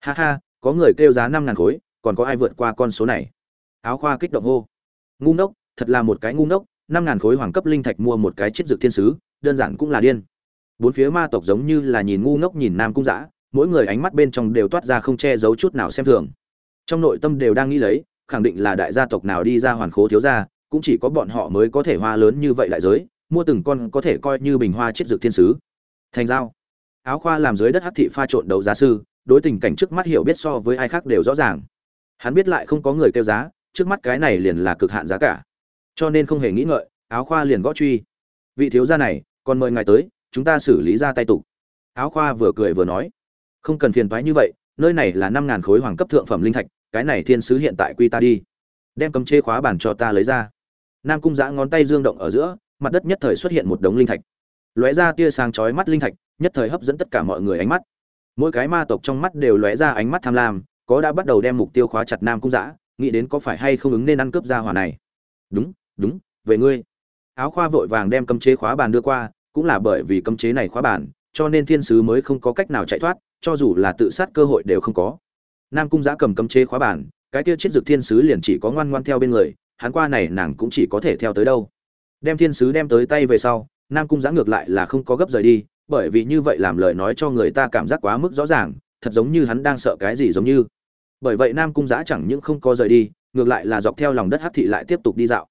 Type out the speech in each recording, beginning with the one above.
ha ha, có người kêu giá năm ngàn khối, còn có ai vượt qua con số này? Áo khoa kích động hô. Ngu ngốc, thật là một cái ngu ngốc, năm ngàn khối hoàng cấp linh thạch mua một cái chiết dược thiên sứ, đơn giản cũng là điên. Bốn phía ma tộc giống như là nhìn ngu ngốc nhìn nam cung giã mỗi người ánh mắt bên trong đều toát ra không che giấu chút nào xem thường. Trong nội tâm đều đang nghĩ lấy, khẳng định là đại gia tộc nào đi ra hoàn khố thiếu gia, cũng chỉ có bọn họ mới có thể hoa lớn như vậy đại giới, mua từng con có thể coi như bình hoa chiết dược thiên sứ. Thành giao. Áo khoa làm dưới đất hắc thị pha trộn đấu giá sư đối tình cảnh trước mắt hiểu biết so với ai khác đều rõ ràng. Hắn biết lại không có người kêu giá, trước mắt cái này liền là cực hạn giá cả. Cho nên không hề nghĩ ngợi, áo khoa liền gõ truy. Vị thiếu gia này, còn mời ngài tới, chúng ta xử lý ra tay tục. Áo khoa vừa cười vừa nói. Không cần phiền thoái như vậy, nơi này là năm ngàn khối hoàng cấp thượng phẩm linh thạch, cái này thiên sứ hiện tại quy ta đi. Đem cấm chê khóa bàn cho ta lấy ra. Nam cung giã ngón tay dương động ở giữa, mặt đất nhất thời xuất hiện một đống linh thạch. Lóe ra tia sáng chói mắt linh thạch, nhất thời hấp dẫn tất cả mọi người ánh mắt mỗi cái ma tộc trong mắt đều lóe ra ánh mắt tham lam, có đã bắt đầu đem mục tiêu khóa chặt nam cung giã nghĩ đến có phải hay không ứng nên ăn cướp ra hỏa này. Đúng đúng, về ngươi. Áo khoa vội vàng đem cấm chế khóa bàn đưa qua, cũng là bởi vì cấm chế này khóa bàn, cho nên thiên sứ mới không có cách nào chạy thoát, cho dù là tự sát cơ hội đều không có. Nam cung giã cầm cấm chế khóa bàn, cái kia chết dược thiên sứ liền chỉ có ngoan ngoan theo bên người, hắn qua này nàng cũng chỉ có thể theo tới đâu. Đem thiên sứ đem tới tay về sau, nam cung giã ngược lại là không có gấp rời đi bởi vì như vậy làm lời nói cho người ta cảm giác quá mức rõ ràng, thật giống như hắn đang sợ cái gì giống như. Bởi vậy nam cung giã chẳng những không có rời đi, ngược lại là dọc theo lòng đất Hát thị lại tiếp tục đi dạo.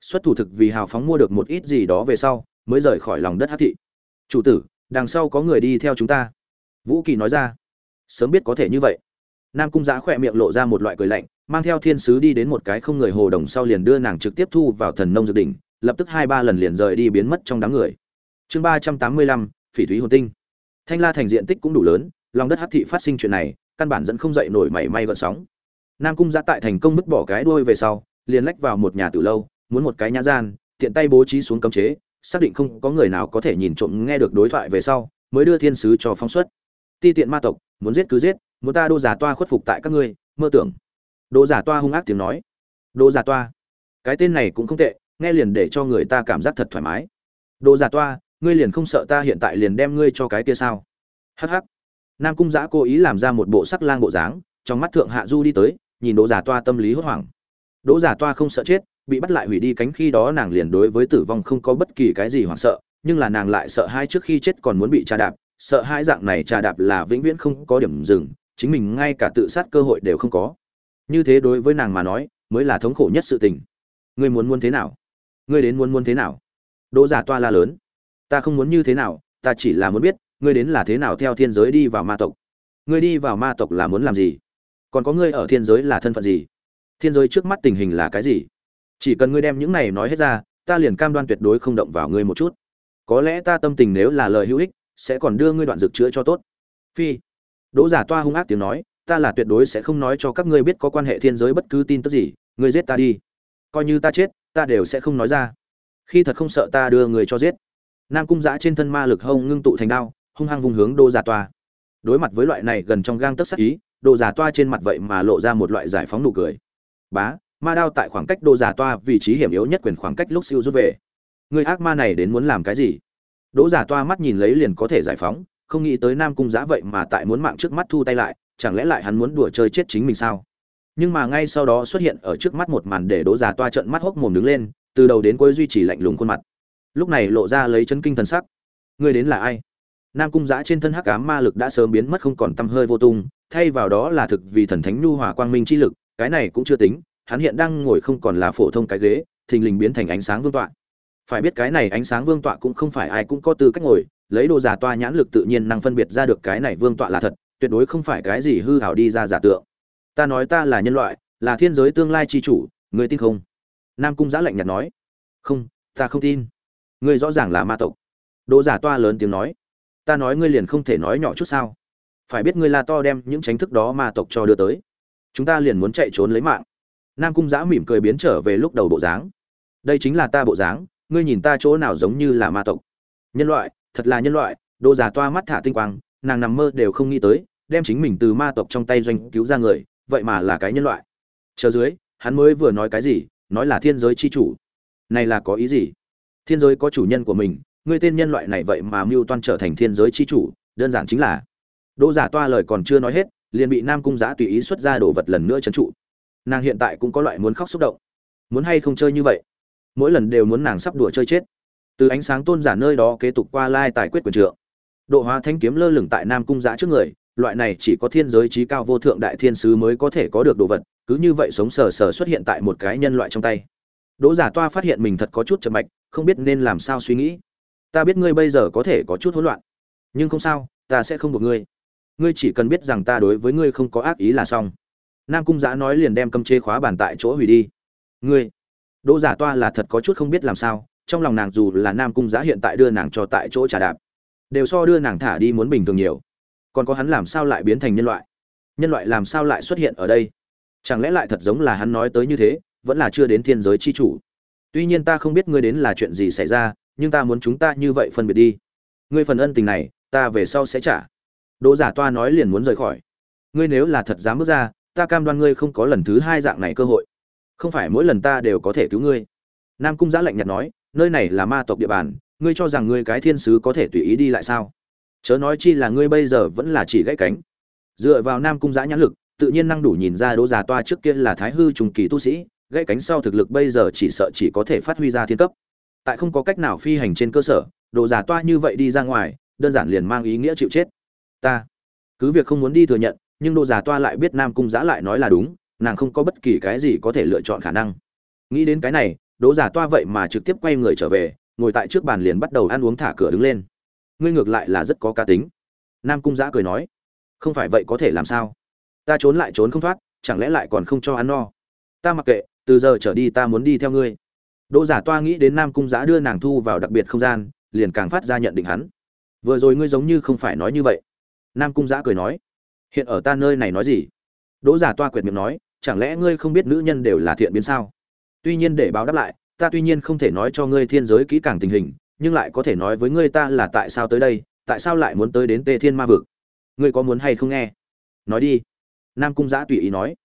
Xuất thủ thực vì hào phóng mua được một ít gì đó về sau, mới rời khỏi lòng đất Hát thị. Chủ tử, đằng sau có người đi theo chúng ta. Vũ kỳ nói ra. Sớm biết có thể như vậy. Nam cung giã khỏe miệng lộ ra một loại cười lạnh, mang theo thiên sứ đi đến một cái không người hồ đồng sau liền đưa nàng trực tiếp thu vào thần nông dược đỉnh, lập tức hai ba lần liền rời đi biến mất trong đám người. Chương ba trăm tám mươi lăm phỉ thúy hồn tinh. Thanh la thành diện tích cũng đủ lớn, lòng đất hát thị phát sinh chuyện này, căn bản dẫn không dậy nổi mảy may gợn sóng. Nam cung giã tại thành công vứt bỏ cái đuôi về sau, liền lách vào một nhà từ lâu, muốn một cái nhã gian, tiện tay bố trí xuống cấm chế, xác định không có người nào có thể nhìn trộm nghe được đối thoại về sau, mới đưa thiên sứ cho phóng xuất. Ti tiện ma tộc, muốn giết cứ giết, muốn ta đô giả toa khuất phục tại các ngươi, mơ tưởng. Đô giả toa hung ác tiếng nói. Đô giả toa. Cái tên này cũng không tệ, nghe liền để cho người ta cảm giác thật thoải mái. Đô giả toa ngươi liền không sợ ta hiện tại liền đem ngươi cho cái kia sao? Hh nam cung giã cố ý làm ra một bộ sắc lang bộ dáng, trong mắt thượng hạ du đi tới, nhìn đỗ giả toa tâm lý hốt hoảng. Đỗ giả toa không sợ chết, bị bắt lại hủy đi cánh khi đó nàng liền đối với tử vong không có bất kỳ cái gì hoảng sợ, nhưng là nàng lại sợ hai trước khi chết còn muốn bị trà đạp, sợ hai dạng này trà đạp là vĩnh viễn không có điểm dừng, chính mình ngay cả tự sát cơ hội đều không có. Như thế đối với nàng mà nói, mới là thống khổ nhất sự tình. Ngươi muốn muốn thế nào? Ngươi đến muốn muốn thế nào? Đỗ giả toa la lớn ta không muốn như thế nào, ta chỉ là muốn biết, ngươi đến là thế nào theo thiên giới đi vào ma tộc? Ngươi đi vào ma tộc là muốn làm gì? Còn có ngươi ở thiên giới là thân phận gì? Thiên giới trước mắt tình hình là cái gì? Chỉ cần ngươi đem những này nói hết ra, ta liền cam đoan tuyệt đối không động vào ngươi một chút. Có lẽ ta tâm tình nếu là lời hữu ích, sẽ còn đưa ngươi đoạn dược chữa cho tốt. Phi. Đỗ giả toa hung ác tiếng nói, ta là tuyệt đối sẽ không nói cho các ngươi biết có quan hệ thiên giới bất cứ tin tức gì, ngươi giết ta đi. Coi như ta chết, ta đều sẽ không nói ra. Khi thật không sợ ta đưa người cho giết nam cung giã trên thân ma lực hông ngưng tụ thành đao, hung hăng vùng hướng đô giả toa. Đối mặt với loại này gần trong gang tấc sắc ý đồ giả toa trên mặt vậy mà lộ ra một loại giải phóng nụ cười. Bá, ma đao tại khoảng cách đồ giả toa vị trí hiểm yếu nhất quyền khoảng cách lúc siêu rút về. Người ác ma này đến muốn làm cái gì? Đỗ giả toa mắt nhìn lấy liền có thể giải phóng, không nghĩ tới nam cung giã vậy mà tại muốn mạng trước mắt thu tay lại, chẳng lẽ lại hắn muốn đùa chơi chết chính mình sao? Nhưng mà ngay sau đó xuất hiện ở trước mắt một màn để đỗ giả toa trận mắt hốc mồm đứng lên, từ đầu đến cuối duy trì lạnh lùng khuôn mặt lúc này lộ ra lấy chân kinh thần sắc. Ngươi đến là ai? Nam cung giã trên thân hắc ám ma lực đã sớm biến mất không còn tăm hơi vô tung, thay vào đó là thực vì thần thánh nhu hòa quang minh chi lực, cái này cũng chưa tính, hắn hiện đang ngồi không còn là phổ thông cái ghế, thình lình biến thành ánh sáng vương tọa. Phải biết cái này ánh sáng vương tọa cũng không phải ai cũng có tư cách ngồi, lấy đồ giả toa nhãn lực tự nhiên năng phân biệt ra được cái này vương tọa là thật, tuyệt đối không phải cái gì hư hảo đi ra giả tượng. Ta nói ta là nhân loại, là thiên giới tương lai chi chủ người tin không? Nam cung giã lạnh nhạt nói. Không, ta không tin ngươi rõ ràng là ma tộc. Đỗ giả toa lớn tiếng nói, ta nói ngươi liền không thể nói nhỏ chút sao? Phải biết ngươi la to đem những tránh thức đó ma tộc cho đưa tới. Chúng ta liền muốn chạy trốn lấy mạng. Nam cung giã mỉm cười biến trở về lúc đầu bộ dáng. Đây chính là ta bộ dáng, ngươi nhìn ta chỗ nào giống như là ma tộc. Nhân loại, thật là nhân loại, Đỗ giả toa mắt thả tinh quang, nàng nằm mơ đều không nghĩ tới, đem chính mình từ ma tộc trong tay doanh cứu ra người, vậy mà là cái nhân loại. Chờ dưới, hắn mới vừa nói cái gì, nói là thiên giới c h i chủ. Này là có ý gì? Thiên giới có chủ nhân của mình ngươi tên nhân loại này vậy mà mưu toan trở thành thiên giới chi chủ, đơn giản chính là. Đỗ Giả Toa lời còn chưa nói hết, liền bị nam cung giã tùy ý xuất ra đồ vật lần nữa trấn trụ. Nàng hiện tại cũng có loại muốn khóc xúc động. Muốn hay không chơi như vậy? Mỗi lần đều muốn nàng sắp đùa chơi chết. Từ ánh sáng tôn giả nơi đó kế tục qua lai tài quyết quyền trượng. Độ hóa thanh kiếm lơ lửng tại nam cung giã trước người loại này chỉ có thiên giới trí cao vô thượng đại thiên sứ mới có thể có được đồ vật cứ như vậy sống sờ sờ xuất hiện tại một cái nhân loại trong tay. Đỗ giả toa phát hiện mình thật có chút chậm mạch không biết nên làm sao suy nghĩ. Ta biết ngươi bây giờ có thể có chút hỗn loạn, nhưng không sao, ta sẽ không buộc ngươi. Ngươi chỉ cần biết rằng ta đối với ngươi không có ác ý là xong. Nam cung giã nói liền đem cấm chế khóa bàn tại chỗ hủy đi. Ngươi, đỗ giả toa là thật có chút không biết làm sao, trong lòng nàng dù là nam cung giã hiện tại đưa nàng cho tại chỗ trả đạp, đều so đưa nàng thả đi muốn bình thường nhiều. Còn có hắn làm sao lại biến thành nhân loại? Nhân loại làm sao lại xuất hiện ở đây? Chẳng lẽ lại thật giống là hắn nói tới như thế, vẫn là chưa đến thiên giới chi chủ? Tuy nhiên ta không biết ngươi đến là chuyện gì xảy ra, nhưng ta muốn chúng ta như vậy phân biệt đi. Ngươi phần ân tình này, ta về sau sẽ trả. Đỗ giả toa nói liền muốn rời khỏi. Ngươi nếu là thật dám bước ra, ta cam đoan ngươi không có lần thứ hai dạng này cơ hội. Không phải mỗi lần ta đều có thể cứu ngươi. Nam cung giã lạnh nhạt nói, nơi này là ma tộc địa bàn, ngươi cho rằng ngươi cái thiên sứ có thể tùy ý đi lại sao? Chớ nói chi là ngươi bây giờ vẫn là chỉ gãy cánh. Dựa vào nam cung giã nhãn lực, tự nhiên năng đủ nhìn ra đỗ Giả toa trước kia là thái hư trùng kỳ tu sĩ gãy cánh sau thực lực bây giờ chỉ sợ chỉ có thể phát huy ra thiên cấp. Tại không có cách nào phi hành trên cơ sở độ giả toa như vậy đi ra ngoài, đơn giản liền mang ý nghĩa chịu chết. Ta, cứ việc không muốn đi thừa nhận, nhưng độ giả toa lại biết nam cung giã lại nói là đúng, nàng không có bất kỳ cái gì có thể lựa chọn khả năng. Nghĩ đến cái này đỗ giả toa vậy mà trực tiếp quay người trở về, ngồi tại trước bàn liền bắt đầu ăn uống thả cửa đứng lên. Ngươi ngược lại là rất có cá tính. Nam cung giã cười nói, không phải vậy có thể làm sao? Ta trốn lại trốn không thoát, chẳng lẽ lại còn không cho ăn no? Ta mặc kệ từ giờ trở đi ta muốn đi theo ngươi. Đỗ giả toa nghĩ đến nam cung giã đưa nàng thu vào đặc biệt không gian, liền càng phát ra nhận định hắn. Vừa rồi ngươi giống như không phải nói như vậy. Nam cung giã cười nói, hiện ở ta nơi này nói gì? Đỗ giả toa quyệt miệng nói, chẳng lẽ ngươi không biết nữ nhân đều là thiện biến sao? Tuy nhiên để báo đáp lại, ta tuy nhiên không thể nói cho ngươi thiên giới kỹ càng tình hình, nhưng lại có thể nói với ngươi ta là tại sao tới đây, tại sao lại muốn tới đến tê thiên ma vực? Ngươi có muốn hay không nghe? Nói đi. Nam cung giã tùy ý nói,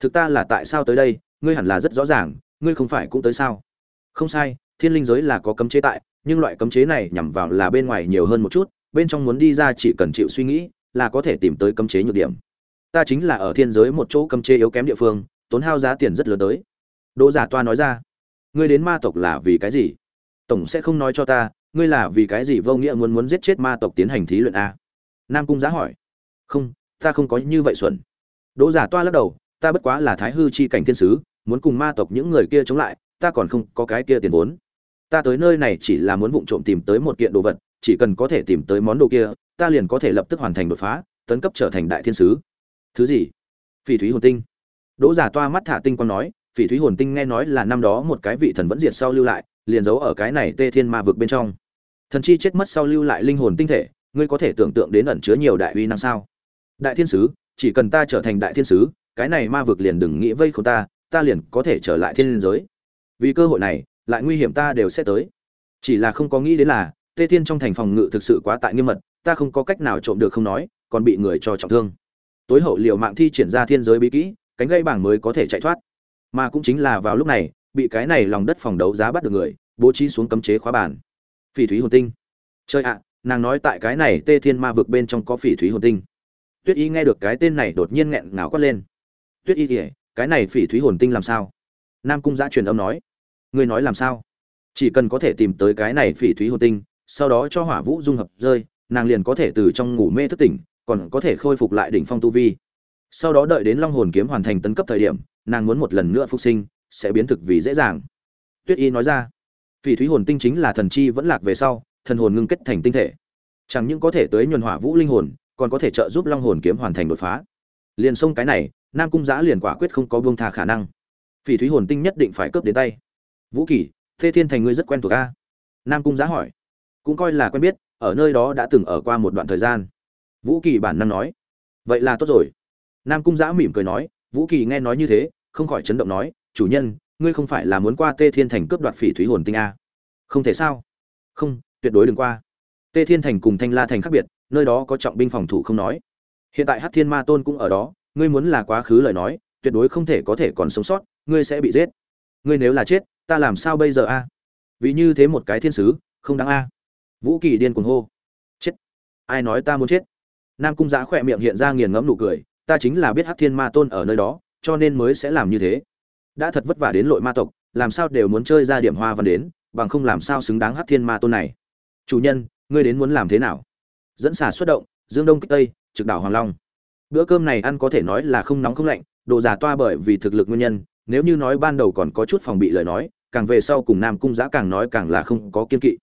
thực ta là tại sao tới đây ngươi hẳn là rất rõ ràng, ngươi không phải cũng tới sao? Không sai, thiên linh giới là có cấm chế tại, nhưng loại cấm chế này nhằm vào là bên ngoài nhiều hơn một chút, bên trong muốn đi ra chỉ cần chịu suy nghĩ, là có thể tìm tới cấm chế nhược điểm. Ta chính là ở thiên giới một chỗ cấm chế yếu kém địa phương, tốn hao giá tiền rất lớn tới. Đỗ giả toa nói ra, ngươi đến ma tộc là vì cái gì? Tổng sẽ không nói cho ta, ngươi là vì cái gì vô nghĩa muốn muốn giết chết ma tộc tiến hành thí luyện a? Nam cung giá hỏi, không, ta không có như vậy xuẩn. Đỗ giả toa lắc đầu, ta bất quá là thái hư chi cảnh thiên sứ muốn cùng ma tộc những người kia chống lại, ta còn không có cái kia tiền vốn. Ta tới nơi này chỉ là muốn vụng trộm tìm tới một kiện đồ vật, chỉ cần có thể tìm tới món đồ kia, ta liền có thể lập tức hoàn thành đột phá, tấn cấp trở thành đại thiên sứ. Thứ gì? Phỉ thúy hồn tinh. Đỗ giả toa mắt thả tinh quang nói, phỉ thúy hồn tinh nghe nói là năm đó một cái vị thần vẫn diệt sau lưu lại, liền giấu ở cái này tê thiên ma vực bên trong. Thần chi chết mất sau lưu lại linh hồn tinh thể, ngươi có thể tưởng tượng đến ẩn chứa nhiều đại uy năng sao? Đại thiên sứ, chỉ cần ta trở thành đại thiên sứ, cái này ma vực liền đừng nghĩ vây khốn ta ta liền có thể trở lại thiên giới. Vì cơ hội này, lại nguy hiểm ta đều sẽ tới. Chỉ là không có nghĩ đến là, tê thiên trong thành phòng ngự thực sự quá tại nghiêm mật, ta không có cách nào trộm được không nói, còn bị người cho trọng thương. Tối hậu liệu mạng thi triển ra thiên giới bí kỹ, cánh gây bảng mới có thể chạy thoát. Mà cũng chính là vào lúc này, bị cái này lòng đất phòng đấu giá bắt được người, bố trí xuống cấm chế khóa bản phỉ thúy hồn tinh. Chơi ạ, nàng nói tại cái này tê thiên ma vực bên trong có phỉ thúy hồn tinh. Tuyết y nghe được cái tên này đột nhiên nghẹn ngào quát lên. Tuyết y kể cái này phỉ thúy hồn tinh làm sao? Nam cung giã truyền âm nói. Ngươi nói làm sao? Chỉ cần có thể tìm tới cái này phỉ thúy hồn tinh, sau đó cho hỏa vũ dung hợp rơi, nàng liền có thể từ trong ngủ mê thức tỉnh, còn có thể khôi phục lại đỉnh phong tu vi. Sau đó đợi đến long hồn kiếm hoàn thành tấn cấp thời điểm, nàng muốn một lần nữa phục sinh, sẽ biến thực vì dễ dàng. Tuyết y nói ra, phỉ thúy hồn tinh chính là thần chi vẫn lạc về sau, thần hồn ngưng kết thành tinh thể. Chẳng những có thể tới nhuần hỏa vũ linh hồn, còn có thể trợ giúp long hồn kiếm hoàn thành đột phá. Liền xông cái này nam cung giã liền quả quyết không có buông tha khả năng. Phỉ thúy hồn tinh nhất định phải cướp đến tay. Vũ kỳ thê thiên thành ngươi rất quen thuộc a. Nam cung giã hỏi. Cũng coi là quen biết, ở nơi đó đã từng ở qua một đoạn thời gian. Vũ kỳ bản năng nói. Vậy là tốt rồi. Nam cung giã mỉm cười nói, vũ kỳ nghe nói như thế, không khỏi chấn động nói, chủ nhân, ngươi không phải là muốn qua tê thiên thành cướp đoạt phỉ thúy hồn tinh a? Không thể sao? Không, tuyệt đối đừng qua. Tê thiên thành cùng thanh la thành khác biệt, nơi đó có trọng binh phòng thủ không nói. Hiện tại hát thiên ma tôn cũng ở đó ngươi muốn là quá khứ lời nói, tuyệt đối không thể có thể còn sống sót, ngươi sẽ bị giết. Ngươi nếu là chết, ta làm sao bây giờ a? Vì như thế một cái thiên sứ, không đáng a. Vũ kỳ điên cuồng hô. Chết. Ai nói ta muốn chết? Nam cung giã khỏe miệng hiện ra nghiền ngẫm nụ cười, ta chính là biết hắc thiên ma tôn ở nơi đó, cho nên mới sẽ làm như thế. Đã thật vất vả đến lội ma tộc, làm sao đều muốn chơi ra điểm hoa văn đến, bằng không làm sao xứng đáng hắc thiên ma tôn này. Chủ nhân, ngươi đến muốn làm thế nào? Dẫn xả xuất động, dương đông kích tây, trực đảo hoàng long bữa cơm này ăn có thể nói là không nóng không lạnh, đồ giả toa bởi vì thực lực nguyên nhân, nếu như nói ban đầu còn có chút phòng bị lời nói, càng về sau cùng nam cung giã càng nói càng là không có kiên kỵ.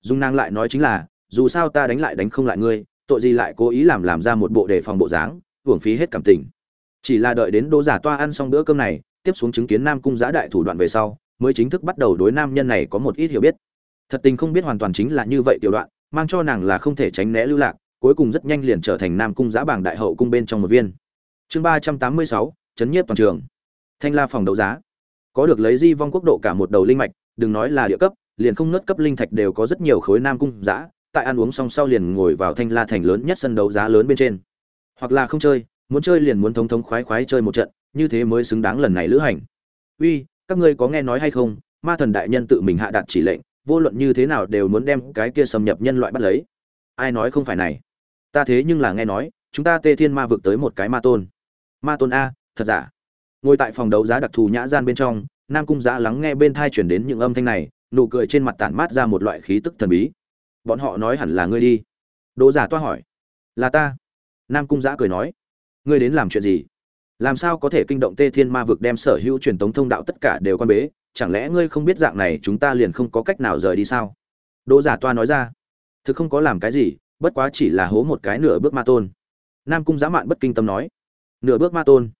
Dung năng lại nói chính là, dù sao ta đánh lại đánh không lại ngươi, tội gì lại cố ý làm làm ra một bộ đề phòng bộ dáng hưởng phí hết cảm tình. Chỉ là đợi đến đỗ giả toa ăn xong bữa cơm này, tiếp xuống chứng kiến nam cung giã đại thủ đoạn về sau, mới chính thức bắt đầu đối nam nhân này có một ít hiểu biết. Thật tình không biết hoàn toàn chính là như vậy tiểu đoạn, mang cho nàng là không thể tránh né lưu lạc cuối cùng rất nhanh liền trở thành nam cung giã bảng đại hậu cung bên trong một viên. Chương ba trăm tám mươi sáu, chấn nhiếp toàn trường. Thanh la phòng đấu giá. Có được lấy di vong quốc độ cả một đầu linh mạch, đừng nói là địa cấp, liền không nớt cấp linh thạch đều có rất nhiều khối nam cung giã, tại ăn uống xong sau liền ngồi vào thanh la thành lớn nhất sân đấu giá lớn bên trên. Hoặc là không chơi, muốn chơi liền muốn thống thống khoái khoái chơi một trận, như thế mới xứng đáng lần này lữ hành. Uy, các ngươi có nghe nói hay không, ma thần đại nhân tự mình hạ đạt chỉ lệnh, vô luận như thế nào đều muốn đem cái kia xâm nhập nhân loại bắt lấy. Ai nói không phải này? Ta thế nhưng là nghe nói, chúng ta tê thiên ma vực tới một cái ma tôn. Ma tôn a, thật giả? Ngồi tại phòng đấu giá đặc thù nhã gian bên trong, nam cung giã lắng nghe bên thai chuyển đến những âm thanh này, nụ cười trên mặt tản mát ra một loại khí tức thần bí. Bọn họ nói hẳn là ngươi đi. Đỗ giả toa hỏi. Là ta. Nam cung giã cười nói. Ngươi đến làm chuyện gì? Làm sao có thể kinh động tê thiên ma vực đem sở hữu truyền tống thông đạo tất cả đều quan bế? Chẳng lẽ ngươi không biết dạng này chúng ta liền không có cách nào rời đi sao? Đỗ giả toa nói ra. Thực không có làm cái gì bất quá chỉ là hố một cái nửa bước ma tôn. Nam cung dã mạn bất kinh tâm nói, nửa bước ma tôn.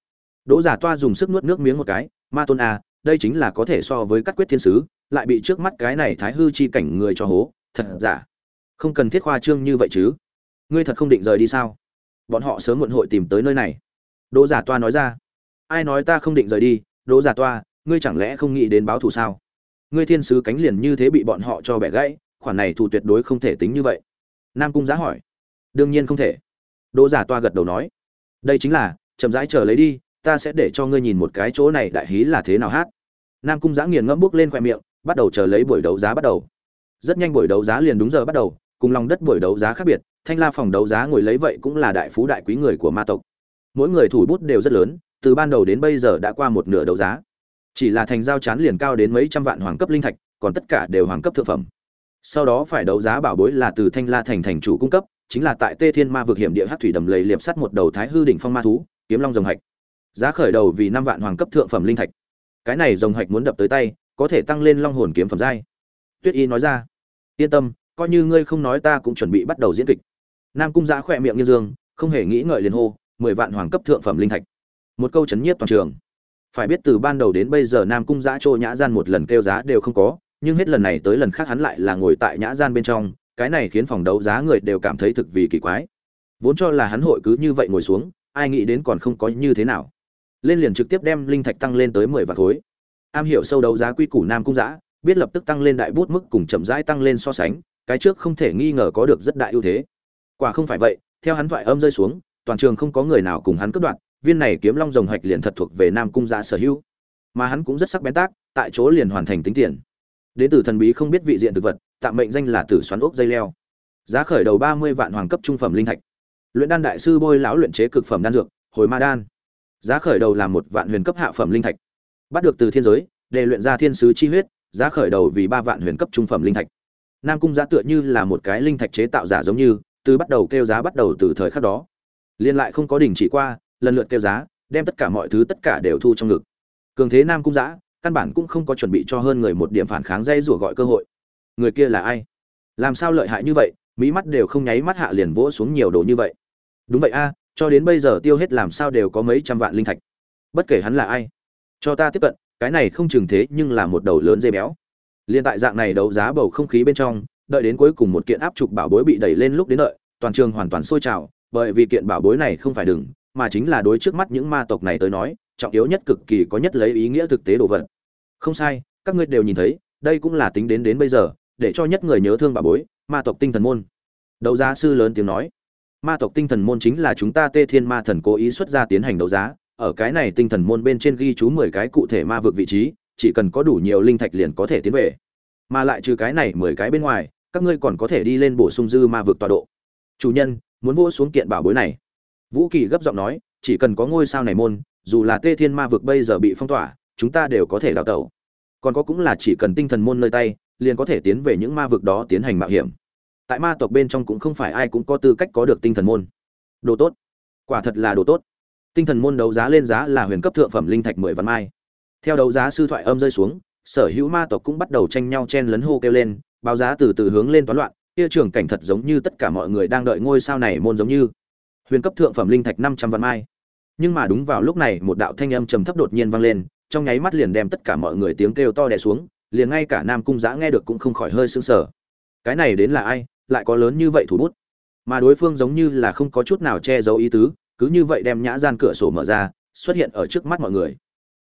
Đỗ giả toa dùng sức nuốt nước miếng một cái, ma tôn à đây chính là có thể so với cắt quyết thiên sứ, lại bị trước mắt cái này thái hư chi cảnh người cho hố, thật giả. Không cần thiết khoa trương như vậy chứ. Ngươi thật không định rời đi sao? Bọn họ sớm muộn hội tìm tới nơi này. Đỗ giả toa nói ra, ai nói ta không định rời đi? Đỗ giả toa, ngươi chẳng lẽ không nghĩ đến báo thù sao? Ngươi thiên sứ cánh liền như thế bị bọn họ cho bẻ gãy, khoản này thù tuyệt đối không thể tính như vậy nam cung giá hỏi. Đương nhiên không thể. Đỗ giả toa gật đầu nói. Đây chính là, chậm rãi chờ lấy đi, ta sẽ để cho ngươi nhìn một cái chỗ này đại hí là thế nào hát. Nam cung giã nghiền ngẫm bước lên khoe miệng, bắt đầu chờ lấy buổi đấu giá bắt đầu. Rất nhanh buổi đấu giá liền đúng giờ bắt đầu, cùng lòng đất buổi đấu giá khác biệt, thanh la phòng đấu giá ngồi lấy vậy cũng là đại phú đại quý người của ma tộc. Mỗi người thủ bút đều rất lớn, từ ban đầu đến bây giờ đã qua một nửa đấu giá. Chỉ là thành giao chán liền cao đến mấy trăm vạn hoàng cấp linh thạch, còn tất cả đều hoàng cấp thượng phẩm sau đó phải đấu giá bảo bối là từ thanh la thành thành chủ cung cấp, chính là tại tê thiên ma vực hiểm địa hát thủy đầm lầy liệp sắt một đầu thái hư đỉnh phong ma thú, kiếm long rồng hạch. Giá khởi đầu vì năm vạn hoàng cấp thượng phẩm linh thạch. Cái này rồng hạch muốn đập tới tay, có thể tăng lên long hồn kiếm phẩm giai. Tuyết y nói ra, yên tâm, coi như ngươi không nói ta cũng chuẩn bị bắt đầu diễn kịch. Nam cung giã khỏe miệng như dương, không hề nghĩ ngợi liền hô, mười vạn hoàng cấp thượng phẩm linh thạch. Một câu chấn nhiếp toàn trường. Phải biết từ ban đầu đến bây giờ nam cung giã trôi nhã gian một lần kêu giá đều không có nhưng hết lần này tới lần khác hắn lại là ngồi tại nhã gian bên trong, cái này khiến phòng đấu giá người đều cảm thấy thực vì kỳ quái. Vốn cho là hắn hội cứ như vậy ngồi xuống, ai nghĩ đến còn không có như thế nào. Lên liền trực tiếp đem linh thạch tăng lên tới mười vạn khối. Am hiểu sâu đấu giá quy củ nam cung giã, biết lập tức tăng lên đại bút mức cùng chậm rãi tăng lên so sánh, cái trước không thể nghi ngờ có được rất đại ưu thế. Quả không phải vậy, theo hắn thoại âm rơi xuống, toàn trường không có người nào cùng hắn cướp đoạt, viên này kiếm long rồng hạch liền thật thuộc về nam cung giã sở hữu. Mà hắn cũng rất sắc bén tác, tại chỗ liền hoàn thành tính tiền đến từ thần bí không biết vị diện thực vật, tạm mệnh danh là tử xoắn ốc dây leo. Giá khởi đầu ba mươi vạn hoàng cấp trung phẩm linh thạch. Luyện đan đại sư bôi lão luyện chế cực phẩm đan dược, hồi ma đan. Giá khởi đầu là một vạn huyền cấp hạ phẩm linh thạch. Bắt được từ thiên giới, để luyện ra thiên sứ chi huyết, giá khởi đầu vì ba vạn huyền cấp trung phẩm linh thạch. Nam cung giá tựa như là một cái linh thạch chế tạo giả giống như, từ bắt đầu kêu giá bắt đầu từ thời khắc đó. Liên lại không có đình chỉ qua, lần lượt kêu giá, đem tất cả mọi thứ tất cả đều thu trong ngực. Cường thế nam cung giã căn bản cũng không có chuẩn bị cho hơn người một điểm phản kháng dây rủa gọi cơ hội. Người kia là ai? Làm sao lợi hại như vậy mỹ mắt đều không nháy mắt hạ liền vỗ xuống nhiều đồ như vậy. Đúng vậy a, cho đến bây giờ tiêu hết làm sao đều có mấy trăm vạn linh thạch. Bất kể hắn là ai, cho ta tiếp cận, cái này không chừng thế nhưng là một đầu lớn dây béo. Liên tại dạng này đấu giá bầu không khí bên trong, đợi đến cuối cùng một kiện áp trục bảo bối bị đẩy lên lúc đến đợi, toàn trường hoàn toàn sôi trào, bởi vì kiện bảo bối này không phải đừng, mà chính là đối trước mắt những ma tộc này tới nói, trọng yếu nhất cực kỳ có nhất lấy ý nghĩa thực tế đồ vật không sai, các ngươi đều nhìn thấy, đây cũng là tính đến đến bây giờ, để cho nhất người nhớ thương bảo bối, ma tộc tinh thần môn. Đấu giá sư lớn tiếng nói. Ma tộc tinh thần môn chính là chúng ta tê thiên ma thần cố ý xuất ra tiến hành đấu giá, ở cái này tinh thần môn bên trên ghi chú mười cái cụ thể ma vực vị trí, chỉ cần có đủ nhiều linh thạch liền có thể tiến về. Mà lại trừ cái này mười cái bên ngoài, các ngươi còn có thể đi lên bổ sung dư ma vực tọa độ. Chủ nhân, muốn vỗ xuống kiện bảo bối này. Vũ kỳ gấp giọng nói, chỉ cần có ngôi sao này môn, dù là tê thiên ma vực bây giờ bị phong tỏa chúng ta đều có thể đào tẩu. Còn có cũng là chỉ cần tinh thần môn nơi tay, liền có thể tiến về những ma vực đó tiến hành mạo hiểm. Tại ma tộc bên trong cũng không phải ai cũng có tư cách có được tinh thần môn. Đồ tốt. Quả thật là đồ tốt. Tinh thần môn đấu giá lên giá là huyền cấp thượng phẩm linh thạch mười vạn mai. Theo đấu giá sư thoại âm rơi xuống, sở hữu ma tộc cũng bắt đầu tranh nhau chen lấn hô kêu lên, báo giá từ từ hướng lên toán loạn, kia trường cảnh thật giống như tất cả mọi người đang đợi ngôi sao này môn giống như. Huyền cấp thượng phẩm linh thạch năm trăm vạn mai. Nhưng mà đúng vào lúc này, một đạo thanh âm trầm thấp đột nhiên vang lên trong nháy mắt liền đem tất cả mọi người tiếng kêu to đè xuống, liền ngay cả nam cung giã nghe được cũng không khỏi hơi sững sờ. Cái này đến là ai, lại có lớn như vậy thủ bút? Mà đối phương giống như là không có chút nào che giấu ý tứ, cứ như vậy đem nhã gian cửa sổ mở ra, xuất hiện ở trước mắt mọi người.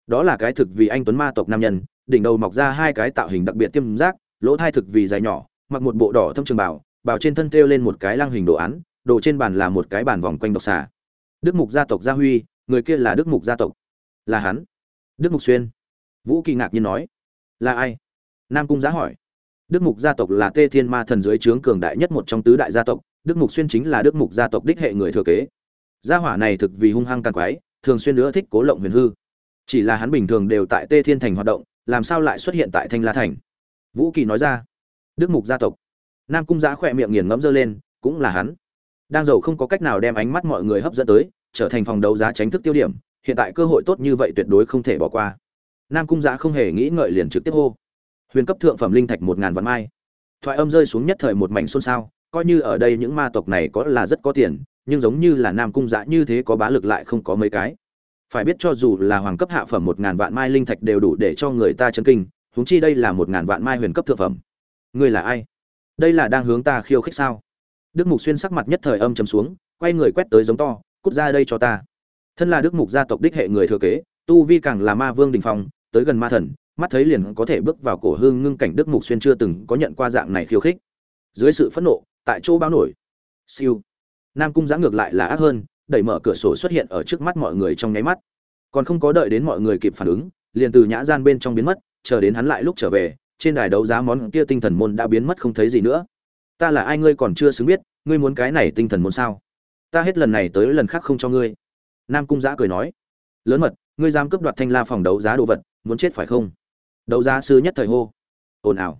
Đó là cái thực vì anh tuấn ma tộc nam nhân, đỉnh đầu mọc ra hai cái tạo hình đặc biệt tiêm giác, lỗ thai thực vì dài nhỏ, mặc một bộ đỏ thâm trường bảo bảo trên thân thêu lên một cái lăng hình đồ án, đồ trên bàn là một cái bàn vòng quanh độc xà. Đức mục gia tộc gia huy, người kia là đức mục gia tộc. Là hắn đức mục xuyên. Vũ kỳ ngạc nhiên nói, là ai? Nam cung giá hỏi. Đức mục gia tộc là tê thiên ma thần dưới trướng cường đại nhất một trong tứ đại gia tộc, đức mục xuyên chính là đức mục gia tộc đích hệ người thừa kế. Gia hỏa này thực vì hung hăng càng quái, thường xuyên nữa thích cố lộng huyền hư. Chỉ là hắn bình thường đều tại tê thiên thành hoạt động, làm sao lại xuất hiện tại thanh la thành? Vũ kỳ nói ra, đức mục gia tộc. Nam cung giã khỏe miệng nghiền ngẫm dơ lên, cũng là hắn. Đang giàu không có cách nào đem ánh mắt mọi người hấp dẫn tới, trở thành phòng đấu giá tránh thức tiêu điểm hiện tại cơ hội tốt như vậy tuyệt đối không thể bỏ qua. Nam cung giã không hề nghĩ ngợi liền trực tiếp hô. Huyền cấp thượng phẩm linh thạch một ngàn vạn mai. Thoại âm rơi xuống nhất thời một mảnh xôn xao, coi như ở đây những ma tộc này có là rất có tiền, nhưng giống như là nam cung giã như thế có bá lực lại không có mấy cái. Phải biết cho dù là hoàng cấp hạ phẩm một ngàn vạn mai linh thạch đều đủ để cho người ta chấn kinh, huống chi đây là một ngàn vạn mai huyền cấp thượng phẩm. Ngươi là ai? Đây là đang hướng ta khiêu khích sao? Đức mục xuyên sắc mặt nhất thời âm chấm xuống, quay người quét tới giống to, cút ra đây cho ta thân là đức mục gia tộc đích hệ người thừa kế, tu vi càng là ma vương đình phong, tới gần ma thần, mắt thấy liền có thể bước vào cổ hương ngưng cảnh đức mục xuyên chưa từng có nhận qua dạng này khiêu khích. Dưới sự phẫn nộ, tại chỗ báo nổi. Siêu. Nam cung giã ngược lại là ác hơn, đẩy mở cửa sổ xuất hiện ở trước mắt mọi người trong nháy mắt. Còn không có đợi đến mọi người kịp phản ứng, liền từ nhã gian bên trong biến mất, chờ đến hắn lại lúc trở về, trên đài đấu giá món kia tinh thần môn đã biến mất không thấy gì nữa. Ta là ai ngươi còn chưa xứng biết, ngươi muốn cái này tinh thần môn sao? Ta hết lần này tới lần khác không cho ngươi nam cung giã cười nói, lớn mật, ngươi dám cướp đoạt thanh la phòng đấu giá đồ vật, muốn chết phải không? Đấu giá sư nhất thời hô, ồn ào.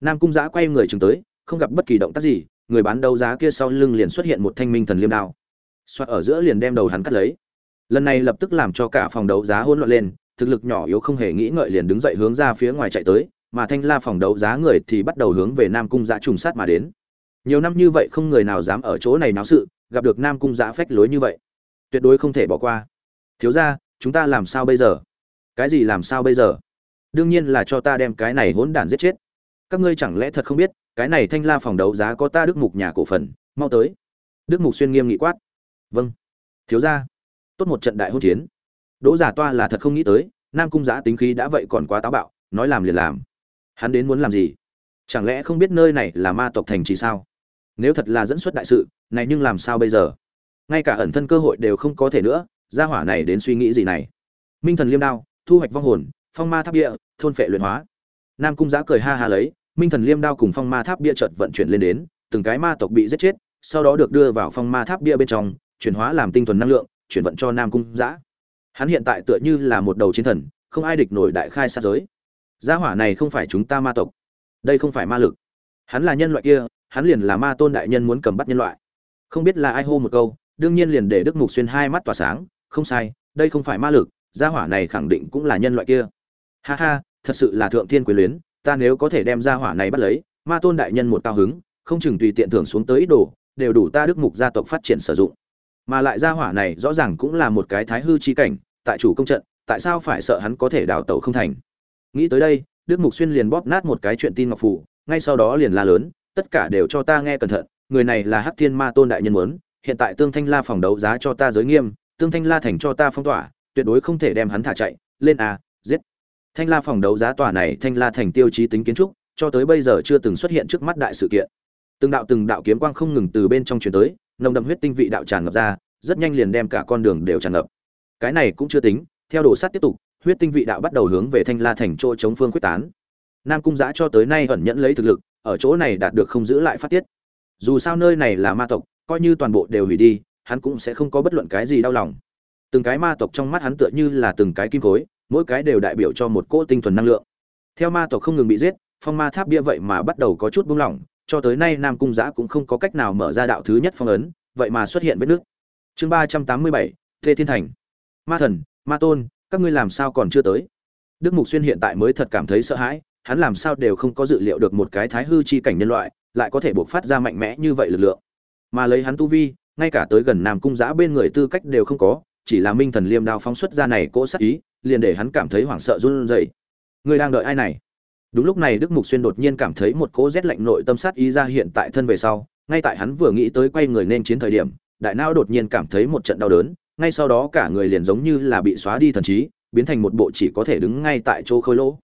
Nam cung giã quay người chừng tới, không gặp bất kỳ động tác gì, người bán đấu giá kia sau lưng liền xuất hiện một thanh minh thần liêm đao. Xoát ở giữa liền đem đầu hắn cắt lấy. Lần này lập tức làm cho cả phòng đấu giá hỗn loạn lên, thực lực nhỏ yếu không hề nghĩ ngợi liền đứng dậy hướng ra phía ngoài chạy tới, mà thanh la phòng đấu giá người thì bắt đầu hướng về nam cung giã trùng sát mà đến. Nhiều năm như vậy không người nào dám ở chỗ này náo sự, gặp được nam cung giã phách lối như vậy tuyệt đối không thể bỏ qua. Thiếu ra chúng ta làm sao bây giờ? Cái gì làm sao bây giờ? Đương nhiên là cho ta đem cái này hỗn đản giết chết. Các ngươi chẳng lẽ thật không biết, cái này thanh la phòng đấu giá có ta đức mục nhà cổ phần, mau tới. Đức mục xuyên nghiêm nghị quát. Vâng. Thiếu ra tốt một trận đại hôn chiến. Đỗ giả toa là thật không nghĩ tới, nam cung giã tính khí đã vậy còn quá táo bạo, nói làm liền làm. Hắn đến muốn làm gì? Chẳng lẽ không biết nơi này là ma tộc thành trì sao? Nếu thật là dẫn xuất đại sự, này nhưng làm sao bây giờ? Ngay cả ẩn thân cơ hội đều không có thể nữa, gia hỏa này đến suy nghĩ gì này? Minh thần liêm đao, thu hoạch vong hồn, phong ma tháp địa, thôn phệ luyện hóa. Nam cung giã cười ha ha lấy, minh thần liêm đao cùng phong ma tháp bia chợt vận chuyển lên đến, từng cái ma tộc bị giết chết, sau đó được đưa vào phong ma tháp bia bên trong, chuyển hóa làm tinh thuần năng lượng, chuyển vận cho nam cung giã. Hắn hiện tại tựa như là một đầu chiến thần, không ai địch nổi đại khai sát giới. Gia hỏa này không phải chúng ta ma tộc. Đây không phải ma lực. Hắn là nhân loại kia, hắn liền là ma tôn đại nhân muốn cầm bắt nhân loại. Không biết là ai hô một câu đương nhiên liền để đức mục xuyên hai mắt tỏa sáng, không sai, đây không phải ma lực, gia hỏa này khẳng định cũng là nhân loại kia. Ha ha, thật sự là thượng thiên quyền luyến, ta nếu có thể đem gia hỏa này bắt lấy, ma tôn đại nhân một cao hứng, không chừng tùy tiện thưởng xuống tới ít đồ, đều đủ ta đức mục gia tộc phát triển sử dụng. Mà lại gia hỏa này rõ ràng cũng là một cái thái hư chi cảnh, tại chủ công trận, tại sao phải sợ hắn có thể đào tẩu không thành? Nghĩ tới đây, đức mục xuyên liền bóp nát một cái chuyện tin ngọc phủ, ngay sau đó liền la lớn, tất cả đều cho ta nghe cẩn thận, người này là hắc thiên ma tôn đại nhân muốn hiện tại tương thanh la phòng đấu giá cho ta giới nghiêm, tương thanh la thành cho ta phong tỏa, tuyệt đối không thể đem hắn thả chạy, lên a giết. Thanh la phòng đấu giá tòa này thanh la thành tiêu chí tính kiến trúc, cho tới bây giờ chưa từng xuất hiện trước mắt đại sự kiện. Từng đạo từng đạo kiếm quang không ngừng từ bên trong truyền tới, nồng đậm huyết tinh vị đạo tràn ngập ra, rất nhanh liền đem cả con đường đều tràn ngập. Cái này cũng chưa tính, theo đồ sát tiếp tục, huyết tinh vị đạo bắt đầu hướng về thanh la thành chỗ chống phương quyết tán. Nam cung giã cho tới nay ẩn nhẫn lấy thực lực, ở chỗ này đạt được không giữ lại phát tiết. Dù sao nơi này là ma tộc coi như toàn bộ đều hủy đi, hắn cũng sẽ không có bất luận cái gì đau lòng. Từng cái ma tộc trong mắt hắn tựa như là từng cái kim khối, mỗi cái đều đại biểu cho một cỗ tinh thuần năng lượng. Theo ma tộc không ngừng bị giết, phong ma tháp bia vậy mà bắt đầu có chút buông lỏng, cho tới nay nam cung giã cũng không có cách nào mở ra đạo thứ nhất phong ấn, vậy mà xuất hiện vết nước chương ba trăm tám mươi bảy thê thiên thành. Ma thần, ma tôn, các ngươi làm sao còn chưa tới? Đức mục xuyên hiện tại mới thật cảm thấy sợ hãi, hắn làm sao đều không có dự liệu được một cái thái hư chi cảnh nhân loại lại có thể buộc phát ra mạnh mẽ như vậy lực lượng mà lấy hắn tu vi, ngay cả tới gần nam cung giã bên người tư cách đều không có, chỉ là minh thần liêm đao phóng xuất ra này cỗ sát ý, liền để hắn cảm thấy hoảng sợ run rẩy. Người đang đợi ai này? Đúng lúc này đức mục xuyên đột nhiên cảm thấy một cỗ rét lạnh nội tâm sát ý ra hiện tại thân về sau, ngay tại hắn vừa nghĩ tới quay người nên chiến thời điểm, đại não đột nhiên cảm thấy một trận đau đớn, ngay sau đó cả người liền giống như là bị xóa đi thần trí, biến thành một bộ chỉ có thể đứng ngay tại chỗ khôi lỗ.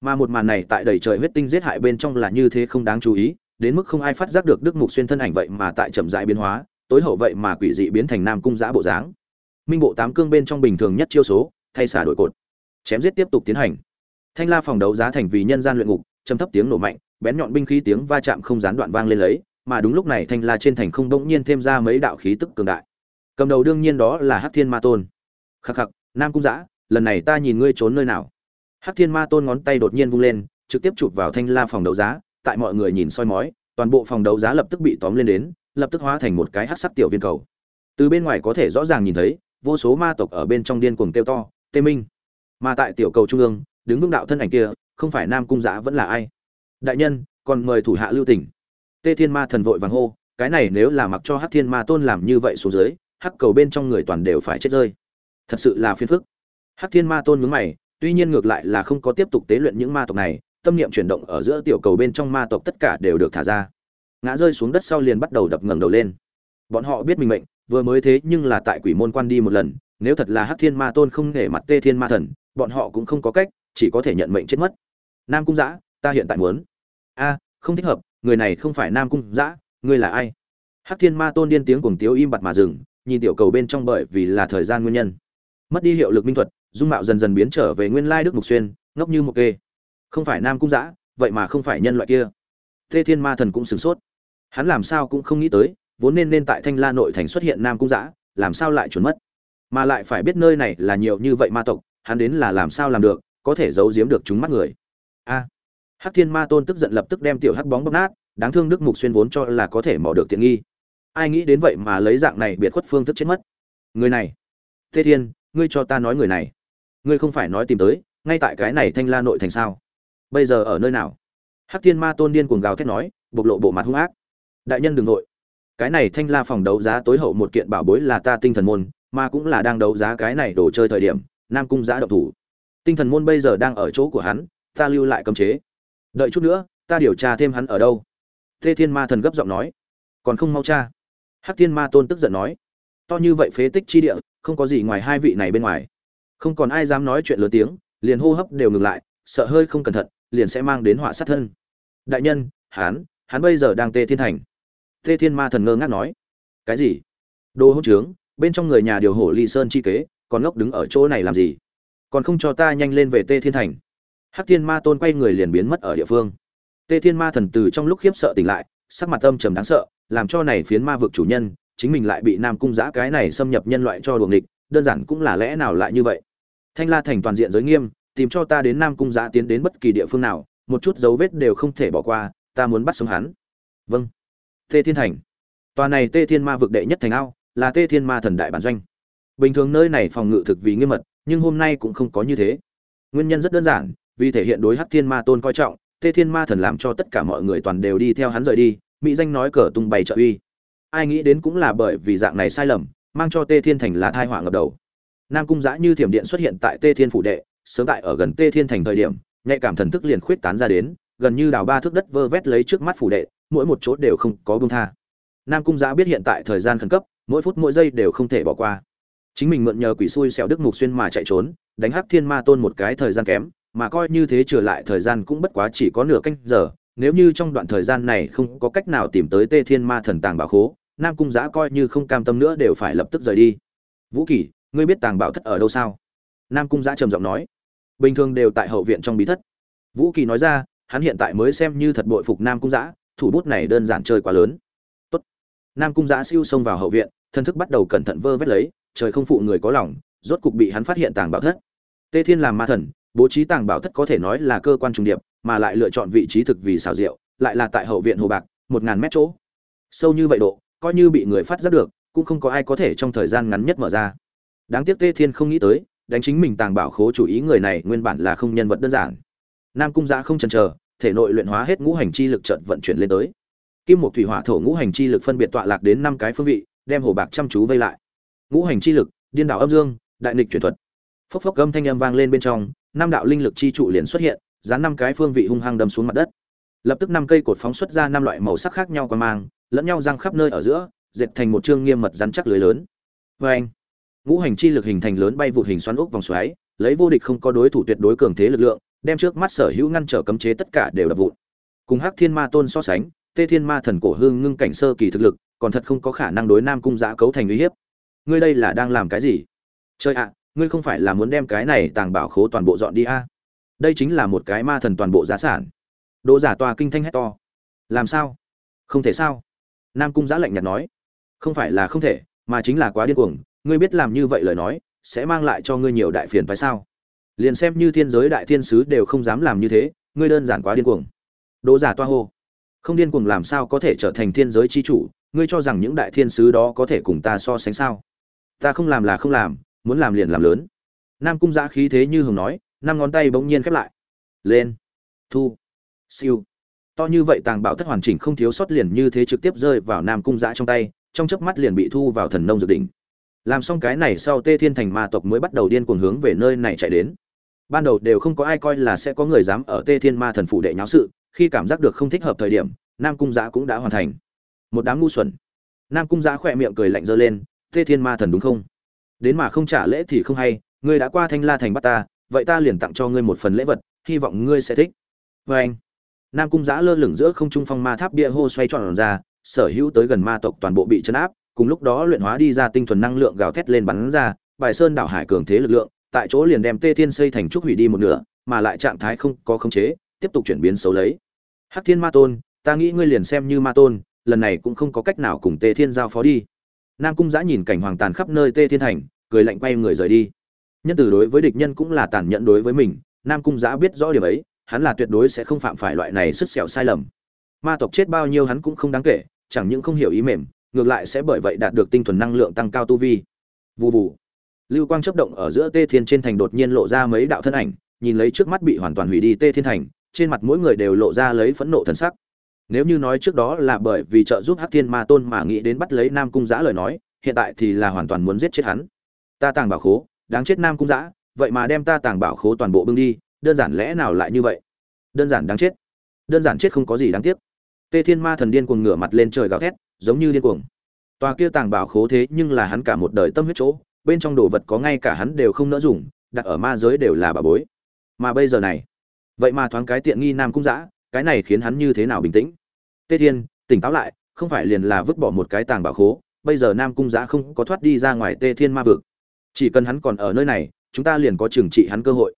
Mà một màn này tại đầy trời huyết tinh giết hại bên trong là như thế không đáng chú ý đến mức không ai phát giác được đức mục xuyên thân ảnh vậy mà tại chậm rãi biến hóa, tối hậu vậy mà quỷ dị biến thành nam cung giã bộ dáng. Minh bộ tám cương bên trong bình thường nhất chiêu số, thay xả đổi cột. Chém giết tiếp tục tiến hành. Thanh la phòng đấu giá thành vì nhân gian luyện ngục châm thấp tiếng nổ mạnh, bén nhọn binh khí tiếng va chạm không gián đoạn vang lên lấy, mà đúng lúc này thanh la trên thành không bỗng nhiên thêm ra mấy đạo khí tức cường đại. Cầm đầu đương nhiên đó là hắc thiên ma tôn. Khắc khắc, nam cung giã, lần này ta nhìn ngươi trốn nơi nào? Hắc thiên ma tôn ngón tay đột nhiên vung lên, trực tiếp chụp vào thanh la phòng đấu giá tại mọi người nhìn soi mói, toàn bộ phòng đấu giá lập tức bị tóm lên đến, lập tức hóa thành một cái hắc sắc tiểu viên cầu. Từ bên ngoài có thể rõ ràng nhìn thấy, vô số ma tộc ở bên trong điên cuồng kêu to, tê minh! Mà tại tiểu cầu trung ương, đứng vững đạo thân ảnh kia, không phải nam cung giã vẫn là ai? Đại nhân, còn mời thủ hạ lưu tỉnh tê thiên ma thần vội vàng hô, cái này nếu là mặc cho hắc thiên ma tôn làm như vậy xuống dưới, hắc cầu bên trong người toàn đều phải chết rơi. Thật sự là phiền phức. Hắc thiên ma tôn nhướng mày, tuy nhiên ngược lại là không có tiếp tục tế luyện những ma tộc này tâm niệm chuyển động ở giữa tiểu cầu bên trong ma tộc tất cả đều được thả ra. Ngã rơi xuống đất sau liền bắt đầu đập ngẩng đầu lên. Bọn họ biết mình mệnh, vừa mới thế nhưng là tại quỷ môn quan đi một lần, nếu thật là hắc thiên ma tôn không nể mặt tê thiên ma thần, bọn họ cũng không có cách, chỉ có thể nhận mệnh chết mất. Nam cung giã ta hiện tại muốn. A, không thích hợp, người này không phải nam cung giã ngươi là ai? Hắc thiên ma tôn điên tiếng cùng tiếu im bặt mà dừng, nhìn tiểu cầu bên trong bởi vì là thời gian nguyên nhân. Mất đi hiệu lực minh thuật, dung mạo dần dần biến trở về nguyên lai đức mục xuyên, ngốc như một kê không phải nam cung giã vậy mà không phải nhân loại kia. Tê thiên ma thần cũng sửng sốt. Hắn làm sao cũng không nghĩ tới, vốn nên nên tại thanh la nội thành xuất hiện nam cung giã làm sao lại trốn mất? Mà lại phải biết nơi này là nhiều như vậy ma tộc, hắn đến là làm sao làm được, có thể giấu giếm được chúng mắt người. A. Hắc thiên ma tôn tức giận lập tức đem tiểu hắc bóng bóc nát, đáng thương đức mục xuyên vốn cho là có thể mò được tiện nghi. Ai nghĩ đến vậy mà lấy dạng này biệt khuất phương thức chết mất. Người này. Tê thiên, ngươi cho ta nói người này. Ngươi không phải nói tìm tới, ngay tại cái này thanh la nội thành sao? Bây giờ ở nơi nào? Hắc thiên ma tôn điên cuồng gào thét nói, bộc lộ bộ mặt hung ác. Đại nhân đừng nội cái này thanh la phòng đấu giá tối hậu một kiện bảo bối là ta tinh thần môn, mà cũng là đang đấu giá cái này đồ chơi thời điểm, nam cung giã độc thủ. Tinh thần môn bây giờ đang ở chỗ của hắn, ta lưu lại cấm chế. Đợi chút nữa, ta điều tra thêm hắn ở đâu. Tê thiên ma thần gấp giọng nói. Còn không mau cha hắc thiên ma tôn tức giận nói. To như vậy phế tích chi địa, không có gì ngoài hai vị này bên ngoài. Không còn ai dám nói chuyện lớn tiếng, liền hô hấp đều ngừng lại, sợ hơi không cẩn thận liền sẽ mang đến họa sát thân. Đại nhân hắn hắn bây giờ đang tê thiên thành. Tê thiên ma thần ngơ ngác nói. Cái gì? Đồ hỗn trướng, bên trong người nhà điều hổ ly sơn chi kế, còn ngốc đứng ở chỗ này làm gì? Còn không cho ta nhanh lên về tê thiên thành. Hắc thiên ma tôn quay người liền biến mất ở địa phương. Tê thiên ma thần từ trong lúc khiếp sợ tỉnh lại, sắc mặt âm trầm đáng sợ, làm cho này phiến ma vực chủ nhân, chính mình lại bị nam cung giã cái này xâm nhập nhân loại cho đuồng địch đơn giản cũng là lẽ nào lại như vậy? Thanh la thành toàn diện giới nghiêm tìm cho ta đến nam cung Giá tiến đến bất kỳ địa phương nào, một chút dấu vết đều không thể bỏ qua, ta muốn bắt sống hắn. Vâng. Tê thiên thành. Tòa này tê thiên ma vực đệ nhất thành ao, là tê thiên ma thần đại bản doanh. Bình thường nơi này phòng ngự thực vì nghiêm mật, nhưng hôm nay cũng không có như thế. Nguyên nhân rất đơn giản, vì thể hiện đối hắc thiên ma tôn coi trọng, tê thiên ma thần làm cho tất cả mọi người toàn đều đi theo hắn rời đi, mỹ danh nói cờ tung bày trợ uy. Ai nghĩ đến cũng là bởi vì dạng này sai lầm, mang cho tê thiên thành là tai họa ngập đầu. Nam cung dã như thiểm điện xuất hiện tại tê thiên phủ đệ sớm tại ở gần tê thiên thành thời điểm, nhạy cảm thần thức liền khuyết tán ra đến, gần như đào ba thước đất vơ vét lấy trước mắt phủ đệ, mỗi một chỗ đều không có buông tha. Nam cung Giá biết hiện tại thời gian khẩn cấp, mỗi phút mỗi giây đều không thể bỏ qua. Chính mình mượn nhờ quỷ xui xẻo đức mục xuyên mà chạy trốn, đánh hắc thiên ma tôn một cái thời gian kém, mà coi như thế trở lại thời gian cũng bất quá chỉ có nửa canh giờ, nếu như trong đoạn thời gian này không có cách nào tìm tới tê thiên ma thần tàng bảo khố, nam cung Giá coi như không cam tâm nữa đều phải lập tức rời đi. Vũ kỳ, ngươi biết tàng bảo thất ở đâu sao? Nam cung Giá trầm giọng nói bình thường đều tại hậu viện trong bí thất. Vũ kỳ nói ra, hắn hiện tại mới xem như thật bội phục nam cung giã thủ bút này đơn giản chơi quá lớn. Tốt. nam cung giã siêu xông vào hậu viện, thân thức bắt đầu cẩn thận vơ vét lấy, trời không phụ người có lòng, rốt cục bị hắn phát hiện tàng bảo thất. Tê thiên làm ma thần, bố trí tàng bảo thất có thể nói là cơ quan trùng điệp, mà lại lựa chọn vị trí thực vì xào rượu lại là tại hậu viện hồ bạc, một ngàn mét chỗ. Sâu như vậy độ, coi như bị người phát giác được, cũng không có ai có thể trong thời gian ngắn nhất mở ra. Đáng tiếc tê thiên không nghĩ tới đánh chính mình tàng bảo khố chủ ý người này nguyên bản là không nhân vật đơn giản. Nam cung giã không chần chờ, thể nội luyện hóa hết ngũ hành chi lực trận vận chuyển lên tới. Kim một thủy hỏa thổ ngũ hành chi lực phân biệt tọa lạc đến năm cái phương vị, đem hồ bạc chăm chú vây lại. Ngũ hành chi lực, điên đảo âm dương, đại nghịch chuyển thuật. Phốc phốc âm thanh âm vang lên bên trong, năm đạo linh lực chi trụ liền xuất hiện, dán năm cái phương vị hung hăng đâm xuống mặt đất. Lập tức năm cây cột phóng xuất ra năm loại màu sắc khác nhau qua mang, lẫn nhau răng khắp nơi ở giữa, dệt thành một chương nghiêm mật rắn chắc lưới lớn. Vê anh ngũ hành chi lực hình thành lớn bay vụt hình xoắn ốc vòng xoáy, lấy vô địch không có đối thủ tuyệt đối cường thế lực lượng, đem trước mắt sở hữu ngăn trở cấm chế tất cả đều đập vụn. Cùng hắc thiên ma tôn so sánh, tê thiên ma thần cổ hương ngưng cảnh sơ kỳ thực lực, còn thật không có khả năng đối nam cung Giá cấu thành uy hiếp. Ngươi đây là đang làm cái gì? Chơi ạ, ngươi không phải là muốn đem cái này tàng bảo khố toàn bộ dọn đi a? À? đây chính là một cái ma thần toàn bộ giá sản. Đỗ giả tòa kinh thanh hét to. Làm sao? Không thể sao? Nam cung Giá lạnh nhạt nói. Không phải là không thể, mà chính là quá điên cuồng ngươi biết làm như vậy lời nói, sẽ mang lại cho ngươi nhiều đại phiền phải sao? Liền xem như thiên giới đại thiên sứ đều không dám làm như thế, ngươi đơn giản quá điên cuồng. Đỗ giả toa hô. Không điên cuồng làm sao có thể trở thành thiên giới chi chủ, ngươi cho rằng những đại thiên sứ đó có thể cùng ta so sánh sao? Ta không làm là không làm, muốn làm liền làm lớn. Nam cung giã khí thế như hùng nói, năm ngón tay bỗng nhiên khép lại. Lên. Thu. Siêu. To như vậy tàng bảo thất hoàn chỉnh không thiếu sót liền như thế trực tiếp rơi vào nam cung giã trong tay, trong chớp mắt liền bị thu vào thần nông dược đỉnh làm xong cái này sau tê thiên thành ma tộc mới bắt đầu điên cuồng hướng về nơi này chạy đến. Ban đầu đều không có ai coi là sẽ có người dám ở tê thiên ma thần phủ đệ nháo sự, khi cảm giác được không thích hợp thời điểm, nam cung giã cũng đã hoàn thành. Một đám ngu xuẩn. Nam cung giã khỏe miệng cười lạnh dơ lên, tê thiên ma thần đúng không? Đến mà không trả lễ thì không hay, ngươi đã qua thanh la thành bắt ta, vậy ta liền tặng cho ngươi một phần lễ vật, hy vọng ngươi sẽ thích. Vê anh, nam cung giã lơ lửng giữa không trung phong ma tháp bia hô xoay tròn ra, sở hữu tới gần ma tộc toàn bộ bị chấn áp cùng lúc đó luyện hóa đi ra tinh thuần năng lượng gào thét lên bắn ra, bài sơn đảo hải cường thế lực lượng, tại chỗ liền đem tê thiên xây thành trúc hủy đi một nửa, mà lại trạng thái không có khống chế, tiếp tục chuyển biến xấu lấy. Hắc thiên ma tôn, ta nghĩ ngươi liền xem như ma tôn, lần này cũng không có cách nào cùng tê thiên giao phó đi. Nam cung giã nhìn cảnh hoàng tàn khắp nơi tê thiên thành, cười lạnh quay người rời đi. Nhân từ đối với địch nhân cũng là tàn nhẫn đối với mình, nam cung giã biết rõ điểm ấy, hắn là tuyệt đối sẽ không phạm phải loại này sứt sẹo sai lầm. Ma tộc chết bao nhiêu hắn cũng không đáng kể, chẳng những không hiểu ý mềm ngược lại sẽ bởi vậy đạt được tinh thuần năng lượng tăng cao tu vi. Vụ vụ lưu quang chấp động ở giữa tê thiên trên thành đột nhiên lộ ra mấy đạo thân ảnh, nhìn lấy trước mắt bị hoàn toàn hủy đi tê thiên thành, trên mặt mỗi người đều lộ ra lấy phẫn nộ thần sắc. Nếu như nói trước đó là bởi vì trợ giúp hắc thiên ma tôn mà nghĩ đến bắt lấy nam cung giã lời nói, hiện tại thì là hoàn toàn muốn giết chết hắn. Ta tàng bảo khố, đáng chết nam cung giã, vậy mà đem ta tàng bảo khố toàn bộ bưng đi, đơn giản lẽ nào lại như vậy? Đơn giản đáng chết. Đơn giản chết không có gì đáng tiếc. Tê thiên ma thần điên cuồng ngửa mặt lên trời gào thét giống như điên cuồng. Tòa kia tàng bảo khố thế nhưng là hắn cả một đời tâm huyết chỗ bên trong đồ vật có ngay cả hắn đều không nỡ dùng đặt ở ma giới đều là bà bối. Mà bây giờ này vậy mà thoáng cái tiện nghi nam cung dã, cái này khiến hắn như thế nào bình tĩnh? Tê thiên tỉnh táo lại không phải liền là vứt bỏ một cái tàng bảo khố bây giờ nam cung giã không có thoát đi ra ngoài tê thiên ma vực. Chỉ cần hắn còn ở nơi này chúng ta liền có trừng trị hắn cơ hội.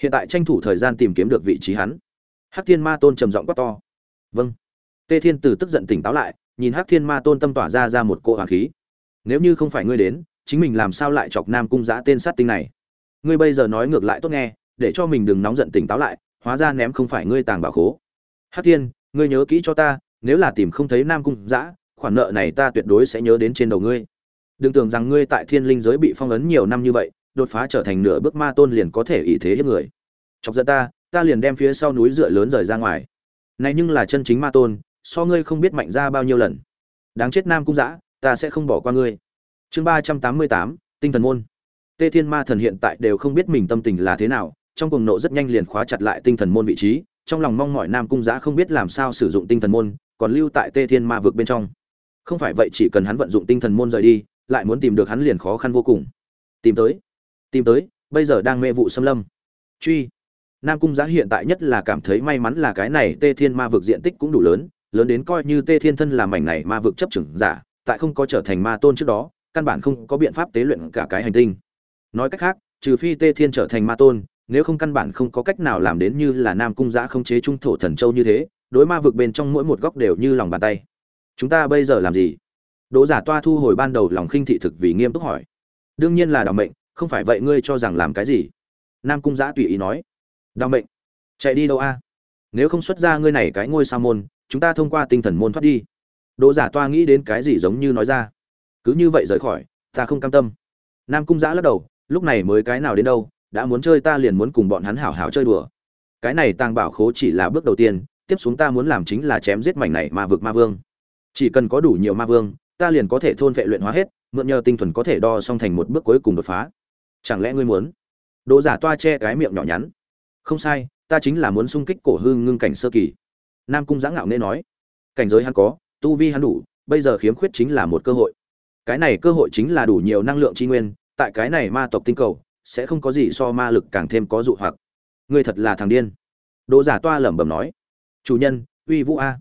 Hiện tại tranh thủ thời gian tìm kiếm được vị trí hắn. Hắc thiên ma tôn trầm giọng quát to. Vâng. Tê thiên từ tức giận tỉnh táo lại nhìn hắc thiên ma tôn tâm tỏa ra ra một cỗ hoàng khí. Nếu như không phải ngươi đến, chính mình làm sao lại chọc nam cung giã tên sát tinh này? Ngươi bây giờ nói ngược lại tốt nghe, để cho mình đừng nóng giận tỉnh táo lại, hóa ra ném không phải ngươi tàng bảo khố. Hắc thiên, ngươi nhớ kỹ cho ta, nếu là tìm không thấy nam cung giã, khoản nợ này ta tuyệt đối sẽ nhớ đến trên đầu ngươi. Đừng tưởng rằng ngươi tại thiên linh giới bị phong ấn nhiều năm như vậy, đột phá trở thành nửa bước ma tôn liền có thể ý thế hiếp người. Chọc giận ta ta liền đem phía sau núi dựa lớn rời ra ngoài. Này nhưng là chân chính ma tôn so ngươi không biết mạnh ra bao nhiêu lần. Đáng chết nam cung giã ta sẽ không bỏ qua ngươi. Chương ba trăm tám mươi tám, tinh thần môn. Tê thiên ma thần hiện tại đều không biết mình tâm tình là thế nào, trong cuồng nộ rất nhanh liền khóa chặt lại tinh thần môn vị trí, trong lòng mong mọi nam cung giã không biết làm sao sử dụng tinh thần môn, còn lưu tại tê thiên ma vực bên trong. Không phải vậy chỉ cần hắn vận dụng tinh thần môn rời đi, lại muốn tìm được hắn liền khó khăn vô cùng. Tìm tới tìm tới, bây giờ đang mê vụ xâm lâm. Truy. Nam cung giã hiện tại nhất là cảm thấy may mắn là cái này tê thiên ma vực diện tích cũng đủ lớn lớn đến coi như tê thiên thân làm mảnh này ma vực chấp trưởng giả, tại không có trở thành ma tôn trước đó, căn bản không có biện pháp tế luyện cả cái hành tinh. Nói cách khác, trừ phi tê thiên trở thành ma tôn, nếu không căn bản không có cách nào làm đến như là nam cung giã không chế trung thổ thần châu như thế, đối ma vực bên trong mỗi một góc đều như lòng bàn tay. Chúng ta bây giờ làm gì? Đỗ giả toa thu hồi ban đầu lòng khinh thị thực vì nghiêm túc hỏi. Đương nhiên là đ mệnh, không phải vậy ngươi cho rằng làm cái gì? Nam cung giã tùy ý nói. Đau mệnh. Chạy đi đâu a? Nếu không xuất ra ngươi này cái ngôi sao môn chúng ta thông qua tinh thần môn thoát đi. Đỗ giả toa nghĩ đến cái gì giống như nói ra. Cứ như vậy rời khỏi, ta không cam tâm. Nam cung giã lắc đầu, lúc này mới cái nào đến đâu, đã muốn chơi ta liền muốn cùng bọn hắn hảo hảo chơi đùa. Cái này tàng bảo khố chỉ là bước đầu tiên, tiếp xuống ta muốn làm chính là chém giết mảnh này ma vực ma vương. Chỉ cần có đủ nhiều ma vương, ta liền có thể thôn vệ luyện hóa hết, mượn nhờ tinh thuần có thể đo xong thành một bước cuối cùng đột phá. Chẳng lẽ ngươi muốn? Đỗ giả toa che cái miệng nhỏ nhắn. Không sai, ta chính là muốn xung kích cổ hương ngưng cảnh sơ kỳ nam cung giã ngạo nên nói, cảnh giới hắn có, tu vi hắn đủ, bây giờ khiếm khuyết chính là một cơ hội. Cái này cơ hội chính là đủ nhiều năng lượng tri nguyên, tại cái này ma tộc tinh cầu, sẽ không có gì so ma lực càng thêm có dụ hoặc. Ngươi thật là thằng điên. Đỗ giả toa lẩm bẩm nói, chủ nhân, uy vũ a.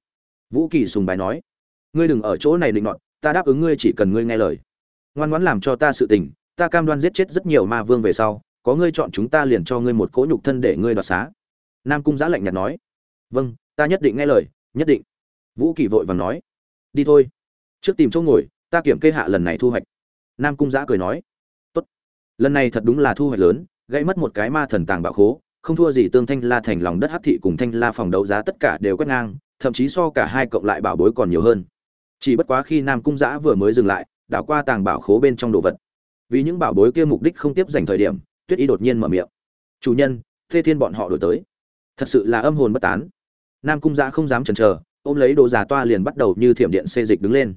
Vũ kỳ sùng bài nói, ngươi đừng ở chỗ này định nọt, ta đáp ứng ngươi chỉ cần ngươi nghe lời. Ngoan ngoãn làm cho ta sự tình, ta cam đoan giết chết rất nhiều ma vương về sau, có ngươi chọn chúng ta liền cho ngươi một cỗ nhục thân để ngươi đoạt xá. Nam cung giã lạnh nhạt nói vâng ta nhất định nghe lời, nhất định. Vũ kỳ vội vàng nói, đi thôi. Trước tìm chỗ ngồi, ta kiểm kê hạ lần này thu hoạch. Nam cung giã cười nói, tốt. Lần này thật đúng là thu hoạch lớn, gãy mất một cái ma thần tàng bạo khố, không thua gì tương thanh la thành lòng đất hắc thị cùng thanh la phòng đấu giá tất cả đều quét ngang, thậm chí so cả hai cộng lại bảo bối còn nhiều hơn. Chỉ bất quá khi nam cung giã vừa mới dừng lại, đảo qua tàng bảo khố bên trong đồ vật. Vì những bảo bối kia mục đích không tiếp dành thời điểm, tuyết y đột nhiên mở miệng. Chủ nhân, thê thiên bọn họ đổi tới. Thật sự là âm hồn bất tán nam cung giã không dám chần chờ, ôm lấy đồ già toa liền bắt đầu như thiểm điện xê dịch đứng lên.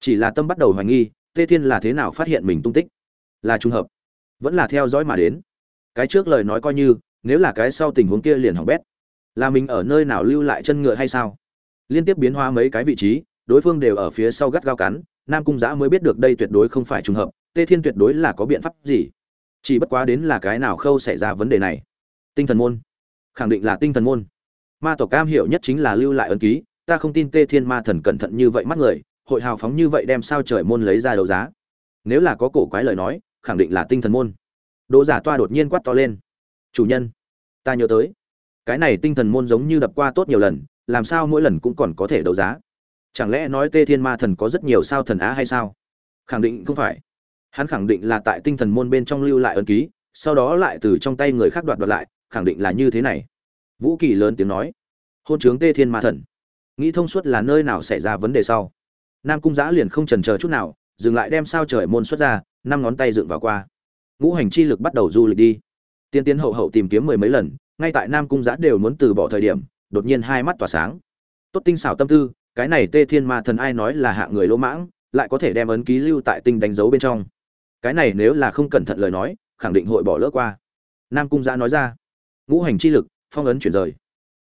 Chỉ là tâm bắt đầu hoài nghi, tê thiên là thế nào phát hiện mình tung tích? Là trùng hợp, vẫn là theo dõi mà đến. Cái trước lời nói coi như, nếu là cái sau tình huống kia liền hỏng bét. Là mình ở nơi nào lưu lại chân ngựa hay sao? Liên tiếp biến hóa mấy cái vị trí, đối phương đều ở phía sau gắt gao cắn, nam cung giã mới biết được đây tuyệt đối không phải trùng hợp, tê thiên tuyệt đối là có biện pháp gì. Chỉ bất quá đến là cái nào khâu xảy ra vấn đề này? Tinh thần môn. Khẳng định là tinh thần môn ma tộc cam hiểu nhất chính là lưu lại ấn ký, ta không tin tê thiên ma thần cẩn thận như vậy mắt người, hội hào phóng như vậy đem sao trời môn lấy ra đấu giá. Nếu là có cổ quái lời nói, khẳng định là tinh thần môn. Đỗ giả toa đột nhiên quát to lên. Chủ nhân, ta nhớ tới. Cái này tinh thần môn giống như đập qua tốt nhiều lần, làm sao mỗi lần cũng còn có thể đấu giá? Chẳng lẽ nói tê thiên ma thần có rất nhiều sao thần á hay sao? Khẳng định không phải. Hắn khẳng định là tại tinh thần môn bên trong lưu lại ấn ký, sau đó lại từ trong tay người khác đoạt đoạt lại, khẳng định là như thế này vũ kỳ lớn tiếng nói, hôn trướng tê thiên ma thần, nghĩ thông suốt là nơi nào xảy ra vấn đề sau. Nam cung giã liền không trần chờ chút nào, dừng lại đem sao trời môn xuất ra, năm ngón tay dựng vào qua. Ngũ hành chi lực bắt đầu du lịch đi. Tiên tiến hậu hậu tìm kiếm mười mấy lần, ngay tại nam cung giã đều muốn từ bỏ thời điểm, đột nhiên hai mắt tỏa sáng. Tốt tinh xảo tâm tư, cái này tê thiên ma thần ai nói là hạ người lỗ mãng, lại có thể đem ấn ký lưu tại tinh đánh dấu bên trong. Cái này nếu là không cẩn thận lời nói, khẳng định hội bỏ lỡ qua. Nam cung giã nói ra, ngũ hành chi lực phong ấn chuyển rời.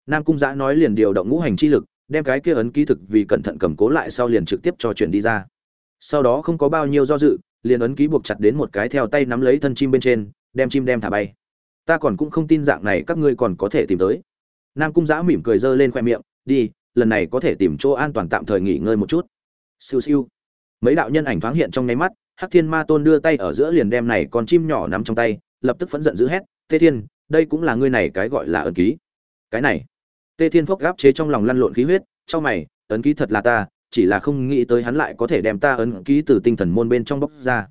Nam cung giã nói liền điều động ngũ hành chi lực, đem cái kia ấn ký thực vì cẩn thận cầm cố lại sau liền trực tiếp cho chuyển đi ra. Sau đó không có bao nhiêu do dự, liền ấn ký buộc chặt đến một cái theo tay nắm lấy thân chim bên trên, đem chim đem thả bay. Ta còn cũng không tin dạng này các ngươi còn có thể tìm tới. Nam cung giã mỉm cười giơ lên khoe miệng, đi, lần này có thể tìm chỗ an toàn tạm thời nghỉ ngơi một chút. Siêu siêu. Mấy đạo nhân ảnh thoáng hiện trong nháy mắt, hắc thiên ma tôn đưa tay ở giữa liền đem này con chim nhỏ nắm trong tay, lập tức phẫn giận dữ hét, tê thiên đây cũng là ngươi này cái gọi là ấn ký. Cái này, tê thiên phốc gáp chế trong lòng lăn lộn khí huyết, cho mày, ấn ký thật là ta, chỉ là không nghĩ tới hắn lại có thể đem ta ấn ký từ tinh thần môn bên trong bốc ra.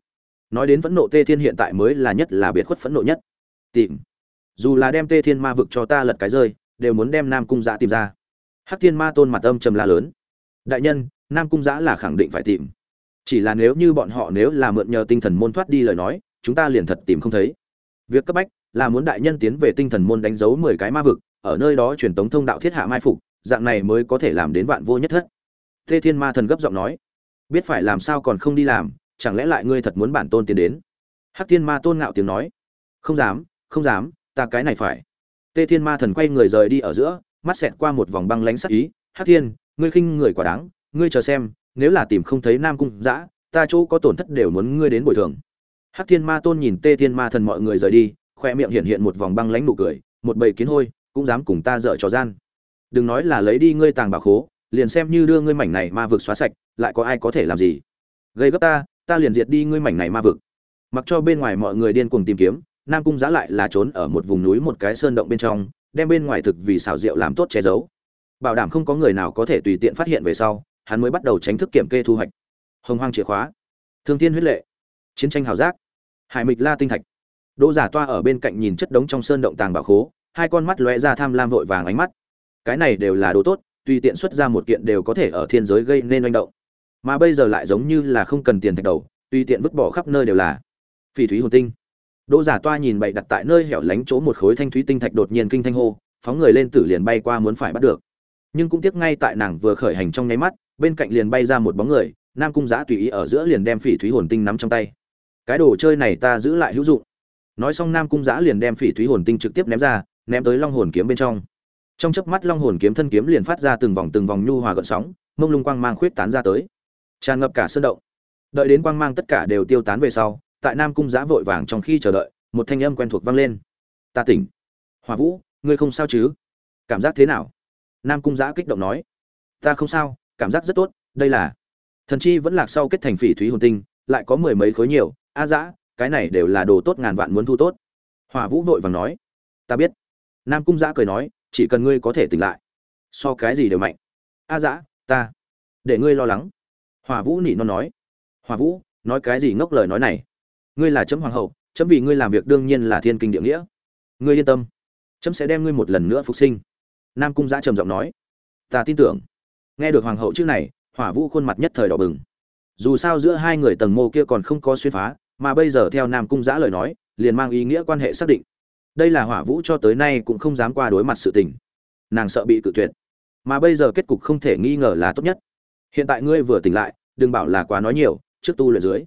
Nói đến phẫn nộ tê thiên hiện tại mới là nhất là biệt khuất phẫn nộ nhất. Tìm. Dù là đem tê thiên ma vực cho ta lật cái rơi, đều muốn đem nam cung giã tìm ra. Hắc thiên ma tôn mặt âm trầm la lớn. Đại nhân, nam cung giã là khẳng định phải tìm. Chỉ là nếu như bọn họ nếu là mượn nhờ tinh thần môn thoát đi lời nói, chúng ta liền thật tìm không thấy. Việc cấp bách là muốn đại nhân tiến về tinh thần môn đánh dấu mười cái ma vực, ở nơi đó truyền tống thông đạo thiết hạ mai phục, dạng này mới có thể làm đến vạn vô nhất thất. Tê thiên ma thần gấp giọng nói. Biết phải làm sao còn không đi làm, chẳng lẽ lại ngươi thật muốn bản tôn tiến đến? Hắc thiên ma tôn ngạo tiếng nói. Không dám không dám, ta cái này phải. Tê thiên ma thần quay người rời đi ở giữa, mắt xẹt qua một vòng băng lánh sắc ý. Hắc thiên, ngươi khinh người quả đáng, ngươi chờ xem, nếu là tìm không thấy nam cung dã, ta chỗ có tổn thất đều muốn ngươi đến bồi thường. Hắc thiên ma tôn nhìn tê thiên ma thần mọi người rời đi khoe miệng hiện hiện một vòng băng lánh nụ cười, một bầy kiến hôi, cũng dám cùng ta dở trò gian. Đừng nói là lấy đi ngươi tàng bảo khố, liền xem như đưa ngươi mảnh này ma vực xóa sạch, lại có ai có thể làm gì? Gây gấp ta ta liền diệt đi ngươi mảnh này ma vực. Mặc cho bên ngoài mọi người điên cuồng tìm kiếm, nam cung giá lại là trốn ở một vùng núi một cái sơn động bên trong, đem bên ngoài thực vì xảo diệu làm tốt che giấu. Bảo đảm không có người nào có thể tùy tiện phát hiện về sau, hắn mới bắt đầu tránh thức kiểm kê thu hoạch. Hồng hoang chìa khóa. Thương tiên huyết lệ. Chiến tranh hào giác. Hải mịch la tinh thạch đỗ giả toa ở bên cạnh nhìn chất đống trong sơn động tàng bảo khố, hai con mắt lóe ra tham lam vội vàng ánh mắt. Cái này đều là đồ tốt, tùy tiện xuất ra một kiện đều có thể ở thiên giới gây nên hoành động. Mà bây giờ lại giống như là không cần tiền thạch đầu, tùy tiện vứt bỏ khắp nơi đều là. Phỉ thúy hồn tinh. Đỗ giả toa nhìn bậy đặt tại nơi hẻo lánh chỗ một khối thanh thúy tinh thạch đột nhiên kinh thanh hô, phóng người lên tử liền bay qua muốn phải bắt được. Nhưng cũng tiếc ngay tại nàng vừa khởi hành trong nháy mắt, bên cạnh liền bay ra một bóng người, nam cung Giá tùy ý ở giữa liền đem phỉ thúy hồn tinh nắm trong tay. Cái đồ chơi này ta giữ lại hữu dụng nói xong nam cung giã liền đem phỉ thúy hồn tinh trực tiếp ném ra, ném tới long hồn kiếm bên trong. Trong chớp mắt long hồn kiếm thân kiếm liền phát ra từng vòng từng vòng nhu hòa gợn sóng, mông lung quang mang khuyết tán ra tới. Tràn ngập cả sơn động. Đợi đến quang mang tất cả đều tiêu tán về sau, tại nam cung giã vội vàng trong khi chờ đợi, một thanh âm quen thuộc vang lên. Ta tỉnh. Hòa vũ, ngươi không sao chứ? Cảm giác thế nào? Nam cung giã kích động nói. Ta không sao, cảm giác rất tốt, đây là. Thần chi vẫn lạc sau kết thành phỉ thúy hồn tinh, lại có mười mấy khối nhiều, a giã cái này đều là đồ tốt ngàn vạn muốn thu tốt. Hòa vũ vội vàng nói, ta biết. Nam cung giã cười nói, chỉ cần ngươi có thể tỉnh lại, so cái gì đều mạnh. A dã, ta, để ngươi lo lắng. Hòa vũ nỉ non nói hòa vũ, nói cái gì ngốc lời nói này? Ngươi là chấm hoàng hậu, chấm vì ngươi làm việc đương nhiên là thiên kinh địa nghĩa. Ngươi yên tâm, chấm sẽ đem ngươi một lần nữa phục sinh. Nam cung giã trầm giọng nói, ta tin tưởng. Nghe được hoàng hậu chữ này, hỏa vũ khuôn mặt nhất thời đỏ bừng. Dù sao giữa hai người tầng mô kia còn không có xuyên phá mà bây giờ theo nam cung giã lời nói liền mang ý nghĩa quan hệ xác định. Đây là hỏa vũ cho tới nay cũng không dám qua đối mặt sự tình. Nàng sợ bị cự tuyệt. Mà bây giờ kết cục không thể nghi ngờ là tốt nhất. Hiện tại ngươi vừa tỉnh lại đừng bảo là quá nói nhiều trước tu luyện dưới.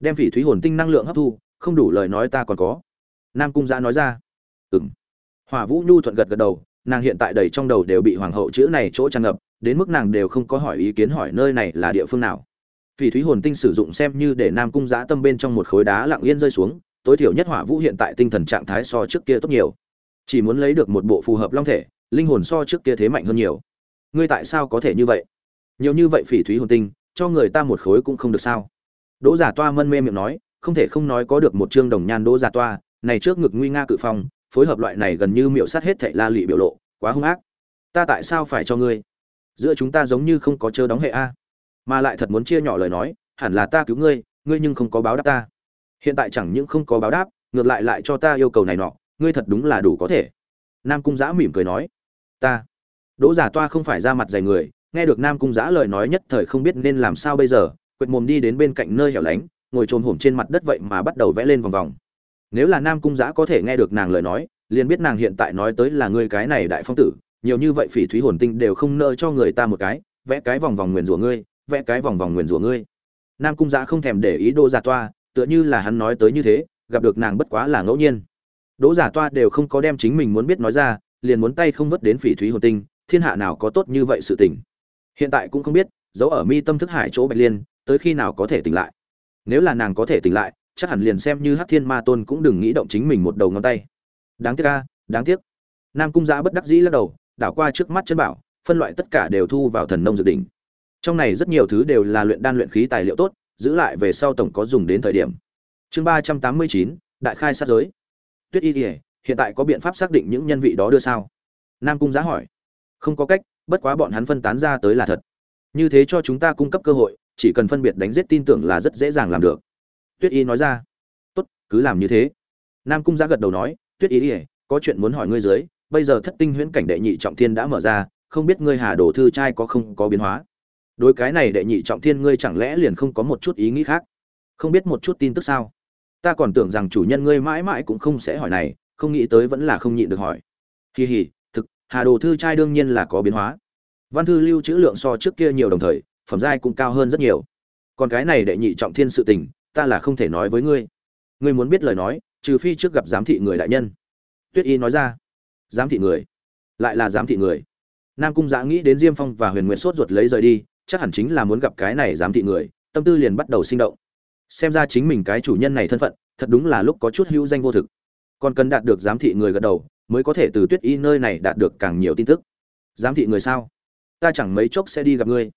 Đem phỉ thúy hồn tinh năng lượng hấp thu không đủ lời nói ta còn có. Nam cung giã nói ra. Ừm, hỏa vũ nhu thuận gật gật đầu nàng hiện tại đầy trong đầu đều bị hoàng hậu chữ này chỗ tràn ngập đến mức nàng đều không có hỏi ý kiến hỏi nơi này là địa phương nào phỉ thúy hồn tinh sử dụng xem như để nam cung giã tâm bên trong một khối đá lặng yên rơi xuống, tối thiểu nhất hỏa vũ hiện tại tinh thần trạng thái so trước kia tốt nhiều. Chỉ muốn lấy được một bộ phù hợp long thể, linh hồn so trước kia thế mạnh hơn nhiều. Ngươi tại sao có thể như vậy? Nhiều như vậy phỉ thúy hồn tinh, cho người ta một khối cũng không được sao? Đỗ giả toa mân mê miệng nói, không thể không nói có được một chương đồng nhan đỗ giả toa, này trước ngực nguy nga cự phong, phối hợp loại này gần như miệu sát hết thệ la lị biểu lộ, quá hung ác. Ta tại sao phải cho ngươi? Giữa chúng ta giống như không có chớ đóng hệ a mà lại thật muốn chia nhỏ lời nói, hẳn là ta cứu ngươi ngươi nhưng không có báo đáp ta. Hiện tại chẳng những không có báo đáp, ngược lại lại cho ta yêu cầu này nọ, ngươi thật đúng là đủ có thể. Nam cung giã mỉm cười nói, ta. Đỗ giả toa không phải ra mặt dày người, nghe được nam cung giã lời nói nhất thời không biết nên làm sao bây giờ, quệt mồm đi đến bên cạnh nơi hẻo lánh, ngồi trồm hổm trên mặt đất vậy mà bắt đầu vẽ lên vòng vòng. Nếu là nam cung giã có thể nghe được nàng lời nói, liền biết nàng hiện tại nói tới là ngươi cái này đại phong tử, nhiều như vậy phỉ thúy hồn tinh đều không nợ cho người ta một cái, vẽ cái vòng vòng nguyền rủa ngươi vẽ cái vòng vòng nguyền rủa ngươi. Nam cung giã không thèm để ý đỗ giả toa, tựa như là hắn nói tới như thế, gặp được nàng bất quá là ngẫu nhiên. Đỗ giả toa đều không có đem chính mình muốn biết nói ra, liền muốn tay không vứt đến phỉ thúy hồn tinh, thiên hạ nào có tốt như vậy sự tình. Hiện tại cũng không biết, giấu ở mi tâm thức hải chỗ bạch liên, tới khi nào có thể tỉnh lại. Nếu là nàng có thể tỉnh lại, chắc hẳn liền xem như hắc thiên ma tôn cũng đừng nghĩ động chính mình một đầu ngón tay. Đáng tiếc a, đáng tiếc. Nam cung giã bất đắc dĩ lắc đầu, đảo qua trước mắt chân bảo, phân loại tất cả đều thu vào thần nông dự định trong này rất nhiều thứ đều là luyện đan luyện khí tài liệu tốt, giữ lại về sau tổng có dùng đến thời điểm. Chương ba trăm tám mươi chín, đại khai sát giới. Tuyết y kỉa hiện tại có biện pháp xác định những nhân vị đó đưa sao? Nam cung giá hỏi. Không có cách, bất quá bọn hắn phân tán ra tới là thật. Như thế cho chúng ta cung cấp cơ hội, chỉ cần phân biệt đánh giết tin tưởng là rất dễ dàng làm được. Tuyết y nói ra. Tốt, cứ làm như thế. Nam cung giá gật đầu nói. Tuyết y kỉa có chuyện muốn hỏi ngươi dưới, bây giờ thất tinh huyễn cảnh đệ nhị trọng thiên đã mở ra, không biết ngươi hà đồ thư trai có không có biến hóa? Đối cái này đệ nhị trọng thiên ngươi chẳng lẽ liền không có một chút ý nghĩ khác? Không biết một chút tin tức sao? Ta còn tưởng rằng chủ nhân ngươi mãi mãi cũng không sẽ hỏi này, không nghĩ tới vẫn là không nhịn được hỏi. Kỳ hỉ thực, hà đồ thư trai đương nhiên là có biến hóa. Văn thư lưu trữ lượng so trước kia nhiều đồng thời, phẩm giai cũng cao hơn rất nhiều. Còn cái này đệ nhị trọng thiên sự tình, ta là không thể nói với ngươi. Ngươi muốn biết lời nói, trừ phi trước gặp giám thị người đại nhân. Tuyết y nói ra. Giám thị người? Lại là giám thị người. Nam cung giã nghĩ đến diêm phong và huyền nguyệt sốt ruột lấy rời đi chắc hẳn chính là muốn gặp cái này giám thị người, tâm tư liền bắt đầu sinh động. Xem ra chính mình cái chủ nhân này thân phận, thật đúng là lúc có chút hữu danh vô thực. Còn cần đạt được giám thị người gật đầu, mới có thể từ tuyết y nơi này đạt được càng nhiều tin tức. Giám thị người sao? Ta chẳng mấy chốc sẽ đi gặp ngươi.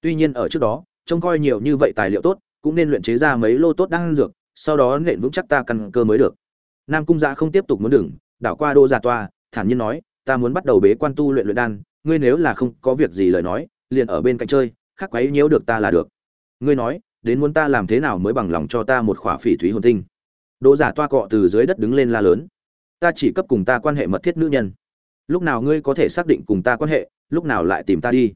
Tuy nhiên ở trước đó, trông coi nhiều như vậy tài liệu tốt, cũng nên luyện chế ra mấy lô tốt đang dược, sau đó nện vững chắc ta căn cơ mới được. Nam cung dạ không tiếp tục muốn đừng, đảo qua đô giả toa, thản nhiên nói, ta muốn bắt đầu bế quan tu luyện luyện đan, ngươi nếu là không có việc gì lời nói, liền ở bên cạnh chơi khác quấy nhiễu được ta là được. Ngươi nói, đến muốn ta làm thế nào mới bằng lòng cho ta một khỏa phỉ thúy hồn tinh? Đỗ giả toa cọ từ dưới đất đứng lên la lớn. Ta chỉ cấp cùng ta quan hệ mật thiết nữ nhân. Lúc nào ngươi có thể xác định cùng ta quan hệ, lúc nào lại tìm ta đi?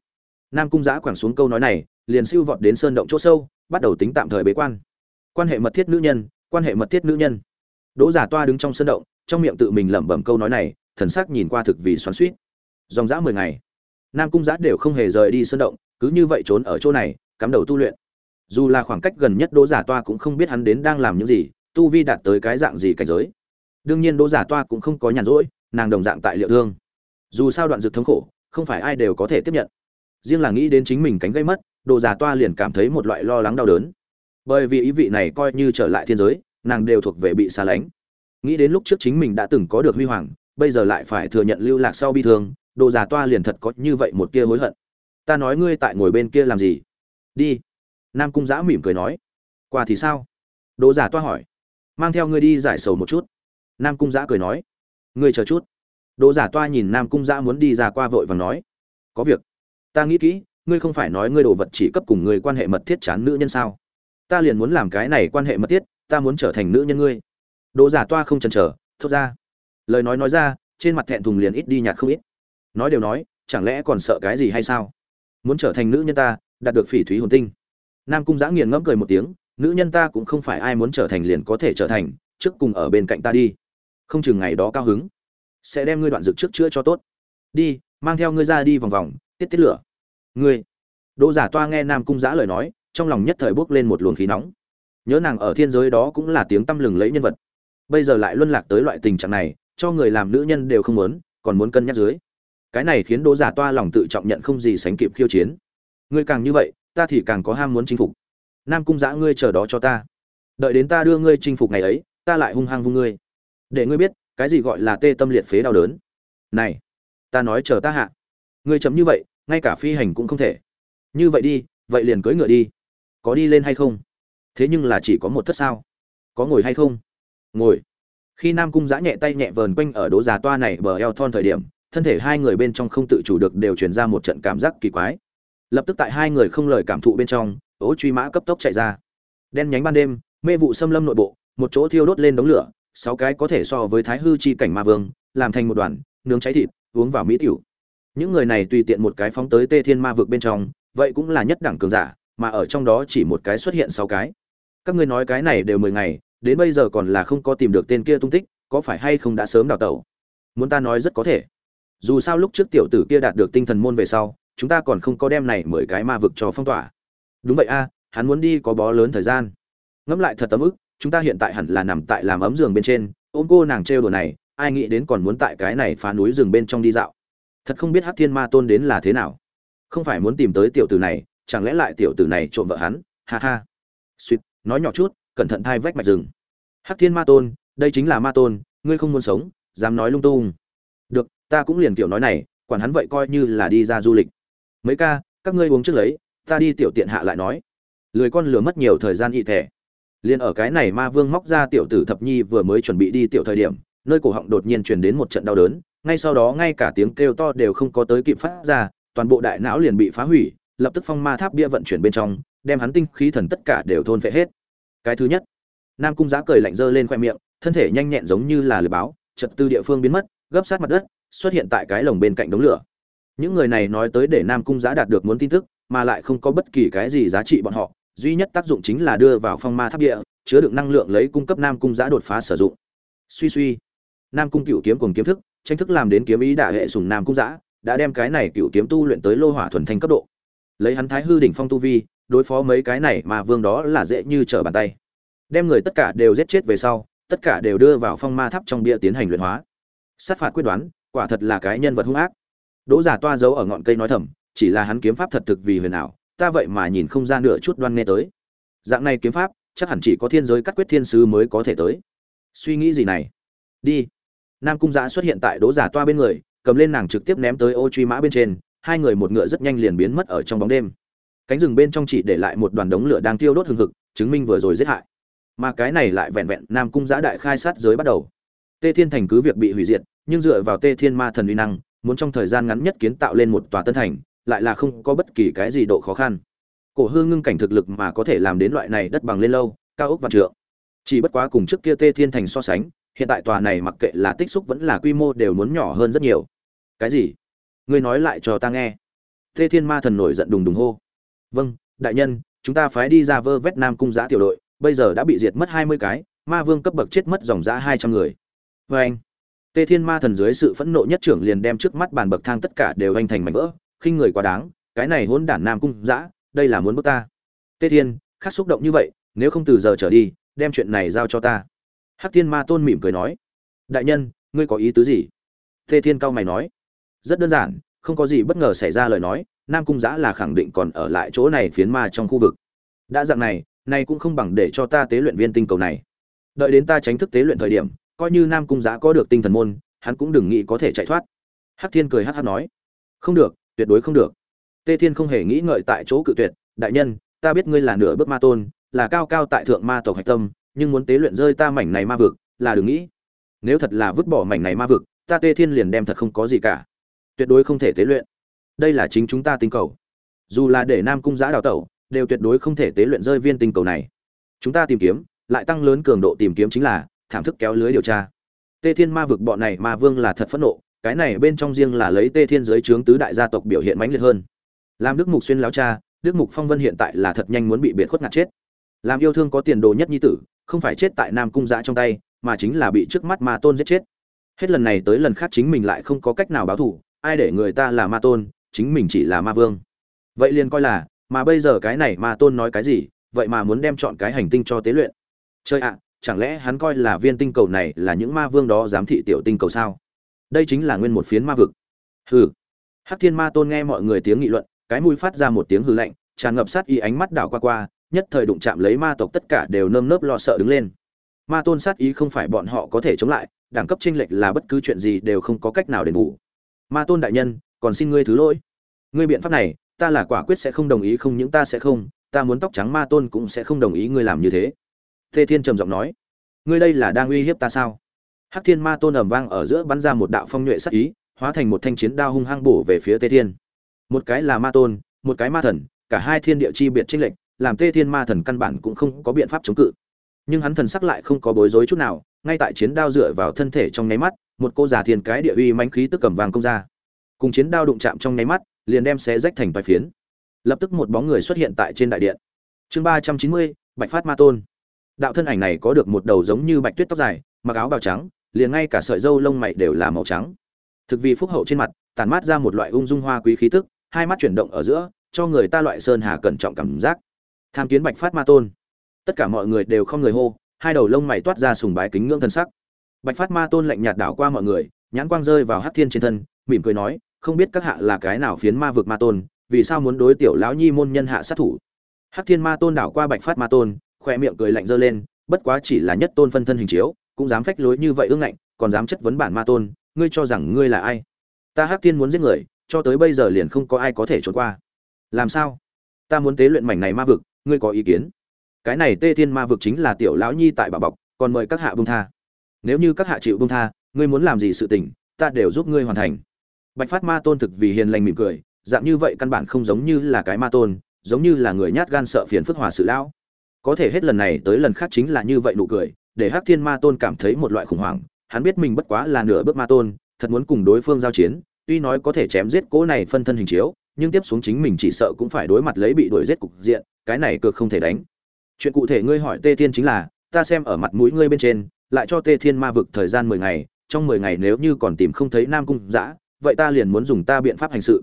Nam cung giã quẳng xuống câu nói này, liền siêu vọt đến sơn động chỗ sâu, bắt đầu tính tạm thời bế quan. Quan hệ mật thiết nữ nhân, quan hệ mật thiết nữ nhân. Đỗ giả toa đứng trong sơn động, trong miệng tự mình lẩm bẩm câu nói này, thần sắc nhìn qua thực vì xoắn suýt dòng dã mười ngày, nam cung giã đều không hề rời đi sơn động cứ như vậy trốn ở chỗ này, cắm đầu tu luyện. Dù là khoảng cách gần nhất đỗ giả toa cũng không biết hắn đến đang làm những gì, tu vi đạt tới cái dạng gì cảnh giới. Đương nhiên đỗ giả toa cũng không có nhàn rỗi, nàng đồng dạng tại liệu thương. Dù sao đoạn dược thống khổ, không phải ai đều có thể tiếp nhận. Riêng là nghĩ đến chính mình cánh gây mất, đỗ giả toa liền cảm thấy một loại lo lắng đau đớn. Bởi vì ý vị này coi như trở lại thiên giới, nàng đều thuộc về bị xa lánh. Nghĩ đến lúc trước chính mình đã từng có được huy hoàng, bây giờ lại phải thừa nhận lưu lạc sau bi thương đồ giả toa liền thật có như vậy một tia hối hận ta nói ngươi tại ngồi bên kia làm gì? Đi. Nam cung giã mỉm cười nói. Quà thì sao? Đỗ giả toa hỏi. Mang theo ngươi đi giải sầu một chút. Nam cung giã cười nói. Ngươi chờ chút. Đỗ giả toa nhìn nam cung giã muốn đi ra qua vội vàng nói. Có việc. Ta nghĩ kỹ, ngươi không phải nói ngươi đồ vật chỉ cấp cùng người quan hệ mật thiết chán nữ nhân sao? Ta liền muốn làm cái này quan hệ mật thiết, ta muốn trở thành nữ nhân ngươi. Đỗ giả toa không chần chờ, thốt ra. Lời nói nói ra, trên mặt thẹn thùng liền ít đi nhạt không ít. Nói đều nói, chẳng lẽ còn sợ cái gì hay sao? Muốn trở thành nữ nhân ta, đạt được phỉ thúy hồn tinh. Nam cung giã nghiền ngẫm cười một tiếng, nữ nhân ta cũng không phải ai muốn trở thành liền có thể trở thành, trước cùng ở bên cạnh ta đi. Không chừng ngày đó cao hứng, sẽ đem ngươi đoạn dược trước chữa cho tốt. Đi, mang theo ngươi ra đi vòng vòng, tiết tiết lửa. Ngươi. Đỗ giả toa nghe nam cung giã lời nói, trong lòng nhất thời bốc lên một luồng khí nóng. Nhớ nàng ở thiên giới đó cũng là tiếng tăm lừng lẫy nhân vật. Bây giờ lại luân lạc tới loại tình trạng này, cho người làm nữ nhân đều không muốn, còn muốn cân nhắc dưới cái này khiến đỗ giả toa lòng tự trọng nhận không gì sánh kịp khiêu chiến. Ngươi càng như vậy, ta thì càng có ham muốn chinh phục. Nam cung giã ngươi chờ đó cho ta. Đợi đến ta đưa ngươi chinh phục ngày ấy, ta lại hung hăng vung ngươi. Để ngươi biết, cái gì gọi là tê tâm liệt phế đau đớn. Này, ta nói chờ ta hạ. Ngươi chấm như vậy, ngay cả phi hành cũng không thể. Như vậy đi, vậy liền cưỡi ngựa đi. Có đi lên hay không? Thế nhưng là chỉ có một thất sao. Có ngồi hay không? Ngồi. Khi nam cung giã nhẹ tay nhẹ vờn quanh ở đỗ già toa này bờ eo thon thời điểm thân thể hai người bên trong không tự chủ được đều truyền ra một trận cảm giác kỳ quái. Lập tức tại hai người không lời cảm thụ bên trong, ố truy mã cấp tốc chạy ra. Đen nhánh ban đêm, mê vụ xâm lâm nội bộ, một chỗ thiêu đốt lên đống lửa, sáu cái có thể so với thái hư chi cảnh ma vương, làm thành một đoàn, nướng cháy thịt, uống vào mỹ tiểu. Những người này tùy tiện một cái phóng tới tê thiên ma vực bên trong, vậy cũng là nhất đẳng cường giả, mà ở trong đó chỉ một cái xuất hiện sáu cái. Các ngươi nói cái này đều mười ngày, đến bây giờ còn là không có tìm được tên kia tung tích, có phải hay không đã sớm đào tẩu? Muốn ta nói rất có thể dù sao lúc trước tiểu tử kia đạt được tinh thần môn về sau, chúng ta còn không có đem này mười cái ma vực cho phong tỏa. Đúng vậy a, hắn muốn đi có bó lớn thời gian. Ngẫm lại thật tấm ức, chúng ta hiện tại hẳn là nằm tại làm ấm giường bên trên, ôm cô nàng trêu đồ này, ai nghĩ đến còn muốn tại cái này phá núi rừng bên trong đi dạo. Thật không biết hát thiên ma tôn đến là thế nào. Không phải muốn tìm tới tiểu tử này, chẳng lẽ lại tiểu tử này trộm vợ hắn? Ha ha. Suýt, nói nhỏ chút, cẩn thận thai vách mạch rừng. Hát thiên ma tôn, đây chính là ma tôn, ngươi không muốn sống, dám nói lung tung ta cũng liền kiểu nói này, quản hắn vậy coi như là đi ra du lịch. Mấy ca, các ngươi uống trước lấy, ta đi tiểu tiện hạ lại nói. Lười con lừa mất nhiều thời gian y thẻ liền ở cái này ma vương móc ra tiểu tử thập nhi vừa mới chuẩn bị đi tiểu thời điểm, nơi cổ họng đột nhiên truyền đến một trận đau đớn, ngay sau đó ngay cả tiếng kêu to đều không có tới kịp phát ra, toàn bộ đại não liền bị phá hủy, lập tức phong ma tháp bia vận chuyển bên trong, đem hắn tinh khí thần tất cả đều thôn phệ hết. Cái thứ nhất, nam cung giá cười lạnh dơ lên khoe miệng, thân thể nhanh nhẹn giống như là lưới báo, trật tư địa phương biến mất, gấp sát mặt đất xuất hiện tại cái lồng bên cạnh đống lửa. Những người này nói tới để nam cung giá đạt được muốn tin tức, mà lại không có bất kỳ cái gì giá trị bọn họ, duy nhất tác dụng chính là đưa vào phong ma tháp địa, chứa đựng năng lượng lấy cung cấp nam cung giá đột phá sử dụng. Suy suy. Nam cung cựu kiếm cùng kiếm thức, tranh thức làm đến kiếm ý đả hệ sùng nam cung giã, đã đem cái này cựu kiếm tu luyện tới lô hỏa thuần thanh cấp độ. Lấy hắn thái hư đỉnh phong tu vi, đối phó mấy cái này mà vương đó là dễ như trở bàn tay. Đem người tất cả đều giết chết về sau, tất cả đều đưa vào phong ma tháp trong bia tiến hành luyện hóa. Sát phạt quyết đoán quả thật là cái nhân vật hung ác. Đỗ giả toa giấu ở ngọn cây nói thầm, chỉ là hắn kiếm pháp thật thực vì huyền ảo, ta vậy mà nhìn không ra nửa chút đoan nghe tới. Dạng này kiếm pháp, chắc hẳn chỉ có thiên giới cắt quyết thiên sứ mới có thể tới. Suy nghĩ gì này? Đi. Nam cung giã xuất hiện tại đỗ giả toa bên người, cầm lên nàng trực tiếp ném tới ô truy mã bên trên, hai người một ngựa rất nhanh liền biến mất ở trong bóng đêm. Cánh rừng bên trong chỉ để lại một đoàn đống lửa đang tiêu đốt hừng hực, chứng minh vừa rồi giết hại. Mà cái này lại vẹn vẹn nam cung giã đại khai sát giới bắt đầu. Tê thiên thành cứ việc bị hủy diệt nhưng dựa vào tê thiên ma thần uy năng, muốn trong thời gian ngắn nhất kiến tạo lên một tòa tân thành, lại là không có bất kỳ cái gì độ khó khăn. Cổ hương ngưng cảnh thực lực mà có thể làm đến loại này đất bằng lên lâu, cao ốc và trượng. Chỉ bất quá cùng trước kia tê thiên thành so sánh, hiện tại tòa này mặc kệ là tích xúc vẫn là quy mô đều muốn nhỏ hơn rất nhiều. Cái gì? Ngươi nói lại cho ta nghe. Tê thiên ma thần nổi giận đùng đùng hô. Vâng đại nhân, chúng ta phái đi ra vơ vét nam cung giá tiểu đội, bây giờ đã bị diệt mất hai mươi cái, ma vương cấp bậc chết mất dòng giá hai trăm người. Vâng. anh Tề thiên ma thần dưới sự phẫn nộ nhất trưởng liền đem trước mắt bàn bậc thang tất cả đều anh thành mảnh vỡ khinh người quá đáng cái này hỗn đản nam cung Dã, đây là muốn bức ta. Tề thiên khắc xúc động như vậy nếu không từ giờ trở đi đem chuyện này giao cho ta. Hắc thiên ma tôn mỉm cười nói đại nhân ngươi có ý tứ gì? Tề thiên cao mày nói rất đơn giản không có gì bất ngờ xảy ra lời nói nam cung Dã là khẳng định còn ở lại chỗ này phiến ma trong khu vực. Đã dạng này nay cũng không bằng để cho ta tế luyện viên tinh cầu này. Đợi đến ta tránh thức tế luyện thời điểm coi như nam cung giã có được tinh thần môn, hắn cũng đừng nghĩ có thể chạy thoát. Hắc thiên cười hắc hắc nói, không được, tuyệt đối không được. Tê thiên không hề nghĩ ngợi tại chỗ cự tuyệt, đại nhân, ta biết ngươi là nửa bước ma tôn, là cao cao tại thượng ma tộc hạch tâm, nhưng muốn tế luyện rơi ta mảnh này ma vực, là đừng nghĩ. Nếu thật là vứt bỏ mảnh này ma vực, ta tê thiên liền đem thật không có gì cả. Tuyệt đối không thể tế luyện. Đây là chính chúng ta tinh cầu. Dù là để nam cung giã đào tẩu, đều tuyệt đối không thể tế luyện rơi viên tinh cầu này. Chúng ta tìm kiếm, lại tăng lớn cường độ tìm kiếm chính là thảm thức kéo lưới điều tra. Tê thiên ma vực bọn này ma vương là thật phẫn nộ, cái này bên trong riêng là lấy tê thiên giới trướng tứ đại gia tộc biểu hiện mãnh liệt hơn. Làm đức mục xuyên láo cha, đức mục phong vân hiện tại là thật nhanh muốn bị biệt khuất ngạt chết. Làm yêu thương có tiền đồ nhất nhi tử, không phải chết tại nam cung giã trong tay, mà chính là bị trước mắt ma tôn giết chết. Hết lần này tới lần khác chính mình lại không có cách nào báo thù, ai để người ta là ma tôn, chính mình chỉ là ma vương. Vậy liền coi là, mà bây giờ cái này ma tôn nói cái gì, vậy mà muốn đem chọn cái hành tinh cho tế luyện. Chơi ạ chẳng lẽ hắn coi là viên tinh cầu này là những ma vương đó giám thị tiểu tinh cầu sao? Đây chính là nguyên một phiến ma vực. Hừ. Hắc thiên ma tôn nghe mọi người tiếng nghị luận, cái mũi phát ra một tiếng hư lạnh, tràn ngập sát ý ánh mắt đảo qua qua, nhất thời đụng chạm lấy ma tộc tất cả đều nơm nớp lo sợ đứng lên. Ma tôn sát ý không phải bọn họ có thể chống lại, đẳng cấp chênh lệch là bất cứ chuyện gì đều không có cách nào đền bù. Ma tôn đại nhân, còn xin ngươi thứ lỗi. Ngươi biện pháp này, ta là quả quyết sẽ không đồng ý không những ta sẽ không, ta muốn tóc trắng ma tôn cũng sẽ không đồng ý ngươi làm như thế. Tề thiên trầm giọng nói, ngươi đây là đang uy hiếp ta sao? Hắc thiên ma tôn ầm vang ở giữa bắn ra một đạo phong nhuệ sắc ý, hóa thành một thanh chiến đao hung hăng bổ về phía Tề thiên. Một cái là ma tôn, một cái ma thần, cả hai thiên địa chi biệt trinh lệnh làm Tề thiên ma thần căn bản cũng không có biện pháp chống cự. Nhưng hắn thần sắc lại không có bối rối chút nào, ngay tại chiến đao dựa vào thân thể trong nháy mắt, một cô già thiên cái địa uy mãnh khí tức cầm vàng công ra. Cùng chiến đao đụng chạm trong nháy mắt, liền đem xé rách thành vài phiến. Lập tức một bóng người xuất hiện tại trên đại điện. Chương ba trăm chín mươi, bạch phát ma tôn đạo thân ảnh này có được một đầu giống như bạch tuyết tóc dài, mặc áo bào trắng, liền ngay cả sợi râu lông mày đều là màu trắng. Thực vì phúc hậu trên mặt tàn mát ra một loại ung dung hoa quý khí tức, hai mắt chuyển động ở giữa, cho người ta loại sơn hà cẩn trọng cảm giác. Tham kiến bạch phát ma tôn. Tất cả mọi người đều không người hô, hai đầu lông mày toát ra sùng bái kính ngưỡng thân sắc. Bạch phát ma tôn lạnh nhạt đảo qua mọi người, nhãn quang rơi vào hắc thiên trên thân, mỉm cười nói, không biết các hạ là cái nào phiến ma vực ma tôn, vì sao muốn đối tiểu lão nhi môn nhân hạ sát thủ? Hắc thiên ma tôn đảo qua bạch phát ma tôn khoe miệng cười lạnh giơ lên, bất quá chỉ là nhất tôn phân thân hình chiếu, cũng dám phách lối như vậy ương ngạnh, còn dám chất vấn bản ma tôn, ngươi cho rằng ngươi là ai? Ta hắc thiên muốn giết người, cho tới bây giờ liền không có ai có thể trốn qua. Làm sao? Ta muốn tế luyện mảnh này ma vực, ngươi có ý kiến? Cái này tê thiên ma vực chính là tiểu lão nhi tại bà bọc, còn mời các hạ bông tha. Nếu như các hạ chịu bông tha, ngươi muốn làm gì sự tình, ta đều giúp ngươi hoàn thành. Bạch phát ma tôn thực vì hiền lành mỉm cười, dạng như vậy căn bản không giống như là cái ma tôn, giống như là người nhát gan sợ phiền phức hòa sự lão có thể hết lần này tới lần khác chính là như vậy nụ cười, để hắc thiên ma tôn cảm thấy một loại khủng hoảng. Hắn biết mình bất quá là nửa bước ma tôn, thật muốn cùng đối phương giao chiến, tuy nói có thể chém giết cỗ này phân thân hình chiếu, nhưng tiếp xuống chính mình chỉ sợ cũng phải đối mặt lấy bị đuổi giết cục diện, cái này cực không thể đánh. Chuyện cụ thể ngươi hỏi tê thiên chính là, ta xem ở mặt mũi ngươi bên trên, lại cho tê thiên ma vực thời gian mười ngày, trong mười ngày nếu như còn tìm không thấy nam cung giã vậy ta liền muốn dùng ta biện pháp hành sự.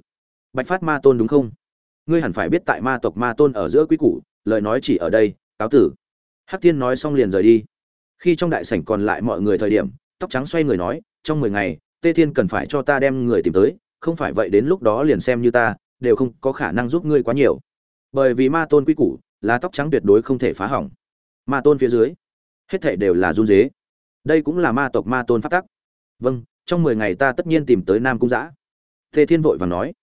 Bạch phát ma tôn đúng không? Ngươi hẳn phải biết tại ma tộc ma tôn ở giữa quý củ, lời nói chỉ ở đây cáo tử. Hắc thiên nói xong liền rời đi. Khi trong đại sảnh còn lại mọi người thời điểm, tóc trắng xoay người nói, trong mười ngày, tê thiên cần phải cho ta đem người tìm tới, không phải vậy đến lúc đó liền xem như ta, đều không có khả năng giúp ngươi quá nhiều. Bởi vì ma tôn quý củ, là tóc trắng tuyệt đối không thể phá hỏng. Ma tôn phía dưới, hết thảy đều là run dế đây cũng là ma tộc ma tôn phát tắc. Vâng trong mười ngày ta tất nhiên tìm tới nam cung giã. Tê thiên vội và nói.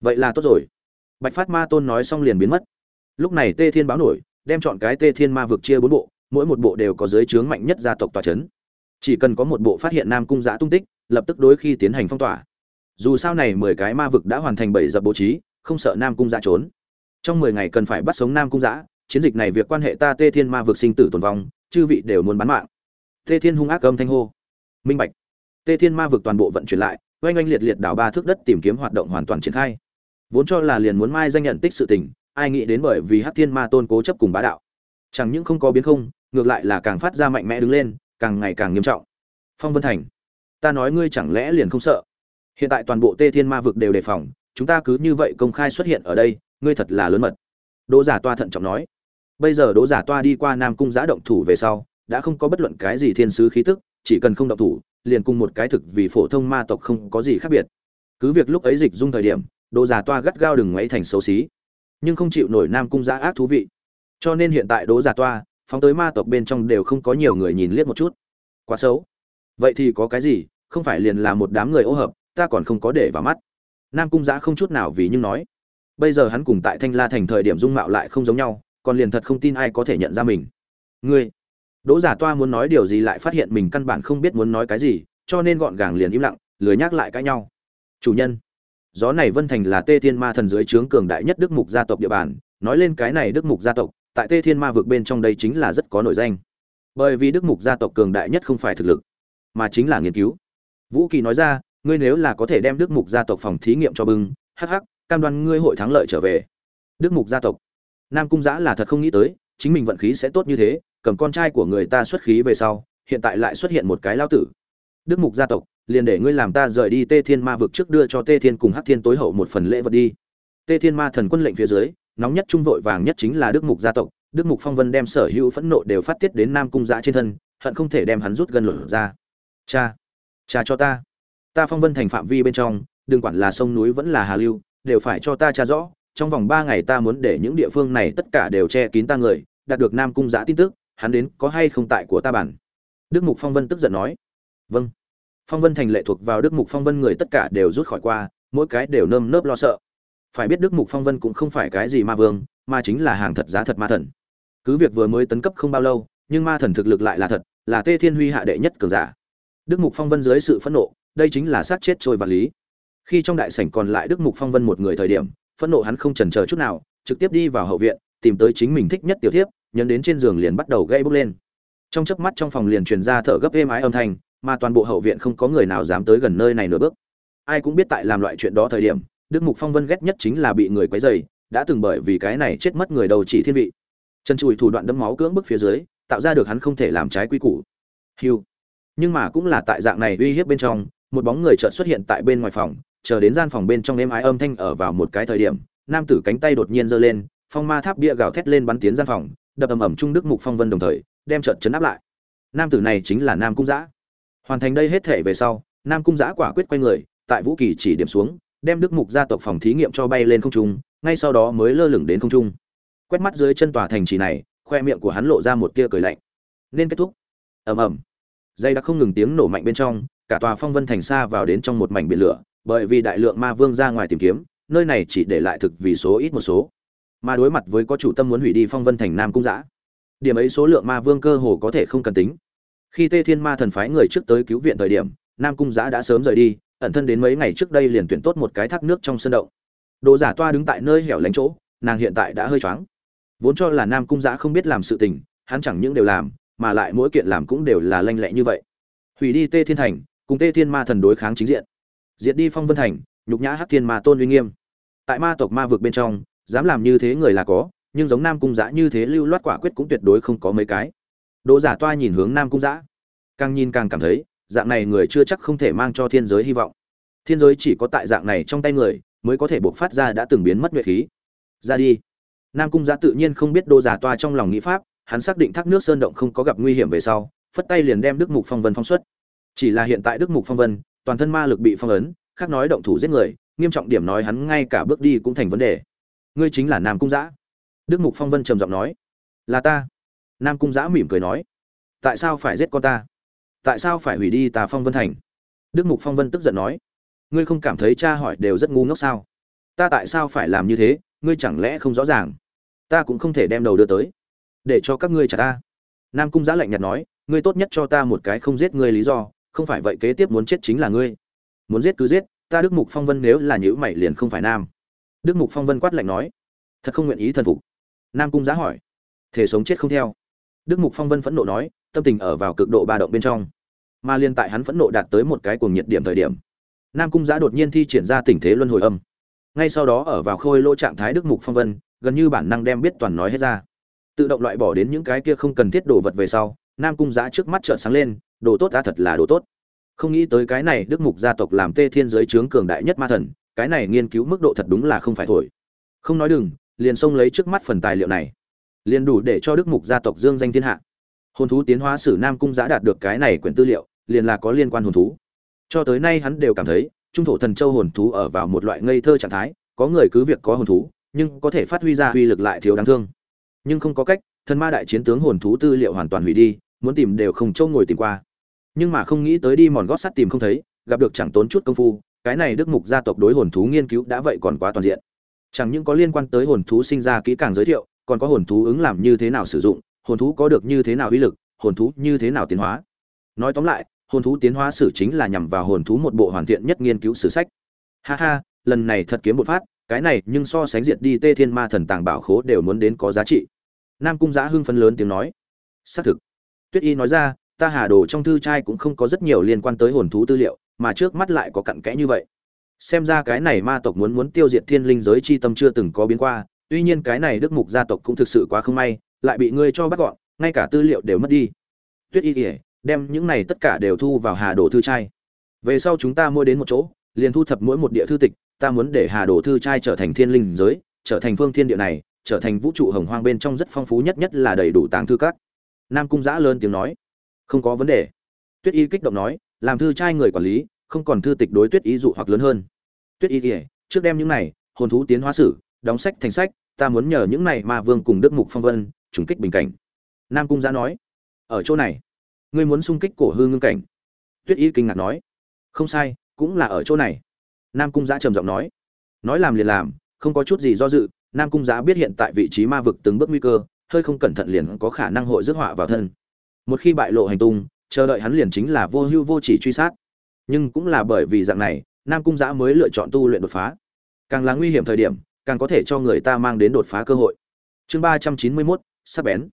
Vậy là tốt rồi. Bạch phát ma tôn nói xong liền biến mất. Lúc này tê thiên báo nổi đem chọn cái tê thiên ma vực chia bốn bộ, mỗi một bộ đều có giới chướng mạnh nhất gia tộc tòa c h ấ n chỉ cần có một bộ phát hiện nam cung giã tung tích, lập tức đối khi tiến hành phong tỏa. Dù sao này mười cái ma vực đã hoàn thành bảy dập bố trí, không sợ nam cung giã trốn. Trong mười ngày cần phải bắt sống nam cung giã chiến dịch này việc quan hệ ta tê thiên ma vực sinh tử tồn vong, chư vị đều muốn bán mạng. Tê thiên hung ác âm thanh hô. Minh bạch. Tê thiên ma vực toàn bộ vận chuyển lại, oanh oanh liệt liệt đảo ba thước đất tìm kiếm hoạt động hoàn toàn triển khai. Vốn cho là liền muốn mai danh nhận tích sự tình ai nghĩ đến bởi vì hắc thiên ma tôn cố chấp cùng bá đạo. Chẳng những không có biến không, ngược lại là càng phát ra mạnh mẽ đứng lên, càng ngày càng nghiêm trọng. Phong vân thành, ta nói ngươi chẳng lẽ liền không sợ? Hiện tại toàn bộ tê thiên ma vực đều đề phòng, chúng ta cứ như vậy công khai xuất hiện ở đây, ngươi thật là lớn mật. Đỗ giả toa thận trọng nói. Bây giờ đỗ giả toa đi qua nam cung Giá động thủ về sau, đã không có bất luận cái gì thiên sứ khí tức, chỉ cần không động thủ, liền cùng một cái thực vì phổ thông ma tộc không có gì khác biệt. Cứ việc lúc ấy dịch dung thời điểm, đỗ giả toa gắt gao đừng ngoáy thành xấu xí nhưng không chịu nổi nam cung giã ác thú vị. Cho nên hiện tại đỗ giả toa, phóng tới ma tộc bên trong đều không có nhiều người nhìn liếc một chút. Quá xấu. Vậy thì có cái gì? Không phải liền là một đám người ô hợp, ta còn không có để vào mắt. Nam cung giã không chút nào vì nhưng nói. Bây giờ hắn cùng tại thanh la thành thời điểm dung mạo lại không giống nhau, còn liền thật không tin ai có thể nhận ra mình. Ngươi. Đỗ giả toa muốn nói điều gì lại phát hiện mình căn bản không biết muốn nói cái gì, cho nên gọn gàng liền im lặng, lười nhắc lại cãi nhau. Chủ nhân gió này vân thành là tê thiên ma thần dưới trướng cường đại nhất đức mục gia tộc địa bàn. Nói lên cái này đức mục gia tộc, tại tê thiên ma vực bên trong đây chính là rất có nội danh. Bởi vì đức mục gia tộc cường đại nhất không phải thực lực, mà chính là nghiên cứu. Vũ kỳ nói ra, ngươi nếu là có thể đem đức mục gia tộc phòng thí nghiệm cho bưng, hắc hắc, cam đoan ngươi hội thắng lợi trở về. Đức mục gia tộc. Nam cung giã là thật không nghĩ tới, chính mình vận khí sẽ tốt như thế, cầm con trai của người ta xuất khí về sau, hiện tại lại xuất hiện một cái lao tử. Đức mục gia tộc liền để ngươi làm ta rời đi tê thiên ma vực trước đưa cho tê thiên cùng hắc thiên tối hậu một phần lễ vật đi. Tê thiên ma thần quân lệnh phía dưới, nóng nhất trung vội vàng nhất chính là đức mục gia tộc. Đức mục phong vân đem sở hữu phẫn nộ đều phát tiết đến nam cung Giá trên thân, hận không thể đem hắn rút gần lột ra. Cha cha cho ta. Ta phong vân thành phạm vi bên trong, đừng quản là sông núi vẫn là hà lưu, đều phải cho ta tra rõ. Trong vòng ba ngày ta muốn để những địa phương này tất cả đều che kín ta người, đạt được nam cung Giá tin tức, hắn đến có hay không tại của ta bản. Đức mục phong vân tức giận nói. Vâng phong vân thành lệ thuộc vào đức mục phong vân người tất cả đều rút khỏi qua, mỗi cái đều nơm nớp lo sợ. Phải biết đức mục phong vân cũng không phải cái gì ma vương, mà chính là hàng thật giá thật ma thần. Cứ việc vừa mới tấn cấp không bao lâu, nhưng ma thần thực lực lại là thật, là tê thiên huy hạ đệ nhất cường giả. Đức mục phong vân dưới sự phẫn nộ, đây chính là sát chết trôi và lý. Khi trong đại sảnh còn lại đức mục phong vân một người thời điểm, phẫn nộ hắn không chần chờ chút nào, trực tiếp đi vào hậu viện, tìm tới chính mình thích nhất tiểu thiếp, nhấn đến trên giường liền bắt đầu gây bốc lên. Trong chớp mắt trong phòng liền truyền ra thở gấp êm ái âm thanh mà toàn bộ hậu viện không có người nào dám tới gần nơi này nửa bước. Ai cũng biết tại làm loại chuyện đó thời điểm, đức mục phong vân ghét nhất chính là bị người quấy rầy, đã từng bởi vì cái này chết mất người đầu chỉ thiên vị. Chân chùi thủ đoạn đấm máu cưỡng bức phía dưới, tạo ra được hắn không thể làm trái quy củ. Hiu. Nhưng mà cũng là tại dạng này uy hiếp bên trong, một bóng người chợt xuất hiện tại bên ngoài phòng, chờ đến gian phòng bên trong êm ái âm thanh ở vào một cái thời điểm, nam tử cánh tay đột nhiên giơ lên, phong ma tháp bia gào thét lên bắn tiến gian phòng, đập ầm ầm trung đức mục phong vân đồng thời, đem chợt chấn áp lại. Nam tử này chính là nam cung giã hoàn thành đây hết thể về sau, nam cung giã quả quyết quay người, tại vũ kỳ chỉ điểm xuống, đem đức mục gia tộc phòng thí nghiệm cho bay lên không trung, ngay sau đó mới lơ lửng đến không trung. Quét mắt dưới chân tòa thành trì này, khoe miệng của hắn lộ ra một tia cười lạnh. Nên kết thúc. Ầm ầm. Dây đã không ngừng tiếng nổ mạnh bên trong, cả tòa phong vân thành xa vào đến trong một mảnh biển lửa, bởi vì đại lượng ma vương ra ngoài tìm kiếm, nơi này chỉ để lại thực vì số ít một số. Mà đối mặt với có chủ tâm muốn hủy đi phong vân thành nam cung giã, điểm ấy số lượng ma vương cơ hồ có thể không cần tính khi tê thiên ma thần phái người trước tới cứu viện thời điểm, nam cung giã đã sớm rời đi, ẩn thân đến mấy ngày trước đây liền tuyển tốt một cái thác nước trong sân động. Đồ giả toa đứng tại nơi hẻo lánh chỗ, nàng hiện tại đã hơi choáng. Vốn cho là nam cung giã không biết làm sự tình, hắn chẳng những đều làm, mà lại mỗi kiện làm cũng đều là lanh lẹ như vậy. Hủy đi tê thiên thành, cùng tê thiên ma thần đối kháng chính diện. Diệt đi phong vân thành, nhục nhã hắc thiên ma tôn uy nghiêm. Tại ma tộc ma vực bên trong, dám làm như thế người là có, nhưng giống nam cung giã như thế lưu loát quả quyết cũng tuyệt đối không có mấy cái đỗ giả toa nhìn hướng nam cung giã càng nhìn càng cảm thấy, dạng này người chưa chắc không thể mang cho thiên giới hy vọng. Thiên giới chỉ có tại dạng này trong tay người, mới có thể buộc phát ra đã từng biến mất nguyệt khí. Ra đi. Nam cung giã tự nhiên không biết đỗ giả toa trong lòng nghĩ pháp, hắn xác định thác nước sơn động không có gặp nguy hiểm về sau, phất tay liền đem đức mục phong vân phong xuất. Chỉ là hiện tại đức mục phong vân, toàn thân ma lực bị phong ấn, khác nói động thủ giết người, nghiêm trọng điểm nói hắn ngay cả bước đi cũng thành vấn đề. Ngươi chính là nam cung giã đức mục phong vân trầm giọng nói, là ta nam cung giã mỉm cười nói, tại sao phải giết con ta? Tại sao phải hủy đi tà phong vân thành? Đức mục phong vân tức giận nói, ngươi không cảm thấy cha hỏi đều rất ngu ngốc sao? Ta tại sao phải làm như thế? Ngươi chẳng lẽ không rõ ràng? Ta cũng không thể đem đầu đưa tới, để cho các ngươi trả ta. Nam cung giã lạnh nhạt nói, ngươi tốt nhất cho ta một cái không giết ngươi lý do, không phải vậy kế tiếp muốn chết chính là ngươi. Muốn giết cứ giết, ta đức mục phong vân nếu là nhữ mày liền không phải nam. Đức mục phong vân quát lạnh nói, thật không nguyện ý thần phục. Nam cung giá hỏi, thể sống chết không theo? Đức mục phong vân phẫn nộ nói, tâm tình ở vào cực độ ba động bên trong. Mà liên tại hắn phẫn nộ đạt tới một cái cuồng nhiệt điểm thời điểm, nam cung giã đột nhiên thi triển ra tình thế luân hồi âm. Ngay sau đó ở vào khôi lỗ trạng thái đức mục phong vân, gần như bản năng đem biết toàn nói hết ra. Tự động loại bỏ đến những cái kia không cần thiết đồ vật về sau, nam cung giã trước mắt trợn sáng lên, đồ tốt đã thật là đồ tốt. Không nghĩ tới cái này đức mục gia tộc làm tê thiên giới trướng cường đại nhất ma thần, cái này nghiên cứu mức độ thật đúng là không phải thổi. Không nói đừng, liền xông lấy trước mắt phần tài liệu này liền đủ để cho đức mục gia tộc dương danh thiên hạ. Hồn thú tiến hóa sử nam cung giã đạt được cái này quyển tư liệu, liền là có liên quan hồn thú. Cho tới nay hắn đều cảm thấy, trung thổ thần châu hồn thú ở vào một loại ngây thơ trạng thái, có người cứ việc có hồn thú, nhưng có thể phát huy ra uy lực lại thiếu đáng thương. Nhưng không có cách, thần ma đại chiến tướng hồn thú tư liệu hoàn toàn hủy đi, muốn tìm đều không châu ngồi tìm qua. Nhưng mà không nghĩ tới đi mòn gót sắt tìm không thấy, gặp được chẳng tốn chút công phu, cái này đức mục gia tộc đối hồn thú nghiên cứu đã vậy còn quá toàn diện. Chẳng những có liên quan tới hồn thú sinh ra kỹ càng giới thiệu còn có hồn thú ứng làm như thế nào sử dụng, hồn thú có được như thế nào uy lực, hồn thú như thế nào tiến hóa. Nói tóm lại, hồn thú tiến hóa sử chính là nhằm vào hồn thú một bộ hoàn thiện nhất nghiên cứu sử sách. Ha ha, lần này thật kiếm một phát, cái này nhưng so sánh diệt đi tê thiên ma thần tàng bảo khố đều muốn đến có giá trị. Nam cung Giá hưng phấn lớn tiếng nói. Xác thực. Tuyết y nói ra, ta hà đồ trong thư trai cũng không có rất nhiều liên quan tới hồn thú tư liệu, mà trước mắt lại có cặn kẽ như vậy. Xem ra cái này ma tộc muốn muốn tiêu diệt thiên linh giới chi tâm chưa từng có biến qua tuy nhiên cái này đức mục gia tộc cũng thực sự quá không may, lại bị ngươi cho bắt gọn, ngay cả tư liệu đều mất đi. Tuyết y ỉa đem những này tất cả đều thu vào hà đồ thư trai. Về sau chúng ta mua đến một chỗ, liền thu thập mỗi một địa thư tịch, ta muốn để hà đồ thư trai trở thành thiên linh giới, trở thành phương thiên địa này, trở thành vũ trụ hồng hoang bên trong rất phong phú nhất nhất là đầy đủ tàng thư các. Nam cung giã lớn tiếng nói. Không có vấn đề. Tuyết y kích động nói, làm thư trai người quản lý, không còn thư tịch đối tuyết y dụ hoặc lớn hơn. Tuyết y kể trước đem những này, hồn thú tiến hóa sử đóng sách thành sách, ta muốn nhờ những này ma vương cùng đức mục phong vân, trùng kích bình cảnh. Nam cung giã nói, ở chỗ này, ngươi muốn xung kích cổ hư ngưng cảnh. Tuyết y kinh ngạc nói, không sai, cũng là ở chỗ này. Nam cung giã trầm giọng nói nói làm liền làm, không có chút gì do dự, nam cung giã biết hiện tại vị trí ma vực từng bước nguy cơ, hơi không cẩn thận liền có khả năng hội rước họa vào thân. Một khi bại lộ hành tung, chờ đợi hắn liền chính là vô hưu vô chỉ truy sát. Nhưng cũng là bởi vì dạng này, nam cung giã mới lựa chọn tu luyện đột phá. Càng là nguy hiểm thời điểm càng có thể cho người ta mang đến đột phá cơ hội. Chương ba trăm chín mươi mốt sắp bén.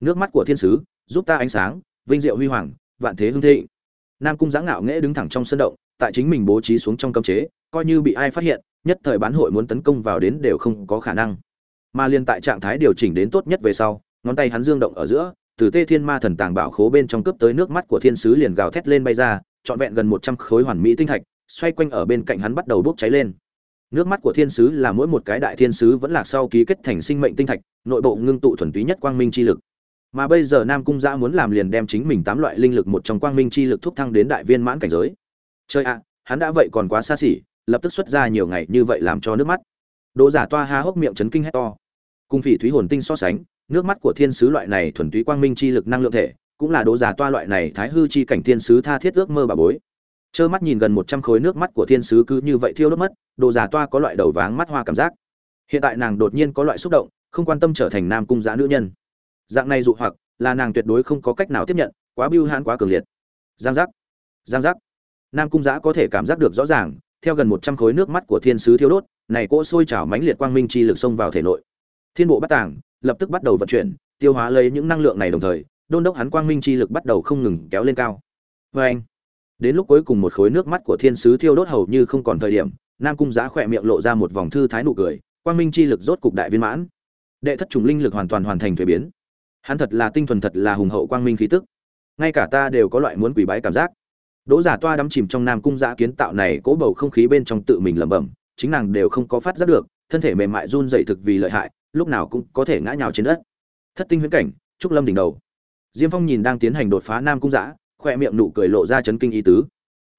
Nước mắt của thiên sứ, giúp ta ánh sáng, vinh diệu huy hoàng, vạn thế hưng thịnh. Nam cung giã ngạo nghễ đứng thẳng trong sân động, tại chính mình bố trí xuống trong cấm chế, coi như bị ai phát hiện, nhất thời bán hội muốn tấn công vào đến đều không có khả năng. Mà liên tại trạng thái điều chỉnh đến tốt nhất về sau, ngón tay hắn dương động ở giữa, từ tê thiên ma thần tàng bảo khố bên trong cướp tới nước mắt của thiên sứ liền gào thét lên bay ra, trọn vẹn gần một trăm khối hoàn mỹ tinh thạch, xoay quanh ở bên cạnh hắn bắt đầu bốc cháy lên nước mắt của thiên sứ là mỗi một cái đại thiên sứ vẫn lạc sau ký kết thành sinh mệnh tinh thạch, nội bộ ngưng tụ thuần túy nhất quang minh chi lực. Mà bây giờ nam cung giã muốn làm liền đem chính mình tám loại linh lực một trong quang minh chi lực thúc thăng đến đại viên mãn cảnh giới. Chơi ạ, hắn đã vậy còn quá xa xỉ, lập tức xuất ra nhiều ngày như vậy làm cho nước mắt. Đỗ giả toa há hốc miệng chấn kinh hét to. Cùng phỉ thúy hồn tinh so sánh, nước mắt của thiên sứ loại này thuần túy quang minh chi lực năng lượng thể, cũng là đỗ giả toa loại này thái hư chi cảnh thiên sứ tha thiết ước mơ bà bối trơ mắt nhìn gần một trăm khối nước mắt của thiên sứ cứ như vậy thiêu đốt mất, đồ giả toa có loại đầu váng mắt hoa cảm giác. Hiện tại nàng đột nhiên có loại xúc động, không quan tâm trở thành nam cung giã nữ nhân. Dạng này dụ hoặc, là nàng tuyệt đối không có cách nào tiếp nhận, quá biêu hãn quá cường liệt. Giang giác giang giác. Nam cung giã có thể cảm giác được rõ ràng, theo gần một trăm khối nước mắt của thiên sứ thiêu đốt, này cỗ sôi trào mãnh liệt quang minh chi lực xông vào thể nội. Thiên bộ bắt tàng, lập tức bắt đầu vận chuyển, tiêu hóa lấy những năng lượng này đồng thời, đôn đốc hắn quang minh chi lực bắt đầu không ngừng kéo lên cao. Vê anh đến lúc cuối cùng một khối nước mắt của thiên sứ thiêu đốt hầu như không còn thời điểm, nam cung giá khỏe miệng lộ ra một vòng thư thái nụ cười, quang minh chi lực rốt cục đại viên mãn. Đệ thất trùng linh lực hoàn toàn hoàn thành thuế biến. Hắn thật là tinh thuần thật là hùng hậu quang minh khí tức. Ngay cả ta đều có loại muốn quỷ bái cảm giác. Đỗ giả toa đắm chìm trong nam cung giã kiến tạo này cố bầu không khí bên trong tự mình lẩm bẩm, chính nàng đều không có phát giác được, thân thể mềm mại run dậy thực vì lợi hại, lúc nào cũng có thể ngã nhào trên đất. Thất tinh huyễn cảnh, trúc lâm đỉnh đầu. Diêm phong nhìn đang tiến hành đột phá nam cung giã khoe miệng nụ cười lộ ra chấn kinh ý tứ.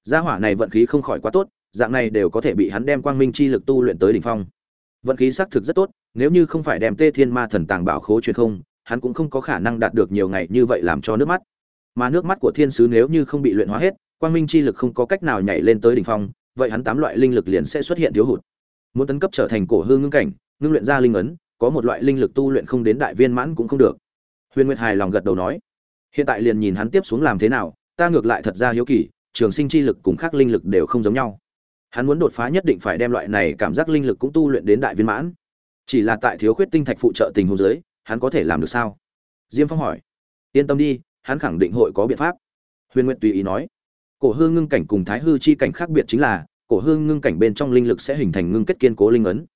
Gia hỏa này vận khí không khỏi quá tốt, dạng này đều có thể bị hắn đem quang minh chi lực tu luyện tới đỉnh phong. Vận khí xác thực rất tốt, nếu như không phải đem tê thiên ma thần tàng bảo khố truyền không, hắn cũng không có khả năng đạt được nhiều ngày như vậy làm cho nước mắt. Mà nước mắt của thiên sứ nếu như không bị luyện hóa hết, quang minh chi lực không có cách nào nhảy lên tới đỉnh phong, vậy hắn tám loại linh lực liền sẽ xuất hiện thiếu hụt. Muốn tấn cấp trở thành cổ hư ngưng cảnh, ngưng luyện ra linh ấn, có một loại linh lực tu luyện không đến đại viên mãn cũng không được. Huyền nguyệt hài lòng gật đầu nói hiện tại liền nhìn hắn tiếp xuống làm thế nào, ta ngược lại thật ra hiếu kỳ, trường sinh chi lực cùng khác linh lực đều không giống nhau. Hắn muốn đột phá nhất định phải đem loại này cảm giác linh lực cũng tu luyện đến đại viên mãn. Chỉ là tại thiếu khuyết tinh thạch phụ trợ tình huống giới hắn có thể làm được sao? Diêm phong hỏi. Yên tâm đi, hắn khẳng định hội có biện pháp. Huyền nguyện tùy ý nói. Cổ hư ngưng cảnh cùng thái hư chi cảnh khác biệt chính là, cổ hư ngưng cảnh bên trong linh lực sẽ hình thành ngưng kết kiên cố linh ấn.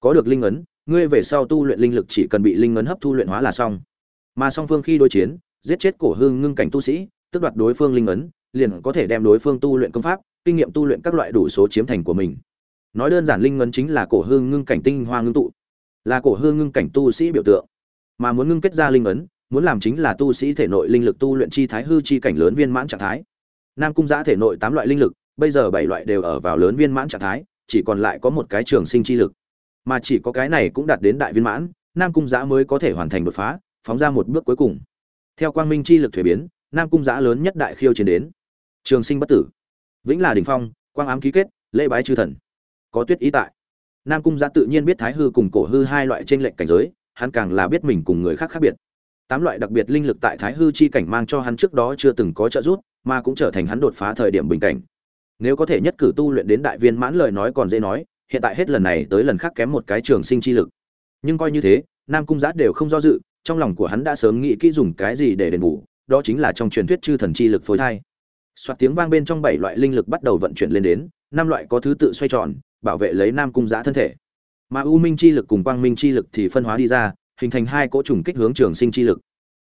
Có được linh ấn, ngươi về sau tu luyện linh lực chỉ cần bị linh ấn hấp thu luyện hóa là xong. Mà song phương khi đối chiến giết chết cổ hư ngưng cảnh tu sĩ tức đoạt đối phương linh ấn, liền có thể đem đối phương tu luyện công pháp, kinh nghiệm tu luyện các loại đủ số chiếm thành của mình. Nói đơn giản linh ấn chính là cổ hư ngưng cảnh tinh hoa ngưng tụ, là cổ hư ngưng cảnh tu sĩ biểu tượng. Mà muốn ngưng kết ra linh ấn, muốn làm chính là tu sĩ thể nội linh lực tu luyện chi thái hư chi cảnh lớn viên mãn trạng thái. Nam cung giã thể nội tám loại linh lực, bây giờ bảy loại đều ở vào lớn viên mãn trạng thái, chỉ còn lại có một cái trường sinh chi lực. Mà chỉ có cái này cũng đạt đến đại viên mãn, nam cung giã mới có thể hoàn thành đột phá, phóng ra một bước cuối cùng theo quang minh chi lực thuế biến, nam cung giã lớn nhất đại khiêu chiến đến. Trường sinh bất tử. Vĩnh là đình phong, quang ám ký kết, lễ bái chư thần. Có tuyết ý tại. Nam cung giã tự nhiên biết thái hư cùng cổ hư hai loại t r ê n lệch cảnh giới, hắn càng là biết mình cùng người khác khác biệt. Tám loại đặc biệt linh lực tại thái hư chi cảnh mang cho hắn trước đó chưa từng có trợ giúp, mà cũng trở thành hắn đột phá thời điểm bình cảnh. Nếu có thể nhất cử tu luyện đến đại viên mãn lời nói còn dễ nói, hiện tại hết lần này tới lần khác kém một cái trường sinh chi lực. Nhưng coi như thế, nam cung giã đều không do dự trong lòng của hắn đã sớm nghĩ kỹ dùng cái gì để đền bù, đó chính là trong truyền thuyết chư thần chi lực phối thai. Soạt tiếng vang bên trong bảy loại linh lực bắt đầu vận chuyển lên đến, năm loại có thứ tự xoay tròn, bảo vệ lấy nam cung giã thân thể. Mà u minh chi lực cùng quang minh chi lực thì phân hóa đi ra, hình thành hai cỗ trùng kích hướng trường sinh chi lực.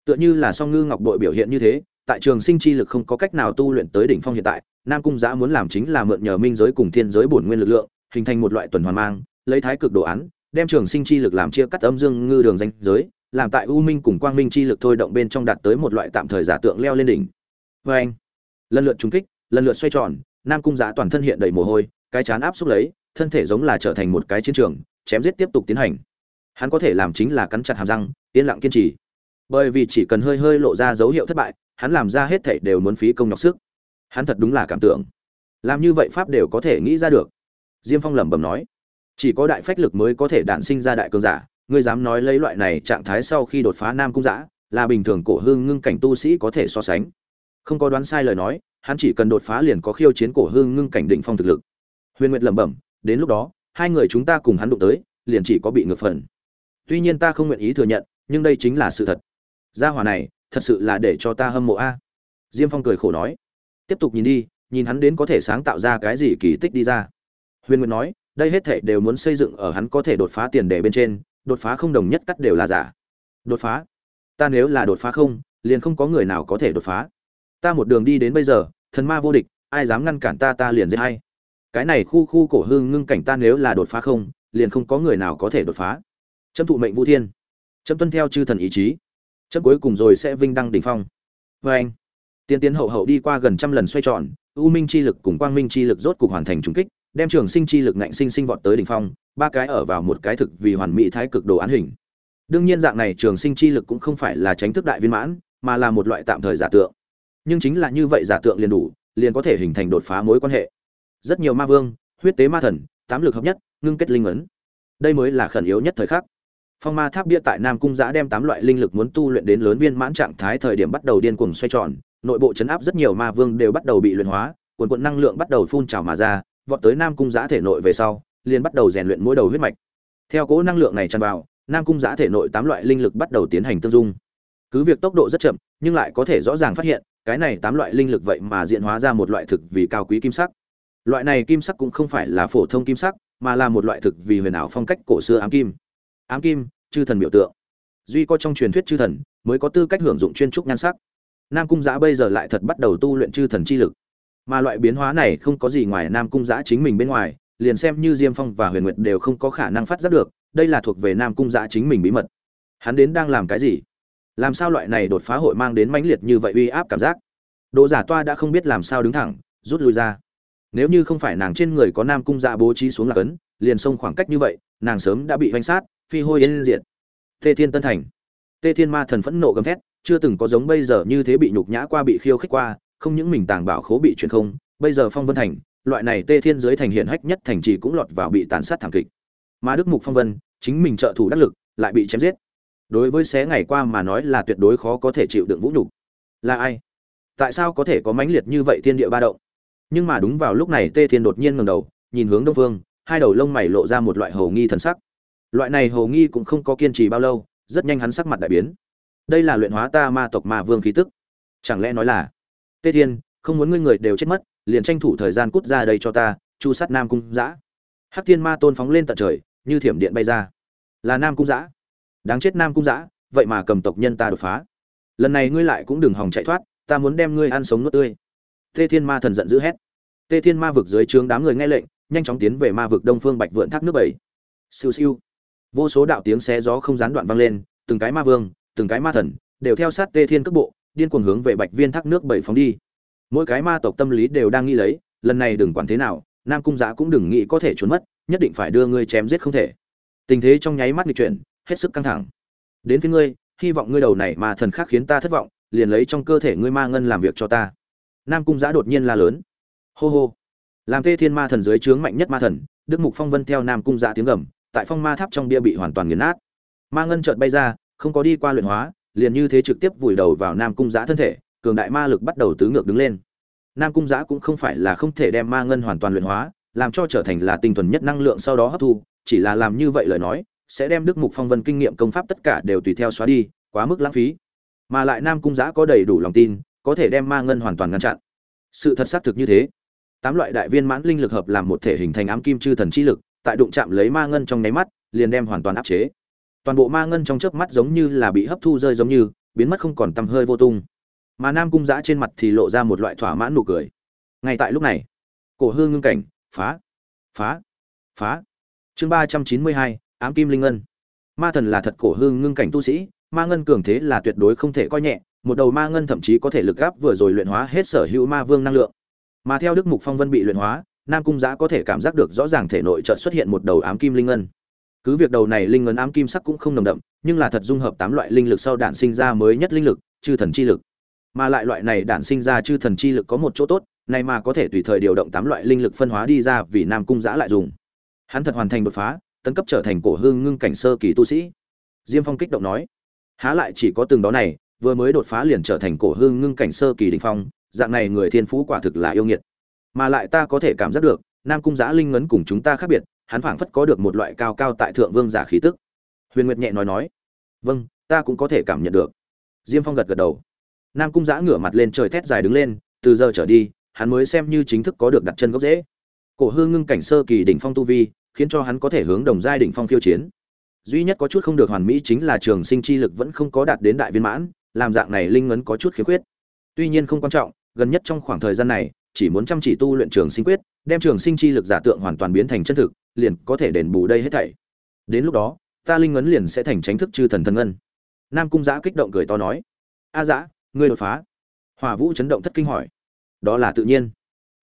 Tựa như là song ngư ngọc đội biểu hiện như thế, tại trường sinh chi lực không có cách nào tu luyện tới đỉnh phong hiện tại, nam cung giã muốn làm chính là mượn nhờ minh giới cùng thiên giới bổn nguyên lực lượng, hình thành một loại tuần hoàn mang, lấy thái cực đồ án, đem trường sinh chi lực làm chia cắt âm dương ngư đường danh giới làm tại u minh cùng quang minh chi lực thôi động bên trong đạt tới một loại tạm thời giả tượng leo lên đỉnh. Vê anh, lần lượt trúng kích, lần lượt xoay tròn, nam cung giả toàn thân hiện đầy mồ hôi, cái chán áp xúc lấy, thân thể giống là trở thành một cái chiến trường, chém giết tiếp tục tiến hành. Hắn có thể làm chính là cắn chặt hàm răng, yên lặng kiên trì. Bởi vì chỉ cần hơi hơi lộ ra dấu hiệu thất bại, hắn làm ra hết thảy đều muốn phí công nhọc sức. Hắn thật đúng là cảm tưởng. Làm như vậy pháp đều có thể nghĩ ra được. Diêm phong lẩm bẩm nói, chỉ có đại phách lực mới có thể đản sinh ra đại cường giả ngươi dám nói lấy loại này trạng thái sau khi đột phá nam cung giã là bình thường cổ hương ngưng cảnh tu sĩ có thể so sánh. Không có đoán sai lời nói, hắn chỉ cần đột phá liền có khiêu chiến cổ hương ngưng cảnh định phong thực lực. Huyền nguyệt lẩm bẩm, đến lúc đó, hai người chúng ta cùng hắn đụng tới, liền chỉ có bị ngược phần. Tuy nhiên ta không nguyện ý thừa nhận, nhưng đây chính là sự thật. Gia hỏa này, thật sự là để cho ta hâm mộ a. Diêm phong cười khổ nói. Tiếp tục nhìn đi, nhìn hắn đến có thể sáng tạo ra cái gì kỳ tích đi ra. Huyền nguyệt nói, đây hết thể đều muốn xây dựng ở hắn có thể đột phá tiền đề bên trên đột phá không đồng nhất cắt đều là giả. Đột phá? Ta nếu là đột phá không, liền không có người nào có thể đột phá. Ta một đường đi đến bây giờ, thần ma vô địch, ai dám ngăn cản ta ta liền giết hay cái này khu khu cổ hương ngưng cảnh ta nếu là đột phá không, liền không có người nào có thể đột phá. Chấm thụ mệnh vũ thiên. Chấm tuân theo chư thần ý chí. Chấm cuối cùng rồi sẽ vinh đăng đỉnh phong. Vê anh, tiên tiến hậu hậu đi qua gần trăm lần xoay tròn, u minh chi lực cùng quang minh chi lực rốt cục hoàn thành trùng kích đem trường sinh chi lực ngạnh sinh sinh vọt tới đỉnh phong, ba cái ở vào một cái thực vì hoàn mỹ thái cực đồ án hình. Đương nhiên dạng này trường sinh chi lực cũng không phải là tránh thức đại viên mãn, mà là một loại tạm thời giả tượng. Nhưng chính là như vậy giả tượng liền đủ, liền có thể hình thành đột phá mối quan hệ. Rất nhiều ma vương, huyết tế ma thần, tám lực hợp nhất, ngưng kết linh ấn. Đây mới là khẩn yếu nhất thời khắc. Phong ma tháp bia tại nam cung giã đem tám loại linh lực muốn tu luyện đến lớn viên mãn trạng thái thời điểm bắt đầu điên cuồng xoay tròn, nội bộ chấn áp rất nhiều ma vương đều bắt đầu bị luyện hóa, quần quần năng lượng bắt đầu phun trào mà ra vọt tới nam cung Giá thể nội về sau, liền bắt đầu rèn luyện mỗi đầu huyết mạch. Theo cỗ năng lượng này tràn vào, nam cung Giá thể nội tám loại linh lực bắt đầu tiến hành tương dung. Cứ việc tốc độ rất chậm, nhưng lại có thể rõ ràng phát hiện, cái này tám loại linh lực vậy mà diễn hóa ra một loại thực vì cao quý kim sắc. Loại này kim sắc cũng không phải là phổ thông kim sắc, mà là một loại thực vì huyền ảo phong cách cổ xưa ám kim. Ám kim, chư thần biểu tượng. Duy có trong truyền thuyết chư thần, mới có tư cách hưởng dụng chuyên trúc nhan sắc. Nam cung Giá bây giờ lại thật bắt đầu tu luyện chư thần chi lực mà loại biến hóa này không có gì ngoài nam cung giã chính mình bên ngoài liền xem như diêm phong và huyền nguyệt đều không có khả năng phát giác được đây là thuộc về nam cung giã chính mình bí mật hắn đến đang làm cái gì làm sao loại này đột phá hội mang đến mãnh liệt như vậy uy áp cảm giác độ Giả Toa đã không biết làm sao đứng thẳng, rút lui ra. Nếu như không phải nàng trên người có Nam cung Dạ bố trí xuống là cấn, liền xông khoảng cách như vậy, nàng sớm đã bị hoành sát, phi hôi yên diện Tê Thiên Tân Thành. Tê Thiên Ma Thần phẫn nộ gầm thét, chưa từng có giống bây giờ như thế bị nhục nhã qua bị khiêu khích qua, không những mình tàng bảo khố bị chuyển không, bây giờ Phong Vân Thành, loại này Tê Thiên dưới thành hiện hách nhất thành trì cũng lọt vào bị tàn sát thảm kịch. Mà Đức Mục Phong Vân, chính mình trợ thủ đắc lực, lại bị chém giết. Đối với xé ngày qua mà nói là tuyệt đối khó có thể chịu đựng vũ nhục. Là ai? tại sao có thể có mãnh liệt như vậy thiên địa ba động nhưng mà đúng vào lúc này tê thiên đột nhiên ngẩng đầu nhìn hướng đông vương, hai đầu lông mày lộ ra một loại hồ nghi thần sắc loại này hồ nghi cũng không có kiên trì bao lâu rất nhanh hắn sắc mặt đại biến đây là luyện hóa ta ma tộc ma vương khí tức chẳng lẽ nói là tê thiên, không muốn ngươi người đều chết mất, liền tranh thủ thời gian cút ra đây cho ta, chu sát nam cung giã hắc thiên ma tôn phóng lên tận trời, như thiểm điện bay ra. Là nam cung giã đáng chết nam cung giã vậy mà cầm tộc nhân ta đột phá. Lần này ngươi lại cũng đừng hòng chạy thoát, ta muốn đem ngươi ăn sống nuốt tươi. Tê thiên ma thần giận dữ hét. Tê thiên ma vực dưới trướng đám người nghe lệnh, nhanh chóng tiến về ma vực đông phương bạch vượn thác nước bảy. Siêu siêu. Vô số đạo tiếng xé gió không gián đoạn vang lên, từng cái ma vương, từng cái ma thần, đều theo sát tê thiên cước bộ điên cuồng hướng về bạch viên thác nước bảy phóng đi. Mỗi cái ma tộc tâm lý đều đang nghĩ lấy, lần này đừng quản thế nào, nam cung giã cũng đừng nghĩ có thể trốn mất, nhất định phải đưa ngươi chém giết không thể. Tình thế trong nháy mắt nghịch chuyển, hết sức căng thẳng. Đến phía ngươi, hy vọng ngươi đầu này mà thần khác khiến ta thất vọng, liền lấy trong cơ thể ngươi ma ngân làm việc cho ta. Nam cung giã đột nhiên la lớn. Hô hô. Làm tê thiên ma thần dưới trướng mạnh nhất ma thần, đức mục phong vân theo nam cung giã tiếng gầm, tại phong ma tháp trong bia bị hoàn toàn nghiền nát. Ma ngân chợt bay ra, không có đi qua luyện hóa liền như thế trực tiếp vùi đầu vào nam cung giã thân thể, cường đại ma lực bắt đầu tứ ngược đứng lên. Nam cung giã cũng không phải là không thể đem ma ngân hoàn toàn luyện hóa, làm cho trở thành là tinh thuần nhất năng lượng sau đó hấp thu, chỉ là làm như vậy lời nói, sẽ đem đức mục phong vân kinh nghiệm công pháp tất cả đều tùy theo xóa đi, quá mức lãng phí. Mà lại nam cung giã có đầy đủ lòng tin, có thể đem ma ngân hoàn toàn ngăn chặn. Sự thật xác thực như thế. Tám loại đại viên mãn linh lực hợp làm một thể hình thành ám kim chư thần chi lực, tại đụng chạm lấy ma ngân trong nháy mắt, liền đem hoàn toàn áp chế toàn bộ ma ngân trong chớp mắt giống như là bị hấp thu rơi giống như, biến mất không còn tăm hơi vô tung. Mà nam cung giã trên mặt thì lộ ra một loại thỏa mãn nụ cười. Ngay tại lúc này, cổ hương ngưng cảnh, phá phá phá. Chương ba trăm chín mươi hai, ám kim linh ngân. Ma thần là thật cổ hương ngưng cảnh tu sĩ, ma ngân cường thế là tuyệt đối không thể coi nhẹ, một đầu ma ngân thậm chí có thể lực gáp vừa rồi luyện hóa hết sở hữu ma vương năng lượng. Mà theo đức mục phong vân bị luyện hóa, nam cung giã có thể cảm giác được rõ ràng thể nội chợt xuất hiện một đầu ám kim linh ngân cứ việc đầu này linh ngấn ám kim sắc cũng không nồng đậm, nhưng là thật dung hợp tám loại linh lực sau đạn sinh ra mới nhất linh lực, chư thần chi lực. Mà lại loại này đản sinh ra chư thần chi lực có một chỗ tốt, này mà có thể tùy thời điều động tám loại linh lực phân hóa đi ra vì nam cung giã lại dùng. Hắn thật hoàn thành đột phá, tấn cấp trở thành cổ hương ngưng cảnh sơ kỳ tu sĩ. Diêm phong kích động nói, há lại chỉ có từng đó này, vừa mới đột phá liền trở thành cổ hương ngưng cảnh sơ kỳ đình phong, dạng này người thiên phú quả thực là yêu nghiệt. Mà lại ta có thể cảm giác được nam cung giã linh ngấn cùng chúng ta khác biệt, hắn phảng phất có được một loại cao cao tại thượng vương giả khí tức. Huyền nguyệt nhẹ nói nói vâng ta cũng có thể cảm nhận được. Diêm phong gật gật đầu. Nam cung giã ngửa mặt lên trời thét dài đứng lên, từ giờ trở đi, hắn mới xem như chính thức có được đặt chân gốc dễ cổ hương ngưng cảnh sơ kỳ đỉnh phong tu vi, khiến cho hắn có thể hướng đồng giai đỉnh phong khiêu chiến. Duy nhất có chút không được hoàn mỹ chính là trường sinh chi lực vẫn không có đạt đến đại viên mãn, làm dạng này linh ngấn có chút khiếm khuyết. Tuy nhiên không quan trọng, gần nhất trong khoảng thời gian này, chỉ muốn chăm chỉ tu luyện trường sinh quyết đem trường sinh chi lực giả tượng hoàn toàn biến thành chân thực, liền có thể đền bù đây hết thảy. Đến lúc đó, ta linh ngấn liền sẽ thành tránh thức chư thần thần ngân. Nam cung giã kích động cười to nói. A giã, ngươi đột phá. Hỏa vũ chấn động thất kinh hỏi. Đó là tự nhiên.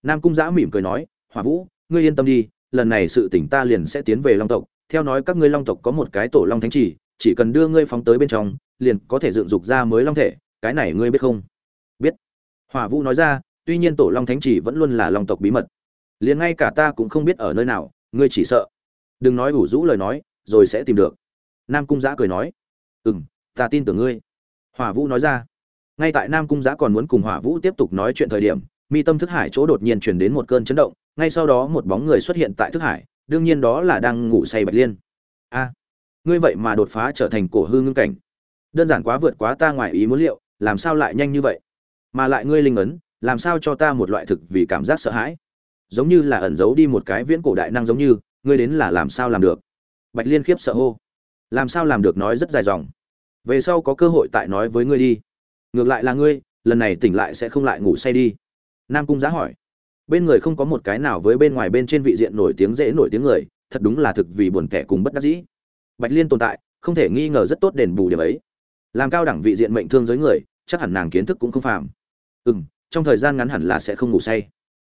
Nam cung giã mỉm cười nói. Hỏa vũ, ngươi yên tâm đi, lần này sự tỉnh ta liền sẽ tiến về long tộc. Theo nói các ngươi long tộc có một cái tổ long thánh chỉ chỉ cần đưa ngươi phóng tới bên trong, liền có thể dựng dục ra mới long thể, cái này ngươi biết không? Biết. Hỏa vũ nói ra. Tuy nhiên tổ long thánh chỉ vẫn luôn là long tộc bí mật liền ngay cả ta cũng không biết ở nơi nào, ngươi chỉ sợ. Đừng nói ủ rũ lời nói, rồi sẽ tìm được. Nam cung giã cười nói. Ừ m ta tin tưởng ngươi. Hỏa vũ nói ra. Ngay tại nam cung giã còn muốn cùng hỏa vũ tiếp tục nói chuyện thời điểm, mi tâm thức hải chỗ đột nhiên chuyển đến một cơn chấn động, ngay sau đó một bóng người xuất hiện tại thức hải, đương nhiên đó là đang ngủ say bạch liên. A, ngươi vậy mà đột phá trở thành cổ hư ngưng cảnh. Đơn giản quá vượt quá ta ngoài ý muốn liệu, làm sao lại nhanh như vậy? Mà lại ngươi linh ấn, làm sao cho ta một loại thực vì cảm giác sợ hãi? Giống như là ẩn giấu đi một cái viễn cổ đại năng giống như, ngươi đến là làm sao làm được? Bạch liên khiếp sợ hô. Làm sao làm được nói rất dài dòng. Về sau có cơ hội tại nói với ngươi đi. Ngược lại là ngươi, lần này tỉnh lại sẽ không lại ngủ say đi. Nam cung giá hỏi. Bên người không có một cái nào với bên ngoài bên trên vị diện nổi tiếng dễ nổi tiếng người, thật đúng là thực vì buồn kẻ cùng bất đắc dĩ. Bạch liên tồn tại, không thể nghi ngờ rất tốt đền bù điểm ấy. Làm cao đẳng vị diện mệnh thương giới người, chắc hẳn nàng kiến thức cũng không phàm. Ừ m trong thời gian ngắn hẳn là sẽ không ngủ say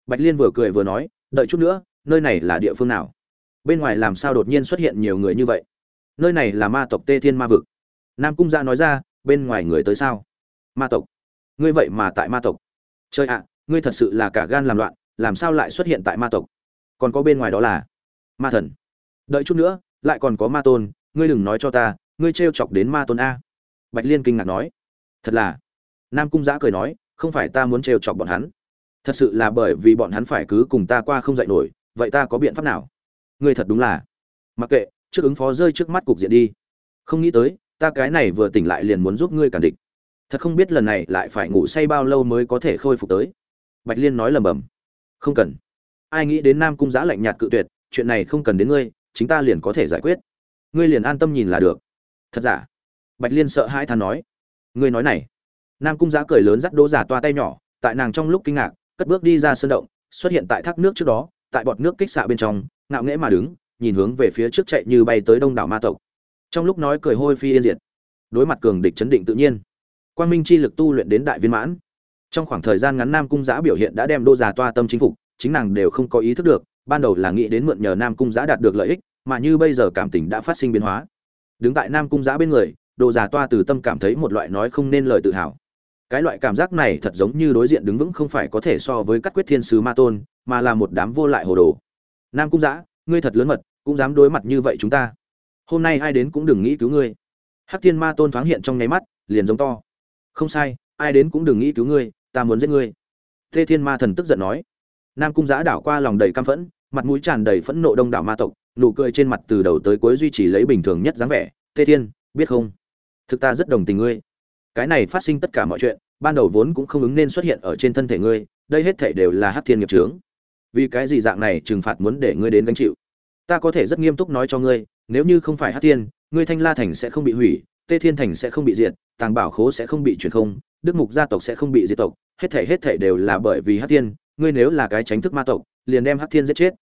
bạch liên vừa cười vừa nói, đợi chút nữa, nơi này là địa phương nào? Bên ngoài làm sao đột nhiên xuất hiện nhiều người như vậy? Nơi này là ma tộc tê thiên ma vực. Nam cung gia nói ra, bên ngoài người tới sao? Ma tộc. Ngươi vậy mà tại ma tộc? Chơi ạ, ngươi thật sự là cả gan làm loạn, làm sao lại xuất hiện tại ma tộc? Còn có bên ngoài đó là ma thần. Đợi chút nữa, lại còn có ma tôn, ngươi đừng nói cho ta, ngươi trêu chọc đến ma tôn a. Bạch liên kinh ngạc nói. Thật là? Nam cung giã cười nói, không phải ta muốn trêu chọc bọn hắn thật sự là bởi vì bọn hắn phải cứ cùng ta qua không dạy nổi, vậy ta có biện pháp nào? Ngươi thật đúng là. Mặc kệ, trước ứng phó rơi trước mắt cục diện đi. Không nghĩ tới, ta cái này vừa tỉnh lại liền muốn giúp ngươi cản địch. Thật không biết lần này lại phải ngủ say bao lâu mới có thể khôi phục tới. Bạch liên nói lầm bầm không cần. Ai nghĩ đến nam cung giã lạnh nhạt cự tuyệt, chuyện này không cần đến ngươi, chính ta liền có thể giải quyết. Ngươi liền an tâm nhìn là được. Thật giả? Bạch liên sợ hãi than nói. Ngươi nói này. Nam cung giã cười lớn dắt đỗ giả toa tay nhỏ, tại nàng trong lúc kinh ngạc cất bước đi ra sân động, xuất hiện tại thác nước trước đó, tại bọt nước kích xạ bên trong, ngạo nghễ mà đứng, nhìn hướng về phía trước chạy như bay tới đông đảo ma tộc. Trong lúc nói cười hôi phi yên diệt, đối mặt cường địch chấn định tự nhiên, quang minh chi lực tu luyện đến đại viên mãn. Trong khoảng thời gian ngắn nam cung Giá biểu hiện đã đem đô già toa tâm chính phục, chính nàng đều không có ý thức được, ban đầu là nghĩ đến mượn nhờ nam cung Giá đạt được lợi ích, mà như bây giờ cảm tình đã phát sinh biến hóa. Đứng tại nam cung Giá bên người, Đô già toa từ tâm cảm thấy một loại nói không nên lời tự hào cái loại cảm giác này thật giống như đối diện đứng vững không phải có thể so với các quyết thiên sứ ma tôn, mà là một đám vô lại hồ đồ. Nam cung giã ngươi thật lớn mật, cũng dám đối mặt như vậy chúng ta. Hôm nay ai đến cũng đừng nghĩ cứu ngươi. Hắc thiên ma tôn thoáng hiện trong nháy mắt, liền giống to. Không sai, ai đến cũng đừng nghĩ cứu ngươi, ta muốn giết ngươi. Tê thiên ma thần tức giận nói. Nam cung giã đảo qua lòng đầy căm phẫn, mặt mũi tràn đầy phẫn nộ đông đảo ma tộc, nụ cười trên mặt từ đầu tới cuối duy trì lấy bình thường nhất dáng vẻ. Tê thiên, biết không? Thực ta rất đồng tình ngươi cái này phát sinh tất cả mọi chuyện, ban đầu vốn cũng không ứng nên xuất hiện ở trên thân thể ngươi, đây hết thể đều là hát thiên nghiệp trướng vì cái gì dạng này trừng phạt muốn để ngươi đến gánh chịu? Ta có thể rất nghiêm túc nói cho ngươi, nếu như không phải hát thiên, ngươi thanh la thành sẽ không bị hủy, tê thiên thành sẽ không bị diệt, tàng bảo khố sẽ không bị chuyển không, đức mục gia tộc sẽ không bị diệt tộc, hết thể hết thể đều là bởi vì hát thiên, ngươi nếu là cái tránh thức ma tộc, liền đem hát thiên giết chết.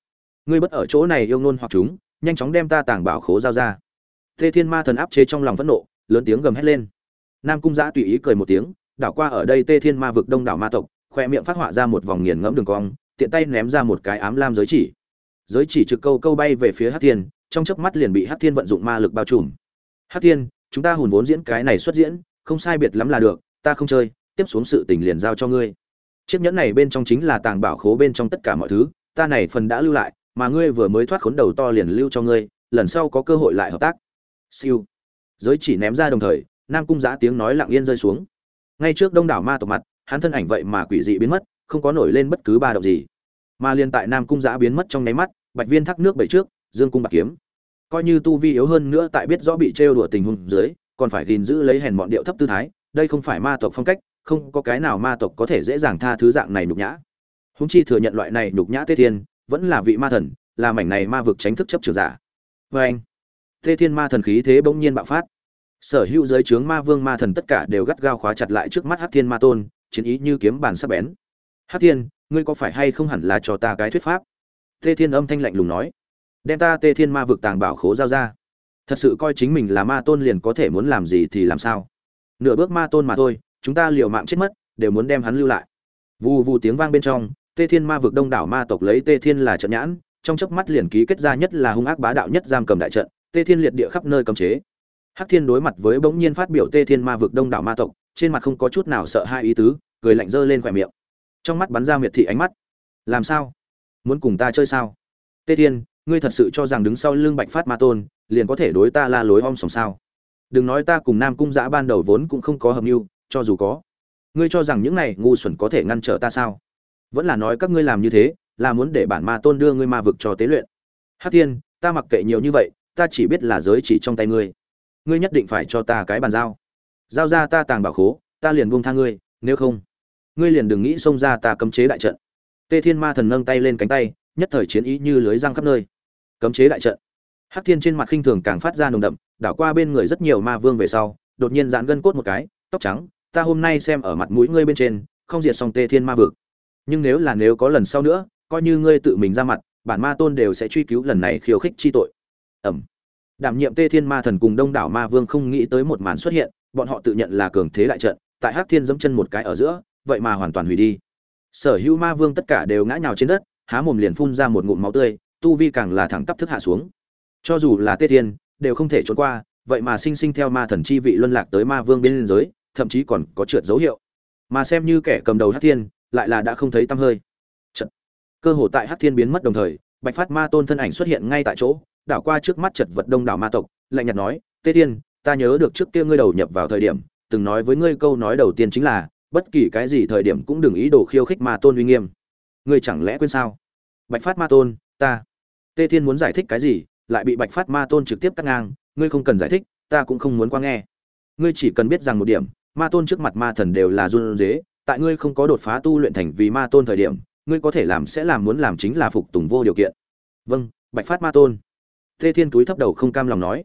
Ngươi bất ở chỗ này yêu ngôn hoặc chúng, nhanh chóng đem ta tàng bảo khố giao ra. Tê thiên ma thần áp chế trong lòng phẫn nộ, lớn tiếng gầm hét lên nam cung giã tùy ý cười một tiếng, đảo qua ở đây tê thiên ma vực đông đảo ma tộc, khoe miệng phát họa ra một vòng nghiền ngẫm đường cong, tiện tay ném ra một cái ám lam giới chỉ. Giới chỉ trực câu câu bay về phía hát thiên, trong chớp mắt liền bị hát thiên vận dụng ma lực bao trùm. Hát thiên, chúng ta hùn vốn diễn cái này xuất diễn, không sai biệt lắm là được, ta không chơi, tiếp xuống sự tình liền giao cho ngươi. Chiếc nhẫn này bên trong chính là tàng bảo khố bên trong tất cả mọi thứ, ta này phần đã lưu lại, mà ngươi vừa mới thoát khốn đầu to liền lưu cho ngươi, lần sau có cơ hội lại hợp tác. Siêu. Giới chỉ ném ra đồng thời nam cung giã tiếng nói lặng yên rơi xuống. Ngay trước đông đảo ma tộc mặt, hắn thân ảnh vậy mà quỷ dị biến mất, không có nổi lên bất cứ ba động gì. Mà liên tại nam cung giã biến mất trong nháy mắt, bạch viên thác nước bảy trước, dương cung bạc kiếm. Coi như tu vi yếu hơn nữa tại biết rõ bị trêu đùa tình huống dưới, còn phải gìn giữ lấy hèn bọn điệu thấp tư thái, đây không phải ma tộc phong cách, không có cái nào ma tộc có thể dễ dàng tha thứ dạng này nhục nhã. Húng chi thừa nhận loại này nhục nhã tê thiên, vẫn là vị ma thần, là mảnh này ma vực tránh thức chấp trường giả. Vê anh tê thiên ma thần khí thế bỗng nhiên bạo phát sở hữu giới trướng ma vương ma thần tất cả đều gắt gao khóa chặt lại trước mắt hát thiên ma tôn, chiến ý như kiếm bàn sắp bén. Hát thiên, ngươi có phải hay không hẳn là cho ta cái thuyết pháp? Tê thiên âm thanh lạnh lùng nói. Đem ta tê thiên ma vực tàng bảo khố giao ra. Thật sự coi chính mình là ma tôn liền có thể muốn làm gì thì làm sao. Nửa bước ma tôn mà thôi, chúng ta liều mạng chết mất, đều muốn đem hắn lưu lại. Vù vù tiếng vang bên trong, tê thiên ma vực đông đảo ma tộc lấy tê thiên là trận nhãn, trong chớp mắt liền ký kết ra nhất là hung ác bá đạo nhất giam cầm đại trận, tê thiên liệt địa khắp nơi cấm chế hắc thiên đối mặt với bỗng nhiên phát biểu tê thiên ma vực đông đảo ma tộc, trên mặt không có chút nào sợ hai ý tứ, cười lạnh giơ lên khóe miệng. Trong mắt bắn ra miệt thị ánh mắt. Làm sao? Muốn cùng ta chơi sao? Tê thiên, ngươi thật sự cho rằng đứng sau lưng bạch phát ma tôn, liền có thể đối ta la lối om sòm sao? Đừng nói ta cùng nam cung giã ban đầu vốn cũng không có hợp mưu, cho dù có. Ngươi cho rằng những này ngu xuẩn có thể ngăn trở ta sao? Vẫn là nói các ngươi làm như thế, là muốn để bản ma tôn đưa ngươi ma vực cho tế luyện. Hắc thiên, ta mặc kệ nhiều như vậy, ta chỉ biết là giới chỉ trong tay ngươi ngươi nhất định phải cho ta cái bàn giao. Giao ra ta tàng bảo khố, ta liền buông tha ngươi, nếu không, ngươi liền đừng nghĩ xông ra ta cấm chế đại trận. Tê thiên ma thần nâng tay lên cánh tay, nhất thời chiến ý như lưới răng khắp nơi. Cấm chế đại trận. Hắc thiên trên mặt khinh thường càng phát ra nồng đậm, đảo qua bên người rất nhiều ma vương về sau, đột nhiên giãn gân cốt một cái, tóc trắng, ta hôm nay xem ở mặt mũi ngươi bên trên, không diệt xong tê thiên ma vực. Nhưng nếu là nếu có lần sau nữa, coi như ngươi tự mình ra mặt, bản ma tôn đều sẽ truy cứu lần này khiêu khích chi tội. Ẩm đảm nhiệm tê thiên ma thần cùng đông đảo ma vương không nghĩ tới một màn xuất hiện, bọn họ tự nhận là cường thế đại trận, tại hắc thiên dẫm chân một cái ở giữa, vậy mà hoàn toàn hủy đi. Sở hữu ma vương tất cả đều ngã nhào trên đất, há mồm liền phun ra một ngụm máu tươi, tu vi càng là thẳng tắp thức hạ xuống. Cho dù là tê thiên, đều không thể trốn qua, vậy mà sinh sinh theo ma thần chi vị luân lạc tới ma vương bên giới, thậm chí còn có trượt dấu hiệu. Mà xem như kẻ cầm đầu hắc thiên, lại là đã không thấy tăm hơi. Chật. cơ hồ tại hắc thiên biến mất đồng thời, bạch phát ma tôn thân ảnh xuất hiện ngay tại chỗ đảo qua trước mắt chật vật đông đảo ma tộc, lạnh nhạt nói, tê thiên, ta nhớ được trước kia ngươi đầu nhập vào thời điểm, từng nói với ngươi câu nói đầu tiên chính là, bất kỳ cái gì thời điểm cũng đừng ý đồ khiêu khích ma tôn uy nghiêm. Ngươi chẳng lẽ quên sao? Bạch phát ma tôn, ta. Tê thiên muốn giải thích cái gì, lại bị bạch phát ma tôn trực tiếp cắt ngang, ngươi không cần giải thích, ta cũng không muốn qua nghe. Ngươi chỉ cần biết rằng một điểm, ma tôn trước mặt ma thần đều là run dế tại ngươi không có đột phá tu luyện thành vì ma tôn thời điểm, ngươi có thể làm sẽ làm muốn làm chính là phục tùng vô điều kiện. Vâng bạch phát ma tôn tê thiên túi thấp đầu không cam lòng nói,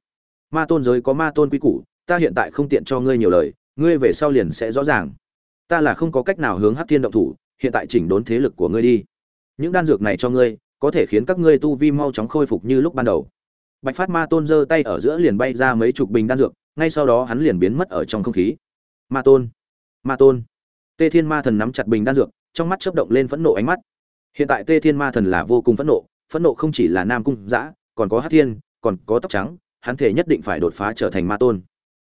ma tôn giới có ma tôn quy củ, ta hiện tại không tiện cho ngươi nhiều lời, ngươi về sau liền sẽ rõ ràng. Ta là không có cách nào hướng hắc thiên động thủ, hiện tại chỉnh đốn thế lực của ngươi đi. Những đan dược này cho ngươi, có thể khiến các ngươi tu vi mau chóng khôi phục như lúc ban đầu. Bạch phát ma tôn giơ tay ở giữa liền bay ra mấy chục bình đan dược, ngay sau đó hắn liền biến mất ở trong không khí. Ma tôn ma tôn. Tê thiên ma thần nắm chặt bình đan dược, trong mắt chớp động lên phẫn nộ ánh mắt. Hiện tại tê thiên ma thần là vô cùng phẫn nộ phẫn nộ không chỉ là nam cung dã còn có hát thiên, còn có tóc trắng, hắn thể nhất định phải đột phá trở thành ma tôn.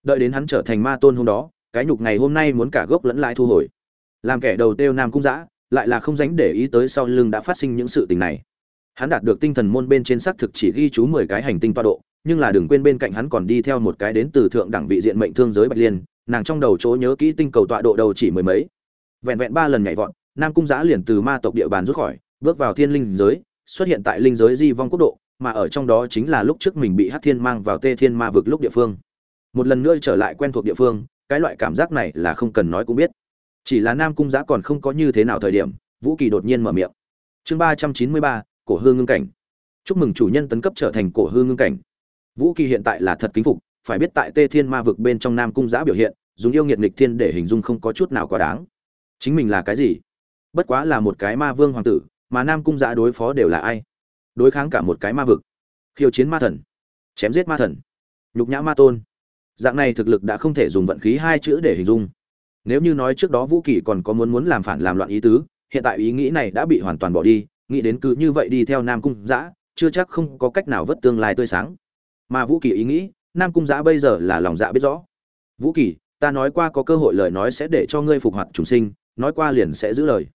Đợi đến hắn trở thành ma tôn hôm đó, cái nhục ngày hôm nay muốn cả gốc lẫn lại thu hồi. Làm kẻ đầu tiêu nam cung dã, lại là không dánh để ý tới sau lưng đã phát sinh những sự tình này. Hắn đạt được tinh thần môn bên trên xác thực chỉ ghi chú mười cái hành tinh toa độ, nhưng là đừng quên bên cạnh hắn còn đi theo một cái đến từ thượng đẳng vị diện mệnh thương giới bạch liên, nàng trong đầu chỗ nhớ kỹ tinh cầu tọa độ đầu chỉ mười mấy. Vẹn vẹn ba lần nhảy vọt, nam cung giã liền từ ma tộc địa bàn rút khỏi, bước vào thiên linh giới, xuất hiện tại linh giới di vong quốc độ mà ở trong đó chính là lúc trước mình bị Hắc thiên mang vào tê thiên ma vực lúc địa phương. Một lần nữa trở lại quen thuộc địa phương, cái loại cảm giác này là không cần nói cũng biết. Chỉ là nam cung Giá còn không có như thế nào thời điểm, vũ kỳ đột nhiên mở miệng. Chương ba trăm chín mươi ba, cổ hương ngưng cảnh. Chúc mừng chủ nhân tấn cấp trở thành cổ hương ngưng cảnh. Vũ kỳ hiện tại là thật kính phục, phải biết tại tê thiên ma vực bên trong nam cung Giá biểu hiện, dùng yêu nghiệt nghịch thiên để hình dung không có chút nào quá đáng. Chính mình là cái gì? Bất quá là một cái ma vương hoàng tử, mà nam cung Giá đối phó đều là ai? Đối kháng cả một cái ma vực. Khiêu chiến ma thần, chém giết ma thần, nhục nhã ma tôn. Dạng này thực lực đã không thể dùng vận khí hai chữ để hình dung. Nếu như nói trước đó vũ kỳ còn có muốn muốn làm phản làm loạn ý tứ, hiện tại ý nghĩ này đã bị hoàn toàn bỏ đi, nghĩ đến cứ như vậy đi theo nam cung giã chưa chắc không có cách nào vất tương lai tươi sáng. Mà vũ kỳ ý nghĩ, nam cung giã bây giờ là lòng dạ biết rõ. Vũ kỳ ta nói qua có cơ hội lời nói sẽ để cho ngươi phục hoạt trùng sinh, nói qua liền sẽ giữ lời.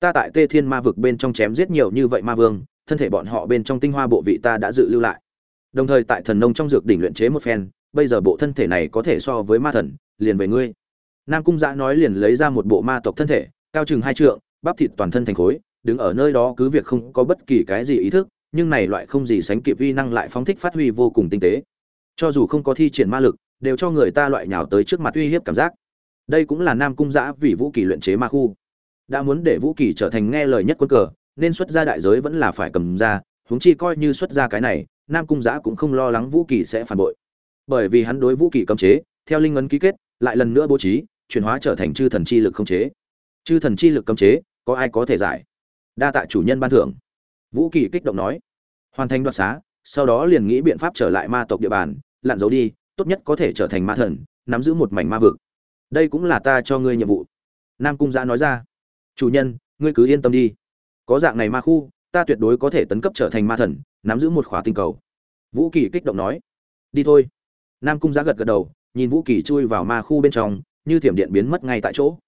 Ta tại tê thiên ma vực bên trong chém giết nhiều như vậy ma vương thân thể bọn họ bên trong tinh hoa bộ vị ta đã dự lưu lại. Đồng thời tại thần nông trong dược đỉnh luyện chế một phen, bây giờ bộ thân thể này có thể so với ma thần, liền về ngươi. Nam cung giã nói liền lấy ra một bộ ma tộc thân thể, cao chừng hai trượng, bắp thịt toàn thân thành khối, đứng ở nơi đó cứ việc không có bất kỳ cái gì ý thức, nhưng này loại không gì sánh kịp uy năng lại phóng thích phát huy vô cùng tinh tế. Cho dù không có thi triển ma lực, đều cho người ta loại nhào tới trước mặt uy hiếp cảm giác. Đây cũng là nam cung giã vì vũ kỳ luyện chế ma khu. Đã muốn để vũ kỳ trở thành nghe lời nhất quân cờ nên xuất ra đại giới vẫn là phải cầm ra, huống chi coi như xuất ra cái này, nam cung giã cũng không lo lắng vũ kỳ sẽ phản bội. Bởi vì hắn đối vũ kỳ cấm chế, theo linh ấn ký kết, lại lần nữa bố trí, chuyển hóa trở thành chư thần chi lực không chế. Chư thần chi lực cấm chế, có ai có thể giải? Đa tạ chủ nhân ban thưởng. Vũ kỳ kích động nói. Hoàn thành đoạt xá, sau đó liền nghĩ biện pháp trở lại ma tộc địa bàn, lặn giấu đi, tốt nhất có thể trở thành ma thần, nắm giữ một mảnh ma vực. Đây cũng là ta cho ngươi nhiệm vụ. Nam cung giã nói ra. Chủ nhân, ngươi cứ yên tâm đi có dạng này ma khu, ta tuyệt đối có thể tấn cấp trở thành ma thần, nắm giữ một khóa tinh cầu. Vũ kỳ kích động nói. Đi thôi. Nam cung giá gật gật đầu, nhìn vũ kỳ chui vào ma khu bên trong, như thiểm điện biến mất ngay tại chỗ.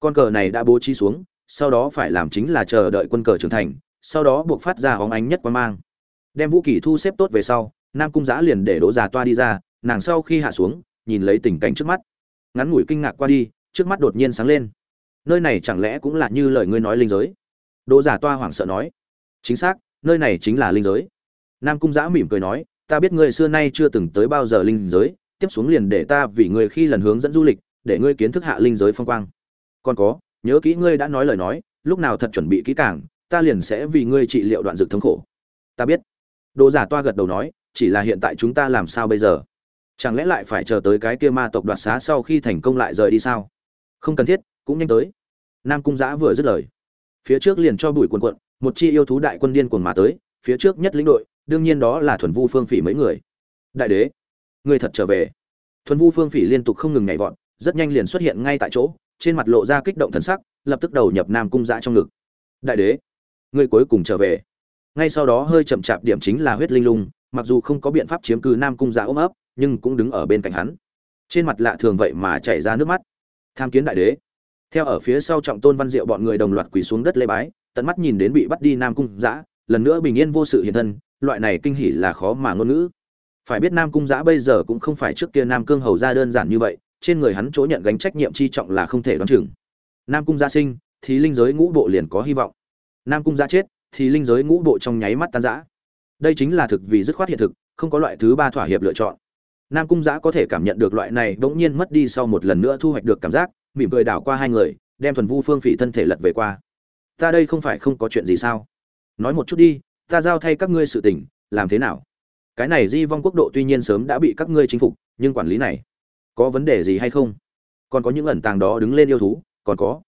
Con cờ này đã bố trí xuống, sau đó phải làm chính là chờ đợi quân cờ trưởng thành, sau đó buộc phát ra hóng ánh nhất quan mang. Đem vũ kỳ thu xếp tốt về sau, nam cung giã liền để đỗ già toa đi ra, nàng sau khi hạ xuống, nhìn lấy tình cảnh trước mắt. Ngắn ngủi kinh ngạc qua đi, trước mắt đột nhiên sáng lên. Nơi này chẳng lẽ cũng là như lời ngươi nói linh giới? Đỗ giả toa hoảng sợ nói, chính xác, nơi này chính là linh giới. Nam cung giã mỉm cười nói, ta biết ngươi xưa nay chưa từng tới bao giờ linh giới, tiếp xuống liền để ta vì ngươi khi lần hướng dẫn du lịch, để ngươi kiến thức hạ linh giới phong quang. Còn có, nhớ kỹ ngươi đã nói lời nói, lúc nào thật chuẩn bị kỹ càng, ta liền sẽ vì ngươi trị liệu đoạn dược thống khổ. Ta biết. Đỗ giả toa gật đầu nói, chỉ là hiện tại chúng ta làm sao bây giờ? Chẳng lẽ lại phải chờ tới cái kia ma tộc đoạt xá sau khi thành công lại rời đi sao? Không cần thiết, cũng nhanh tới. Nam cung giã vừa dứt lời phía trước liền cho bụi quần quận, một chi yêu thú đại quân điên cuồng mà tới, phía trước nhất lĩnh đội, đương nhiên đó là thuần vu phương phỉ mấy người. Đại đế, người thật trở về. Thuần vu phương phỉ liên tục không ngừng nhảy vọt, rất nhanh liền xuất hiện ngay tại chỗ, trên mặt lộ ra kích động thần sắc, lập tức đầu nhập nam cung dã trong ngực. Đại đế, người cuối cùng trở về. Ngay sau đó hơi chậm chạp điểm chính là huyết linh lung, mặc dù không có biện pháp chiếm cứ nam cung dã ôm ấp, nhưng cũng đứng ở bên cạnh hắn. Trên mặt lạ thường vậy mà chảy ra nước mắt. Tham kiến đại đế theo ở phía sau trọng tôn văn diệu bọn người đồng loạt quỳ xuống đất lê bái, tận mắt nhìn đến bị bắt đi nam cung giã, lần nữa bình yên vô sự hiện thân, loại này kinh hỉ là khó mà ngôn ngữ. Phải biết nam cung giã bây giờ cũng không phải trước kia nam cương hầu ra đơn giản như vậy, trên người hắn chỗ nhận gánh trách nhiệm chi trọng là không thể đoán chừng. Nam cung giã sinh, thì linh giới ngũ bộ liền có hy vọng. Nam cung giã chết, thì linh giới ngũ bộ trong nháy mắt tan giã đây chính là thực vì dứt khoát hiện thực, không có loại thứ ba thỏa hiệp lựa chọn. Nam cung giã có thể cảm nhận được loại này bỗng nhiên mất đi sau một lần nữa thu hoạch được cảm giác mỉm cười đảo qua hai người, đem thuần vu phương phỉ thân thể lật về qua. Ta đây không phải không có chuyện gì sao? Nói một chút đi, ta giao thay các ngươi sự tình, làm thế nào? Cái này di vong quốc độ tuy nhiên sớm đã bị các ngươi chinh phục, nhưng quản lý này, có vấn đề gì hay không? Còn có những ẩn tàng đó đứng lên yêu thú, còn có.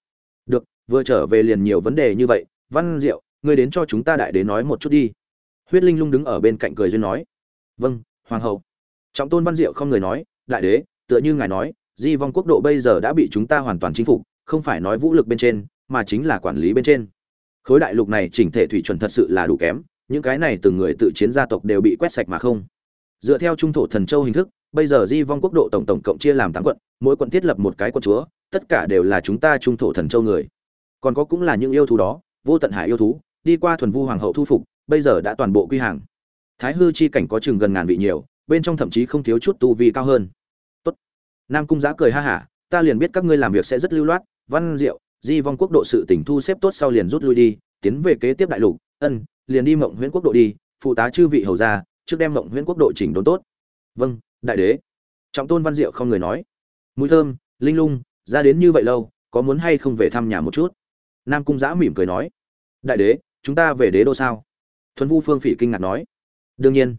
Được, vừa trở về liền nhiều vấn đề như vậy. Văn diệu, ngươi đến cho chúng ta đại đế nói một chút đi. Huyết linh lung đứng ở bên cạnh cười duyên nói. Vâng hoàng hậu. Trọng tôn văn diệu không người nói, đại đế, tựa như ngài nói di vong quốc độ bây giờ đã bị chúng ta hoàn toàn chinh phục, không phải nói vũ lực bên trên, mà chính là quản lý bên trên. Khối đại lục này chỉnh thể thủy chuẩn thật sự là đủ kém, những cái này từng người tự chiến gia tộc đều bị quét sạch mà không. Dựa theo trung thổ thần châu hình thức, bây giờ di vong quốc độ tổng tổng cộng chia làm tám quận, mỗi quận thiết lập một cái quận chúa, tất cả đều là chúng ta trung thổ thần châu người. Còn có cũng là những yêu thú đó, vô tận hải yêu thú, đi qua thuần vu hoàng hậu thu phục, bây giờ đã toàn bộ quy hàng. Thái hư chi cảnh có chừng gần ngàn vị nhiều, bên trong thậm chí không thiếu chút tu vi cao hơn nam cung giã cười ha hả, ta liền biết các ngươi làm việc sẽ rất lưu loát, văn diệu di vong quốc độ sự tỉnh thu xếp tốt sau liền rút lui đi, tiến về kế tiếp đại lục, ân, liền đi mộng huyễn quốc độ đi, phụ tá chư vị hầu ra, trước đem mộng huyễn quốc độ chỉnh đốn tốt. Vâng đại đế. Trọng tôn văn diệu không người nói. Mũi thơm, linh lung, ra đến như vậy lâu, có muốn hay không về thăm nhà một chút? Nam cung giã mỉm cười nói. Đại đế, chúng ta về đế đô sao? Thuần vu phương phỉ kinh ngạc nói. Đương nhiên.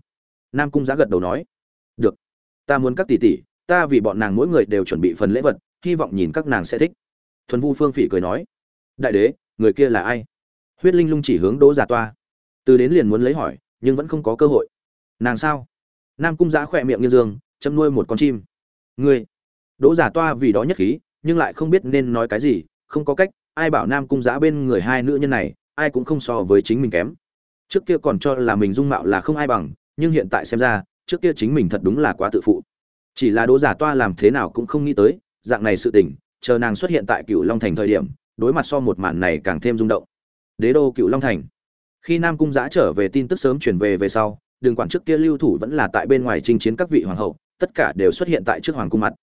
Nam cung giã gật đầu nói. Được, ta muốn các tỷ tỷ ta vì bọn nàng mỗi người đều chuẩn bị phần lễ vật, hy vọng nhìn các nàng sẽ thích. Thuần vu phương phỉ cười nói. Đại đế, người kia là ai? Huyết linh lung chỉ hướng đỗ giả toa. Từ đến liền muốn lấy hỏi, nhưng vẫn không có cơ hội. Nàng sao? Nam cung giã khỏe miệng như dương, châm nuôi một con chim. Ngươi. Đỗ giả toa vì đó nhất khí, nhưng lại không biết nên nói cái gì, không có cách, ai bảo nam cung giã bên người hai nữ nhân này, ai cũng không so với chính mình kém. Trước kia còn cho là mình dung mạo là không ai bằng, nhưng hiện tại xem ra, trước kia chính mình thật đúng là quá tự phụ chỉ là đỗ giả toa làm thế nào cũng không nghĩ tới, dạng này sự tình, chờ nàng xuất hiện tại cựu long thành thời điểm, đối mặt so một màn này càng thêm rung động. Đế đô cựu long thành. Khi nam cung giã trở về tin tức sớm chuyển về về sau, đường quản trước kia lưu thủ vẫn là tại bên ngoài chinh chiến các vị hoàng hậu, tất cả đều xuất hiện tại trước hoàng cung mặt.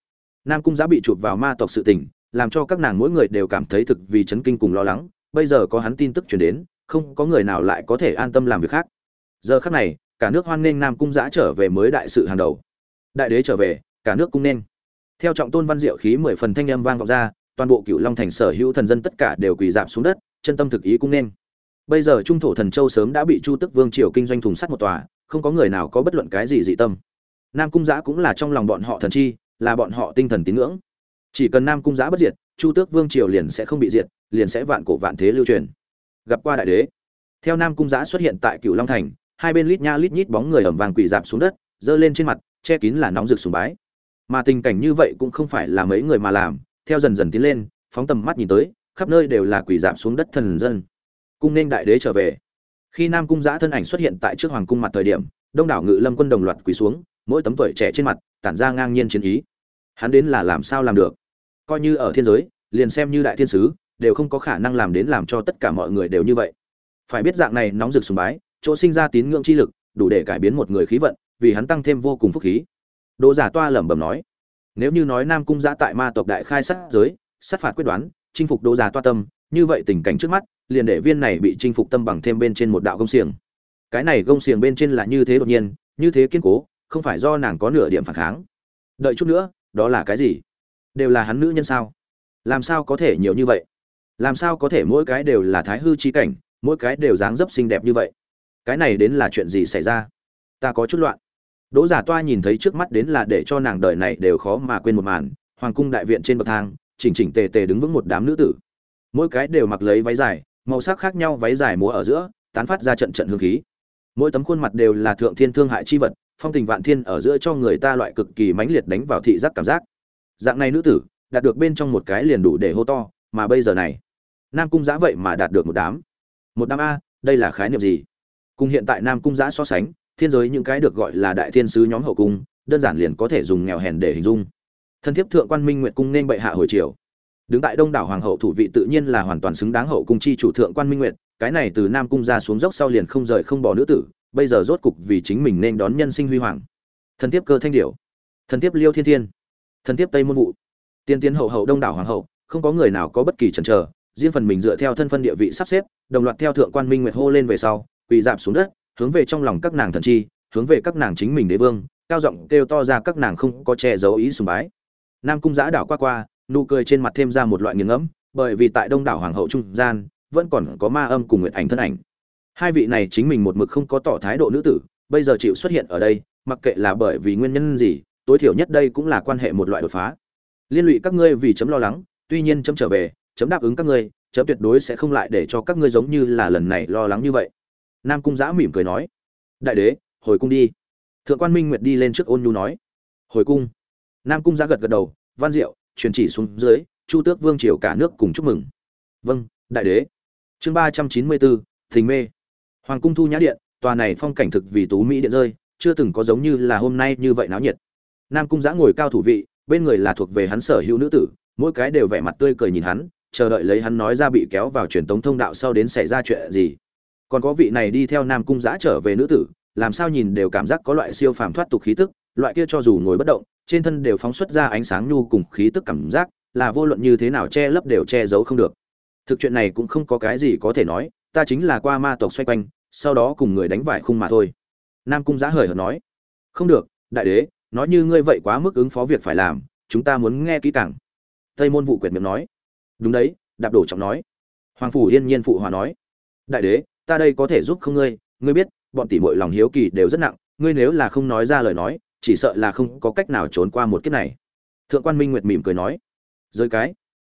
Nam cung giã bị chụp vào ma tộc sự tình, làm cho các nàng mỗi người đều cảm thấy thực vì chấn kinh cùng lo lắng, bây giờ có hắn tin tức chuyển đến, không có người nào lại có thể an tâm làm việc khác. Giờ khắc này, cả nước hoan nghênh nam cung giã trở về mới đại sự hàng đầu. Đại đế trở về cả nước cung nên. Theo trọng tôn văn diệu khí mười phần thanh âm vang vọng ra, toàn bộ cựu long thành sở hữu thần dân tất cả đều quỳ dạp xuống đất, chân tâm thực ý cung nên. Bây giờ trung thổ thần châu sớm đã bị chu tức vương triều kinh doanh thùng sắt một tòa, không có người nào có bất luận cái gì dị tâm. Nam cung giã cũng là trong lòng bọn họ thần chi, là bọn họ tinh thần tín ngưỡng. Chỉ cần nam cung giã bất diệt, chu tước vương triều liền sẽ không bị diệt, liền sẽ vạn cổ vạn thế lưu truyền. Gặp qua đại đế. Theo nam cung giã xuất hiện tại cựu long thành, hai bên lít nha lít nhít bóng người ẩm vàng quỳ dạp xuống đất, giơ lên trên mặt, che kín là nóng rực sùng bái mà tình cảnh như vậy cũng không phải là mấy người mà làm, theo dần dần tiến lên, phóng tầm mắt nhìn tới, khắp nơi đều là quỳ giảm xuống đất thần dân. Cung nên đại đế trở về. Khi nam cung giã thân ảnh xuất hiện tại trước hoàng cung mặt thời điểm, đông đảo ngự lâm quân đồng loạt quỳ xuống, mỗi tấm tuổi trẻ trên mặt, tản ra ngang nhiên chiến ý. Hắn đến là làm sao làm được? Coi như ở thiên giới, liền xem như đại thiên sứ, đều không có khả năng làm đến làm cho tất cả mọi người đều như vậy. Phải biết dạng này nóng rực sùng bái, chỗ sinh ra tín ngưỡng chi lực, đủ để cải biến một người khí vận, vì hắn tăng thêm vô cùng phúc khí đỗ giả toa lẩm bẩm nói, nếu như nói nam cung giã tại ma tộc đại khai sát giới, sát phạt quyết đoán, chinh phục đỗ giả toa tâm, như vậy tình cảnh trước mắt, liền để viên này bị chinh phục tâm bằng thêm bên trên một đạo gông xiềng. Cái này gông xiềng bên trên là như thế đột nhiên, như thế kiên cố, không phải do nàng có nửa điểm phản kháng. Đợi chút nữa, đó là cái gì? Đều là hắn nữ nhân sao? Làm sao có thể nhiều như vậy? Làm sao có thể mỗi cái đều là thái hư chi cảnh, mỗi cái đều dáng dấp xinh đẹp như vậy? Cái này đến là chuyện gì xảy ra? Ta có chút loạn đỗ giả toa nhìn thấy trước mắt đến là để cho nàng đời này đều khó mà quên một màn, hoàng cung đại viện trên bậc thang, chỉnh chỉnh tề tề đứng vững một đám nữ tử. Mỗi cái đều mặc lấy váy dài, màu sắc khác nhau váy dài múa ở giữa, tán phát ra trận trận hương khí. Mỗi tấm khuôn mặt đều là thượng thiên thương hại chi vật, phong tình vạn thiên ở giữa cho người ta loại cực kỳ mãnh liệt đánh vào thị giác cảm giác. Dạng này nữ tử, đạt được bên trong một cái liền đủ để hô to, mà bây giờ này, nam cung Giá vậy mà đạt được một đám. Một đám a, đây là khái niệm gì? Cùng hiện tại nam cung Giá so sánh thiên giới những cái được gọi là đại thiên sứ nhóm hậu cung, đơn giản liền có thể dùng nghèo hèn để hình dung. Thân thiếp thượng quan minh nguyệt cung nên bệ hạ hồi triều. Đứng tại đông đảo hoàng hậu thủ vị tự nhiên là hoàn toàn xứng đáng hậu cung chi chủ thượng quan minh nguyệt, cái này từ nam cung ra xuống dốc sau liền không rời không bỏ nữ tử, bây giờ rốt cục vì chính mình nên đón nhân sinh huy hoàng. Thân thiếp cơ thanh điểu. Thân thiếp liêu thiên thiên. Thân thiếp tây môn vụ. Tiên tiến hậu hậu đông đảo hoàng hậu, không có người nào có bất kỳ chần chờ, riêng phần mình dựa theo thân phân địa vị sắp xếp, đồng loạt theo thượng quan minh nguyệt hô lên về sau, quỳ dạp xuống đất hướng về trong lòng các nàng thần chi, hướng về các nàng chính mình đế vương, cao giọng kêu to ra các nàng không có che giấu ý sùng bái. Nam cung giã đảo qua qua, nụ cười trên mặt thêm ra một loại nghiền ngẫm, bởi vì tại đông đảo hoàng hậu trung gian, vẫn còn có ma âm cùng nguyệt ảnh thân ảnh. Hai vị này chính mình một mực không có tỏ thái độ nữ tử, bây giờ chịu xuất hiện ở đây, mặc kệ là bởi vì nguyên nhân gì, tối thiểu nhất đây cũng là quan hệ một loại đột phá. Liên lụy các ngươi vì chấm lo lắng, tuy nhiên chấm trở về, chấm đáp ứng các ngươi, chấm tuyệt đối sẽ không lại để cho các ngươi giống như là lần này lo lắng như vậy nam cung giã mỉm cười nói, đại đế, hồi cung đi. Thượng quan minh nguyệt đi lên trước ôn nhu nói, hồi cung? Nam cung giã gật gật đầu, văn diệu, truyền chỉ xuống dưới, chu tước vương triều cả nước cùng chúc mừng. Vâng đại đế. Chương ba trăm chín mươi bốn, thình mê. Hoàng cung thu nhã điện, tòa này phong cảnh thực vì tú mỹ điện rơi, chưa từng có giống như là hôm nay như vậy náo nhiệt. Nam cung giã ngồi cao thủ vị, bên người là thuộc về hắn sở hữu nữ tử, mỗi cái đều vẻ mặt tươi cười nhìn hắn, chờ đợi lấy hắn nói ra bị kéo vào truyền tống thông đạo sau đến xảy ra chuyện gì còn có vị này đi theo nam cung giã trở về nữ tử, làm sao nhìn đều cảm giác có loại siêu phàm thoát tục khí tức, loại kia cho dù ngồi bất động, trên thân đều phóng xuất ra ánh sáng nhu cùng khí tức cảm giác, là vô luận như thế nào che lấp đều che giấu không được. Thực chuyện này cũng không có cái gì có thể nói, ta chính là qua ma tộc xoay quanh, sau đó cùng người đánh vải khung mà thôi. Nam cung giã hời hợt nói. Không được, đại đế, nói như ngươi vậy quá mức ứng phó việc phải làm, chúng ta muốn nghe kỹ càng. Tây môn vụ quyệt miệng nói. Đúng đấy, đạp đổ trọng nói. Hoàng phủ yên nhiên phụ hòa nói. Đại đế ta đây có thể giúp không ngươi ngươi biết, bọn tỷ muội lòng hiếu kỳ đều rất nặng, ngươi nếu là không nói ra lời nói, chỉ sợ là không có cách nào trốn qua một kiếp này. Thượng quan minh nguyệt mỉm cười nói rơi cái,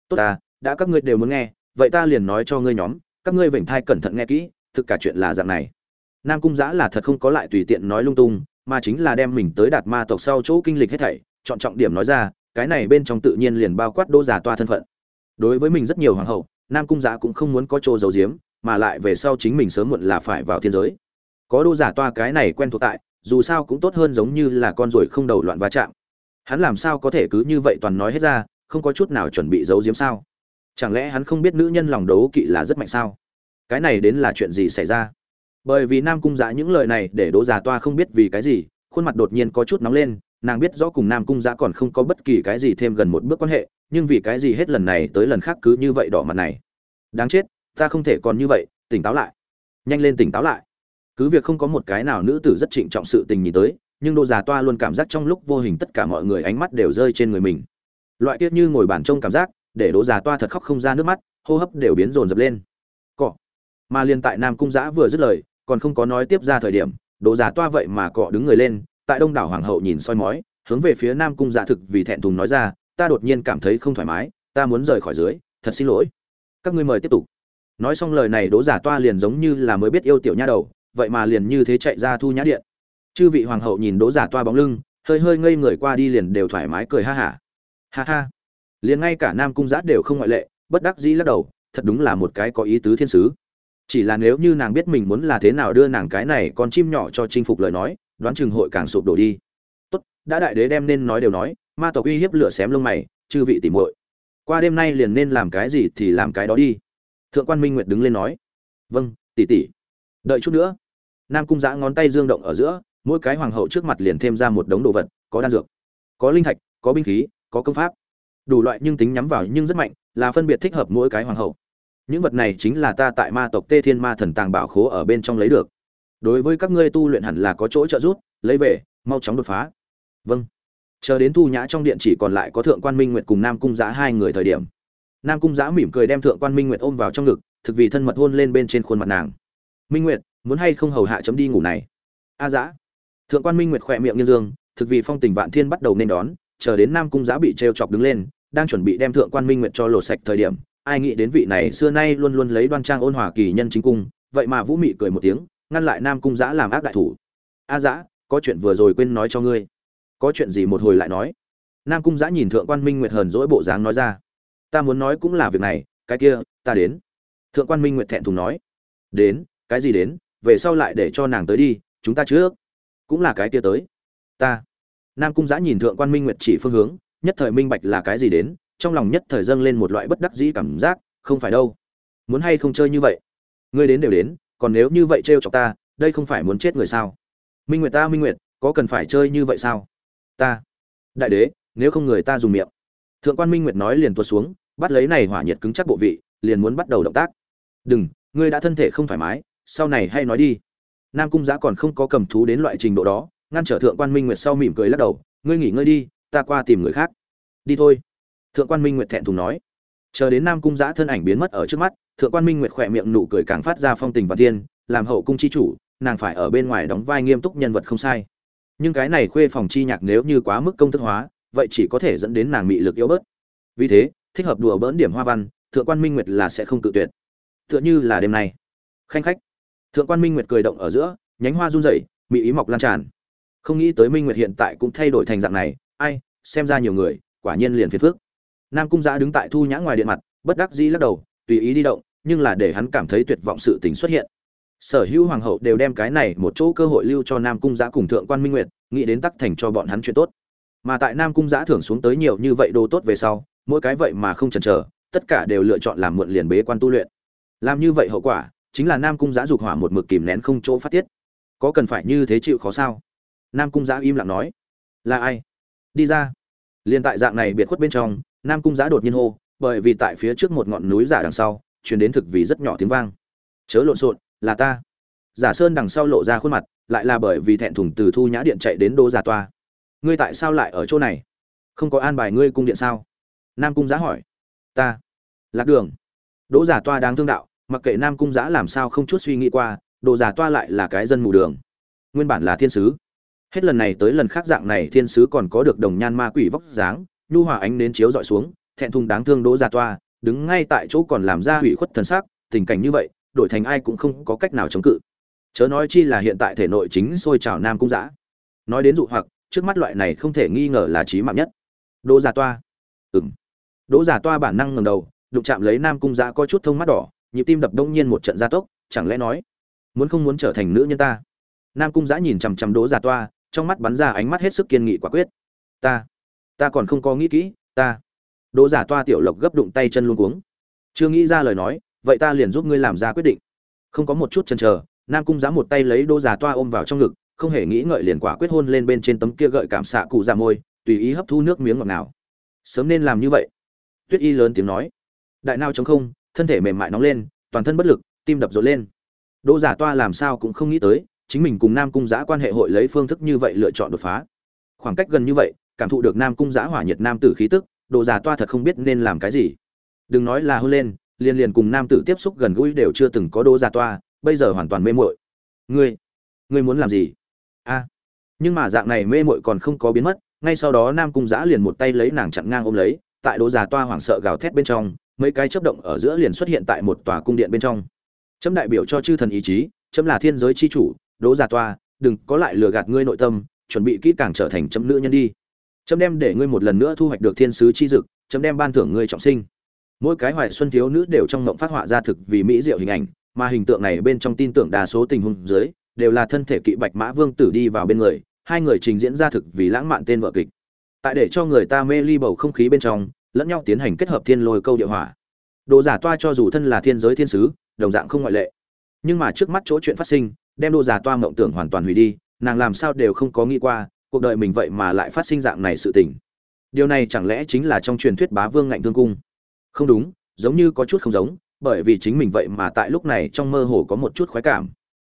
tốt ta, đã các ngươi đều muốn nghe, vậy ta liền nói cho ngươi nhóm, các ngươi vểnh thai cẩn thận nghe kỹ, thực cả chuyện là dạng này. Nam cung giã là thật không có lại tùy tiện nói lung tung, mà chính là đem mình tới đạt ma tộc sau chỗ kinh lịch hết thảy, chọn trọng điểm nói ra, cái này bên trong tự nhiên liền bao quát đô giả toa thân phận. Đối với mình rất nhiều hoàng hậu, nam cung giã cũng không muốn có chỗ giấu giếm mà lại về sau chính mình sớm muộn là phải vào thiên giới. Có đô giả toa cái này quen thuộc tại, dù sao cũng tốt hơn giống như là con ruồi không đầu loạn va chạm. Hắn làm sao có thể cứ như vậy toàn nói hết ra, không có chút nào chuẩn bị giấu giếm sao? Chẳng lẽ hắn không biết nữ nhân lòng đấu kỵ là rất mạnh sao? Cái này đến là chuyện gì xảy ra? Bởi vì nam cung giã những lời này để đỗ giả toa không biết vì cái gì, khuôn mặt đột nhiên có chút nóng lên, nàng biết rõ cùng nam cung giã còn không có bất kỳ cái gì thêm gần một bước quan hệ, nhưng vì cái gì hết lần này tới lần khác cứ như vậy đỏ mặt này? Đáng chết ta không thể còn như vậy, tỉnh táo lại. Nhanh lên tỉnh táo lại. Cứ việc không có một cái nào nữ tử rất trịnh trọng sự tình nhìn tới, nhưng đỗ già toa luôn cảm giác trong lúc vô hình tất cả mọi người ánh mắt đều rơi trên người mình. Loại tiết như ngồi bàn trông cảm giác, để đỗ già toa thật khóc không ra nước mắt, hô hấp đều biến rồn rập lên. Cọ. Mà liên tại nam cung giã vừa dứt lời, còn không có nói tiếp ra thời điểm, đỗ già toa vậy mà cọ đứng người lên, tại đông đảo hoàng hậu nhìn soi mói, hướng về phía nam cung giã thực vì thẹn thùng nói ra, ta đột nhiên cảm thấy không thoải mái, ta muốn rời khỏi dưới, thật xin lỗi. Các ngươi mời tiếp tục nói xong lời này đỗ giả toa liền giống như là mới biết yêu tiểu nha đầu, vậy mà liền như thế chạy ra thu nhã điện. Chư vị hoàng hậu nhìn đỗ giả toa bóng lưng, hơi hơi ngây người qua đi liền đều thoải mái cười ha hả. Ha. ha ha. Liền ngay cả nam cung giã đều không ngoại lệ, bất đắc dĩ lắc đầu, thật đúng là một cái có ý tứ thiên sứ. Chỉ là nếu như nàng biết mình muốn là thế nào đưa nàng cái này con chim nhỏ cho chinh phục lời nói, đoán chừng hội càng sụp đổ đi. Tốt, đã đại đế đem nên nói đều nói, ma tộc uy hiếp lửa xém lông mày, chư vị tỉ muội. Qua đêm nay liền nên làm cái gì thì làm cái đó đi thượng quan minh nguyệt đứng lên nói vâng tỷ tỷ. Đợi chút nữa. Nam cung giã ngón tay dương động ở giữa, mỗi cái hoàng hậu trước mặt liền thêm ra một đống đồ vật, có đan dược, có linh thạch, có binh khí, có công pháp. Đủ loại nhưng tính nhắm vào nhưng rất mạnh, là phân biệt thích hợp mỗi cái hoàng hậu. Những vật này chính là ta tại ma tộc tê thiên ma thần tàng bảo khố ở bên trong lấy được. Đối với các ngươi tu luyện hẳn là có chỗ trợ giúp, lấy về, mau chóng đột phá. Vâng. Chờ đến thu nhã trong điện chỉ còn lại có thượng quan minh nguyệt cùng nam cung giã hai người thời điểm nam cung giã mỉm cười đem thượng quan minh nguyệt ôm vào trong ngực, thực vì thân mật hôn lên bên trên khuôn mặt nàng. Minh nguyệt, muốn hay không hầu hạ chấm đi ngủ này? A à giã. Thượng quan minh nguyệt khỏe miệng như dương, thực vì phong tình vạn thiên bắt đầu nên đón, chờ đến nam cung giã bị t chọc đứng lên, đang chuẩn bị đem thượng quan minh nguyệt cho lột sạch thời điểm, ai nghĩ đến vị này xưa nay luôn luôn lấy đoan trang ôn hòa kỳ nhân chính cung, vậy mà vũ mị cười một tiếng, ngăn lại nam cung giã làm ác đại thủ. A à giã, có chuyện vừa rồi quên nói cho ngươi. Có chuyện gì một hồi lại nói. Nam cung giã nhìn thượng quan minh nguyệt hờn dỗi bộ dáng nói ra ta muốn nói cũng là việc này, cái kia, ta đến. Thượng quan minh nguyệt thẹn thùng nói. Đến, cái gì đến, về sau lại để cho nàng tới đi, chúng ta trước. Cũng là cái kia tới. Ta. Nam cung giã nhìn thượng quan minh nguyệt chỉ phương hướng, nhất thời minh bạch là cái gì đến, trong lòng nhất thời dâng lên một loại bất đắc dĩ cảm giác, không phải đâu. Muốn hay không chơi như vậy? Ngươi đến đều đến, còn nếu như vậy trêu chọc ta, đây không phải muốn chết người sao? Minh nguyệt ta, minh nguyệt, có cần phải chơi như vậy sao? Ta. Đại đế, nếu không người ta dùng miệng. Thượng quan minh nguyệt nói liền tuột xuống bắt lấy này hỏa nhiệt cứng chắc bộ vị, liền muốn bắt đầu động tác. Đừng, ngươi đã thân thể không thoải mái, sau này hay nói đi. Nam cung giã còn không có cầm thú đến loại trình độ đó, ngăn trở thượng quan minh nguyệt sau mỉm cười lắc đầu, ngươi nghỉ ngơi đi, ta qua tìm người khác. Đi thôi. Thượng quan minh nguyệt thẹn thùng nói. Chờ đến nam cung giã thân ảnh biến mất ở trước mắt, thượng quan minh nguyệt khỏe miệng nụ cười càng phát ra phong tình và thiên, làm hậu cung chi chủ, nàng phải ở bên ngoài đóng vai nghiêm túc nhân vật không sai. Nhưng cái này khuê phòng chi nhạc nếu như quá mức công thức hóa, vậy chỉ có thể dẫn đến nàng mị lực yếu bớt. Vì thế thích hợp đùa bỡn điểm hoa văn, thượng quan minh nguyệt là sẽ không tự tuyệt. Tựa như là đêm nay. Khanh khách. Thượng quan minh nguyệt cười động ở giữa, nhánh hoa run rẩy bị ý mọc lan tràn. Không nghĩ tới minh nguyệt hiện tại cũng thay đổi thành dạng này, ai, xem ra nhiều người, quả nhiên liền phiền phước nam cung giã đứng tại thu nhã ngoài điện mặt, bất đắc dĩ lắc đầu, tùy ý đi động, nhưng là để hắn cảm thấy tuyệt vọng sự tình xuất hiện. Sở hữu hoàng hậu đều đem cái này một chỗ cơ hội lưu cho nam cung giã cùng thượng quan minh nguyệt, nghĩ đến tắc thành cho bọn hắn chuyện tốt. Mà tại nam cung giã thưởng xuống tới nhiều như vậy đồ tốt về sau mỗi cái vậy mà không chần chờ, tất cả đều lựa chọn làm muộn liền bế quan tu luyện. Làm như vậy hậu quả, chính là nam cung giã dục hỏa một mực kìm nén không chỗ phát tiết. Có cần phải như thế chịu khó sao? Nam cung giã im lặng nói. Là ai? Đi ra. Liền tại dạng này biệt khuất bên trong, nam cung giã đột nhiên hô, bởi vì tại phía trước một ngọn núi giả đằng sau chuyển đến thực vì rất nhỏ tiếng vang. Chớ lộn xộn, là ta. Giả sơn đằng sau lộ ra khuôn mặt, lại là bởi vì thẹn thùng từ thu nhã điện chạy đến đô giả toa. Ngươi tại sao lại ở chỗ này? Không có an bài ngươi cung điện sao? Nam cung giã hỏi. Ta. Lạc đường. Đỗ giả toa đáng thương đạo, mặc kệ nam cung giã làm sao không chút suy nghĩ qua đồ giả toa lại là cái dân mù đường. Nguyên bản là thiên sứ. Hết lần này tới lần khác dạng này thiên sứ còn có được đồng nhan ma quỷ vóc dáng, nhu hòa ánh đến chiếu dọi xuống, thẹn thùng đáng thương đỗ giả toa, đứng ngay tại chỗ còn làm ra hủy khuất thần sắc, tình cảnh như vậy, đổi thành ai cũng không có cách nào chống cự. Chớ nói chi là hiện tại thể nội chính sôi trào nam cung giã. Nói đến dụ hoặc, trước mắt loại này không thể nghi ngờ là trí mạng nhất. Đỗ giả toa. Ừm. đỗ giả toa bản năng ngầm đầu, đụng chạm lấy nam cung giã có chút thông mắt đỏ, nhịp tim đập đông nhiên một trận gia tốc, chẳng lẽ nói, muốn không muốn trở thành nữ nhân ta? Nam cung giã nhìn chằm chằm đỗ giả toa, trong mắt bắn ra ánh mắt hết sức kiên nghị quả quyết. Ta ta còn không có nghĩ kỹ, ta. Đỗ giả toa tiểu lộc gấp đụng tay chân luôn cuống. Chưa nghĩ ra lời nói, vậy ta liền giúp ngươi làm ra quyết định. Không có một chút chần chờ, nam cung giã một tay lấy đỗ giả toa ôm vào trong ngực, không hề nghĩ ngợi liền quả quyết hôn lên bên trên tấm kia gợi cảm xạ cụ ra môi, tùy ý hấp thu nước miếng ngọt nào sớm nên làm như vậy. Tuyết y lớn tiếng nói. Đại nao chống không, thân thể mềm mại nóng lên, toàn thân bất lực, tim đập rộn lên. Đỗ giả toa làm sao cũng không nghĩ tới, chính mình cùng nam cung giã quan hệ hội lấy phương thức như vậy lựa chọn đột phá. Khoảng cách gần như vậy, cảm thụ được nam cung giã hỏa nhiệt nam tử khí tức, đỗ giả toa thật không biết nên làm cái gì. Đừng nói là hôn lên, liền liền cùng nam tử tiếp xúc gần gũi đều chưa từng có đỗ giả toa, bây giờ hoàn toàn mê muội. Ngươi ngươi muốn làm gì? A. Nhưng mà dạng này mê muội còn không có biến mất ngay sau đó nam cung giã liền một tay lấy nàng chặn ngang ôm lấy, tại đỗ già toa hoảng sợ gào thét bên trong, mấy cái chớp động ở giữa liền xuất hiện tại một tòa cung điện bên trong. Chấm đại biểu cho chư thần ý chí, chấm là thiên giới chi chủ đỗ già toa, đừng có lại lừa gạt ngươi nội tâm, chuẩn bị kỹ càng trở thành chấm nữ nhân đi. Chấm đem để ngươi một lần nữa thu hoạch được thiên sứ chi dực, chấm đem ban thưởng ngươi trọng sinh. Mỗi cái hoài xuân thiếu nữ đều trong mộng phát họa ra thực vì mỹ diệu hình ảnh, mà hình tượng này bên trong tin tưởng đa số tình huống dưới, đều là thân thể kỵ bạch mã vương tử đi vào bên người hai người trình diễn ra thực vì lãng mạn tên vợ kịch. Tại để cho người ta mê ly bầu không khí bên trong, lẫn nhau tiến hành kết hợp thiên lôi câu địa hỏa. Đồ giả toa cho dù thân là thiên giới thiên sứ, đồng dạng không ngoại lệ. Nhưng mà trước mắt chỗ chuyện phát sinh, đem đồ giả toa mộng tưởng hoàn toàn hủy đi, nàng làm sao đều không có nghĩ qua, cuộc đời mình vậy mà lại phát sinh dạng này sự tình. Điều này chẳng lẽ chính là trong truyền thuyết bá vương ngạnh thương cung? Không đúng, giống như có chút không giống, bởi vì chính mình vậy mà tại lúc này trong mơ hồ có một chút khoái cảm.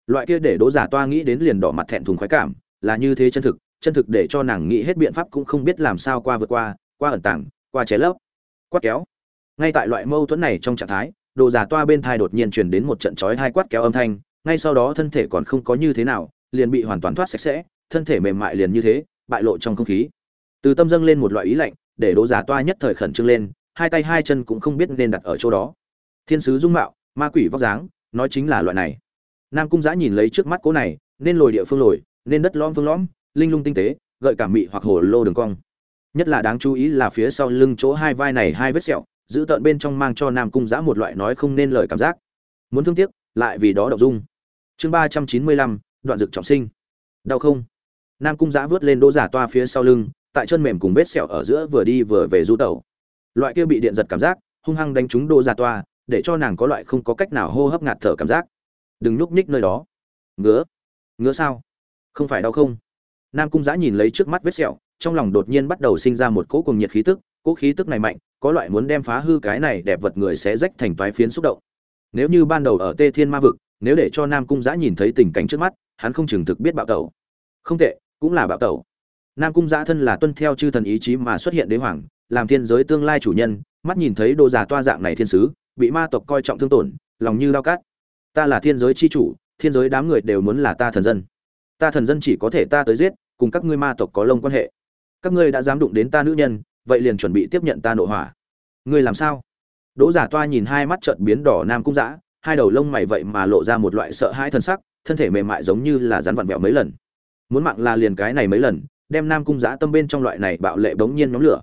Loại kia để đỗ giả toa nghĩ đến liền đỏ mặt thẹn thùng khoái cảm là như thế chân thực chân thực để cho nàng nghĩ hết biện pháp cũng không biết làm sao qua vượt qua qua ẩn tàng, qua chế lấp. Quát kéo. Ngay tại loại mâu thuẫn này trong trạng thái, đồ giả toa bên thai đột nhiên truyền đến một trận chói hai quát kéo âm thanh, ngay sau đó thân thể còn không có như thế nào, liền bị hoàn toàn thoát sạch sẽ, thân thể mềm mại liền như thế, bại lộ trong không khí. Từ tâm dâng lên một loại ý lạnh, để đồ giả toa nhất thời khẩn trương lên, hai tay hai chân cũng không biết nên đặt ở chỗ đó. Thiên sứ dung mạo, ma quỷ vóc dáng, nói chính là loại này. Nam cung giã nhìn lấy trước mắt cỗ này, nên lồi địa phương lồi nên đất lõm vương lõm, linh lung tinh tế, gợi cảm mị hoặc hồ lô đường cong. Nhất là đáng chú ý là phía sau lưng chỗ hai vai này hai vết sẹo, giữ tợn bên trong mang cho nam cung giã một loại nói không nên lời cảm giác. Muốn thương tiếc, lại vì đó đậu dung. Chương ba trăm chín mươi lăm, đoạn dực trọng sinh. Đau không? Nam cung giã vớt lên đỗ giả toa phía sau lưng, tại chân mềm cùng vết sẹo ở giữa vừa đi vừa về du tẩu. Loại kia bị điện giật cảm giác, hung hăng đánh trúng đỗ giả toa, để cho nàng có loại không có cách nào hô hấp ngạt thở cảm giác. Đừng nhúc nhích nơi đó. Ngứa. Ngứa sao? Không phải đau không? Nam cung giã nhìn lấy trước mắt vết sẹo, trong lòng đột nhiên bắt đầu sinh ra một cỗ cùng nhiệt khí tức, cỗ khí tức này mạnh, có loại muốn đem phá hư cái này đẹp vật người sẽ rách thành toái phiến xúc động. Nếu như ban đầu ở tê thiên ma vực, nếu để cho nam cung giã nhìn thấy tình cảnh trước mắt, hắn không chừng thực biết bạo tẩu. Không tệ, cũng là bạo tẩu. Nam cung giã thân là tuân theo chư thần ý chí mà xuất hiện đế hoàng, làm thiên giới tương lai chủ nhân, mắt nhìn thấy đồ già toa dạng này thiên sứ, bị ma tộc coi trọng thương tổn, lòng như đau cát. Ta là thiên giới chi chủ, thiên giới đám người đều muốn là ta thần dân ta thần dân chỉ có thể ta tới giết, cùng các ngươi ma tộc có lông quan hệ. Các ngươi đã dám đụng đến ta nữ nhân, vậy liền chuẩn bị tiếp nhận ta nội hỏa. Ngươi làm sao? Đỗ giả toa nhìn hai mắt trợn biến đỏ nam cung dã, hai đầu lông mày vậy mà lộ ra một loại sợ hãi thân sắc, thân thể mềm mại giống như là rắn vặn vẹo mấy lần. Muốn mạng là liền cái này mấy lần, đem nam cung dã tâm bên trong loại này bạo lệ bỗng nhiên nhóm lửa.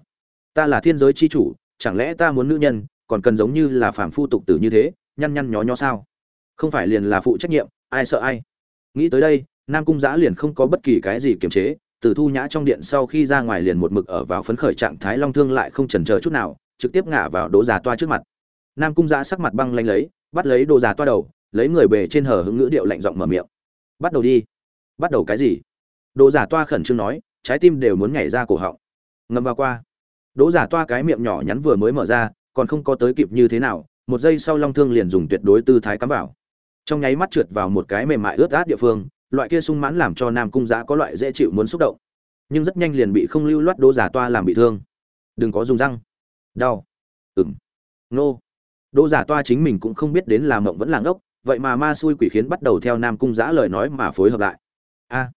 Ta là thiên giới chi chủ, chẳng lẽ ta muốn nữ nhân, còn cần giống như là phàm phu tục tử như thế, nhăn nhăn nhó nhó sao? Không phải liền là phụ trách nhiệm, ai sợ ai? Nghĩ tới đây nam cung giã liền không có bất kỳ cái gì kiềm chế, từ thu nhã trong điện sau khi ra ngoài liền một mực ở vào phấn khởi trạng thái long thương lại không chần chờ chút nào, trực tiếp ngả vào đỗ già toa trước mặt. Nam cung giã sắc mặt băng lanh lấy, bắt lấy đồ già toa đầu, lấy người bề trên hở hứng ngữ điệu lạnh giọng mở miệng. Bắt đầu đi. Bắt đầu cái gì? Đồ giả toa khẩn trương nói, trái tim đều muốn nhảy ra cổ họng. Ngâm vào qua. Đỗ giả toa cái miệng nhỏ nhắn vừa mới mở ra, còn không có tới kịp như thế nào, một giây sau long thương liền dùng tuyệt đối tư thái cắm vào. Trong nháy mắt trượt vào một cái mềm mại ướt át địa phương loại kia sung mãn làm cho nam cung giã có loại dễ chịu muốn xúc động. Nhưng rất nhanh liền bị không lưu loát đỗ giả toa làm bị thương. Đừng có dùng răng. Đau. Ừng nô. Đỗ giả toa chính mình cũng không biết đến làm mộng vẫn làng ốc vậy mà ma xui quỷ khiến bắt đầu theo nam cung giã lời nói mà phối hợp lại. A.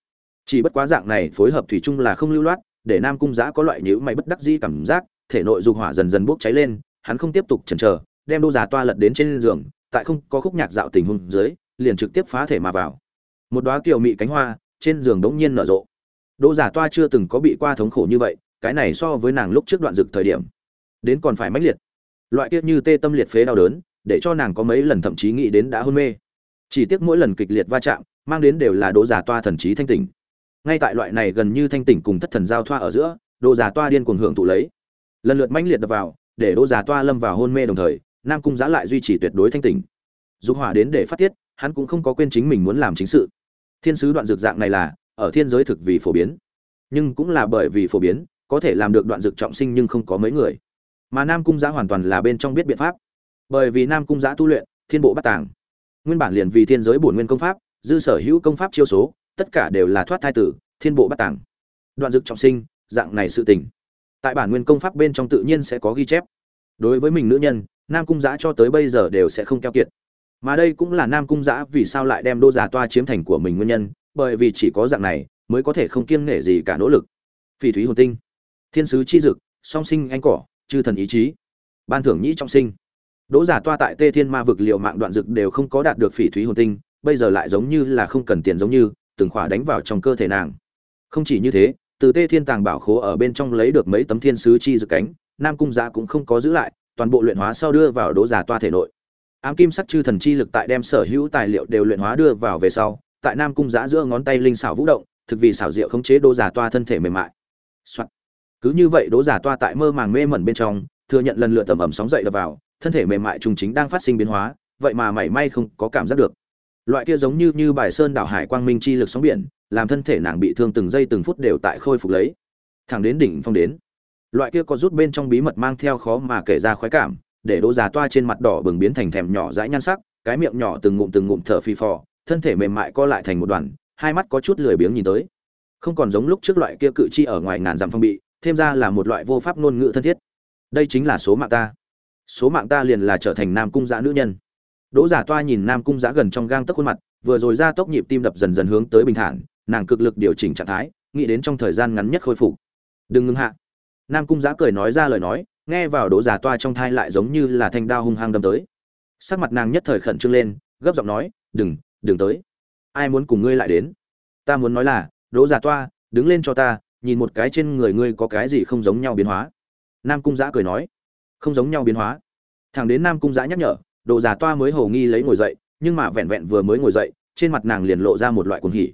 Chỉ bất quá dạng này phối hợp thủy chung là không lưu loát, để nam cung giã có loại nhữ mày bất đắc di cảm giác, thể nội dục hỏa dần dần bốc cháy lên, hắn không tiếp tục chần chờ, đem đô giả toa lật đến trên giường, tại không có khúc nhạc dạo tình huống dưới, liền trực tiếp phá thể mà vào một đóa kiều mị cánh hoa trên giường đống nhiên nở rộ. Đỗ giả toa chưa từng có bị qua thống khổ như vậy, cái này so với nàng lúc trước đoạn dực thời điểm, đến còn phải mãnh liệt. Loại kia như tê tâm liệt phế đau đớn, để cho nàng có mấy lần thậm chí nghĩ đến đã hôn mê. Chỉ tiếc mỗi lần kịch liệt va chạm, mang đến đều là đỗ giả toa thần trí thanh tỉnh. Ngay tại loại này gần như thanh tỉnh cùng thất thần giao thoa ở giữa, đỗ giả toa điên cuồng hưởng thụ lấy. Lần lượt mãnh liệt đập vào, để đỗ giả toa lâm vào hôn mê đồng thời, nam cung giã lại duy trì tuyệt đối thanh tỉnh. Dục hỏa đến để phát tiết, hắn cũng không có quên chính mình muốn làm chính sự thiên sứ đoạn dược dạng này là, ở thiên giới thực vì phổ biến. Nhưng cũng là bởi vì phổ biến, có thể làm được đoạn dược trọng sinh nhưng không có mấy người. Mà nam cung giã hoàn toàn là bên trong biết biện pháp. Bởi vì nam cung giã tu luyện, thiên bộ bắt tàng. Nguyên bản liền vì thiên giới bổn nguyên công pháp, dư sở hữu công pháp chiêu số, tất cả đều là thoát thai tử, thiên bộ bắt tàng. Đoạn dược trọng sinh, dạng này sự tình. Tại bản nguyên công pháp bên trong tự nhiên sẽ có ghi chép. Đối với mình nữ nhân, nam cung giã cho tới bây giờ đều sẽ không keo kiệt mà đây cũng là nam cung giã vì sao lại đem đô già toa chiếm thành của mình nguyên nhân, bởi vì chỉ có dạng này mới có thể không kiêng nể gì cả nỗ lực. Phỉ thúy hồn tinh, thiên sứ chi dực, song sinh anh cỏ, chư thần ý chí, ban thưởng nhĩ trọng sinh. Đỗ giả toa tại tê thiên ma vực liệu mạng đoạn dực đều không có đạt được phỉ thúy hồn tinh, bây giờ lại giống như là không cần tiền giống như, từng khỏa đánh vào trong cơ thể nàng. Không chỉ như thế, từ tê thiên tàng bảo khố ở bên trong lấy được mấy tấm thiên sứ chi dực cánh, nam cung giã cũng không có giữ lại, toàn bộ luyện hóa sau đưa vào đỗ giả toa thể nội ám kim sắc chư thần chi lực tại đem sở hữu tài liệu đều luyện hóa đưa vào về sau, tại nam cung giã giữa ngón tay linh xảo vũ động, thực vì xảo diệu khống chế đỗ giả toa thân thể mềm mại、Soạn. cứ như vậy đỗ giả toa tại mơ màng mê mẩn bên trong, thừa nhận lần lượt tầm ẩm sóng dậy đập vào, thân thể mềm mại trùng chính đang phát sinh biến hóa, vậy mà mảy may không có cảm giác được. Loại kia giống như như bài sơn đảo hải quang minh chi lực sóng biển, làm thân thể nàng bị thương từng giây từng phút đều tại khôi phục lấy. Thẳng đến đỉnh phong đến. Loại kia có rút bên trong bí mật mang theo khó mà kể ra khoái cảm để đỗ già toa trên mặt đỏ bừng biến thành thèm nhỏ dãi nhan sắc, cái miệng nhỏ từng ngụm từng ngụm thở phì phò, thân thể mềm mại co lại thành một đoàn, hai mắt có chút lười biếng nhìn tới. Không còn giống lúc trước loại kia cự chi ở ngoài ngàn dặm phong bị, thêm ra là một loại vô pháp ngôn ngữ thân thiết. Đây chính là số mạng ta. Số mạng ta liền là trở thành nam cung giã nữ nhân. Đỗ giả toa nhìn nam cung giã gần trong gang tấc khuôn mặt, vừa rồi ra tốc nhịp tim đập dần dần hướng tới bình thản, nàng cực lực điều chỉnh trạng thái, nghĩ đến trong thời gian ngắn nhất khôi phục. Đừng ngưng hạ. Nam cung giã cười nói ra lời nói nghe vào đỗ già toa trong thai lại giống như là thanh đao hung hăng đâm tới. Sắc mặt nàng nhất thời khẩn trương lên, gấp giọng nói, đừng đừng tới. Ai muốn cùng ngươi lại đến? Ta muốn nói là đỗ già toa, đứng lên cho ta, nhìn một cái trên người ngươi có cái gì không giống nhau biến hóa. Nam cung giã cười nói, không giống nhau biến hóa. Thằng đến nam cung giã nhắc nhở đỗ già toa mới hầu nghi lấy ngồi dậy, nhưng mà vẹn vẹn vừa mới ngồi dậy, trên mặt nàng liền lộ ra một loại cuồng hỉ.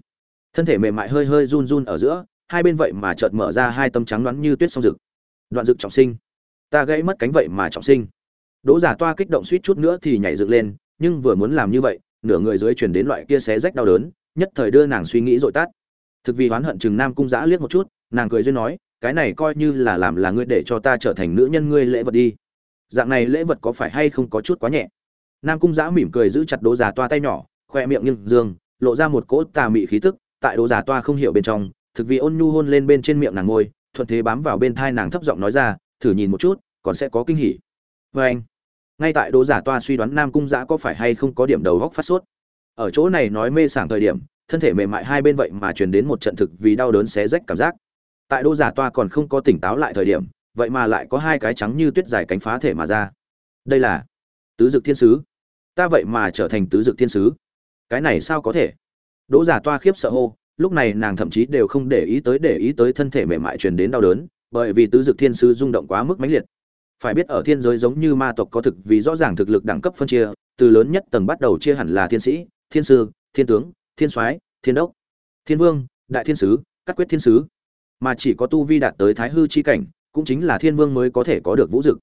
Thân thể mềm mại hơi hơi run run ở giữa, hai bên vậy mà chợt mở ra hai tâm trắng đoán như tuyết song rực. Đoạn rực trọng sinh ta gãy mất cánh vậy mà trọng sinh. Đỗ giả toa kích động suýt chút nữa thì nhảy dựng lên, nhưng vừa muốn làm như vậy, nửa người dưới chuyển đến loại kia xé rách đau đớn, nhất thời đưa nàng suy nghĩ dội tát thực vì oán hận chừng nam cung giã liếc một chút, nàng cười duyên nói, cái này coi như là làm là ngươi để cho ta trở thành nữ nhân ngươi lễ vật đi. Dạng này lễ vật có phải hay không có chút quá nhẹ? Nam cung giã mỉm cười giữ chặt đỗ giả toa tay nhỏ, khoe miệng nghiêng dương, lộ ra một cỗ tà mị khí tức, tại đỗ giả toa không hiểu bên trong, thực vì ôn nhu hôn lên bên trên miệng nàng ngôi thuận thế bám vào bên thai nàng thấp giọng nói ra thử nhìn một chút, còn sẽ có kinh hỉ. Vê anh, ngay tại đỗ giả toa suy đoán nam cung giã có phải hay không có điểm đầu góc phát sốt. Ở chỗ này nói mê sảng thời điểm, thân thể mềm mại hai bên vậy mà truyền đến một trận thực vì đau đớn xé rách cảm giác. Tại đỗ giả toa còn không có tỉnh táo lại thời điểm, vậy mà lại có hai cái trắng như tuyết dài cánh phá thể mà ra. Đây là tứ dực thiên sứ. Ta vậy mà trở thành tứ dực thiên sứ. Cái này sao có thể? Đỗ giả toa khiếp sợ hô, lúc này nàng thậm chí đều không để ý tới, để ý tới thân thể mềm mại truyền đến đau đớn bởi vì tứ dực thiên sứ rung động quá mức mãnh liệt. Phải biết ở thiên giới giống như ma tộc có thực vì rõ ràng thực lực đẳng cấp phân chia, từ lớn nhất tầng bắt đầu chia hẳn là thiên sĩ, thiên sư, thiên tướng, thiên soái, thiên đốc, thiên vương, đại thiên sứ, cắt quyết thiên sứ. Mà chỉ có tu vi đạt tới thái hư chi cảnh, cũng chính là thiên vương mới có thể có được vũ dực.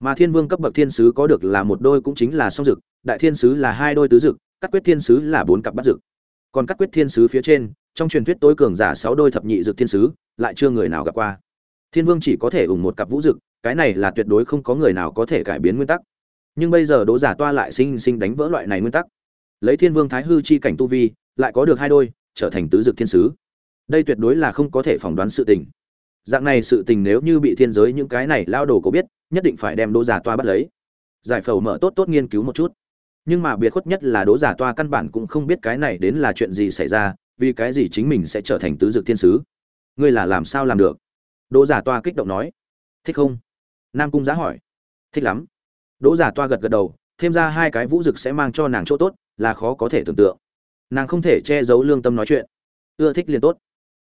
Mà thiên vương cấp bậc thiên sứ có được là một đôi cũng chính là song dực, đại thiên sứ là hai đôi tứ dực, cắt quyết thiên sứ là bốn cặp bắt dực. Còn cắt quyết thiên sứ phía trên, trong truyền thuyết tối cường giả sáu đôi thập nhị dực thiên sứ, lại chưa người nào gặp qua thiên vương chỉ có thể ủng một cặp vũ dực, cái này là tuyệt đối không có người nào có thể cải biến nguyên tắc. Nhưng bây giờ đỗ giả toa lại sinh sinh đánh vỡ loại này nguyên tắc. Lấy thiên vương thái hư chi cảnh tu vi, lại có được hai đôi, trở thành tứ dực thiên sứ. Đây tuyệt đối là không có thể phỏng đoán sự tình. Dạng này sự tình nếu như bị thiên giới những cái này lao đồ có biết, nhất định phải đem đỗ giả toa bắt lấy. Giải phẫu mở tốt tốt nghiên cứu một chút. Nhưng mà biệt khuất nhất là đỗ giả toa căn bản cũng không biết cái này đến là chuyện gì xảy ra, vì cái gì chính mình sẽ trở thành tứ dực thiên sứ. Ngươi là làm sao làm được? Đỗ giả toa kích động nói. Thích không? Nam cung giá hỏi. Thích lắm. Đỗ giả toa gật gật đầu, thêm ra hai cái vũ dực sẽ mang cho nàng chỗ tốt, là khó có thể tưởng tượng. Nàng không thể che giấu lương tâm nói chuyện. Ưa thích liền tốt.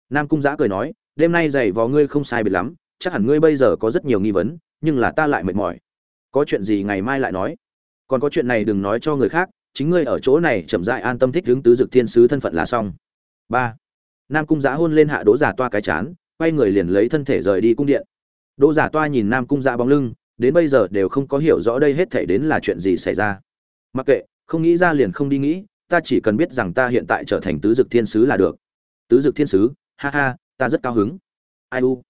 Nam cung giã cười nói, đêm nay giày vò ngươi không sai biệt lắm, chắc hẳn ngươi bây giờ có rất nhiều nghi vấn, nhưng là ta lại mệt mỏi. Có chuyện gì ngày mai lại nói. Còn có chuyện này đừng nói cho người khác, chính ngươi ở chỗ này chậm dại an tâm thích hướng tứ dực thiên sứ thân phận là xong. Ba. Nam cung giã hôn lên hạ đỗ giả toa cái chán quay người liền lấy thân thể rời đi cung điện. Đỗ giả toa nhìn nam cung dạ bóng lưng đến bây giờ đều không có hiểu rõ đây hết thể đến là chuyện gì xảy ra. Mặc kệ không nghĩ ra liền không đi nghĩ ta chỉ cần biết rằng ta hiện tại trở thành tứ dực thiên sứ là được. Tứ dực thiên sứ ha ha ta rất cao hứng. Ai u?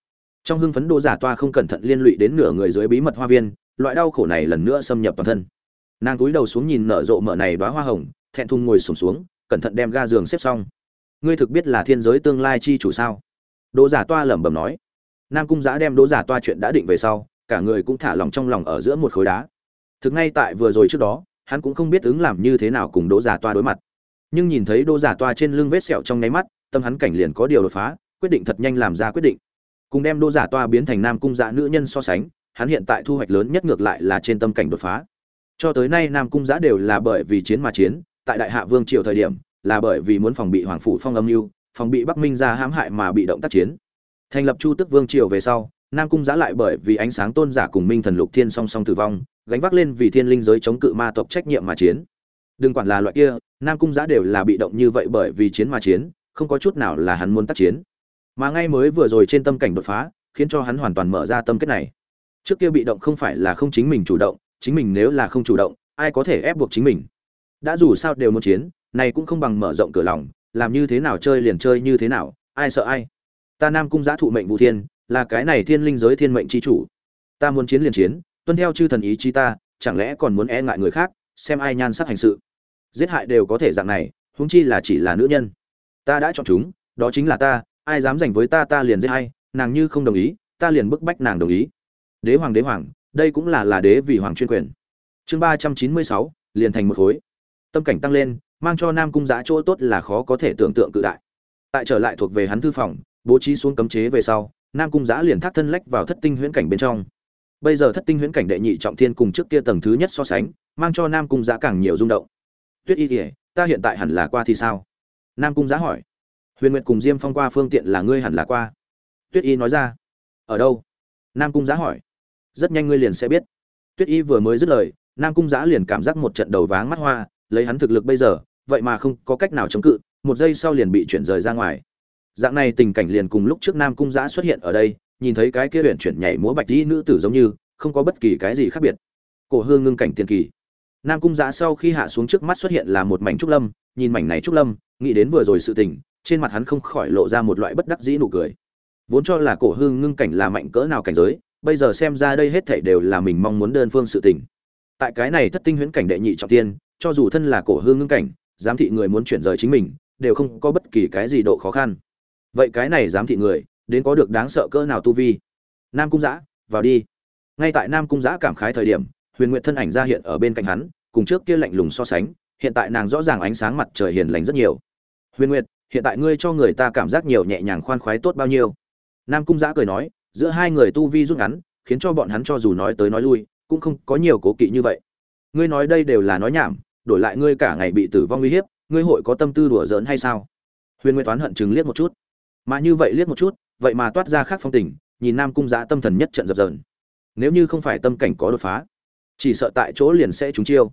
Trong hưng phấn đỗ giả toa không cẩn thận liên lụy đến nửa người dưới bí mật hoa viên loại đau khổ này lần nữa xâm nhập toàn thân. Nàng cúi đầu xuống nhìn nở rộ mở này đóa hoa hồng thẹn thùng ngồi sổm xuống, xuống cẩn thận đem ga giường xếp xong. Ngươi thực biết là thiên giới tương lai chi chủ sao? Đỗ giả toa lẩm bẩm nói. Nam cung giã đem đỗ giả toa chuyện đã định về sau, cả người cũng thả lòng trong lòng ở giữa một khối đá. Thực ngay tại vừa rồi trước đó, hắn cũng không biết ứng làm như thế nào cùng đỗ giả toa đối mặt. Nhưng nhìn thấy đỗ giả toa trên lưng vết sẹo trong nháy mắt, tâm hắn cảnh liền có điều đột phá, quyết định thật nhanh làm ra quyết định. Cùng đem đỗ giả toa biến thành nam cung giã nữ nhân so sánh, hắn hiện tại thu hoạch lớn nhất ngược lại là trên tâm cảnh đột phá. Cho tới nay nam cung giã đều là bởi vì chiến mà chiến, tại đại hạ vương triều thời điểm, là bởi vì muốn phòng bị hoàng phủ phong âm mưu phòng bị bắc minh ra hãm hại mà bị động tác chiến. Thành lập chu tức vương triều về sau, nam cung Giá lại bởi vì ánh sáng tôn giả cùng minh thần lục thiên song song tử vong, gánh vác lên vì thiên linh giới chống cự ma tộc trách nhiệm mà chiến. Đừng quản là loại kia, nam cung Giá đều là bị động như vậy bởi vì chiến mà chiến, không có chút nào là hắn muốn tác chiến. Mà ngay mới vừa rồi trên tâm cảnh đột phá, khiến cho hắn hoàn toàn mở ra tâm kết này. Trước kia bị động không phải là không chính mình chủ động, chính mình nếu là không chủ động, ai có thể ép buộc chính mình? Đã dù sao đều muốn chiến, này cũng không bằng mở rộng cửa lòng làm như thế nào chơi liền chơi như thế nào, ai sợ ai. Ta nam cung giã thụ mệnh vũ thiên, là cái này thiên linh giới thiên mệnh chi chủ. Ta muốn chiến liền chiến, tuân theo chư thần ý chí ta, chẳng lẽ còn muốn e ngại người khác, xem ai nhan sắc hành sự. Giết hại đều có thể dạng này, huống chi là chỉ là nữ nhân. Ta đã chọn chúng, đó chính là ta, ai dám giành với ta ta liền giết hay nàng như không đồng ý, ta liền bức bách nàng đồng ý. Đế hoàng đế hoàng, đây cũng là là đế vì hoàng chuyên quyền. Chương ba trăm chín mươi sáu, liền thành một khối. Tâm cảnh tăng lên mang cho nam cung giã chỗ tốt là khó có thể tưởng tượng cự đại. Tại trở lại thuộc về hắn thư phòng, bố trí xuống cấm chế về sau, nam cung giã liền thác thân lách vào thất tinh huyễn cảnh bên trong. Bây giờ thất tinh huyễn cảnh đệ nhị trọng thiên cùng trước kia tầng thứ nhất so sánh, mang cho nam cung giã càng nhiều rung động. Tuyết y kỉa ta hiện tại hẳn là qua thì sao? Nam cung giã hỏi. Huyền nguyệt cùng diêm phong qua phương tiện là ngươi hẳn là qua. Tuyết y nói ra. Ở đâu? Nam cung giã hỏi. Rất nhanh ngươi liền sẽ biết. Tuyết y vừa mới dứt lời, nam cung giã liền cảm giác một trận đầu váng mắt hoa, lấy hắn thực lực bây giờ vậy mà không có cách nào chống cự, một giây sau liền bị chuyển rời ra ngoài. Dạng này tình cảnh liền cùng lúc trước nam cung giã xuất hiện ở đây, nhìn thấy cái kia huyện chuyển nhảy múa bạch dĩ nữ tử giống như, không có bất kỳ cái gì khác biệt. Cổ hương ngưng cảnh tiền kỳ. Nam cung giã sau khi hạ xuống trước mắt xuất hiện là một mảnh trúc lâm, nhìn mảnh này trúc lâm, nghĩ đến vừa rồi sự tình, trên mặt hắn không khỏi lộ ra một loại bất đắc dĩ nụ cười. Vốn cho là cổ hương ngưng cảnh là mạnh cỡ nào cảnh giới, bây giờ xem ra đây hết thảy đều là mình mong muốn đơn phương sự tình. Tại cái này thất tinh huyễn cảnh đệ nhị trọng tiên, cho dù thân là cổ hương ngưng cảnh giám thị người muốn chuyển rời chính mình, đều không có bất kỳ cái gì độ khó khăn. Vậy cái này giám thị người, đến có được đáng sợ cỡ nào tu vi? Nam cung giã vào đi. Ngay tại nam cung giã cảm khái thời điểm, huyền nguyện thân ảnh ra hiện ở bên cạnh hắn, cùng trước kia lạnh lùng so sánh, hiện tại nàng rõ ràng ánh sáng mặt trời hiền lành rất nhiều. Huyền nguyệt, hiện tại ngươi cho người ta cảm giác nhiều nhẹ nhàng khoan khoái tốt bao nhiêu? Nam cung giã cười nói, giữa hai người tu vi rút ngắn, khiến cho bọn hắn cho dù nói tới nói lui, cũng không có nhiều cố kỵ như vậy. Ngươi nói đây đều là nói nhảm đổi lại ngươi cả ngày bị tử vong uy hiếp, ngươi hội có tâm tư đùa giỡn hay sao? Huyền nguyệt toán hận chừng liếc một chút. Mà như vậy liếc một chút, vậy mà toát ra khác phong tình, nhìn nam cung giã tâm thần nhất trận dập dờn. Nếu như không phải tâm cảnh có đột phá, chỉ sợ tại chỗ liền sẽ trúng chiêu.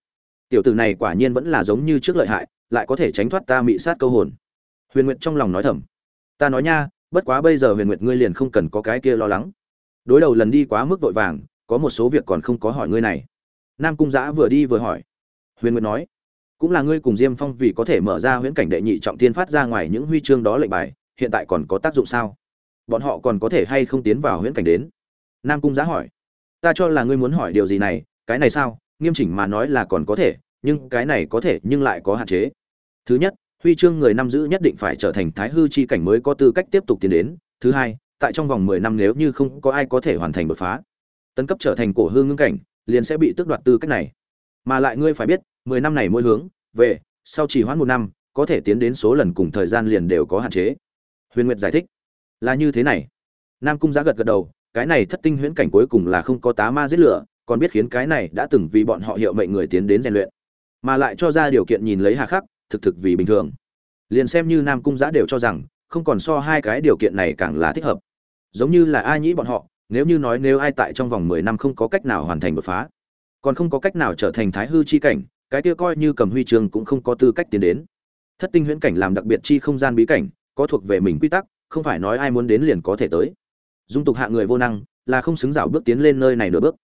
Tiểu tử này quả nhiên vẫn là giống như trước lợi hại, lại có thể tránh thoát ta mị sát câu hồn. Huyền nguyệt trong lòng nói thầm. Ta nói nha, bất quá bây giờ huyền nguyệt ngươi liền không cần có cái kia lo lắng. Đối đầu lần đi quá mức vội vàng, có một số việc còn không có hỏi ngươi này. Nam cung giã vừa đi vừa hỏi huyền nguyệt nói, cũng là ngươi cùng diêm phong vì có thể mở ra huyễn cảnh đệ nhị trọng thiên phát ra ngoài những huy chương đó lệnh bài, hiện tại còn có tác dụng sao? Bọn họ còn có thể hay không tiến vào huyễn cảnh đến? Nam cung Giá hỏi, ta cho là ngươi muốn hỏi điều gì này, cái này sao? Nghiêm chỉnh mà nói là còn có thể, nhưng cái này có thể nhưng lại có hạn chế. Thứ nhất, huy chương người năm giữ nhất định phải trở thành thái hư chi cảnh mới có tư cách tiếp tục tiến đến. Thứ hai, tại trong vòng mười năm nếu như không có ai có thể hoàn thành đột phá, tấn cấp trở thành cổ hư ngưng cảnh, liền sẽ bị tước đoạt tư cách này mà lại ngươi phải biết, mười năm này mỗi hướng, về, sau chỉ hoãn một năm, có thể tiến đến số lần cùng thời gian liền đều có hạn chế. Huyền nguyệt giải thích. Là như thế này. Nam cung giá gật gật đầu, cái này thất tinh huyễn cảnh cuối cùng là không có tá ma giết lửa, còn biết khiến cái này đã từng vì bọn họ hiệu mệnh người tiến đến rèn luyện. Mà lại cho ra điều kiện nhìn lấy hà khắc, thực thực vì bình thường. Liền xem như nam cung giã đều cho rằng, không còn so hai cái điều kiện này càng là thích hợp. Giống như là ai nhĩ bọn họ, nếu như nói nếu ai tại trong vòng mười năm không có cách nào hoàn thành đột phá còn không có cách nào trở thành thái hư chi cảnh, cái kia coi như cầm huy chương cũng không có tư cách tiến đến. Thất tinh huyễn cảnh làm đặc biệt chi không gian bí cảnh, có thuộc về mình quy tắc, không phải nói ai muốn đến liền có thể tới. Dung tục hạ người vô năng, là không xứng dạo bước tiến lên nơi này nửa bước.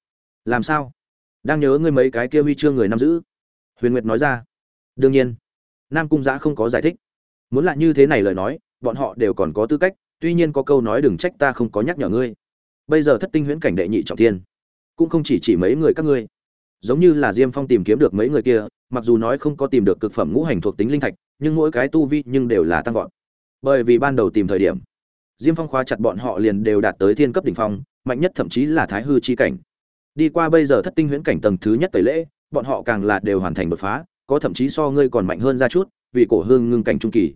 Làm sao? Đang nhớ ngươi mấy cái kia huy chương người nắm giữ? Huyền nguyệt nói ra. Đương nhiên. Nam cung giã không có giải thích. Muốn là như thế này lời nói, bọn họ đều còn có tư cách, tuy nhiên có câu nói đừng trách ta không có nhắc nhở ngươi. Bây giờ thất tinh huyễn cảnh đệ nhị trọng thiên, cũng không chỉ chỉ mấy người các ngươi giống như là diêm phong tìm kiếm được mấy người kia, mặc dù nói không có tìm được cực phẩm ngũ hành thuộc tính linh thạch, nhưng mỗi cái tu vi nhưng đều là tăng vọt. Bởi vì ban đầu tìm thời điểm, diêm phong khóa chặt bọn họ liền đều đạt tới thiên cấp đỉnh phong, mạnh nhất thậm chí là thái hư chi cảnh. Đi qua bây giờ thất tinh huyễn cảnh tầng thứ nhất tẩy lễ, bọn họ càng là đều hoàn thành đột phá, có thậm chí so ngươi còn mạnh hơn ra chút, vì cổ hương ngưng cảnh trung kỳ.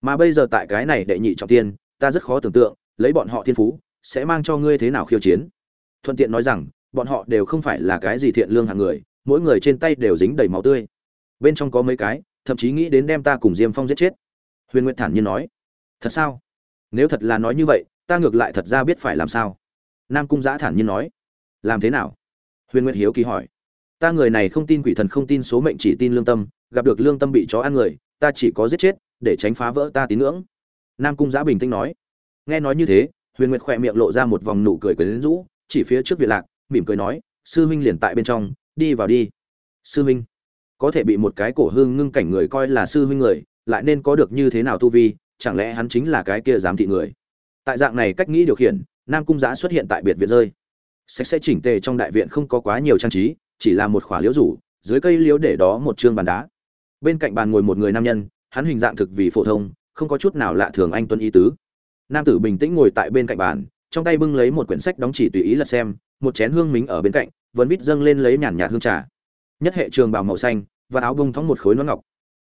Mà bây giờ tại cái này đệ nhị trọng tiên, ta rất khó tưởng tượng, lấy bọn họ thiên phú, sẽ mang cho ngươi thế nào khiêu chiến. Thuận tiện nói rằng bọn họ đều không phải là cái gì thiện lương hạng người, mỗi người trên tay đều dính đầy máu tươi. Bên trong có mấy cái, thậm chí nghĩ đến đem ta cùng diêm phong giết chết. Huyền nguyệt thản nhiên nói, thật sao? Nếu thật là nói như vậy, ta ngược lại thật ra biết phải làm sao. Nam cung giã thản nhiên nói, làm thế nào? Huyền nguyệt hiếu kỳ hỏi, ta người này không tin quỷ thần, không tin số mệnh, chỉ tin lương tâm, gặp được lương tâm bị chó ăn người, ta chỉ có giết chết, để tránh phá vỡ ta tín ngưỡng. Nam cung giã bình tĩnh nói, nghe nói như thế, huyền nguyệt khỏe miệng lộ ra một vòng nụ cười quyến rũ, chỉ phía trước việt lạc mỉm cười nói, sư huynh liền tại bên trong, đi vào đi. Sư huynh? Có thể bị một cái cổ hương ngưng cảnh người coi là sư huynh người, lại nên có được như thế nào tu vi, chẳng lẽ hắn chính là cái kia giám thị người? Tại dạng này cách nghĩ điều khiển, nam cung giã xuất hiện tại biệt viện rơi. Sạch sẽ chỉnh tề trong đại viện không có quá nhiều trang trí, chỉ là một khỏa liễu rủ, dưới cây liễu để đó một chương bàn đá. Bên cạnh bàn ngồi một người nam nhân, hắn hình dạng thực vì phổ thông, không có chút nào lạ thường anh tuân y tứ. Nam tử bình tĩnh ngồi tại bên cạnh bàn, trong tay bưng lấy một quyển sách đóng chỉ tùy ý lật xem một chén hương mính ở bên cạnh vẫn vít dâng lên lấy nhàn nhạt hương trà. Nhất hệ trường bào màu xanh và áo bông thóng một khối nón ngọc.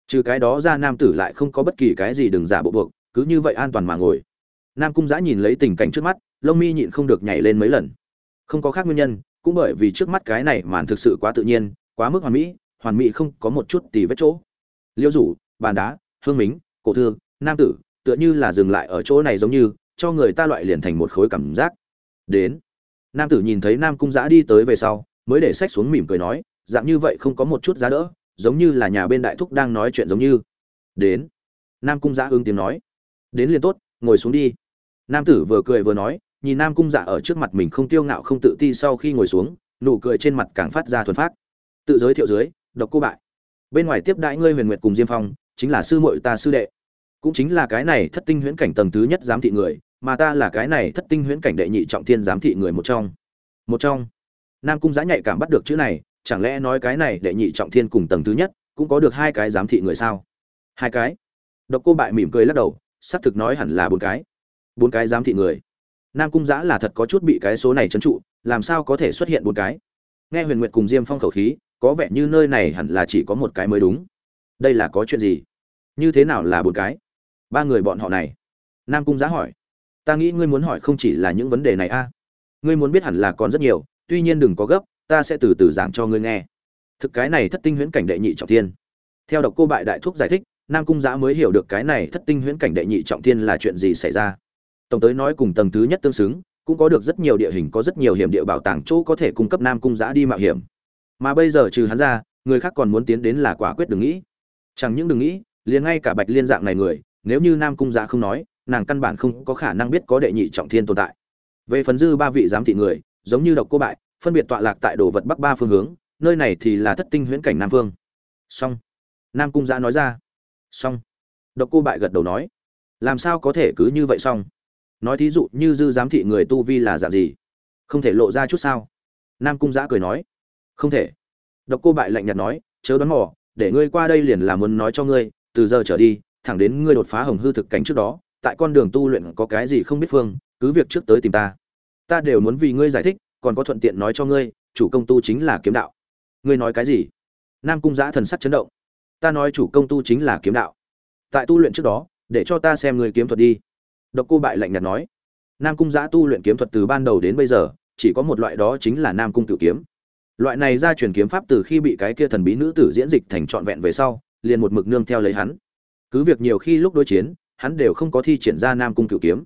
Trừ cái đó ra nam tử lại không có bất kỳ cái gì đừng giả bộ buộc cứ như vậy an toàn mà ngồi. Nam cung giã nhìn lấy tình cảnh trước mắt lông mi nhịn không được nhảy lên mấy lần. Không có khác nguyên nhân cũng bởi vì trước mắt cái này màn thực sự quá tự nhiên quá mức hoàn mỹ hoàn mỹ không có một chút tì vết chỗ. Liêu rủ bàn đá hương mính cổ thư, nam tử tựa như là dừng lại ở chỗ này giống như cho người ta loại liền thành một khối cảm giác. Đến nam tử nhìn thấy nam cung giã đi tới về sau, mới để sách xuống mỉm cười nói, dạng như vậy không có một chút giá đỡ, giống như là nhà bên đại thúc đang nói chuyện giống như. Đến. Nam cung giã ứng tiếng nói. Đến liền tốt, ngồi xuống đi. Nam tử vừa cười vừa nói, nhìn nam cung dạ ở trước mặt mình không tiêu ngạo không tự ti sau khi ngồi xuống, nụ cười trên mặt càng phát ra thuần phát tự giới thiệu dưới, độc cô bại. Bên ngoài tiếp đãi ngươi huyền nguyệt cùng diêm phong, chính là sư muội ta sư đệ. Cũng chính là cái này thất tinh huyễn cảnh tầng thứ nhất giám thị người mà ta là cái này thất tinh huyễn cảnh đệ nhị trọng thiên giám thị người một trong. Một trong. Nam cung giã nhạy cảm bắt được chữ này, chẳng lẽ nói cái này đệ nhị trọng thiên cùng tầng thứ nhất, cũng có được hai cái giám thị người sao? Hai cái. Độc cô bại mỉm cười lắc đầu, xác thực nói hẳn là bốn cái. Bốn cái giám thị người. Nam cung giã là thật có chút bị cái số này trấn trụ, làm sao có thể xuất hiện bốn cái? Nghe huyền nguyệt cùng diêm phong khẩu khí, có vẻ như nơi này hẳn là chỉ có một cái mới đúng. Đây là có chuyện gì? Như thế nào là bốn cái? Ba người bọn họ này. Nam cung giã hỏi ta nghĩ ngươi muốn hỏi không chỉ là những vấn đề này a. Ngươi muốn biết hẳn là còn rất nhiều, tuy nhiên đừng có gấp, ta sẽ từ từ giảng cho ngươi nghe. Thực cái này thất tinh huyễn cảnh đệ nhị trọng thiên. Theo độc cô bại đại thúc giải thích, nam cung giã mới hiểu được cái này thất tinh huyễn cảnh đệ nhị trọng thiên là chuyện gì xảy ra. Tổng tới nói cùng tầng thứ nhất tương xứng, cũng có được rất nhiều địa hình, có rất nhiều hiểm địa bảo tàng chỗ có thể cung cấp nam cung giã đi mạo hiểm. Mà bây giờ trừ hắn ra, người khác còn muốn tiến đến là quả quyết đừng nghĩ. Chẳng những đừng nghĩ, liền ngay cả bạch liên dạng này người, nếu như nam cung giã không nói nàng căn bản không có khả năng biết có đệ nhị trọng thiên tồn tại. Về phần dư ba vị giám thị người, giống như độc cô bại, phân biệt tọa lạc tại đồ vật bắc ba phương hướng, nơi này thì là thất tinh huyễn cảnh nam phương song nam cung giã nói ra. Song độc cô bại gật đầu nói. Làm sao có thể cứ như vậy xong? Nói thí dụ như dư giám thị người tu vi là dạng gì? Không thể lộ ra chút sao? Nam cung giã cười nói. Không thể. Độc cô bại lạnh nhạt nói, chớ đoán mò, để ngươi qua đây liền là muốn nói cho ngươi, từ giờ trở đi, thẳng đến ngươi đột phá hồng hư thực cảnh trước đó tại con đường tu luyện có cái gì không biết phương, cứ việc trước tới tìm ta. Ta đều muốn vì ngươi giải thích, còn có thuận tiện nói cho ngươi, chủ công tu chính là kiếm đạo. Ngươi nói cái gì? Nam cung giã thần sắc chấn động. Ta nói chủ công tu chính là kiếm đạo. Tại tu luyện trước đó, để cho ta xem ngươi kiếm thuật đi. Độc cô bại lạnh nhạt nói. Nam cung giã tu luyện kiếm thuật từ ban đầu đến bây giờ, chỉ có một loại đó chính là nam cung cựu kiếm. Loại này ra truyền kiếm pháp từ khi bị cái kia thần bí nữ tử diễn dịch thành trọn vẹn về sau, liền một mực nương theo lấy hắn. Cứ việc nhiều khi lúc đối chiến hắn đều không có thi triển ra nam cung cửu kiếm.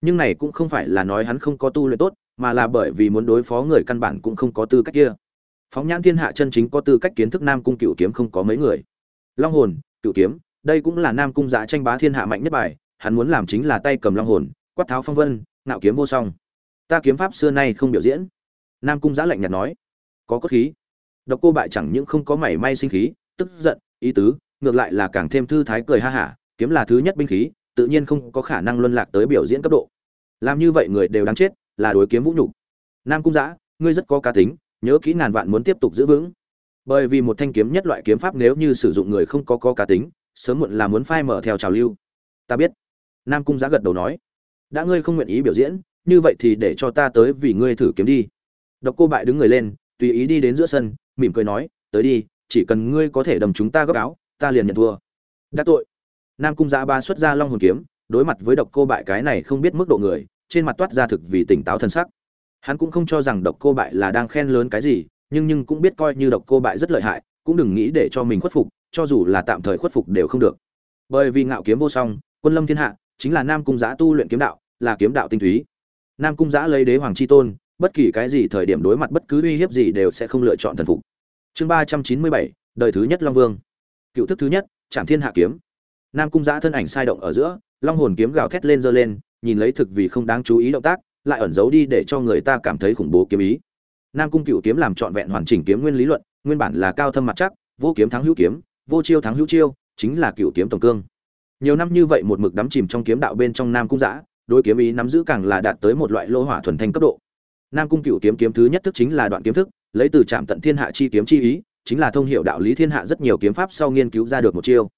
Nhưng này cũng không phải là nói hắn không có tu luyện tốt, mà là bởi vì muốn đối phó người căn bản cũng không có tư cách kia. Phóng nhãn thiên hạ chân chính có tư cách kiến thức nam cung cửu kiếm không có mấy người. Long hồn, cửu kiếm, đây cũng là nam cung giá tranh bá thiên hạ mạnh nhất bài, hắn muốn làm chính là tay cầm long hồn, quát tháo phong vân, ngạo kiếm vô song. Ta kiếm pháp xưa nay không biểu diễn. Nam cung giá lạnh nhạt nói, có cốt khí. Độc cô bại chẳng những không có mảy may sinh khí, tức giận, ý tứ, ngược lại là càng thêm thư thái cười ha hả kiếm là thứ nhất binh khí, tự nhiên không có khả năng luân lạc tới biểu diễn cấp độ. Làm như vậy người đều đáng chết, là đối kiếm vũ nhục. Nam cung giã ngươi rất có cá tính, nhớ kỹ ngàn vạn muốn tiếp tục giữ vững. Bởi vì một thanh kiếm nhất loại kiếm pháp nếu như sử dụng người không có có cá tính, sớm muộn là muốn phai mở theo trào lưu. Ta biết. Nam cung giã gật đầu nói. Đã ngươi không nguyện ý biểu diễn, như vậy thì để cho ta tới vì ngươi thử kiếm đi. Độc cô bại đứng người lên, tùy ý đi đến giữa sân, mỉm cười nói, tới đi, chỉ cần ngươi có thể đầm chúng ta gấp áo, ta liền nhận thua. Đắc tội nam cung giã ba xuất ra long hồn kiếm, đối mặt với độc cô bại cái này không biết mức độ người, trên mặt toát ra thực vì tỉnh táo thân sắc. Hắn cũng không cho rằng độc cô bại là đang khen lớn cái gì, nhưng nhưng cũng biết coi như độc cô bại rất lợi hại, cũng đừng nghĩ để cho mình khuất phục, cho dù là tạm thời khuất phục đều không được. Bởi vì ngạo kiếm vô song, quân lâm thiên hạ, chính là nam cung giã tu luyện kiếm đạo, là kiếm đạo tinh túy. Nam cung giã lấy đế hoàng chi tôn, bất kỳ cái gì thời điểm đối mặt bất cứ uy hiếp gì đều sẽ không lựa chọn thần phục. Chương ba trăm chín mươi bảy, đời thứ nhất long vương. Cựu thức thứ nhất trạm thiên hạ kiếm nam cung giã thân ảnh sai động ở giữa, long hồn kiếm gào thét lên giơ lên, nhìn lấy thực vì không đáng chú ý động tác, lại ẩn giấu đi để cho người ta cảm thấy khủng bố kiếm ý. Nam cung cựu kiếm làm trọn vẹn hoàn chỉnh kiếm nguyên lý luận, nguyên bản là cao thâm mặt chắc, vô kiếm thắng hữu kiếm, vô chiêu thắng hữu chiêu, chính là cựu kiếm tổng cương. Nhiều năm như vậy một mực đắm chìm trong kiếm đạo bên trong nam cung giã đối kiếm ý nắm giữ càng là đạt tới một loại lô hỏa thuần thanh cấp độ. Nam cung cựu kiếm kiếm thứ nhất thức chính là đoạn kiếm thức, lấy từ trạm tận thiên hạ chi kiếm chi ý, chính là thông hiệu đạo lý thiên hạ rất nhiều kiếm pháp sau nghiên cứu ra được một chiêu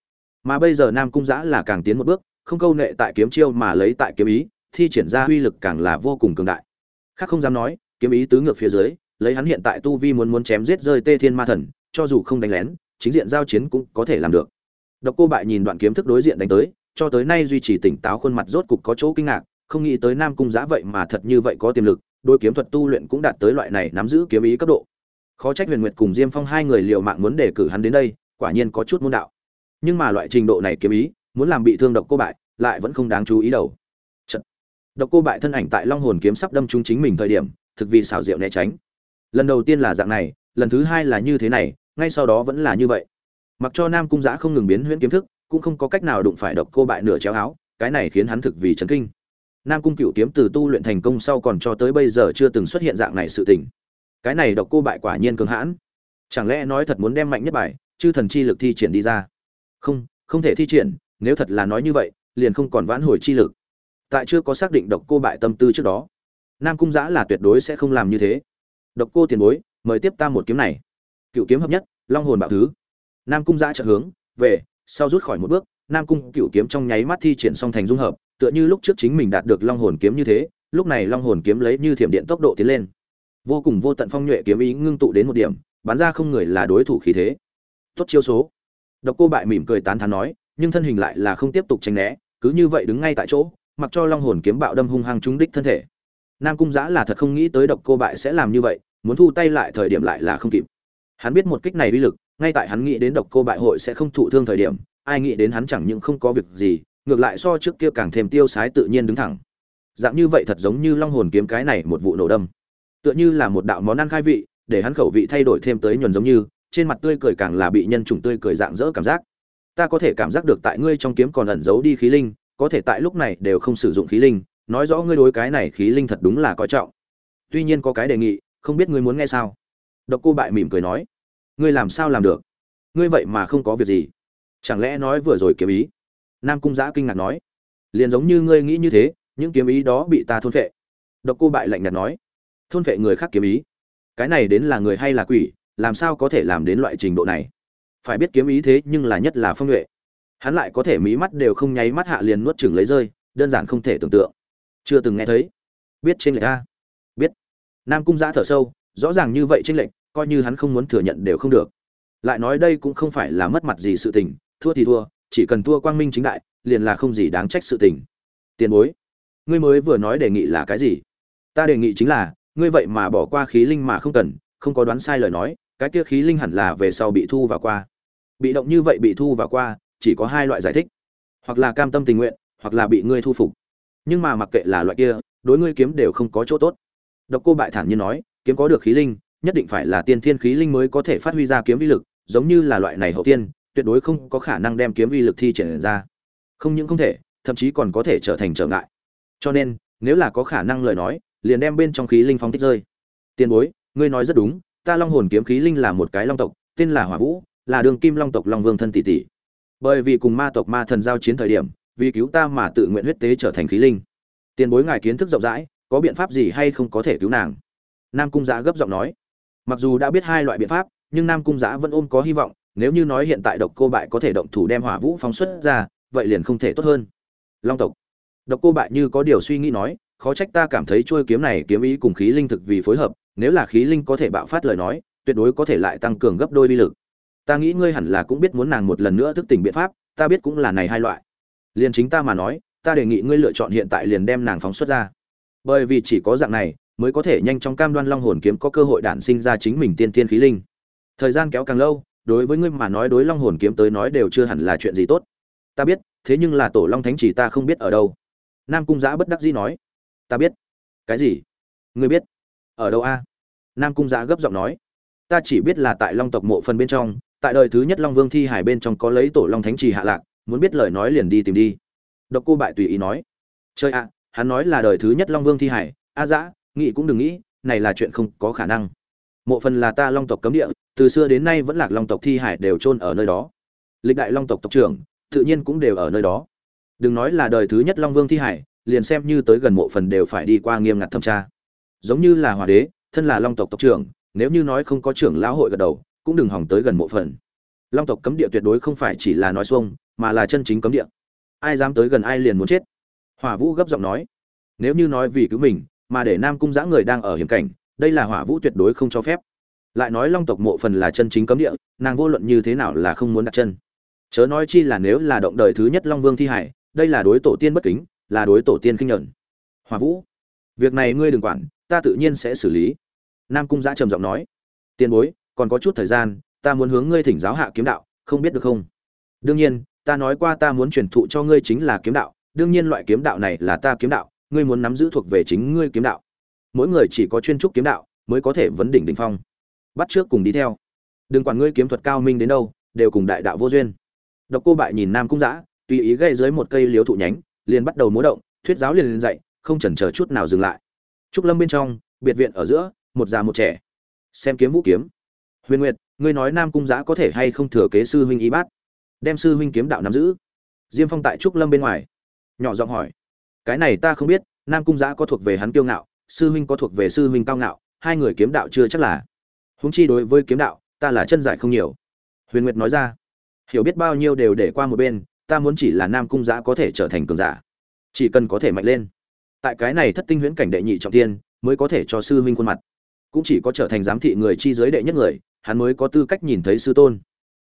mà bây giờ nam cung giã là càng tiến một bước, không câu nệ tại kiếm chiêu mà lấy tại kiếm ý, thi triển ra uy lực càng là vô cùng cường đại. Khác không dám nói, kiếm ý tứ ngược phía dưới, lấy hắn hiện tại tu vi muốn muốn chém giết rơi tê thiên ma thần, cho dù không đánh lén, chính diện giao chiến cũng có thể làm được. Độc cô bại nhìn đoạn kiếm thức đối diện đánh tới, cho tới nay duy trì tỉnh táo khuôn mặt rốt cục có chỗ kinh ngạc, không nghĩ tới nam cung giã vậy mà thật như vậy có tiềm lực đôi kiếm thuật tu luyện cũng đạt tới loại này nắm giữ kiếm ý cấp độ. Khó trách huyền nguyệt cùng diêm phong hai người liều mạng muốn đề cử hắn đến đây, quả nhiên có chút môn đạo nhưng mà loại trình độ này kiếm ý, muốn làm bị thương độc cô bại, lại vẫn không đáng chú ý đầu Chật. độc cô bại thân ảnh tại long hồn kiếm sắp đâm trúng chính mình thời điểm, thực vì xảo diệu né tránh. Lần đầu tiên là dạng này, lần thứ hai là như thế này, ngay sau đó vẫn là như vậy. Mặc cho nam cung giã không ngừng biến huyễn kiếm thức, cũng không có cách nào đụng phải độc cô bại nửa chéo áo, cái này khiến hắn thực vì chấn kinh. Nam cung cựu kiếm từ tu luyện thành công sau còn cho tới bây giờ chưa từng xuất hiện dạng này sự tình. Cái này độc cô bại quả nhiên cường hãn. Chẳng lẽ nói thật muốn đem mạnh nhất bài, chư thần chi lực thi triển đi ra? Không không thể thi triển, nếu thật là nói như vậy, liền không còn vãn hồi chi lực. Tại chưa có xác định độc cô bại tâm tư trước đó, nam cung giã là tuyệt đối sẽ không làm như thế. Độc cô tiền bối, mời tiếp ta một kiếm này. Cựu kiếm hợp nhất, long hồn bạo thứ. Nam cung giã trợ hướng, về, sau rút khỏi một bước, nam cung cựu kiếm trong nháy mắt thi triển song thành dung hợp, tựa như lúc trước chính mình đạt được long hồn kiếm như thế, lúc này long hồn kiếm lấy như thiểm điện tốc độ tiến lên. Vô cùng vô tận phong nhuệ kiếm ý ngưng tụ đến một điểm, bắn ra không người là đối thủ khí thế. Tốt chiêu số độc cô bại mỉm cười tán thán nói, nhưng thân hình lại là không tiếp tục tránh né, cứ như vậy đứng ngay tại chỗ, mặc cho long hồn kiếm bạo đâm hung hăng trúng đích thân thể. Nam cung giã là thật không nghĩ tới độc cô bại sẽ làm như vậy, muốn thu tay lại thời điểm lại là không kịp. Hắn biết một kích này uy lực, ngay tại hắn nghĩ đến độc cô bại hội sẽ không thụ thương thời điểm, ai nghĩ đến hắn chẳng những không có việc gì, ngược lại so trước kia càng thêm tiêu sái tự nhiên đứng thẳng. Dạng như vậy thật giống như long hồn kiếm cái này một vụ nổ đâm. Tựa như là một đạo món ăn khai vị, để hắn khẩu vị thay đổi thêm tới nhuần giống như trên mặt tươi cười càng là bị nhân trùng tươi cười dạng dỡ cảm giác. Ta có thể cảm giác được tại ngươi trong kiếm còn ẩn giấu đi khí linh, có thể tại lúc này đều không sử dụng khí linh, nói rõ ngươi đối cái này khí linh thật đúng là coi trọng. Tuy nhiên có cái đề nghị, không biết ngươi muốn nghe sao? Độc cô bại mỉm cười nói, ngươi làm sao làm được? Ngươi vậy mà không có việc gì. Chẳng lẽ nói vừa rồi kiếm ý? Nam cung giã kinh ngạc nói, liền giống như ngươi nghĩ như thế, những kiếm ý đó bị ta thôn phệ. Độc cô bại lạnh nhạt nói, thôn phệ người khác kiếm ý? Cái này đến là người hay là quỷ? Làm sao có thể làm đến loại trình độ này? Phải biết kiếm ý thế nhưng là nhất là phong nhuệ. Hắn lại có thể mí mắt đều không nháy mắt hạ liền nuốt chừng lấy rơi, đơn giản không thể tưởng tượng. Chưa từng nghe thấy. Biết trên lệch a? Biết. Nam cung giã thở sâu, rõ ràng như vậy trên lệch, coi như hắn không muốn thừa nhận đều không được. Lại nói đây cũng không phải là mất mặt gì sự tình, thua thì thua, chỉ cần thua quang minh chính đại, liền là không gì đáng trách sự tình. Tiền bối, ngươi mới vừa nói đề nghị là cái gì? Ta đề nghị chính là, ngươi vậy mà bỏ qua khí linh mà không cần, không có đoán sai lời nói cái kia khí linh hẳn là về sau bị thu vào qua. Bị động như vậy bị thu vào qua, chỉ có hai loại giải thích. Hoặc là cam tâm tình nguyện, hoặc là bị ngươi thu phục. Nhưng mà mặc kệ là loại kia, đối ngươi kiếm đều không có chỗ tốt. Độc cô bại thản nhiên nói, kiếm có được khí linh, nhất định phải là tiên thiên khí linh mới có thể phát huy ra kiếm uy lực, giống như là loại này hậu tiên, tuyệt đối không có khả năng đem kiếm uy lực thi triển ra. Không những không thể, thậm chí còn có thể trở thành trở ngại. Cho nên, nếu là có khả năng lời nói, liền đem bên trong khí linh phóng thích rơi. Tiền bối, ngươi nói rất đúng ta long hồn kiếm khí linh là một cái long tộc, tên là hỏa vũ, là đường kim long tộc long vương thân tỷ tỷ. Bởi vì cùng ma tộc ma thần giao chiến thời điểm, vì cứu ta mà tự nguyện huyết tế trở thành khí linh. Tiền bối ngài kiến thức rộng rãi, có biện pháp gì hay không có thể cứu nàng? Nam cung giã gấp giọng nói. Mặc dù đã biết hai loại biện pháp, nhưng nam cung giã vẫn ôm có hy vọng, nếu như nói hiện tại độc cô bại có thể động thủ đem hỏa vũ phóng xuất ra, vậy liền không thể tốt hơn. Long tộc. Độc cô bại như có điều suy nghĩ nói, khó trách ta cảm thấy trôi kiếm này kiếm ý cùng khí linh thực vì phối hợp nếu là khí linh có thể bạo phát lời nói, tuyệt đối có thể lại tăng cường gấp đôi uy lực. Ta nghĩ ngươi hẳn là cũng biết muốn nàng một lần nữa thức tỉnh biện pháp, ta biết cũng là này hai loại. Liền chính ta mà nói, ta đề nghị ngươi lựa chọn hiện tại liền đem nàng phóng xuất ra. Bởi vì chỉ có dạng này, mới có thể nhanh chóng cam đoan long hồn kiếm có cơ hội đản sinh ra chính mình tiên tiên khí linh. Thời gian kéo càng lâu, đối với ngươi mà nói đối long hồn kiếm tới nói đều chưa hẳn là chuyện gì tốt. Ta biết, thế nhưng là tổ long thánh chỉ ta không biết ở đâu. Nam cung giã bất đắc dĩ nói. Ta biết. Cái gì? Ngươi biết. Ở đâu a? Nam cung giã gấp giọng nói, ta chỉ biết là tại long tộc mộ phần bên trong, tại đời thứ nhất long vương thi hải bên trong có lấy tổ long thánh trì hạ lạc, muốn biết lời nói liền đi tìm đi. Độc cô bại tùy ý nói chơi ạ, hắn nói là đời thứ nhất long vương thi hải, a dã nghĩ cũng đừng nghĩ, này là chuyện không có khả năng. Mộ phần là ta long tộc cấm địa, từ xưa đến nay vẫn lạc long tộc thi hải đều chôn ở nơi đó. Lịch đại long tộc tộc trưởng, tự nhiên cũng đều ở nơi đó. Đừng nói là đời thứ nhất long vương thi hải, liền xem như tới gần mộ phần đều phải đi qua nghiêm ngặt thẩm tra. Giống như là hòa đế thân là long tộc tộc trưởng, nếu như nói không có trưởng lão hội gật đầu, cũng đừng hỏng tới gần mộ phần. Long tộc cấm địa tuyệt đối không phải chỉ là nói xuông, mà là chân chính cấm địa. Ai dám tới gần ai liền muốn chết. Hỏa vũ gấp giọng nói. Nếu như nói vì cứu mình, mà để nam cung giã người đang ở hiểm cảnh, đây là hỏa vũ tuyệt đối không cho phép. Lại nói long tộc mộ phần là chân chính cấm địa, nàng vô luận như thế nào là không muốn đặt chân. Chớ nói chi là nếu là động đời thứ nhất long vương thi hải, đây là đối tổ tiên bất kính, là đối tổ tiên kinh nhợn hỏa vũ, việc này ngươi đừng quản ta tự nhiên sẽ xử lý. Nam cung giã trầm giọng nói, tiền bối, còn có chút thời gian, ta muốn hướng ngươi thỉnh giáo hạ kiếm đạo, không biết được không? Đương nhiên, ta nói qua ta muốn truyền thụ cho ngươi chính là kiếm đạo, đương nhiên loại kiếm đạo này là ta kiếm đạo, ngươi muốn nắm giữ thuộc về chính ngươi kiếm đạo. Mỗi người chỉ có chuyên trúc kiếm đạo mới có thể vấn đỉnh đỉnh phong. Bắt trước cùng đi theo. Đừng quản ngươi kiếm thuật cao minh đến đâu, đều cùng đại đạo vô duyên. Độc cô bại nhìn nam cung giã, tùy ý gây dưới một cây liếu thụ nhánh, liền bắt đầu múa động, thuyết giáo liền liền dậy, không chần chờ chút nào dừng lại trúc lâm bên trong, biệt viện ở giữa, một già một trẻ. Xem kiếm vũ kiếm. Huyền nguyệt, ngươi nói nam cung giã có thể hay không thừa kế sư huynh y bát? Đem sư huynh kiếm đạo nắm giữ. Diêm phong tại trúc lâm bên ngoài. Nhỏ giọng hỏi. Cái này ta không biết, nam cung giã có thuộc về hắn kiêu ngạo, sư huynh có thuộc về sư huynh cao ngạo, hai người kiếm đạo chưa chắc là. Húng chi đối với kiếm đạo, ta là chân giải không nhiều. Huyền nguyệt nói ra. Hiểu biết bao nhiêu đều để qua một bên, ta muốn chỉ là nam cung giã có thể trở thành cường giả. Chỉ cần có thể mạnh lên tại cái này thất tinh huyễn cảnh đệ nhị trọng tiên mới có thể cho sư huynh khuôn mặt. Cũng chỉ có trở thành giám thị người chi giới đệ nhất người, hắn mới có tư cách nhìn thấy sư tôn.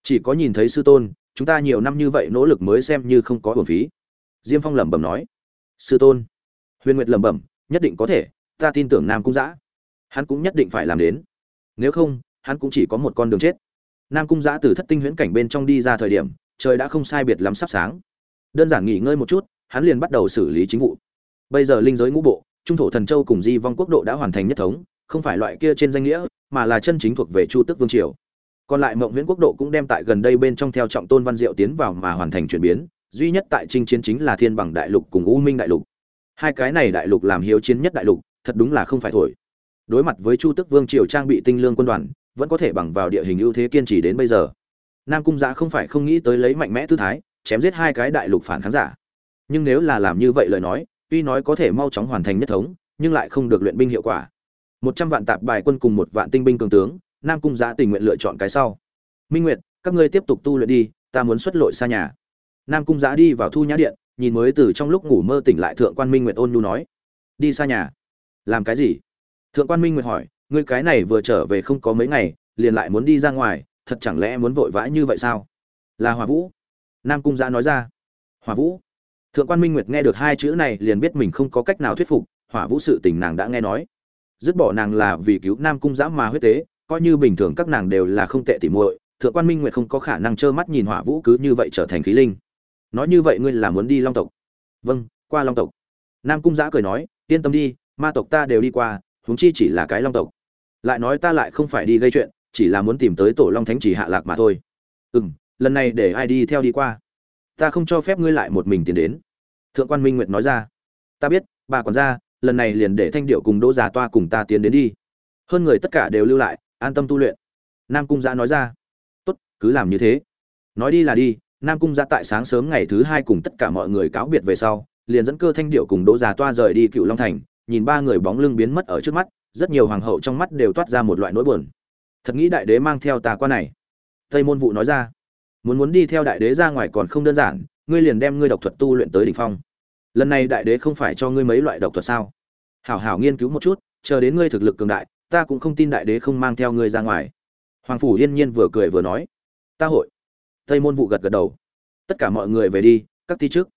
Chỉ có nhìn thấy sư tôn, chúng ta nhiều năm như vậy nỗ lực mới xem như không có hồn phí. Diêm phong lẩm bẩm nói. Sư tôn. Huyền nguyệt lẩm bẩm, nhất định có thể, ta tin tưởng nam cung giã. Hắn cũng nhất định phải làm đến. Nếu không, hắn cũng chỉ có một con đường chết. Nam cung giã từ thất tinh huyễn cảnh bên trong đi ra thời điểm, trời đã không sai biệt lắm sắp sáng. Đơn giản nghỉ ngơi một chút, hắn liền bắt đầu xử lý chính vụ bây giờ linh giới ngũ bộ, trung thổ thần châu cùng di vong quốc độ đã hoàn thành nhất thống, không phải loại kia trên danh nghĩa, mà là chân chính thuộc về chu tước vương triều. Còn lại mộng nguyễn quốc độ cũng đem tại gần đây bên trong theo trọng tôn văn diệu tiến vào mà hoàn thành chuyển biến, duy nhất tại trinh chiến chính là thiên bằng đại lục cùng u minh đại lục. Hai cái này đại lục làm hiếu chiến nhất đại lục, thật đúng là không phải thổi. Đối mặt với chu tước vương triều trang bị tinh lương quân đoàn, vẫn có thể bằng vào địa hình ưu thế kiên trì đến bây giờ. Nam cung giã không phải không nghĩ tới lấy mạnh mẽ tư thái, chém giết hai cái đại lục phản kháng giả. Nhưng nếu là làm như vậy lời nói tuy nói có thể mau chóng hoàn thành nhất thống, nhưng lại không được luyện binh hiệu quả. Một trăm vạn tạp bài quân cùng một vạn tinh binh cường tướng, nam cung Giá tình nguyện lựa chọn cái sau. Minh nguyệt, các ngươi tiếp tục tu luyện đi, ta muốn xuất lội xa nhà. Nam cung Giá đi vào thu nhã điện, nhìn mới từ trong lúc ngủ mơ tỉnh lại thượng quan minh nguyệt ôn nhu nói. Đi xa nhà. Làm cái gì? Thượng quan minh nguyệt hỏi, ngươi cái này vừa trở về không có mấy ngày, liền lại muốn đi ra ngoài, thật chẳng lẽ muốn vội vã như vậy sao? Là hòa vũ. Nam cung Giá nói ra. Hòa vũ? Thượng quan minh nguyệt nghe được hai chữ này liền biết mình không có cách nào thuyết phục, hỏa vũ sự tình nàng đã nghe nói. Dứt bỏ nàng là vì cứu nam cung giã mà huyết tế, coi như bình thường các nàng đều là không tệ tỉ muội, thượng quan minh nguyệt không có khả năng trơ mắt nhìn hỏa vũ cứ như vậy trở thành khí linh. Nói như vậy ngươi là muốn đi long tộc? Vâng qua long tộc. Nam cung giã cười nói, yên tâm đi, ma tộc ta đều đi qua, huống chi chỉ là cái long tộc. Lại nói ta lại không phải đi gây chuyện, chỉ là muốn tìm tới tổ long thánh chỉ hạ lạc mà thôi. Ừ m lần này để ai đi theo đi qua? Ta không cho phép ngươi lại một mình tiến đến. Thượng quan minh nguyệt nói ra. Ta biết, bà còn ra lần này liền để thanh điệu cùng đỗ già toa cùng ta tiến đến đi. Hơn người tất cả đều lưu lại, an tâm tu luyện. Nam cung giã nói ra. Tốt, cứ làm như thế. Nói đi là đi, nam cung giã tại sáng sớm ngày thứ hai cùng tất cả mọi người cáo biệt về sau, liền dẫn cơ thanh điệu cùng đỗ già toa rời đi cựu long thành, nhìn ba người bóng lưng biến mất ở trước mắt, rất nhiều hoàng hậu trong mắt đều toát ra một loại nỗi buồn. Thật nghĩ đại đế mang theo tà quan này. Tây môn vụ nói ra muốn muốn đi theo đại đế ra ngoài còn không đơn giản, ngươi liền đem ngươi độc thuật tu luyện tới đỉnh phong. Lần này đại đế không phải cho ngươi mấy loại độc thuật sao? Hảo hảo nghiên cứu một chút, chờ đến ngươi thực lực cường đại, ta cũng không tin đại đế không mang theo ngươi ra ngoài. Hoàng phủ yên nhiên vừa cười vừa nói, ta hội. Tây môn vụ gật gật đầu. Tất cả mọi người về đi, các ti trước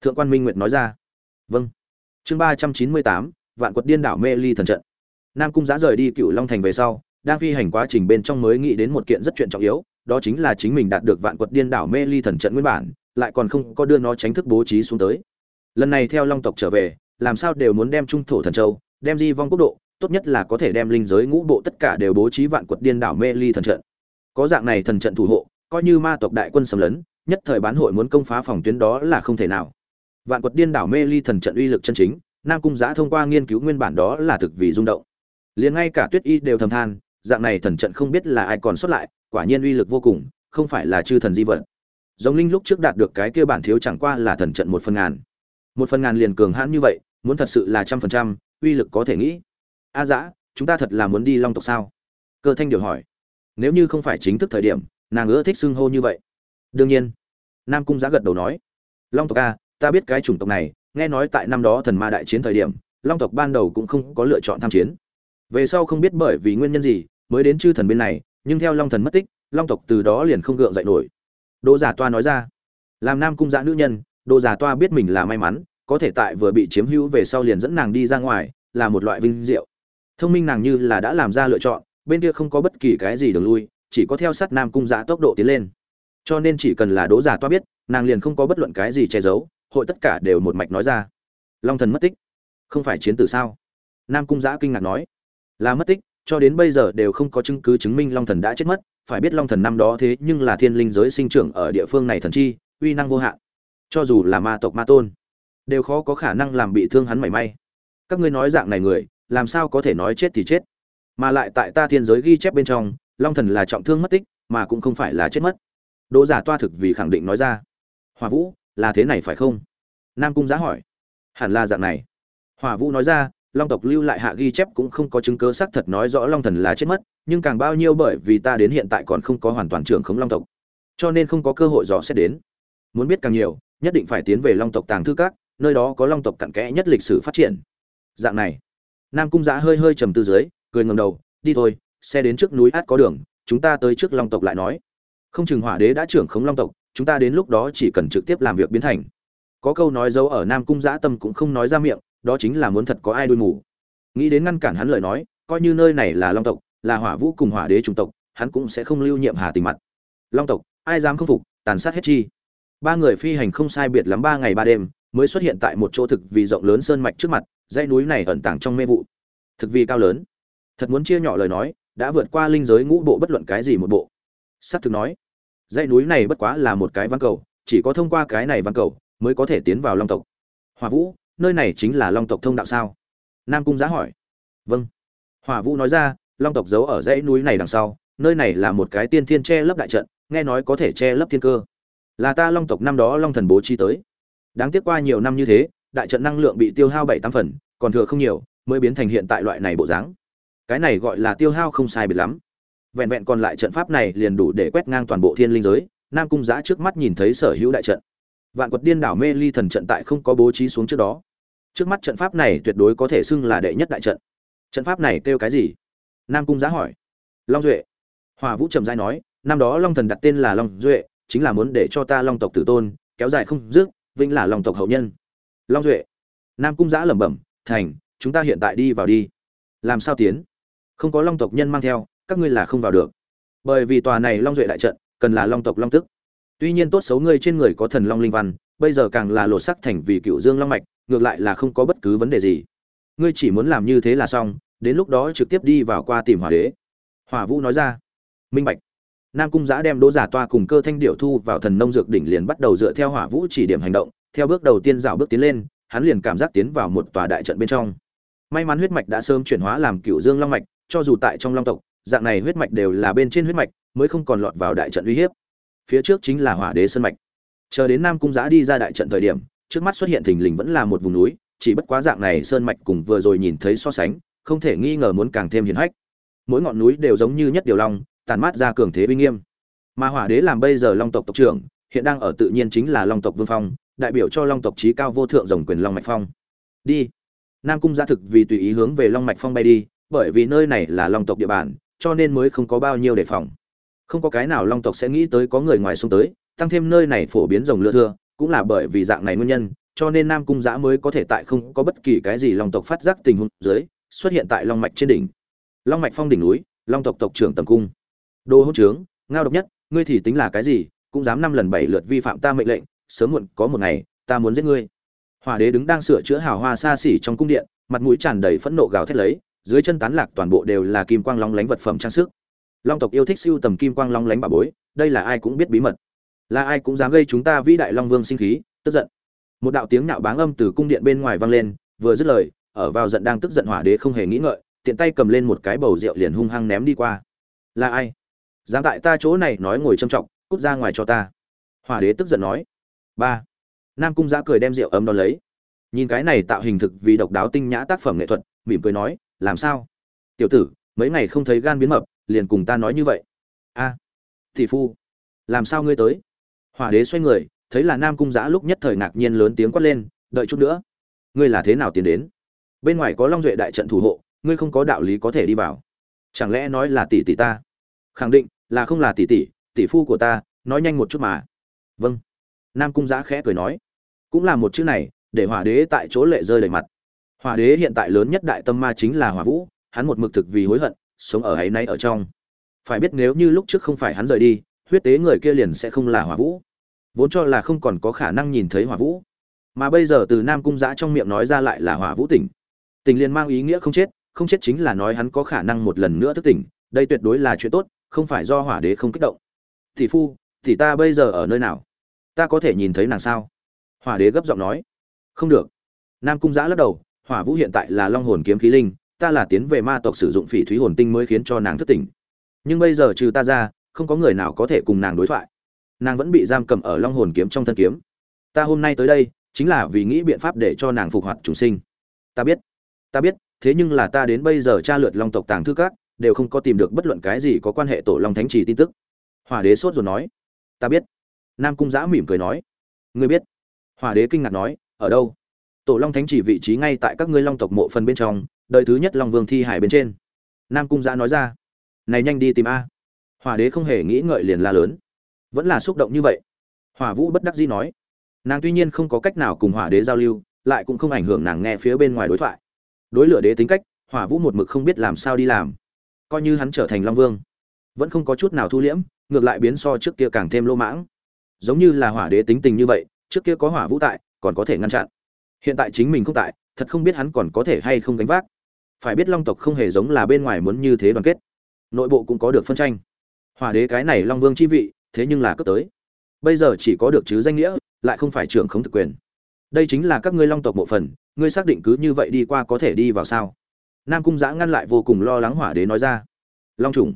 thượng quan minh nguyệt nói ra. Vâng. Chương ba trăm chín mươi tám, vạn quật điên đảo mê ly thần trận. Nam cung giá rời đi cựu long thành về sau, đang phi hành quá trình bên trong mới nghĩ đến một kiện rất chuyện trọng yếu đó chính là chính mình đạt được vạn quật điên đảo mê ly thần trận nguyên bản, lại còn không có đưa nó tránh thức bố trí xuống tới. Lần này theo long tộc trở về, làm sao đều muốn đem trung thổ thần châu, đem di vong quốc độ, tốt nhất là có thể đem linh giới ngũ bộ tất cả đều bố trí vạn quật điên đảo mê ly thần trận. Có dạng này thần trận thủ hộ, coi như ma tộc đại quân xâm lấn, nhất thời bán hội muốn công phá phòng tuyến đó là không thể nào. Vạn quật điên đảo mê ly thần trận uy lực chân chính, nam cung giã thông qua nghiên cứu nguyên bản đó là thực vì rung động. Liền ngay cả tuyết y đều thầm than, dạng này thần trận không biết là ai còn xuất lại quả nhiên uy lực vô cùng, không phải là chư thần di vật. Giống linh lúc trước đạt được cái kia bản thiếu chẳng qua là thần trận một phần ngàn. Một phần ngàn liền cường hãn như vậy, muốn thật sự là trăm phần trăm, uy lực có thể nghĩ. A dã, chúng ta thật là muốn đi long tộc sao? Cơ thanh điều hỏi. Nếu như không phải chính thức thời điểm, nàng ưa thích xưng hô như vậy. Đương nhiên. Nam cung giá gật đầu nói. Long tộc a, ta biết cái chủng tộc này, nghe nói tại năm đó thần ma đại chiến thời điểm, long tộc ban đầu cũng không có lựa chọn tham chiến. Về sau không biết bởi vì nguyên nhân gì, mới đến chư thần bên này nhưng theo long thần mất tích, long tộc từ đó liền không gượng dậy nổi. Đỗ giả toa nói ra, làm nam cung giã nữ nhân, đỗ giả toa biết mình là may mắn, có thể tại vừa bị chiếm hữu về sau liền dẫn nàng đi ra ngoài, là một loại vinh diệu. Thông minh nàng như là đã làm ra lựa chọn, bên kia không có bất kỳ cái gì đường lui, chỉ có theo sát nam cung giã tốc độ tiến lên. Cho nên chỉ cần là đỗ giả toa biết, nàng liền không có bất luận cái gì che giấu, hội tất cả đều một mạch nói ra. Long thần mất tích. Không phải chiến tử sao? Nam cung giã kinh ngạc nói. Là mất tích cho đến bây giờ đều không có chứng cứ chứng minh long thần đã chết mất. Phải biết long thần năm đó thế nhưng là thiên linh giới sinh trưởng ở địa phương này thần chi, uy năng vô hạn. Cho dù là ma tộc, ma tôn, đều khó có khả năng làm bị thương hắn mảy may. Các ngươi nói dạng này người, làm sao có thể nói chết thì chết? Mà lại tại ta thiên giới ghi chép bên trong, long thần là trọng thương mất tích, mà cũng không phải là chết mất. Đỗ giả toa thực vì khẳng định nói ra. Hòa vũ, là thế này phải không? Nam cung giá hỏi. Hẳn là dạng này. Hòa vũ nói ra long tộc lưu lại hạ ghi chép cũng không có chứng cứ xác thật nói rõ long thần là chết mất, nhưng càng bao nhiêu bởi vì ta đến hiện tại còn không có hoàn toàn trưởng khống long tộc. Cho nên không có cơ hội dò xét đến. Muốn biết càng nhiều, nhất định phải tiến về long tộc tàng thư các, nơi đó có long tộc cặn kẽ nhất lịch sử phát triển. Dạng này, nam cung giã hơi hơi trầm tư dưới, cười ngầm đầu, đi thôi, xe đến trước núi át có đường, chúng ta tới trước long tộc lại nói. Không chừng hỏa đế đã trưởng khống long tộc, chúng ta đến lúc đó chỉ cần trực tiếp làm việc biến thành. Có câu nói dấu ở nam cung giã tâm cũng không nói ra miệng đó chính là muốn thật có ai đuôi mù. Nghĩ đến ngăn cản hắn lời nói, coi như nơi này là long tộc, là hỏa vũ cùng hỏa đế chủng tộc, hắn cũng sẽ không lưu nhiệm hà tình mặt. Long tộc, ai dám không phục, tàn sát hết chi. Ba người phi hành không sai biệt lắm ba ngày ba đêm, mới xuất hiện tại một chỗ thực vì rộng lớn sơn mạch trước mặt, dãy núi này ẩn tàng trong mê vụ. Thực vì cao lớn. Thật muốn chia nhỏ lời nói, đã vượt qua linh giới ngũ bộ bất luận cái gì một bộ. S thực nói, dãy núi này bất quá là một cái văn cầu, chỉ có thông qua cái này văn cầu, mới có thể tiến vào long tộc. Hòa vũ nơi này chính là long tộc thông đạo sao? Nam cung giá hỏi. Vâng. Hòa vũ nói ra, long tộc giấu ở dãy núi này đằng sau, nơi này là một cái tiên thiên che lấp đại trận, nghe nói có thể che lấp thiên cơ. Là ta long tộc năm đó long thần bố trí tới. Đáng tiếc qua nhiều năm như thế, đại trận năng lượng bị tiêu hao bảy tám phần, còn thừa không nhiều, mới biến thành hiện tại loại này bộ dáng. Cái này gọi là tiêu hao không sai biệt lắm. Vẹn vẹn còn lại trận pháp này liền đủ để quét ngang toàn bộ thiên linh giới, nam cung giã trước mắt nhìn thấy sở hữu đại trận vạn quật điên đảo mê ly thần trận tại không có bố trí xuống trước đó. Trước mắt trận pháp này tuyệt đối có thể xưng là đệ nhất đại trận. Trận pháp này kêu cái gì? Nam cung giá hỏi. Long duệ. Hòa vũ trầm giai nói, năm đó long thần đặt tên là long duệ, chính là muốn để cho ta long tộc tử tôn, kéo dài không dứt, vĩnh là long tộc hậu nhân. Long duệ. Nam cung giã lẩm bẩm, thành, chúng ta hiện tại đi vào đi. Làm sao tiến? Không có long tộc nhân mang theo, các ngươi là không vào được. Bởi vì tòa này long duệ đại trận, cần là long tộc long tức tuy nhiên tốt xấu ngươi trên người có thần long linh văn, bây giờ càng là lột sắc thành vì cựu dương long mạch, ngược lại là không có bất cứ vấn đề gì. Ngươi chỉ muốn làm như thế là xong, đến lúc đó trực tiếp đi vào qua tìm hỏa đế. Hỏa vũ nói ra. Minh bạch. Nam cung giã đem đỗ giả toa cùng cơ thanh điểu thu vào thần nông dược đỉnh liền bắt đầu dựa theo hỏa vũ chỉ điểm hành động, theo bước đầu tiên dạo bước tiến lên, hắn liền cảm giác tiến vào một tòa đại trận bên trong. May mắn huyết mạch đã sớm chuyển hóa làm cựu dương long mạch, cho dù tại trong long tộc, dạng này huyết mạch đều là bên trên huyết mạch, mới không còn lọt vào đại trận uy hiếp phía trước chính là hỏa đế sơn mạch. Chờ đến nam cung giã đi ra đại trận thời điểm, trước mắt xuất hiện thình lình vẫn là một vùng núi, chỉ bất quá dạng này sơn mạch cùng vừa rồi nhìn thấy so sánh, không thể nghi ngờ muốn càng thêm hiền hách. Mỗi ngọn núi đều giống như nhất điều long tàn mát ra cường thế uy nghiêm. Mà hỏa đế làm bây giờ long tộc tộc trưởng, hiện đang ở tự nhiên chính là long tộc vương phong, đại biểu cho long tộc trí cao vô thượng rồng quyền long mạch phong. Đi. Nam cung gia thực vì tùy ý hướng về long mạch phong bay đi, bởi vì nơi này là long tộc địa bàn, cho nên mới không có bao nhiêu đề phòng không có cái nào long tộc sẽ nghĩ tới có người ngoài xông tới, tăng thêm nơi này phổ biến rồng lưa thưa cũng là bởi vì dạng này nguyên nhân, cho nên nam cung giã mới có thể tại không có bất kỳ cái gì long tộc phát giác tình huống dưới, xuất hiện tại long mạch trên đỉnh. Long mạch phong đỉnh núi, long tộc tộc trưởng tầm cung. Đô hỗn trướng, ngao độc nhất, ngươi thì tính là cái gì, cũng dám năm lần bảy lượt vi phạm ta mệnh lệnh, sớm muộn có một ngày, ta muốn giết ngươi. Hòa đế đứng đang sửa chữa hào hoa xa xỉ trong cung điện, mặt mũi tràn đầy phẫn nộ gào thét lấy, dưới chân tán lạc toàn bộ đều là kim quang long lánh vật phẩm trang sức long tộc yêu thích siêu tầm kim quang long lánh bà bối, đây là ai cũng biết bí mật. Là ai cũng dám gây chúng ta vĩ đại long vương sinh khí, tức giận. Một đạo tiếng nạo báng âm từ cung điện bên ngoài vang lên, vừa dứt lời, ở vào giận đang tức giận hỏa đế không hề nghĩ ngợi, tiện tay cầm lên một cái bầu rượu liền hung hăng ném đi qua. Là ai? Dám tại ta chỗ này nói ngồi trâm trọng, cút ra ngoài cho ta. Hỏa đế tức giận nói. Ba. Nam cung giã cười đem rượu ấm đón lấy. Nhìn cái này tạo hình thực vì độc đáo tinh nhã tác phẩm nghệ thuật, mỉm cười nói, làm sao? Tiểu tử, mấy ngày không thấy gan biến mập liền cùng ta nói như vậy. A thị phu, làm sao ngươi tới? Hỏa đế xoay người, thấy là nam cung giã lúc nhất thời ngạc nhiên lớn tiếng quát lên, đợi chút nữa. Ngươi là thế nào tiến đến? Bên ngoài có long duệ đại trận thủ hộ, ngươi không có đạo lý có thể đi vào. Chẳng lẽ nói là tỷ tỷ ta? Khẳng định, là không là tỷ tỷ tỷ phu của ta, nói nhanh một chút mà. Vâng. Nam cung giã khẽ cười nói. Cũng là một chữ này, để hỏa đế tại chỗ lệ rơi đầy mặt. Hỏa đế hiện tại lớn nhất đại tâm ma chính là hỏa vũ, hắn một mực thực vì hối hận sống ở ấy nay ở trong. Phải biết nếu như lúc trước không phải hắn rời đi, huyết tế người kia liền sẽ không là hỏa vũ. Vốn cho là không còn có khả năng nhìn thấy hỏa vũ. Mà bây giờ từ nam cung giã trong miệng nói ra lại là hỏa vũ tỉnh. Tình liền mang ý nghĩa không chết không chết chính là nói hắn có khả năng một lần nữa thức tỉnh. Đây tuyệt đối là chuyện tốt, không phải do hỏa đế không kích động. Thì phu thì ta bây giờ ở nơi nào? Ta có thể nhìn thấy nàng sao? Hỏa đế gấp giọng nói. Không được. Nam cung giã lắc đầu. Hỏa vũ hiện tại là long hồn kiếm khí linh ta là tiến về ma tộc sử dụng phỉ thúy hồn tinh mới khiến cho nàng thức tỉnh nhưng bây giờ trừ ta ra, không có người nào có thể cùng nàng đối thoại. Nàng vẫn bị giam cầm ở long hồn kiếm trong thân kiếm. Ta hôm nay tới đây, chính là vì nghĩ biện pháp để cho nàng phục hoạt chủ sinh. Ta biết ta biết, thế nhưng là ta đến bây giờ tra lượt long tộc tàng thư các, đều không có tìm được bất luận cái gì có quan hệ tổ long thánh trì tin tức. Hỏa đế sốt rồi nói. Ta biết. Nam cung giã mỉm cười nói. Ngươi biết. Hỏa đế kinh ngạc nói, ở đâu? Tổ long thánh chỉ vị trí ngay tại các ngươi long tộc mộ phần bên trong đời thứ nhất long vương thi hải bên trên. Nam cung giã nói ra, này nhanh đi tìm a. Hỏa đế không hề nghĩ ngợi liền la lớn. Vẫn là xúc động như vậy. Hỏa vũ bất đắc dĩ nói, nàng tuy nhiên không có cách nào cùng hỏa đế giao lưu, lại cũng không ảnh hưởng nàng nghe phía bên ngoài đối thoại. Đối lửa đế tính cách, hỏa vũ một mực không biết làm sao đi làm. Coi như hắn trở thành long vương, vẫn không có chút nào thu liễm, ngược lại biến so trước kia càng thêm lô mãng. Giống như là hỏa đế tính tình như vậy, trước kia có hỏa vũ tại, còn có thể ngăn chặn. Hiện tại chính mình không tại, thật không biết hắn còn có thể hay không gánh vác phải biết long tộc không hề giống là bên ngoài muốn như thế đoàn kết. Nội bộ cũng có được phân tranh. Hỏa đế cái này long vương chi vị, thế nhưng là cấp tới. Bây giờ chỉ có được chứ danh nghĩa, lại không phải trưởng không thực quyền. Đây chính là các ngươi long tộc bộ phần, ngươi xác định cứ như vậy đi qua có thể đi vào sao? Nam cung giã ngăn lại vô cùng lo lắng hỏa đế nói ra. Long trùng,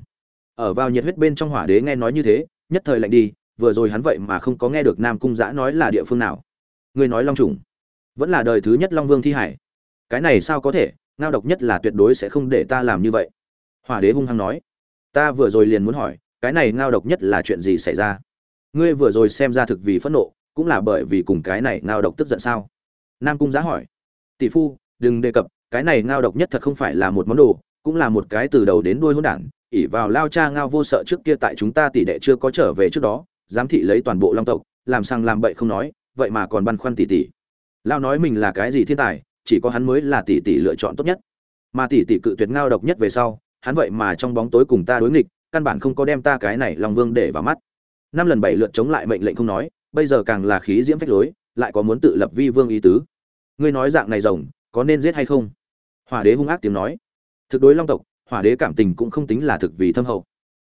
ở vào nhiệt huyết bên trong hỏa đế nghe nói như thế, nhất thời lạnh đi, vừa rồi hắn vậy mà không có nghe được nam cung giã nói là địa phương nào. Ngươi nói long trùng, vẫn là đời thứ nhất long vương thi hải. Cái này sao có thể ngao độc nhất là tuyệt đối sẽ không để ta làm như vậy. Hỏa đế hung hăng nói. Ta vừa rồi liền muốn hỏi, cái này ngao độc nhất là chuyện gì xảy ra? Ngươi vừa rồi xem ra thực vì phẫn nộ, cũng là bởi vì cùng cái này ngao độc tức giận sao? Nam cung giá hỏi. Tỷ phu, đừng đề cập, cái này ngao độc nhất thật không phải là một món đồ, cũng là một cái từ đầu đến đuôi hỗn đản ỉ vào lao cha ngao vô sợ trước kia tại chúng ta tỷ đệ chưa có trở về trước đó, giám thị lấy toàn bộ long tộc, làm sang làm bậy không nói, vậy mà còn băn khoăn tỷ tỷ lao nói mình là cái gì thiên tài chỉ có hắn mới là tỷ tỷ lựa chọn tốt nhất. Mà tỷ tỷ cự tuyệt ngao độc nhất về sau, hắn vậy mà trong bóng tối cùng ta đối nghịch, căn bản không có đem ta cái này long vương để vào mắt. Năm lần bảy lượt chống lại mệnh lệnh không nói, bây giờ càng là khí diễm phách lối, lại có muốn tự lập vi vương ý tứ. Ngươi nói dạng này rồng, có nên giết hay không? Hỏa đế hung ác tiếng nói. Thực đối long tộc, hỏa đế cảm tình cũng không tính là thực vì thâm hậu.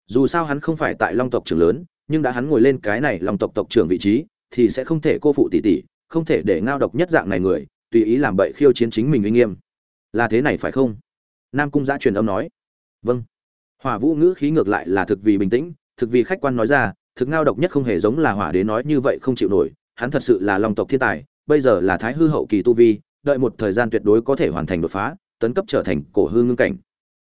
Dù sao hắn không phải tại long tộc trưởng lớn, nhưng đã hắn ngồi lên cái này long tộc tộc trưởng vị trí, thì sẽ không thể cô phụ tỷ tỷ, không thể để ngao độc nhất dạng này người tùy ý làm bậy khiêu chiến chính mình uy nghiêm. Là thế này phải không? Nam cung giã truyền âm nói. Vâng. Hỏa vũ ngữ khí ngược lại là thực vì bình tĩnh, thực vì khách quan nói ra, thực ngao độc nhất không hề giống là hỏa đế nói như vậy không chịu nổi, hắn thật sự là long tộc thiên tài, bây giờ là thái hư hậu kỳ tu vi, đợi một thời gian tuyệt đối có thể hoàn thành đột phá, tấn cấp trở thành cổ hư ngưng cảnh.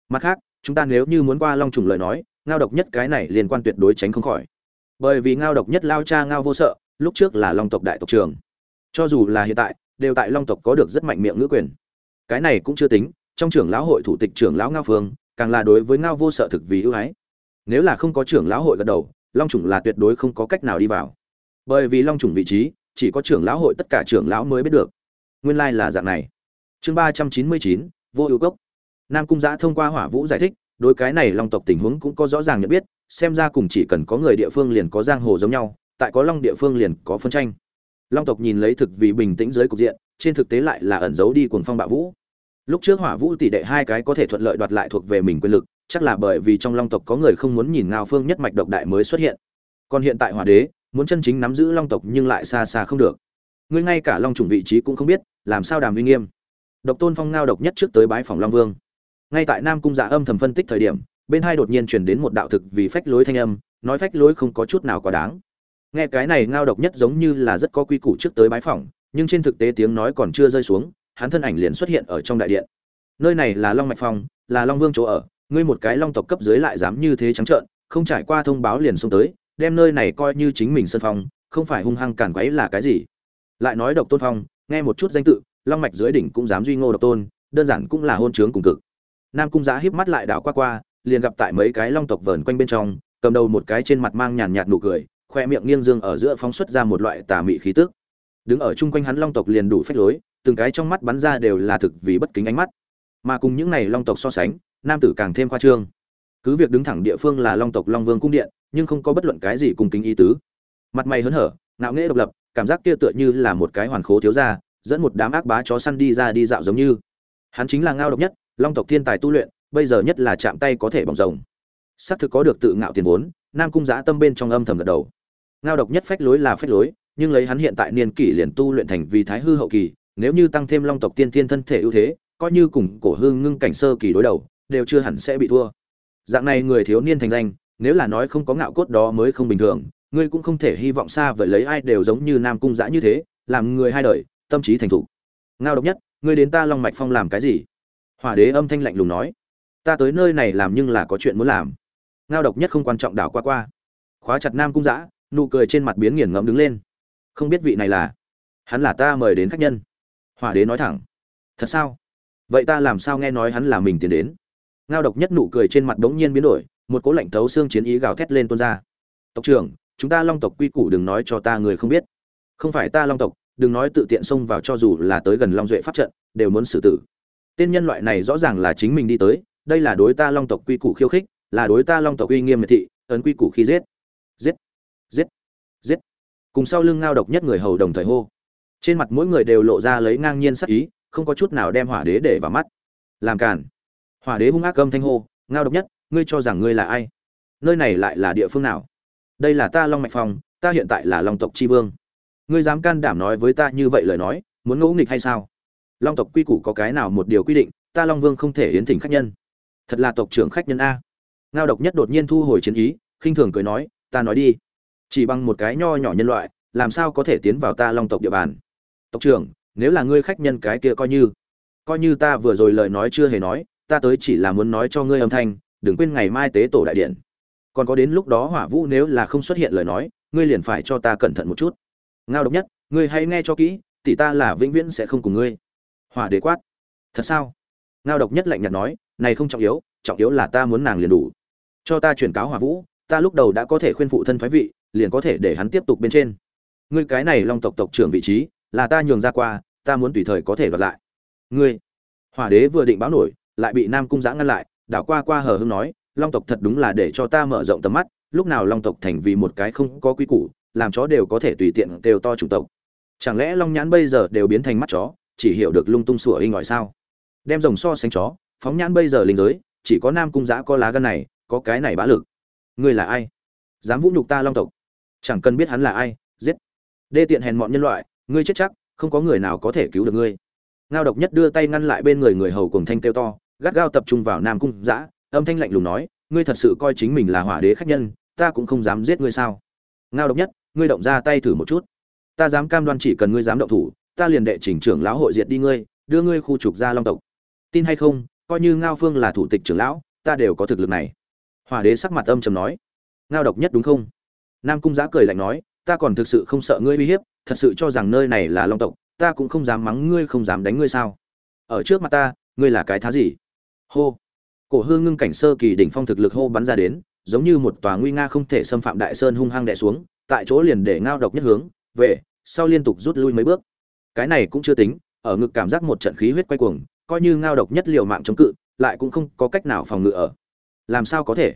Mặt khác, chúng ta nếu như muốn qua long trùng lời nói, ngao độc nhất cái này liên quan tuyệt đối tránh không khỏi. Bởi vì ngao độc nhất lao cha ngao vô sợ, lúc trước là long tộc đại tộc trường cho dù là hiện tại đều tại long tộc có được rất mạnh miệng ngữ quyền. Cái này cũng chưa tính, trong trưởng lão hội thủ tịch trưởng lão ngao phương, càng là đối với ngao vô sợ thực vì ưu ái. Nếu là không có trưởng lão hội gật đầu, long trùng là tuyệt đối không có cách nào đi vào. Bởi vì long trùng vị trí, chỉ có trưởng lão hội tất cả trưởng lão mới biết được. Nguyên lai là dạng này. Chương ba trăm chín mươi chín, vô ưu cốc. Nam cung giã thông qua hỏa vũ giải thích, đối cái này long tộc tình huống cũng có rõ ràng nhận biết, xem ra cùng chỉ cần có người địa phương liền có giang hồ giống nhau, tại có long địa phương liền có phân tranh long tộc nhìn lấy thực vì bình tĩnh dưới cục diện, trên thực tế lại là ẩn giấu đi cuồng phong bạo vũ. Lúc trước hỏa vũ tỷ đệ hai cái có thể thuận lợi đoạt lại thuộc về mình quyền lực, chắc là bởi vì trong long tộc có người không muốn nhìn ngao phương nhất mạch độc đại mới xuất hiện. Còn hiện tại hỏa đế, muốn chân chính nắm giữ long tộc nhưng lại xa xa không được. Ngươi ngay cả long chủng vị trí cũng không biết, làm sao đàm uy nghiêm? Độc tôn phong ngao độc nhất trước tới bái phòng long vương. Ngay tại nam cung dạ âm thầm phân tích thời điểm, bên hai đột nhiên chuyển đến một đạo thực vì phách lối thanh âm, nói phách lối không có chút nào quá đáng nghe cái này ngao độc nhất giống như là rất có quy củ trước tới bái phòng nhưng trên thực tế tiếng nói còn chưa rơi xuống, hắn thân ảnh liền xuất hiện ở trong đại điện. Nơi này là long mạch phong, là long vương chỗ ở, ngươi một cái long tộc cấp dưới lại dám như thế trắng trợn, không trải qua thông báo liền xông tới, đem nơi này coi như chính mình sân phong, không phải hung hăng cản quấy là cái gì? Lại nói độc tôn phong, nghe một chút danh tự, long mạch dưới đỉnh cũng dám duy ngô độc tôn, đơn giản cũng là hôn trướng cùng cực. Nam cung giá híp mắt lại đảo qua qua, liền gặp tại mấy cái long tộc vờn quanh bên trong, cầm đầu một cái trên mặt mang nhàn nhạt nụ cười khoe miệng nghiêng dương ở giữa phóng xuất ra một loại tà mị khí tức. Đứng ở chung quanh hắn long tộc liền đủ phách lối, từng cái trong mắt bắn ra đều là thực vì bất kính ánh mắt. Mà cùng những này long tộc so sánh, nam tử càng thêm khoa trương. Cứ việc đứng thẳng địa phương là long tộc long vương cung điện, nhưng không có bất luận cái gì cùng kính ý tứ. Mặt mày hớn hở, ngạo nghễ độc lập, cảm giác kia tựa như là một cái hoàn khố thiếu gia, dẫn một đám ác bá chó săn đi ra đi dạo giống như. Hắn chính là ngao độc nhất, long tộc thiên tài tu luyện, bây giờ nhất là chạm tay có thể bỏng rồng. Xác thực có được tự ngạo tiền vốn, nam cung giã tâm bên trong âm thầm gật đầu ngao độc nhất phách lối là phách lối, nhưng lấy hắn hiện tại niên kỷ liền tu luyện thành vì thái hư hậu kỳ, nếu như tăng thêm long tộc tiên thiên thân thể ưu thế, coi như cùng cổ hương ngưng cảnh sơ kỳ đối đầu, đều chưa hẳn sẽ bị thua. Dạng này người thiếu niên thành danh, nếu là nói không có ngạo cốt đó mới không bình thường, ngươi cũng không thể hy vọng xa vời lấy ai đều giống như nam cung giã như thế, làm người hai đời, tâm trí thành thục. Ngao độc nhất, ngươi đến ta long mạch phong làm cái gì? Hỏa đế âm thanh lạnh lùng nói. Ta tới nơi này làm nhưng là có chuyện muốn làm. Ngao độc nhất không quan trọng đảo qua qua. Khóa chặt nam cung giã nụ cười trên mặt biến nghiền ngẫm đứng lên. Không biết vị này là? Hắn là ta mời đến khách nhân. Hỏa đế nói thẳng. Thật sao? Vậy ta làm sao nghe nói hắn là mình tiến đến? Ngao độc nhất nụ cười trên mặt đống nhiên biến đổi, một cỗ lạnh thấu xương chiến ý gào thét lên tuôn ra. Tộc trưởng, chúng ta long tộc quy củ đừng nói cho ta người không biết. Không phải ta long tộc, đừng nói tự tiện xông vào cho dù là tới gần long duệ pháp trận, đều muốn xử tử. Tên nhân loại này rõ ràng là chính mình đi tới, đây là đối ta long tộc quy củ khiêu khích, là đối ta long tộc uy nghiêm miệt thị, ấn quy củ khi giết giết giết. Cùng sau lưng ngao độc nhất người hầu đồng thời hô. Trên mặt mỗi người đều lộ ra lấy ngang nhiên sắc ý, không có chút nào đem hỏa đế để vào mắt. Làm cản hỏa đế hung ác âm thanh hô, ngao độc nhất, ngươi cho rằng ngươi là ai? Nơi này lại là địa phương nào? Đây là ta long mạch phong, ta hiện tại là long tộc tri vương. Ngươi dám can đảm nói với ta như vậy lời nói, muốn ngẫu nghịch hay sao? Long tộc quy củ có cái nào một điều quy định, ta long vương không thể hiến thỉnh khách nhân. Thật là tộc trưởng khách nhân a. Ngao độc nhất đột nhiên thu hồi chiến ý, khinh thường cười nói, ta nói đi chỉ bằng một cái nho nhỏ nhân loại, làm sao có thể tiến vào ta long tộc địa bàn? Tộc trưởng, nếu là ngươi khách nhân cái kia coi như. Coi như ta vừa rồi lời nói chưa hề nói, ta tới chỉ là muốn nói cho ngươi âm thanh, đừng quên ngày mai tế tổ đại điện. Còn có đến lúc đó hỏa vũ nếu là không xuất hiện lời nói, ngươi liền phải cho ta cẩn thận một chút. Ngao độc nhất, ngươi hãy nghe cho kỹ, tỷ ta là vĩnh viễn sẽ không cùng ngươi. Hỏa đế quát. Thật sao? Ngao độc nhất lạnh nhạt nói, này không trọng yếu trọng yếu là ta muốn nàng liền đủ. Cho ta chuyển cáo hỏa vũ, ta lúc đầu đã có thể khuyên phụ thân phái vị liền có thể để hắn tiếp tục bên trên. Ngươi cái này long tộc tộc trưởng vị trí, là ta nhường ra qua, ta muốn tùy thời có thể đoạt lại. Ngươi, hỏa đế vừa định báo nổi, lại bị nam cung giã ngăn lại, đảo qua qua hờ hưng nói, long tộc thật đúng là để cho ta mở rộng tầm mắt, lúc nào long tộc thành vì một cái không có quy củ, làm chó đều có thể tùy tiện đều to chủ tộc. Chẳng lẽ long nhãn bây giờ đều biến thành mắt chó, chỉ hiểu được lung tung sủa hình ngòi sao? Đem rồng so sánh chó, phóng nhãn bây giờ linh giới, chỉ có nam cung giã có lá gân này, có cái này bá lực. Ngươi là ai? Dám vũ nhục ta long tộc? Chẳng cần biết hắn là ai, giết. Đê tiện hèn mọn nhân loại, ngươi chết chắc, không có người nào có thể cứu được ngươi. Ngao độc nhất đưa tay ngăn lại bên người người hầu cùng thanh kêu to, gắt gao tập trung vào nam cung giã âm thanh lạnh lùng nói, ngươi thật sự coi chính mình là hỏa đế khách nhân, ta cũng không dám giết ngươi sao. Ngao độc nhất, ngươi động ra tay thử một chút. Ta dám cam đoan chỉ cần ngươi dám động thủ, ta liền đệ chỉnh trưởng lão hội diệt đi ngươi, đưa ngươi khu trục ra long tộc. Tin hay không, coi như ngao phương là thủ tịch trưởng lão, ta đều có thực lực này. Hỏa đế sắc mặt âm trầm nói. Ngao độc nhất đúng không? Nam cung giã cười lạnh nói, ta còn thực sự không sợ ngươi uy hiếp, thật sự cho rằng nơi này là long tộc, ta cũng không dám mắng ngươi, không dám đánh ngươi sao? Ở trước mặt ta, ngươi là cái thá gì? Hô. Cổ hương ngưng cảnh sơ kỳ đỉnh phong thực lực hô bắn ra đến, giống như một tòa nguy nga không thể xâm phạm đại sơn hung hăng đè xuống, tại chỗ liền để ngao độc nhất hướng, về, sau liên tục rút lui mấy bước. Cái này cũng chưa tính, ở ngực cảm giác một trận khí huyết quay cuồng, coi như ngao độc nhất liều mạng chống cự, lại cũng không có cách nào phòng ngự ở. Làm sao có thể?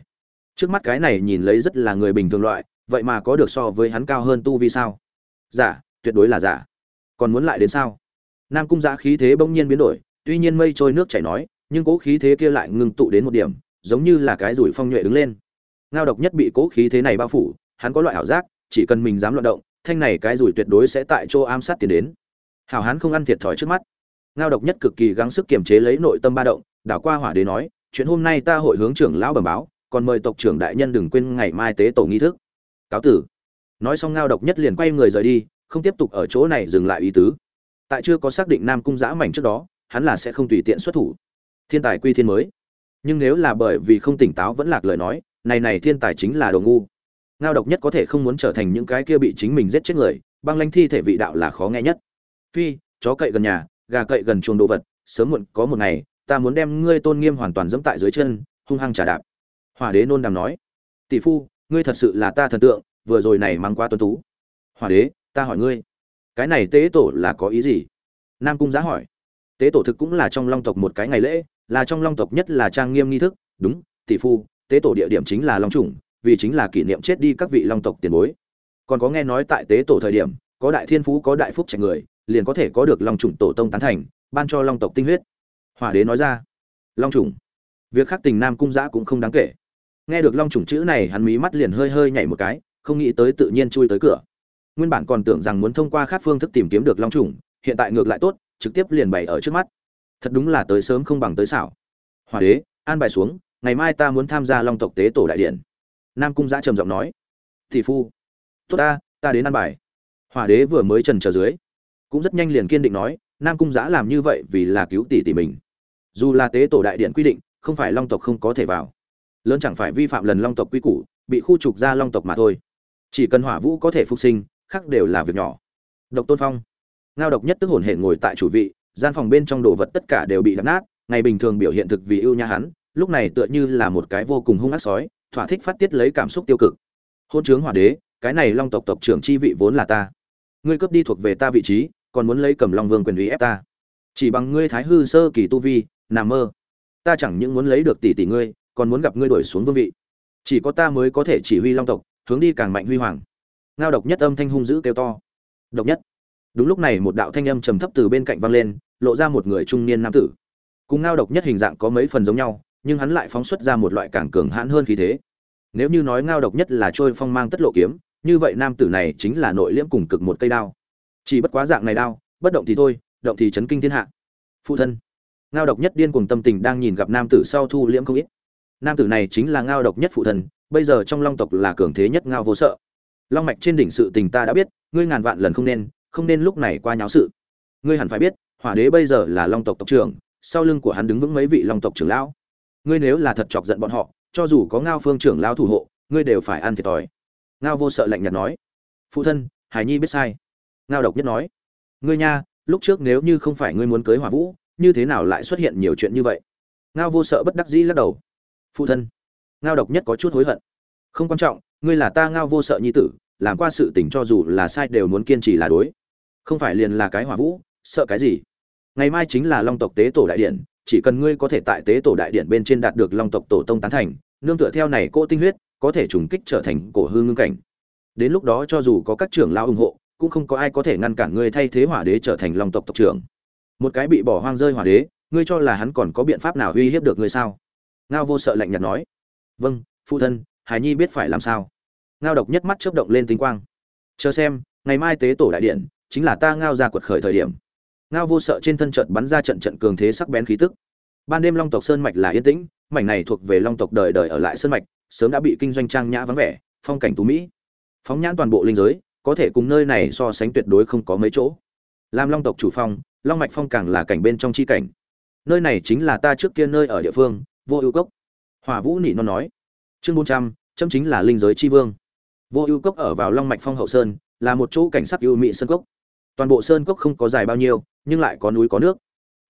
Trước mắt cái này nhìn lấy rất là người bình thường loại vậy mà có được so với hắn cao hơn tu vi sao? Giả, tuyệt đối là giả. Còn muốn lại đến sao? Nam cung giã khí thế bỗng nhiên biến đổi, tuy nhiên mây trôi nước chảy nói, nhưng cố khí thế kia lại ngừng tụ đến một điểm, giống như là cái rủi phong nhuệ đứng lên. Ngao độc nhất bị cố khí thế này bao phủ, hắn có loại ảo giác, chỉ cần mình dám loạn động, thanh này cái rủi tuyệt đối sẽ tại chỗ ám sát tiền đến. Hảo hán không ăn thiệt thòi trước mắt. Ngao độc nhất cực kỳ gắng sức kiềm chế lấy nội tâm ba động, đảo qua hỏa đế nói, chuyện hôm nay ta hội hướng trưởng lão bẩm báo, còn mời tộc trưởng đại nhân đừng quên ngày mai tế tổ nghi thức cáo tử. Nói xong ngao độc nhất liền quay người rời đi, không tiếp tục ở chỗ này dừng lại ý tứ. Tại chưa có xác định nam cung giã mảnh trước đó, hắn là sẽ không tùy tiện xuất thủ. Thiên tài quy thiên mới. Nhưng nếu là bởi vì không tỉnh táo vẫn lạc lời nói, này này thiên tài chính là đồ ngu. Ngao độc nhất có thể không muốn trở thành những cái kia bị chính mình giết chết người, băng lanh thi thể vị đạo là khó nghe nhất. Phi, chó cậy gần nhà, gà cậy gần chuồng đồ vật, sớm muộn có một ngày, ta muốn đem ngươi tôn nghiêm hoàn toàn dẫm tại dưới chân, hung hăng trả đạp. Hỏa đế nôn đàm nói. Tỷ phu ngươi thật sự là ta thần tượng, vừa rồi này mang qua tuân tú. Hòa đế, ta hỏi ngươi, cái này tế tổ là có ý gì? Nam cung giá hỏi. Tế tổ thực cũng là trong long tộc một cái ngày lễ, là trong long tộc nhất là trang nghiêm nghi thức. Đúng, tỷ phu, tế tổ địa điểm chính là long trùng, vì chính là kỷ niệm chết đi các vị long tộc tiền bối. Còn có nghe nói tại tế tổ thời điểm, có đại thiên phú, có đại phúc trạch người, liền có thể có được long trùng tổ tông tán thành, ban cho long tộc tinh huyết. Hỏa đế nói ra. Long trùng. Việc khác tình nam cung giã cũng không đáng kể nghe được long trùng chữ này, hắn mí mắt liền hơi hơi nhảy một cái, không nghĩ tới tự nhiên chui tới cửa. Nguyên bản còn tưởng rằng muốn thông qua khác phương thức tìm kiếm được long trùng, hiện tại ngược lại tốt, trực tiếp liền bày ở trước mắt. Thật đúng là tới sớm không bằng tới xảo. Hòa đế, an bài xuống, ngày mai ta muốn tham gia long tộc tế tổ đại điện. Nam cung giã trầm giọng nói. Thị phu. Tốt ta ta đến an bài. Hòa đế vừa mới trần trở dưới, cũng rất nhanh liền kiên định nói, nam cung giã làm như vậy vì là cứu tỷ tỷ mình. Dù là tế tổ đại điện quy định, không phải long tộc không có thể vào lớn chẳng phải vi phạm lần long tộc quy củ, bị khu trục ra long tộc mà thôi. Chỉ cần hỏa vũ có thể phục sinh, khác đều là việc nhỏ. Độc tôn phong. Ngao độc nhất tức hồn hển ngồi tại chủ vị, gian phòng bên trong đồ vật tất cả đều bị đập nát, ngày bình thường biểu hiện thực vì ưu nha hắn, lúc này tựa như là một cái vô cùng hung ác sói, thỏa thích phát tiết lấy cảm xúc tiêu cực. Hôn trướng hỏa đế, cái này long tộc tộc trưởng chi vị vốn là ta. Ngươi cướp đi thuộc về ta vị trí, còn muốn lấy cầm long vương quyền uy ép ta. Chỉ bằng ngươi thái hư sơ kỳ tu vi, nằm mơ. Ta chẳng những muốn lấy được tỷ tỷ ngươi còn muốn gặp ngươi đuổi xuống vương vị. Chỉ có ta mới có thể chỉ huy long tộc, hướng đi càng mạnh huy hoàng. Ngao độc nhất âm thanh hung dữ kêu to. Độc nhất. Đúng lúc này một đạo thanh âm trầm thấp từ bên cạnh vang lên, lộ ra một người trung niên nam tử. Cùng ngao độc nhất hình dạng có mấy phần giống nhau, nhưng hắn lại phóng xuất ra một loại càng cường hãn hơn khí thế. Nếu như nói ngao độc nhất là trôi phong mang tất lộ kiếm, như vậy nam tử này chính là nội liễm cùng cực một cây đao. Chỉ bất quá dạng này đao, bất động thì thôi, động thì chấn kinh thiên hạ. Phụ thân. Ngao độc nhất điên cuồng tâm tình đang nhìn gặp nam tử sau thu liễm không ít nam tử này chính là ngao độc nhất phụ thân bây giờ trong long tộc là cường thế nhất ngao vô sợ. Long mạch trên đỉnh sự tình ta đã biết, ngươi ngàn vạn lần không nên không nên lúc này qua nháo sự. Ngươi hẳn phải biết, hỏa đế bây giờ là long tộc tộc trưởng, sau lưng của hắn đứng vững mấy vị long tộc trưởng lão. Ngươi nếu là thật chọc giận bọn họ, cho dù có ngao phương trưởng lão thủ hộ, ngươi đều phải ăn thiệt thòi. Ngao vô sợ lạnh nhạt nói. Phụ thân, hải nhi biết sai. Ngao độc nhất nói. Ngươi nha, lúc trước nếu như không phải ngươi muốn cưới hỏa vũ, như thế nào lại xuất hiện nhiều chuyện như vậy? Ngao vô sợ bất đắc dĩ lắc đầu phụ thân. Ngao độc nhất có chút hối hận. Không quan trọng, ngươi là ta ngao vô sợ nhi tử, làm qua sự tình cho dù là sai đều muốn kiên trì là đối. Không phải liền là cái hỏa vũ, sợ cái gì? Ngày mai chính là long tộc tế tổ đại điện, chỉ cần ngươi có thể tại tế tổ đại điện bên trên đạt được long tộc tổ tông tán thành, nương tựa theo này cỗ tinh huyết, có thể trùng kích trở thành cổ hư ngưng cảnh. Đến lúc đó cho dù có các trưởng lao ủng hộ, cũng không có ai có thể ngăn cản ngươi thay thế hỏa đế trở thành long tộc tộc trưởng. Một cái bị bỏ hoang rơi hỏa đế, ngươi cho là hắn còn có biện pháp nào uy hiếp được ngươi sao? Ngao vô sợ lạnh nhạt nói vâng phụ thân hải nhi biết phải làm sao. Ngao độc nhất mắt chớp động lên tinh quang. Chờ xem, ngày mai tế tổ đại điện, chính là ta ngao ra quật khởi thời điểm. Ngao vô sợ trên thân trận bắn ra trận trận cường thế sắc bén khí tức. Ban đêm long tộc sơn mạch là yên tĩnh, mảnh này thuộc về long tộc đời đời ở lại sơn mạch, sớm đã bị kinh doanh trang nhã vắng vẻ, phong cảnh tú mỹ. Phóng nhãn toàn bộ linh giới, có thể cùng nơi này so sánh tuyệt đối không có mấy chỗ. Làm long tộc chủ phong, long mạch phong càng là cảnh bên trong chi cảnh. Nơi này chính là ta trước kia nơi ở địa phương vô ưu cốc. Hỏa vũ nỉ non nói, chương bốn trăm châm chính là linh giới chi vương. Vô ưu cốc ở vào long mạch phong hậu sơn, là một chỗ cảnh sắc ưu mỹ sơn cốc. Toàn bộ sơn cốc không có dài bao nhiêu, nhưng lại có núi có nước.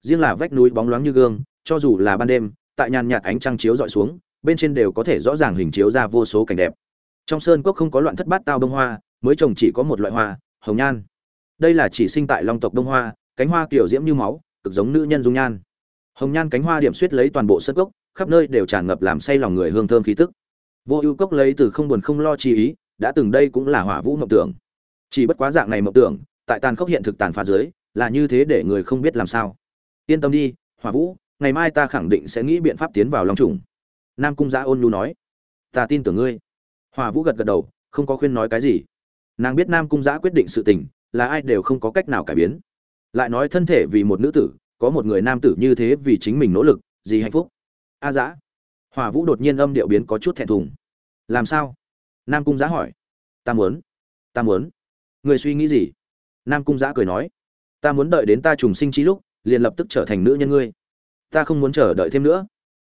Riêng là vách núi bóng loáng như gương, cho dù là ban đêm, tại nhàn nhạt ánh trăng chiếu dọi xuống, bên trên đều có thể rõ ràng hình chiếu ra vô số cảnh đẹp. Trong sơn cốc không có loạn thất bát tao bông hoa, mới trồng chỉ có một loại hoa, hồng nhan. Đây là chỉ sinh tại long tộc đông hoa, cánh hoa kiểu diễm như máu, cực giống nữ nhân dung nhan. Hồng nhan cánh hoa điểm suýt lấy toàn bộ sân cốc khắp nơi đều tràn ngập làm say lòng người hương thơm khí tức. Vô ưu cốc lấy từ không buồn không lo chi ý, đã từng đây cũng là hỏa vũ mộng tưởng. Chỉ bất quá dạng này mộng tưởng, tại tàn khốc hiện thực tàn phá dưới, là như thế để người không biết làm sao. Yên tâm đi, hỏa vũ, ngày mai ta khẳng định sẽ nghĩ biện pháp tiến vào long trùng. Nam cung giã ôn nhu nói. Ta tin tưởng ngươi. Hỏa vũ gật gật đầu, không có khuyên nói cái gì. Nàng biết nam cung giã quyết định sự tình, là ai đều không có cách nào cải biến. Lại nói thân thể vì một nữ tử, có một người nam tử như thế vì chính mình nỗ lực, gì hạnh phúc a dã hòa vũ đột nhiên âm điệu biến có chút thẹn thùng. Làm sao? Nam cung giã hỏi. Ta muốn. Ta muốn. Người suy nghĩ gì? Nam cung giã cười nói. Ta muốn đợi đến ta trùng sinh trí lúc, liền lập tức trở thành nữ nhân ngươi. Ta không muốn chờ đợi thêm nữa.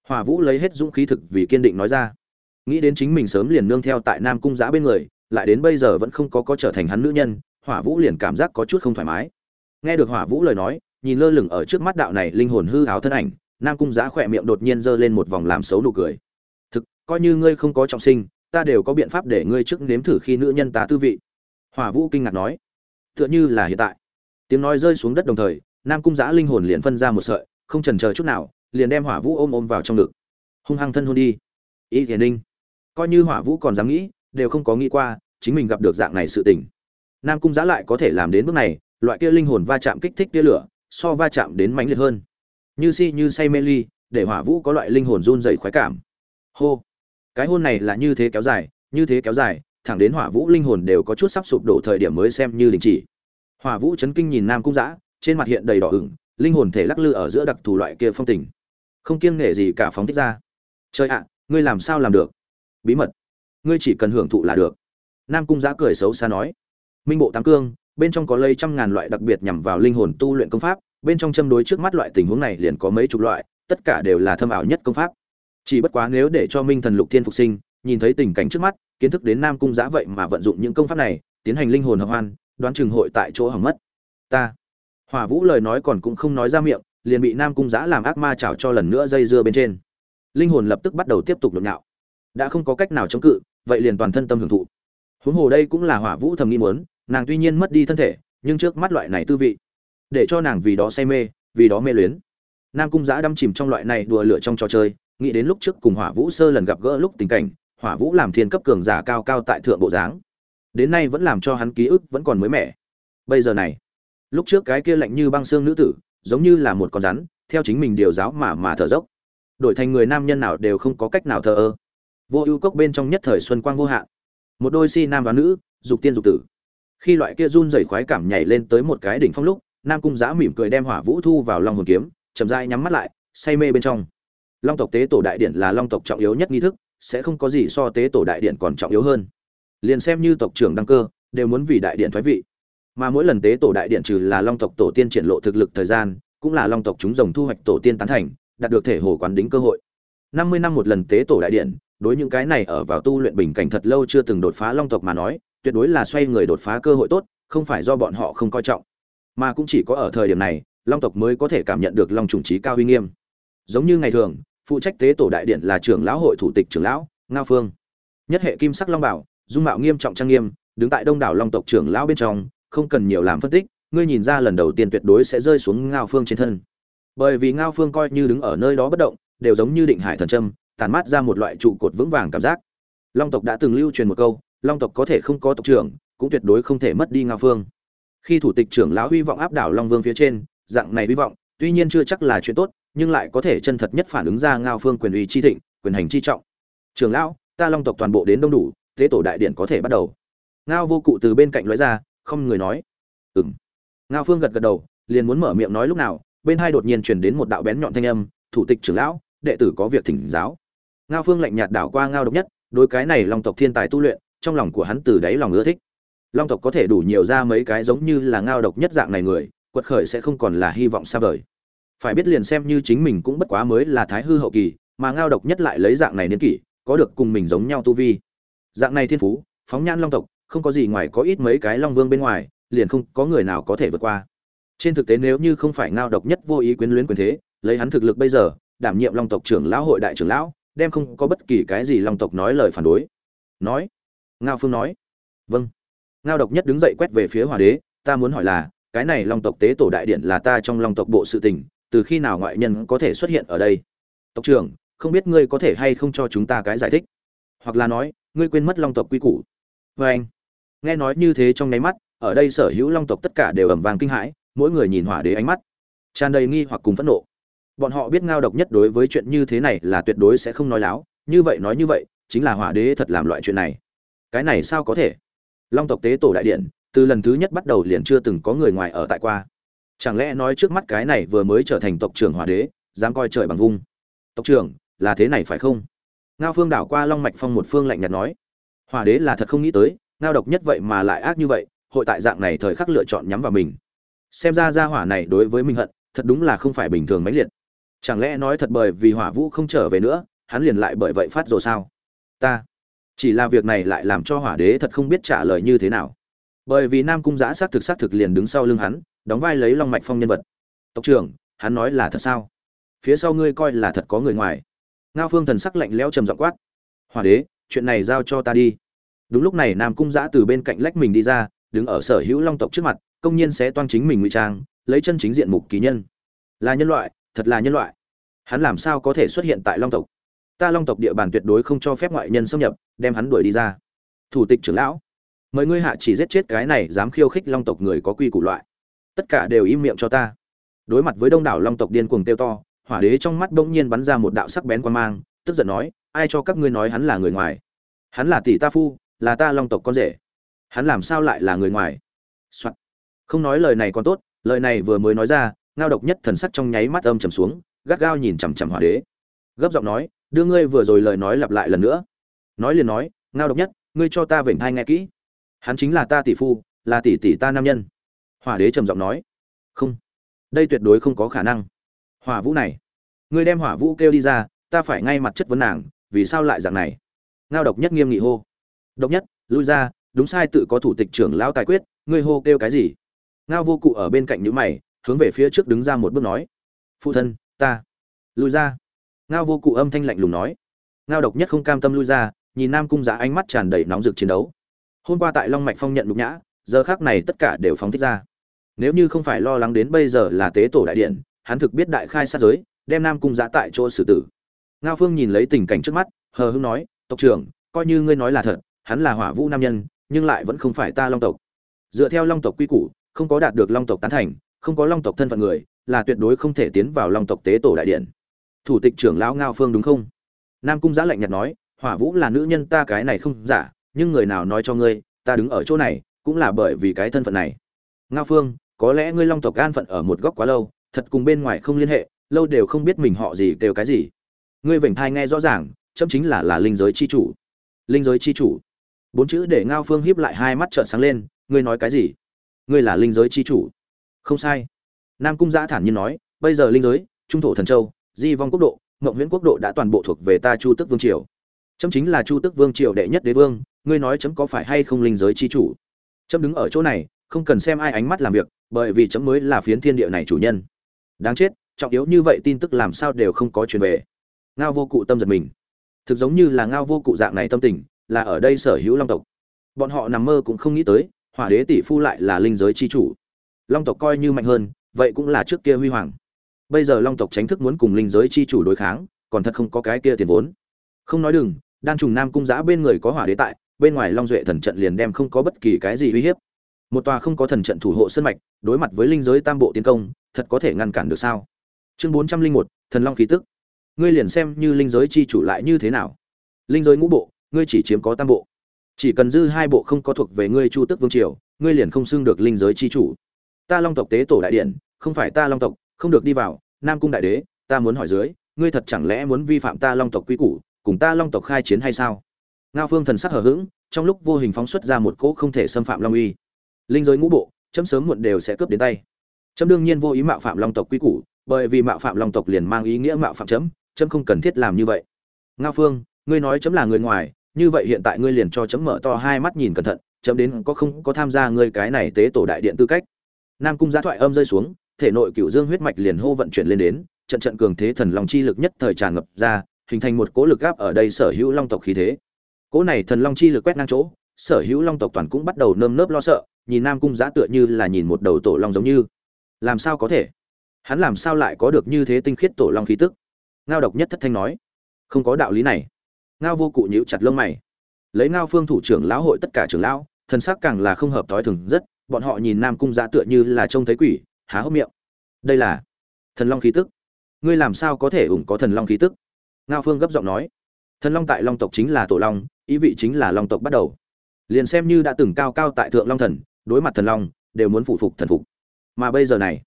Hòa vũ lấy hết dũng khí thực vì kiên định nói ra. Nghĩ đến chính mình sớm liền nương theo tại nam cung giã bên người, lại đến bây giờ vẫn không có có trở thành hắn nữ nhân, hỏa vũ liền cảm giác có chút không thoải mái. Nghe được hỏa vũ lời nói, nhìn lơ lửng ở trước mắt đạo này linh hồn hư hào thân ảnh nam cung giá khỏe miệng đột nhiên giơ lên một vòng làm xấu nụ cười. Thực, coi như ngươi không có trọng sinh, ta đều có biện pháp để ngươi trước nếm thử khi nữ nhân ta tư vị. Hỏa vũ kinh ngạc nói. Tựa như là hiện tại. Tiếng nói rơi xuống đất đồng thời, nam cung giã linh hồn liền phân ra một sợi, không trần chờ chút nào, liền đem hỏa vũ ôm ôm vào trong ngực. Hung hăng thân hôn đi. Ý thiền ninh. Coi như hỏa vũ còn dám nghĩ, đều không có nghĩ qua, chính mình gặp được dạng này sự tình. Nam cung giã lại có thể làm đến bước này, loại kia linh hồn va chạm kích thích tia lửa, so va chạm đến mãnh liệt hơn như si như say mê ly, để hỏa vũ có loại linh hồn run dày khoái cảm. Hô. Cái hôn này là như thế kéo dài, như thế kéo dài, thẳng đến hỏa vũ linh hồn đều có chút sắp sụp đổ thời điểm mới xem như đình chỉ. Hỏa vũ chấn kinh nhìn nam cung giã trên mặt hiện đầy đỏ ửng, linh hồn thể lắc lư ở giữa đặc thù loại kia phong tình. Không kiêng nể gì cả phóng thích ra. Trời ạ, ngươi làm sao làm được? Bí mật. Ngươi chỉ cần hưởng thụ là được. Nam cung giã cười xấu xa nói. Minh bộ tám cương, bên trong có lây trăm ngàn loại đặc biệt nhằm vào linh hồn tu luyện công pháp bên trong châm đối trước mắt loại tình huống này liền có mấy chục loại, tất cả đều là thâm ảo nhất công pháp. Chỉ bất quá nếu để cho minh thần lục thiên phục sinh, nhìn thấy tình cảnh trước mắt, kiến thức đến nam cung giã vậy mà vận dụng những công pháp này, tiến hành linh hồn hợp hoan, đoán chừng hội tại chỗ hỏng mất. Ta. Hỏa vũ lời nói còn cũng không nói ra miệng, liền bị nam cung giã làm ác ma chảo cho lần nữa dây dưa bên trên. Linh hồn lập tức bắt đầu tiếp tục nhộn nhạo. Đã không có cách nào chống cự, vậy liền toàn thân tâm hưởng thụ. Huống hồ đây cũng là hỏa vũ thầm nghi muốn, nàng tuy nhiên mất đi thân thể, nhưng trước mắt loại này tư vị để cho nàng vì đó say mê, vì đó mê luyến. Nam cung giã đâm chìm trong loại này đùa lửa trong trò chơi, nghĩ đến lúc trước cùng hỏa vũ sơ lần gặp gỡ lúc tình cảnh, hỏa vũ làm thiên cấp cường giả cao cao tại thượng bộ dáng. Đến nay vẫn làm cho hắn ký ức vẫn còn mới mẻ. Bây giờ này, lúc trước cái kia lạnh như băng xương nữ tử, giống như là một con rắn, theo chính mình điều giáo mà mà thở dốc. Đổi thành người nam nhân nào đều không có cách nào thờ ơ. Vô ưu cốc bên trong nhất thời xuân quang vô hạn. Một đôi si nam và nữ, dục tiên dục tử. Khi loại kia run rẩy khoái cảm nhảy lên tới một cái đỉnh phong lúc nam cung giã mỉm cười đem hỏa vũ thu vào long hồn kiếm, chậm dai nhắm mắt lại, say mê bên trong. Long tộc tế tổ đại điện là long tộc trọng yếu nhất nghi thức, sẽ không có gì so tế tổ đại điện còn trọng yếu hơn. Liền xem như tộc trưởng đăng cơ, đều muốn vì đại điện thoái vị. Mà mỗi lần tế tổ đại điện trừ là long tộc tổ tiên triển lộ thực lực thời gian, cũng là long tộc chúng rồng thu hoạch tổ tiên tán thành, đạt được thể hồ quán đính cơ hội. Năm mươi năm một lần tế tổ đại điện, đối những cái này ở vào tu luyện bình cảnh thật lâu chưa từng đột phá long tộc mà nói, tuyệt đối là xoay người đột phá cơ hội tốt, không phải do bọn họ không coi trọng mà cũng chỉ có ở thời điểm này, long tộc mới có thể cảm nhận được long trùng trí cao uy nghiêm. Giống như ngày thường, phụ trách tế tổ đại điện là trưởng lão hội thủ tịch trưởng lão, ngao phương. Nhất hệ kim sắc long bảo, dung mạo nghiêm trọng trang nghiêm, đứng tại đông đảo long tộc trưởng lão bên trong, không cần nhiều làm phân tích, ngươi nhìn ra lần đầu tiên tuyệt đối sẽ rơi xuống ngao phương trên thân. Bởi vì ngao phương coi như đứng ở nơi đó bất động, đều giống như định hải thần trâm tàn mát ra một loại trụ cột vững vàng cảm giác. Long tộc đã từng lưu truyền một câu, long tộc có thể không có tộc trưởng, cũng tuyệt đối không thể mất đi ngao phương khi thủ tịch trưởng lão hy vọng áp đảo long vương phía trên, dạng này hy vọng, tuy nhiên chưa chắc là chuyện tốt, nhưng lại có thể chân thật nhất phản ứng ra ngao phương quyền uy chi thịnh, quyền hành chi trọng. Trưởng lão, ta long tộc toàn bộ đến đông đủ, thế tổ đại điện có thể bắt đầu. Ngao vô cụ từ bên cạnh nói ra, không người nói. Ừng ngao phương gật gật đầu, liền muốn mở miệng nói lúc nào, bên hai đột nhiên chuyển đến một đạo bén nhọn thanh âm, thủ tịch trưởng lão, đệ tử có việc thỉnh giáo. Ngao phương lạnh nhạt đảo qua ngao độc nhất, đối cái này long tộc thiên tài tu luyện, trong lòng của hắn từ đáy lòng ưa thích long tộc có thể đủ nhiều ra mấy cái giống như là ngao độc nhất dạng này người, quật khởi sẽ không còn là hy vọng xa vời. Phải biết liền xem như chính mình cũng bất quá mới là thái hư hậu kỳ, mà ngao độc nhất lại lấy dạng này niên kỷ, có được cùng mình giống nhau tu vi. Dạng này thiên phú, phóng nhan long tộc, không có gì ngoài có ít mấy cái long vương bên ngoài, liền không có người nào có thể vượt qua. Trên thực tế nếu như không phải ngao độc nhất vô ý quyến luyến quyền thế, lấy hắn thực lực bây giờ, đảm nhiệm long tộc trưởng lão hội đại trưởng lão, đem không có bất kỳ cái gì long tộc nói lời phản đối. Nói, ngao phương nói vâng ngao độc nhất đứng dậy quét về phía hòa đế, ta muốn hỏi là, cái này long tộc tế tổ đại điện là ta trong long tộc bộ sự tình, từ khi nào ngoại nhân có thể xuất hiện ở đây? Tộc trưởng, không biết ngươi có thể hay không cho chúng ta cái giải thích. Hoặc là nói, ngươi quên mất long tộc quy củ. Vê anh. Nghe nói như thế trong nháy mắt, ở đây sở hữu long tộc tất cả đều ẩm vàng kinh hãi, mỗi người nhìn hỏa đế ánh mắt, tràn đầy nghi hoặc cùng phẫn nộ. Bọn họ biết ngao độc nhất đối với chuyện như thế này là tuyệt đối sẽ không nói láo, như vậy nói như vậy, chính là hỏa đế thật làm loại chuyện này. Cái này sao có thể? Long tộc tế tổ đại điện, từ lần thứ nhất bắt đầu liền chưa từng có người ngoài ở tại qua. Chẳng lẽ nói trước mắt cái này vừa mới trở thành tộc trưởng hòa đế, dám coi trời bằng vung? Tộc trưởng, là thế này phải không? Ngao phương đảo qua long mạch phong một phương lạnh nhạt nói. Hòa đế là thật không nghĩ tới, ngao độc nhất vậy mà lại ác như vậy, hội tại dạng này thời khắc lựa chọn nhắm vào mình. Xem ra ra hỏa này đối với minh hận, thật đúng là không phải bình thường mãnh liệt. Chẳng lẽ nói thật bởi vì hỏa vũ không trở về nữa, hắn liền lại bởi vậy phát rồi sao? Ta chỉ là việc này lại làm cho hỏa đế thật không biết trả lời như thế nào. Bởi vì nam cung giã xác thực xác thực liền đứng sau lưng hắn, đóng vai lấy long mạch phong nhân vật. Tộc trưởng, hắn nói là thật sao? Phía sau ngươi coi là thật có người ngoài. Ngao phương thần sắc lạnh lẽo trầm giọng quát. Hỏa đế, chuyện này giao cho ta đi. Đúng lúc này nam cung giã từ bên cạnh lách mình đi ra, đứng ở sở hữu long tộc trước mặt, công nhiên sẽ toan chính mình ngụy trang, lấy chân chính diện mục kỳ nhân. Là nhân loại, thật là nhân loại. Hắn làm sao có thể xuất hiện tại long tộc? Ta long tộc địa bàn tuyệt đối không cho phép ngoại nhân xâm nhập, đem hắn đuổi đi ra. Thủ tịch trưởng lão, mời ngươi hạ chỉ giết chết cái này dám khiêu khích long tộc người có quy củ loại. Tất cả đều im miệng cho ta. Đối mặt với đông đảo long tộc điên cuồng tiêu to, hỏa đế trong mắt bỗng nhiên bắn ra một đạo sắc bén quan mang, tức giận nói, ai cho các ngươi nói hắn là người ngoài? Hắn là tỷ ta phu, là ta long tộc con rể. Hắn làm sao lại là người ngoài、Soạn. không nói lời này còn tốt, lời này vừa mới nói ra, ngao độc nhất thần sắc trong nháy mắt âm trầm xuống, gắt gao nhìn chằm chằm hỏa đế. Gấp giọng nói đưa ngươi vừa rồi lời nói lặp lại lần nữa. Nói liền nói, ngao độc nhất, ngươi cho ta vểnh thai nghe kỹ. Hắn chính là ta tỷ phu, là tỷ tỷ ta nam nhân. Hỏa đế trầm giọng nói. Không. Đây tuyệt đối không có khả năng. Hỏa vũ này. Ngươi đem hỏa vũ kêu đi ra, ta phải ngay mặt chất vấn nàng, vì sao lại dạng này? Ngao độc nhất nghiêm nghị hô. Độc nhất, lui ra, đúng sai tự có thủ tịch trưởng lão tài quyết, ngươi hô kêu cái gì? Ngao vô cụ ở bên cạnh những mày, hướng về phía trước đứng ra một bước nói. Phụ thân, ta. Lui ra ngao vô cụ âm thanh lạnh lùng nói. Ngao độc nhất không cam tâm lui ra, nhìn nam cung giã ánh mắt tràn đầy nóng rực chiến đấu. Hôm qua tại long mạch phong nhận nhục nhã, giờ khác này tất cả đều phóng thích ra. Nếu như không phải lo lắng đến bây giờ là tế tổ đại điện, hắn thực biết đại khai sát giới, đem nam cung giã tại chỗ xử tử. Ngao phương nhìn lấy tình cảnh trước mắt, hờ hưng nói, tộc trưởng, coi như ngươi nói là thật, hắn là hỏa vũ nam nhân, nhưng lại vẫn không phải ta long tộc. Dựa theo long tộc quy củ, không có đạt được long tộc tán thành, không có long tộc thân phận người, là tuyệt đối không thể tiến vào long tộc tế tổ đại điện thủ tịch trưởng lão ngao phương đúng không? Nam cung giã lạnh nhạt nói, hỏa vũ là nữ nhân ta cái này không giả, nhưng người nào nói cho ngươi, ta đứng ở chỗ này, cũng là bởi vì cái thân phận này. Ngao phương, có lẽ ngươi long tộc an phận ở một góc quá lâu, thật cùng bên ngoài không liên hệ, lâu đều không biết mình họ gì đều cái gì. Ngươi vểnh thai nghe rõ ràng, chấm chính là là linh giới chi chủ. Linh giới chi chủ? Bốn chữ để ngao phương hiếp lại hai mắt trợn sáng lên, ngươi nói cái gì? Ngươi là linh giới chi chủ? Không sai. Nam cung giã thản nhiên nói, bây giờ linh giới, trung thổ thần châu di vong quốc độ mộng nguyễn quốc độ đã toàn bộ thuộc về ta chu tức vương triều. Chấm chính là chu tức vương triều đệ nhất đế vương, ngươi nói chấm có phải hay không linh giới chi chủ? Chấm đứng ở chỗ này, không cần xem ai ánh mắt làm việc, bởi vì chấm mới là phiến thiên địa này chủ nhân. Đáng chết, trọng yếu như vậy tin tức làm sao đều không có truyền về. Ngao vô cụ tâm giật mình. Thực giống như là ngao vô cụ dạng này tâm tình, là ở đây sở hữu long tộc. Bọn họ nằm mơ cũng không nghĩ tới, hỏa đế tỷ phu lại là linh giới chi chủ. Long tộc coi như mạnh hơn, vậy cũng là trước kia huy hoàng bây giờ long tộc tránh thức muốn cùng linh giới chi chủ đối kháng, còn thật không có cái kia tiền vốn. Không nói đừng, đan trùng nam cung giã bên người có hỏa đế tại, bên ngoài long duệ thần trận liền đem không có bất kỳ cái gì uy hiếp. Một tòa không có thần trận thủ hộ sân mạch, đối mặt với linh giới tam bộ tiến công, thật có thể ngăn cản được sao? Chương bốn trăm linh một, thần long khí tức. Ngươi liền xem như linh giới chi chủ lại như thế nào? Linh giới ngũ bộ, ngươi chỉ chiếm có tam bộ. Chỉ cần dư hai bộ không có thuộc về ngươi chu tức vương triều, ngươi liền không xưng được linh giới chi chủ. Ta long tộc tế tổ đại điện, không phải ta long tộc, không được đi vào nam cung đại đế, ta muốn hỏi dưới, ngươi thật chẳng lẽ muốn vi phạm ta long tộc quy củ, cùng ta long tộc khai chiến hay sao? Ngao phương thần sắc hờ hững, trong lúc vô hình phóng xuất ra một cỗ không thể xâm phạm long uy. Linh giới ngũ bộ, chấm sớm muộn đều sẽ cướp đến tay. Chấm đương nhiên vô ý mạo phạm long tộc quy củ, bởi vì mạo phạm long tộc liền mang ý nghĩa mạo phạm chấm chấm không cần thiết làm như vậy. Ngao phương, ngươi nói chấm là người ngoài, như vậy hiện tại ngươi liền cho chấm mở to hai mắt nhìn cẩn thận, chấm đến có không có tham gia ngươi cái này tế tổ đại điện tư cách. Nam cung giá thoại âm rơi xuống thể nội cựu dương huyết mạch liền hô vận chuyển lên đến, trận trận cường thế thần long chi lực nhất thời tràn ngập ra, hình thành một cỗ lực gáp ở đây sở hữu long tộc khí thế. Cỗ này thần long chi lực quét ngang chỗ, sở hữu long tộc toàn cũng bắt đầu nơm nớp lo sợ, nhìn nam cung giã tựa như là nhìn một đầu tổ long giống như. Làm sao có thể? Hắn làm sao lại có được như thế tinh khiết tổ long khí tức? Ngao độc nhất thất thanh nói. Không có đạo lý này. Ngao vô cụ nhíu chặt lông mày. Lấy ngao phương thủ trưởng lão hội tất cả trưởng lão, thần sắc càng là không hợp thói thường rất, bọn họ nhìn nam cung giã tựa như là trông thấy quỷ há hốc miệng. Đây là thần long khí tức. Ngươi làm sao có thể ủng có thần long khí tức? Ngao phương gấp giọng nói. Thần long tại long tộc chính là tổ long, ý vị chính là long tộc bắt đầu. Liền xem như đã từng cao cao tại thượng long thần, đối mặt thần long, đều muốn phụ phục thần phục. Mà bây giờ này,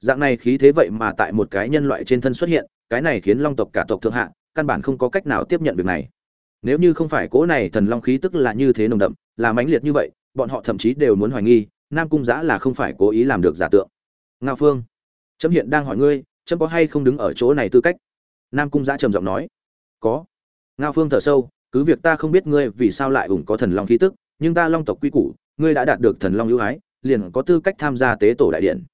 dạng này khí thế vậy mà tại một cái nhân loại trên thân xuất hiện, cái này khiến long tộc cả tộc thượng hạ, căn bản không có cách nào tiếp nhận việc này. Nếu như không phải cỗ này thần long khí tức là như thế nồng đậm, là mãnh liệt như vậy, bọn họ thậm chí đều muốn hoài nghi, nam cung giã là không phải cố ý làm được giả tượng ngao phương, trâm hiện đang hỏi ngươi, trâm có hay không đứng ở chỗ này tư cách? Nam cung giã trầm giọng nói. Có. Ngao phương thở sâu, cứ việc ta không biết ngươi vì sao lại ủng có thần long khí tức, nhưng ta long tộc quy củ, ngươi đã đạt được thần long ưu ái, liền có tư cách tham gia tế tổ đại điện.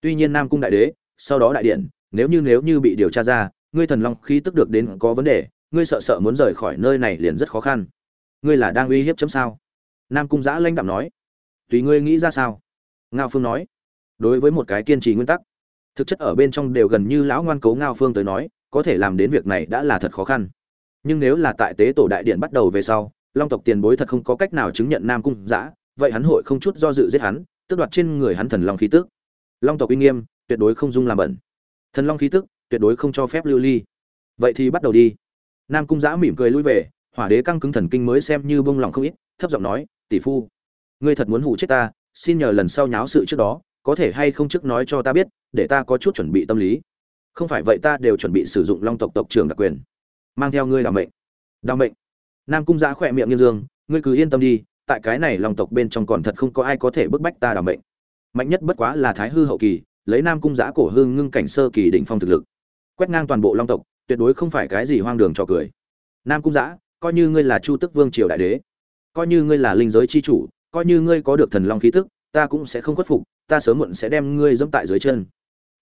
Tuy nhiên nam cung đại đế, sau đó đại điện, nếu như nếu như bị điều tra ra, ngươi thần long khí tức được đến có vấn đề, ngươi sợ sợ muốn rời khỏi nơi này liền rất khó khăn. Ngươi là đang uy hiếp chấm sao? Nam cung giã lãnh đạm nói. Tùy ngươi nghĩ ra sao? Ngao phương nói đối với một cái kiên trì nguyên tắc. Thực chất ở bên trong đều gần như lão ngoan cố ngao phương tới nói, có thể làm đến việc này đã là thật khó khăn. Nhưng nếu là tại tế tổ đại điện bắt đầu về sau, long tộc tiền bối thật không có cách nào chứng nhận nam cung giã vậy hắn hội không chút do dự giết hắn, tước đoạt trên người hắn thần long khí tức long tộc uy nghiêm, tuyệt đối không dung làm bẩn. Thần long khí tức tuyệt đối không cho phép lưu ly. Vậy thì bắt đầu đi. Nam cung giã mỉm cười lui về, hỏa đế căng cứng thần kinh mới xem như bông lòng không ít, thấp giọng nói, tỷ phu, ngươi thật muốn hủ chết ta, xin nhờ lần sau nháo sự trước đó có thể hay không trước nói cho ta biết, để ta có chút chuẩn bị tâm lý. Không phải vậy ta đều chuẩn bị sử dụng long tộc tộc trưởng đặc quyền. Mang theo ngươi làm mệnh. Đau mệnh. Nam cung giã khỏe miệng như dương, ngươi cứ yên tâm đi, tại cái này long tộc bên trong còn thật không có ai có thể bức bách ta đ mệnh. Mạnh nhất bất quá là thái hư hậu kỳ, lấy nam cung giã cổ hương ngưng cảnh sơ kỳ đỉnh phong thực lực. Quét ngang toàn bộ long tộc, tuyệt đối không phải cái gì hoang đường trò cười. Nam cung giã coi như ngươi là chu tức vương triều đại đế, coi như ngươi là linh giới c h i chủ, coi như ngươi có được thần long khí tức, ta cũng sẽ không khuất phục ta sớm muộn sẽ đem ngươi dẫm tại dưới chân.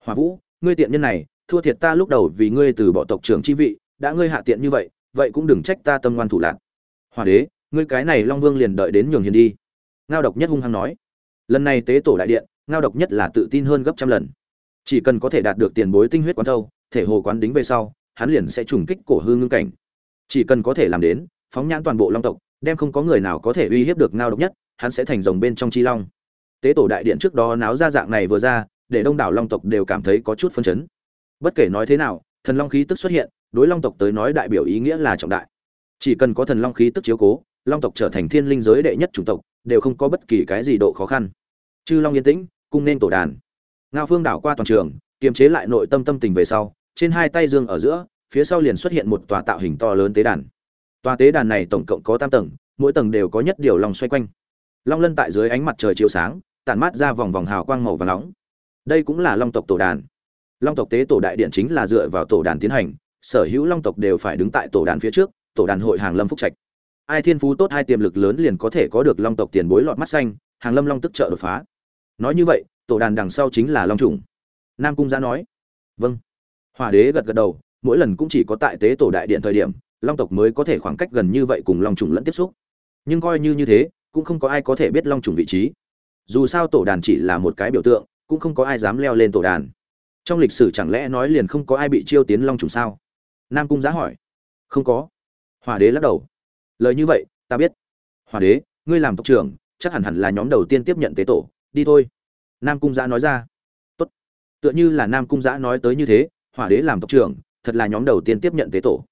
Hòa vũ, ngươi tiện nhân này, thua thiệt ta lúc đầu vì ngươi từ bỏ tộc trưởng chi vị, đã ngươi hạ tiện như vậy vậy cũng đừng trách ta tâm ngoan thủ lạc hòa đế, ngươi cái này long vương liền đợi đến nhường hiền đi. Ngao độc nhất hung hăng nói. Lần này tế tổ đại điện, ngao độc nhất là tự tin hơn gấp trăm lần. Chỉ cần có thể đạt được tiền bối tinh huyết quán thâu, thể hồ quán đính về sau, hắn liền sẽ trùng kích cổ hư ngưng cảnh. Chỉ cần có thể làm đến, phóng nhãn toàn bộ long tộc, đem không có người nào có thể uy hiếp được ngao độc nhất, hắn sẽ thành rồng bên trong chi long tế tổ đại điện trước đó náo ra dạng này vừa ra, để đông đảo long tộc đều cảm thấy có chút phân chấn. Bất kể nói thế nào, thần long khí tức xuất hiện, đối long tộc tới nói đại biểu ý nghĩa là trọng đại. Chỉ cần có thần long khí tức chiếu cố, long tộc trở thành thiên linh giới đệ nhất chủng tộc, đều không có bất kỳ cái gì độ khó khăn. Chư long yên tĩnh, cung nên tổ đàn. Ngao phương đảo qua toàn trường, kiềm chế lại nội tâm tâm tình về sau, trên hai tay dương ở giữa, phía sau liền xuất hiện một tòa tạo hình to lớn tế đàn. Tòa tế đàn này tổng cộng có tam tầng, mỗi tầng đều có nhất điều long xoay quanh. Long lân tại dưới ánh mặt trời chiếu sáng tản mát ra vòng vòng hào quang màu và nóng. Đây cũng là long tộc tổ đàn. Long tộc tế tổ đại điện chính là dựa vào tổ đàn tiến hành, sở hữu long tộc đều phải đứng tại tổ đàn phía trước, tổ đàn hội hàng lâm phúc trạch. Ai thiên phú tốt hai tiềm lực lớn liền có thể có được long tộc tiền bối lọt mắt xanh, hàng lâm long tức trợ đột phá. Nói như vậy, tổ đàn đằng sau chính là long trùng. Nam cung giã nói vâng. Hòa đế gật gật đầu, mỗi lần cũng chỉ có tại tế tổ đại điện thời điểm, long tộc mới có thể khoảng cách gần như vậy cùng long trùng lẫn tiếp xúc. Nhưng coi như như thế, cũng không có ai có thể biết long trùng vị trí dù sao tổ đàn chỉ là một cái biểu tượng, cũng không có ai dám leo lên tổ đàn. Trong lịch sử chẳng lẽ nói liền không có ai bị chiêu tiến long trùng sao? Nam cung giá hỏi. Không có. Hòa đế lắc đầu. Lời như vậy, ta biết. Hòa đế, ngươi làm tộc trưởng, chắc hẳn hẳn là nhóm đầu tiên tiếp nhận tế tổ, đi thôi. Nam cung giã nói ra. Tốt. tựa như là nam cung giã nói tới như thế, hỏa đế làm tộc trưởng, thật là nhóm đầu tiên tiếp nhận tế tổ.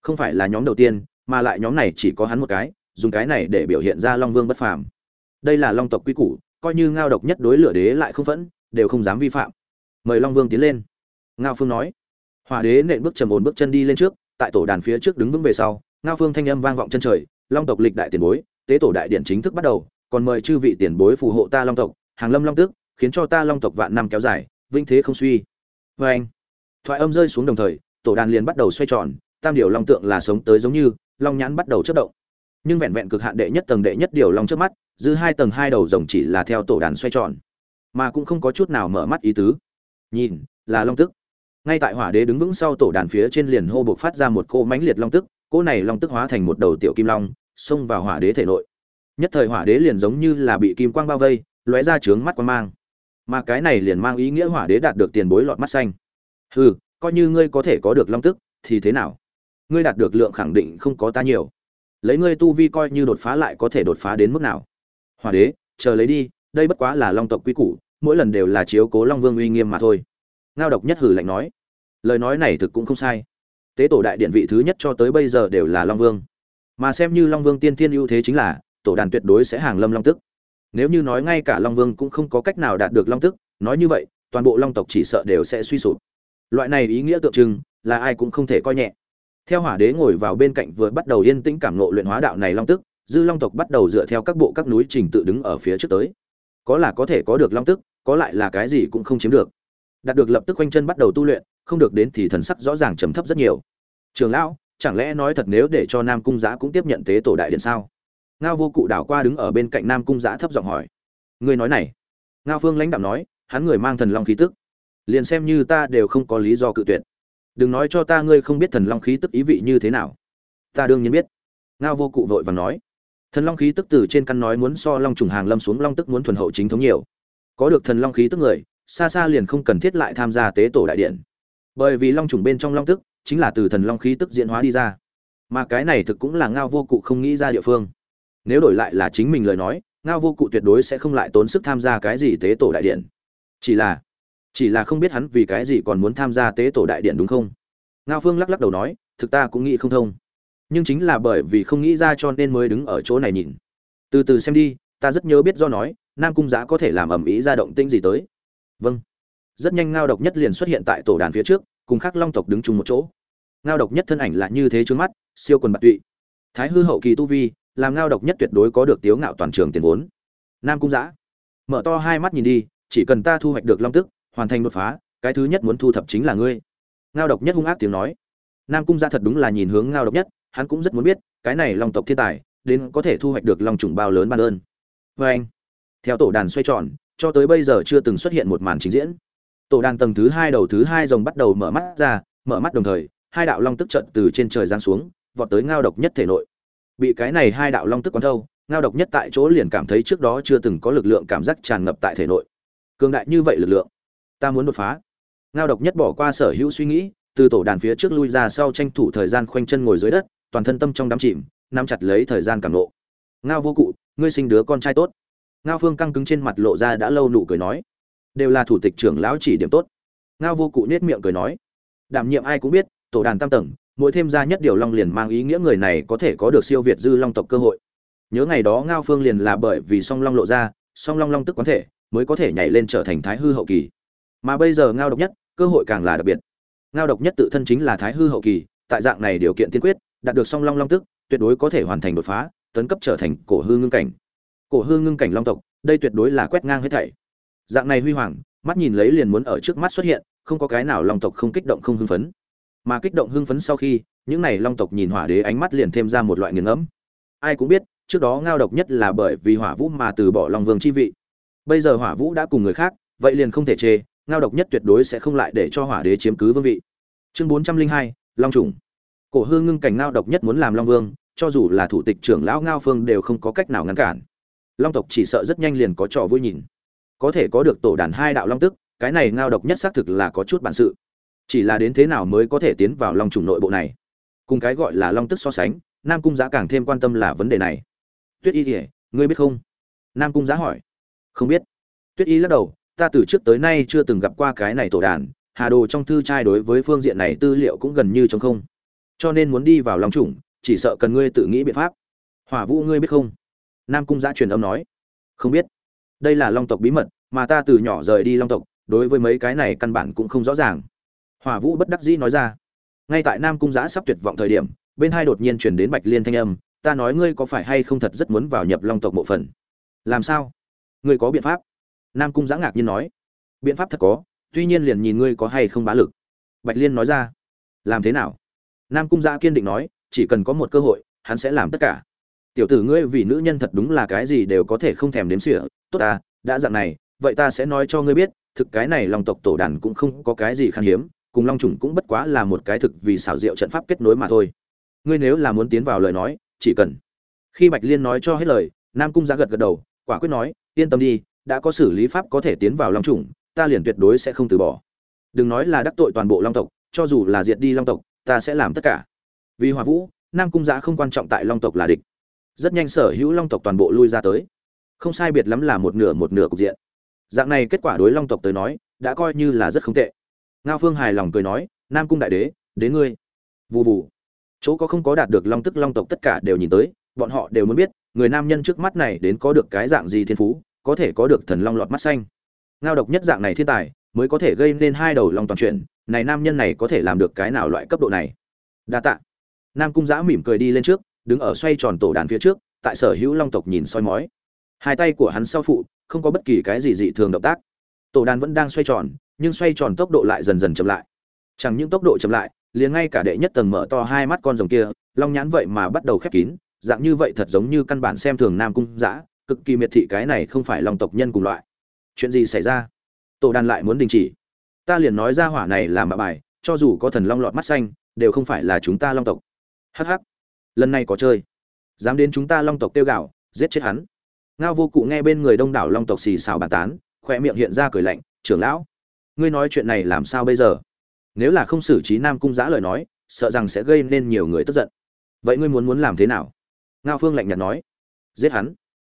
Không phải là nhóm đầu tiên, mà lại nhóm này chỉ có hắn một cái, dùng cái này để biểu hiện ra long vương bất phàm. Đây là long tộc quy củ coi như ngao độc nhất đối lửa đế lại không phẫn, đều không dám vi phạm. Mời long vương tiến lên. Ngao phương nói. Hỏa đế nện bước trầm ổn bước chân đi lên trước, tại tổ đàn phía trước đứng vững về sau, ngao phương thanh âm vang vọng chân trời, long tộc lịch đại tiền bối, tế tổ đại điện chính thức bắt đầu, còn mời chư vị tiền bối phù hộ ta long tộc, hàng lâm long tức khiến cho ta long tộc vạn năm kéo dài, vinh thế không suy. Vê anh, thoại âm rơi xuống đồng thời, tổ đàn liền bắt đầu xoay tròn, tam điều long tượng là sống tới giống như, long nhãn bắt đầu chất động. Nhưng vẹn vẹn cực hạn đệ nhất tầng đệ nhất điều long trước mắt dư hai tầng hai đầu rồng chỉ là theo tổ đàn xoay tròn, mà cũng không có chút nào mở mắt ý tứ. Nhìn, là long tức. Ngay tại hỏa đế đứng vững sau tổ đàn phía trên liền hô buộc phát ra một cô mãnh liệt long tức cô này long tức hóa thành một đầu tiểu kim long, xông vào hỏa đế thể nội. Nhất thời hỏa đế liền giống như là bị kim quang bao vây, lóe ra trướng mắt quang mang. Mà cái này liền mang ý nghĩa hỏa đế đạt được tiền bối lọt mắt xanh. Hừ, coi như ngươi có thể có được long tức, thì thế nào? Ngươi đạt được lượng khẳng định không có ta nhiều. Lấy ngươi tu vi coi như đột phá lại có thể đột phá đến mức nào? Hòa đế, chờ lấy đi, đây bất quá là long tộc quy củ, mỗi lần đều là chiếu cố long vương uy nghiêm mà thôi. Ngao độc nhất hử lạnh nói. Lời nói này thực cũng không sai. Tế tổ đại điện vị thứ nhất cho tới bây giờ đều là long vương. Mà xem như long vương tiên thiên ưu thế chính là, tổ đàn tuyệt đối sẽ hàng lâm long tức. Nếu như nói ngay cả long vương cũng không có cách nào đạt được long tức, nói như vậy, toàn bộ long tộc chỉ sợ đều sẽ suy sụp. Loại này ý nghĩa tượng trưng, là ai cũng không thể coi nhẹ. Theo hỏa đế ngồi vào bên cạnh vừa bắt đầu yên tĩnh cảm nộ luyện hóa đạo này long tức dư long tộc bắt đầu dựa theo các bộ các núi trình tự đứng ở phía trước tới. Có là có thể có được long tức, có lại là cái gì cũng không chiếm được. Đạt được lập tức quanh chân bắt đầu tu luyện, không được đến thì thần sắc rõ ràng trầm thấp rất nhiều. Trường lão, chẳng lẽ nói thật nếu để cho nam cung giã cũng tiếp nhận tế tổ đại điện sao? Ngao vô cụ đảo qua đứng ở bên cạnh nam cung giã thấp giọng hỏi. Người nói này. Ngao phương lãnh đạo nói, hắn người mang thần long khí tức. Liền xem như ta đều không có lý do cự tuyệt. Đừng nói cho ta ngươi không biết thần long khí tức ý vị như thế nào. Ta đương nhiên biết. Ngao vô cụ vội vàng nói thần long khí tức từ trên căn nói muốn so long trùng hàng lâm xuống long tức muốn thuần hậu chính thống nhiều. Có được thần long khí tức người, xa xa liền không cần thiết lại tham gia tế tổ đại điện. Bởi vì long trùng bên trong long tức chính là từ thần long khí tức diễn hóa đi ra. Mà cái này thực cũng là ngao vô cụ không nghĩ ra địa phương. Nếu đổi lại là chính mình lời nói, ngao vô cụ tuyệt đối sẽ không lại tốn sức tham gia cái gì tế tổ đại điện. Chỉ là chỉ là không biết hắn vì cái gì còn muốn tham gia tế tổ đại điện đúng không? Ngao phương lắc lắc đầu nói, thực ta cũng nghĩ không thông nhưng chính là bởi vì không nghĩ ra cho nên mới đứng ở chỗ này nhìn. Từ từ xem đi, ta rất nhớ biết do nói, nam cung giã có thể làm ầm ĩ ra động tĩnh gì tới. Vâng. Rất nhanh ngao độc nhất liền xuất hiện tại tổ đàn phía trước, cùng khắc long tộc đứng chung một chỗ. Ngao độc nhất thân ảnh là như thế trước mắt, siêu quần bạc tụy. Thái hư hậu kỳ tu vi, làm ngao độc nhất tuyệt đối có được tiếu ngạo toàn trường tiền vốn. Nam cung giã mở to hai mắt nhìn đi, chỉ cần ta thu hoạch được long tức, hoàn thành đột phá, cái thứ nhất muốn thu thập chính là ngươi. Ngao độc nhất hung ác tiếng nói. Nam cung giã thật đúng là nhìn hướng ngao độc nhất hắn cũng rất muốn biết, cái này long tộc thiên tài, đến có thể thu hoạch được long trùng bao lớn ban ơn. Vê anh, theo tổ đàn xoay tròn, cho tới bây giờ chưa từng xuất hiện một màn trình diễn. Tổ đàn tầng thứ hai đầu thứ hai rồng bắt đầu mở mắt ra, mở mắt đồng thời, hai đạo long tức trận từ trên trời giáng xuống, vọt tới ngao độc nhất thể nội. Bị cái này hai đạo long tức quán thâu, ngao độc nhất tại chỗ liền cảm thấy trước đó chưa từng có lực lượng cảm giác tràn ngập tại thể nội. Cường đại như vậy lực lượng, ta muốn đột phá. Ngao độc nhất bỏ qua sở hữu suy nghĩ, từ tổ đàn phía trước lui ra sau tranh thủ thời gian khoanh chân ngồi dưới đất toàn thân tâm trong đám chìm, nắm chặt lấy thời gian càng lộ ngao vô cụ, ngươi sinh đứa con trai tốt. Ngao phương căng cứng trên mặt lộ ra đã lâu nụ cười nói. Đều là thủ tịch trưởng lão chỉ điểm tốt. Ngao vô cụ nết miệng cười nói. Đảm nhiệm ai cũng biết, tổ đàn tam tầng, mỗi thêm ra nhất điều long liền mang ý nghĩa người này có thể có được siêu việt dư long tộc cơ hội. Nhớ ngày đó ngao phương liền là bởi vì song long lộ ra, song long long tức quán thể, mới có thể nhảy lên trở thành thái hư hậu kỳ. Mà bây giờ ngao độc nhất, cơ hội càng là đặc biệt. Ngao độc nhất tự thân chính là thái hư hậu kỳ, tại dạng này điều kiện tiên quyết đạt được song long long tức, tuyệt đối có thể hoàn thành đột phá, tấn cấp trở thành cổ hư ngưng cảnh. Cổ hư ngưng cảnh long tộc, đây tuyệt đối là quét ngang hết thảy. Dạng này huy hoàng, mắt nhìn lấy liền muốn ở trước mắt xuất hiện, không có cái nào long tộc không kích động không hưng phấn. Mà kích động hưng phấn sau khi, những này long tộc nhìn hỏa đế ánh mắt liền thêm ra một loại nghiền ngẫm. Ai cũng biết, trước đó ngao độc nhất là bởi vì hỏa vũ mà từ bỏ long vương chi vị. Bây giờ hỏa vũ đã cùng người khác, vậy liền không thể chê, ngao độc nhất tuyệt đối sẽ không lại để cho hỏa đế chiếm cứ vương vị. Chương bốn trăm linh hai, long trùng cổ hư ngưng cảnh ngao độc nhất muốn làm long vương, cho dù là thủ tịch trưởng lão ngao phương đều không có cách nào ngăn cản. Long tộc chỉ sợ rất nhanh liền có trò vui nhìn. Có thể có được tổ đàn hai đạo long tức, cái này ngao độc nhất xác thực là có chút bản sự. Chỉ là đến thế nào mới có thể tiến vào long trùng nội bộ này? Cùng cái gọi là long tức so sánh, nam cung giá càng thêm quan tâm là vấn đề này. Tuyết y kể ngươi biết không? Nam cung giá hỏi. Không biết. Tuyết y lắc đầu, ta từ trước tới nay chưa từng gặp qua cái này tổ đàn, hà đồ trong thư trai đối với phương diện này tư liệu cũng gần như chống không cho nên muốn đi vào long trùng chỉ sợ cần ngươi tự nghĩ biện pháp. Hỏa vũ ngươi biết không? Nam cung giã truyền âm nói. Không biết. Đây là long tộc bí mật, mà ta từ nhỏ rời đi long tộc, đối với mấy cái này căn bản cũng không rõ ràng. Hỏa vũ bất đắc dĩ nói ra. Ngay tại nam cung giã sắp tuyệt vọng thời điểm, bên hai đột nhiên chuyển đến bạch liên thanh âm, ta nói ngươi có phải hay không thật rất muốn vào nhập long tộc bộ phận? Làm sao? Ngươi có biện pháp? Nam cung giã ngạc nhiên nói. Biện pháp thật có, tuy nhiên liền nhìn ngươi có hay không bá lực. Bạch liên nói ra. Làm thế nào? Nam cung gia kiên định nói, chỉ cần có một cơ hội, hắn sẽ làm tất cả. Tiểu tử ngươi vì nữ nhân thật đúng là cái gì đều có thể không thèm đếm xỉa. Tốt ta, đã dạng này, vậy ta sẽ nói cho ngươi biết, thực cái này long tộc tổ đàn cũng không có cái gì khan hiếm, cùng long trùng cũng bất quá là một cái thực vì xảo diệu trận pháp kết nối mà thôi. Ngươi nếu là muốn tiến vào lời nói, chỉ cần. Khi bạch liên nói cho hết lời, nam cung giá gật gật đầu, quả quyết nói, yên tâm đi, đã có xử lý pháp có thể tiến vào long trùng ta liền tuyệt đối sẽ không từ bỏ. Đừng nói là đắc tội toàn bộ long tộc, cho dù là diệt đi long tộc ta sẽ làm tất cả. Vì hòa vũ, nam cung giã không quan trọng tại long tộc là địch. Rất nhanh sở hữu long tộc toàn bộ lui ra tới. Không sai biệt lắm là một nửa một nửa cục diện. Dạng này kết quả đối long tộc tới nói, đã coi như là rất không tệ. Ngao phương hài lòng cười nói, nam cung đại đế, đến ngươi. Vụ vụ chỗ có không có đạt được long tức long tộc tất cả đều nhìn tới, bọn họ đều muốn biết, người nam nhân trước mắt này đến có được cái dạng gì thiên phú, có thể có được thần long lọt mắt xanh. Ngao độc nhất dạng này thiên tài, mới có thể gây nên hai đầu long toàn chuyện này nam nhân này có thể làm được cái nào loại cấp độ này? Đa tạ. Nam cung giã mỉm cười đi lên trước, đứng ở xoay tròn tổ đàn phía trước, tại sở hữu long tộc nhìn soi mói. Hai tay của hắn sau phụ, không có bất kỳ cái gì dị thường động tác. Tổ đàn vẫn đang xoay tròn, nhưng xoay tròn tốc độ lại dần dần chậm lại. Chẳng những tốc độ chậm lại, liền ngay cả đệ nhất tầng mở to hai mắt con rồng kia, long nhãn vậy mà bắt đầu khép kín, dạng như vậy thật giống như căn bản xem thường nam cung giã, cực kỳ miệt thị cái này không phải long tộc nhân cùng loại. Chuyện gì xảy ra? Tổ đàn lại muốn đình chỉ ta liền nói ra hỏa này làm bà bài, cho dù có thần long lọt mắt xanh, đều không phải là chúng ta long tộc. Hh lần này có chơi. Dám đến chúng ta long tộc tiêu gạo giết chết hắn. Ngao vô cụ nghe bên người đông đảo long tộc xì xào bàn tán khoe miệng hiện ra cười lạnh, trưởng lão, ngươi nói chuyện này làm sao bây giờ? Nếu là không xử trí nam cung giã lời nói, sợ rằng sẽ gây nên nhiều người tức giận. Vậy ngươi muốn muốn làm thế nào? Ngao phương lạnh nhạt nói. Giết hắn.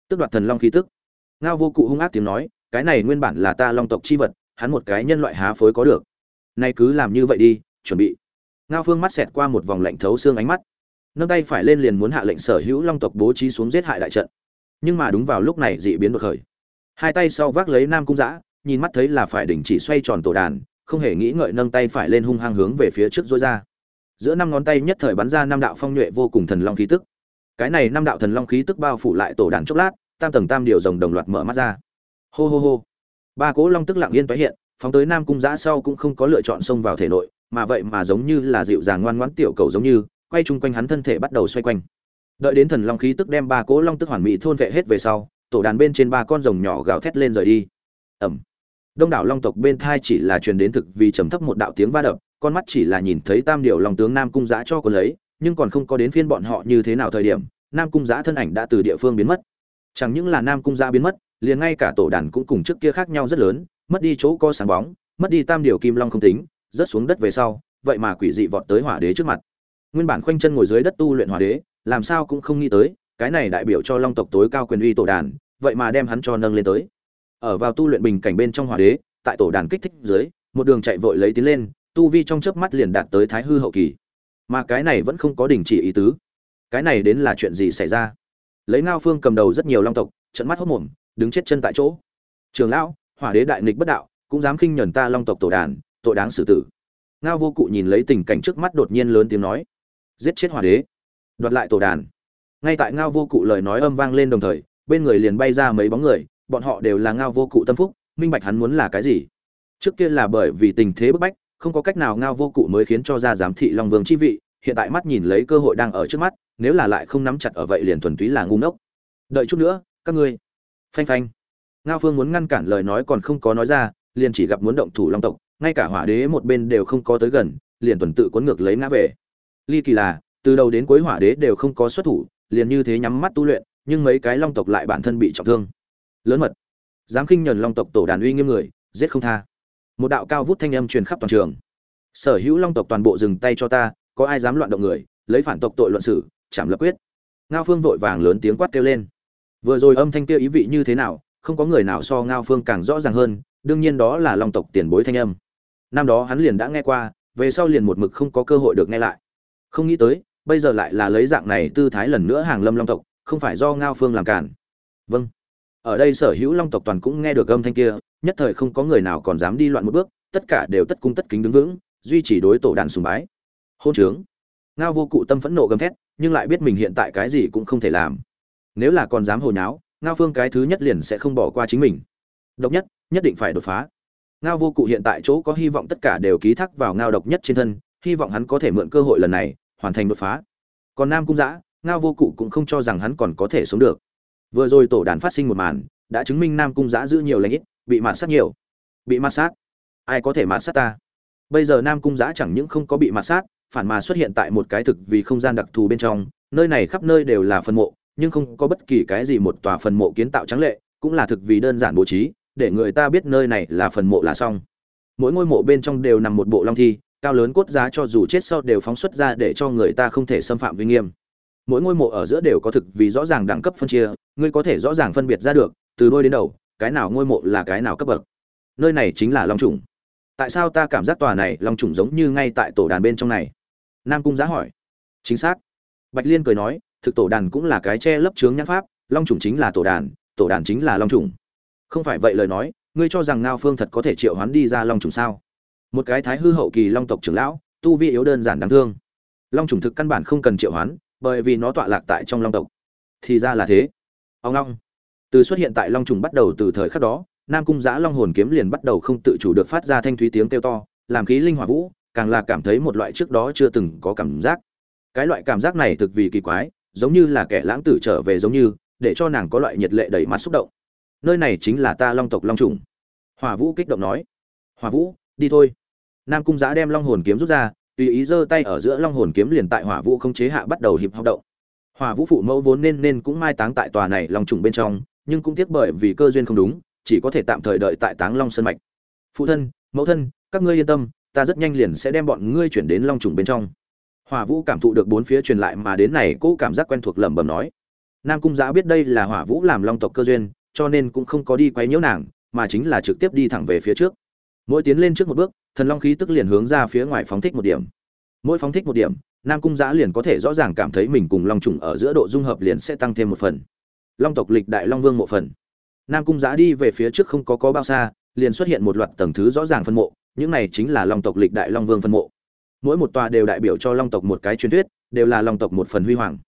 Tức đoạt thần long khí tức. Ngao vô cụ hung ác tiếng nói, cái này nguyên bản là ta long tộc chi vật hắn một cái nhân loại há phối có được. Nay cứ làm như vậy đi, chuẩn bị. Ngao phương mắt xẹt qua một vòng lạnh thấu xương ánh mắt. Nâng tay phải lên liền muốn hạ lệnh sở hữu long tộc bố trí xuống giết hại đại trận. Nhưng mà đúng vào lúc này dị biến đột khởi. Hai tay sau vác lấy nam cung giã nhìn mắt thấy là phải đình chỉ xoay tròn tổ đàn, không hề nghĩ ngợi nâng tay phải lên hung hăng hướng về phía trước dối ra. Giữa năm ngón tay nhất thời bắn ra năm đạo phong nhuệ vô cùng thần long khí tức. Cái này năm đạo thần long khí tức bao phủ lại tổ đàn chốc lát, tam tầng tam điều rồng đồng loạt mở mắt ra. Hô hô hô ba cỗ long tức lặng yên tái hiện, phóng tới nam cung giã sau cũng không có lựa chọn xông vào thể nội, mà vậy mà giống như là dịu dàng ngoan ngoãn tiểu cầu giống như, quay chung quanh hắn thân thể bắt đầu xoay quanh. Đợi đến thần long khí tức đem ba cỗ long tức hoàn mỹ thôn vệ hết về sau, tổ đàn bên trên ba con rồng nhỏ gào thét lên rời đi. Ẩm đông đảo long tộc bên thai chỉ là truyền đến thực vì trầm thấp một đạo tiếng va đập, con mắt chỉ là nhìn thấy tam điệu lòng tướng nam cung giã cho cô lấy, nhưng còn không có đến phiên bọn họ như thế nào thời điểm, nam cung giã thân ảnh đã từ địa phương biến mất. Chẳng những là nam cung giã biến mất liền ngay cả tổ đàn cũng cùng trước kia khác nhau rất lớn, mất đi chỗ co sáng bóng, mất đi tam điều kim long không tính, rớt xuống đất về sau, vậy mà quỷ dị vọt tới hỏa đế trước mặt. Nguyên bản khoanh chân ngồi dưới đất tu luyện hỏa đế, làm sao cũng không nghĩ tới, cái này đại biểu cho long tộc tối cao quyền uy tổ đàn, vậy mà đem hắn cho nâng lên tới. Ở vào tu luyện bình cảnh bên trong hỏa đế, tại tổ đàn kích thích dưới, một đường chạy vội lấy tiến lên, tu vi trong chớp mắt liền đạt tới thái hư hậu kỳ. Mà cái này vẫn không có đình chỉ ý tứ. Cái này đến là chuyện gì xảy ra? Lấy ngao phương cầm đầu rất nhiều long tộc trận mắt hốt mồm đứng chết chân tại chỗ. Trường lão, hỏa đế đại nghịch bất đạo, cũng dám khinh nhẫn ta long tộc tổ đàn, tội đáng xử tử. Ngao vô cụ nhìn lấy tình cảnh trước mắt đột nhiên lớn tiếng nói, giết chết hỏa đế, đoạt lại tổ đàn. Ngay tại ngao vô cụ lời nói âm vang lên đồng thời, bên người liền bay ra mấy bóng người, bọn họ đều là ngao vô cụ tâm phúc, minh bạch hắn muốn là cái gì. Trước kia là bởi vì tình thế bức bách, không có cách nào ngao vô cụ mới khiến cho ra giám thị long vương chi vị, hiện tại mắt nhìn lấy cơ hội đang ở trước mắt, nếu là lại không nắm chặt ở vậy liền thuần túy là ngu ngốc. Đợi chút nữa, các ngươi phanh phanh. Ngao phương muốn ngăn cản lời nói còn không có nói ra, liền chỉ gặp muốn động thủ long tộc, ngay cả hỏa đế một bên đều không có tới gần, liền tuần tự cuốn ngược lấy ngã về. Ly kỳ là, từ đầu đến cuối hỏa đế đều không có xuất thủ, liền như thế nhắm mắt tu luyện, nhưng mấy cái long tộc lại bản thân bị trọng thương. Lớn mật. Dám khinh nhẫn long tộc tổ đàn uy nghiêm người, giết không tha. Một đạo cao vút thanh âm truyền khắp toàn trường. Sở hữu long tộc toàn bộ dừng tay cho ta, có ai dám loạn động người, lấy phản tộc tội luận xử chảm lập quyết. Ngao phương vội vàng lớn tiếng quát kêu lên vừa rồi âm thanh kia ý vị như thế nào, không có người nào so ngao phương càng rõ ràng hơn, đương nhiên đó là long tộc tiền bối thanh âm. Năm đó hắn liền đã nghe qua, về sau liền một mực không có cơ hội được nghe lại. Không nghĩ tới, bây giờ lại là lấy dạng này tư thái lần nữa hàng lâm long tộc, không phải do ngao phương làm cản. Vâng. Ở đây sở hữu long tộc toàn cũng nghe được âm thanh kia, nhất thời không có người nào còn dám đi loạn một bước, tất cả đều tất cung tất kính đứng vững, duy trì đối tổ đàn sùng bái. Hôn trướng. Ngao vô cụ tâm phẫn nộ gầm thét, nhưng lại biết mình hiện tại cái gì cũng không thể làm nếu là còn dám hồi nháo, ngao phương cái thứ nhất liền sẽ không bỏ qua chính mình. Độc nhất nhất định phải đột phá. Ngao vô cụ hiện tại chỗ có hy vọng tất cả đều ký thác vào ngao độc nhất trên thân, hy vọng hắn có thể mượn cơ hội lần này, hoàn thành đột phá. Còn nam cung giã ngao vô cụ cũng không cho rằng hắn còn có thể sống được. Vừa rồi tổ đàn phát sinh một màn, đã chứng minh nam cung giã giữ nhiều lãnh ít, bị mạt sát nhiều. Bị mạt sát? Ai có thể mạt sát ta? Bây giờ nam cung giã chẳng những không có bị mạt sát, phản mà xuất hiện tại một cái thực vì không gian đặc thù bên trong, nơi này khắp nơi đều là phân mộ nhưng không có bất kỳ cái gì một tòa phần mộ kiến tạo trắng lệ, cũng là thực vì đơn giản bố trí, để người ta biết nơi này là phần mộ là xong. Mỗi ngôi mộ bên trong đều nằm một bộ long thi, cao lớn cốt giá cho dù chết sau đều phóng xuất ra để cho người ta không thể xâm phạm uy nghiêm. Mỗi ngôi mộ ở giữa đều có thực vì rõ ràng đẳng cấp phân chia, ngươi có thể rõ ràng phân biệt ra được, từ đôi đến đầu, cái nào ngôi mộ là cái nào cấp bậc. Nơi này chính là long trùng. Tại sao ta cảm giác tòa này long trùng giống như ngay tại tổ đàn bên trong này? Nam cung giá hỏi. Chính xác. Bạch liên cười nói thực tổ đàn cũng là cái che lấp chướng nhãn pháp, long trùng chính là tổ đàn tổ đàn chính là long trùng không phải vậy lời nói, ngươi cho rằng ngao phương thật có thể triệu hoán đi ra long trùng sao? Một cái thái hư hậu kỳ long tộc trưởng lão, tu vi yếu đơn giản đáng thương. Long trùng thực căn bản không cần triệu hoán, bởi vì nó tọa lạc tại trong long tộc. Thì ra là thế. Ông long, từ xuất hiện tại long trùng bắt đầu từ thời khắc đó, nam cung giã long hồn kiếm liền bắt đầu không tự chủ được phát ra thanh thúy tiếng kêu to, làm khí linh hỏa vũ, càng là cảm thấy một loại trước đó chưa từng có cảm giác. Cái loại cảm giác này thực vì kỳ quái giống như là kẻ lãng tử trở về giống như, để cho nàng có loại nhiệt lệ đầy mắt xúc động. Nơi này chính là ta long tộc long trùng. Hỏa vũ kích động nói. Hỏa vũ, đi thôi. Nam cung giã đem long hồn kiếm rút ra, tùy ý giơ tay ở giữa long hồn kiếm liền tại hỏa vũ không chế hạ bắt đầu hiệp hoạt động. Hỏa vũ phụ mẫu vốn nên nên cũng mai táng tại tòa này long trùng bên trong, nhưng cũng tiếc bởi vì cơ duyên không đúng, chỉ có thể tạm thời đợi tại táng long sơn mạch. Phụ thân, mẫu thân, các ngươi yên tâm, ta rất nhanh liền sẽ đem bọn ngươi chuyển đến long trùng bên trong hỏa vũ cảm thụ được bốn phía truyền lại mà đến này, cô cảm giác quen thuộc lẩm bẩm nói. Nam cung giã biết đây là hỏa vũ làm long tộc cơ duyên, cho nên cũng không có đi quấy nhiễu nàng, mà chính là trực tiếp đi thẳng về phía trước. Mỗi tiến lên trước một bước, thần long khí tức liền hướng ra phía ngoài phóng thích một điểm. Mỗi phóng thích một điểm, nam cung giã liền có thể rõ ràng cảm thấy mình cùng long trùng ở giữa độ dung hợp liền sẽ tăng thêm một phần. Long tộc lịch đại long vương một phần. Nam cung giã đi về phía trước không có có bao xa, liền xuất hiện một loạt tầng thứ rõ ràng phân mộ, những này chính là long tộc lịch đại long vương phân mộ mỗi một tòa đều đại biểu cho long tộc một cái truyền thuyết, đều là long tộc một phần huy hoàng.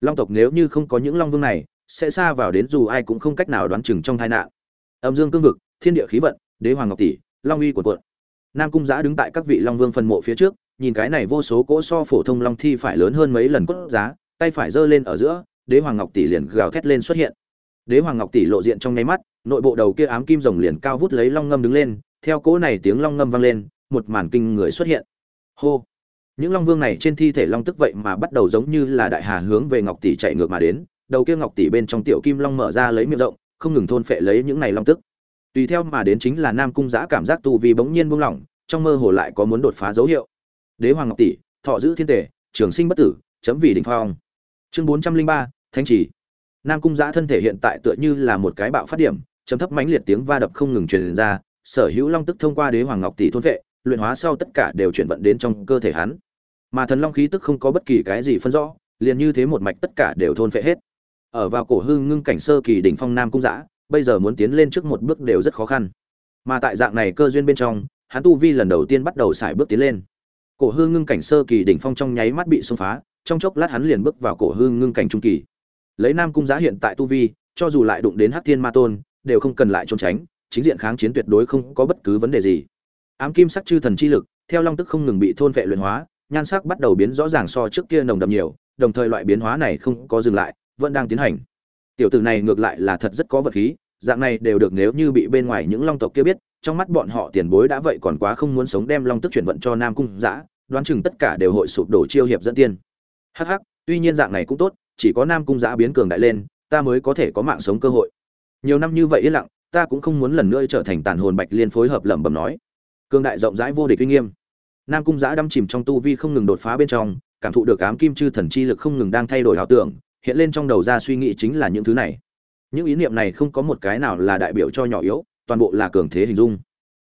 Long tộc nếu như không có những long vương này, sẽ xa vào đến dù ai cũng không cách nào đoán chừng trong tai nạn. Âm dương cương vực, thiên địa khí vận, đế hoàng ngọc tỷ, long uy của quận. Nam cung giã đứng tại các vị long vương phần mộ phía trước, nhìn cái này vô số cỗ so phổ thông long thi phải lớn hơn mấy lần cốt giá, tay phải giơ lên ở giữa, đế hoàng ngọc tỷ liền gào thét lên xuất hiện. Đế hoàng ngọc tỷ lộ diện trong nháy mắt, nội bộ đầu kia ám kim rồng liền cao vút lấy long ngâm đứng lên, theo cỗ này tiếng long ngâm vang lên, một màn kinh người xuất hiện hô. Những long vương này trên thi thể long tức vậy mà bắt đầu giống như là đại hà hướng về ngọc tỷ chạy ngược mà đến, đầu kia ngọc tỷ bên trong tiểu kim long mở ra lấy miệng rộng, không ngừng thôn phệ lấy những này long tức. Tùy theo mà đến chính là nam cung giã cảm giác tu vi bỗng nhiên buông lỏng, trong mơ hồ lại có muốn đột phá dấu hiệu. Đế hoàng ngọc tỷ, thọ giữ thiên tể, trường sinh bất tử, chấm vì đỉnh phong. Chương bốn trăm linh ba thanh trì nam cung giã thân thể hiện tại tựa như là một cái bạo phát điểm chấm thấp mãnh liệt tiếng va đập không ngừng truyền ra, sở hữu long tức thông qua đế hoàng ngọc tỷ thôn vệ luyện hóa sau tất cả đều chuyển vận đến trong cơ thể hắn. Mà thần long khí tức không có bất kỳ cái gì phân rõ, liền như thế một mạch tất cả đều thôn phệ hết. Ở vào cổ hư ngưng cảnh sơ kỳ đỉnh phong nam cung giã bây giờ muốn tiến lên trước một bước đều rất khó khăn. Mà tại dạng này cơ duyên bên trong, hắn tu vi lần đầu tiên bắt đầu xài bước tiến lên. Cổ hư ngưng cảnh sơ kỳ đỉnh phong trong nháy mắt bị xông phá, trong chốc lát hắn liền bước vào cổ hư ngưng cảnh trung kỳ. Lấy nam cung giá hiện tại tu vi, cho dù lại đụng đến hắc thiên ma tôn, đều không cần lại trốn tránh, chính diện kháng chiến tuyệt đối không có bất cứ vấn đề gì ám kim sắc chư thần chi lực, theo long tức không ngừng bị thôn vệ luyện hóa, nhan sắc bắt đầu biến rõ ràng so trước kia nồng đậm nhiều, đồng thời loại biến hóa này không có dừng lại, vẫn đang tiến hành. Tiểu tử này ngược lại là thật rất có vật khí, dạng này đều được nếu như bị bên ngoài những long tộc kia biết, trong mắt bọn họ tiền bối đã vậy còn quá không muốn sống đem long tức chuyển vận cho nam cung giã đoán chừng tất cả đều hội sụp đổ chiêu hiệp dẫn tiên. Hắc hắc, tuy nhiên dạng này cũng tốt, chỉ có nam cung giã biến cường đại lên, ta mới có thể có mạng sống cơ hội. Nhiều năm như vậy yên lặng, ta cũng không muốn lần nữa trở thành tàn hồn bạch liên phối hợp lẩm bẩm nói cương đại rộng rãi vô địch uy nghiêm. Nam cung giã đâm chìm trong tu vi không ngừng đột phá bên trong, cảm thụ được ám kim chư thần chi lực không ngừng đang thay đổi ảo tưởng, hiện lên trong đầu ra suy nghĩ chính là những thứ này. Những ý niệm này không có một cái nào là đại biểu cho nhỏ yếu, toàn bộ là cường thế hình dung.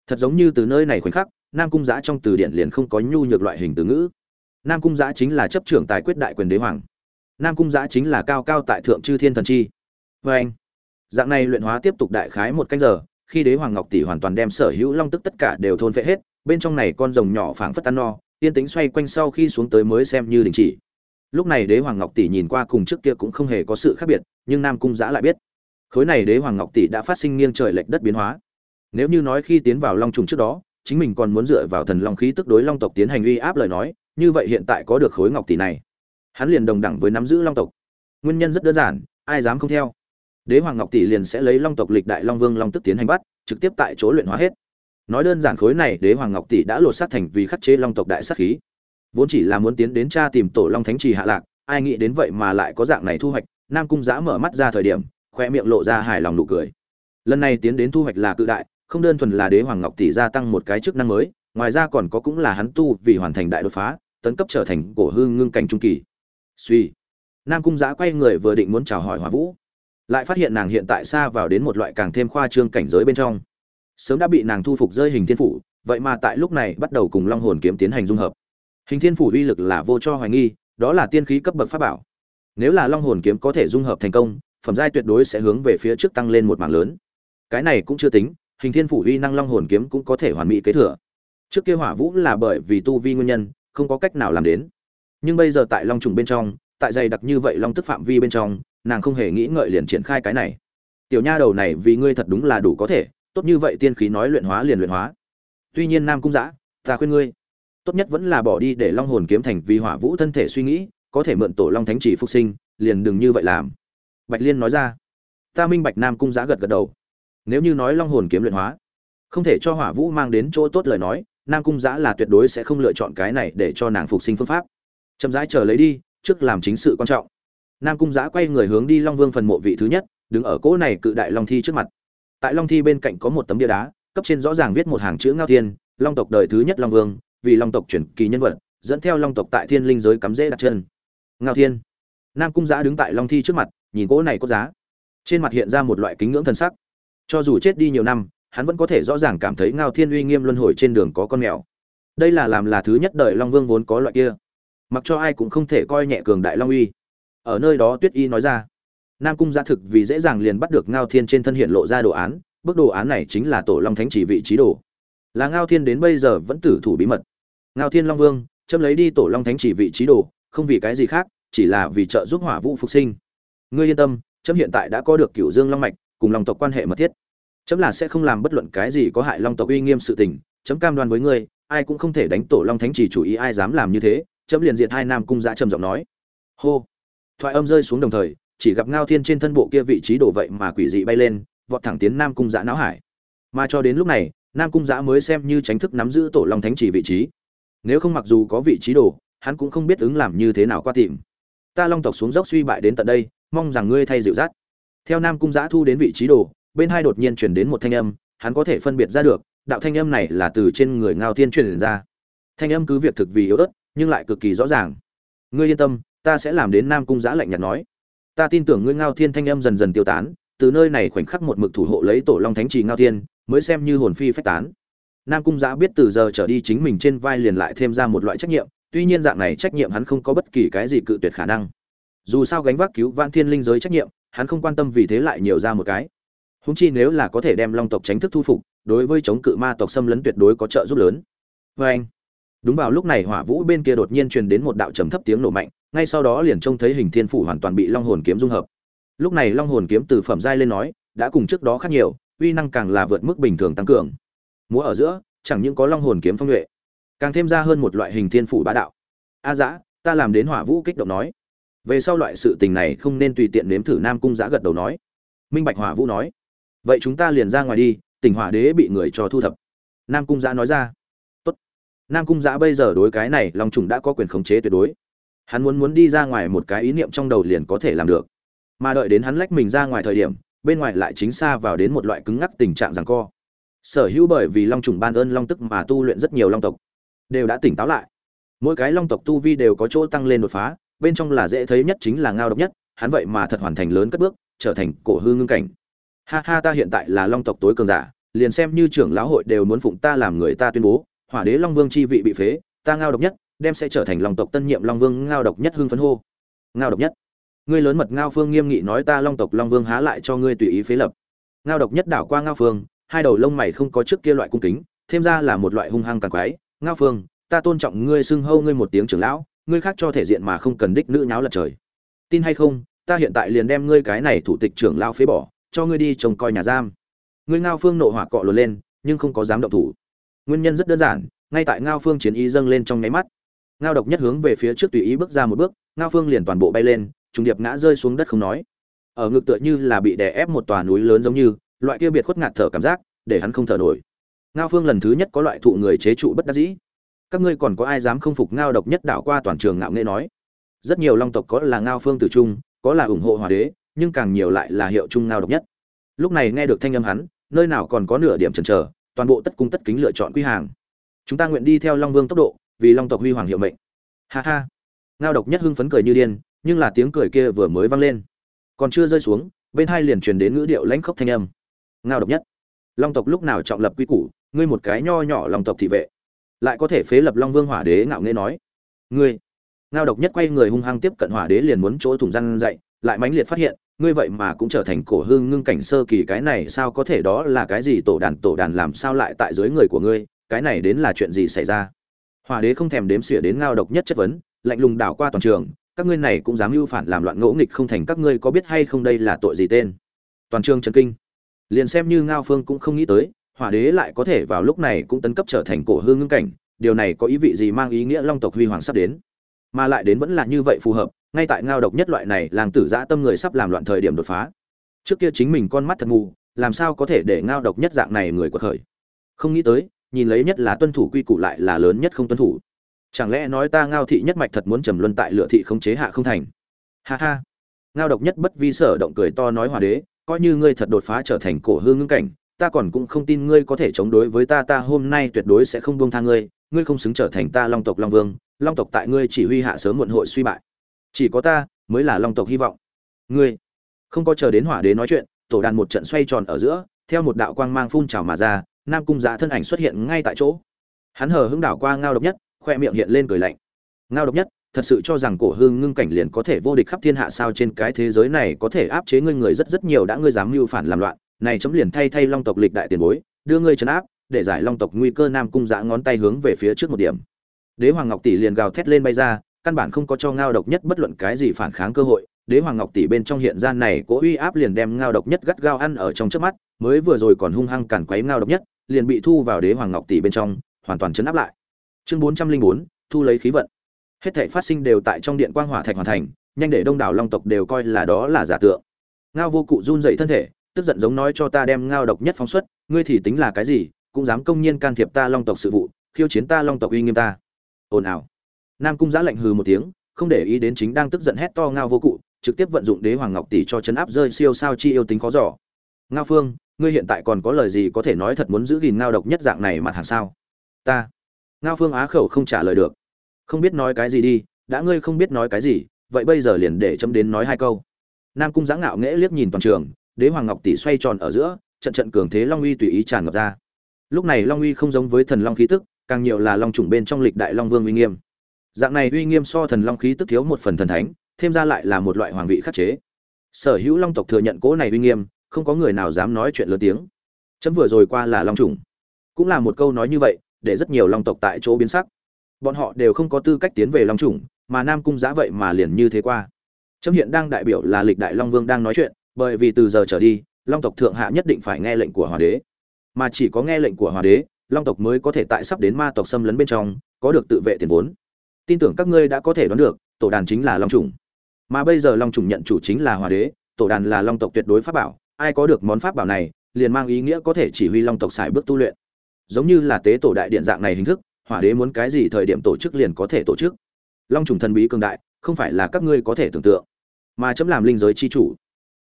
Thật giống như từ nơi này khoảnh khắc, nam cung giã trong từ điển liền không có nhu nhược loại hình từ ngữ. Nam cung giã chính là chấp trưởng tài quyết đại quyền đế hoàng. Nam cung giã chính là cao cao tại thượng chư thiên thần chi. Vê anh dạng này luyện hóa tiếp tục đại khái một canh giờ khi đế hoàng ngọc tỷ hoàn toàn đem sở hữu long tức tất cả đều thôn phệ hết, bên trong này con rồng nhỏ phảng phất ăn no, yên tính xoay quanh sau khi xuống tới mới xem như đình chỉ. Lúc này đế hoàng ngọc tỷ nhìn qua cùng trước kia cũng không hề có sự khác biệt, nhưng nam cung giã lại biết, khối này đế hoàng ngọc tỷ đã phát sinh nghiêng trời lệch đất biến hóa. Nếu như nói khi tiến vào long trùng trước đó, chính mình còn muốn dựa vào thần long khí tức đối long tộc tiến hành uy áp lời nói, như vậy hiện tại có được khối ngọc tỷ này. Hắn liền đồng đẳng với nắm giữ long tộc. Nguyên nhân rất đơn giản, ai dám không theo? Đế hoàng ngọc tỷ liền sẽ lấy long tộc lịch đại long vương long tức tiến hành bắt, trực tiếp tại chỗ luyện hóa hết. Nói đơn giản khối này, đế hoàng ngọc tỷ đã lột xác thành vì khắc chế long tộc đại sát khí. Vốn chỉ là muốn tiến đến cha tìm tổ long thánh trì hạ lạc, ai nghĩ đến vậy mà lại có dạng này thu hoạch, nam cung giã mở mắt ra thời điểm, khoe miệng lộ ra hài lòng nụ cười. Lần này tiến đến thu hoạch là cự đại, không đơn thuần là đế hoàng ngọc tỷ gia tăng một cái chức năng mới, ngoài ra còn có cũng là hắn tu vì hoàn thành đại đột phá, tấn cấp trở thành cổ hư ngưng cảnh trung kỳ. Suy. Nam cung giã quay người vừa định muốn chào hỏi hỏa vũ lại phát hiện nàng hiện tại xa vào đến một loại càng thêm khoa trương cảnh giới bên trong. Sớm đã bị nàng thu phục rơi hình thiên phủ, vậy mà tại lúc này bắt đầu cùng long hồn kiếm tiến hành dung hợp. Hình thiên phủ uy lực là vô cho hoài nghi, đó là tiên khí cấp bậc pháp bảo. Nếu là long hồn kiếm có thể dung hợp thành công, phẩm giai tuyệt đối sẽ hướng về phía trước tăng lên một mảng lớn. Cái này cũng chưa tính, hình thiên phủ uy năng long hồn kiếm cũng có thể hoàn mỹ kế thừa. Trước kia hỏa vũ là bởi vì tu vi nguyên nhân, không có cách nào làm đến. Nhưng bây giờ tại long trùng bên trong, tại dày đặc như vậy long tức phạm vi bên trong nàng không hề nghĩ ngợi liền triển khai cái này. Tiểu nha đầu này vì ngươi thật đúng là đủ có thể, tốt như vậy tiên khí nói luyện hóa liền luyện hóa. Tuy nhiên nam cung giã ta khuyên ngươi, tốt nhất vẫn là bỏ đi để long hồn kiếm thành vì hỏa vũ thân thể suy nghĩ, có thể mượn tổ long thánh chỉ phục sinh, liền đừng như vậy làm. Bạch liên nói ra. Ta minh bạch nam cung giã gật gật đầu. Nếu như nói long hồn kiếm luyện hóa, không thể cho hỏa vũ mang đến chỗ tốt lời nói, nam cung giã là tuyệt đối sẽ không lựa chọn cái này để cho nàng phục sinh phương pháp. Chậm rãi chờ lấy đi, trước làm chính sự quan trọng nam cung giã quay người hướng đi long vương phần mộ vị thứ nhất, đứng ở cỗ này cự đại long thi trước mặt. Tại long thi bên cạnh có một tấm bia đá, cấp trên rõ ràng viết một hàng chữ ngao thiên, long tộc đời thứ nhất long vương, vì long tộc chuyển kỳ nhân vật, dẫn theo long tộc tại thiên linh giới cắm rễ đặt chân. Ngao thiên. Nam cung giã đứng tại long thi trước mặt, nhìn cỗ này có giá. Trên mặt hiện ra một loại kính ngưỡng thần sắc. Cho dù chết đi nhiều năm, hắn vẫn có thể rõ ràng cảm thấy ngao thiên uy nghiêm luân hồi trên đường có con mèo. Đây là làm là thứ nhất đời long vương vốn có loại kia. Mặc cho ai cũng không thể coi nhẹ cường đại long uy ở nơi đó tuyết y nói ra. Nam cung gia thực vì dễ dàng liền bắt được ngao thiên trên thân hiện lộ ra đồ án bức đồ án này chính là tổ long thánh chỉ vị trí đồ. Là ngao thiên đến bây giờ vẫn tử thủ bí mật. Ngao thiên long vương châm lấy đi tổ long thánh chỉ vị trí đồ, không vì cái gì khác, chỉ là vì trợ giúp hỏa vũ phục sinh. Ngươi yên tâm, chấm hiện tại đã có được cửu dương long mạch, cùng long tộc quan hệ mật thiết. Chấm là sẽ không làm bất luận cái gì có hại long tộc uy nghiêm sự tình, chấm cam đoan với ngươi, ai cũng không thể đánh tổ long thánh chỉ chủ ý ai dám làm như thế, chấm liền diện hai nam cung giã trầm giọng nói. Hô! Thoại âm rơi xuống đồng thời, chỉ gặp ngao thiên trên thân bộ kia vị trí đổ vậy mà quỷ dị bay lên, vọt thẳng tiến nam cung giã não hải. Mà cho đến lúc này, nam cung giã mới xem như tránh thức nắm giữ tổ long thánh chỉ vị trí. Nếu không mặc dù có vị trí đồ hắn cũng không biết ứng làm như thế nào qua tìm. Ta long tộc xuống dốc suy bại đến tận đây, mong rằng ngươi thay dịu dắt. Theo nam cung giã thu đến vị trí đồ bên hai đột nhiên chuyển đến một thanh âm, hắn có thể phân biệt ra được, đạo thanh âm này là từ trên người ngao thiên truyền ra. Thanh âm cứ việc thực vì yếu ớt, nhưng lại cực kỳ rõ ràng. Ngươi yên tâm ta sẽ làm đến nam cung giã lạnh nhạt nói. Ta tin tưởng ngươi ngao thiên thanh âm dần dần tiêu tán, từ nơi này khoảnh khắc một mực thủ hộ lấy tổ long thánh trì ngao thiên, mới xem như hồn phi phách tán. Nam cung giã biết từ giờ trở đi chính mình trên vai liền lại thêm ra một loại trách nhiệm, tuy nhiên dạng này trách nhiệm hắn không có bất kỳ cái gì cự tuyệt khả năng. Dù sao gánh vác cứu vãn thiên linh giới trách nhiệm, hắn không quan tâm vì thế lại nhiều ra một cái. Húng chi nếu là có thể đem long tộc tránh thức thu phục, đối với chống cự ma tộc xâm lấn tuyệt đối có trợ giúp lớn. Vê anh đúng vào lúc này hỏa vũ bên kia đột nhiên truyền đến một đạo trầm thấp tiếng nổ mạnh ngay sau đó liền trông thấy hình thiên phủ hoàn toàn bị long hồn kiếm dung hợp. Lúc này long hồn kiếm từ phẩm giai lên nói, đã cùng trước đó khác nhiều, uy năng càng là vượt mức bình thường tăng cường. Múa ở giữa, chẳng những có long hồn kiếm phong nhuệ, càng thêm ra hơn một loại hình thiên phủ bá đạo. A dã, ta làm đến hỏa vũ kích động nói. Về sau loại sự tình này không nên tùy tiện nếm thử nam cung giã gật đầu nói. Minh bạch hỏa vũ nói. Vậy chúng ta liền ra ngoài đi, tỉnh hỏa đế bị người cho thu thập. Nam cung giã nói ra. Tốt. nam cung giã bây giờ đối cái này long trùng đã có quyền khống chế tuyệt đối hắn muốn muốn đi ra ngoài một cái ý niệm trong đầu liền có thể làm được. Mà đợi đến hắn lách mình ra ngoài thời điểm, bên ngoài lại chính xa vào đến một loại cứng ngắc tình trạng rằng co. Sở hữu bởi vì long trùng ban ơn long tức mà tu luyện rất nhiều long tộc, đều đã tỉnh táo lại. Mỗi cái long tộc tu vi đều có chỗ tăng lên đột phá, bên trong là dễ thấy nhất chính là ngao độc nhất, hắn vậy mà thật hoàn thành lớn cất bước, trở thành cổ hư ngưng cảnh. Ha ha, ta hiện tại là long tộc tối cường giả, liền xem như trưởng lão hội đều muốn phụng ta làm người ta tuyên bố, hỏa đế long vương chi vị bị phế, ta ngao độc nhất đem sẽ trở thành long tộc tân nhiệm long vương ngao độc nhất hưng phấn hô. Ngao độc nhất. Ngươi lớn mật ngao phương nghiêm nghị nói ta long tộc long vương há lại cho ngươi tùy ý phế lập. Ngao độc nhất đảo qua ngao phương, hai đầu lông mày không có trước kia loại cung kính, thêm ra là một loại hung hăng càng quái. Ngao phương, ta tôn trọng ngươi xưng hâu ngươi một tiếng trưởng lão, ngươi khác cho thể diện mà không cần đích nữ nháo lật trời. Tin hay không, ta hiện tại liền đem ngươi cái này thủ tịch trưởng lão phế bỏ, cho ngươi đi trông coi nhà giam. Ngươi ngao phương nộ hỏa cọ lùa lên, nhưng không có dám động thủ. Nguyên nhân rất đơn giản, ngay tại ngao phương chiến ý dâng lên trong nháy mắt ngao độc nhất hướng về phía trước tùy ý bước ra một bước, ngao phương liền toàn bộ bay lên, trùng điệp ngã rơi xuống đất không nói. Ở ngực tựa như là bị đè ép một tòa núi lớn giống như, loại kia biệt khuất ngạt thở cảm giác, để hắn không thở nổi. Ngao phương lần thứ nhất có loại thụ người chế trụ bất đắc dĩ. Các ngươi còn có ai dám không phục ngao độc nhất đảo qua toàn trường ngạo nghệ nói? Rất nhiều long tộc có là ngao phương tử trung, có là ủng hộ hòa đế, nhưng càng nhiều lại là hiệu trung ngao độc nhất. Lúc này nghe được thanh âm hắn, nơi nào còn có nửa điểm chần chờ, toàn bộ tất cung tất kính lựa chọn quy hàng. Chúng ta nguyện đi theo long vương tốc độ vì long tộc huy hoàng hiệu mệnh. Ha ha. Ngao độc nhất hưng phấn cười như điên, nhưng là tiếng cười kia vừa mới vang lên. Còn chưa rơi xuống, bên hai liền truyền đến ngữ điệu lãnh khốc thanh âm. Ngao độc nhất. Long tộc lúc nào trọng lập quy củ, ngươi một cái nho nhỏ long tộc thị vệ, lại có thể phế lập long vương hỏa đế ngạo nghễ nói. Ngươi. Ngao độc nhất quay người hung hăng tiếp cận hỏa đế liền muốn chỗ thủng răn dậy, lại mãnh liệt phát hiện, ngươi vậy mà cũng trở thành cổ hương ngưng cảnh sơ kỳ cái này sao có thể đó là cái gì tổ đàn tổ đàn làm sao lại tại dưới người của ngươi, cái này đến là chuyện gì xảy ra? Hỏa đế không thèm đếm xỉa đến ngao độc nhất chất vấn, lạnh lùng đảo qua toàn trường, các ngươi này cũng dám mưu phản làm loạn ngỗ nghịch không thành các ngươi có biết hay không đây là tội gì tên? Toàn trường chấn kinh. Liền xem như ngao phương cũng không nghĩ tới, hỏa đế lại có thể vào lúc này cũng tấn cấp trở thành cổ hương ngưng cảnh, điều này có ý vị gì mang ý nghĩa long tộc huy hoàng sắp đến? Mà lại đến vẫn là như vậy phù hợp, ngay tại ngao độc nhất loại này, làng tử dã tâm người sắp làm loạn thời điểm đột phá. Trước kia chính mình con mắt thật mù, làm sao có thể để ngao độc nhất dạng này người quật khởi? Không nghĩ tới nhìn lấy nhất là tuân thủ quy củ lại là lớn nhất không tuân thủ. Chẳng lẽ nói ta ngao thị nhất mạch thật muốn trầm luân tại lựa thị không chế hạ không thành? Ha ha. Ngao độc nhất bất vi sở động cười to nói hòa đế, coi như ngươi thật đột phá trở thành cổ hương ngưng cảnh, ta còn cũng không tin ngươi có thể chống đối với ta ta hôm nay tuyệt đối sẽ không buông tha ngươi ngươi không xứng trở thành ta long tộc long vương, long tộc tại ngươi chỉ huy hạ sớm muộn hội suy bại. Chỉ có ta mới là long tộc hy vọng. Ngươi không có chờ đến hỏa đế nói chuyện, tổ đàn một trận xoay tròn ở giữa, theo một đạo quang mang phun trào mà ra nam cung dạ thân ảnh xuất hiện ngay tại chỗ. Hắn hờ hững đảo qua ngao độc nhất, khoe miệng hiện lên cười lạnh. Ngao độc nhất, thật sự cho rằng cổ hương ngưng cảnh liền có thể vô địch khắp thiên hạ sao trên cái thế giới này có thể áp chế ngươi người rất rất nhiều đã ngươi dám mưu phản làm loạn, này chấm liền thay thay long tộc lịch đại tiền bối, đưa ngươi trấn áp, để giải long tộc nguy cơ nam cung giã ngón tay hướng về phía trước một điểm. Đế hoàng ngọc tỷ liền gào thét lên bay ra, căn bản không có cho ngao độc nhất bất luận cái gì phản kháng cơ hội. Đế hoàng ngọc tỷ bên trong hiện gian này cố uy áp liền đem ngao độc nhất gắt gao ăn ở trong trước mắt, mới vừa rồi còn hung hăng cản quấy ngao độc nhất liền bị thu vào đế hoàng ngọc tỷ bên trong, hoàn toàn chấn áp lại. Chương bốn trăm linh bốn, thu lấy khí vận. Hết thảy phát sinh đều tại trong điện quang hỏa thạch hoàn thành, nhanh để đông đảo long tộc đều coi là đó là giả tượng. Ngao vô cụ run dậy thân thể, tức giận giống nói cho ta đem ngao độc nhất phóng xuất, ngươi thì tính là cái gì, cũng dám công nhiên can thiệp ta long tộc sự vụ, khiêu chiến ta long tộc uy nghiêm ta. Ồn ào. Nam cung giã lạnh hừ một tiếng, không để ý đến chính đang tức giận hét to ngao vô cụ, trực tiếp vận dụng đế hoàng ngọc tỷ cho chấn áp rơi siêu sao chi yêu tính khó giỏ ngao phương, ngươi hiện tại còn có lời gì có thể nói thật muốn giữ gìn ngao độc nhất dạng này mặt hàng sao? Ta. Ngao phương á khẩu không trả lời được. Không biết nói cái gì đi, đã ngươi không biết nói cái gì, vậy bây giờ liền để chấm đến nói hai câu. Nam cung giã ngạo nghễ liếc nhìn toàn trường, đế hoàng ngọc tỷ xoay tròn ở giữa, trận trận cường thế long uy tùy ý tràn ngập ra. Lúc này long uy không giống với thần long khí tức, càng nhiều là long trùng bên trong lịch đại long vương uy nghiêm. Dạng này uy nghiêm so thần long khí tức thiếu một phần thần thánh, thêm ra lại là một loại hoàng vị khắc chế. Sở hữu long tộc thừa nhận cố này uy nghiêm không có người nào dám nói chuyện lớn tiếng. Chấm vừa rồi qua là long trùng. Cũng là một câu nói như vậy, để rất nhiều long tộc tại chỗ biến sắc. Bọn họ đều không có tư cách tiến về long trùng, mà nam cung giã vậy mà liền như thế qua. Chấm hiện đang đại biểu là lịch đại long vương đang nói chuyện, bởi vì từ giờ trở đi, long tộc thượng hạ nhất định phải nghe lệnh của hòa đế. Mà chỉ có nghe lệnh của hòa đế, long tộc mới có thể tại sắp đến ma tộc xâm lấn bên trong, có được tự vệ tiền vốn. Tin tưởng các ngươi đã có thể đoán được, tổ đàn chính là long trùng. Mà bây giờ long trùng nhận chủ chính là hòa đế, tổ đàn là long tộc tuyệt đối pháp bảo ai có được món pháp bảo này, liền mang ý nghĩa có thể chỉ huy long tộc xài bước tu luyện. Giống như là tế tổ đại điện dạng này hình thức, hỏa đế muốn cái gì thời điểm tổ chức liền có thể tổ chức. Long trùng thần bí cường đại, không phải là các ngươi có thể tưởng tượng, mà chấm làm linh giới chi chủ.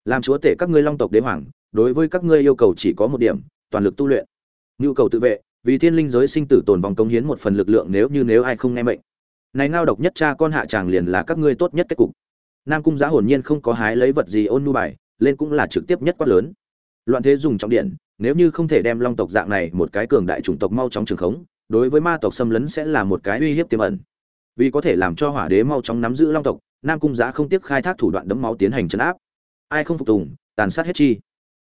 Làm chúa tể các ngươi long tộc đế hoàng, đối với các ngươi yêu cầu chỉ có một điểm, toàn lực tu luyện. Nhu cầu tự vệ, vì thiên linh giới sinh tử tồn vong công hiến một phần lực lượng nếu như nếu ai không nghe mệnh. Này ngao độc nhất cha con hạ tràng liền là các ngươi tốt nhất kết cục. Nam cung giá hồn nhiên không có hái lấy vật gì ôn nu bài lên cũng là trực tiếp nhất quát lớn. Loạn thế dùng trọng điện, nếu như không thể đem long tộc dạng này một cái cường đại chủng tộc mau chóng trường khống, đối với ma tộc xâm lấn sẽ là một cái uy hiếp tiềm ẩn. Vì có thể làm cho hỏa đế mau chóng nắm giữ long tộc, nam cung giá không tiếc khai thác thủ đoạn đấm máu tiến hành chấn áp. Ai không phục tùng, tàn sát hết chi.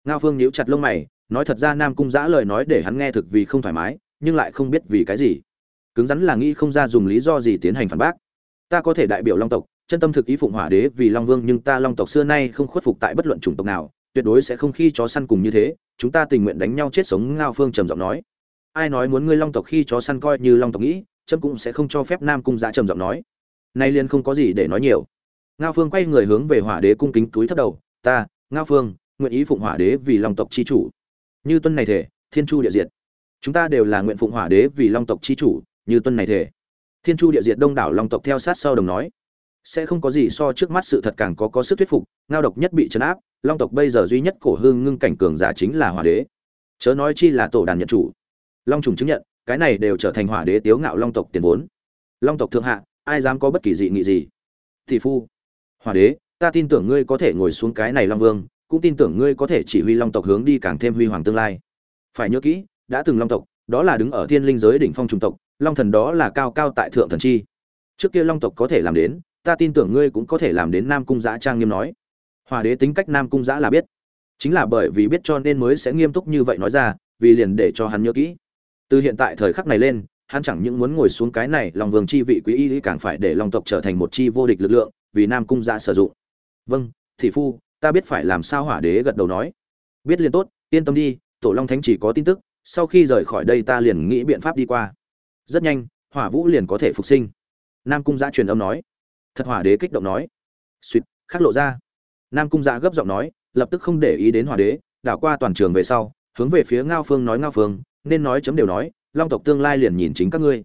Ngao phương nhíu chặt lông mày, nói thật ra nam cung giã lời nói để hắn nghe thực vì không thoải mái, nhưng lại không biết vì cái gì. Cứng rắn là nghĩ không ra dùng lý do gì tiến hành phản bác. Ta có thể đại biểu long tộc chân tâm thực ý phụng hỏa đế vì long vương, nhưng ta long tộc xưa nay không khuất phục tại bất luận chủng tộc nào, tuyệt đối sẽ không khi chó săn cùng như thế, chúng ta tình nguyện đánh nhau chết sống, ngao phương trầm giọng nói. Ai nói muốn ngươi long tộc khi chó săn coi như long tộc nghĩ trâm cũng sẽ không cho phép nam cung giã trầm giọng nói. Nay liền không có gì để nói nhiều. Ngao phương quay người hướng về hỏa đế cung kính túi thấp đầu. Ta, ngao phương, nguyện ý phụng hỏa đế vì long tộc chi chủ. Như tuân này thể, thiên chu địa diệt. Chúng ta đều là nguyện phụng hỏa đế vì long tộc chi chủ, như tuân này thể. Thiên chu địa diệt đông đảo long tộc theo sát sau đồng nói sẽ không có gì so trước mắt sự thật càng có có sức thuyết phục, ngao độc nhất bị chấn áp, long tộc bây giờ duy nhất cổ hương ngưng cảnh cường giả chính là hỏa đế. Chớ nói chi là tổ đàn nhận chủ. Long trùng chứng nhận, cái này đều trở thành hỏa đế tiếu ngạo long tộc tiền vốn. Long tộc thượng hạ, ai dám có bất kỳ dị nghị gì? Thị phu, hỏa đế, ta tin tưởng ngươi có thể ngồi xuống cái này long vương, cũng tin tưởng ngươi có thể chỉ huy long tộc hướng đi càng thêm huy hoàng tương lai. Phải nhớ kỹ, đã từng long tộc, đó là đứng ở thiên linh giới đỉnh phong trung tộc, long thần đó là cao cao tại thượng thần chi. Trước kia long tộc có thể làm đến ta tin tưởng ngươi cũng có thể làm đến nam cung giã trang nghiêm nói. Hòa đế tính cách nam cung giã là biết. Chính là bởi vì biết cho nên mới sẽ nghiêm túc như vậy nói ra, vì liền để cho hắn nhớ kỹ. Từ hiện tại thời khắc này lên, hắn chẳng những muốn ngồi xuống cái này lòng vương chi vị quý y càng phải để long tộc trở thành một chi vô địch lực lượng, vì nam cung giã sử dụng. Vâng thị phu, ta biết phải làm sao, hỏa đế gật đầu nói. Biết liền tốt, yên tâm đi, tổ long thánh chỉ có tin tức, sau khi rời khỏi đây ta liền nghĩ biện pháp đi qua. Rất nhanh, hỏa vũ liền có thể phục sinh. Nam cung giã truyền âm nói thật hỏa đế kích động nói. Suýt khắc lộ ra. Nam cung dạ gấp giọng nói, lập tức không để ý đến hỏa đế, đảo qua toàn trường về sau, hướng về phía ngao phương nói ngao phương, nên nói chấm đều nói, long tộc tương lai liền nhìn chính các ngươi.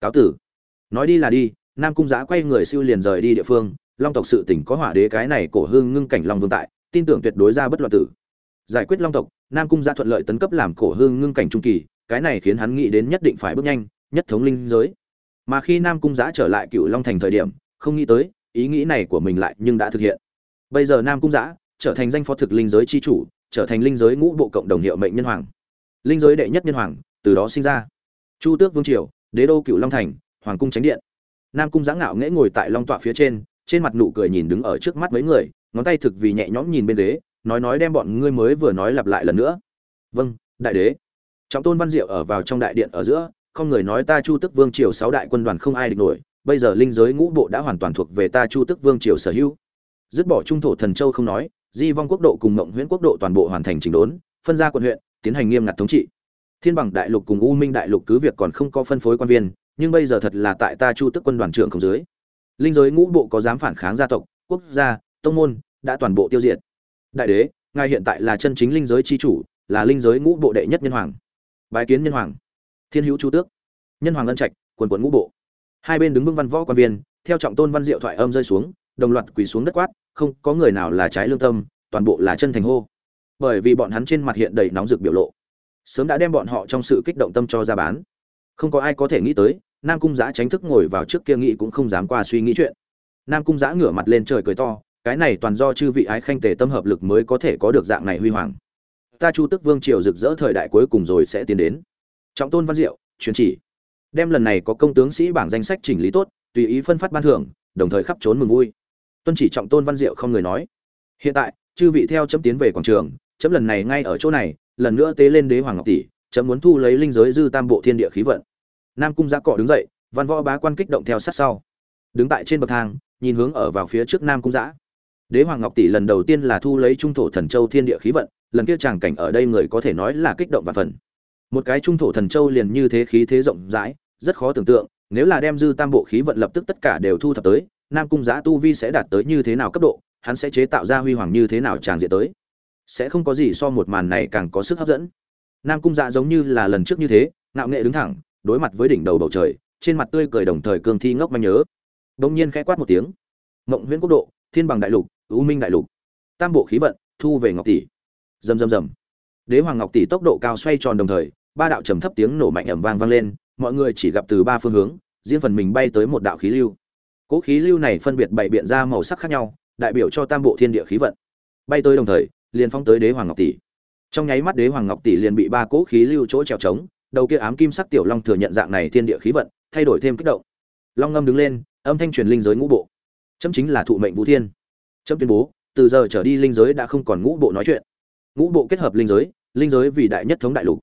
Cáo tử. Nói đi là đi, nam cung giã quay người siêu liền rời đi địa phương, long tộc sự tỉnh có hỏa đế cái này cổ hương ngưng cảnh long vương tại, tin tưởng tuyệt đối ra bất loạn tử. Giải quyết long tộc, nam cung giã thuận lợi tấn cấp làm cổ hương ngưng cảnh trung kỳ, cái này khiến hắn nghĩ đến nhất định phải bước nhanh, nhất thống linh giới. Mà khi nam cung giã trở lại cựu long thành thời điểm không nghĩ tới, ý nghĩ này của mình lại nhưng đã thực hiện. Bây giờ nam cung giã trở thành danh phó thực linh giới c h i chủ, trở thành linh giới ngũ bộ cộng đồng hiệu mệnh nhân hoàng. Linh giới đệ nhất nhân hoàng, từ đó sinh ra. Chu tước vương triều, đế đô cựu long thành, hoàng cung tránh điện. Nam cung giã ngạo nghễ ngồi tại long tọa phía trên trên mặt nụ cười nhìn đứng ở trước mắt mấy người, ngón tay thực vì nhẹ nhõm nhìn bên đế, nói nói đem bọn ngươi mới vừa nói lặp lại lần nữa. Vâng đại đế. Trọng tôn văn diệu ở vào trong đại điện ở giữa, không người nói ta chu tức vương triều sáu đại quân đoàn không ai địch nổi bây giờ linh giới ngũ bộ đã hoàn toàn thuộc về ta chu tức vương triều sở hữu. Dứt bỏ trung thổ thần châu không nói, di vong quốc độ cùng mộng huyễn quốc độ toàn bộ hoàn thành chỉnh đốn, phân ra quận huyện, tiến hành nghiêm ngặt thống trị. Thiên bằng đại lục cùng u minh đại lục cứ việc còn không có phân phối quan viên, nhưng bây giờ thật là tại ta chu tức quân đoàn trưởng không dưới. Linh giới ngũ bộ có dám phản kháng gia tộc, quốc gia, tông môn, đã toàn bộ tiêu diệt. Đại đế, ngài hiện tại là chân chính linh giới chi chủ, là linh giới ngũ bộ đệ nhất nhân hoàng. Bái kiến nhân hoàng. Thiên hữu chu tước. Nhân hoàng ân trạch, quần quần ngũ bộ hai bên đứng vững văn võ quan viên, theo trọng tôn văn diệu thoại âm rơi xuống, đồng loạt quỳ xuống đất quát, không có người nào là trái lương tâm, toàn bộ là chân thành hô. Bởi vì bọn hắn trên mặt hiện đầy nóng rực biểu lộ. Sớm đã đem bọn họ trong sự kích động tâm cho ra bán. Không có ai có thể nghĩ tới, nam cung giã tránh thức ngồi vào trước kia nghĩ cũng không dám qua suy nghĩ chuyện. Nam cung giã ngửa mặt lên trời cười to, cái này toàn do chư vị ái khanh tề tâm hợp lực mới có thể có được dạng này huy hoàng. Ta chu tức vương triều rực rỡ thời đại cuối cùng rồi sẽ tiến đến. Trọng tôn văn diệu, truyền chỉ đem lần này có công tướng sĩ bảng danh sách chỉnh lý tốt, tùy ý phân phát ban thưởng, đồng thời khắp trốn mừng vui. Tuân chỉ trọng tôn văn diệu không người nói. Hiện tại, chư vị theo chấm tiến về quảng trường, chấm lần này ngay ở chỗ này, lần nữa tế lên đế hoàng ngọc tỷ, chấm muốn thu lấy linh giới dư tam bộ thiên địa khí vận. Nam cung giã cọ đứng dậy, văn võ bá quan kích động theo sát sau. Đứng tại trên bậc thang, nhìn hướng ở vào phía trước nam cung giã. Đế hoàng ngọc tỷ lần đầu tiên là thu lấy trung thổ thần châu thiên địa khí vận, lần kia tràng cảnh ở đây người có thể nói là kích động và phần. Một cái trung thổ thần châu liền như thế khí thế rộng rãi rất khó tưởng tượng, nếu là đem dư tam bộ khí vận lập tức tất cả đều thu thập tới, nam cung giã tu vi sẽ đạt tới như thế nào cấp độ, hắn sẽ chế tạo ra huy hoàng như thế nào tràng diện tới. Sẽ không có gì so một màn này càng có sức hấp dẫn. Nam cung dạ giống như là lần trước như thế, ngạo nghệ đứng thẳng, đối mặt với đỉnh đầu bầu trời, trên mặt tươi cười đồng thời cương thi ngốc manh nhớ. Đông nhiên khẽ quát một tiếng. Mộng huyễn quốc độ, thiên bằng đại lục ưu minh đại lục. Tam bộ khí vận, thu về ngọc tỷ. Rầm rầm rầm. Đế hoàng ngọc tỷ tốc độ cao xoay tròn đồng thời, ba đạo trầm thấp tiếng nổ mạnh ầm vang vang lên mọi người chỉ gặp từ ba phương hướng, riêng phần mình bay tới một đạo khí lưu. Cỗ khí lưu này phân biệt bảy biện ra màu sắc khác nhau, đại biểu cho tam bộ thiên địa khí vận. Bay tới đồng thời, liền phóng tới đế hoàng ngọc tỷ. Trong nháy mắt đế hoàng ngọc tỷ liền bị ba cỗ khí lưu chỗ trèo trống, đầu kia ám kim sắc tiểu long thừa nhận dạng này thiên địa khí vận, thay đổi thêm kích động. Long ngâm đứng lên, âm thanh truyền linh giới ngũ bộ. Chấm chính là thụ mệnh vũ thiên. Chấm tuyên bố, từ giờ trở đi linh giới đã không còn ngũ bộ nói chuyện. Ngũ bộ kết hợp linh giới linh giới vì đại nhất thống đại lục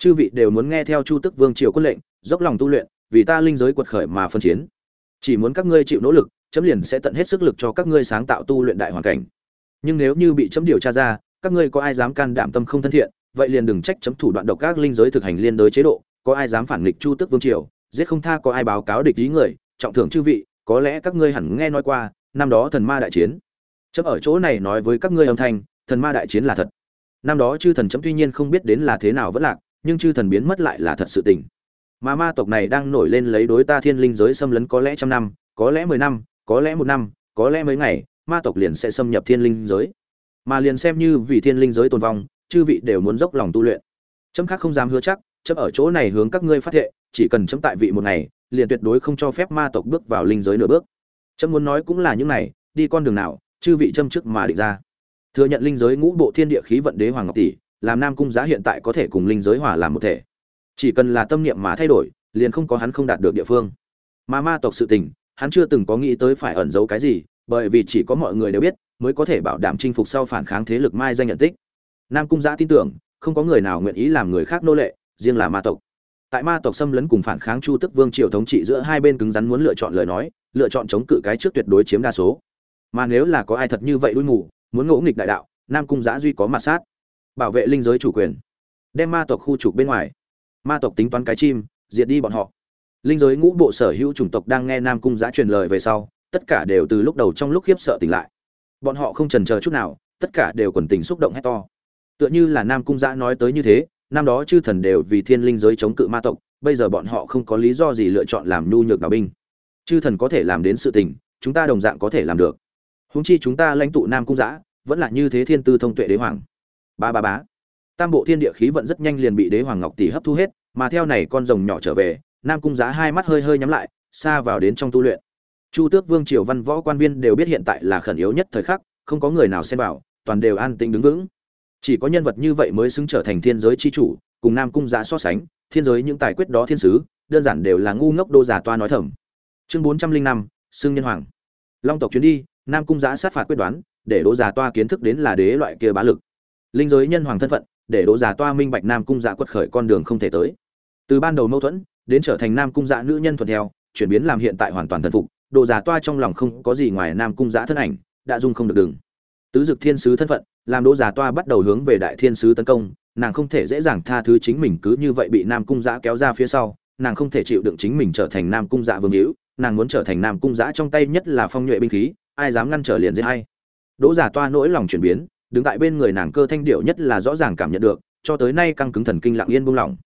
chư vị đều muốn nghe theo chu tức vương triều quân lệnh, dốc lòng tu luyện, vì ta linh giới quật khởi mà phân chiến. Chỉ muốn các ngươi chịu nỗ lực, chấm liền sẽ tận hết sức lực cho các ngươi sáng tạo tu luyện đại hoàn cảnh. Nhưng nếu như bị chấm điều tra ra, các ngươi có ai dám can đảm tâm không thân thiện, vậy liền đừng trách chấm thủ đoạn độc các linh giới thực hành liên đối chế độ, có ai dám phản nghịch chu tức vương triều, giết không tha có ai báo cáo địch ý người, trọng thưởng chư vị, có lẽ các ngươi hẳn nghe nói qua, năm đó thần ma đại chiến. Chấm ở chỗ này nói với các ngươi âm thanh, thần ma đại chiến là thật. Năm đó chư thần chấm tuy nhiên không biết đến là thế nào vẫn lạc nhưng chư thần biến mất lại là thật sự tình. Mà ma tộc này đang nổi lên lấy đối ta thiên linh giới xâm lấn có lẽ trăm năm, có lẽ mười năm, có lẽ một năm, có lẽ mấy ngày, ma tộc liền sẽ xâm nhập thiên linh giới. Mà liền xem như vì thiên linh giới tồn vong, chư vị đều muốn dốc lòng tu luyện. Chấm khác không dám hứa chắc, chấm ở chỗ này hướng các ngươi phát thệ, chỉ cần chấm tại vị một ngày, liền tuyệt đối không cho phép ma tộc bước vào linh giới nửa bước. Chấm muốn nói cũng là những này, đi con đường nào, chư vị châm trước mà định ra. Thừa nhận linh giới ngũ bộ thiên địa khí vận đế hoàng ngọc tỷ làm nam cung giá hiện tại có thể cùng linh giới hòa làm một thể. Chỉ cần là tâm niệm mà thay đổi, liền không có hắn không đạt được địa phương. Mà ma tộc sự tình, hắn chưa từng có nghĩ tới phải ẩn giấu cái gì, bởi vì chỉ có mọi người đều biết, mới có thể bảo đảm chinh phục sau phản kháng thế lực mai danh nhận tích. Nam cung giã tin tưởng, không có người nào nguyện ý làm người khác nô lệ, riêng là ma tộc. Tại ma tộc xâm lấn cùng phản kháng chu tức vương triều thống trị giữa hai bên cứng rắn muốn lựa chọn lời nói, lựa chọn chống cự cái trước tuyệt đối chiếm đa số. Mà nếu là có ai thật như vậy đuôi mù, muốn ngỗ nghịch đại đạo, nam cung giã duy có mặt sát bảo vệ linh giới chủ quyền, đem ma tộc khu trục bên ngoài. Ma tộc tính toán cái chim, diệt đi bọn họ. Linh giới ngũ bộ sở hữu chủng tộc đang nghe nam cung giã truyền lời về sau, tất cả đều từ lúc đầu trong lúc khiếp sợ tỉnh lại. Bọn họ không trần chờ chút nào, tất cả đều quần tình xúc động hét to. Tựa như là nam cung giã nói tới như thế, năm đó chư thần đều vì thiên linh giới chống cự ma tộc, bây giờ bọn họ không có lý do gì lựa chọn làm nhu nhược đào binh. Chư thần có thể làm đến sự tình, chúng ta đồng dạng có thể làm được. Húng chi chúng ta lãnh tụ nam cung giã, vẫn là như thế thiên tư thông tuệ đế hoàng ba ba bá tam bộ thiên địa khí vận rất nhanh liền bị đế hoàng ngọc tỷ hấp thu hết, mà theo này con rồng nhỏ trở về, nam cung giá hai mắt hơi hơi nhắm lại, xa vào đến trong tu luyện. Chu tước vương triều văn võ quan viên đều biết hiện tại là khẩn yếu nhất thời khắc, không có người nào xem vào, toàn đều an tĩnh đứng vững. Chỉ có nhân vật như vậy mới xứng trở thành thiên giới chi chủ, cùng nam cung giá so sánh, thiên giới những tài quyết đó thiên sứ, đơn giản đều là ngu ngốc đô giả toa nói thầm. Chương bốn trăm linh năm xưng nhân hoàng. Long tộc chuyến đi, nam cung giá sát phạt quyết đoán, để đỗ già toa kiến thức đến là đế loại kia bá lực linh giới nhân hoàng thân phận, để đỗ già toa minh bạch nam cung dạ quật khởi con đường không thể tới. Từ ban đầu mâu thuẫn, đến trở thành nam cung dạ nữ nhân thuận theo, chuyển biến làm hiện tại hoàn toàn thần phục, đỗ già toa trong lòng không có gì ngoài nam cung dạ thân ảnh, đã dung không được đừng tứ dực thiên sứ thân phận, làm đỗ già toa bắt đầu hướng về đại thiên sứ tấn công, nàng không thể dễ dàng tha thứ chính mình cứ như vậy bị nam cung dạ kéo ra phía sau, nàng không thể chịu đựng chính mình trở thành nam cung dạ vương hữu, nàng muốn trở thành nam cung dạ trong tay nhất là phong nhuệ binh khí, ai dám ngăn trở liền giết hay đỗ giả toa nỗi lòng chuyển biến đứng tại bên người nàng cơ thanh điệu nhất là rõ ràng cảm nhận được, cho tới nay căng cứng thần kinh lặng yên buông lỏng.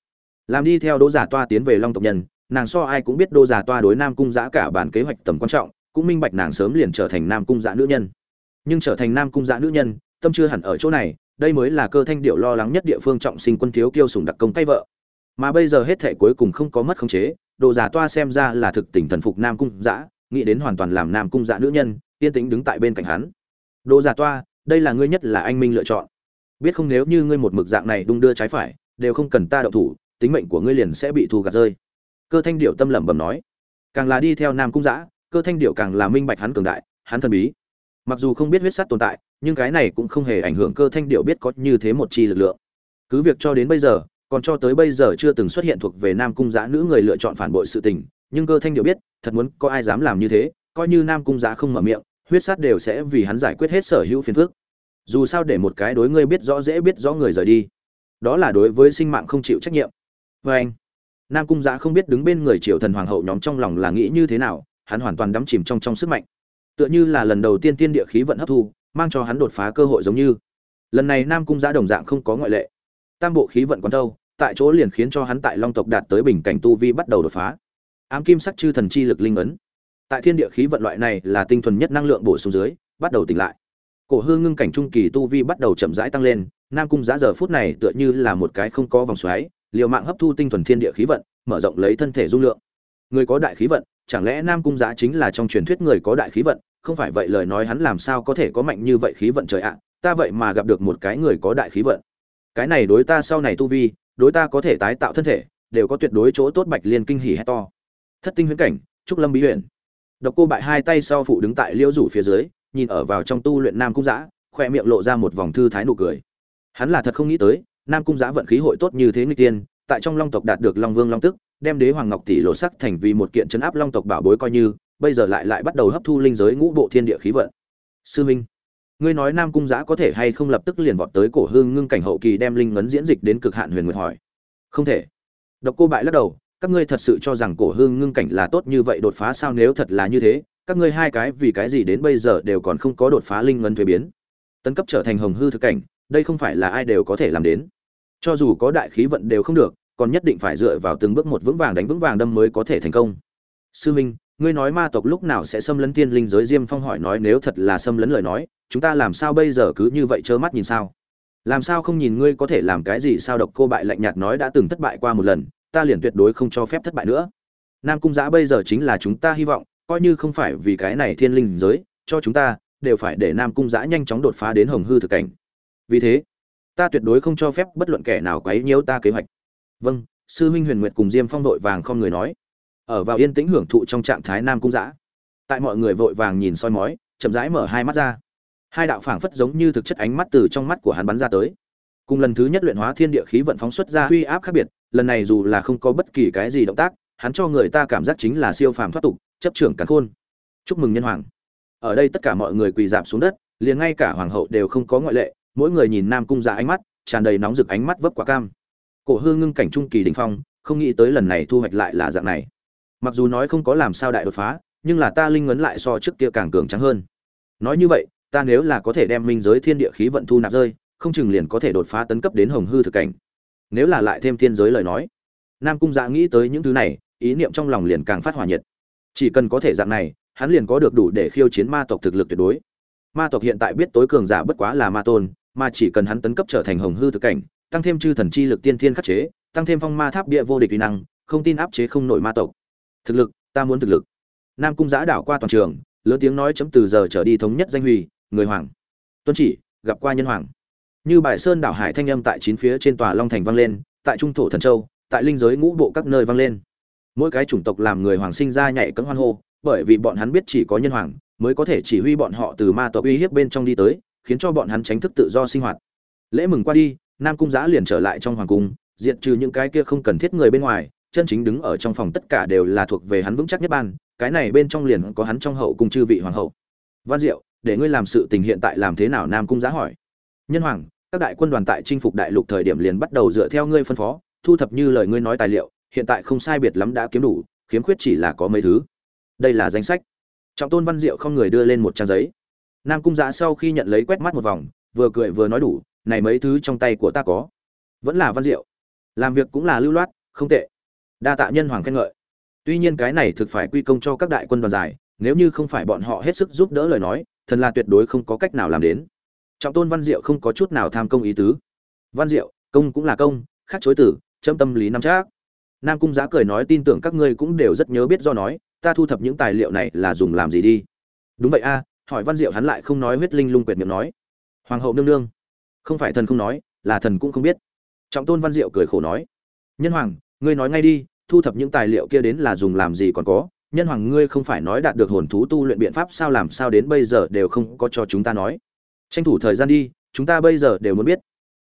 Làm đi theo đỗ giả toa tiến về long tộc nhân, nàng so ai cũng biết đỗ giả toa đối nam cung giã cả bản kế hoạch tầm quan trọng, cũng minh bạch nàng sớm liền trở thành nam cung giã nữ nhân. Nhưng trở thành nam cung giã nữ nhân, tâm chưa hẳn ở chỗ này, đây mới là cơ thanh điệu lo lắng nhất địa phương trọng sinh quân thiếu kiêu sùng đặc công tay vợ. Mà bây giờ hết thể cuối cùng không có mất khống chế đồ giả toa xem ra là thực tình thần phục nam cung giã, nghĩ đến hoàn toàn làm nam cung giã nữ nhân, yên tĩnh đứng tại bên cạnh hắn. Đồ giả toa đây là ngươi nhất là anh minh lựa chọn. Biết không, nếu như ngươi một mực dạng này đung đưa trái phải, đều không cần ta đậu thủ, tính mệnh của ngươi liền sẽ bị thu gạt rơi. Cơ thanh điệu tâm lẩm bẩm nói. Càng là đi theo nam cung giã cơ thanh điệu càng là minh bạch hắn cường đại, hắn thần bí. Mặc dù không biết huyết sắt tồn tại, nhưng cái này cũng không hề ảnh hưởng cơ thanh điệu biết có như thế một chi lực lượng. Cứ việc cho đến bây giờ, còn cho tới bây giờ chưa từng xuất hiện thuộc về nam cung giã nữ người lựa chọn phản bội sự tình, nhưng cơ thanh điệu biết, thật muốn có ai dám làm như thế, coi như nam cung giã không mở miệng huyết sát đều sẽ vì hắn giải quyết hết sở hữu phiền phức. Dù sao để một cái đối ngươi biết rõ dễ biết rõ người rời đi, đó là đối với sinh mạng không chịu trách nhiệm. Vê anh, nam cung giã không biết đứng bên người triều thần hoàng hậu nhóm trong lòng là nghĩ như thế nào, hắn hoàn toàn đắm chìm trong trong sức mạnh. Tựa như là lần đầu tiên tiên địa khí vận hấp thu, mang cho hắn đột phá cơ hội giống như. Lần này nam cung giã đồng dạng không có ngoại lệ. Tam bộ khí vận quán đâu, tại chỗ liền khiến cho hắn tại long tộc đạt tới bình cảnh tu vi bắt đầu đột phá. Ám kim sắc chư thần chi lực linh ấn tại thiên địa khí vận loại này là tinh thuần nhất năng lượng bổ sung dưới, bắt đầu tỉnh lại. Cổ hương ngưng cảnh trung kỳ tu vi bắt đầu chậm rãi tăng lên, nam cung giã giờ phút này tựa như là một cái không có vòng xoáy, liều mạng hấp thu tinh thuần thiên địa khí vận, mở rộng lấy thân thể dung lượng. Người có đại khí vận, chẳng lẽ nam cung giã chính là trong truyền thuyết người có đại khí vận? Không phải vậy lời nói hắn làm sao có thể có mạnh như vậy khí vận trời ạ? Ta vậy mà gặp được một cái người có đại khí vận. Cái này đối ta sau này tu vi, đối ta có thể tái tạo thân thể, đều có tuyệt đối chỗ tốt bạch liên kinh hỉ hét to. Thất tinh huyễn cảnh, trúc lâm bí huyện độc cô bại hai tay sau phụ đứng tại liễu rủ phía dưới, nhìn ở vào trong tu luyện nam cung giã khoe miệng lộ ra một vòng thư thái nụ cười. Hắn là thật không nghĩ tới, nam cung giã vận khí hội tốt như thế nghịch tiên, tại trong long tộc đạt được long vương long tức, đem đế hoàng ngọc tỷ lộ sắc thành vì một kiện chấn áp long tộc bảo bối coi như, bây giờ lại lại bắt đầu hấp thu linh giới ngũ bộ thiên địa khí vận. Sư minh, ngươi nói nam cung giã có thể hay không lập tức liền vọt tới cổ hương ngưng cảnh hậu kỳ đem linh ngấn diễn dịch đến cực hạn huyền nguyệt hỏi. Không thể. Độc cô bại lắc đầu các ngươi thật sự cho rằng cổ hương ngưng cảnh là tốt như vậy đột phá sao? Nếu thật là như thế, các ngươi hai cái vì cái gì đến bây giờ đều còn không có đột phá linh ngân thuế biến? Tấn cấp trở thành hồng hư thực cảnh, đây không phải là ai đều có thể làm đến. Cho dù có đại khí vận đều không được, còn nhất định phải dựa vào từng bước một vững vàng đánh vững vàng đâm mới có thể thành công. Sư minh, ngươi nói ma tộc lúc nào sẽ xâm lấn tiên linh giới? Diêm phong hỏi nói, nếu thật là xâm lấn lời nói, chúng ta làm sao bây giờ cứ như vậy trơ mắt nhìn sao? Làm sao không nhìn ngươi có thể làm cái gì sao? Độc cô bại lạnh nhạt nói, đã từng thất bại qua một lần ta liền tuyệt đối không cho phép thất bại nữa. Nam cung giã bây giờ chính là chúng ta hy vọng, coi như không phải vì cái này thiên linh giới, cho chúng ta đều phải để nam cung giã nhanh chóng đột phá đến hồng hư thực cảnh. Vì thế, ta tuyệt đối không cho phép bất luận kẻ nào quấy nhiễu ta kế hoạch. Vâng sư huynh huyền nguyệt cùng diêm phong vội vàng không người nói. Ở vào yên tĩnh hưởng thụ trong trạng thái nam cung giã, tại mọi người vội vàng nhìn soi mói, chậm rãi mở hai mắt ra. Hai đạo phảng phất giống như thực chất ánh mắt từ trong mắt của hắn bắn ra tới. Cùng lần thứ nhất luyện hóa thiên địa khí vận phóng xuất ra uy áp khác biệt lần này dù là không có bất kỳ cái gì động tác, hắn cho người ta cảm giác chính là siêu phàm thoát tục, chấp trưởng cắn khôn. Chúc mừng nhân hoàng. Ở đây tất cả mọi người quỳ dạp xuống đất, liền ngay cả hoàng hậu đều không có ngoại lệ, mỗi người nhìn nam cung ra ánh mắt, tràn đầy nóng rực ánh mắt vấp quả cam. Cổ hương ngưng cảnh trung kỳ đình phong, không nghĩ tới lần này thu hoạch lại là dạng này. Mặc dù nói không có làm sao đại đột phá, nhưng là ta linh ngấn lại so trước kia càng cường trắng hơn. Nói như vậy, ta nếu là có thể đem minh giới thiên địa khí vận thu nạp rơi, không chừng liền có thể đột phá tấn cấp đến hồng hư thực cảnh nếu là lại thêm thiên giới lời nói. Nam cung dạ nghĩ tới những thứ này, ý niệm trong lòng liền càng phát hỏa nhiệt. Chỉ cần có thể dạng này, hắn liền có được đủ để khiêu chiến ma tộc thực lực tuyệt đối. Ma tộc hiện tại biết tối cường giả bất quá là ma tôn, mà chỉ cần hắn tấn cấp trở thành hồng hư thực cảnh, tăng thêm chư thần chi lực tiên thiên khắc chế, tăng thêm phong ma tháp địa vô địch uy năng, không tin áp chế không nổi ma tộc. Thực lực, ta muốn thực lực. Nam cung giã đảo qua toàn trường, lớn tiếng nói chấm từ giờ trở đi thống nhất danh huy, người hoàng. Tuân chỉ, gặp qua nhân hoàng như bài sơn đảo hải thanh âm tại chín phía trên tòa long thành vang lên, tại trung thổ thần châu, tại linh giới ngũ bộ các nơi vang lên. Mỗi cái chủng tộc làm người hoàng sinh ra nhảy cấm hoan hô, bởi vì bọn hắn biết chỉ có nhân hoàng mới có thể chỉ huy bọn họ từ ma tộc uy hiếp bên trong đi tới, khiến cho bọn hắn tránh thức tự do sinh hoạt. Lễ mừng qua đi, nam cung giã liền trở lại trong hoàng cung, diệt trừ những cái kia không cần thiết người bên ngoài, chân chính đứng ở trong phòng tất cả đều là thuộc về hắn vững chắc nhất ban, cái này bên trong liền có hắn trong hậu cung chư vị hoàng hậu. Văn diệu, để ngươi làm sự tình hiện tại làm thế nào? Nam cung giá hỏi. Nhân hoàng các đại quân đoàn tại chinh phục đại lục thời điểm liền bắt đầu dựa theo ngươi phân phó, thu thập như lời ngươi nói tài liệu, hiện tại không sai biệt lắm đã kiếm đủ, khiếm khuyết chỉ là có mấy thứ. Đây là danh sách. Trọng tôn văn diệu không người đưa lên một trang giấy. Nam cung giã sau khi nhận lấy quét mắt một vòng, vừa cười vừa nói đủ, này mấy thứ trong tay của ta có. Vẫn là văn diệu. Làm việc cũng là lưu loát, không tệ. Đa tạ nhân hoàng khen ngợi. Tuy nhiên cái này thực phải quy công cho các đại quân đoàn giải nếu như không phải bọn họ hết sức giúp đỡ lời nói, thần là tuyệt đối không có cách nào làm đến trọng tôn văn diệu không có chút nào tham công ý tứ. Văn diệu, công cũng là công, khác chối tử châm tâm lý nắm chắc. Nam cung giá cười nói tin tưởng các ngươi cũng đều rất nhớ biết do nói, ta thu thập những tài liệu này là dùng làm gì đi. Đúng vậy a, hỏi văn diệu hắn lại không nói huyết linh lung quyệt miệng nói. Hoàng hậu nương nương, không phải thần không nói, là thần cũng không biết. Trọng tôn văn diệu cười khổ nói. Nhân hoàng, ngươi nói ngay đi, thu thập những tài liệu kia đến là dùng làm gì còn có? Nhân hoàng, ngươi không phải nói đạt được hồn thú tu luyện biện pháp sao làm sao đến bây giờ đều không có cho chúng ta nói tranh thủ thời gian đi, chúng ta bây giờ đều muốn biết.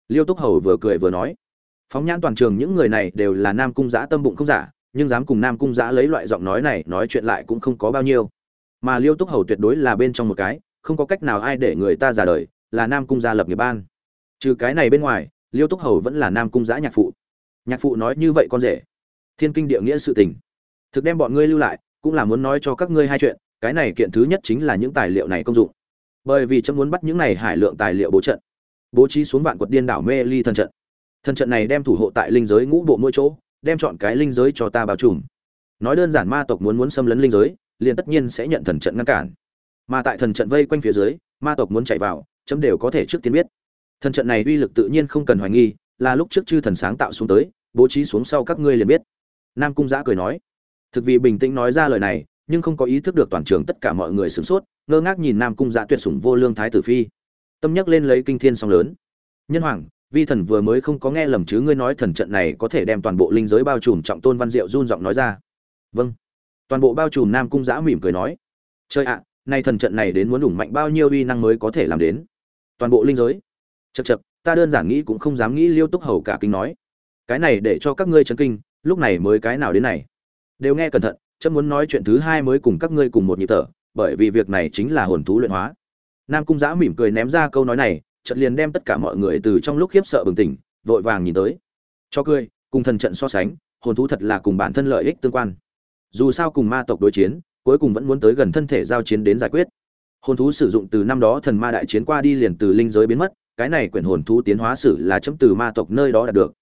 Liêu túc hầu vừa cười vừa nói. Phóng nhãn toàn trường những người này đều là nam cung giã tâm bụng không giả, nhưng dám cùng nam cung giã lấy loại giọng nói này nói chuyện lại cũng không có bao nhiêu. Mà liêu túc hầu tuyệt đối là bên trong một cái, không có cách nào ai để người ta giả đời, là nam cung gia lập nghiệp ban. Trừ cái này bên ngoài, liêu túc hầu vẫn là nam cung giã nhạc phụ. Nhạc phụ nói như vậy con rể. Thiên kinh địa nghĩa sự tình. Thực đem bọn ngươi lưu lại, cũng là muốn nói cho các ngươi hai chuyện, cái này kiện thứ nhất chính là những tài liệu này công dụng bởi vì chấm muốn bắt những này hải lượng tài liệu bố trận, bố trí xuống vạn quật điên đảo mê ly thần trận. Thần trận này đem thủ hộ tại linh giới ngũ bộ mỗi chỗ, đem chọn cái linh giới cho ta bao trùm. Nói đơn giản ma tộc muốn muốn xâm lấn linh giới, liền tất nhiên sẽ nhận thần trận ngăn cản. Mà tại thần trận vây quanh phía dưới, ma tộc muốn chạy vào, chấm đều có thể trước tiên biết. Thần trận này uy lực tự nhiên không cần hoài nghi, là lúc trước chư thần sáng tạo xuống tới, bố trí xuống sau các ngươi liền biết. Nam cung giã cười nói, thực vì bình tĩnh nói ra lời này, nhưng không có ý thức được toàn trường tất cả mọi người sửng sốt ngơ ngác nhìn nam cung dạ tuyệt sủng vô lương thái tử phi. Tâm nhắc lên lấy kinh thiên song lớn. Nhân hoàng, vi thần vừa mới không có nghe lầm chứ ngươi nói thần trận này có thể đem toàn bộ linh giới bao trùm, trọng tôn văn diệu run giọng nói ra. Vâng. Toàn bộ bao trùm, nam cung giã mỉm cười nói. Chơi ạ, nay thần trận này đến muốn đủ mạnh bao nhiêu uy năng mới có thể làm đến? Toàn bộ linh giới. Chật chật ta đơn giản nghĩ cũng không dám nghĩ, liêu túc hầu cả kinh nói. Cái này để cho các ngươi chấn kinh, lúc này mới cái nào đến này? Đều nghe cẩn thận, chấm muốn nói chuyện thứ hai mới cùng các ngươi cùng một nhịp thở bởi vì việc này chính là hồn thú luyện hóa. Nam cung giã mỉm cười ném ra câu nói này, chợt liền đem tất cả mọi người từ trong lúc khiếp sợ bừng tỉnh, vội vàng nhìn tới. Cho cười, cùng thần trận so sánh, hồn thú thật là cùng bản thân lợi ích tương quan. Dù sao cùng ma tộc đối chiến, cuối cùng vẫn muốn tới gần thân thể giao chiến đến giải quyết. Hồn thú sử dụng từ năm đó thần ma đại chiến qua đi liền từ linh giới biến mất, cái này quyển hồn thú tiến hóa sử là chấm từ ma tộc nơi đó đạt được.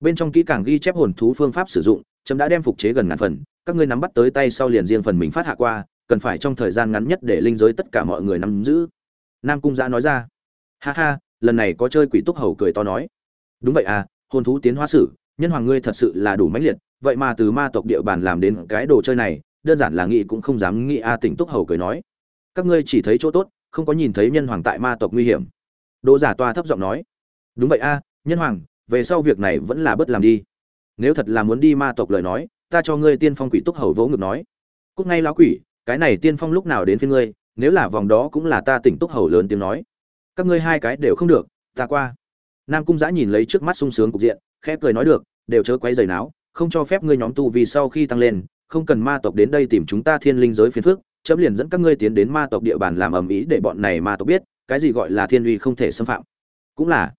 Bên trong kỹ càng ghi chép hồn thú phương pháp sử dụng, chấm đã đem phục chế gần ngàn phần, các ngươi nắm bắt tới tay sau liền riêng phần mình phát hạ qua cần phải trong thời gian ngắn nhất để linh giới tất cả mọi người nắm giữ. Nam cung giã nói ra. Ha ha, lần này có chơi quỷ túc hầu cười to nói. Đúng vậy à hồn thú tiến hóa sử, nhân hoàng ngươi thật sự là đủ mãnh liệt, vậy mà từ ma tộc địa bàn làm đến cái đồ chơi này, đơn giản là nghĩ cũng không dám nghĩ a tỉnh túc hầu cười nói. Các ngươi chỉ thấy chỗ tốt, không có nhìn thấy nhân hoàng tại ma tộc nguy hiểm. Đỗ giả toa thấp giọng nói. Đúng vậy a, nhân hoàng, về sau việc này vẫn là bớt làm đi. Nếu thật là muốn đi ma tộc lời nói, ta cho ngươi tiên phong quỷ túc hầu vỗ ngực nói. Cúc ngay lão quỷ cái này tiên phong lúc nào đến phía ngươi, nếu là vòng đó cũng là ta tỉnh túc hầu lớn tiếng nói. Các ngươi hai cái đều không được, ta qua. Nam cung giã nhìn lấy trước mắt sung sướng cục diện, khẽ cười nói được, đều chớ quấy giày náo, không cho phép ngươi nhóm tu vì sau khi tăng lên, không cần ma tộc đến đây tìm chúng ta thiên linh giới phiền phước chấm liền dẫn các ngươi tiến đến ma tộc địa bàn làm ầm ĩ để bọn này ma tộc biết, cái gì gọi là thiên uy không thể xâm phạm. Cũng là,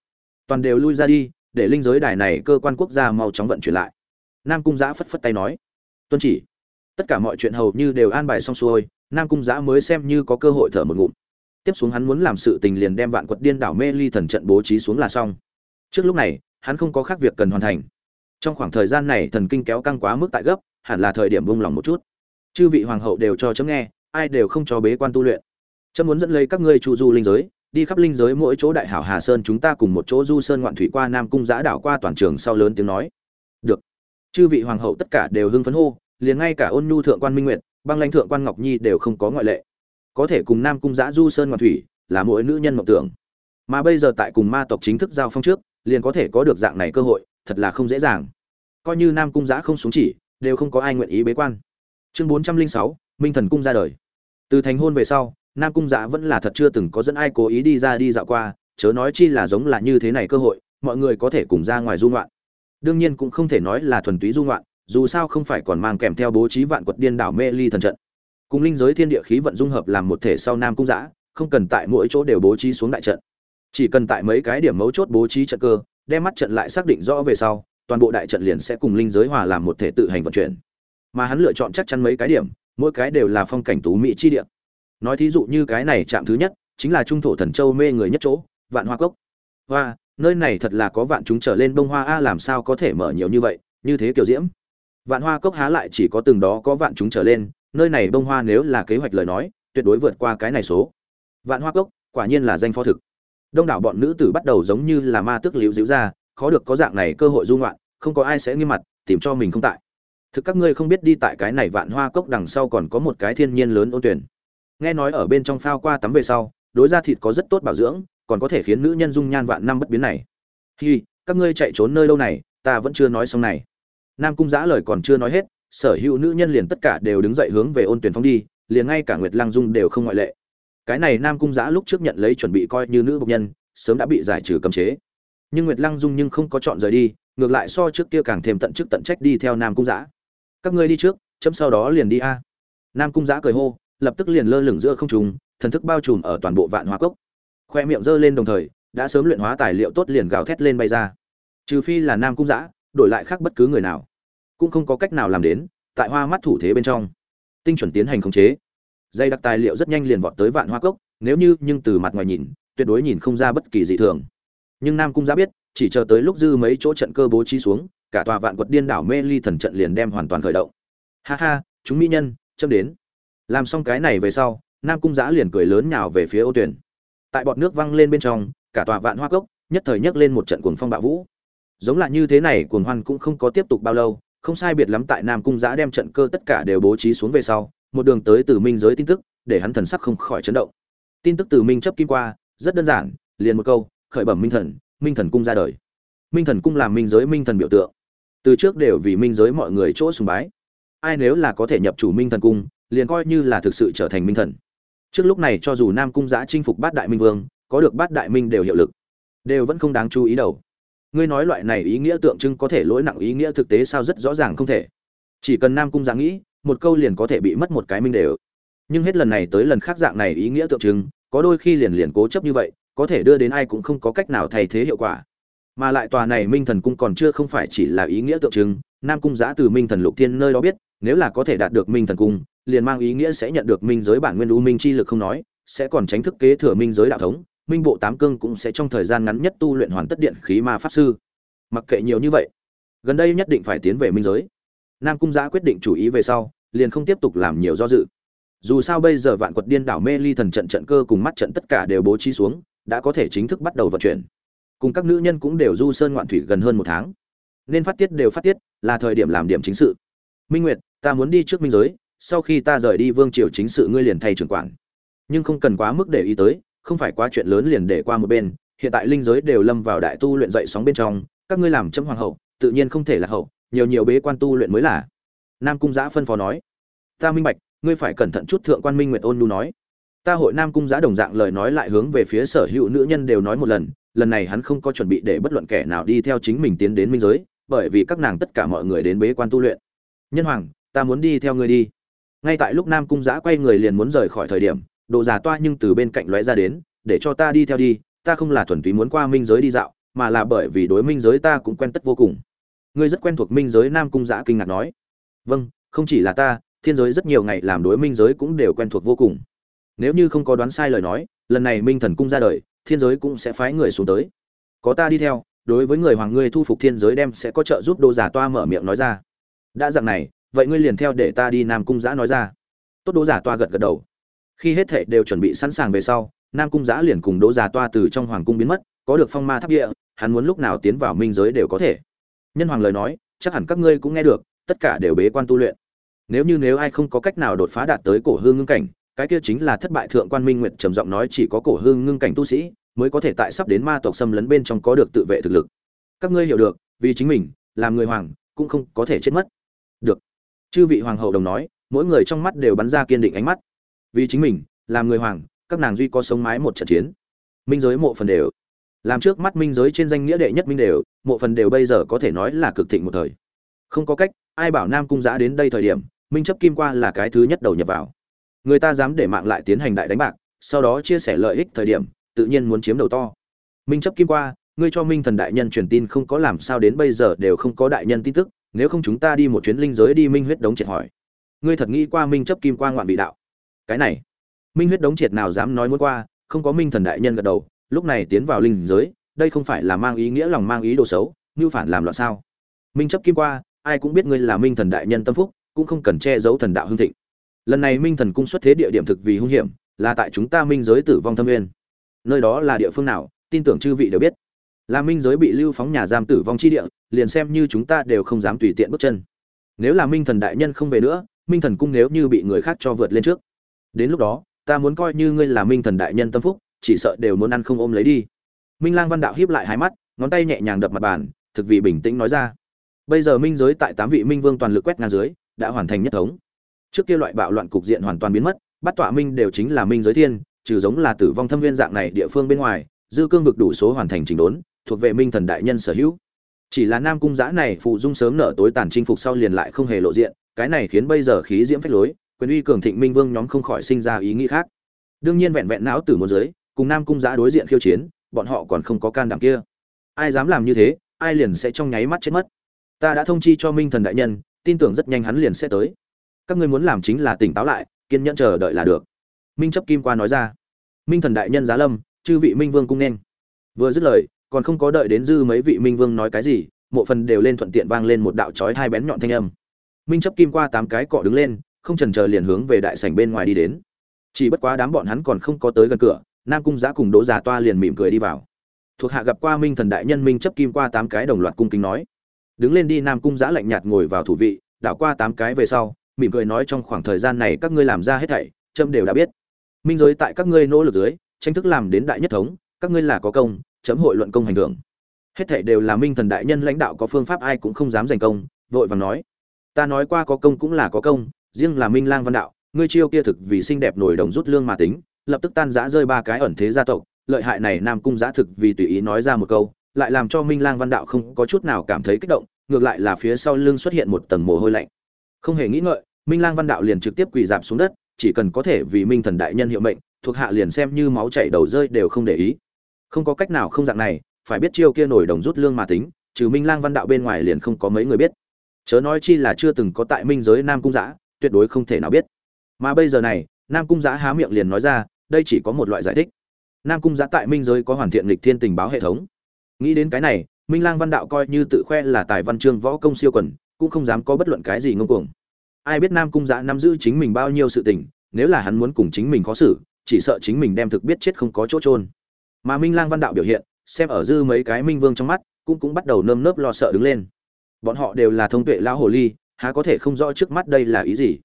toàn đều lui ra đi, để linh giới đài này cơ quan quốc gia mau chóng vận chuyển lại. Nam cung giã phất phất tay nói, tuân chỉ tất cả mọi chuyện hầu như đều an bài xong xuôi, nam cung giã mới xem như có cơ hội thở một ngụm. Tiếp xuống hắn muốn làm sự tình liền đem vạn quật điên đảo mê ly thần trận bố trí xuống là xong. Trước lúc này, hắn không có khác việc cần hoàn thành. Trong khoảng thời gian này thần kinh kéo căng quá mức tại gấp, hẳn là thời điểm buông lòng một chút. Chư vị hoàng hậu đều cho chấm nghe, ai đều không cho bế quan tu luyện. Chấm muốn dẫn lấy các ngươi chu du linh giới, đi khắp linh giới mỗi chỗ đại hảo hà sơn chúng ta cùng một chỗ du sơn ngoạn thủy qua nam cung giã đảo qua toàn trường sau lớn tiếng nói. Được. Chư vị hoàng hậu tất cả đều hưng phấn hô liền ngay cả ôn nhu thượng quan minh nguyệt, băng lãnh thượng quan ngọc nhi đều không có ngoại lệ. Có thể cùng nam cung giã du sơn ngọc thủy là mỗi nữ nhân mộng tưởng. Mà bây giờ tại cùng ma tộc chính thức giao phong trước, liền có thể có được dạng này cơ hội, thật là không dễ dàng. Coi như nam cung giã không xuống chỉ, đều không có ai nguyện ý bế quan. Chương bốn trăm linh sáu, minh thần cung ra đời. Từ thành hôn về sau, nam cung giã vẫn là thật chưa từng có dẫn ai cố ý đi ra đi dạo qua, chớ nói chi là giống là như thế này cơ hội, mọi người có thể cùng ra ngoài du ngoạn. Đương nhiên cũng không thể nói là thuần túy du ngoạn dù sao không phải còn mang kèm theo bố trí vạn quật điên đảo mê ly thần trận. Cùng linh giới thiên địa khí vận dung hợp làm một thể sau nam cung giã không cần tại mỗi chỗ đều bố trí xuống đại trận. Chỉ cần tại mấy cái điểm mấu chốt bố trí trận cơ, đem mắt trận lại xác định rõ về sau, toàn bộ đại trận liền sẽ cùng linh giới hòa làm một thể tự hành vận chuyển. Mà hắn lựa chọn chắc chắn mấy cái điểm, mỗi cái đều là phong cảnh tú mỹ chi địa. Nói thí dụ như cái này chạm thứ nhất, chính là trung thổ thần châu mê người nhất chỗ, vạn hoa cốc. Hoa, nơi này thật là có vạn chúng trở lên bông hoa a, làm sao có thể mở nhiều như vậy, như thế kiểu diễm? Vạn hoa cốc há lại chỉ có từng đó có vạn chúng trở lên, nơi này bông hoa nếu là kế hoạch lời nói, tuyệt đối vượt qua cái này số. Vạn hoa cốc, quả nhiên là danh phó thực. Đông đảo bọn nữ tử bắt đầu giống như là ma tức liễu diễu ra, khó được có dạng này cơ hội du ngoạn, không có ai sẽ nghiêm mặt, tìm cho mình không tại. Thực các ngươi không biết đi tại cái này vạn hoa cốc đằng sau còn có một cái thiên nhiên lớn ôn tuyển. Nghe nói ở bên trong phao qua tắm về sau, đối ra thịt có rất tốt bảo dưỡng, còn có thể khiến nữ nhân dung nhan vạn năm bất biến này. Hi, các ngươi chạy trốn nơi đâu này, ta vẫn chưa nói xong này nam cung giã lời còn chưa nói hết, sở hữu nữ nhân liền tất cả đều đứng dậy hướng về ôn tuyển phong đi, liền ngay cả nguyệt lăng dung đều không ngoại lệ. Cái này nam cung giã lúc trước nhận lấy chuẩn bị coi như nữ bộc nhân, sớm đã bị giải trừ cấm chế. Nhưng nguyệt lăng dung nhưng không có chọn rời đi, ngược lại so trước kia càng thêm tận chức tận trách đi theo nam cung giã. Các ngươi đi trước, chấm sau đó liền đi a. Nam cung giã cười hô, lập tức liền lơ lửng giữa không trùng thần thức bao trùm ở toàn bộ vạn hóa cốc. Khoe miệng giơ lên đồng thời, đã sớm luyện hóa tài liệu tốt liền gào thét lên bay ra. Trừ phi là nam cung giã đổi lại khác bất cứ người nào. Cũng không có cách nào làm đến, tại hoa mắt thủ thế bên trong. Tinh chuẩn tiến hành khống chế. Dây đặc tài liệu rất nhanh liền vọt tới vạn hoa cốc, nếu như nhưng từ mặt ngoài nhìn, tuyệt đối nhìn không ra bất kỳ dị thường. Nhưng nam cung giá biết, chỉ chờ tới lúc dư mấy chỗ trận cơ bố trí xuống, cả tòa vạn quật điên đảo mê ly thần trận liền đem hoàn toàn khởi động. Ha ha, chúng mỹ nhân châm đến. Làm xong cái này về sau, nam cung giã liền cười lớn nhào về phía ô tuyển. Tại bọt nước văng lên bên trong, cả tòa vạn hoa cốc, nhất thời nhấc lên một trận cuồng phong bạo vũ giống là như thế này, cuồng hoan cũng không có tiếp tục bao lâu, không sai biệt lắm tại nam cung giã đem trận cơ tất cả đều bố trí xuống về sau, một đường tới từ minh giới tin tức, để hắn thần sắc không khỏi chấn động. Tin tức từ minh chấp kim qua, rất đơn giản, liền một câu, khởi bẩm minh thần minh thần cung ra đời. Minh thần cung làm minh giới minh thần biểu tượng. Từ trước đều vì minh giới mọi người chỗ sùng bái. Ai nếu là có thể nhập chủ minh thần cung, liền coi như là thực sự trở thành minh thần. Trước lúc này cho dù nam cung giã chinh phục bát đại minh vương, có được bát đại minh đều hiệu lực, đều vẫn không đáng chú ý đầu ngươi nói loại này ý nghĩa tượng trưng có thể lỗi nặng ý nghĩa thực tế sao rất rõ ràng không thể. Chỉ cần nam cung giáng nghĩ, một câu liền có thể bị mất một cái minh đều. Nhưng hết lần này tới lần khác dạng này ý nghĩa tượng trưng, có đôi khi liền liền cố chấp như vậy, có thể đưa đến ai cũng không có cách nào thay thế hiệu quả. Mà lại tòa này minh thần cung còn chưa không phải chỉ là ý nghĩa tượng trưng, nam cung giã từ minh thần lục thiên nơi đó biết, nếu là có thể đạt được minh thần cung, liền mang ý nghĩa sẽ nhận được minh giới bản nguyên u minh chi lực không nói, sẽ còn tránh thức kế thừa minh giới đạo thống minh bộ tám cương cũng sẽ trong thời gian ngắn nhất tu luyện hoàn tất điện khí ma pháp sư. Mặc kệ nhiều như vậy, gần đây nhất định phải tiến về minh giới. Nam cung giã quyết định chủ ý về sau, liền không tiếp tục làm nhiều do dự. Dù sao bây giờ vạn quật điên đảo mê ly thần trận trận cơ cùng mắt trận tất cả đều bố trí xuống, đã có thể chính thức bắt đầu vận chuyển. Cùng các nữ nhân cũng đều du sơn ngoạn thủy gần hơn một tháng. Nên phát tiết đều phát tiết, là thời điểm làm điểm chính sự. Minh nguyệt, ta muốn đi trước minh giới, sau khi ta rời đi vương triều chính sự ngươi liền thay trưởng quản. Nhưng không cần quá mức để ý tới không phải quá chuyện lớn liền để qua một bên, hiện tại linh giới đều lâm vào đại tu luyện dậy sóng bên trong, các ngươi làm chấm hoàng hậu, tự nhiên không thể là hậu, nhiều nhiều bế quan tu luyện mới là. Nam cung giã phân phó nói. Ta minh bạch, ngươi phải cẩn thận chút thượng quan minh nguyệt ôn nu nói. Ta hội nam cung giã đồng dạng lời nói lại hướng về phía sở hữu nữ nhân đều nói một lần lần này hắn không có chuẩn bị để bất luận kẻ nào đi theo chính mình tiến đến minh giới, bởi vì các nàng tất cả mọi người đến bế quan tu luyện. Nhân hoàng, ta muốn đi theo ngươi đi. Ngay tại lúc nam cung giã quay người liền muốn rời khỏi thời điểm độ già toa nhưng từ bên cạnh lóe ra đến, để cho ta đi theo đi, ta không là thuần túy muốn qua minh giới đi dạo, mà là bởi vì đối minh giới ta cũng quen tất vô cùng. Ngươi rất quen thuộc minh giới nam cung giã kinh ngạc nói. Vâng không chỉ là ta, thiên giới rất nhiều ngày làm đối minh giới cũng đều quen thuộc vô cùng. Nếu như không có đoán sai lời nói, lần này minh thần cung ra đời, thiên giới cũng sẽ phái người xuống tới. Có ta đi theo, đối với người hoàng ngươi thu phục thiên giới đem sẽ có trợ giúp đồ giả toa mở miệng nói ra. Đã dạng này, vậy ngươi liền theo để ta đi nam cung giã nói ra. Tốt, đồ giả toa gật gật đầu khi hết thệ đều chuẩn bị sẵn sàng về sau, nam cung giã liền cùng đỗ già toa từ trong hoàng cung biến mất, có được phong ma tháp địa, hắn muốn lúc nào tiến vào minh giới đều có thể. Nhân hoàng lời nói, chắc hẳn các ngươi cũng nghe được, tất cả đều bế quan tu luyện. Nếu như nếu ai không có cách nào đột phá đạt tới cổ hương ngưng cảnh, cái kia chính là thất bại thượng quan minh nguyệt trầm giọng nói chỉ có cổ hương ngưng cảnh tu sĩ mới có thể tại sắp đến ma tộc xâm lấn bên trong có được tự vệ thực lực. Các ngươi hiểu được, vì chính mình, làm người hoàng, cũng không có thể chết mất. Được. Chư vị hoàng hậu đồng nói, mỗi người trong mắt đều bắn ra kiên định ánh mắt vì chính mình, làm người hoàng, các nàng duy có sống mái một trận chiến. Minh giới mộ phần đều. Làm trước mắt minh giới trên danh nghĩa đệ nhất minh đều, mộ phần đều bây giờ có thể nói là cực thịnh một thời. Không có cách, ai bảo nam cung giã đến đây thời điểm, minh chấp kim qua là cái thứ nhất đầu nhập vào. Người ta dám để mạng lại tiến hành đại đánh bạc, sau đó chia sẻ lợi ích thời điểm, tự nhiên muốn chiếm đầu to. Minh chấp kim qua, ngươi cho minh thần đại nhân truyền tin không có làm sao đến bây giờ đều không có đại nhân tin tức, nếu không chúng ta đi một chuyến linh giới đi minh huyết đống triệt hỏi. Ngươi thật nghĩ qua minh chấp kim qua ngoạn vị đạo? Cái này. Minh huyết đống triệt nào dám nói muốn qua, không có minh thần đại nhân gật đầu, lúc này tiến vào linh giới, đây không phải là mang ý nghĩa lòng mang ý đồ xấu, như phản làm loạn sao? Minh chấp kim qua, ai cũng biết ngươi là minh thần đại nhân tâm phúc, cũng không cần che giấu thần đạo hưng thịnh. Lần này minh thần cung xuất thế địa điểm thực vì hung hiểm, là tại chúng ta minh giới tử vong thâm nguyên. Nơi đó là địa phương nào, tin tưởng chư vị đều biết. Là minh giới bị lưu phóng nhà giam tử vong chi địa, liền xem như chúng ta đều không dám tùy tiện bước chân. Nếu là minh thần đại nhân không về nữa, minh thần cung nếu như bị người khác cho vượt lên trước đến lúc đó, ta muốn coi như ngươi là minh thần đại nhân tâm phúc, chỉ sợ đều muốn ăn không ôm lấy đi. Minh lang văn đạo hiếp lại hai mắt, ngón tay nhẹ nhàng đập mặt bàn, thực vị bình tĩnh nói ra. Bây giờ minh giới tại tám vị minh vương toàn lực quét ngang dưới, đã hoàn thành nhất thống. Trước kia loại bạo loạn cục diện hoàn toàn biến mất, bắt tọa minh đều chính là minh giới thiên, trừ giống là tử vong thâm viên dạng này địa phương bên ngoài, dư cương vực đủ số hoàn thành trình đốn, thuộc về minh thần đại nhân sở hữu. Chỉ là nam cung giã này phụ dung sớm nở tối tàn chinh phục sau liền lại không hề lộ diện, cái này khiến bây giờ khí diễm phách lối quyền uy cường thịnh minh vương nhóm không khỏi sinh ra ý nghĩ khác. Đương nhiên vẹn vẹn não tử một giới, cùng nam cung giã đối diện khiêu chiến, bọn họ còn không có can đảm kia. Ai dám làm như thế, ai liền sẽ trong nháy mắt chết mất. Ta đã thông chi cho minh thần đại nhân, tin tưởng rất nhanh hắn liền sẽ tới. Các ngươi muốn làm chính là tỉnh táo lại, kiên nhẫn chờ đợi là được. Minh chấp kim qua nói ra. Minh thần đại nhân giá lâm, chư vị minh vương cung nên. Vừa dứt lời, còn không có đợi đến dư mấy vị minh vương nói cái gì, mộ phần đều lên thuận tiện vang lên một đạo chói hai bén nhọn thanh âm. Minh chấp kim qua tám cái cọ đứng lên không chần chờ liền hướng về đại sảnh bên ngoài đi đến. Chỉ bất quá đám bọn hắn còn không có tới gần cửa, nam cung Giá cùng đỗ già toa liền mỉm cười đi vào. Thuộc hạ gặp qua minh thần đại nhân minh chấp kim qua tám cái đồng loạt cung kính nói. Đứng lên đi, nam cung Giá lạnh nhạt ngồi vào thủ vị, đảo qua tám cái về sau, mỉm cười nói trong khoảng thời gian này các ngươi làm ra hết thảy trâm đều đã biết. Minh giới tại các ngươi nỗ lực dưới, tranh thức làm đến đại nhất thống, các ngươi là có công, chấm hội luận công hành thưởng. Hết thảy đều là minh thần đại nhân lãnh đạo có phương pháp ai cũng không dám giành công, vội vàng nói. Ta nói qua có công cũng là có công riêng là minh lang văn đạo, ngươi chiêu kia thực vì xinh đẹp nổi đồng rút lương mà tính, lập tức tan rã rơi ba cái ẩn thế gia tộc, lợi hại này nam cung giã thực vì tùy ý nói ra một câu, lại làm cho minh lang văn đạo không có chút nào cảm thấy kích động, ngược lại là phía sau lưng xuất hiện một tầng mồ hôi lạnh. Không hề nghĩ ngợi, minh lang văn đạo liền trực tiếp quỳ dạp xuống đất, chỉ cần có thể vì minh thần đại nhân hiệu mệnh, thuộc hạ liền xem như máu chảy đầu rơi đều không để ý. Không có cách nào không dạng này, phải biết chiêu kia nổi đồng rút lương mà tính, trừ minh lang văn đạo bên ngoài liền không có mấy người biết. Chớ nói chi là chưa từng có tại minh giới nam cung giã tuyệt đối không thể nào biết. Mà bây giờ này, nam cung giã há miệng liền nói ra, đây chỉ có một loại giải thích. Nam cung giã tại minh giới có hoàn thiện lịch thiên tình báo hệ thống. Nghĩ đến cái này, minh lang văn đạo coi như tự khoe là tài văn chương võ công siêu quần, cũng không dám có bất luận cái gì ngông cuồng. Ai biết nam cung giã nắm giữ chính mình bao nhiêu sự tình, nếu là hắn muốn cùng chính mình khó xử, chỉ sợ chính mình đem thực biết chết không có chỗ trôn mà minh lang văn đạo biểu hiện, xem ở dư mấy cái minh vương trong mắt, cũng cũng bắt đầu nơm nớp lo sợ đứng lên. Bọn họ đều là thông tuệ lão hồ ly há có thể không rõ trước mắt đây là ý gì?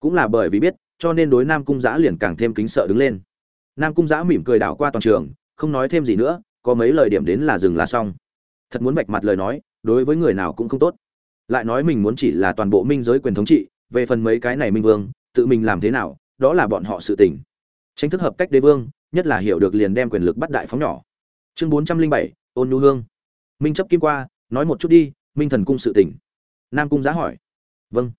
Cũng là bởi vì biết, cho nên đối nam cung giã liền càng thêm kính sợ đứng lên. Nam cung giã mỉm cười đảo qua toàn trường, không nói thêm gì nữa, có mấy lời điểm đến là dừng là xong. Thật muốn vạch mặt lời nói, đối với người nào cũng không tốt. Lại nói mình muốn chỉ là toàn bộ minh giới quyền thống trị, về phần mấy cái này minh vương, tự mình làm thế nào, đó là bọn họ sự tình. Tranh thức hợp cách đế vương, nhất là hiểu được liền đem quyền lực bắt đại phóng nhỏ. Chương bốn trăm linh bảy, ôn nhu hương. Minh chấp kim qua, nói một chút đi, minh thần cung sự tỉnh nam cung giá hỏi vâng.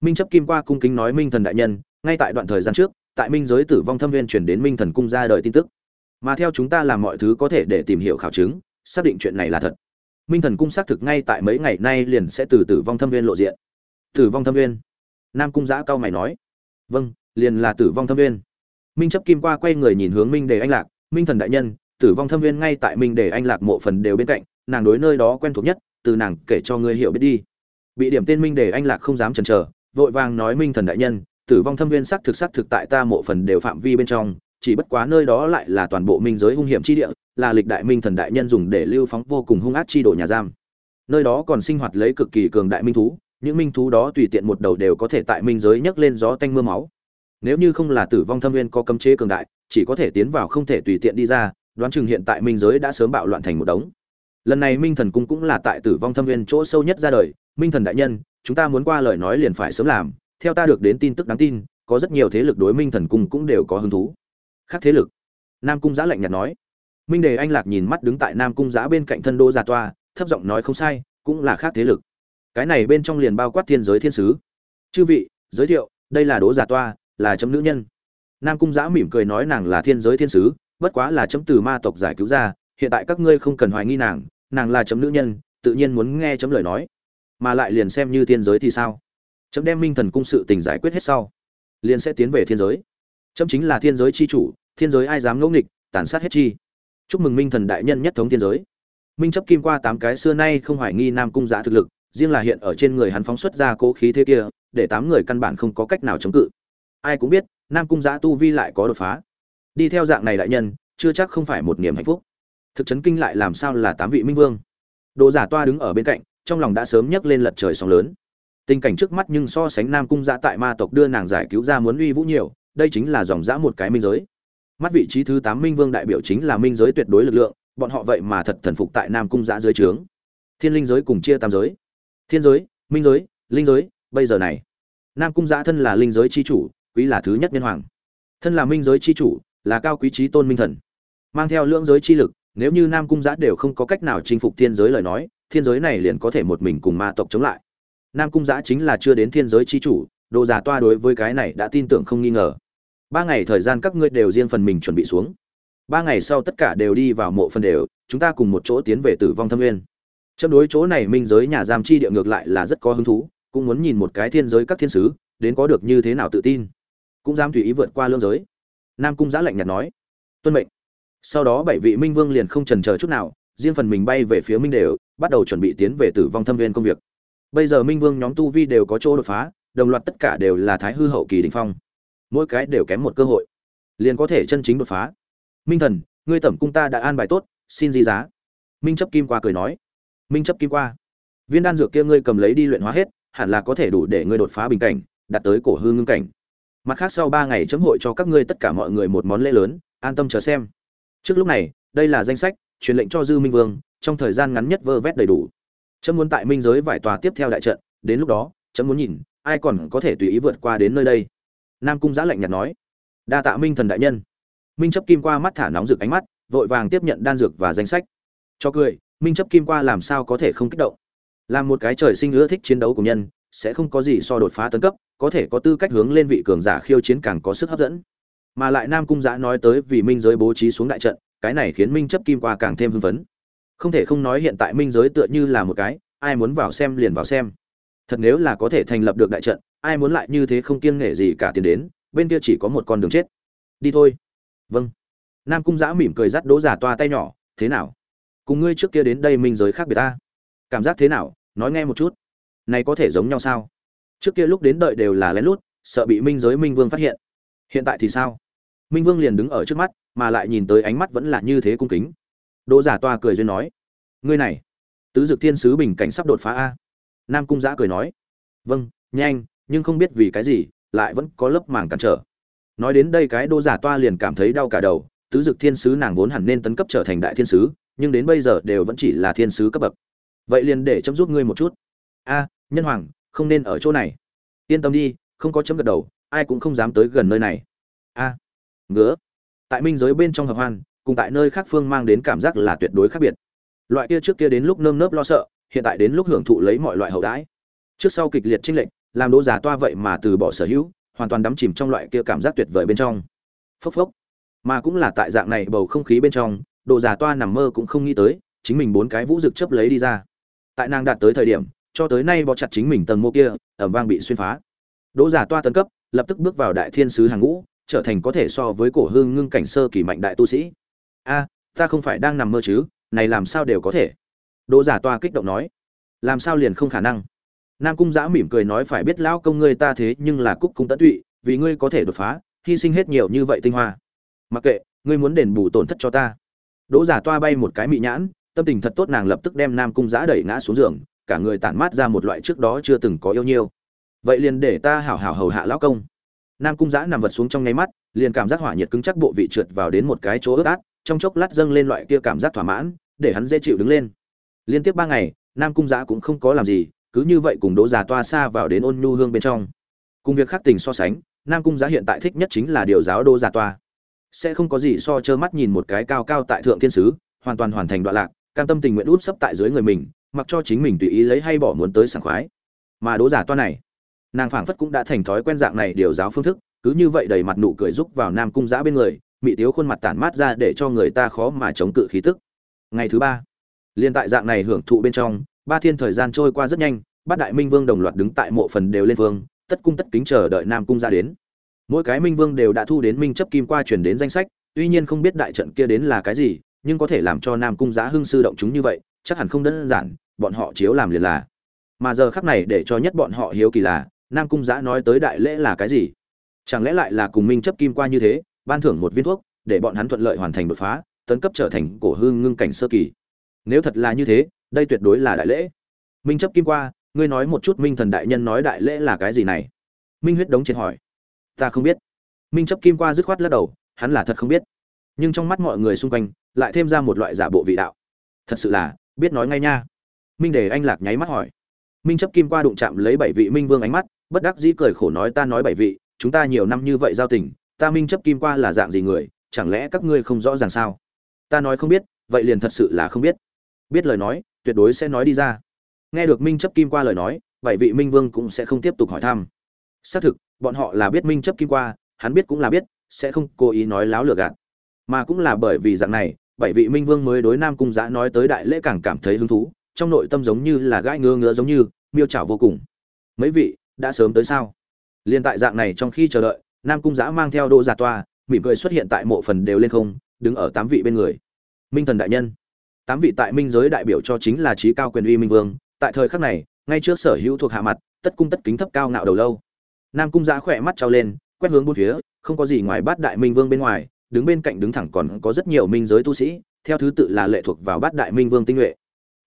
Minh chấp kim qua cung kính nói minh thần đại nhân, ngay tại đoạn thời gian trước, tại minh giới tử vong thâm viên chuyển đến minh thần cung ra đời tin tức. Mà theo chúng ta làm mọi thứ có thể để tìm hiểu khảo chứng, xác định chuyện này là thật. Minh thần cung xác thực ngay tại mấy ngày nay liền sẽ từ tử vong thâm viên lộ diện. Tử vong thâm viên. Nam cung giã cao mày nói. Vâng liền là tử vong thâm viên. Minh chấp kim qua quay người nhìn hướng minh đề anh lạc. Minh thần đại nhân, tử vong thâm viên ngay tại minh đề anh lạc mộ phần đều bên cạnh, nàng đối nơi đó quen thuộc nhất, từ nàng kể cho ngươi hiểu biết đi bị điểm tên minh để anh lạc không dám chần chờ, vội vàng nói minh thần đại nhân, tử vong thâm viên sắc thực sắc thực tại ta mộ phần đều phạm vi bên trong, chỉ bất quá nơi đó lại là toàn bộ minh giới hung hiểm chi địa, là lịch đại minh thần đại nhân dùng để lưu phóng vô cùng hung ác chi độ nhà giam. Nơi đó còn sinh hoạt lấy cực kỳ cường đại minh thú, những minh thú đó tùy tiện một đầu đều có thể tại minh giới nhấc lên gió tanh mưa máu. Nếu như không là tử vong thâm viên có cấm chế cường đại, chỉ có thể tiến vào không thể tùy tiện đi ra, đoán chừng hiện tại minh giới đã sớm bạo loạn thành một đống lần này minh thần cung cũng là tại tử vong thâm viên chỗ sâu nhất ra đời. Minh thần đại nhân, chúng ta muốn qua lời nói liền phải sớm làm. Theo ta được đến tin tức đáng tin, có rất nhiều thế lực đối minh thần cung cũng đều có hứng thú. Khác thế lực. Nam cung giã lạnh nhạt nói. Minh đề anh lạc nhìn mắt đứng tại nam cung giã bên cạnh thân đô Gia toa, thấp giọng nói không sai, cũng là khác thế lực. Cái này bên trong liền bao quát thiên giới thiên sứ. Chư vị, giới thiệu, đây là đỗ giả toa, là chấm nữ nhân. Nam cung giã mỉm cười nói nàng là thiên giới thiên sứ, bất quá là chấm từ ma tộc giải cứu ra, hiện tại các ngươi không cần hoài nghi nàng nàng là chấm nữ nhân, tự nhiên muốn nghe chấm lời nói. Mà lại liền xem như thiên giới thì sao? Chấm đem minh thần cung sự tình giải quyết hết sau, liền sẽ tiến về thiên giới. Chấm chính là thiên giới chi chủ, thiên giới ai dám ngẫu nghịch, tàn sát hết chi. Chúc mừng minh thần đại nhân nhất thống thiên giới. Minh chấp kim qua tám cái xưa nay không hoài nghi nam cung giã thực lực, riêng là hiện ở trên người hắn phóng xuất ra cố khí thế kia, để tám người căn bản không có cách nào chống cự. Ai cũng biết, nam cung giã tu vi lại có đột phá. Đi theo dạng này đại nhân, chưa chắc không phải một niềm hạnh phúc thực chấn kinh lại làm sao là tám vị minh vương. Đồ giả toa đứng ở bên cạnh, trong lòng đã sớm nhấc lên lật trời sóng lớn. Tình cảnh trước mắt nhưng so sánh nam cung giã tại ma tộc đưa nàng giải cứu ra muốn uy vũ nhiều, đây chính là dòng giã một cái minh giới. Mắt vị trí thứ tám minh vương đại biểu chính là minh giới tuyệt đối lực lượng, bọn họ vậy mà thật thần phục tại nam cung giã dưới trướng. Thiên linh giới cùng chia tam giới. Thiên giới, minh giới, linh giới, bây giờ này. Nam cung giã thân là linh giới c h i chủ, quý là thứ nhất nhân hoàng. Thân là minh giới c h i chủ, là cao quý trí tôn minh thần. Mang theo lưỡng giới chi lực nếu như nam cung giã đều không có cách nào chinh phục thiên giới lời nói, thiên giới này liền có thể một mình cùng ma tộc chống lại. Nam cung giã chính là chưa đến thiên giới chi chủ, đồ giả toa đối với cái này đã tin tưởng không nghi ngờ. Ba ngày thời gian các ngươi đều riêng phần mình chuẩn bị xuống. Ba ngày sau tất cả đều đi vào mộ phần đều, chúng ta cùng một chỗ tiến về tử vong thâm nguyên. Châm đối chỗ này minh giới nhà giam chi địa ngược lại là rất có hứng thú, cũng muốn nhìn một cái thiên giới các thiên sứ, đến có được như thế nào tự tin. Cũng dám tùy ý vượt qua lương giới. Nam cung giã lạnh nhạt nói, tuân mệnh sau đó bảy vị minh vương liền không trần chờ chút nào, riêng phần mình bay về phía minh đều, bắt đầu chuẩn bị tiến về tử vong thâm viên công việc. Bây giờ minh vương nhóm tu vi đều có chỗ đột phá, đồng loạt tất cả đều là thái hư hậu kỳ đình phong. Mỗi cái đều kém một cơ hội, liền có thể chân chính đột phá. Minh thần, ngươi tẩm cung ta đã an bài tốt, xin di giá. Minh chấp kim qua cười nói. Minh chấp kim qua. Viên đan dược kia ngươi cầm lấy đi luyện hóa hết, hẳn là có thể đủ để ngươi đột phá bình cảnh, đạt tới cổ hư ngưng cảnh. Mặt khác sau ba ngày chấm hội cho các ngươi tất cả mọi người một món lễ lớn, an tâm chờ xem trước lúc này, đây là danh sách, truyền lệnh cho dư minh vương, trong thời gian ngắn nhất vơ vét đầy đủ. Chấm muốn tại minh giới vải tòa tiếp theo đại trận, đến lúc đó, chấm muốn nhìn, ai còn có thể tùy ý vượt qua đến nơi đây. Nam cung giã lạnh nhạt nói, đa tạ minh thần đại nhân. Minh chấp kim qua mắt thả nóng rực ánh mắt, vội vàng tiếp nhận đan dược và danh sách. Cho cười, minh chấp kim qua làm sao có thể không kích động? Làm một cái trời sinh ưa thích chiến đấu của nhân, sẽ không có gì so đột phá tấn cấp, có thể có tư cách hướng lên vị cường giả khiêu chiến càng có sức hấp dẫn mà lại nam cung giã nói tới vì minh giới bố trí xuống đại trận, cái này khiến minh chấp kim qua càng thêm hưng phấn. Không thể không nói hiện tại minh giới tựa như là một cái, ai muốn vào xem liền vào xem. Thật nếu là có thể thành lập được đại trận, ai muốn lại như thế không kiêng nể gì cả tiền đến, bên kia chỉ có một con đường chết. Đi thôi. Vâng. Nam cung giã mỉm cười dắt đỗ giả toa tay nhỏ, thế nào? Cùng ngươi trước kia đến đây minh giới khác biệt ta? Cảm giác thế nào? Nói nghe một chút. Này có thể giống nhau sao? Trước kia lúc đến đợi đều là lén lút, sợ bị minh giới minh vương phát hiện. Hiện tại thì sao? Minh vương liền đứng ở trước mắt, mà lại nhìn tới ánh mắt vẫn là như thế cung kính. Đỗ giả toa cười duyên nói, ngươi này, tứ dực thiên sứ bình cảnh sắp đột phá a. Nam cung giã cười nói vâng nhanh, nhưng không biết vì cái gì, lại vẫn có lớp màng cản trở. Nói đến đây cái Đỗ giả toa liền cảm thấy đau cả đầu, tứ dực thiên sứ nàng vốn hẳn nên tấn cấp trở thành đại thiên sứ, nhưng đến bây giờ đều vẫn chỉ là thiên sứ cấp bậc. Vậy liền để chấm giúp ngươi một chút. A, nhân hoàng, không nên ở chỗ này. Yên tâm đi, không có chấm gật đầu, ai cũng không dám tới gần nơi này. A ngứa. Tại minh giới bên trong hợp hoan, cùng tại nơi khác phương mang đến cảm giác là tuyệt đối khác biệt. Loại kia trước kia đến lúc nơm nớp lo sợ, hiện tại đến lúc hưởng thụ lấy mọi loại hậu đãi. Trước sau kịch liệt chênh lệch, làm đỗ giả toa vậy mà từ bỏ sở hữu, hoàn toàn đắm chìm trong loại kia cảm giác tuyệt vời bên trong. Phốc phốc. Mà cũng là tại dạng này bầu không khí bên trong độ giả toa nằm mơ cũng không nghĩ tới, chính mình bốn cái vũ rực chấp lấy đi ra. Tại nàng đạt tới thời điểm, cho tới nay bó chặt chính mình tầng mô kia, ẩm vang bị xuyên phá. Đỗ giả toa tấn cấp, lập tức bước vào đại thiên sứ hàng ngũ trở thành có thể so với cổ hương ngưng cảnh sơ kỳ mạnh đại tu sĩ. A, ta không phải đang nằm mơ chứ, này làm sao đều có thể? Đỗ giả toa kích động nói. Làm sao liền không khả năng? Nam cung giã mỉm cười nói phải biết lão công ngươi ta thế nhưng là cúc cung tận tụy, vì ngươi có thể đột phá, hy sinh hết nhiều như vậy tinh hoa. Mặc kệ, ngươi muốn đền bù tổn thất cho ta. Đỗ giả toa bay một cái mị nhãn, tâm tình thật tốt nàng lập tức đem nam cung giã đẩy ngã xuống giường, cả người tản mát ra một loại trước đó chưa từng có yêu nhiêu. Vậy liền để ta hảo hảo hầu hạ lão công nam cung giã nằm vật xuống trong nháy mắt, liền cảm giác hỏa nhiệt cứng chắc bộ vị trượt vào đến một cái chỗ ướt át, trong chốc lát dâng lên loại kia cảm giác thỏa mãn, để hắn dễ chịu đứng lên. Liên tiếp ba ngày, nam cung giã cũng không có làm gì, cứ như vậy cùng đỗ già toa xa vào đến ôn nhu hương bên trong. Cùng việc khắc tình so sánh, nam cung giã hiện tại thích nhất chính là điều giáo đỗ già toa. Sẽ không có gì so trơ mắt nhìn một cái cao cao tại thượng thiên sứ, hoàn toàn hoàn thành đoạn lạc, cam tâm tình nguyện út sấp tại dưới người mình, mặc cho chính mình tùy ý lấy hay bỏ muốn tới sảng khoái. Mà đỗ giả toa này nàng phảng phất cũng đã thành thói quen dạng này điều giáo phương thức, cứ như vậy đầy mặt nụ cười giúp vào nam cung giã bên người, mị tiếu khuôn mặt tản mát ra để cho người ta khó mà chống cự khí tức. Ngày thứ ba liên tại dạng này hưởng thụ bên trong, ba thiên thời gian trôi qua rất nhanh, bát đại minh vương đồng loạt đứng tại mộ phần đều lên vương, tất cung tất kính chờ đợi nam cung ra đến. Mỗi cái minh vương đều đã thu đến minh chấp kim qua chuyển đến danh sách, tuy nhiên không biết đại trận kia đến là cái gì, nhưng có thể làm cho nam cung giá hưng sư động chúng như vậy, chắc hẳn không đơn giản, bọn họ chiếu làm liền là. Mà giờ khắc này để cho nhất bọn họ hiếu kỳ là nam cung giã nói tới đại lễ là cái gì? Chẳng lẽ lại là cùng minh chấp kim qua như thế, ban thưởng một viên thuốc, để bọn hắn thuận lợi hoàn thành đột phá, tấn cấp trở thành cổ hương ngưng cảnh sơ kỳ? Nếu thật là như thế, đây tuyệt đối là đại lễ. Minh chấp kim qua, ngươi nói một chút minh thần đại nhân nói đại lễ là cái gì này? Minh huyết đống trên hỏi. Ta không biết. Minh chấp kim qua dứt khoát lắc đầu, hắn là thật không biết. Nhưng trong mắt mọi người xung quanh, lại thêm ra một loại giả bộ vị đạo. Thật sự là, biết nói ngay nha. Minh để anh lạc nháy mắt hỏi minh chấp kim qua đụng chạm lấy bảy vị minh vương ánh mắt, bất đắc dĩ cười khổ nói ta nói bảy vị, chúng ta nhiều năm như vậy giao tình, ta minh chấp kim qua là dạng gì người, chẳng lẽ các ngươi không rõ ràng sao? Ta nói không biết, vậy liền thật sự là không biết. Biết lời nói, tuyệt đối sẽ nói đi ra. Nghe được minh chấp kim qua lời nói, bảy vị minh vương cũng sẽ không tiếp tục hỏi thăm. Xác thực, bọn họ là biết minh chấp kim qua, hắn biết cũng là biết, sẽ không cố ý nói láo lừa gạt. Mà cũng là bởi vì dạng này, bảy vị minh vương mới đối nam cung giã nói tới đại lễ càng cảm thấy hứng thú, trong nội tâm giống như là gãi ngứa ngứa giống như miêu chảo vô cùng. Mấy vị, đã sớm tới sao? Liên tại dạng này trong khi chờ đợi, nam cung giã mang theo đỗ giả toa, mỉm cười xuất hiện tại mộ phần đều lên không, đứng ở tám vị bên người. Minh thần đại nhân. Tám vị tại minh giới đại biểu cho chính là trí cao quyền uy minh vương. Tại thời khắc này, ngay trước sở hữu thuộc hạ mặt, tất cung tất kính thấp cao ngạo đầu lâu. Nam cung giã khỏe mắt trao lên, quét hướng bốn phía, không có gì ngoài bát đại minh vương bên ngoài, đứng bên cạnh đứng thẳng còn có rất nhiều minh giới tu sĩ, theo thứ tự là lệ thuộc vào bát đại minh vương tinh nhuệ.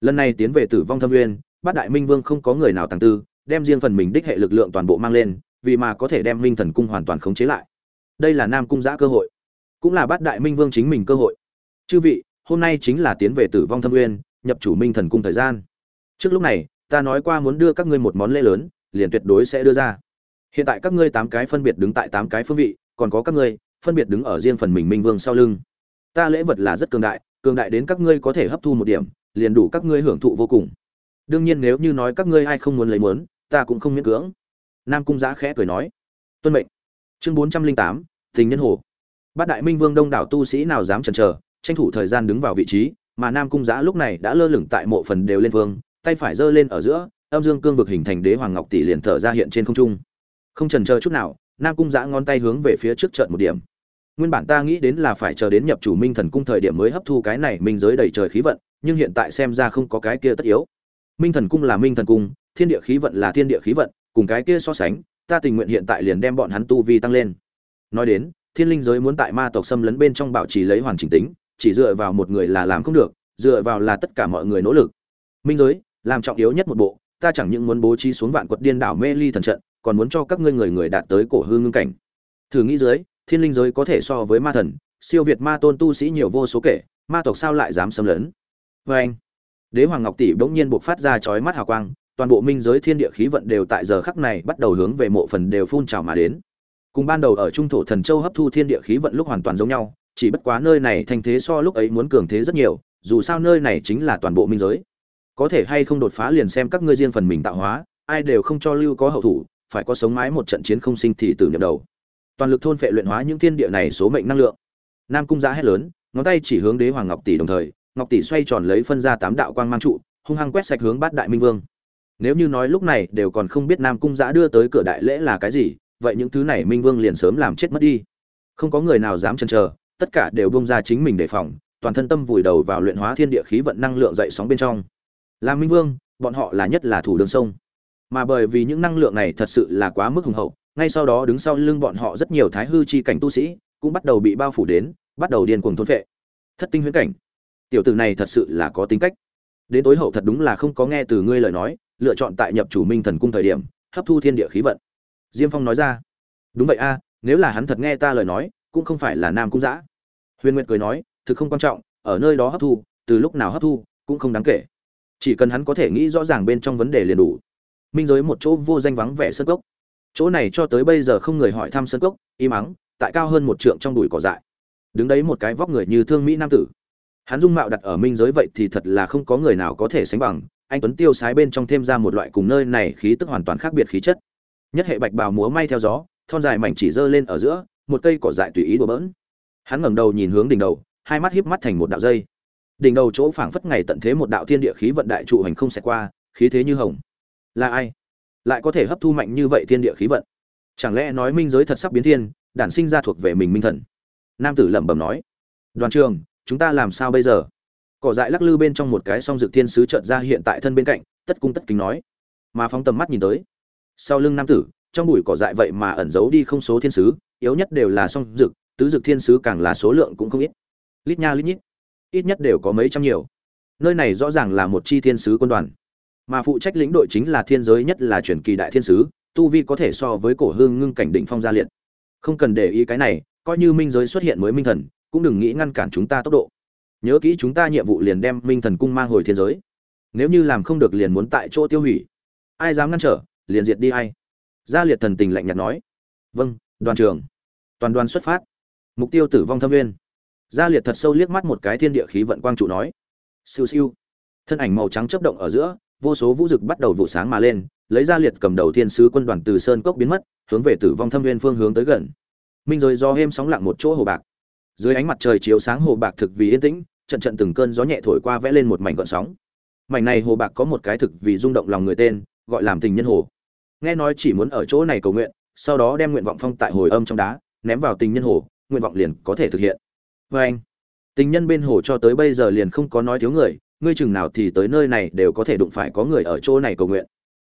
Lần này tiến về tử vong thâm nguyên bát đại minh vương không có người nào tàng tư đem riêng phần mình đích hệ lực lượng toàn bộ mang lên vì mà có thể đem minh thần cung hoàn toàn khống chế lại. Đây là nam cung giã cơ hội cũng là bát đại minh vương chính mình cơ hội. Chư vị hôm nay chính là tiến về tử vong thâm Uyên, nhập chủ minh thần cung thời gian. Trước lúc này ta nói qua muốn đưa các ngươi một món lễ lớn liền tuyệt đối sẽ đưa ra. Hiện tại các ngươi tám cái phân biệt đứng tại tám cái phương vị còn có các ngươi phân biệt đứng ở riêng phần mình minh vương sau lưng. Ta lễ vật là rất cường đại cường đại đến các ngươi có thể hấp thu một điểm liền đủ các ngươi hưởng thụ vô cùng đương nhiên nếu như nói các ngươi ai không muốn lấy muốn, ta cũng không miễn cưỡng. Nam cung giã khẽ cười nói, tuân mệnh. Chương bốn trăm linh tám, tình nhân hồ. Bát đại minh vương đông đảo tu sĩ nào dám chần chờ, tranh thủ thời gian đứng vào vị trí, mà nam cung giã lúc này đã lơ lửng tại mộ phần đều lên vương, tay phải giơ lên ở giữa, âm dương cương vực hình thành đế hoàng ngọc tỷ liền thở ra hiện trên không trung. Không trần chờ chút nào, nam cung giã ngón tay hướng về phía trước trận một điểm. Nguyên bản ta nghĩ đến là phải chờ đến nhập chủ minh thần cung thời điểm mới hấp thu cái này minh giới đầy trời khí vận, nhưng hiện tại xem ra không có cái kia tất yếu minh thần cung là minh thần cung, thiên địa khí vận là thiên địa khí vận, cùng cái kia so sánh, ta tình nguyện hiện tại liền đem bọn hắn tu vi tăng lên. Nói đến, thiên linh giới muốn tại ma tộc xâm lấn bên trong bảo trì lấy hoàn chỉnh tính, chỉ dựa vào một người là làm không được, dựa vào là tất cả mọi người nỗ lực. Minh giới, làm trọng yếu nhất một bộ, ta chẳng những muốn bố trí xuống vạn quật điên đảo mê ly thần trận, còn muốn cho các ngươi người người đạt tới cổ hư ngưng cảnh. Thử nghĩ dưới, thiên linh giới có thể so với ma thần, siêu việt ma tôn tu sĩ nhiều vô số kể, ma tộc sao lại dám xâm lấn? Vê anh đế hoàng ngọc tỷ bỗng nhiên bộc phát ra chói mắt hào quang, toàn bộ minh giới thiên địa khí vận đều tại giờ khắc này bắt đầu hướng về mộ phần đều phun trào mà đến. Cùng ban đầu ở trung thổ thần châu hấp thu thiên địa khí vận lúc hoàn toàn giống nhau, chỉ bất quá nơi này thành thế so lúc ấy muốn cường thế rất nhiều, dù sao nơi này chính là toàn bộ minh giới. Có thể hay không đột phá liền xem các ngươi riêng phần mình tạo hóa, ai đều không cho lưu có hậu thủ, phải có sống mái một trận chiến không sinh thì tử nhập đầu. Toàn lực thôn phệ luyện hóa những thiên địa này số mệnh năng lượng. Nam cung giá hét lớn, ngón tay chỉ hướng đế hoàng ngọc tỷ đồng thời ngọc tỷ xoay tròn lấy phân ra tám đạo quang mang trụ, hung hăng quét sạch hướng bát đại minh vương. Nếu như nói lúc này đều còn không biết nam cung giã đưa tới cửa đại lễ là cái gì, vậy những thứ này minh vương liền sớm làm chết mất đi. Không có người nào dám chần chờ, tất cả đều bông ra chính mình đề phòng, toàn thân tâm vùi đầu vào luyện hóa thiên địa khí vận năng lượng dậy sóng bên trong. Làm minh vương, bọn họ là nhất là thủ đường sông. Mà bởi vì những năng lượng này thật sự là quá mức hùng hậu, ngay sau đó đứng sau lưng bọn họ rất nhiều thái hư chi cảnh tu sĩ, cũng bắt đầu bị bao phủ đến, bắt đầu điên cuồng thôn phệ. Thất tinh huyễn cảnh tiểu tử này thật sự là có tính cách. Đến tối hậu thật đúng là không có nghe từ ngươi lời nói, lựa chọn tại nhập chủ minh thần cung thời điểm, hấp thu thiên địa khí vận. Diêm phong nói ra. Đúng vậy a, nếu là hắn thật nghe ta lời nói, cũng không phải là nam cung giã. Huyền nguyệt cười nói, thực không quan trọng, ở nơi đó hấp thu, từ lúc nào hấp thu, cũng không đáng kể. Chỉ cần hắn có thể nghĩ rõ ràng bên trong vấn đề liền đủ. Minh giới một chỗ vô danh vắng vẻ sân cốc. Chỗ này cho tới bây giờ không người hỏi thăm sân cốc, im ắng, tại cao hơn một trượng trong đùi cỏ dại. Đứng đấy một cái vóc người như thương mỹ nam tử hắn dung mạo đặt ở minh giới vậy thì thật là không có người nào có thể sánh bằng. Anh tuấn tiêu sái bên trong thêm ra một loại cùng nơi này khí tức hoàn toàn khác biệt khí chất. Nhất hệ bạch bào múa may theo gió, thon dài mảnh chỉ giơ lên ở giữa, một cây cỏ dại tùy ý đùa bỡn. Hắn ngẩng đầu nhìn hướng đỉnh đầu, hai mắt híp mắt thành một đạo dây. Đỉnh đầu chỗ phảng phất ngày tận thế một đạo thiên địa khí vận đại trụ hành không xẹt qua, khí thế như hồng. Là ai? Lại có thể hấp thu mạnh như vậy thiên địa khí vận? Chẳng lẽ nói minh giới thật sắp biến thiên, đản sinh ra thuộc về mình minh thần? Nam tử lẩm bẩm nói. Đoàn trường chúng ta làm sao bây giờ? Cỏ dại lắc lư bên trong một cái song dược thiên sứ trợn ra hiện tại thân bên cạnh, tất cung tất kính nói. Mà phóng tầm mắt nhìn tới, sau lưng nam tử, trong bụi cỏ dại vậy mà ẩn giấu đi không số thiên sứ, yếu nhất đều là song dược, tứ dược thiên sứ càng là số lượng cũng không ít. Lít nha lít nhít, ít nhất đều có mấy trăm nhiều. Nơi này rõ ràng là một chi thiên sứ quân đoàn. Mà phụ trách lĩnh đội chính là thiên giới nhất là truyền kỳ đại thiên sứ, tu vi có thể so với cổ hương ngưng cảnh định phong gia liệt. Không cần để ý cái này, coi như minh giới xuất hiện mới minh thần cũng đừng nghĩ ngăn cản chúng ta tốc độ. Nhớ kỹ chúng ta nhiệm vụ liền đem minh thần cung mang hồi thiên giới. Nếu như làm không được liền muốn tại chỗ tiêu hủy. Ai dám ngăn trở, liền diệt đi hay gia liệt thần tình lạnh nhạt nói. Vâng đoàn trưởng. Toàn đoàn xuất phát. Mục tiêu tử vong thâm nguyên gia liệt thật sâu liếc mắt một cái thiên địa khí vận quang trụ nói. Siêu siêu. Thân ảnh màu trắng chấp động ở giữa, vô số vũ dực bắt đầu vụ sáng mà lên, lấy gia liệt cầm đầu thiên sứ quân đoàn từ sơn cốc biến mất, hướng về tử vong thâm nguyên phương hướng tới gần. Minh rồi do êm sóng lặng một chỗ hồ bạc dưới ánh mặt trời chiếu sáng hồ bạc thực vì yên tĩnh, trận trận từng cơn gió nhẹ thổi qua vẽ lên một mảnh gợn sóng. Mảnh này hồ bạc có một cái thực vì rung động lòng người tên, gọi làm tình nhân hồ. Nghe nói chỉ muốn ở chỗ này cầu nguyện, sau đó đem nguyện vọng phong tại hồi âm trong đá, ném vào tình nhân hồ, nguyện vọng liền có thể thực hiện. Vê anh. Tình nhân bên hồ cho tới bây giờ liền không có nói thiếu người, ngươi chừng nào thì tới nơi này đều có thể đụng phải có người ở chỗ này cầu nguyện.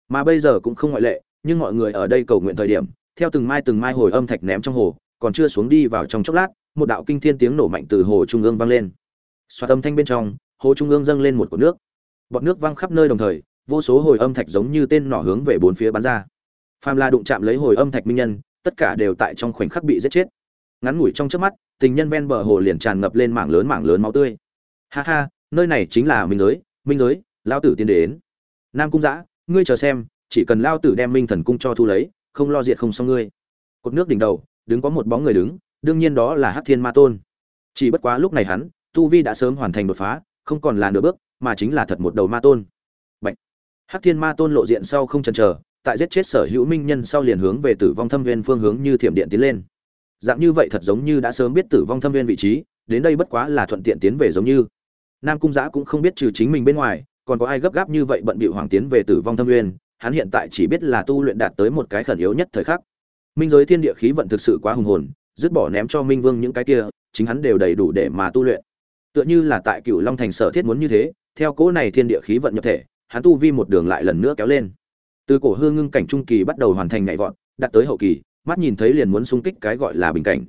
Mà bây giờ cũng không ngoại lệ, nhưng mọi người ở đây cầu nguyện thời điểm, theo từng mai từng mai hồi âm thạch ném trong hồ, còn chưa xuống đi vào trong chốc lát một đạo kinh thiên tiếng nổ mạnh từ hồ trung ương vang lên. Xoa âm thanh bên trong, hồ trung ương dâng lên một cột nước. Bọt nước văng khắp nơi đồng thời, vô số hồi âm thạch giống như tên nỏ hướng về bốn phía bắn ra. Phàm la đụng chạm lấy hồi âm thạch minh nhân, tất cả đều tại trong khoảnh khắc bị giết chết. Ngắn ngủi trong trước mắt, tình nhân ven bờ hồ liền tràn ngập lên mảng lớn mảng lớn máu tươi. Ha ha, nơi này chính là minh giới minh giới lao tử tiến đến. Nam cung giã ngươi chờ xem, chỉ cần lao tử đem minh thần cung cho thu lấy, không lo diệt không xong ngươi. Cột nước đỉnh đầu, đứng có một bóng người đứng đương nhiên đó là hắc thiên ma tôn. Chỉ bất quá lúc này hắn, tu vi đã sớm hoàn thành đột phá, không còn là nửa bước, mà chính là thật một đầu ma tôn. Bạch. hắc thiên ma tôn lộ diện sau không chần chờ, tại giết chết sở hữu minh nhân sau liền hướng về tử vong thâm viên phương hướng như thiểm điện tiến lên. Dạng như vậy thật giống như đã sớm biết tử vong thâm viên vị trí, đến đây bất quá là thuận tiện tiến về giống như. Nam cung giã cũng không biết trừ chính mình bên ngoài, còn có ai gấp gáp như vậy bận bịu hoàng tiến về tử vong thâm viên hắn hiện tại chỉ biết là tu luyện đạt tới một cái khẩn yếu nhất thời khắc. Minh giới thiên địa khí vận thực sự quá hùng hồn dứt bỏ ném cho minh vương những cái kia, chính hắn đều đầy đủ để mà tu luyện. Tựa như là tại cựu long thành sở thiết muốn như thế, theo cỗ này thiên địa khí vận nhập thể, hắn tu vi một đường lại lần nữa kéo lên. Từ cổ hương ngưng cảnh trung kỳ bắt đầu hoàn thành nhảy vọt, đạt tới hậu kỳ, mắt nhìn thấy liền muốn xung kích cái gọi là bình cảnh.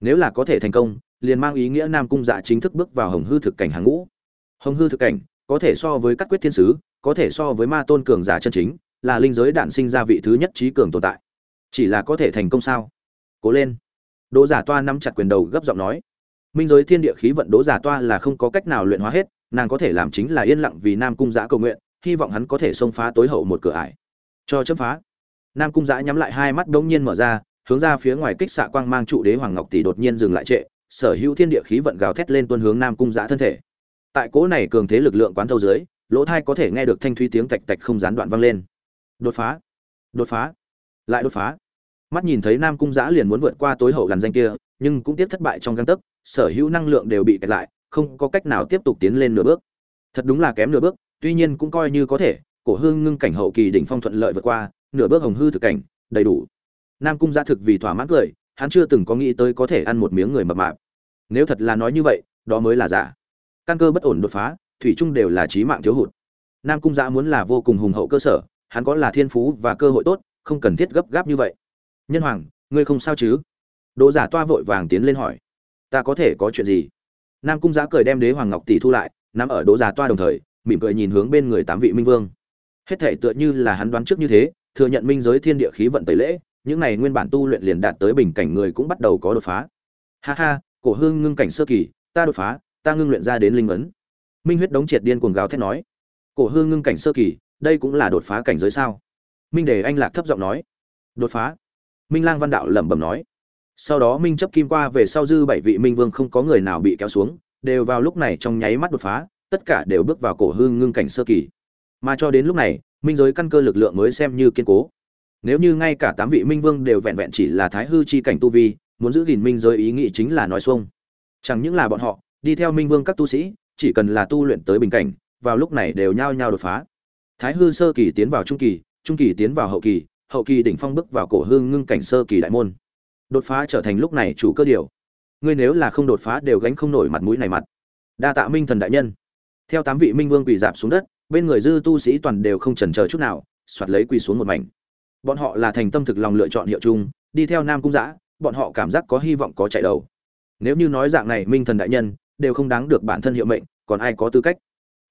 Nếu là có thể thành công, liền mang ý nghĩa nam cung dạ chính thức bước vào hồng hư thực cảnh hàng ngũ. Hồng hư thực cảnh, có thể so với các quyết thiên sứ, có thể so với ma tôn cường giả chân chính, là linh giới đạn sinh ra vị thứ nhất trí cường tồn tại. Chỉ là có thể thành công sao? Cố lên đỗ giả toa nắm chặt quyền đầu gấp giọng nói. Minh giới thiên địa khí vận đỗ giả toa là không có cách nào luyện hóa hết, nàng có thể làm chính là yên lặng vì nam cung giã cầu nguyện, hy vọng hắn có thể xông phá tối hậu một cửa ải. Cho chấm phá. Nam cung giã nhắm lại hai mắt đống nhiên mở ra, hướng ra phía ngoài kích xạ quang mang trụ đế hoàng ngọc tỷ đột nhiên dừng lại trệ, sở hữu thiên địa khí vận gào thét lên tuôn hướng nam cung giã thân thể. Tại cỗ này cường thế lực lượng quán thâu dưới, lỗ thai có thể nghe được thanh thúy tiếng tạch tạch không gián đoạn vang lên. Đột phá. Đột phá. Lại đột phá mắt nhìn thấy nam cung giã liền muốn vượt qua tối hậu làn danh kia, nhưng cũng tiếp thất bại trong găng tấc, sở hữu năng lượng đều bị kẹt lại, không có cách nào tiếp tục tiến lên nửa bước. Thật đúng là kém nửa bước, tuy nhiên cũng coi như có thể, cổ hương ngưng cảnh hậu kỳ đỉnh phong thuận lợi vượt qua, nửa bước hồng hư thực cảnh, đầy đủ. Nam cung giã thực vì thỏa mãn cười, hắn chưa từng có nghĩ tới có thể ăn một miếng người mập mạp. Nếu thật là nói như vậy, đó mới là giả. Căn cơ bất ổn đột phá, thủy chung đều là trí mạng thiếu hụt. Nam cung giã muốn là vô cùng hùng hậu cơ sở, hắn có là thiên phú và cơ hội tốt, không cần thiết gấp gáp như vậy nhân hoàng, ngươi không sao chứ? Đỗ giả toa vội vàng tiến lên hỏi. Ta có thể có chuyện gì? Nam cung giá cười đem đế hoàng ngọc tỷ thu lại nằm ở đỗ giả toa đồng thời, mỉm cười nhìn hướng bên người tám vị minh vương. Hết thể tựa như là hắn đoán trước như thế, thừa nhận minh giới thiên địa khí vận tẩy lễ, những này nguyên bản tu luyện liền đạt tới bình cảnh người cũng bắt đầu có đột phá. Ha ha, cổ hương ngưng cảnh sơ kỳ, ta đột phá, ta ngưng luyện ra đến linh ấn. Minh huyết đống triệt điên cuồng gào thét nói. Cổ hương ngưng cảnh sơ kỳ, đây cũng là đột phá cảnh giới sao? Minh đề anh lạc thấp giọng nói. Đột phá minh lang văn đạo lẩm bẩm nói. Sau đó minh chấp kim qua về sau dư bảy vị minh vương không có người nào bị kéo xuống, đều vào lúc này trong nháy mắt đột phá, tất cả đều bước vào cổ hương ngưng cảnh sơ kỳ. Mà cho đến lúc này, minh giới căn cơ lực lượng mới xem như kiên cố. Nếu như ngay cả tám vị minh vương đều vẹn vẹn chỉ là thái hư chi cảnh tu vi, muốn giữ gìn minh giới ý nghĩ chính là nói xuông. Chẳng những là bọn họ, đi theo minh vương các tu sĩ, chỉ cần là tu luyện tới bình cảnh, vào lúc này đều nhao nhao đột phá. Thái hư sơ kỳ tiến vào trung kỳ trung kỳ tiến vào hậu kỳ hậu kỳ đỉnh phong bước vào cổ hương ngưng cảnh sơ kỳ đại môn. Đột phá trở thành lúc này chủ cơ điều. Ngươi nếu là không đột phá đều gánh không nổi mặt mũi này mặt. Đa tạ minh thần đại nhân. Theo tám vị minh vương quỳ dạp xuống đất, bên người dư tu sĩ toàn đều không chần chờ chút nào, soạt lấy quỳ xuống một mảnh. Bọn họ là thành tâm thực lòng lựa chọn hiệu chung, đi theo nam cung giã bọn họ cảm giác có hy vọng có chạy đầu. Nếu như nói dạng này minh thần đại nhân, đều không đáng được bản thân hiệu mệnh, còn ai có tư cách?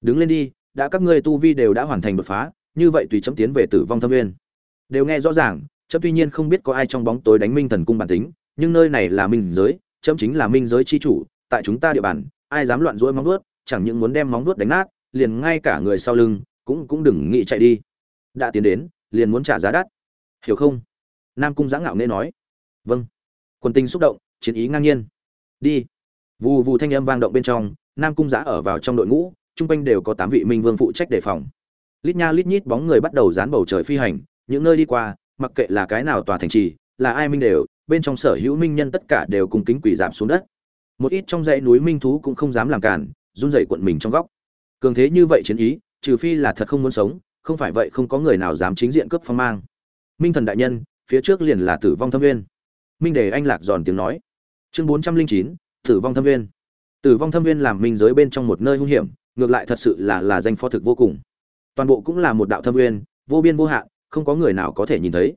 Đứng lên đi, đã các ngươi tu vi đều đã hoàn thành đột phá, như vậy tùy chấm tiến về tử vong thâm nguyên đều nghe rõ ràng, chấm tuy nhiên không biết có ai trong bóng tối đánh minh thần cung bản tính, nhưng nơi này là minh giới, chấm chính là minh giới chi chủ, tại chúng ta địa bàn, ai dám loạn rỗi móng vuốt, chẳng những muốn đem móng vuốt đánh nát, liền ngay cả người sau lưng cũng cũng đừng nghĩ chạy đi. Đã tiến đến, liền muốn trả giá đắt. Hiểu không? Nam cung giã ngạo nghe nói. Vâng. Quân tinh xúc động, chiến ý ngang nhiên. Đi. Vù vù thanh âm vang động bên trong, nam cung giã ở vào trong đội ngũ, chung quanh đều có tám vị minh vương phụ trách đề phòng. Lít nha lít nhít bóng người bắt đầu dán bầu trời phi hành những nơi đi qua, mặc kệ là cái nào tòa thành trì, là ai minh đều, bên trong sở hữu minh nhân tất cả đều cùng kính quỷ giảm xuống đất. Một ít trong dãy núi minh thú cũng không dám làm cản, run rẩy quận mình trong góc. Cường thế như vậy chiến ý, trừ phi là thật không muốn sống, không phải vậy không có người nào dám chính diện cướp phong mang. Minh thần đại nhân, phía trước liền là tử vong thâm viên minh đề anh lạc giòn tiếng nói. Chương bốn trăm linh chín, tử vong thâm viên tử vong thâm viên làm minh giới bên trong một nơi hung hiểm, ngược lại thật sự là là danh phó thực vô cùng. Toàn bộ cũng là một đạo thâm viên vô biên vô hạn không có người nào có thể nhìn thấy.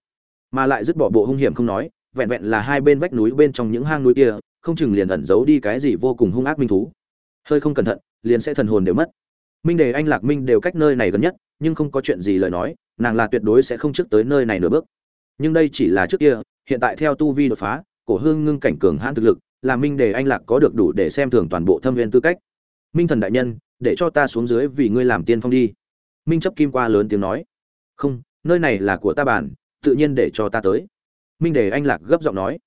Mà lại dứt bỏ bộ hung hiểm không nói, vẹn vẹn là hai bên vách núi bên trong những hang núi kia, không chừng liền ẩn giấu đi cái gì vô cùng hung ác minh thú. Hơi không cẩn thận, liền sẽ thần hồn đều mất. Minh đề, anh lạc minh đều cách nơi này gần nhất, nhưng không có chuyện gì lời nói, nàng là tuyệt đối sẽ không trước tới nơi này nửa bước. Nhưng đây chỉ là trước kia, hiện tại theo tu vi đột phá, cổ hương ngưng cảnh cường hãn thực lực, là minh đề, anh lạc có được đủ để xem thường toàn bộ thâm viên tư cách. Minh thần đại nhân, để cho ta xuống dưới vì ngươi làm tiên phong đi. Minh chấp kim qua lớn tiếng nói. Không nơi này là của ta bản tự nhiên để cho ta tới. Minh đề anh lạc gấp giọng nói,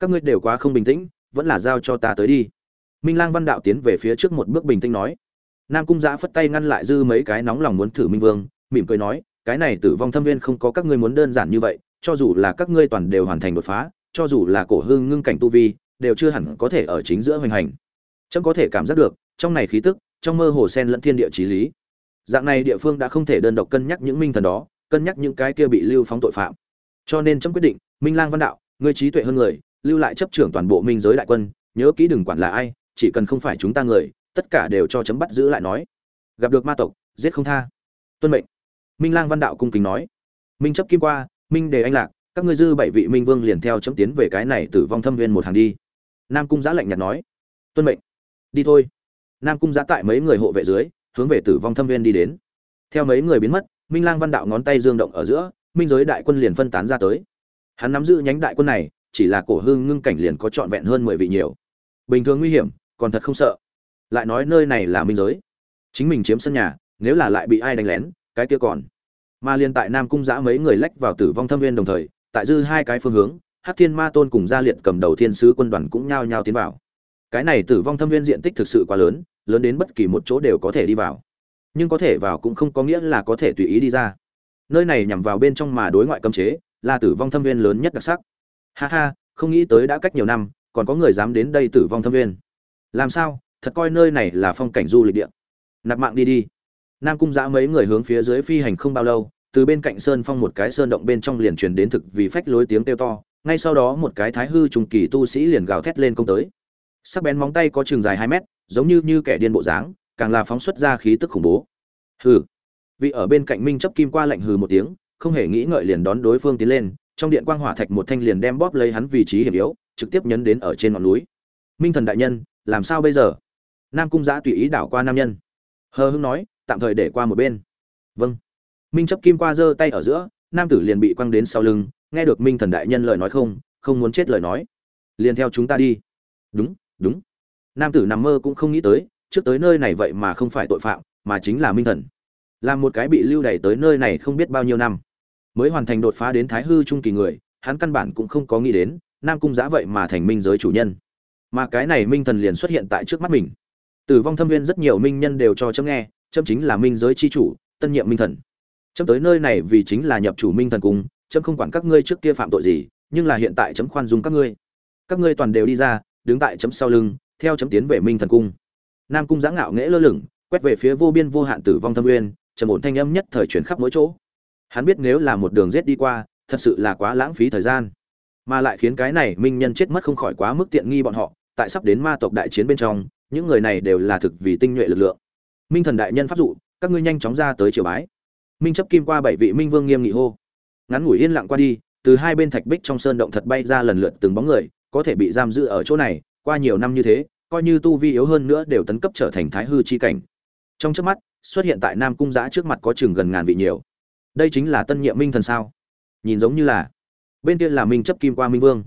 các ngươi đều quá không bình tĩnh, vẫn là giao cho ta tới đi. Minh lang văn đạo tiến về phía trước một bước bình tĩnh nói. Nam cung giã phất tay ngăn lại dư mấy cái nóng lòng muốn thử minh vương, mỉm cười nói, cái này tử vong thâm viên không có các ngươi muốn đơn giản như vậy, cho dù là các ngươi toàn đều hoàn thành đột phá, cho dù là cổ hương ngưng cảnh tu vi, đều chưa hẳn có thể ở chính giữa hoành hành. Trẫm có thể cảm giác được, trong này khí tức, trong mơ hồ sen lẫn thiên địa trí lý. Dạng này địa phương đã không thể đơn độc cân nhắc những minh thần đó cân nhắc những cái kia bị lưu phóng tội phạm. Cho nên chấm quyết định, minh lang văn đạo, ngươi trí tuệ hơn người, lưu lại chấp trưởng toàn bộ minh giới đại quân, nhớ kỹ đừng quản là ai, chỉ cần không phải chúng ta người, tất cả đều cho chấm bắt giữ lại nói. Gặp được ma tộc, giết không tha. Tuân mệnh. Minh lang văn đạo cung kính nói. Minh chấp kim qua, minh đề anh lạc, các ngươi dư bảy vị minh vương liền theo chấm tiến về cái này tử vong thâm viên một hàng đi. Nam cung giã lạnh nhạt nói. Tuân mệnh. Đi thôi. Nam cung giã tại mấy người hộ vệ dưới, hướng về tử vong thâm viên đi đến. Theo mấy người biến mất minh lang văn đạo ngón tay dương động ở giữa, minh giới đại quân liền phân tán ra tới. Hắn nắm giữ nhánh đại quân này, chỉ là cổ hương ngưng cảnh liền có trọn vẹn hơn mười vị nhiều. Bình thường nguy hiểm, còn thật không sợ. Lại nói nơi này là minh giới. Chính mình chiếm sân nhà, nếu là lại bị ai đánh lén, cái kia còn. Mà liên tại nam cung giã mấy người lách vào tử vong thâm viên đồng thời, tại dư hai cái phương hướng hát thiên ma tôn cùng gia liệt cầm đầu thiên sứ quân đoàn cũng nhao nhao tiến vào. Cái này tử vong thâm viên diện tích thực sự quá lớn lớn đến bất kỳ một chỗ đều có thể đi vào nhưng có thể vào cũng không có nghĩa là có thể tùy ý đi ra. Nơi này nhằm vào bên trong mà đối ngoại cấm chế, là tử vong thâm viên lớn nhất đặc sắc. Ha ha, không nghĩ tới đã cách nhiều năm, còn có người dám đến đây tử vong thâm viên. Làm sao, thật coi nơi này là phong cảnh du lịch địa. Nạp mạng đi đi. Nam cung giã mấy người hướng phía dưới phi hành không bao lâu, từ bên cạnh sơn phong một cái sơn động bên trong liền truyền đến thực vì phách lối tiếng kêu to, ngay sau đó một cái thái hư trùng kỳ tu sĩ liền gào thét lên công tới. Sắc bén móng tay có trường dài hai mét, giống như như kẻ điên bộ dáng càng là phóng xuất ra khí tức khủng bố. Hừ. Vị ở bên cạnh minh chấp kim qua lạnh hừ một tiếng, không hề nghĩ ngợi liền đón đối phương tiến lên, trong điện quang hỏa thạch một thanh liền đem bóp lấy hắn vị trí hiểm yếu, trực tiếp nhấn đến ở trên ngọn núi. Minh thần đại nhân, làm sao bây giờ? Nam cung giã tùy ý đảo qua nam nhân. Hờ hưng nói, tạm thời để qua một bên. Vâng. Minh chấp kim qua giơ tay ở giữa, nam tử liền bị quăng đến sau lưng, nghe được minh thần đại nhân lời nói không không muốn chết lời nói. Liền theo chúng ta đi. Đúng đúng. Nam tử nằm mơ cũng không nghĩ tới trước tới nơi này vậy mà không phải tội phạm, mà chính là minh thần. Là một cái bị lưu đày tới nơi này không biết bao nhiêu năm. Mới hoàn thành đột phá đến thái hư trung kỳ người, hắn căn bản cũng không có nghĩ đến, nam cung giã vậy mà thành minh giới chủ nhân. Mà cái này minh thần liền xuất hiện tại trước mắt mình. Tử vong thâm viên rất nhiều minh nhân đều cho chấm nghe, chấm chính là minh giới c h i chủ, tân nhiệm minh thần. Chấm tới nơi này vì chính là nhập chủ minh thần cung, chấm không quản các ngươi trước kia phạm tội gì, nhưng là hiện tại chấm khoan dung các ngươi. Các ngươi toàn đều đi ra, đứng tại chấm sau lưng, theo chấm tiến về minh thần cung nam cung giã ngạo nghễ lơ lửng quét về phía vô biên vô hạn tử vong thâm nguyên, trầm ổn thanh âm nhất thời chuyển khắp mỗi chỗ. Hắn biết nếu là một đường rết đi qua thật sự là quá lãng phí thời gian. Mà lại khiến cái này minh nhân chết mất không khỏi quá mức tiện nghi bọn họ tại sắp đến ma tộc đại chiến bên trong những người này đều là thực vì tinh nhuệ lực lượng. Minh thần đại nhân pháp dụ các ngươi nhanh chóng ra tới triều bái. Minh chấp kim qua bảy vị minh vương nghiêm nghị hô. Ngắn ngủi yên lặng qua đi từ hai bên thạch bích trong sơn động thật bay ra lần lượt từng bóng người có thể bị giam giữ ở chỗ này qua nhiều năm như thế coi như tu vi yếu hơn nữa đều tấn cấp trở thành thái hư chi cảnh. Trong trước mắt, xuất hiện tại nam cung giã trước mặt có chừng gần ngàn vị nhiều. Đây chính là tân nhiệm minh thần sao? Nhìn giống như là, bên kia là minh chấp kim qua minh vương.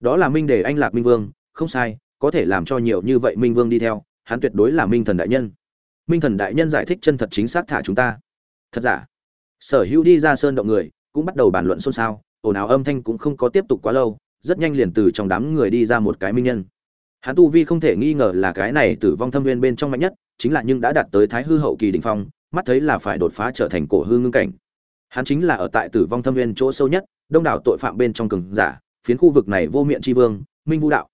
Đó là minh để anh lạc minh vương, không sai, có thể làm cho nhiều như vậy minh vương đi theo, hắn tuyệt đối là minh thần đại nhân. Minh thần đại nhân giải thích chân thật chính xác thả chúng ta. Thật giả? Sở hữu đi ra sơn động người, cũng bắt đầu bàn luận xôn xao, ồn ào âm thanh cũng không có tiếp tục quá lâu, rất nhanh liền từ trong đám người đi ra một cái minh nhân hắn tu vi không thể nghi ngờ là cái này tử vong thâm viên bên trong mạnh nhất, chính là nhưng đã đạt tới thái hư hậu kỳ đỉnh phong, mắt thấy là phải đột phá trở thành cổ hư ngưng cảnh. Hắn chính là ở tại tử vong thâm viên chỗ sâu nhất, đông đảo tội phạm bên trong cường giả, phiến khu vực này vô miệng tri vương, minh vũ đạo.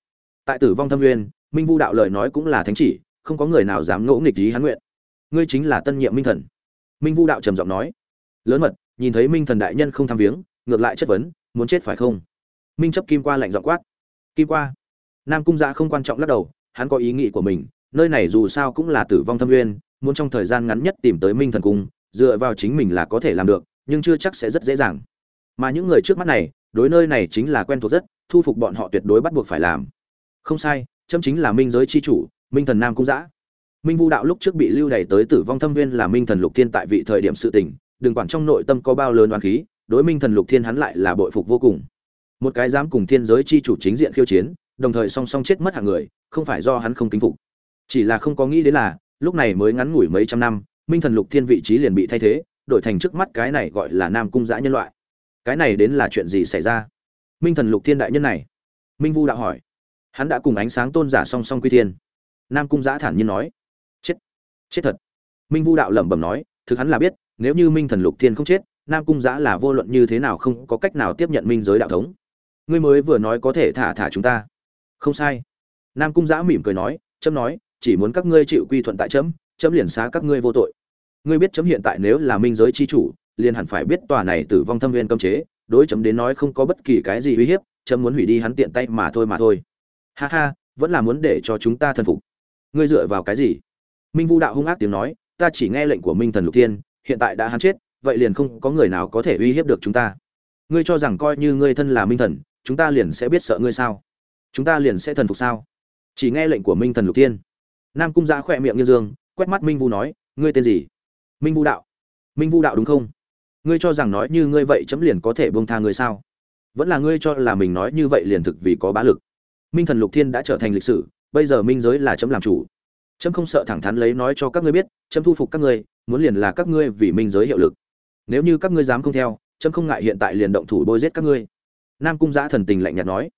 Tại tử vong thâm viên minh vũ đạo lời nói cũng là thánh chỉ, không có người nào dám ngỗ nghịch ý hắn nguyện. Ngươi chính là tân nhiệm minh thần. Minh vũ đạo trầm giọng nói. Lớn mật, nhìn thấy minh thần đại nhân không tham viếng, ngược lại chất vấn, muốn chết phải không? Minh chấp kim qua lạnh giọng quát. Kim qua nam cung dạ không quan trọng lắc đầu, hắn có ý nghĩ của mình, nơi này dù sao cũng là tử vong thâm nguyên, muốn trong thời gian ngắn nhất tìm tới minh thần cung, dựa vào chính mình là có thể làm được, nhưng chưa chắc sẽ rất dễ dàng. Mà những người trước mắt này, đối nơi này chính là quen thuộc rất, thu phục bọn họ tuyệt đối bắt buộc phải làm. Không sai châm chính là minh giới c h i chủ, minh thần nam cung giã minh vu đạo lúc trước bị lưu đày tới tử vong thâm viên là minh thần lục thiên tại vị thời điểm sự tình, đừng quản trong nội tâm có bao lớn oán khí, đối minh thần lục thiên hắn lại là bội phục vô cùng. Một cái dám cùng thiên giới chi chủ chính diện khiêu chiến đồng thời song song chết mất hàng người, không phải do hắn không kính phục. Chỉ là không có nghĩ đến là, lúc này mới ngắn ngủi mấy trăm năm, minh thần lục thiên vị trí liền bị thay thế, đổi thành trước mắt cái này gọi là nam cung giã nhân loại. Cái này đến là chuyện gì xảy ra? Minh thần lục thiên đại nhân này. Minh vu đạo hỏi. Hắn đã cùng ánh sáng tôn giả song song quy thiên. Nam cung giã thản nhiên nói. Chết chết thật. Minh vu đạo lẩm bẩm nói, thực hắn là biết, nếu như minh thần lục thiên không chết, nam cung giã là vô luận như thế nào không có cách nào tiếp nhận minh giới đạo thống. Ngươi mới vừa nói có thể thả thả chúng ta không sai. Nam cung giã mỉm cười nói trâm nói, chỉ muốn các ngươi chịu quy thuận tại trẫm trẫm liền xá các ngươi vô tội. Ngươi biết chấm hiện tại nếu là minh giới chi chủ, liền hẳn phải biết tòa này tử vong thâm viên cấm chế, đối chấm đến nói không có bất kỳ cái gì uy hiếp, chấm muốn hủy đi hắn tiện tay mà thôi mà thôi. Ha ha, vẫn là muốn để cho chúng ta thần phục. Ngươi dựa vào cái gì? Minh vũ đạo hung ác tiếng nói, ta chỉ nghe lệnh của minh thần lục thiên, hiện tại đã hắn chết, vậy liền không có người nào có thể uy hiếp được chúng ta. Ngươi cho rằng coi như ngươi thân là minh thần, chúng ta liền sẽ biết sợ ngươi sao? Chúng ta liền sẽ thần phục sao? Chỉ nghe lệnh của minh thần lục tiên nam cung giã khỏe miệng như dương, quét mắt minh vu nói, ngươi tên gì? Minh vu đạo. Minh vu đạo đúng không? Ngươi cho rằng nói như ngươi vậy chấm liền có thể bông tha ngươi sao? Vẫn là ngươi cho là mình nói như vậy liền thực vì có bá lực. Minh thần lục thiên đã trở thành lịch sử, bây giờ minh giới là chấm làm chủ. Chấm không sợ thẳng thắn lấy nói cho các ngươi biết, chấm thu phục các ngươi, muốn liền là các ngươi vì minh giới hiệu lực. Nếu như các ngươi dám không theo, chấm không ngại hiện tại liền động thủ bôi giết các ngươi. Nam cung giã thần tình lạnh nhạt nói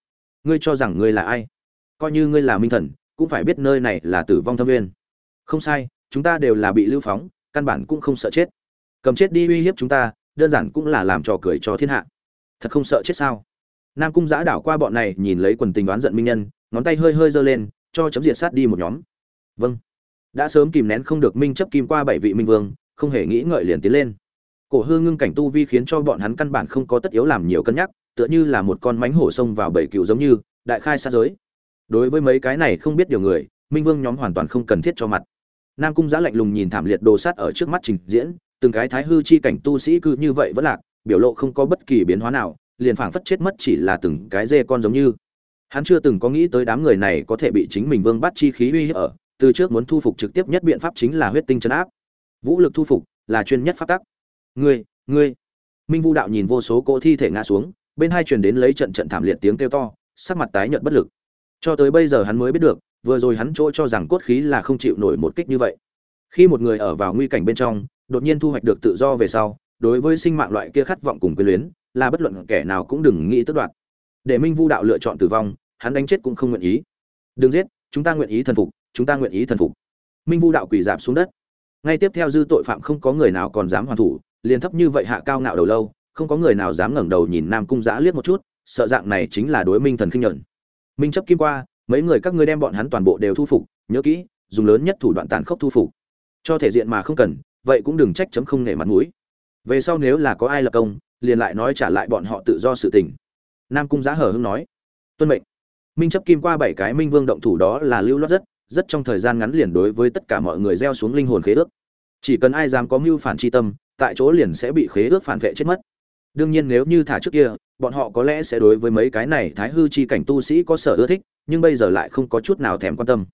ngươi cho rằng ngươi là ai? Coi như ngươi là minh thần, cũng phải biết nơi này là tử vong thâm nguyên. Không sai, chúng ta đều là bị lưu phóng, căn bản cũng không sợ chết. Cầm chết đi uy hiếp chúng ta, đơn giản cũng là làm trò cười cho thiên hạ. Thật không sợ chết sao? Nam cung giã đảo qua bọn này, nhìn lấy quần tình đoán giận minh nhân, ngón tay hơi hơi giơ lên, cho chấm diệt sát đi một nhóm. Vâng. Đã sớm kìm nén không được minh chấp kim qua bảy vị minh vương, không hề nghĩ ngợi liền tiến lên. Cổ hư ngưng cảnh tu vi khiến cho bọn hắn căn bản không có tất yếu làm nhiều cân nhắc tựa như là một con mánh hổ xông vào bảy cựu giống như, đại khai sát giới. Đối với mấy cái này không biết điều người, minh vương nhóm hoàn toàn không cần thiết cho mặt. Nam cung giã lạnh lùng nhìn thảm liệt đồ sát ở trước mắt trình diễn, từng cái thái hư chi cảnh tu sĩ cứ như vậy vẫn lạc, biểu lộ không có bất kỳ biến hóa nào, liền phảng phất chết mất chỉ là từng cái dê con giống như. Hắn chưa từng có nghĩ tới đám người này có thể bị chính mình vương bắt chi khí uy hiếp ở, từ trước muốn thu phục trực tiếp nhất biện pháp chính là huyết tinh chấn áp. Vũ lực thu phục là chuyên nhất pháp tắc. Ngươi ngươi. Minh vu đạo nhìn vô số cỗ thi thể ngã xuống bên hai truyền đến lấy trận trận thảm liệt tiếng kêu to, sắc mặt tái nhợt bất lực. Cho tới bây giờ hắn mới biết được, vừa rồi hắn chỗ cho rằng cốt khí là không chịu nổi một kích như vậy. Khi một người ở vào nguy cảnh bên trong, đột nhiên thu hoạch được tự do về sau, đối với sinh mạng loại kia khát vọng cùng quyền luyến, là bất luận kẻ nào cũng đừng nghĩ tước đoạt. Để minh vu đạo lựa chọn tử vong, hắn đánh chết cũng không nguyện ý. Đừng giết, chúng ta nguyện ý thần phục, chúng ta nguyện ý thần phục. Minh vu đạo quỳ dạp xuống đất. Ngay tiếp theo dư tội phạm không có người nào còn dám hoàn thủ, liền thấp như vậy hạ cao ngạo đầu lâu không có người nào dám ngẩng đầu nhìn nam cung giã liếc một chút, sợ dạng này chính là đối minh thần khinh nhẫn. Minh chấp kim qua, mấy người các ngươi đem bọn hắn toàn bộ đều thu phục, nhớ kỹ, dùng lớn nhất thủ đoạn tàn khốc thu phục. Cho thể diện mà không cần, vậy cũng đừng trách chấm không nể mặt mũi. Về sau nếu là có ai lập công, liền lại nói trả lại bọn họ tự do sự tình. Nam cung giá hở hưng nói, tuân mệnh. Minh chấp kim qua bảy cái minh vương động thủ đó là lưu loát rất rất trong thời gian ngắn liền đối với tất cả mọi người gieo xuống linh hồn khế ước. Chỉ cần ai dám có mưu phản chi tâm, tại chỗ liền sẽ bị khế ước phản vệ chết mất đương nhiên nếu như thả trước kia, bọn họ có lẽ sẽ đối với mấy cái này thái hư chi cảnh tu sĩ có sở ưa thích, nhưng bây giờ lại không có chút nào thèm quan tâm.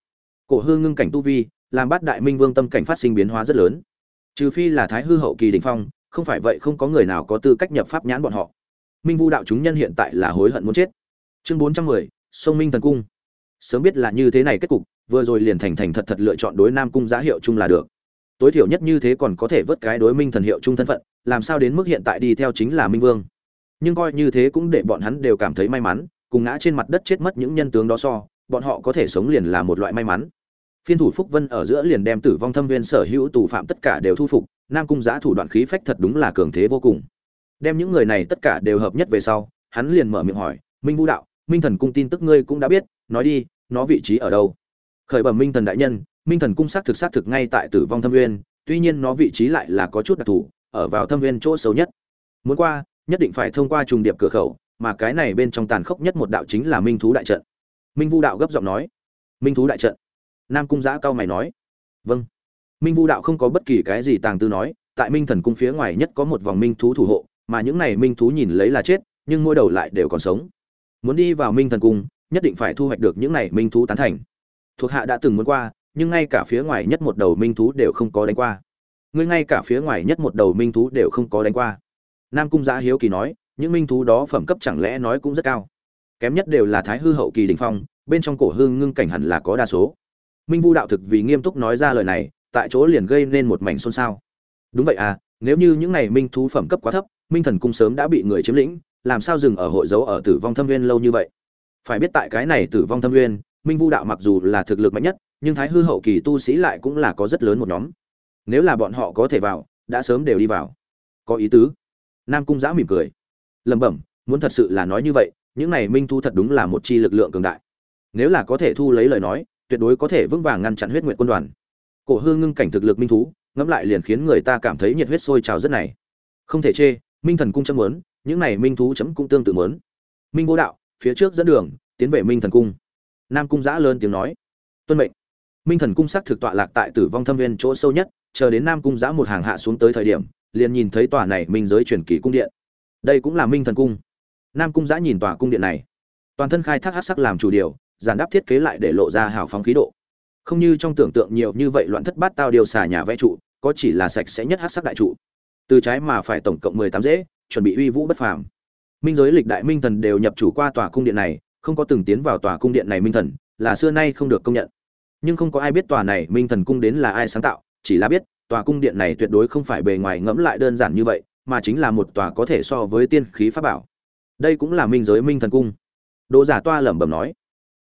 Cổ hư ngưng cảnh tu vi, làm bát đại minh vương tâm cảnh phát sinh biến hóa rất lớn. Trừ phi là thái hư hậu kỳ đình phong, không phải vậy không có người nào có tư cách nhập pháp nhãn bọn họ. Minh vu đạo chúng nhân hiện tại là hối hận muốn chết. Chương bốn trăm mười, sông minh thần cung. Sớm biết là như thế này kết cục, vừa rồi liền thành thành thật thật lựa chọn đối nam cung giá hiệu chung là được tối thiểu nhất như thế còn có thể vớt cái đối minh thần hiệu chung thân phận, làm sao đến mức hiện tại đi theo chính là minh vương. Nhưng coi như thế cũng để bọn hắn đều cảm thấy may mắn, cùng ngã trên mặt đất chết mất những nhân tướng đó so, bọn họ có thể sống liền là một loại may mắn. Phiên thủ phúc vân ở giữa liền đem tử vong thâm viên sở hữu tù phạm tất cả đều thu phục, nam cung giã thủ đoạn khí phách thật đúng là cường thế vô cùng. Đem những người này tất cả đều hợp nhất về sau, hắn liền mở miệng hỏi, minh vũ đạo, minh thần cung tin tức ngươi cũng đã biết, nói đi, nó vị trí ở đâu? Khởi bẩm minh thần đại nhân minh thần cung xác thực xác thực ngay tại tử vong thâm nguyên. tuy nhiên nó vị trí lại là có chút đặc thù, ở vào thâm nguyên chỗ xấu nhất. Muốn qua, nhất định phải thông qua trùng điệp cửa khẩu, mà cái này bên trong tàn khốc nhất một đạo chính là minh thú đại trận. Minh vu đạo gấp giọng nói. Minh thú đại trận. Nam cung giã cao mày nói. Vâng. Minh vu đạo không có bất kỳ cái gì tàng tư nói, tại minh thần cung phía ngoài nhất có một vòng minh thú thủ hộ, mà những này minh thú nhìn lấy là chết, nhưng mỗi đầu lại đều còn sống. Muốn đi vào minh thần cung, nhất định phải thu hoạch được những này minh thú tán thành. Thuộc hạ đã từng muốn qua nhưng ngay cả phía ngoài nhất một đầu minh thú đều không có đánh qua. Ngươi ngay cả phía ngoài nhất một đầu minh thú đều không có đánh qua. Nam cung giã hiếu kỳ nói, những minh thú đó phẩm cấp chẳng lẽ nói cũng rất cao? Kém nhất đều là thái hư hậu kỳ đình phong, bên trong cổ hư ngưng cảnh hẳn là có đa số. Minh vu đạo thực vì nghiêm túc nói ra lời này, tại chỗ liền gây nên một mảnh xôn xao. Đúng vậy à nếu như những này minh thú phẩm cấp quá thấp, minh thần cung sớm đã bị người chiếm lĩnh, làm sao dừng ở hội dấu ở tử vong thâm nguyên lâu như vậy? Phải biết tại cái này tử vong thâm nguyên minh vu đạo mặc dù là thực lực mạnh nhất, nhưng thái hư hậu kỳ tu sĩ lại cũng là có rất lớn một nhóm. Nếu là bọn họ có thể vào, đã sớm đều đi vào. Có ý tứ. Nam cung giã mỉm cười. Lẩm bẩm, muốn thật sự là nói như vậy, những này minh thu thật đúng là một chi lực lượng cường đại. Nếu là có thể thu lấy lời nói, tuyệt đối có thể vững vàng ngăn chặn huyết nguyện quân đoàn. Cổ hư ngưng cảnh thực lực minh thú ngẫm lại liền khiến người ta cảm thấy nhiệt huyết sôi trào rất này. Không thể chê, minh thần cung chấm muốn, những này minh thú chấm cũng tương tự muốn. Minh vô đạo, phía trước dẫn đường, tiến về minh thần cung nam cung giã lớn tiếng nói. Tuân mệnh. Minh thần cung sắc thực tọa lạc tại tử vong thâm viên chỗ sâu nhất, chờ đến nam cung giã một hàng hạ xuống tới thời điểm, liền nhìn thấy tòa này minh giới truyền kỳ cung điện. Đây cũng là minh thần cung. Nam cung giã nhìn tòa cung điện này. Toàn thân khai thác hát sắc làm chủ điều, giản đáp thiết kế lại để lộ ra hào phóng khí độ. Không như trong tưởng tượng nhiều như vậy loạn thất bát tao điều xả nhà vẽ trụ, có chỉ là sạch sẽ nhất hát sắc đại trụ. Từ trái mà phải tổng cộng mười tám dễ, chuẩn bị uy vũ bất phàm. Minh giới lịch đại minh thần đều nhập chủ qua tòa cung điện này không có từng tiến vào tòa cung điện này minh thần, là xưa nay không được công nhận. Nhưng không có ai biết tòa này minh thần cung đến là ai sáng tạo, chỉ là biết, tòa cung điện này tuyệt đối không phải bề ngoài ngẫm lại đơn giản như vậy, mà chính là một tòa có thể so với tiên khí pháp bảo. Đây cũng là minh giới minh thần cung. Đỗ giả toa lẩm bẩm nói.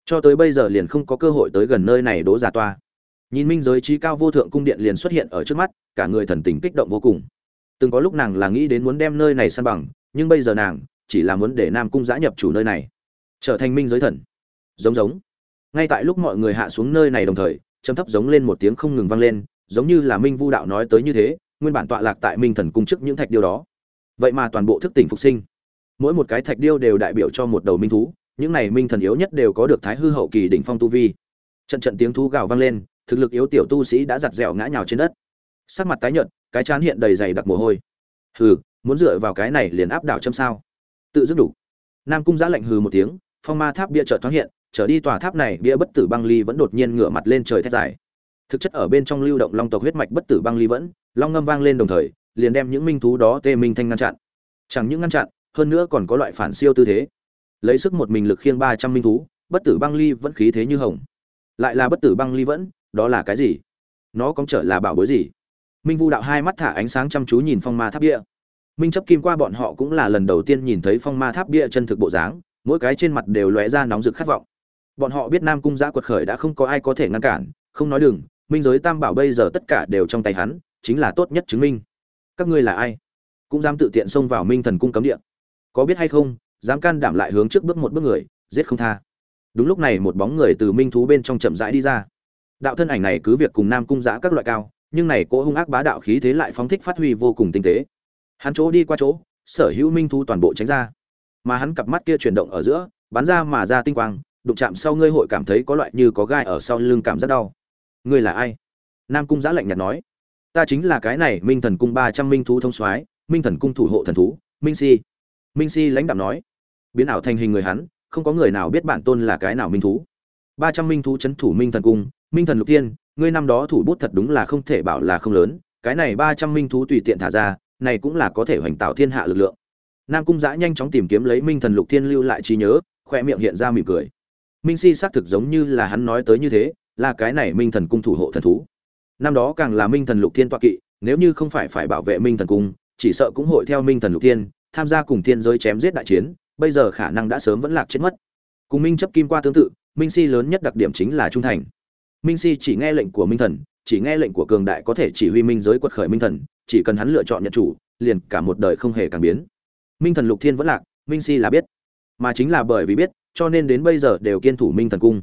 Cho tới bây giờ liền không có cơ hội tới gần nơi này đỗ giả toa. Nhìn minh giới trí cao vô thượng cung điện liền xuất hiện ở trước mắt, cả người thần tình kích động vô cùng. Từng có lúc nàng là nghĩ đến muốn đem nơi này san bằng, nhưng bây giờ nàng chỉ là muốn để nam cung giã nhập chủ nơi này trở thành minh giới thần. Giống giống. Ngay tại lúc mọi người hạ xuống nơi này đồng thời chấm thấp giống lên một tiếng không ngừng vang lên, giống như là minh vu đạo nói tới như thế, nguyên bản tọa lạc tại minh thần cung chức những thạch điêu đó. Vậy mà toàn bộ thức tỉnh phục sinh. Mỗi một cái thạch điêu đều đại biểu cho một đầu minh thú, những này minh thần yếu nhất đều có được thái hư hậu kỳ đỉnh phong tu vi. Trận trận tiếng thú gào vang lên, thực lực yếu tiểu tu sĩ đã giặt dẻo ngã nhào trên đất. Sắc mặt tái nhợt, cái chán hiện đầy dày đặc mồ hôi. Hừ, muốn dựa vào cái này liền áp đảo châm sao? Tự dứt đủ. Nam cung giã lạnh hừ một tiếng phong ma tháp bia chợt thoáng hiện, trở đi tòa tháp này, bia bất tử băng ly vẫn đột nhiên ngửa mặt lên trời thét dài. Thực chất ở bên trong lưu động long tộc huyết mạch bất tử băng ly vẫn, long ngâm vang lên đồng thời, liền đem những minh thú đó tê minh thanh ngăn chặn. Chẳng những ngăn chặn, hơn nữa còn có loại phản siêu tư thế. Lấy sức một mình lực khiêng ba trăm minh thú, bất tử băng ly vẫn khí thế như hồng. Lại là bất tử băng ly vẫn, đó là cái gì? Nó có trở là bảo bối gì? Minh vu đạo hai mắt thả ánh sáng chăm chú nhìn phong ma tháp bia. Minh chấp kim qua bọn họ cũng là lần đầu tiên nhìn thấy phong ma tháp bia chân thực bộ dáng mỗi cái trên mặt đều lóe ra nóng rực khát vọng. Bọn họ biết nam cung giã quật khởi đã không có ai có thể ngăn cản, không nói đừng, minh giới tam bảo bây giờ tất cả đều trong tay hắn, chính là tốt nhất chứng minh. Các ngươi là ai? Cũng dám tự tiện xông vào minh thần cung cấm địa. Có biết hay không, dám can đảm lại hướng trước bước một bước người, giết không tha. Đúng lúc này một bóng người từ minh thú bên trong chậm rãi đi ra. Đạo thân ảnh này cứ việc cùng nam cung giã các loại cao, nhưng này cỗ hung ác bá đạo khí thế lại phóng thích phát huy vô cùng tinh tế. Hắn chỗ đi qua chỗ, sở hữu minh thú toàn bộ tránh ra mà hắn cặp mắt kia chuyển động ở giữa, bắn ra mà ra tinh quang, đụng chạm sau ngươi hội cảm thấy có loại như có gai ở sau lưng cảm rất đau. Ngươi là ai? Nam cung giã lạnh nhạt nói. Ta chính là cái này, minh thần cung ba trăm minh thú thông soái, minh thần cung thủ hộ thần thú, minh si. Minh si lãnh đạo nói. Biến ảo thành hình người hắn, không có người nào biết bản tôn là cái nào minh thú. Ba trăm minh thú c h ấ n thủ minh thần cung, minh thần lục tiên ngươi năm đó thủ bút thật đúng là không thể bảo là không lớn, cái này ba trăm minh thú tùy tiện thả ra, này cũng là có thể hoành tạo thiên hạ lực lượng nam cung giã nhanh chóng tìm kiếm lấy minh thần lục thiên lưu lại trí nhớ khoe miệng hiện ra mỉm cười. Minh si xác thực giống như là hắn nói tới như thế, là cái này minh thần cung thủ hộ thần thú. Năm đó càng là minh thần lục thiên toa kỵ, nếu như không phải phải bảo vệ minh thần cung, chỉ sợ cũng hội theo minh thần lục thiên, tham gia cùng thiên giới chém giết đại chiến, bây giờ khả năng đã sớm vẫn lạc chết mất. Cùng minh chấp kim qua tương tự, minh si lớn nhất đặc điểm chính là trung thành. Minh si chỉ nghe lệnh của minh thần, chỉ nghe lệnh của cường đại có thể chỉ huy minh giới quật khởi minh thần, chỉ cần hắn lựa chọn nhận chủ, liền cả một đời không hề càng biến minh thần lục thiên vẫn lạc, minh si là biết. Mà chính là bởi vì biết, cho nên đến bây giờ đều kiên thủ minh thần cung.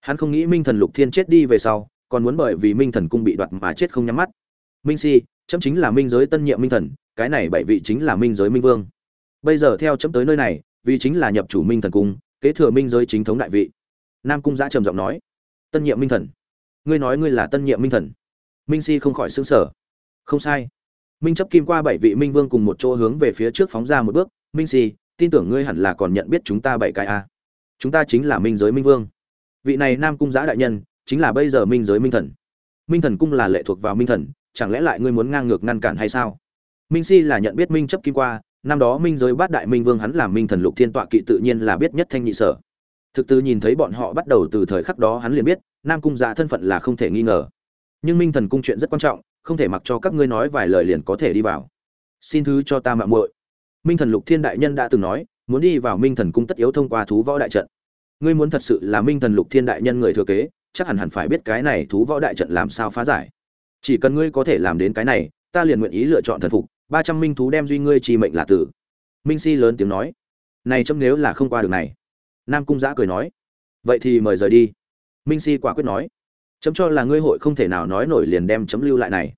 Hắn không nghĩ minh thần lục thiên chết đi về sau, còn muốn bởi vì minh thần cung bị đoạt mà chết không nhắm mắt. Minh si, chấm chính là minh giới tân nhiệm minh thần, cái này bảy vị chính là minh giới minh vương. Bây giờ theo chấm tới nơi này, vì chính là nhập chủ minh thần cung, kế thừa minh giới chính thống đại vị. Nam cung giã trầm giọng nói, tân nhiệm minh thần, ngươi nói ngươi là tân nhiệm minh thần? Minh si không khỏi xứng sở không sai minh chấp kim qua bảy vị minh vương cùng một chỗ hướng về phía trước phóng ra một bước. Minh si tin tưởng ngươi hẳn là còn nhận biết chúng ta bảy cái a. Chúng ta chính là minh giới minh vương. Vị này nam cung giã đại nhân, chính là bây giờ minh giới minh thần. Minh thần cung là lệ thuộc vào minh thần, chẳng lẽ lại ngươi muốn ngang ngược ngăn cản hay sao? Minh si là nhận biết minh chấp kim qua, năm đó minh giới bát đại minh vương hắn làm minh thần lục thiên tọa kỵ tự nhiên là biết nhất thanh nhị sở. Thực tư nhìn thấy bọn họ bắt đầu từ thời khắc đó hắn liền biết, nam cung giã thân phận là không thể nghi ngờ. Nhưng minh thần cung chuyện rất quan trọng không thể mặc cho các ngươi nói vài lời liền có thể đi vào. Xin thứ cho ta mạng muội. Minh thần lục thiên đại nhân đã từng nói, muốn đi vào minh thần cung tất yếu thông qua thú võ đại trận. Ngươi muốn thật sự là minh thần lục thiên đại nhân người thừa kế, chắc hẳn hẳn phải biết cái này thú võ đại trận làm sao phá giải. Chỉ cần ngươi có thể làm đến cái này, ta liền nguyện ý lựa chọn thần phục, ba trăm minh thú đem duy ngươi trì mệnh là tử. Minh si lớn tiếng nói, này chấm nếu là không qua được này. Nam cung giã cười nói, vậy thì mời rời đi. Minh si quả quyết nói chấm cho là ngươi hội không thể nào nói nổi liền đem chấm lưu lại này.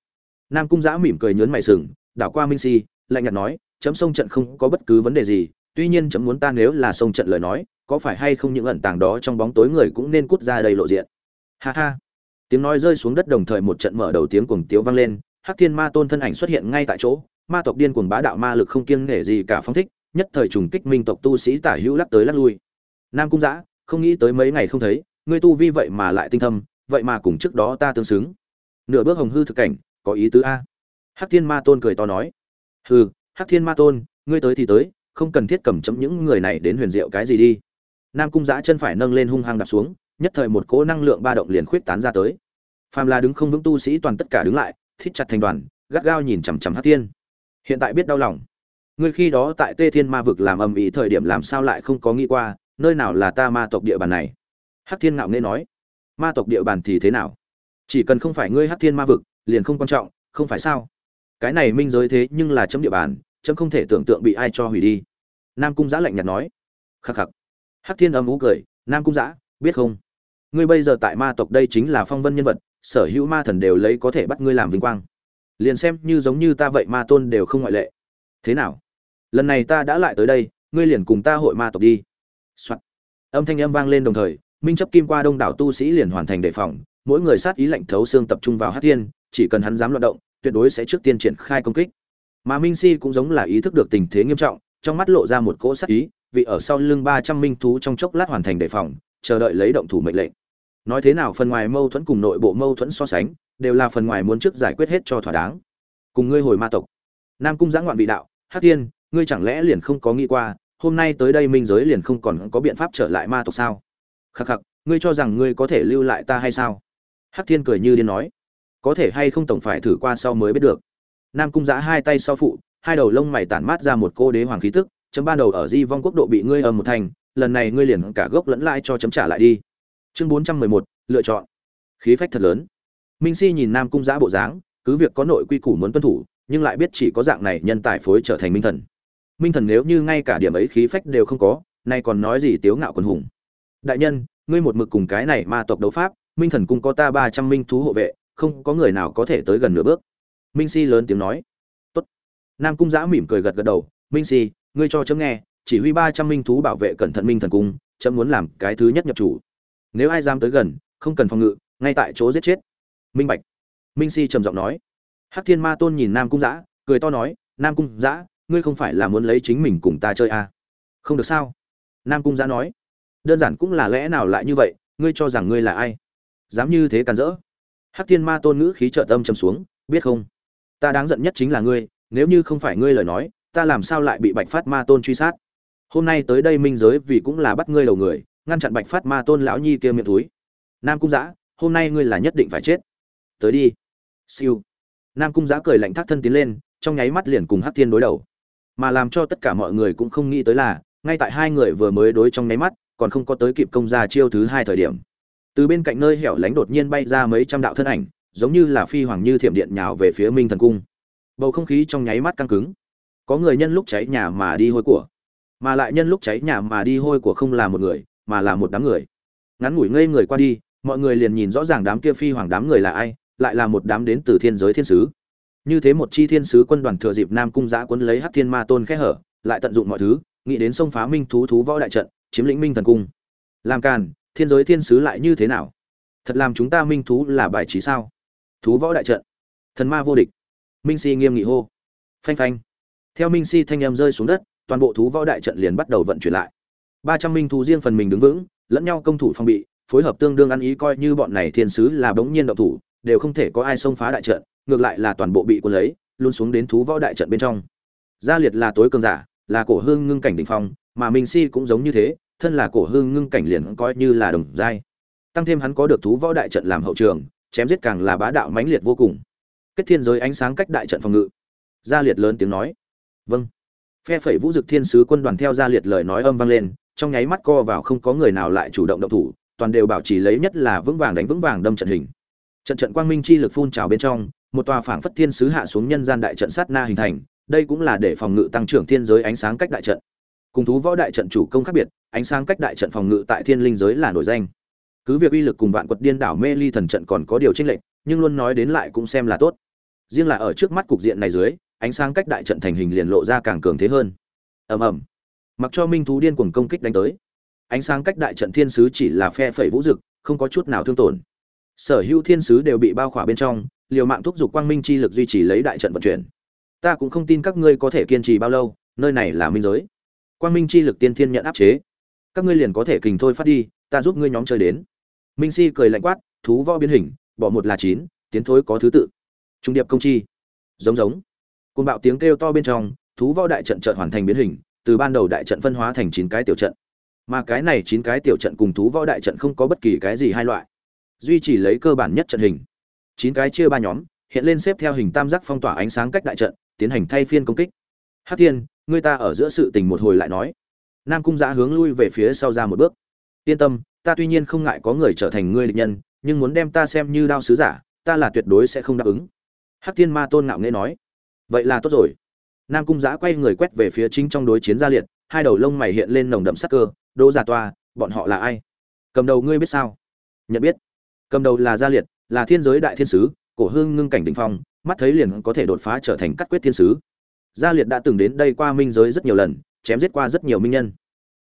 Nam cung giã mỉm cười nhớn mày sừng, đảo qua minh si, lạnh nhạt nói, chấm sông trận không có bất cứ vấn đề gì, tuy nhiên chấm muốn ta nếu là sông trận lời nói, có phải hay không những ẩn tàng đó trong bóng tối người cũng nên cút ra đây lộ diện. Ha ha. Tiếng nói rơi xuống đất đồng thời một trận mở đầu tiếng cuồng tiếu vang lên, hắc thiên ma tôn thân ảnh xuất hiện ngay tại chỗ, ma tộc điên cuồng bá đạo ma lực không kiêng nể gì cả phong thích, nhất thời trùng kích minh tộc tu sĩ tả hữu lắc tới lắc lui. Nam cung giã, không nghĩ tới mấy ngày không thấy, ngươi tu vi vậy mà lại tinh thâm vậy mà cùng trước đó ta tương xứng. Nửa bước hồng hư thực cảnh, có ý tứ a. Hắc thiên ma tôn cười to nói. Hừ, hắc thiên ma tôn, ngươi tới thì tới, không cần thiết cầm chấm những người này đến huyền diệu cái gì đi. Nam cung giã chân phải nâng lên hung hăng đạp xuống, nhất thời một cỗ năng lượng ba động liền khuyết tán ra tới. Phàm là đứng không vững tu sĩ toàn tất cả đứng lại, thít chặt thành đoàn, gắt gao nhìn chằm chằm hắc thiên. Hiện tại biết đau lòng. Ngươi khi đó tại tê thiên ma vực làm âm ý thời điểm làm sao lại không có nghĩ qua, nơi nào là ta ma tộc địa bàn này? Hắc thiên ngạo nghễ nói ma tộc địa bàn thì thế nào? Chỉ cần không phải ngươi hắc thiên ma vực, liền không quan trọng, không phải sao? Cái này minh giới thế nhưng là chấm địa bàn, chấm không thể tưởng tượng bị ai cho hủy đi. Nam cung giã lạnh nhạt nói. Khắc khắc. Hắc thiên âm ú cười. Nam cung giã, biết không? Ngươi bây giờ tại ma tộc đây chính là phong vân nhân vật, sở hữu ma thần đều lấy có thể bắt ngươi làm vinh quang. Liền xem như giống như ta vậy ma tôn đều không ngoại lệ. Thế nào? Lần này ta đã lại tới đây, ngươi liền cùng ta hội ma tộc đi、Soạn. âm thanh âm vang lên đồng thời minh chấp kim qua đông đảo tu sĩ liền hoàn thành đề phòng, mỗi người sát ý lạnh thấu xương tập trung vào hát thiên, chỉ cần hắn dám loạt động, tuyệt đối sẽ trước tiên triển khai công kích. Mà minh si cũng giống là ý thức được tình thế nghiêm trọng, trong mắt lộ ra một cỗ sát ý, vì ở sau lưng ba trăm minh thú trong chốc lát hoàn thành đề phòng, chờ đợi lấy động thủ mệnh lệnh. Nói thế nào phần ngoài mâu thuẫn cùng nội bộ mâu thuẫn so sánh, đều là phần ngoài muốn trước giải quyết hết cho thỏa đáng. Cùng ngươi hồi ma tộc. Nam cung giã ngoạn vị đạo, Hát thiên, ngươi chẳng lẽ liền không có nghĩ qua, hôm nay tới đây minh giới liền không còn có biện pháp trở lại ma tộc sao? Khắc khắc, ngươi cho rằng ngươi có thể lưu lại ta hay sao? Hắc thiên cười như điên nói. Có thể hay không tổng phải thử qua sau mới biết được. Nam cung giã hai tay sau phụ, hai đầu lông mày tản mát ra một cô đế hoàng khí tức, chấm ban đầu ở di vong quốc độ bị ngươi ầm một thành, lần này ngươi liền cả gốc lẫn lại cho chấm trả lại đi. Chương bốn trăm mười một, lựa chọn. Khí phách thật lớn. Minh si nhìn nam cung giã bộ dáng, cứ việc có nội quy củ muốn tuân thủ, nhưng lại biết chỉ có dạng này nhân tài phối trở thành minh thần. Minh thần nếu như ngay cả điểm ấy khí phách đều không có, nay còn nói gì tiếu ngạo quần hùng đại nhân, ngươi một mực cùng cái này ma tộc đấu pháp, minh thần cung có ta ba trăm minh thú hộ vệ, không có người nào có thể tới gần nửa bước. Minh si lớn tiếng nói. Tốt. Nam cung giã mỉm cười gật gật đầu. Minh si, ngươi cho chấm nghe, chỉ huy ba trăm minh thú bảo vệ cẩn thận minh thần cung, chấm muốn làm cái thứ nhất nhập chủ. Nếu ai dám tới gần, không cần phòng ngự, ngay tại chỗ giết chết. Minh bạch. Minh si trầm giọng nói. Hắc thiên ma tôn nhìn nam cung giã, cười to nói, nam cung giã, ngươi không phải là muốn lấy chính mình cùng ta chơi à? không được sao? Nam cung giã nói đơn giản cũng là lẽ nào lại như vậy, ngươi cho rằng ngươi là ai? Dám như thế càn rỡ. Hắc thiên ma tôn ngữ khí trợ tâm trầm xuống, biết không? Ta đáng giận nhất chính là ngươi, nếu như không phải ngươi lời nói, ta làm sao lại bị bạch phát ma tôn truy sát? Hôm nay tới đây minh giới vì cũng là bắt ngươi đầu người, ngăn chặn bạch phát ma tôn lão nhi kia miệng túi. Nam cung giã, hôm nay ngươi là nhất định phải chết. Tới đi. Siêu. Nam cung giã cười lạnh thác thân tiến lên, trong nháy mắt liền cùng hắc thiên đối đầu. Mà làm cho tất cả mọi người cũng không nghĩ tới là, ngay tại hai người vừa mới đối trong nháy mắt còn không có tới kịp công ra chiêu thứ hai thời điểm. Từ bên cạnh nơi hẻo lánh đột nhiên bay ra mấy trăm đạo thân ảnh, giống như là phi hoàng như thiểm điện nhào về phía minh thần cung. Bầu không khí trong nháy mắt căng cứng. Có người nhân lúc cháy nhà mà đi hôi của, mà lại nhân lúc cháy nhà mà đi hôi của không là một người, mà là một đám người. Ngắn ngủi ngây người qua đi, mọi người liền nhìn rõ ràng đám kia phi hoàng đám người là ai, lại là một đám đến từ thiên giới thiên sứ. Như thế một chi thiên sứ quân đoàn thừa dịp nam cung giã quấn lấy hắc thiên ma tôn khẽ hở, lại tận dụng mọi thứ, nghĩ đến sông phá minh thú thú võ đại trận chiếm lĩnh minh thần cung. Làm càn, thiên giới thiên sứ lại như thế nào? Thật làm chúng ta minh thú là bài trí sao? Thú võ đại trận. Thần ma vô địch. Minh si nghiêm nghị hô. Phanh phanh. Theo minh si thanh em rơi xuống đất, toàn bộ thú võ đại trận liền bắt đầu vận chuyển lại. Ba trăm minh thú riêng phần mình đứng vững, lẫn nhau công thủ phong bị, phối hợp tương đương ăn ý coi như bọn này thiên sứ là bỗng nhiên động thủ, đều không thể có ai xông phá đại trận, ngược lại là toàn bộ bị cuốn lấy, luôn xuống đến thú võ đại trận bên trong. Gia liệt là tối cường giả, là cổ hương ngưng cảnh đỉnh phong mà minh si cũng giống như thế, thân là cổ hương ngưng cảnh liền coi như là đồng giai. Tăng thêm hắn có được thú võ đại trận làm hậu trường, chém giết càng là bá đạo mãnh liệt vô cùng. Kết thiên giới ánh sáng cách đại trận phòng ngự. Gia liệt lớn tiếng nói. Vâng. Phe phẩy vũ dực thiên sứ quân đoàn theo gia liệt lời nói âm vang lên, trong nháy mắt co vào không có người nào lại chủ động động thủ, toàn đều bảo trì lấy nhất là vững vàng đánh vững vàng đâm trận hình. Trận trận quang minh chi lực phun trào bên trong, một tòa phảng phất thiên sứ hạ xuống nhân gian đại trận sát na hình thành, đây cũng là để phòng ngự tăng trưởng thiên giới ánh sáng cách đại trận cùng thú võ đại trận chủ công khác biệt, ánh sáng cách đại trận phòng ngự tại thiên linh giới là nổi danh. Cứ việc uy lực cùng vạn quật điên đảo mê ly thần trận còn có điều tranh lệch, nhưng luôn nói đến lại cũng xem là tốt. Riêng là ở trước mắt cục diện này dưới, ánh sáng cách đại trận thành hình liền lộ ra càng cường thế hơn. Ầm ầm. Mặc cho minh thú điên cuồng công kích đánh tới, ánh sáng cách đại trận thiên sứ chỉ là phe phẩy vũ dực, không có chút nào thương tổn. Sở hữu thiên sứ đều bị bao khỏa bên trong, liều mạng thúc giục quang minh chi lực duy trì lấy đại trận vận chuyển. Ta cũng không tin các ngươi có thể kiên trì bao lâu, nơi này là minh giới quang minh chi lực tiên thiên nhận áp chế. Các ngươi liền có thể kình thôi phát đi, ta giúp ngươi nhóm chơi đến. Minh si cười lạnh quát, thú võ biến hình, bỏ một là chín, tiến thối có thứ tự. Trung điệp công chi. Giống giống. Côn bạo tiếng kêu to bên trong, thú võ đại trận trận hoàn thành biến hình, từ ban đầu đại trận phân hóa thành chín cái tiểu trận. Mà cái này chín cái tiểu trận cùng thú võ đại trận không có bất kỳ cái gì hai loại. Duy trì lấy cơ bản nhất trận hình. Chín cái chia ba nhóm, hiện lên xếp theo hình tam giác phong tỏa ánh sáng cách đại trận, tiến hành thay phiên công kích. Hát thiên Ngươi ta ở giữa sự tình một hồi lại nói. Nam cung giã hướng lui về phía sau ra một bước. Yên tâm, ta tuy nhiên không ngại có người trở thành ngươi địch nhân, nhưng muốn đem ta xem như đao sứ giả, ta là tuyệt đối sẽ không đáp ứng. Hắc thiên ma tôn ngạo nghễ nói. Vậy là tốt rồi. Nam cung giã quay người quét về phía chính trong đối chiến gia liệt, hai đầu lông mày hiện lên nồng đậm sắc cơ, đỗ giả toa, bọn họ là ai? Cầm đầu ngươi biết sao? Nhận biết. Cầm đầu là gia liệt, là thiên giới đại thiên sứ, cổ hương ngưng cảnh đ ỉ n h phong, mắt thấy liền có thể đột phá trở thành cắt quyết thiên sứ gia liệt đã từng đến đây qua minh giới rất nhiều lần, chém giết qua rất nhiều minh nhân.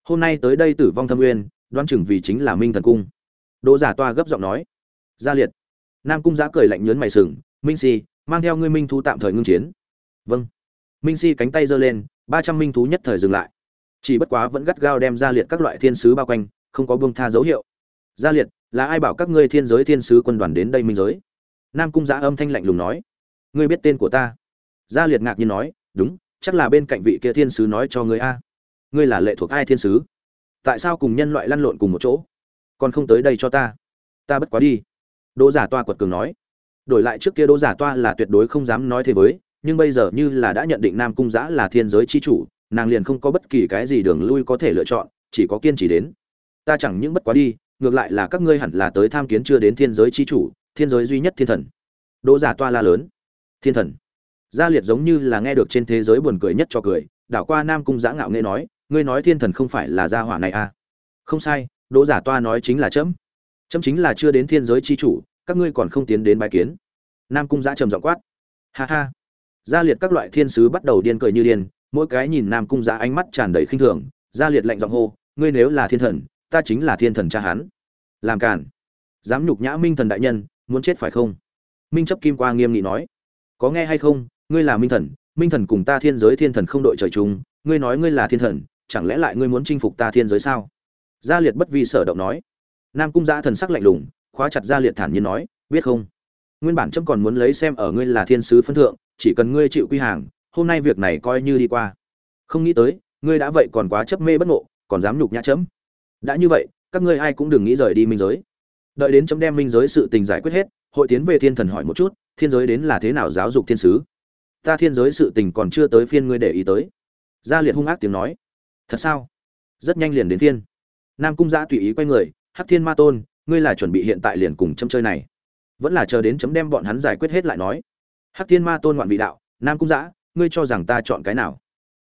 Hôm nay tới đây tử vong thâm uyên đoan chừng vì chính là minh thần cung. Đỗ giả toa gấp giọng nói, gia liệt. Nam cung giã cười lạnh nhớn mày sừng, minh si, mang theo ngươi minh thú tạm thời ngưng chiến. Vâng. Minh si cánh tay giơ lên, ba trăm minh thú nhất thời dừng lại. Chỉ bất quá vẫn gắt gao đem gia liệt các loại thiên sứ bao quanh, không có buông tha dấu hiệu. Gia liệt, là ai bảo các ngươi thiên giới thiên sứ quân đoàn đến đây minh giới? Nam cung giã âm thanh lạnh lùng nói, ngươi biết tên của ta? Gia liệt ngạc nhiên nói đúng, chắc là bên cạnh vị kia thiên sứ nói cho ngươi a. Ngươi là lệ thuộc ai thiên sứ? Tại sao cùng nhân loại lăn lộn cùng một chỗ? Còn không tới đây cho ta. Ta bất quá đi. Đỗ giả toa quật cường nói. Đổi lại trước kia đỗ giả toa là tuyệt đối không dám nói thế với, nhưng bây giờ như là đã nhận định nam cung giã là thiên giới chi chủ, nàng liền không có bất kỳ cái gì đường lui có thể lựa chọn, chỉ có kiên trì đến. Ta chẳng những bất quá đi, ngược lại là các ngươi hẳn là tới tham kiến chưa đến thiên giới chi chủ, thiên giới duy nhất thiên thần. Đỗ giả toa la lớn. Thiên thần gia liệt giống như là nghe được trên thế giới buồn cười nhất cho cười, đảo qua nam cung giã ngạo nghe nói, ngươi nói thiên thần không phải là gia hỏa này à? Không sai, đỗ giả toa nói chính là chấm. Chấm chính là chưa đến thiên giới chi chủ, các ngươi còn không tiến đến bài kiến. Nam cung giã trầm giọng quát. Ha ha. Gia liệt các loại thiên sứ bắt đầu điên cười như điên, mỗi cái nhìn nam cung giã ánh mắt tràn đầy khinh thường, gia liệt lạnh giọng hô, ngươi nếu là thiên thần, ta chính là thiên thần cha Hán. làm cản dám nhục nhã minh thần đại nhân, muốn chết phải không? Minh chấp kim qua nghiêm nghị nói. Có nghe hay không? Ngươi là minh thần minh thần cùng ta thiên giới thiên thần không đội trời chung, ngươi nói ngươi là thiên thần, chẳng lẽ lại ngươi muốn chinh phục ta thiên giới sao? Gia liệt bất vi sở động nói. Nam cung giã thần sắc lạnh lùng, khóa chặt gia liệt thản nhiên nói, biết không? Nguyên bản trâm còn muốn lấy xem ở ngươi là thiên sứ phân thượng, chỉ cần ngươi chịu quy hàng, hôm nay việc này coi như đi qua. Không nghĩ tới, ngươi đã vậy còn quá chấp mê bất ngộ, còn dám nhục nhã chấm. Đã như vậy, các ngươi ai cũng đừng nghĩ rời đi minh giới. Đợi đến chấm đem minh giới sự tình giải quyết hết, hội tiến về thiên thần hỏi một chút, thiên giới đến là thế nào giáo dục thiên sứ? Ta thiên giới sự tình còn chưa tới phiên ngươi để ý tới. Gia liệt hung ác tiếng nói. Thật sao? Rất nhanh liền đến thiên nam cung giã tùy ý quay người, hắc thiên ma tôn, ngươi là chuẩn bị hiện tại liền cùng chấm chơi này. Vẫn là chờ đến chấm đem bọn hắn giải quyết hết lại nói. Hắc thiên ma tôn ngoạn vị đạo, nam cung giã ngươi cho rằng ta chọn cái nào?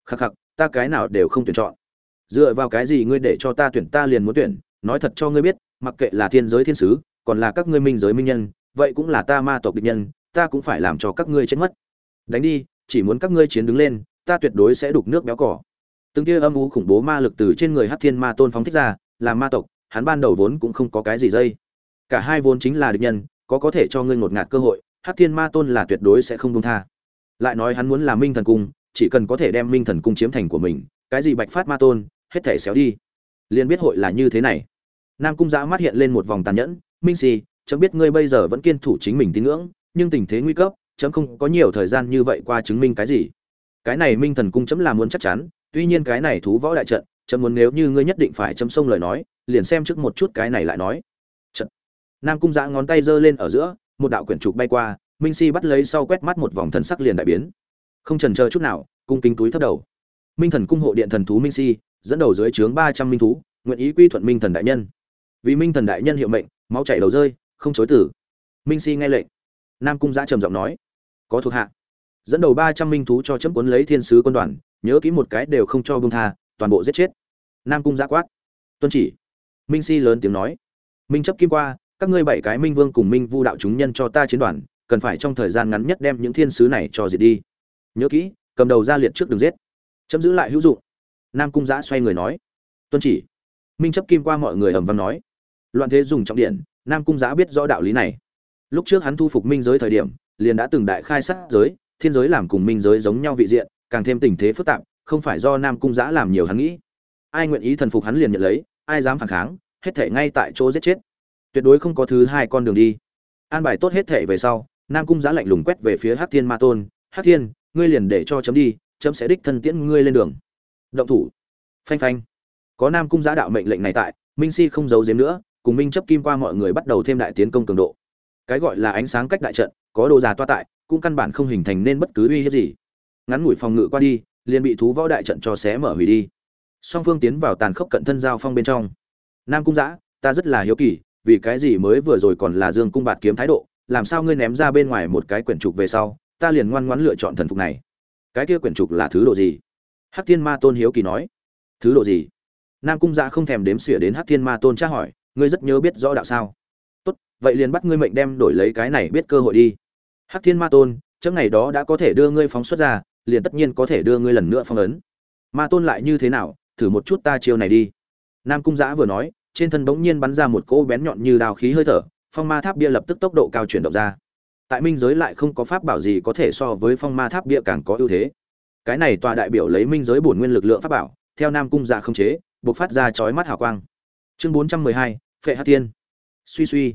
Khắc khắc, ta cái nào đều không tuyển chọn. Dựa vào cái gì ngươi để cho ta tuyển ta liền muốn tuyển, nói thật cho ngươi biết, mặc kệ là thiên giới thiên sứ, còn là các ngươi minh giới minh nhân, vậy cũng là ta ma tộc địch nhân, ta cũng phải làm cho các ngươi chết mất đánh đi, chỉ muốn các ngươi chiến đứng lên, ta tuyệt đối sẽ đục nước béo cỏ. Từng tia âm u khủng bố ma lực từ trên người hát thiên ma tôn phóng thích ra làm ma tộc, hắn ban đầu vốn cũng không có cái gì dây. Cả hai vốn chính là địch nhân, có có thể cho ngươi ngột ngạt cơ hội hát thiên ma tôn là tuyệt đối sẽ không đông tha. Lại nói hắn muốn là minh thần cung, chỉ cần có thể đem minh thần cung chiếm thành của mình, cái gì bạch phát ma tôn, hết thể xéo đi. Liền biết hội là như thế này. Nam cung giã mắt hiện lên một vòng tàn nhẫn, minh si chấm biết ngươi bây giờ vẫn kiên thủ chính mình tín ngưỡng, nhưng tình thế nguy cấp chấm không có nhiều thời gian như vậy qua chứng minh cái gì. Cái này minh thần cung chấm là muốn chắc chắn, tuy nhiên cái này thú võ đại trận, chấm muốn nếu như ngươi nhất định phải chấm sông lời nói, liền xem trước một chút cái này lại nói. Trận. Nam cung giã ngón tay giơ lên ở giữa, một đạo quyển trục bay qua, minh si bắt lấy sau quét mắt một vòng thần sắc liền đại biến. Không trần chờ chút nào, cung kính túi thấp đầu. Minh thần cung hộ điện thần thú minh si, dẫn đầu dưới trướng ba trăm minh thú, nguyện ý quy thuận minh thần đại nhân. Vì minh thần đại nhân hiệu mệnh, máu chảy đầu rơi, không chối tử minh si nghe lệnh. Nam cung giã trầm giọng nói có thuộc hạ. Dẫn đầu ba trăm minh thú cho chấm cuốn lấy thiên sứ quân đoàn, nhớ kỹ một cái đều không cho bông tha, toàn bộ giết chết. Nam cung giã quát. Tuân chỉ. Minh si lớn tiếng nói. Minh chấp kim qua, các ngươi bảy cái minh vương cùng minh vu đạo chúng nhân cho ta chiến đoàn, cần phải trong thời gian ngắn nhất đem những thiên sứ này cho diệt đi. Nhớ kỹ, cầm đầu ra liệt trước đường giết. Chấm giữ lại hữu dụng. Nam cung giã xoay người nói. Tuân chỉ. Minh chấp kim qua mọi người ầm vang nói. Loạn thế dùng trọng điện, nam cung giã biết rõ đạo lý này. Lúc trước hắn thu phục minh giới thời điểm liền đã từng đại khai sát giới, thiên giới làm cùng minh giới giống nhau vị diện, càng thêm tình thế phức tạp, không phải do nam cung giã làm nhiều hắn nghĩ. Ai nguyện ý thần phục hắn liền nhận lấy, ai dám phản kháng, hết thể ngay tại chỗ giết chết. Tuyệt đối không có thứ hai con đường đi. An bài tốt hết thể về sau, nam cung giã lạnh lùng quét về phía hắc thiên ma tôn, hắc thiên, ngươi liền để cho chấm đi, chấm sẽ đích thân tiễn ngươi lên đường. Động thủ. Phanh phanh. Có nam cung giã đạo mệnh lệnh này tại, minh si không giấu giếm nữa, cùng minh chấp kim qua mọi người bắt đầu thêm đại tiến công cường độ cái gọi là ánh sáng cách đại trận, có đồ già toa tại, cũng căn bản không hình thành nên bất cứ uy hiếp gì. Ngắn ngủi phòng ngự qua đi, liền bị thú võ đại trận cho xé mở hủy đi. Song phương tiến vào tàn khốc cận thân giao phong bên trong. Nam cung giã ta rất là hiếu kỳ, vì cái gì mới vừa rồi còn là dương cung bạt kiếm thái độ, làm sao ngươi ném ra bên ngoài một cái quyển trục về sau, ta liền ngoan ngoãn lựa chọn thần phục này. Cái kia quyển trục là thứ độ gì? Hắc thiên ma tôn hiếu kỳ nói. Thứ độ gì? Nam cung dạ không thèm đếm xỉa đến hắc thiên ma tôn tra hỏi, ngươi rất nhớ biết rõ đạo sao? Vậy liền bắt ngươi mệnh đem đổi lấy cái này biết cơ hội đi. Hắc thiên ma tôn, chấm ngày đó đã có thể đưa ngươi phóng xuất ra, liền tất nhiên có thể đưa ngươi lần nữa phong ấn. Ma tôn lại như thế nào, thử một chút ta chiêu này đi. Nam cung giã vừa nói, trên thân bỗng nhiên bắn ra một cỗ bén nhọn như đào khí hơi thở, phong ma tháp bia lập tức tốc độ cao chuyển động ra. Tại minh giới lại không có pháp bảo gì có thể so với phong ma tháp bia càng có ưu thế. Cái này tòa đại biểu lấy minh giới bổn nguyên lực lượng pháp bảo, theo nam cung dạ không chế buộc phát ra chói mắt hào quang. Chương bốn trăm mười hai, phệ hát tiên suy suy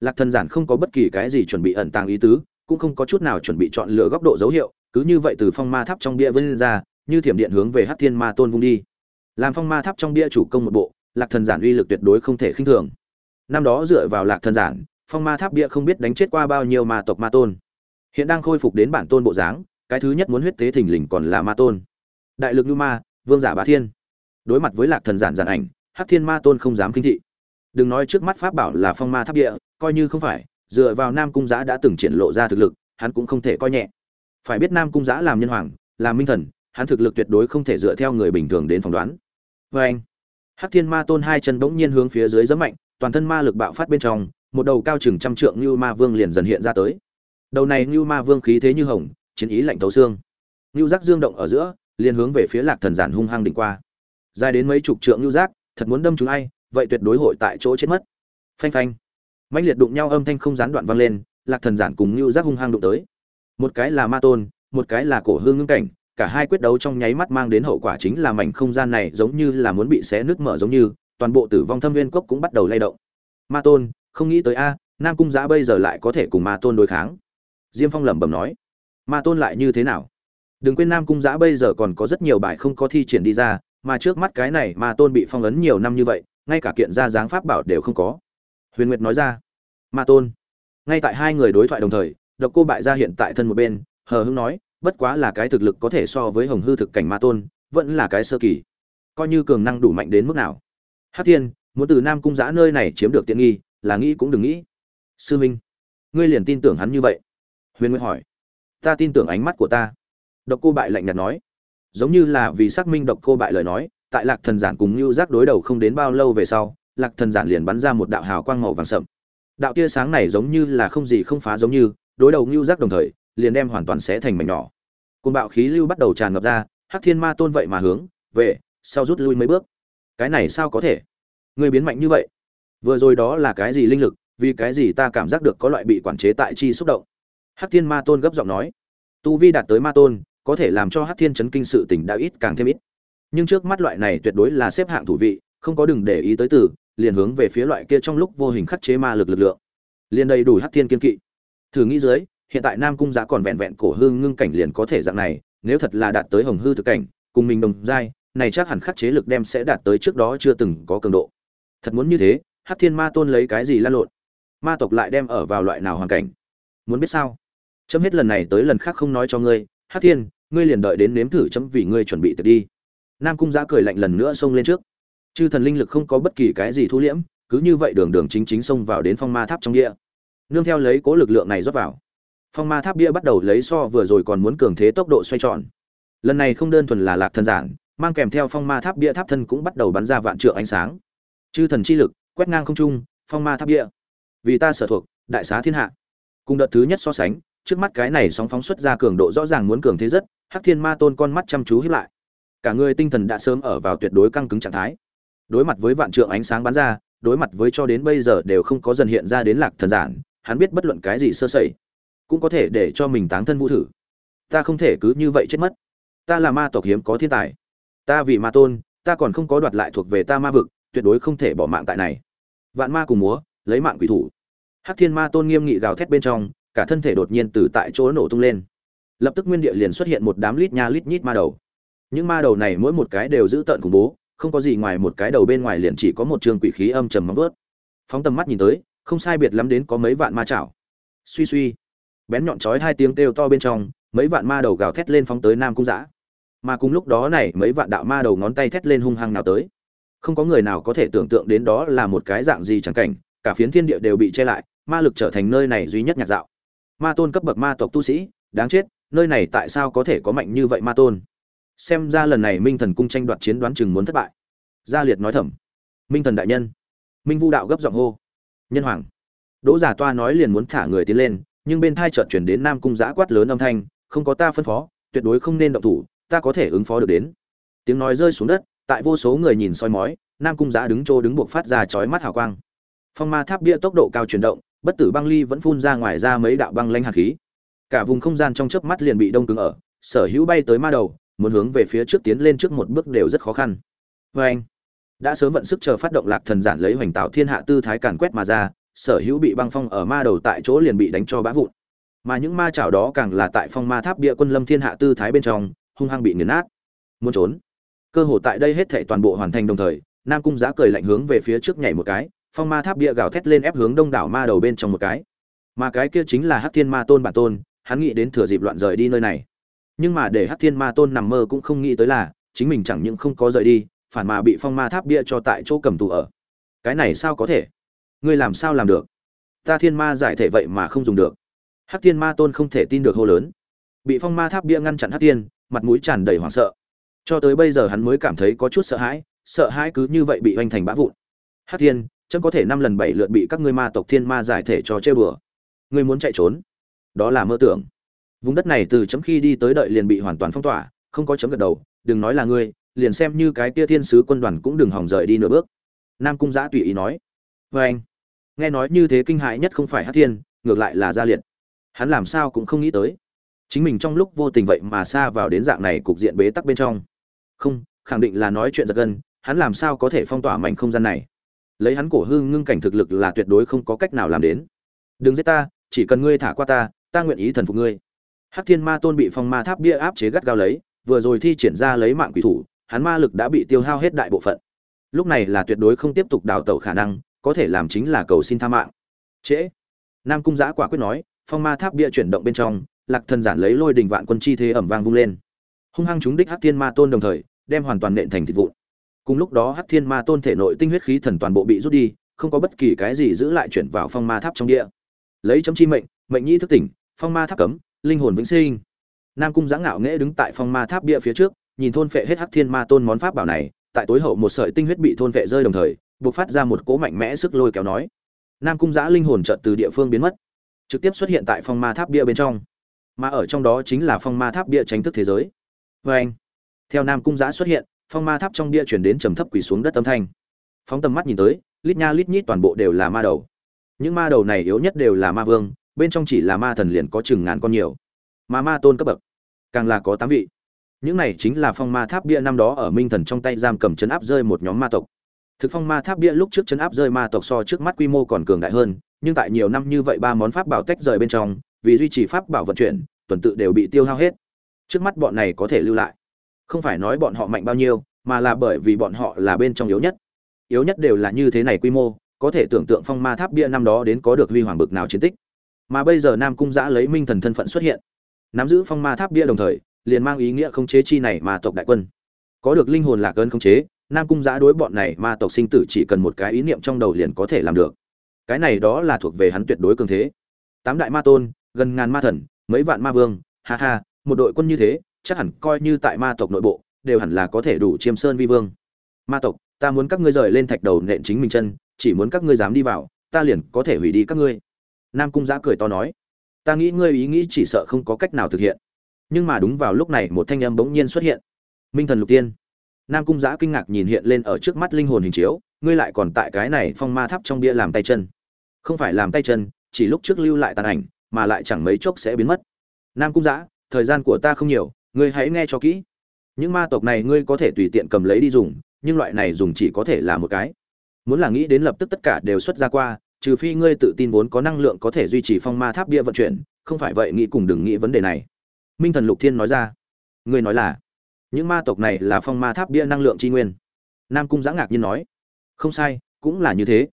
lạc thần giản không có bất kỳ cái gì chuẩn bị ẩn tàng ý tứ, cũng không có chút nào chuẩn bị chọn lựa góc độ dấu hiệu, cứ như vậy từ phong ma tháp trong bia vươn ra, như thiểm điện hướng về hát thiên ma tôn vung đi. Làm phong ma tháp trong bia chủ công một bộ, lạc thần giản uy lực tuyệt đối không thể khinh thường. Năm đó dựa vào lạc thần giản, phong ma tháp bia không biết đánh chết qua bao nhiêu ma tộc ma tôn. Hiện đang khôi phục đến bản tôn bộ dáng, cái thứ nhất muốn huyết tế thình lình còn là ma tôn. Đại lực như ma, vương giả bá thiên. Đối mặt với lạc thần giản giản ảnh, hắc thiên ma tôn không dám kinh thị. Đừng nói trước mắt pháp bảo là phong ma tháp địa coi như không phải, dựa vào nam cung giã đã từng triển lộ ra thực lực, hắn cũng không thể coi nhẹ. Phải biết nam cung giã làm nhân hoàng, làm minh thần, hắn thực lực tuyệt đối không thể dựa theo người bình thường đến phỏng đoán. Vê anh, hắc thiên ma tôn hai chân bỗng nhiên hướng phía dưới giấm mạnh, toàn thân ma lực bạo phát bên trong, một đầu cao chừng trăm trượng như ma vương liền dần hiện ra tới. Đầu này như ma vương khí thế như hồng, chiến ý lạnh thấu xương. Như giác dương động ở giữa, liền hướng về phía lạc thần giản hung hăng đỉnh qua. Dài đến mấy chục trượng như giác, thật muốn đâm chúng ai, vậy tuyệt đối hội tại chỗ chết mất. Phanh phanh mãnh liệt đụng nhau âm thanh không gián đoạn vang lên, lạc thần giản cùng nhu giác hung hăng đụng tới. Một cái là ma tôn, một cái là cổ hương ngưng cảnh, cả hai quyết đấu trong nháy mắt mang đến hậu quả chính là mảnh không gian này giống như là muốn bị xé nước mở giống như, toàn bộ tử vong thâm viên cốc cũng bắt đầu lay động. Ma tôn, không nghĩ tới a, nam cung giã bây giờ lại có thể cùng ma tôn đối kháng. Diêm phong lẩm bẩm nói. Ma tôn lại như thế nào? Đừng quên nam cung giã bây giờ còn có rất nhiều bài không có thi triển đi ra, mà trước mắt cái này ma tôn bị phong ấn nhiều năm như vậy, ngay cả kiện ra dáng pháp bảo đều không có huyền nguyệt nói ra. Ma tôn. Ngay tại hai người đối thoại đồng thời, độc cô bại ra hiện tại thân một bên, hờ hưng nói, bất quá là cái thực lực có thể so với hồng hư thực cảnh ma tôn, vẫn là cái sơ kỳ. Coi như cường năng đủ mạnh đến mức nào. Hát thiên, muốn từ nam cung giã nơi này chiếm được tiện nghi, là nghĩ cũng đừng nghĩ. Sư minh, ngươi liền tin tưởng hắn như vậy? Huyền Nguyệt hỏi. Ta tin tưởng ánh mắt của ta. Độc cô bại lạnh nhạt nói. Giống như là vì xác minh độc cô bại lời nói, tại lạc thần giản cùng như giác đối đầu không đến bao lâu về sau lạc thần giản liền bắn ra một đạo hào quang màu vàng sậm. Đạo tia sáng này giống như là không gì không phá giống như, đối đầu ngưu giác đồng thời, liền đem hoàn toàn sẽ thành mảnh nhỏ. Côn bạo khí lưu bắt đầu tràn ngập ra, hắc thiên ma tôn vậy mà hướng về sau rút lui mấy bước. Cái này sao có thể? Người biến mạnh như vậy. Vừa rồi đó là cái gì linh lực, vì cái gì ta cảm giác được có loại bị quản chế tại chi xúc động? Hắc thiên ma tôn gấp giọng nói. Tu vi đạt tới ma tôn, có thể làm cho hắc thiên chấn kinh sự tỉnh đã ít càng thêm ít. Nhưng trước mắt loại này tuyệt đối là xếp hạng thủ vị, không có đừng để ý tới từ liền hướng về phía loại kia trong lúc vô hình khắc chế ma lực lực lượng. Liền đầy đủ hắc thiên kiên kỵ. Thử nghĩ dưới, hiện tại nam cung giá còn vẹn vẹn cổ hương ngưng cảnh liền có thể dạng này, nếu thật là đạt tới hồng hư thực cảnh, cùng mình đồng giai, này chắc hẳn khắc chế lực đem sẽ đạt tới trước đó chưa từng có cường độ. Thật muốn như thế, hắc thiên ma tôn lấy cái gì lan lộn? Ma tộc lại đem ở vào loại nào hoàn cảnh? Muốn biết sao? Chấm hết lần này tới lần khác không nói cho ngươi, hắc thiên, ngươi liền đợi đến nếm thử chấm vì ngươi chuẩn bị tiệc đi. Nam cung giã cười lạnh lần nữa xông lên trước chư thần linh lực không có bất kỳ cái gì thu liễm, cứ như vậy đường đường chính chính xông vào đến phong ma tháp trong địa. Nương theo lấy cố lực lượng này rót vào. Phong ma tháp bia bắt đầu lấy so vừa rồi còn muốn cường thế tốc độ xoay tròn. Lần này không đơn thuần là lạc thần giản, mang kèm theo phong ma tháp bia tháp thân cũng bắt đầu bắn ra vạn trượng ánh sáng. Chư thần chi lực, quét ngang không trung, phong ma tháp bia. Vì ta sở thuộc, đại xá thiên hạ. Cùng đợt thứ nhất so sánh, trước mắt cái này sóng phóng xuất ra cường độ rõ ràng muốn cường thế rất, hắc thiên ma tôn con mắt chăm chú hiếp lại. Cả người tinh thần đã sớm ở vào tuyệt đối căng cứng trạng thái đối mặt với vạn trượng ánh sáng bắn ra, đối mặt với cho đến bây giờ đều không có dần hiện ra đến lạc thần giản, hắn biết bất luận cái gì sơ sẩy, cũng có thể để cho mình táng thân vũ thử. Ta không thể cứ như vậy chết mất. Ta là ma tộc hiếm có thiên tài. Ta vì ma tôn, ta còn không có đoạt lại thuộc về ta ma vực, tuyệt đối không thể bỏ mạng tại này. Vạn ma cùng múa, lấy mạng quỷ thủ. Hắc thiên ma tôn nghiêm nghị gào thét bên trong, cả thân thể đột nhiên từ tại chỗ nổ tung lên. Lập tức nguyên địa liền xuất hiện một đám lít nha lít nhít ma đầu. Những ma đầu này mỗi một cái đều giữ tợn khủng bố không có gì ngoài một cái đầu bên ngoài liền chỉ có một trường quỷ khí âm trầm móng vớt phóng tầm mắt nhìn tới, không sai biệt lắm đến có mấy vạn ma chảo. Suy suy, bén nhọn chói hai tiếng kêu to bên trong, mấy vạn ma đầu gào thét lên phóng tới nam cung giã. Mà cùng lúc đó này, mấy vạn đạo ma đầu ngón tay thét lên hung hăng nào tới. Không có người nào có thể tưởng tượng đến đó là một cái dạng gì chẳng cảnh, cả phiến thiên địa đều bị che lại, ma lực trở thành nơi này duy nhất nhạc dạo. Ma tôn cấp bậc ma tộc tu sĩ, đáng chết, nơi này tại sao có thể có mạnh như vậy ma tôn? Xem ra lần này minh thần cung tranh đoạt chiến đoán chừng muốn thất bại. Gia liệt nói thầm. Minh thần đại nhân. Minh vu đạo gấp giọng hô. Nhân hoàng. Đỗ giả toa nói liền muốn thả người tiến lên, nhưng bên thai chợt chuyển đến nam cung giã quát lớn âm thanh, không có ta phân phó, tuyệt đối không nên động thủ, ta có thể ứng phó được đến. Tiếng nói rơi xuống đất, tại vô số người nhìn soi mói, nam cung giã đứng chỗ đứng buộc phát ra chói mắt hào quang. Phong ma tháp bia tốc độ cao chuyển động, bất tử băng ly vẫn phun ra ngoài ra mấy đạo băng lanh hạt khí. Cả vùng không gian trong chớp mắt liền bị đông cứng ở, sở hữu bay tới ma đầu muốn hướng về phía trước tiến lên trước một bước đều rất khó khăn. Vê anh, đã sớm vận sức chờ phát động lạc thần giản lấy hoành tạo thiên hạ tư thái càn quét mà ra, sở hữu bị băng phong ở ma đầu tại chỗ liền bị đánh cho bã vụn. Mà những ma chảo đó càng là tại phong ma tháp bia quân lâm thiên hạ tư thái bên trong, hung hăng bị nghiền nát. Muốn trốn. Cơ hồ tại đây hết thảy toàn bộ hoàn thành đồng thời, nam cung giã cười lạnh hướng về phía trước nhảy một cái, phong ma tháp bia gào thét lên ép hướng đông đảo ma đầu bên trong một cái. Mà cái kia chính là hắc thiên ma tôn bản tôn, hắn nghĩ đến thừa dịp loạn rời đi nơi này nhưng mà để hắc thiên ma tôn nằm mơ cũng không nghĩ tới là, chính mình chẳng những không có rời đi, phản mà bị phong ma tháp bia cho tại chỗ cầm tù ở. Cái này sao có thể? Ngươi làm sao làm được? Ta thiên ma giải thể vậy mà không dùng được. Hắc thiên ma tôn không thể tin được hô lớn. Bị phong ma tháp bia ngăn chặn hắc thiên, mặt mũi tràn đầy hoảng sợ. Cho tới bây giờ hắn mới cảm thấy có chút sợ hãi sợ hãi cứ như vậy bị hoành thành bã vụn. Hắc thiên, chấm có thể năm lần bảy lượt bị các ngươi ma tộc thiên ma giải thể cho chơi bừa. Ngươi muốn chạy trốn? Đó là mơ tưởng vùng đất này từ chấm khi đi tới đợi liền bị hoàn toàn phong tỏa, không có chấm gật đầu, đừng nói là ngươi, liền xem như cái kia thiên sứ quân đoàn cũng đừng hỏng rời đi nửa bước. Nam cung giã tùy ý nói vê anh. Nghe nói như thế kinh hại nhất không phải hát thiên, ngược lại là gia liệt. Hắn làm sao cũng không nghĩ tới. Chính mình trong lúc vô tình vậy mà xa vào đến dạng này cục diện bế tắc bên trong. Không, khẳng định là nói chuyện giật gân, hắn làm sao có thể phong tỏa mảnh không gian này? Lấy hắn cổ hương ngưng cảnh thực lực là tuyệt đối không có cách nào làm đến. Đừng giết ta, chỉ cần ngươi thả qua ta ta nguyện ý thần phục ngươi hắc thiên ma tôn bị phong ma tháp bia áp chế gắt gao lấy, vừa rồi thi triển ra lấy mạng quỷ thủ, hắn ma lực đã bị tiêu hao hết đại bộ phận. Lúc này là tuyệt đối không tiếp tục đào tẩu khả năng, có thể làm chính là cầu xin tha mạng. Trễ. Nam cung giã quả quyết nói, phong ma tháp bia chuyển động bên trong, lạc thần giản lấy lôi đình vạn quân chi thế ẩm vang vung lên. Hung hăng chúng đích hắc thiên ma tôn đồng thời, đem hoàn toàn nện thành thịt vụn. Cùng lúc đó hắc thiên ma tôn thể nội tinh huyết khí thần toàn bộ bị rút đi, không có bất kỳ cái gì giữ lại chuyển vào phong ma tháp trong địa. Lấy chấm chi mệnh mệnh nhi thức tỉnh, phong ma tháp cấm linh hồn vĩnh sinh. Nam cung giã ngạo nghễ đứng tại phong ma tháp bia phía trước, nhìn thôn phệ hết hắc thiên ma tôn món pháp bảo này, tại tối hậu một sợi tinh huyết bị thôn phệ rơi đồng thời, buộc phát ra một cỗ mạnh mẽ sức lôi kéo nói. Nam cung giã linh hồn trợt từ địa phương biến mất, trực tiếp xuất hiện tại phong ma tháp bia bên trong. Mà ở trong đó chính là phong ma tháp bia tránh thức thế giới. Vê anh, theo nam cung giã xuất hiện, phong ma tháp trong bia chuyển đến trầm thấp quỳ xuống đất âm thanh. Phóng tầm mắt nhìn tới, lít nha lít nhít toàn bộ đều là ma đầu. Những ma đầu này yếu nhất đều là ma vương bên trong chỉ là ma thần liền có chừng ngàn con nhiều. Mà ma tôn cấp bậc, càng là có tám vị. Những này chính là phong ma tháp bia năm đó ở minh thần trong tay giam cầm chấn áp rơi một nhóm ma tộc. Thực phong ma tháp bia lúc trước chấn áp rơi ma tộc so trước mắt quy mô còn cường đại hơn, nhưng tại nhiều năm như vậy ba món pháp bảo tách rời bên trong, vì duy trì pháp bảo vận chuyển, tuần tự đều bị tiêu hao hết. Trước mắt bọn này có thể lưu lại. Không phải nói bọn họ mạnh bao nhiêu, mà là bởi vì bọn họ là bên trong yếu nhất. Yếu nhất đều là như thế này quy mô, có thể tưởng tượng phong ma tháp bia năm đó đến có được huy hoàng bực nào chiến tích mà bây giờ nam cung giã lấy minh thần thân phận xuất hiện, nắm giữ phong ma tháp bia đồng thời, liền mang ý nghĩa không chế chi này mà tộc đại quân. Có được linh hồn lạc ơn không chế, nam cung giã đối bọn này ma tộc sinh tử chỉ cần một cái ý niệm trong đầu liền có thể làm được. Cái này đó là thuộc về hắn tuyệt đối cường thế. Tám đại ma tôn, gần ngàn ma thần, mấy vạn ma vương, ha ha, một đội quân như thế, chắc hẳn coi như tại ma tộc nội bộ, đều hẳn là có thể đủ chiêm sơn vi vương. Ma tộc, ta muốn các ngươi rời lên thạch đầu nện chính mình chân, chỉ muốn các ngươi dám đi vào, ta liền có thể hủy đi các ngươi nam cung giã cười to nói, ta nghĩ ngươi ý nghĩ chỉ sợ không có cách nào thực hiện. Nhưng mà đúng vào lúc này một thanh âm bỗng nhiên xuất hiện. Minh thần lục tiên. Nam cung giã kinh ngạc nhìn hiện lên ở trước mắt linh hồn hình chiếu, ngươi lại còn tại cái này phong ma tháp trong bia làm tay chân. Không phải làm tay chân, chỉ lúc trước lưu lại tàn ảnh, mà lại chẳng mấy chốc sẽ biến mất. Nam cung giã, thời gian của ta không nhiều, ngươi hãy nghe cho kỹ. Những ma tộc này ngươi có thể tùy tiện cầm lấy đi dùng, nhưng loại này dùng chỉ có thể là một cái. Muốn là nghĩ đến lập tức tất cả đều xuất ra qua trừ phi ngươi tự tin vốn có năng lượng có thể duy trì phong ma tháp bia vận chuyển, không phải vậy nghĩ cùng đừng nghĩ vấn đề này. Minh thần lục thiên nói ra. Ngươi nói là, những ma tộc này là phong ma tháp bia năng lượng tri nguyên. Nam cung giã ngạc nhiên nói. Không sai, cũng là như thế.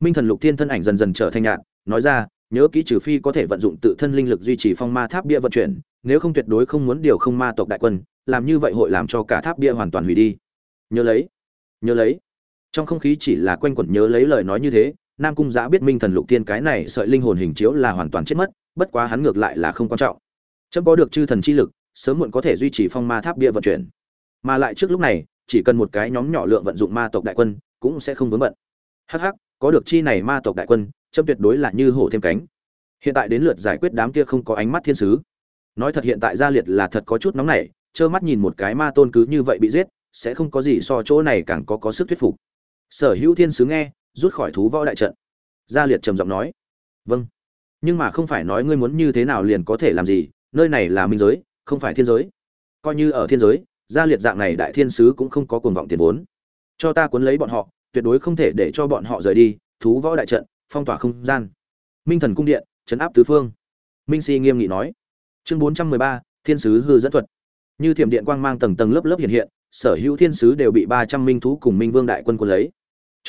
Minh thần lục thiên thân ảnh dần dần trở thành nhạn nói ra, nhớ kỹ trừ phi có thể vận dụng tự thân linh lực duy trì phong ma tháp bia vận chuyển, nếu không tuyệt đối không muốn điều không ma tộc đại quân, làm như vậy hội làm cho cả tháp bia hoàn toàn hủy đi. Nhớ lấy nhớ lấy. Trong không khí chỉ là quanh quẩn nhớ lấy lời nói như thế nam cung giã biết minh thần lục tiên cái này sợi linh hồn hình chiếu là hoàn toàn chết mất, bất quá hắn ngược lại là không quan trọng. Chấm có được chư thần chi lực, sớm muộn có thể duy trì phong ma tháp bia vận chuyển. Mà lại trước lúc này, chỉ cần một cái nhóm nhỏ lượng vận dụng ma tộc đại quân, cũng sẽ không vướng bận. Hh có được chi này ma tộc đại quân, chấm tuyệt đối là như hổ thêm cánh. Hiện tại đến lượt giải quyết đám kia không có ánh mắt thiên sứ. Nói thật hiện tại gia liệt là thật có chút nóng nảy, trơ mắt nhìn một cái ma tôn cứ như vậy bị giết, sẽ không có gì so chỗ này càng có có sức thuyết phục. Sở hữu thiên sứ nghe rút khỏi thú võ đại trận. Gia liệt trầm giọng nói vâng nhưng mà không phải nói ngươi muốn như thế nào liền có thể làm gì, nơi này là minh giới, không phải thiên giới. Coi như ở thiên giới, gia liệt dạng này đại thiên sứ cũng không có cuồng vọng tiền vốn. Cho ta cuốn lấy bọn họ, tuyệt đối không thể để cho bọn họ rời đi, thú võ đại trận, phong tỏa không gian. Minh thần cung điện chấn áp tứ phương. Minh si nghiêm nghị nói, chương bốn trăm mười ba, thiên sứ hư dẫn thuật. Như thiểm điện quang mang tầng tầng lớp lớp hiện hiện, sở hữu thiên sứ đều bị ba trăm minh thú cùng minh vương đại quân quân lấy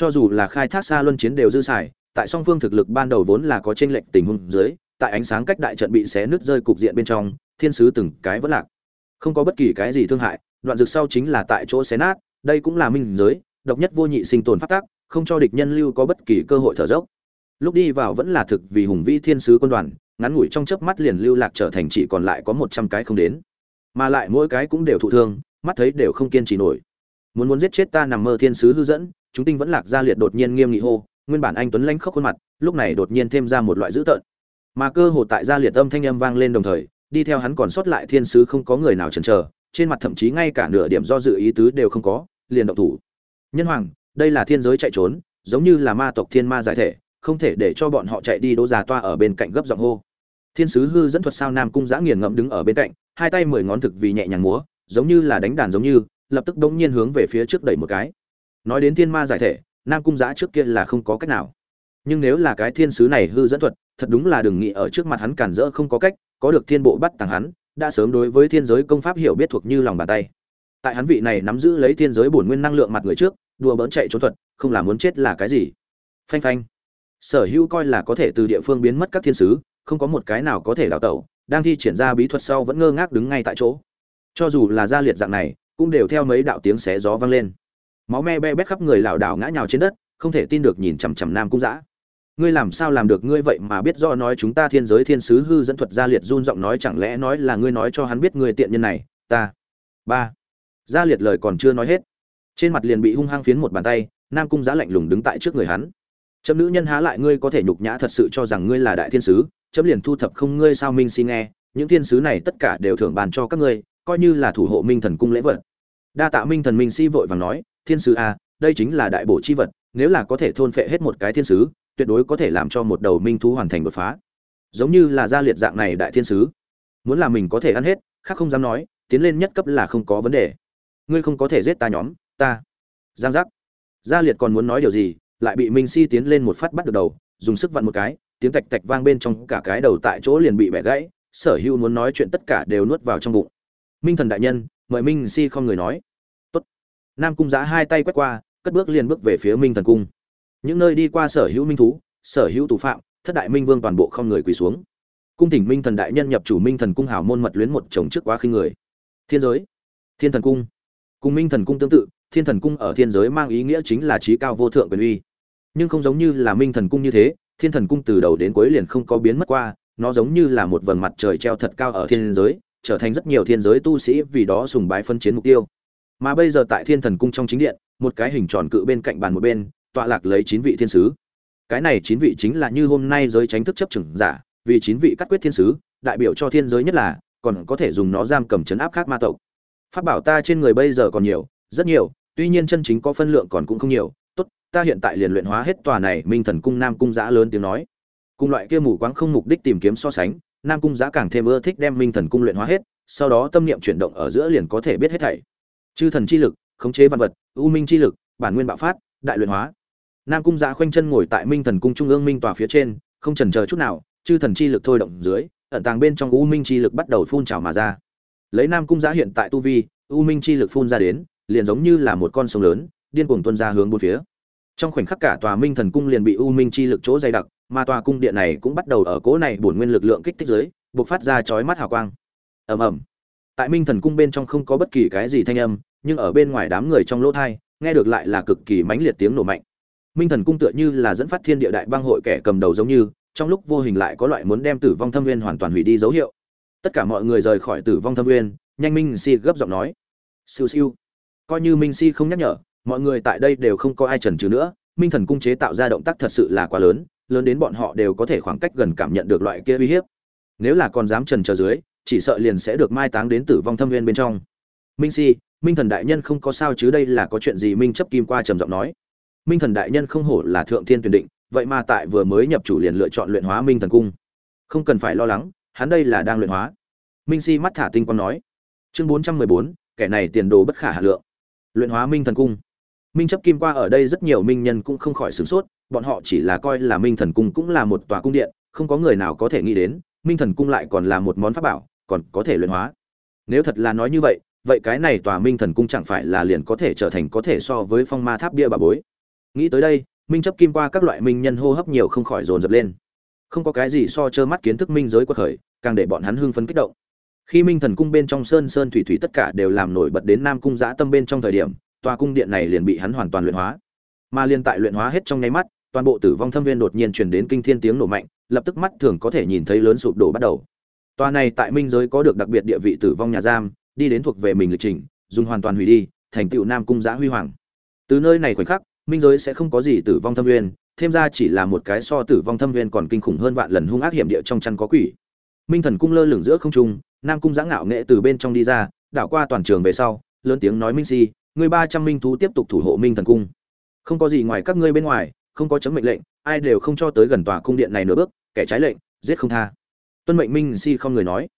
cho dù là khai thác xa luân chiến đều dư xài, tại song phương thực lực ban đầu vốn là có tranh lệch tình huống dưới, tại ánh sáng cách đại trận bị xé nứt rơi cục diện bên trong, thiên sứ từng cái vẫn lạc. Không có bất kỳ cái gì thương hại, đoạn dược sau chính là tại chỗ xé nát, đây cũng là minh giới, độc nhất vô nhị sinh tồn phát tác, không cho địch nhân lưu có bất kỳ cơ hội thở dốc. Lúc đi vào vẫn là thực vì hùng vĩ thiên sứ quân đoàn, ngắn ngủi trong chớp mắt liền lưu lạc trở thành chỉ còn lại có một trăm cái không đến. Mà lại mỗi cái cũng đều thụ thương, mắt thấy đều không kiên trì nổi. Muốn muốn giết chết ta nằm mơ thiên sứ hư dẫn chúng tinh vẫn lạc ra liệt đột nhiên nghiêm nghị hô, nguyên bản anh tuấn lanh khóc khuôn mặt, lúc này đột nhiên thêm ra một loại dữ tợn. Mà cơ hồ tại gia liệt âm thanh âm vang lên đồng thời, đi theo hắn còn sót lại thiên sứ không có người nào chần chờ, trên mặt thậm chí ngay cả nửa điểm do dự ý tứ đều không có, liền động thủ. Nhân hoàng, đây là thiên giới chạy trốn, giống như là ma tộc thiên ma giải thể, không thể để cho bọn họ chạy đi đỗ già toa ở bên cạnh gấp giọng hô. Thiên sứ hư dẫn thuật sao nam cung giã nghiền ngẫm đứng ở bên cạnh, hai tay mười ngón thực vì nhẹ nhàng múa, giống như là đánh đàn giống như, lập tức đống nhiên hướng về phía trước đẩy một cái nói đến thiên ma giải thể, nam cung giã trước kia là không có cách nào. Nhưng nếu là cái thiên sứ này hư dẫn thuật, thật đúng là đừng nghĩ ở trước mặt hắn cản rỡ không có cách, có được thiên bộ bắt tàng hắn, đã sớm đối với thiên giới công pháp hiểu biết thuộc như lòng bàn tay. Tại hắn vị này nắm giữ lấy thiên giới bổn nguyên năng lượng mặt người trước, đùa bỡn chạy trốn thuật, không là muốn chết là cái gì? Phanh phanh. Sở hữu coi là có thể từ địa phương biến mất các thiên sứ, không có một cái nào có thể đào tẩu, đang thi triển ra bí thuật sau vẫn ngơ ngác đứng ngay tại chỗ. Cho dù là gia liệt dạng này, cũng đều theo mấy đạo tiếng xé gió vang lên máu me be bét khắp người lảo đảo ngã nhào trên đất, không thể tin được nhìn chằm chằm nam cung giã ngươi làm sao làm được ngươi vậy mà biết do nói chúng ta thiên giới thiên sứ hư dẫn thuật gia liệt run giọng nói chẳng lẽ nói là ngươi nói cho hắn biết ngươi tiện nhân này, ta. Ba. Gia liệt lời còn chưa nói hết. Trên mặt liền bị hung hăng phiến một bàn tay, nam cung giã lạnh lùng đứng tại trước người hắn. Chấm nữ nhân há lại ngươi có thể nhục nhã thật sự cho rằng ngươi là đại thiên sứ, chấm liền thu thập không ngươi sao minh xin nghe, những thiên sứ này tất cả đều thưởng bàn cho các ngươi, coi như là thủ hộ minh thần cung lễ vật. Đa tạ minh thần minh si vội vàng nói thiên sứ a à, đây chính là đại bổ chi vật nếu là có thể thôn phệ hết một cái thiên sứ tuyệt đối có thể làm cho một đầu minh thú hoàn thành đột phá. Giống như là gia liệt dạng này đại thiên sứ. Muốn là mình có thể ăn hết khác không dám nói tiến lên nhất cấp là không có vấn đề. Ngươi không có thể giết ta nhóm ta. Giang giác. Gia liệt còn muốn nói điều gì lại bị minh si tiến lên một phát bắt được đầu dùng sức vặn một cái tiếng tạch tạch vang bên trong cả cái đầu tại chỗ liền bị bẻ gãy sở hữu muốn nói chuyện tất cả đều nuốt vào trong bụng. Minh thần đại nhân mời minh si không người nói nam cung giã hai tay quét qua, cất bước liền bước về phía minh thần cung. Những nơi đi qua sở hữu minh thú, sở hữu tù phạm, thất đại minh vương toàn bộ không người quỳ xuống. Cung thỉnh minh thần đại nhân nhập chủ minh thần cung hào môn mật luyến một chồng trước quá khinh người. Thiên giới, thiên thần cung. Cùng minh thần cung tương tự, thiên thần cung ở thiên giới mang ý nghĩa chính là trí cao vô thượng quyền uy. Nhưng không giống như là minh thần cung như thế, thiên thần cung từ đầu đến cuối liền không có biến mất qua, nó giống như là một vầng mặt trời treo thật cao ở thiên giới, trở thành rất nhiều thiên giới tu sĩ vì đó sùng bái phân chiến mục tiêu mà bây giờ tại thiên thần cung trong chính điện, một cái hình tròn cự bên cạnh bàn một bên, tọa lạc lấy chín vị thiên sứ. Cái này chín vị chính là như hôm nay giới tránh thức chấp trừng giả, vì chín vị cắt quyết thiên sứ, đại biểu cho thiên giới nhất là, còn có thể dùng nó giam cầm chấn áp khác ma tộc. Pháp bảo ta trên người bây giờ còn nhiều, rất nhiều, tuy nhiên chân chính có phân lượng còn cũng không nhiều. Tốt, ta hiện tại liền luyện hóa hết tòa này minh thần cung nam cung giã lớn tiếng nói. Cùng loại kia mù quáng không mục đích tìm kiếm so sánh, nam cung giã càng thêm ưa thích đem minh thần cung luyện hóa hết, sau đó tâm niệm chuyển động ở giữa liền có thể biết hết thảy chư thần chi lực, khống chế văn vật, u minh chi lực, bản nguyên bạo phát, đại luyện hóa. Nam cung dạ khoanh chân ngồi tại minh thần cung trung ương minh tòa phía trên, không chần chờ chút nào, chư thần chi lực thôi động dưới, ẩn tàng bên trong u minh chi lực bắt đầu phun trào mà ra. Lấy nam cung dạ hiện tại tu vi, u minh chi lực phun ra đến, liền giống như là một con sông lớn, điên cuồng tuôn ra hướng bốn phía. Trong khoảnh khắc cả tòa minh thần cung liền bị u minh chi lực chỗ dày đặc, mà tòa cung điện này cũng bắt đầu ở cố này bổn nguyên lực lượng kích thích dưới, bộc phát ra chói mắt hào quang. Ầm ầm tại minh thần cung bên trong không có bất kỳ cái gì thanh âm, nhưng ở bên ngoài đám người trong lỗ thai, nghe được lại là cực kỳ mãnh liệt tiếng nổ mạnh. Minh thần cung tựa như là dẫn phát thiên địa đại bang hội kẻ cầm đầu giống như, trong lúc vô hình lại có loại muốn đem tử vong thâm viên hoàn toàn hủy đi dấu hiệu. Tất cả mọi người rời khỏi tử vong thâm viên nhanh minh si gấp giọng nói. Siêu siêu. Coi như minh si không nhắc nhở, mọi người tại đây đều không có ai chần chừ nữa. Minh thần cung chế tạo ra động tác thật sự là quá lớn lớn đến bọn họ đều có thể khoảng cách gần cảm nhận được loại kia uy hiếp. Nếu là còn dám trần trờ dưới chỉ sợ liền sẽ được mai táng đến tử vong thâm viên bên trong. Minh si, minh thần đại nhân không có sao chứ đây là có chuyện gì? Minh chấp kim qua trầm giọng nói. Minh thần đại nhân không hổ là thượng thiên tuyển định, vậy mà tại vừa mới nhập chủ liền lựa chọn luyện hóa minh thần cung. Không cần phải lo lắng, hắn đây là đang luyện hóa. Minh si mắt thả tinh quang nói. Chương bốn trăm mười bốn, kẻ này tiền đồ bất khả hà lượng. Luyện hóa minh thần cung. Minh chấp kim qua ở đây rất nhiều minh nhân cũng không khỏi sửng sốt, bọn họ chỉ là coi là minh thần cung cũng là một tòa cung điện, không có người nào có thể nghĩ đến minh thần cung lại còn là một món pháp bảo, còn có thể luyện hóa. Nếu thật là nói như vậy vậy cái này tòa minh thần cung chẳng phải là liền có thể trở thành có thể so với phong ma tháp bia bà bối. Nghĩ tới đây, minh chấp kim qua các loại minh nhân hô hấp nhiều không khỏi dồn dập lên. Không có cái gì so trơ mắt kiến thức minh giới quật khởi, càng để bọn hắn hưng phấn kích động. Khi minh thần cung bên trong sơn sơn thủy thủy tất cả đều làm nổi bật đến nam cung giã tâm bên trong thời điểm, tòa cung điện này liền bị hắn hoàn toàn luyện hóa. Mà liên tại luyện hóa hết trong nháy mắt, toàn bộ tử vong thâm viên đột nhiên truyền đến kinh thiên tiếng nổ mạnh lập tức mắt thường có thể nhìn thấy lớn sụp đổ bắt đầu. Tòa này tại minh giới có được đặc biệt địa vị tử vong nhà giam, đi đến thuộc về mình lịch trình, dùng hoàn toàn hủy đi, thành tựu nam cung giã huy hoàng. Từ nơi này khoảnh khắc, minh giới sẽ không có gì tử vong thâm nguyên, thêm ra chỉ là một cái so tử vong thâm nguyên còn kinh khủng hơn vạn lần hung ác hiểm địa trong chăn có quỷ. Minh thần cung lơ lửng giữa không trung, nam cung giã ngạo nghệ từ bên trong đi ra, đảo qua toàn trường về sau, lớn tiếng nói minh si người ba trăm minh thú tiếp tục thủ hộ minh thần cung. Không có gì ngoài các ngươi bên ngoài, không có chấm mệnh lệnh, ai đều không cho tới gần tòa cung điện này nửa bước kẻ trái lệnh, giết không tha. Tuân mệnh minh si không người nói.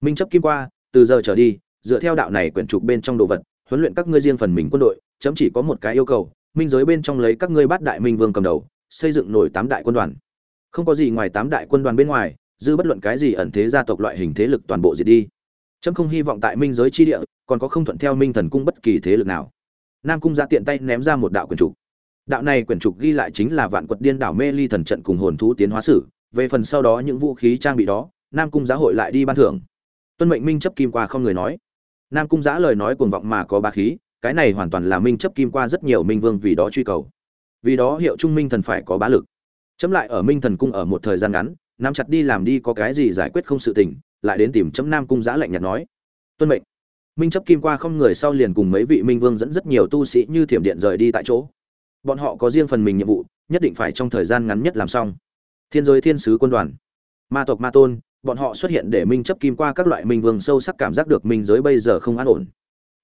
Minh chấp kim qua, từ giờ trở đi, dựa theo đạo này quyển trục bên trong đồ vật, huấn luyện các ngươi riêng phần mình quân đội, chấm chỉ có một cái yêu cầu, minh giới bên trong lấy các ngươi bắt đại minh vương cầm đầu, xây dựng nổi tám đại quân đoàn. Không có gì ngoài tám đại quân đoàn bên ngoài, dư bất luận cái gì ẩn thế gia tộc loại hình thế lực toàn bộ diệt đi. Chấm không hy vọng tại minh giới chi địa, còn có không thuận theo minh thần cung bất kỳ thế lực nào. Nam cung ra tiện tay ném ra một đạo quyển trục. Đạo này quyển trục ghi lại chính là vạn quật điên đảo mê ly thần trận cùng hồn thú tiến hóa sử về phần sau đó những vũ khí trang bị đó, nam cung giá hội lại đi ban thưởng. Tuân mệnh minh chấp kim qua không người nói. Nam cung giá lời nói cuồng vọng mà có ba khí, cái này hoàn toàn là minh chấp kim qua rất nhiều minh vương vì đó truy cầu. Vì đó hiệu trung minh thần phải có bá lực. Chấm lại ở minh thần cung ở một thời gian ngắn, nắm chặt đi làm đi có cái gì giải quyết không sự tình, lại đến tìm chấm nam cung giã lạnh nhạt nói. Tuân mệnh. Minh chấp kim qua không người sau liền cùng mấy vị minh vương dẫn rất nhiều tu sĩ như thiểm điện rời đi tại chỗ. Bọn họ có riêng phần mình nhiệm vụ, nhất định phải trong thời gian ngắn nhất làm xong thiên giới thiên sứ quân đoàn. Ma tộc ma tôn, bọn họ xuất hiện để minh chấp kim qua các loại minh vương sâu sắc cảm giác được minh giới bây giờ không an ổn.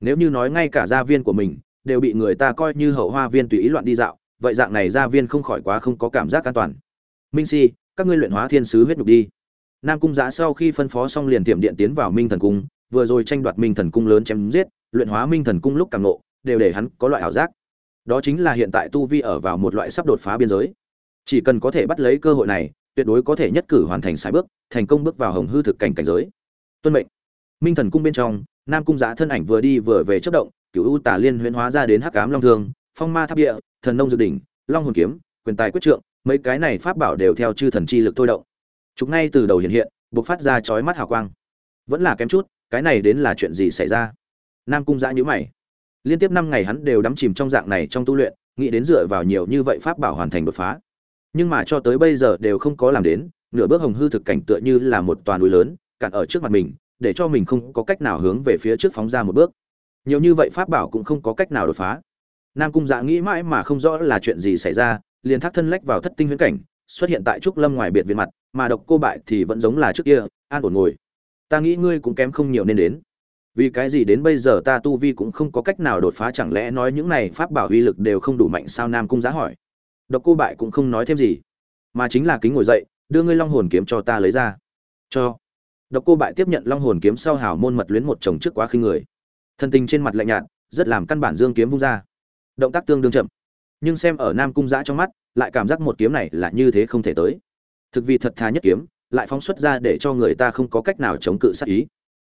Nếu như nói ngay cả gia viên của mình đều bị người ta coi như hậu hoa viên tùy ý loạn đi dạo, vậy dạng này gia viên không khỏi quá không có cảm giác an toàn. Minh si, các ngươi luyện hóa thiên sứ huyết nhục đi. Nam cung giã sau khi phân phó xong liền tiệm điện tiến vào minh thần cung, vừa rồi tranh đoạt minh thần cung lớn chém giết, luyện hóa minh thần cung lúc càng nộ, đều để hắn có loại ảo giác. Đó chính là hiện tại tu vi ở vào một loại sắp đột phá biên giới chỉ cần có thể bắt lấy cơ hội này, tuyệt đối có thể nhất cử hoàn thành sai bước, thành công bước vào hồng hư thực cảnh cảnh giới. Tuân mệnh. Minh thần cung bên trong, nam cung giã thân ảnh vừa đi vừa về chất động cựu u tả liên huyễn hóa ra đến hắc cám long thương, phong ma tháp địa, thần nông dự đỉnh, long hồn kiếm, quyền tài quyết trượng, mấy cái này pháp bảo đều theo chư thần chi lực thôi động. Chúng ngay từ đầu hiện hiện buộc phát ra chói mắt hào quang. Vẫn là kém chút, cái này đến là chuyện gì xảy ra? Nam cung giã nhữ mày. Liên tiếp năm ngày hắn đều đắm chìm trong dạng này trong tu luyện, nghĩ đến dựa vào nhiều như vậy pháp bảo hoàn thành đột phá nhưng mà cho tới bây giờ đều không có làm đến, nửa bước hồng hư thực cảnh tựa như là một toàn núi lớn, cạn ở trước mặt mình, để cho mình không có cách nào hướng về phía trước phóng ra một bước. Nhiều như vậy pháp bảo cũng không có cách nào đột phá. Nam cung dạ nghĩ mãi mà không rõ là chuyện gì xảy ra, liền thác thân lách vào thất tinh huyễn cảnh, xuất hiện tại trúc lâm ngoài biệt viện mặt, mà độc cô bại thì vẫn giống là trước kia, an ổn ngồi. Ta nghĩ ngươi cũng kém không nhiều nên đến. Vì cái gì đến bây giờ ta tu vi cũng không có cách nào đột phá, chẳng lẽ nói những này pháp bảo uy lực đều không đủ mạnh sao? Nam cung giá hỏi độc cô bại cũng không nói thêm gì. Mà chính là kính ngồi dậy, đưa ngươi long hồn kiếm cho ta lấy ra. Cho. Độc cô bại tiếp nhận long hồn kiếm sau hào môn mật luyến một chồng trước quá khinh người. Thân tình trên mặt lạnh nhạt, rất làm căn bản dương kiếm vung ra. Động tác tương đương chậm. Nhưng xem ở nam cung giã trong mắt, lại cảm giác một kiếm này là như thế không thể tới. Thực vì thật thà nhất kiếm, lại phóng xuất ra để cho người ta không có cách nào chống cự sát ý.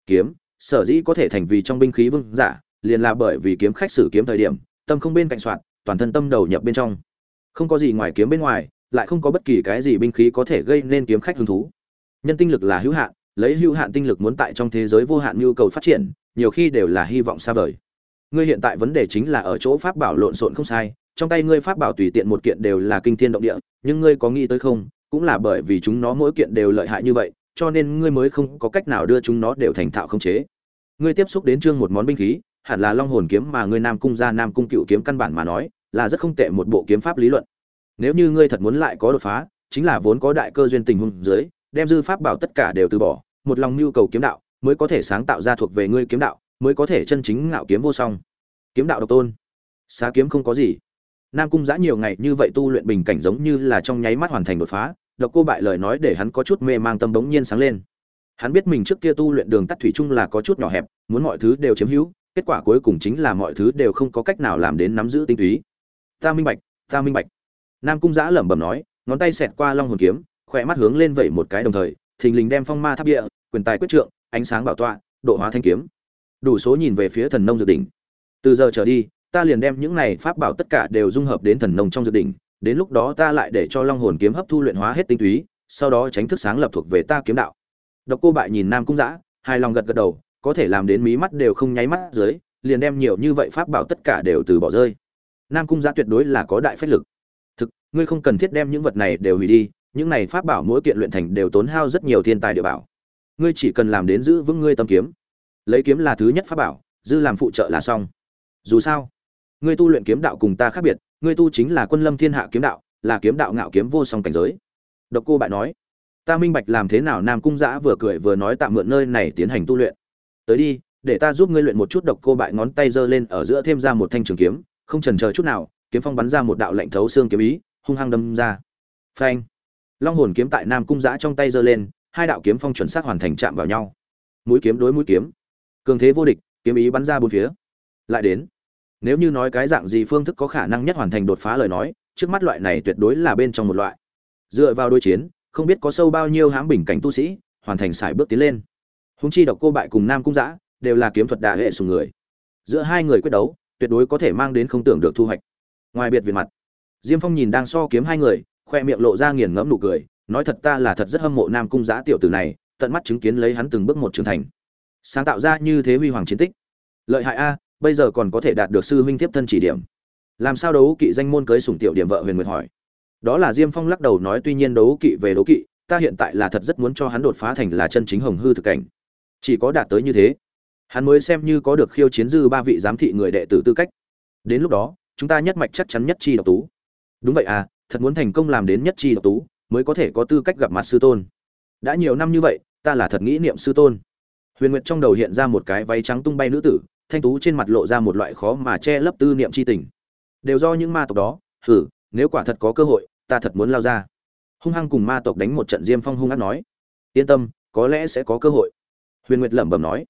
Kiếm, sở dĩ có thể thành vì trong binh khí vương giả, liền là bởi vì kiếm khách sử kiếm thời điểm, tâm không bên cạnh soạn, toàn thân tâm đầu nhập bên trong không có gì ngoài kiếm bên ngoài, lại không có bất kỳ cái gì binh khí có thể gây nên kiếm khách hứng thú. Nhân tinh lực là hữu hạn, lấy hữu hạn tinh lực muốn tại trong thế giới vô hạn nhu cầu phát triển, nhiều khi đều là hy vọng xa vời. Ngươi hiện tại vấn đề chính là ở chỗ pháp bảo lộn xộn không sai, trong tay ngươi pháp bảo tùy tiện một kiện đều là kinh thiên động địa, nhưng ngươi có nghĩ tới không? Cũng là bởi vì chúng nó mỗi kiện đều lợi hại như vậy, cho nên ngươi mới không có cách nào đưa chúng nó đều thành thạo không chế. Ngươi tiếp xúc đến chương một món binh khí, hẳn là long hồn kiếm mà ngươi nam cung ra nam cung cựu kiếm căn bản mà nói là rất không tệ một bộ kiếm pháp lý luận. Nếu như ngươi thật muốn lại có đột phá, chính là vốn có đại cơ duyên tình huống dưới, đem dư pháp bảo tất cả đều từ bỏ, một lòng nhu cầu kiếm đạo, mới có thể sáng tạo ra thuộc về ngươi kiếm đạo, mới có thể chân chính ngạo kiếm vô song. Kiếm đạo độc tôn, xá kiếm không có gì. Nam cung giã nhiều ngày như vậy tu luyện bình cảnh giống như là trong nháy mắt hoàn thành đột phá, độc cô bại lời nói để hắn có chút mê mang tâm bỗng nhiên sáng lên. Hắn biết mình trước kia tu luyện đường tắt thủy chung là có chút nhỏ hẹp, muốn mọi thứ đều chiếm hữu, kết quả cuối cùng chính là mọi thứ đều không có cách nào làm đến nắm giữ tinh túy ta minh bạch, ta minh bạch. Nam cung giã lẩm bẩm nói, ngón tay xẹt qua long hồn kiếm, khỏe mắt hướng lên vẩy một cái đồng thời, thình lình đem phong ma tháp địa, quyền tài quyết trượng, ánh sáng bảo tọa, độ hóa thanh kiếm. Đủ số nhìn về phía thần nông dược đỉnh. Từ giờ trở đi, ta liền đem những này pháp bảo tất cả đều dung hợp đến thần nông trong dược đỉnh, đến lúc đó ta lại để cho long hồn kiếm hấp thu luyện hóa hết tinh túy, sau đó tránh thức sáng lập thuộc về ta kiếm đạo. Độc cô bại nhìn nam cung giã hai lòng gật gật đầu, có thể làm đến mí mắt đều không nháy mắt dưới, liền đem nhiều như vậy pháp bảo tất cả đều từ bỏ rơi nam cung giã tuyệt đối là có đại phách lực. Thực, ngươi không cần thiết đem những vật này đều hủy đi, những này pháp bảo mỗi kiện luyện thành đều tốn hao rất nhiều thiên tài địa bảo. Ngươi chỉ cần làm đến giữ vững ngươi tâm kiếm. Lấy kiếm là thứ nhất pháp bảo, dư làm phụ trợ là xong. Dù sao, ngươi tu luyện kiếm đạo cùng ta khác biệt, ngươi tu chính là quân lâm thiên hạ kiếm đạo, là kiếm đạo ngạo kiếm vô song cảnh giới. Độc cô bại nói, ta minh bạch làm thế nào nam cung giã vừa cười vừa nói tạm mượn nơi này tiến hành tu luyện. Tới đi, để ta giúp ngươi luyện một chút độc cô bại ngón tay giơ lên ở giữa thêm ra một thanh trường kiếm không chần chờ chút nào, kiếm phong bắn ra một đạo lạnh thấu xương kiếm ý, hung hăng đâm ra. Phanh. Long hồn kiếm tại nam cung giã trong tay giơ lên, hai đạo kiếm phong chuẩn xác hoàn thành chạm vào nhau. Mũi kiếm đối mũi kiếm. Cường thế vô địch, kiếm ý bắn ra bốn phía. Lại đến. Nếu như nói cái dạng gì phương thức có khả năng nhất hoàn thành đột phá lời nói, trước mắt loại này tuyệt đối là bên trong một loại. Dựa vào đối chiến, không biết có sâu bao nhiêu hãm bình cảnh tu sĩ, hoàn thành sải bước tiến lên. Húng chi độc cô bại cùng nam cung giã, đều là kiếm thuật đà hệ sùng người. Giữa hai người quyết đấu tuyệt đối có thể mang đến không tưởng được thu hoạch. Ngoài biệt viện mặt, diêm phong nhìn đang so kiếm hai người, khoe miệng lộ ra nghiền ngẫm nụ cười, nói thật ta là thật rất hâm mộ nam cung giã tiểu tử này, tận mắt chứng kiến lấy hắn từng bước một trưởng thành. Sáng tạo ra như thế huy hoàng chiến tích. Lợi hại a, bây giờ còn có thể đạt được sư huynh tiếp thân chỉ điểm. Làm sao đấu kỵ danh môn cưới sủng tiểu điểm vợ huyền nguyệt hỏi. Đó là diêm phong lắc đầu nói tuy nhiên đấu kỵ về đấu kỵ, ta hiện tại là thật rất muốn cho hắn đột phá thành là chân chính hồng hư thực cảnh. Chỉ có đạt tới như thế hắn mới xem như có được khiêu chiến dư ba vị giám thị người đệ tử tư cách. Đến lúc đó, chúng ta nhất mạch chắc chắn nhất chi độc tú. Đúng vậy à thật muốn thành công làm đến nhất chi độc tú, mới có thể có tư cách gặp mặt sư tôn. Đã nhiều năm như vậy, ta là thật nghĩ niệm sư tôn. Huyền nguyệt trong đầu hiện ra một cái váy trắng tung bay nữ tử, thanh tú trên mặt lộ ra một loại khó mà che lấp tư niệm c h i tình. Đều do những ma tộc đó, hử, nếu quả thật có cơ hội, ta thật muốn lao ra. Hung hăng cùng ma tộc đánh một trận diêm phong hung hăng nói. Yên tâm, có lẽ sẽ có cơ hội. Huyền nguyệt lẩm bẩm nói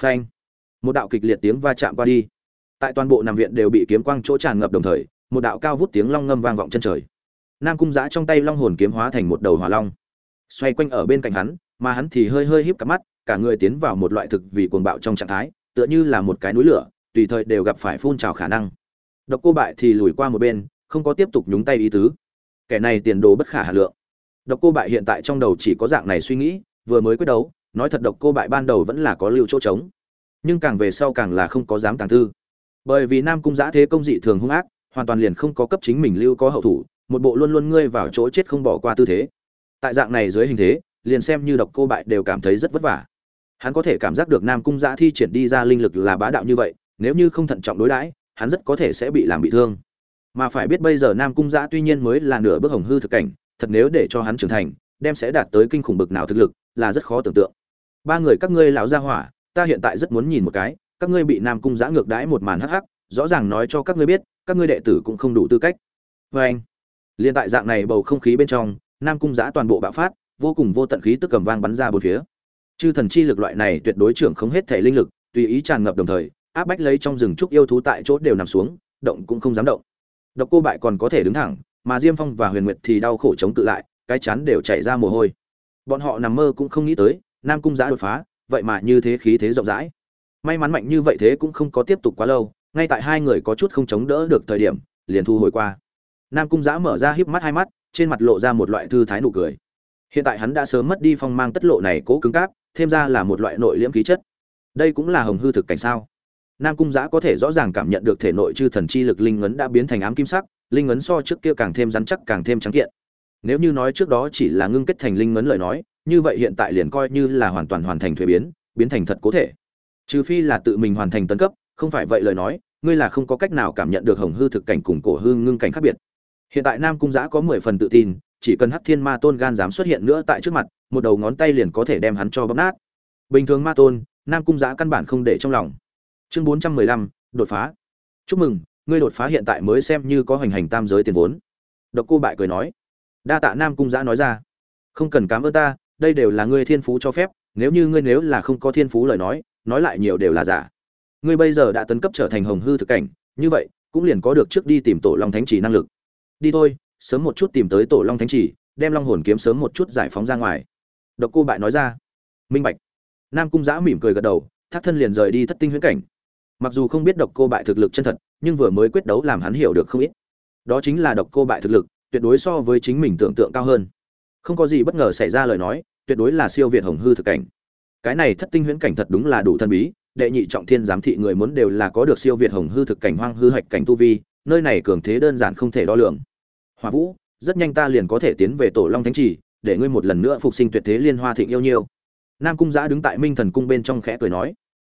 phanh. Một đạo kịch liệt tiếng va chạm qua đi. Tại toàn bộ nằm viện đều bị kiếm quang chỗ tràn ngập đồng thời, một đạo cao vút tiếng long ngâm vang vọng chân trời. Nam cung giã trong tay long hồn kiếm hóa thành một đầu hỏa long. Xoay quanh ở bên cạnh hắn, mà hắn thì hơi hơi híp cặp mắt, cả người tiến vào một loại thực vì cuồng bạo trong trạng thái, tựa như là một cái núi lửa, tùy thời đều gặp phải phun trào khả năng. Độc cô bại thì lùi qua một bên, không có tiếp tục nhúng tay ý tứ. Kẻ này tiền đồ bất khả hà lượng. Độc cô bại hiện tại trong đầu chỉ có dạng này suy nghĩ, vừa mới quyết đấu nói thật độc cô bại ban đầu vẫn là có lưu chỗ trống nhưng càng về sau càng là không có dám tàng thư, bởi vì nam cung giã thế công dị thường hung ác hoàn toàn liền không có cấp chính mình lưu có hậu thủ một bộ luôn luôn ngươi vào chỗ chết không bỏ qua tư thế. Tại dạng này dưới hình thế liền xem như độc cô bại đều cảm thấy rất vất vả. Hắn có thể cảm giác được nam cung giã thi triển đi ra linh lực là bá đạo như vậy nếu như không thận trọng đối đãi hắn rất có thể sẽ bị làm bị thương. Mà phải biết bây giờ nam cung giã tuy nhiên mới là nửa bước hồng hư thực cảnh thật nếu để cho hắn trưởng thành đem sẽ đạt tới kinh khủng bực nào thực lực là rất khó tưởng tượng ba người các ngươi lão gia hỏa, ta hiện tại rất muốn nhìn một cái, các ngươi bị nam cung giã ngược đãi một màn hắc hắc, rõ ràng nói cho các ngươi biết, các ngươi đệ tử cũng không đủ tư cách. Vê anh liên tại dạng này bầu không khí bên trong, nam cung giã toàn bộ bạo phát, vô cùng vô tận khí tức cầm vang bắn ra bốn phía. Chư thần chi lực loại này tuyệt đối trưởng không hết thể linh lực, tùy ý tràn ngập đồng thời, áp bách lấy trong rừng trúc yêu thú tại chỗ đều nằm xuống, động cũng không dám động. Độc cô bại còn có thể đứng thẳng, mà diêm phong và huyền nguyệt thì đau khổ chống tự lại, cái chán đều chảy ra mồ hôi. Bọn họ nằm mơ cũng không nghĩ tới nam cung giã đột phá, vậy mà như thế khí thế rộng rãi. May mắn mạnh như vậy thế cũng không có tiếp tục quá lâu, ngay tại hai người có chút không chống đỡ được thời điểm, liền thu hồi qua. Nam cung giã mở ra híp mắt hai mắt, trên mặt lộ ra một loại thư thái nụ cười. Hiện tại hắn đã sớm mất đi phong mang tất lộ này cố cứng cáp, thêm ra là một loại nội liễm khí chất. Đây cũng là hồng hư thực cảnh sao? Nam cung giã có thể rõ ràng cảm nhận được thể nội chư thần chi lực linh ngấn đã biến thành ám kim sắc, linh ngấn so trước kia càng thêm rắn chắc, càng thêm trắng kiện. Nếu như nói trước đó chỉ là ngưng kết thành linh ngấn lời nói như vậy hiện tại liền coi như là hoàn toàn hoàn thành thuế biến biến thành thật cố thể. Trừ phi là tự mình hoàn thành tấn cấp, không phải vậy lời nói, ngươi là không có cách nào cảm nhận được hồng hư thực cảnh cùng cổ hư ngưng cảnh khác biệt. Hiện tại nam cung giã có mười phần tự tin, chỉ cần hắc thiên ma tôn gan dám xuất hiện nữa tại trước mặt, một đầu ngón tay liền có thể đem hắn cho bóp nát. Bình thường ma tôn, nam cung giã căn bản không để trong lòng. Chương bốn trăm mười lăm, đột phá. Chúc mừng, ngươi đột phá hiện tại mới xem như có hoành hành tam giới tiền vốn. Độc cô bại cười nói. Đa tạ nam cung giã nói ra. Không cần cám ơn ta đây đều là ngươi thiên phú cho phép, nếu như ngươi nếu là không có thiên phú lời nói nói lại nhiều đều là giả. Ngươi bây giờ đã tấn cấp trở thành hồng hư thực cảnh, như vậy, cũng liền có được trước đi tìm tổ long thánh chỉ năng lực. Đi thôi, sớm một chút tìm tới tổ long thánh chỉ, đem long hồn kiếm sớm một chút giải phóng ra ngoài. Độc cô bại nói ra. Minh bạch. Nam cung giã mỉm cười gật đầu thác thân liền rời đi thất tinh huyễn cảnh. Mặc dù không biết độc cô bại thực lực chân thật, nhưng vừa mới quyết đấu làm hắn hiểu được không ít. Đó chính là độc cô bại thực lực, tuyệt đối so với chính mình tưởng tượng cao hơn không có gì bất ngờ xảy ra lời nói, tuyệt đối là siêu việt hồng hư thực cảnh. Cái này thất tinh huyễn cảnh thật đúng là đủ thân bí, đệ nhị trọng thiên giám thị người muốn đều là có được siêu việt hồng hư thực cảnh hoang hư hạch cảnh tu vi, nơi này cường thế đơn giản không thể đo lường. Hòa vũ, rất nhanh ta liền có thể tiến về tổ long thánh trì, để ngươi một lần nữa phục sinh tuyệt thế liên hoa thịnh yêu nhiêu. Nam cung giã đứng tại minh thần cung bên trong khẽ cười nói,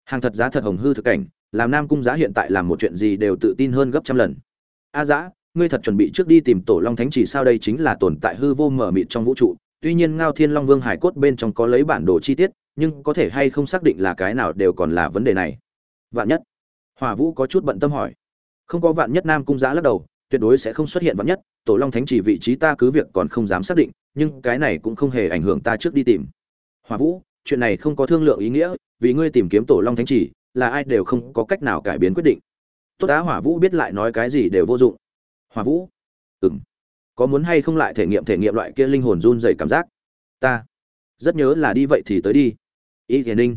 hàng thật giá thật hồng hư thực cảnh, làm nam cung giã hiện tại làm một chuyện gì đều tự tin hơn gấp trăm lần. A giã ngươi thật chuẩn bị trước đi tìm tổ long thánh chỉ sao đây chính là tồn tại hư vô mở mịt trong vũ trụ. Tuy nhiên ngao thiên long vương hải cốt bên trong có lấy bản đồ chi tiết, nhưng có thể hay không xác định là cái nào đều còn là vấn đề này. Vạn nhất. Hỏa vũ có chút bận tâm hỏi. Không có vạn nhất nam cung giã lắc đầu, tuyệt đối sẽ không xuất hiện vạn nhất, tổ long thánh chỉ vị trí ta cứ việc còn không dám xác định, nhưng cái này cũng không hề ảnh hưởng ta trước đi tìm. Hỏa vũ, chuyện này không có thương lượng ý nghĩa, vì ngươi tìm kiếm tổ long thánh chỉ, là ai đều không có cách nào cải biến quyết định. Tốt á, hỏa vũ biết lại nói cái gì đều vô dụng hỏa vũ. Ừng có muốn hay không lại thể nghiệm thể nghiệm loại kia linh hồn run dày cảm giác? Ta. Rất nhớ là đi vậy thì tới đi. Y thiền ninh.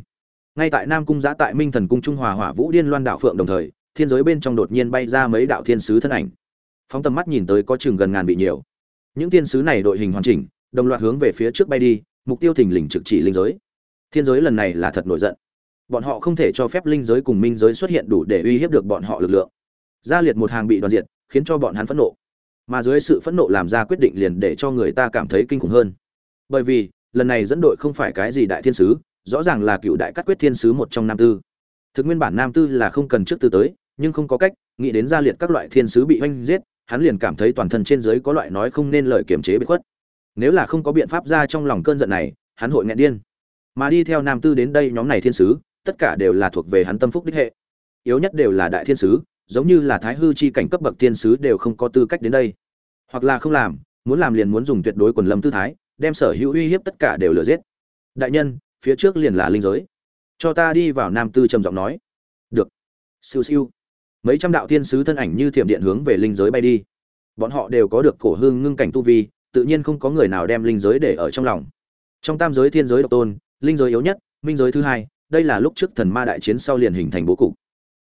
Ngay tại nam cung giã tại minh thần cung trung hòa hỏa vũ điên loan đạo phượng đồng thời, thiên giới bên trong đột nhiên bay ra mấy đạo thiên sứ thân ảnh. Phóng tầm mắt nhìn tới có chừng gần ngàn vị nhiều. Những thiên sứ này đội hình hoàn chỉnh, đồng loạt hướng về phía trước bay đi, mục tiêu thình lình trực chỉ linh giới. Thiên giới lần này là thật nổi giận. Bọn họ không thể cho phép linh giới cùng minh giới xuất hiện đủ để uy hiếp được bọn họ lực lượng. Gia liệt một hàng bị đoàn diệt khiến cho bọn hắn phẫn nộ. Mà dưới sự phẫn nộ làm ra quyết định liền để cho người ta cảm thấy kinh khủng hơn. Bởi vì, lần này dẫn đội không phải cái gì đại thiên sứ, rõ ràng là cựu đại cắt quyết thiên sứ một trong nam tư. Thực nguyên bản nam tư là không cần trước tư tới, nhưng không có cách, nghĩ đến gia liệt các loại thiên sứ bị oanh giết, hắn liền cảm thấy toàn thân trên dưới có loại nói không nên lời kiềm chế bị khuất. Nếu là không có biện pháp ra trong lòng cơn giận này, hắn hội nghẹn điên. Mà đi theo nam tư đến đây nhóm này thiên sứ, tất cả đều là thuộc về hắn tâm phúc đích hệ. Yếu nhất đều là đại thiên sứ giống như là thái hư chi cảnh cấp bậc thiên sứ đều không có tư cách đến đây. Hoặc là không làm, muốn làm liền muốn dùng tuyệt đối quần lâm tư thái, đem sở hữu uy hiếp tất cả đều lừa giết. Đại nhân, phía trước liền là linh giới. Cho ta đi vào nam tư trầm giọng nói. Được. Siêu siêu. Mấy trăm đạo thiên sứ thân ảnh như thiểm điện hướng về linh giới bay đi. Bọn họ đều có được cổ hương ngưng cảnh tu vi, tự nhiên không có người nào đem linh giới để ở trong lòng. Trong tam giới thiên giới độc tôn, linh giới yếu nhất, minh giới thứ hai, đây là lúc trước thần ma đại chiến sau liền hình thành bố cục.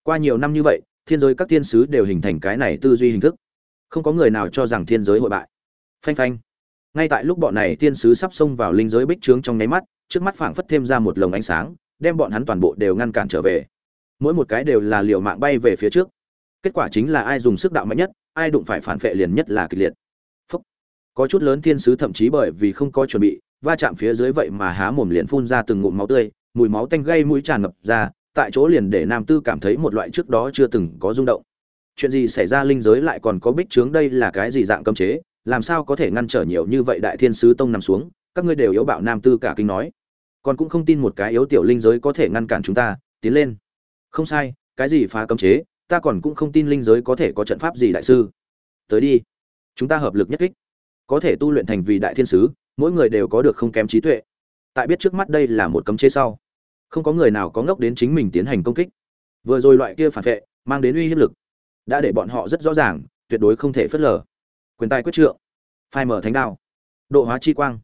Qua nhiều năm như vậy thiên giới các thiên sứ đều hình thành cái này tư duy hình thức. Không có người nào cho rằng thiên giới hội bại. Phanh phanh. Ngay tại lúc bọn này thiên sứ sắp xông vào linh giới bích trướng trong nháy mắt, trước mắt phảng phất thêm ra một lồng ánh sáng, đem bọn hắn toàn bộ đều ngăn cản trở về. Mỗi một cái đều là liều mạng bay về phía trước. Kết quả chính là ai dùng sức đạo mạnh nhất, ai đụng phải phản vệ liền nhất là kịch liệt. Phúc. có chút lớn thiên sứ thậm chí bởi vì không có chuẩn bị, va chạm phía dưới vậy mà há mồm liền phun ra từng ngụm máu tươi, mùi máu tanh gây mũi tràn ngập ra tại chỗ liền để nam tư cảm thấy một loại trước đó chưa từng có rung động. Chuyện gì xảy ra linh giới lại còn có bích trướng đây là cái gì dạng cấm chế? Làm sao có thể ngăn trở nhiều như vậy đại thiên sứ tông nằm xuống? Các ngươi đều yếu bạo nam tư cả kinh nói. Còn cũng không tin một cái yếu tiểu linh giới có thể ngăn cản chúng ta, tiến lên. Không sai, cái gì phá cấm chế? Ta còn cũng không tin linh giới có thể có trận pháp gì đại sư. Tới đi. Chúng ta hợp lực nhất kích. Có thể tu luyện thành vì đại thiên sứ, mỗi người đều có được không kém trí tuệ. Tại biết trước mắt đây là một cấm chế sau không có người nào có ngốc đến chính mình tiến hành công kích. Vừa rồi loại kia phản vệ, mang đến uy hiếp lực, đã để bọn họ rất rõ ràng, tuyệt đối không thể phớt lờ. Quyền tài quyết trượng, phai mở thánh đao, độ hóa chi quang.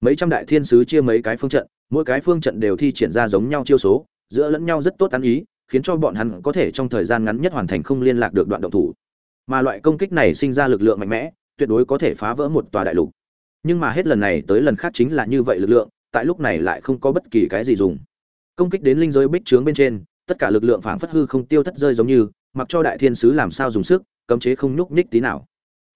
Mấy trăm đại thiên sứ chia mấy cái phương trận, mỗi cái phương trận đều thi triển ra giống nhau chiêu số, giữa lẫn nhau rất tốt tán ý, khiến cho bọn hắn có thể trong thời gian ngắn nhất hoàn thành không liên lạc được đoạn động thủ. Mà loại công kích này sinh ra lực lượng mạnh mẽ, tuyệt đối có thể phá vỡ một tòa đại lục. Nhưng mà hết lần này tới lần khác chính là như vậy lực lượng, tại lúc này lại không có bất kỳ cái gì dùng công kích đến linh giới bích trướng bên trên, tất cả lực lượng phảng phất hư không tiêu thất rơi giống như, mặc cho đại thiên sứ làm sao dùng sức, cấm chế không nhúc nhích tí nào.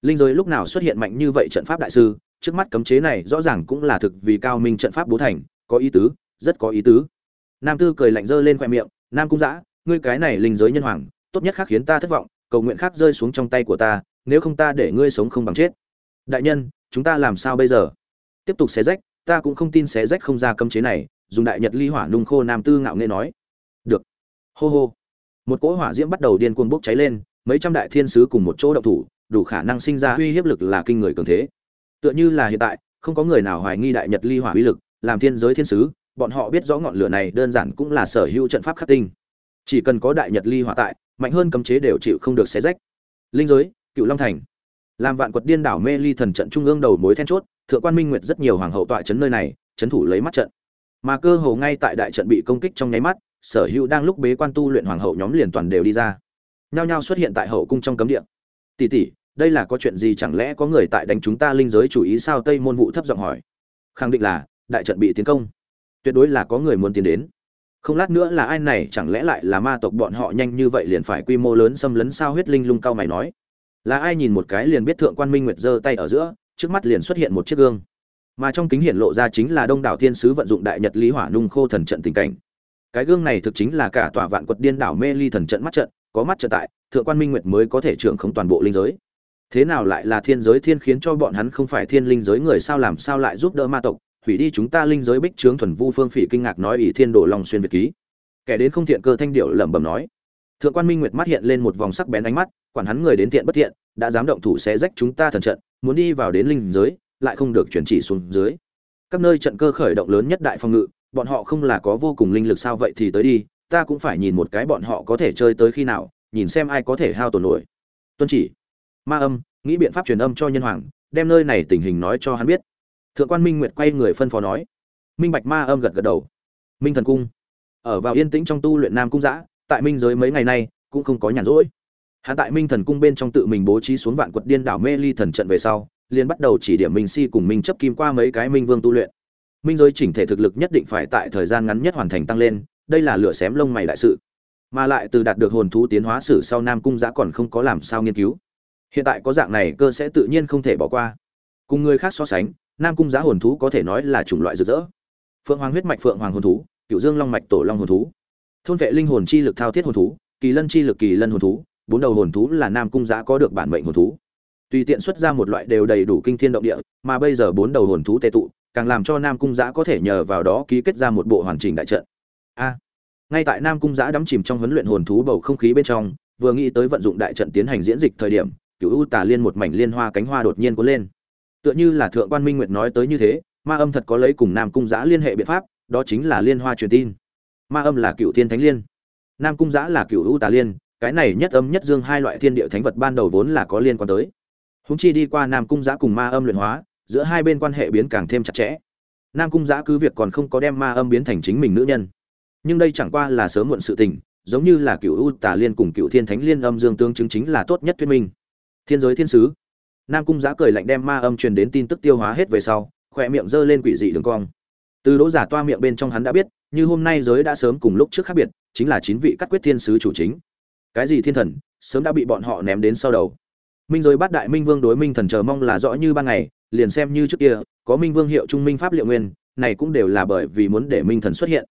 Linh giới lúc nào xuất hiện mạnh như vậy trận pháp đại sư, trước mắt cấm chế này rõ ràng cũng là thực vì cao minh trận pháp bố thành, có ý tứ, rất có ý tứ. Nam tư cười lạnh dơ lên khoe miệng, nam cung giã ngươi cái này linh giới nhân hoàng, tốt nhất khác khiến ta thất vọng, cầu nguyện khác rơi xuống trong tay của ta, nếu không ta để ngươi sống không bằng chết. Đại nhân, chúng ta làm sao bây giờ? Tiếp tục xé rách, ta cũng không tin xé rách không ra cấm chế này dùng đại nhật ly hỏa nung khô nam tư ngạo nghệ nói. Được. Hô hô. Một cỗ hỏa diễm bắt đầu điên cuồng bốc cháy lên, mấy trăm đại thiên sứ cùng một chỗ động thủ, đủ khả năng sinh ra uy hiếp lực là kinh người cường thế. Tựa như là hiện tại, không có người nào hoài nghi đại nhật ly hỏa uy lực, làm thiên giới thiên sứ, bọn họ biết rõ ngọn lửa này đơn giản cũng là sở hữu trận pháp khắc tinh. Chỉ cần có đại nhật ly hỏa tại, mạnh hơn cấm chế đều chịu không được xé rách. Linh giới, cựu long thành. Làm vạn quật điên đảo mê ly thần trận trung ương đầu mối then chốt, thượng quan minh nguyệt rất nhiều hoàng hậu tọa chấn nơi này, chấn thủ lấy mắt trận mà cơ hồ ngay tại đại trận bị công kích trong nháy mắt, sở hữu đang lúc bế quan tu luyện hoàng hậu nhóm liền toàn đều đi ra. Nhao nhao xuất hiện tại hậu cung trong cấm điện. tỷ tỷ, đây là có chuyện gì chẳng lẽ có người tại đánh chúng ta linh giới chủ ý sao? Tây môn vụ thấp giọng hỏi. Khẳng định là, đại trận bị tiến công. Tuyệt đối là có người muốn tiến đến. Không lát nữa là ai này chẳng lẽ lại là ma tộc bọn họ nhanh như vậy liền phải quy mô lớn xâm lấn sao huyết linh lung cao mày nói. Là ai nhìn một cái liền biết thượng quan minh nguyệt giơ tay ở giữa, trước mắt liền xuất hiện một chiếc gương mà trong kính hiện lộ ra chính là đông đảo thiên sứ vận dụng đại nhật lý hỏa nung khô thần trận tình cảnh. Cái gương này thực chính là cả tòa vạn quật điên đảo mê ly thần trận mắt trận, có mắt trận tại, thượng quan minh nguyệt mới có thể trưởng không toàn bộ linh giới. Thế nào lại là thiên giới thiên khiến cho bọn hắn không phải thiên linh giới người sao làm sao lại giúp đỡ ma tộc? Hủy đi chúng ta linh giới bích trướng thuần vu phương phỉ kinh ngạc nói ỷ thiên đồ long xuyên việt ký. Kẻ đến không thiện cơ thanh điệu lẩm bẩm nói. Thượng quan minh nguyệt mắt hiện lên một vòng sắc bén ánh mắt, quản hắn người đến thiện bất thiện, đã dám động thủ xé rách chúng ta thần trận, muốn đi vào đến linh giới lại không được chuyển chỉ xuống dưới. Các nơi trận cơ khởi động lớn nhất đại phòng ngự, bọn họ không là có vô cùng linh lực sao vậy thì tới đi, ta cũng phải nhìn một cái bọn họ có thể chơi tới khi nào, nhìn xem ai có thể hao tổn nổi. Tuân chỉ. Ma âm, nghĩ biện pháp truyền âm cho nhân hoàng, đem nơi này tình hình nói cho hắn biết. Thượng quan minh nguyệt quay người phân phó nói. Minh bạch ma âm gật gật đầu. Minh thần cung. Ở vào yên tĩnh trong tu luyện nam cung giã tại minh giới mấy ngày nay, cũng không có nhàn rỗi. Hắn tại minh thần cung bên trong tự mình bố trí xuống vạn quật điên đảo mê ly thần trận về sau liền bắt đầu chỉ điểm minh si cùng minh chấp kim qua mấy cái minh vương tu luyện. Minh giới chỉnh thể thực lực nhất định phải tại thời gian ngắn nhất hoàn thành tăng lên, đây là lửa xém lông mày đại sự. Mà lại từ đạt được hồn thú tiến hóa sử sau nam cung giã còn không có làm sao nghiên cứu. Hiện tại có dạng này cơ sẽ tự nhiên không thể bỏ qua. Cùng người khác so sánh, nam cung giã hồn thú có thể nói là chủng loại rực rỡ. Phượng hoàng huyết mạch phượng hoàng hồn thú cựu dương long mạch tổ long hồn thú, thôn vệ linh hồn chi lực thao thiết hồn thú, kỳ lân chi lực kỳ lân hồn thú, bốn đầu hồn thú là nam cung giã có được bản mệnh hồn thú tùy tiện xuất ra một loại đều đầy đủ kinh thiên động địa, mà bây giờ bốn đầu hồn thú tệ tụ, càng làm cho nam cung giã có thể nhờ vào đó ký kết ra một bộ hoàn chỉnh đại trận. A, ngay tại nam cung giã đắm chìm trong huấn luyện hồn thú bầu không khí bên trong, vừa nghĩ tới vận dụng đại trận tiến hành diễn dịch thời điểm cựu u tà liên một mảnh liên hoa cánh hoa đột nhiên cuốn lên. Tựa như là thượng quan minh nguyệt nói tới như thế, ma âm thật có lấy cùng nam cung giã liên hệ biện pháp, đó chính là liên hoa truyền tin. Ma âm là cựu thiên thánh liên. Nam cung giã là cựu u tà liên, cái này nhất âm nhất dương hai loại thiên địa thánh vật ban đầu vốn là có liên quan tới húng chi đi qua nam cung giã cùng ma âm luyện hóa, giữa hai bên quan hệ biến càng thêm chặt chẽ. Nam cung giã cứ việc còn không có đem ma âm biến thành chính mình nữ nhân, nhưng đây chẳng qua là sớm muộn sự tình, giống như là cựu u tà liên cùng cựu thiên thánh liên âm dương tương chứng chính là tốt nhất thuyết minh. Thiên giới thiên sứ. Nam cung giã cười lạnh đem ma âm truyền đến tin tức tiêu hóa hết về sau, khỏe miệng g lên quỷ dị đường cong. Từ đỗ giả toa miệng bên trong hắn đã biết, như hôm nay giới đã sớm cùng lúc trước khác biệt, chính là chín vị cắt quyết thiên sứ chủ chính. Cái gì thiên thần, sớm đã bị bọn họ ném đến sau đầu minh giới bắt đại minh vương đối minh thần chờ mong là rõ như ban ngày, liền xem như trước kia, có minh vương hiệu trung minh pháp liệu nguyên, này cũng đều là bởi vì muốn để minh thần xuất hiện.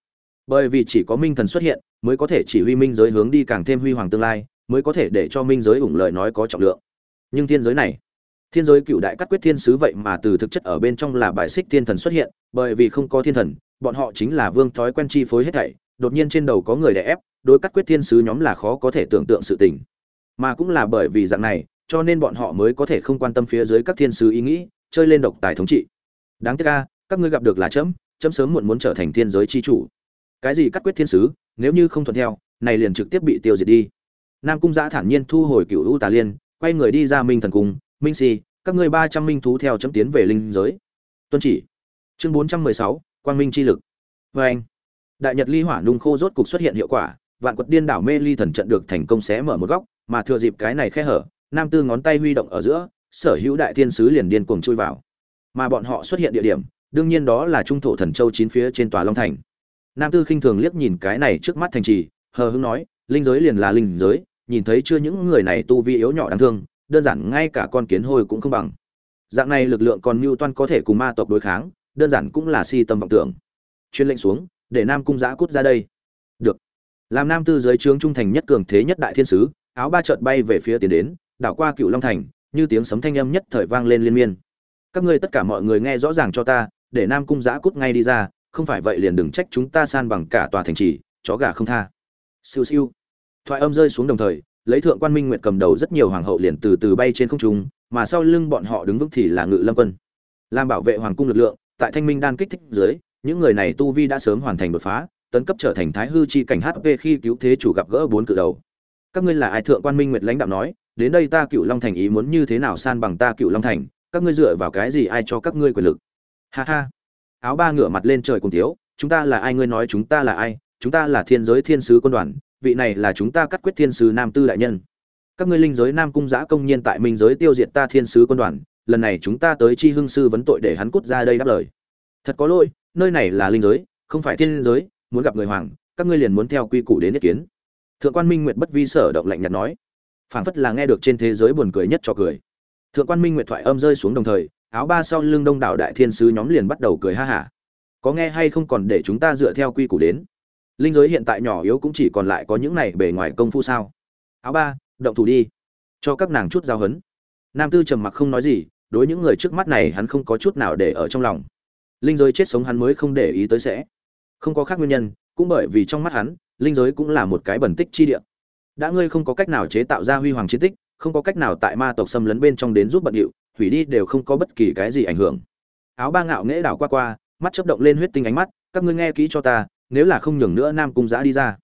Bởi vì chỉ có minh thần xuất hiện, mới có thể chỉ huy minh giới hướng đi càng thêm huy hoàng tương lai, mới có thể để cho minh giới ủng lợi nói có trọng lượng. Nhưng thiên giới này, thiên giới cựu đại cắt quyết thiên sứ vậy mà từ thực chất ở bên trong là bài xích thiên thần xuất hiện, bởi vì không có thiên thần, bọn họ chính là vương thói quen chi phối hết thảy, đột nhiên trên đầu có người đè ép, đối cắt quyết thiên sứ nhóm là khó có thể tưởng tượng sự tình. Mà cũng là bởi vì dạng này cho nên bọn họ mới có thể không quan tâm phía dưới các thiên sứ ý nghĩ, chơi lên độc tài thống trị. Đáng tiếc ca các ngươi gặp được là chấm chấm sớm muộn muốn trở thành thiên giới chi chủ. Cái gì cắt quyết thiên sứ, nếu như không thuận theo, này liền trực tiếp bị tiêu diệt đi. Nam cung giã thản nhiên thu hồi cựu u tà liên, quay người đi ra minh thần cung. Minh si, các ngươi ba trăm minh thú theo chấm tiến về linh giới. Tuân chỉ. Chương bốn trăm mười sáu, quang minh chi lực. Vê anh, đại nhật ly hỏa nung khô rốt cục xuất hiện hiệu quả, vạn quật điên đảo mê ly thần trận được thành công xé mở một góc, mà thừa dịp cái này khe hở nam tư ngón tay huy động ở giữa, sở hữu đại thiên sứ liền điên cuồng chui vào. Mà bọn họ xuất hiện địa điểm, đương nhiên đó là trung thổ thần châu chín phía trên tòa long thành. Nam tư khinh thường liếc nhìn cái này trước mắt thành trì, hờ hưng nói, linh giới liền là linh giới, nhìn thấy chưa những người này tu vi yếu nhỏ đáng thương, đơn giản ngay cả con kiến hôi cũng không bằng. Dạng này lực lượng còn mưu toan có thể cùng ma tộc đối kháng, đơn giản cũng là si tâm vọng tưởng. Chuyên lệnh xuống, để nam cung giã cút ra đây. Được. Làm nam tư giới trướng trung thành nhất cường thế nhất đại thiên sứ, áo ba trợt bay về phía tiến đến đảo qua cựu long thành, như tiếng sấm thanh âm nhất thời vang lên liên miên. Các ngươi tất cả mọi người nghe rõ ràng cho ta, để nam cung giã cút ngay đi ra, không phải vậy liền đừng trách chúng ta san bằng cả tòa thành trì, chó gà không tha. Siêu siêu. Thoại âm rơi xuống đồng thời, lấy thượng quan minh nguyệt cầm đầu rất nhiều hoàng hậu liền từ từ bay trên không trung, mà sau lưng bọn họ đứng vững thì là ngự lâm quân. Làm bảo vệ hoàng cung lực lượng, tại thanh minh đan kích thích dưới, những người này tu vi đã sớm hoàn thành đột phá, tấn cấp trở thành thái hư chi cảnh hp khi cứu thế chủ gặp gỡ bốn cự đầu. Các ngươi là ai? Thượng quan minh nguyệt lãnh đạo nói đến đây ta cựu long thành ý muốn như thế nào san bằng ta cựu long thành, các ngươi dựa vào cái gì ai cho các ngươi quyền lực? Ha ha. Áo ba ngửa mặt lên trời cùng thiếu, chúng ta là ai ngươi nói chúng ta là ai, chúng ta là thiên giới thiên sứ quân đoàn, vị này là chúng ta cắt quyết thiên sứ nam tư đại nhân. Các ngươi linh giới nam cung giã công nhiên tại minh giới tiêu diệt ta thiên sứ quân đoàn, lần này chúng ta tới chi hưng sư vấn tội để hắn cút ra đây đáp lời. Thật có lỗi, nơi này là linh giới, không phải thiên giới, muốn gặp người hoàng, các ngươi liền muốn theo quy củ đến ý kiến. Thượng quan minh nguyệt bất vi sở động lạnh nhạt nói phảng phất là nghe được trên thế giới buồn cười nhất cho cười. Thượng quan minh nguyệt thoại âm rơi xuống đồng thời, áo ba sau lưng đông đảo đại thiên sứ nhóm liền bắt đầu cười ha hả. Có nghe hay không còn để chúng ta dựa theo quy củ đến. Linh giới hiện tại nhỏ yếu cũng chỉ còn lại có những này bề ngoài công phu sao. Áo ba, động thủ đi. Cho các nàng chút giao hấn. Nam tư trầm mặc không nói gì, đối những người trước mắt này hắn không có chút nào để ở trong lòng. Linh giới chết sống hắn mới không để ý tới sẽ. Không có khác nguyên nhân, cũng bởi vì trong mắt hắn, linh giới cũng là một cái bẩn tích chi địa đã ngươi không có cách nào chế tạo ra huy hoàng chiến tích, không có cách nào tại ma tộc xâm lấn bên trong đến giúp bận điệu, hủy đi đều không có bất kỳ cái gì ảnh hưởng. Áo ba ngạo nghễ đảo qua qua, mắt chớp động lên huyết tinh ánh mắt, các ngươi nghe kỹ cho ta, nếu là không nhường nữa nam cung giã đi ra,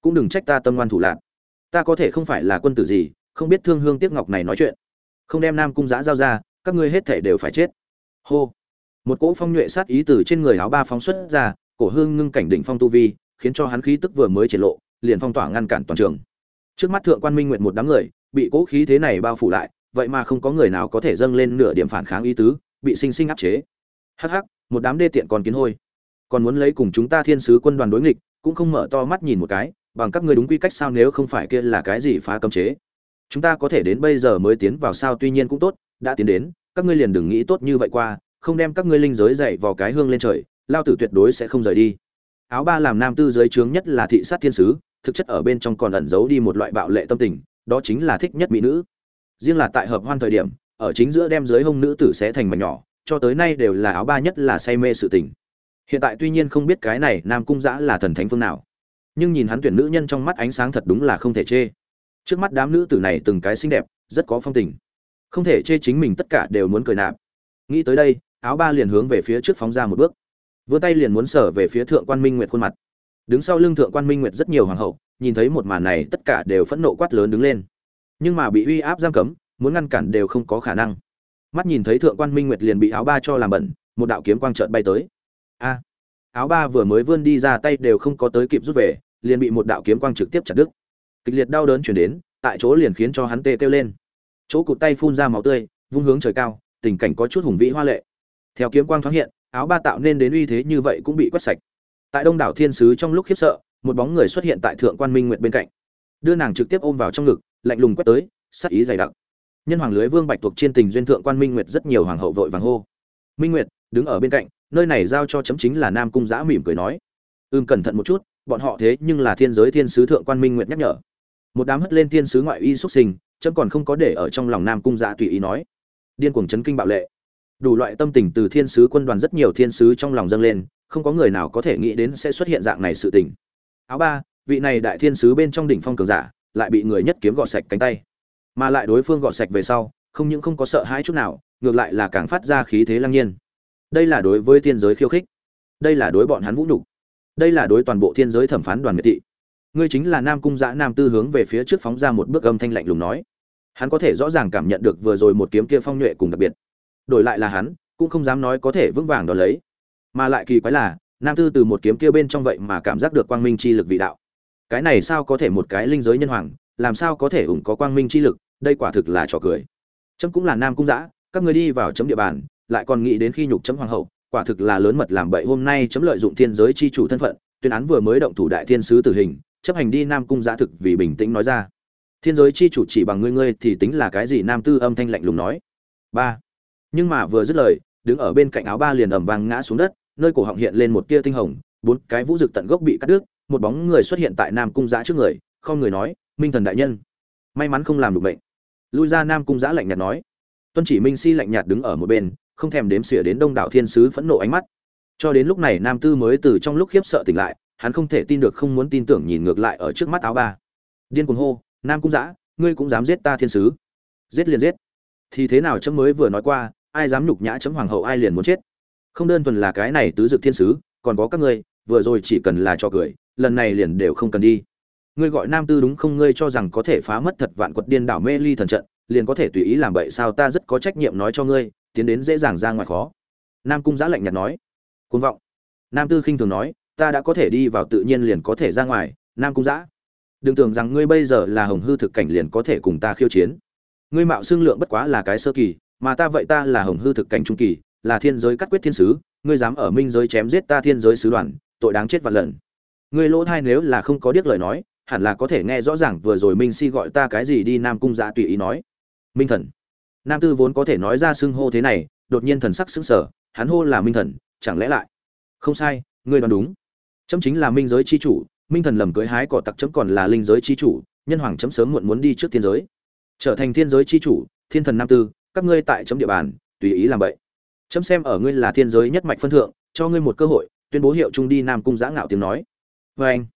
cũng đừng trách ta tâm ngoan thủ lạc ta có thể không phải là quân tử gì, không biết thương hương tiếc ngọc này nói chuyện. Không đem nam cung giã giao ra, các ngươi hết thể đều phải chết. Hô. Một cỗ phong nhuệ sát ý từ trên người áo ba phóng xuất ra, cổ hương ngưng cảnh đỉnh phong tu vi, khiến cho hắn khí tức vừa mới triển lộ, liền phong tỏa ngăn cản toàn trường trước mắt thượng quan minh nguyện một đám người, bị cỗ khí thế này bao phủ lại, vậy mà không có người nào có thể dâng lên nửa điểm phản kháng ý tứ, bị sinh sinh áp chế. Hắc hắc, một đám đê tiện còn kiến hôi. Còn muốn lấy cùng chúng ta thiên sứ quân đoàn đối nghịch, cũng không mở to mắt nhìn một cái, bằng các ngươi đúng quy cách sao nếu không phải kia là cái gì phá cấm chế. Chúng ta có thể đến bây giờ mới tiến vào sao tuy nhiên cũng tốt, đã tiến đến, các ngươi liền đừng nghĩ tốt như vậy qua, không đem các ngươi linh giới dậy vào cái hương lên trời, lao tử tuyệt đối sẽ không rời đi. Áo ba làm nam tư giới trướng nhất là thị sát thiên sứ thực chất ở bên trong còn ẩn giấu đi một loại bạo lệ tâm tình, đó chính là thích nhất mỹ nữ. Riêng là tại hợp hoan thời điểm, ở chính giữa đem dưới hông nữ tử sẽ thành mảnh nhỏ, cho tới nay đều là áo ba nhất là say mê sự tình. Hiện tại tuy nhiên không biết cái này nam cung giã là thần thánh phương nào, nhưng nhìn hắn tuyển nữ nhân trong mắt ánh sáng thật đúng là không thể chê. Trước mắt đám nữ tử này từng cái xinh đẹp, rất có phong tình. Không thể chê chính mình tất cả đều muốn cười nạp. Nghĩ tới đây, áo ba liền hướng về phía trước phóng ra một bước. Vươn tay liền muốn sở về phía thượng quan minh nguyệt khuôn mặt đứng sau lưng thượng quan minh nguyệt rất nhiều hoàng hậu, nhìn thấy một màn này tất cả đều phẫn nộ quát lớn đứng lên. Nhưng mà bị uy áp giam cấm, muốn ngăn cản đều không có khả năng. Mắt nhìn thấy thượng quan minh nguyệt liền bị áo ba cho làm bẩn, một đạo kiếm quang trợn bay tới. A! Áo ba vừa mới vươn đi ra tay đều không có tới kịp rút về, liền bị một đạo kiếm quang trực tiếp chặt đứt. Kịch liệt đau đớn chuyển đến, tại chỗ liền khiến cho hắn tê kêu lên. Chỗ cụt tay phun ra máu tươi, vung hướng trời cao, tình cảnh có chút hùng vĩ hoa lệ. Theo kiếm quang thoáng hiện, áo ba tạo nên đến uy thế như vậy cũng bị quét sạch tại đông đảo thiên sứ trong lúc khiếp sợ, một bóng người xuất hiện tại thượng quan minh nguyệt bên cạnh. Đưa nàng trực tiếp ôm vào trong ngực, lạnh lùng quét tới, sắc ý dày đặc. Nhân hoàng lưới vương bạch tuộc trên tình duyên thượng quan minh nguyệt rất nhiều hoàng hậu vội vàng hô. Minh nguyệt, đứng ở bên cạnh, nơi này giao cho chấm chính là nam cung giã mỉm cười nói. Ưm cẩn thận một chút, bọn họ thế nhưng là thiên giới thiên sứ thượng quan minh nguyệt nhắc nhở. Một đám hất lên thiên sứ ngoại y xuất sinh, chấm còn không có để ở trong lòng nam cung giã tùy ý nói. Điên cuồng chấn kinh bạo lệ đủ loại tâm tình từ thiên sứ quân đoàn rất nhiều thiên sứ trong lòng dâng lên, không có người nào có thể nghĩ đến sẽ xuất hiện dạng này sự tình. Áo ba, vị này đại thiên sứ bên trong đỉnh phong cường giả, lại bị người nhất kiếm gọt sạch cánh tay. Mà lại đối phương gọt sạch về sau, không những không có sợ hãi chút nào, ngược lại là càng phát ra khí thế lăng nhiên. Đây là đối với thiên giới khiêu khích. Đây là đối bọn hắn vũ nhục. Đây là đối toàn bộ thiên giới thẩm phán đoàn miệt thị. Ngươi chính là nam cung giã nam tư hướng về phía trước phóng ra một bước âm thanh lạnh lùng nói. Hắn có thể rõ ràng cảm nhận được vừa rồi một kiếm kia phong nhuệ cùng đặc biệt đổi lại là hắn, cũng không dám nói có thể vững vàng đó lấy. Mà lại kỳ quái là, nam tư từ một kiếm kia bên trong vậy mà cảm giác được quang minh chi lực vị đạo. Cái này sao có thể một cái linh giới nhân hoàng, làm sao có thể ủng có quang minh chi lực, đây quả thực là trò cười. Chấm cũng là nam cung giã các người đi vào chấm địa bàn, lại còn nghĩ đến khi nhục chấm hoàng hậu, quả thực là lớn mật làm bậy. Hôm nay chấm lợi dụng thiên giới chi chủ thân phận, tuyên án vừa mới động thủ đại thiên sứ tử hình, chấp hành đi nam cung giã thực vì bình tĩnh nói ra. Thiên giới chi chủ chỉ bằng ngươi ngươi thì tính là cái gì? Nam tư âm thanh lạnh lùng nói. Ba nhưng mà vừa dứt lời, đứng ở bên cạnh áo ba liền ầm vang ngã xuống đất, nơi cổ họng hiện lên một tia tinh hồng, bốn cái vũ rực tận gốc bị cắt đứt, một bóng người xuất hiện tại nam cung giã trước người, không người nói, minh thần đại nhân, may mắn không làm được bệnh. Lui ra nam cung giã lạnh nhạt nói. Tuân chỉ minh si lạnh nhạt đứng ở một bên, không thèm đếm xỉa đến đông đảo thiên sứ phẫn nộ ánh mắt. Cho đến lúc này nam tư mới từ trong lúc khiếp sợ tỉnh lại, hắn không thể tin được không muốn tin tưởng nhìn ngược lại ở trước mắt áo ba. Điên cuồng hô, nam cung giã, ngươi cũng dám giết ta thiên sứ? Giết liền giết. Thì thế nào chấm mới vừa nói qua ai dám nhục nhã chấm hoàng hậu ai liền muốn chết. Không đơn thuần là cái này tứ dực thiên sứ, còn có các ngươi, vừa rồi chỉ cần là cho cười, lần này liền đều không cần đi. Ngươi gọi nam tư đúng không? Ngươi cho rằng có thể phá mất thật vạn quật điên đảo mê ly thần trận, liền có thể tùy ý làm bậy sao? Ta rất có trách nhiệm nói cho ngươi, tiến đến dễ dàng ra ngoài khó. Nam cung giã lạnh nhạt nói. Côn vọng. Nam tư khinh thường nói, ta đã có thể đi vào tự nhiên liền có thể ra ngoài. Nam cung giã. Đừng tưởng rằng ngươi bây giờ là hồng hư thực cảnh liền có thể cùng ta khiêu chiến. Ngươi mạo xương lượng bất quá là cái sơ kỳ mà ta vậy ta là hồng hư thực cảnh trung kỳ, là thiên giới cắt quyết thiên sứ, ngươi dám ở minh giới chém giết ta thiên giới sứ đoàn, tội đáng chết vạn lần. Ngươi lỗ thai nếu là không có điếc lời nói, hẳn là có thể nghe rõ ràng vừa rồi minh si gọi ta cái gì đi nam cung giã tùy ý nói. Minh thần. Nam tư vốn có thể nói ra xưng hô thế này, đột nhiên thần sắc sững sờ, hắn hô là minh thần, chẳng lẽ lại? Không sai, ngươi đoán đúng. Chấm chính là minh giới chi chủ, minh thần lầm cưới hái cỏ tặc chấm còn là linh giới chi chủ, nhân hoàng chấm sớm muộn muốn đi trước thiên giới. Trở thành thiên giới chi chủ, thiên thần nam tư các ngươi tại chấm địa bàn, tùy ý làm vậy chấm xem ở ngươi là thiên giới nhất mạch phân thượng, cho ngươi một cơ hội, tuyên bố hiệu trung đi nam cung giã ngạo tiếng nói. Vê anh,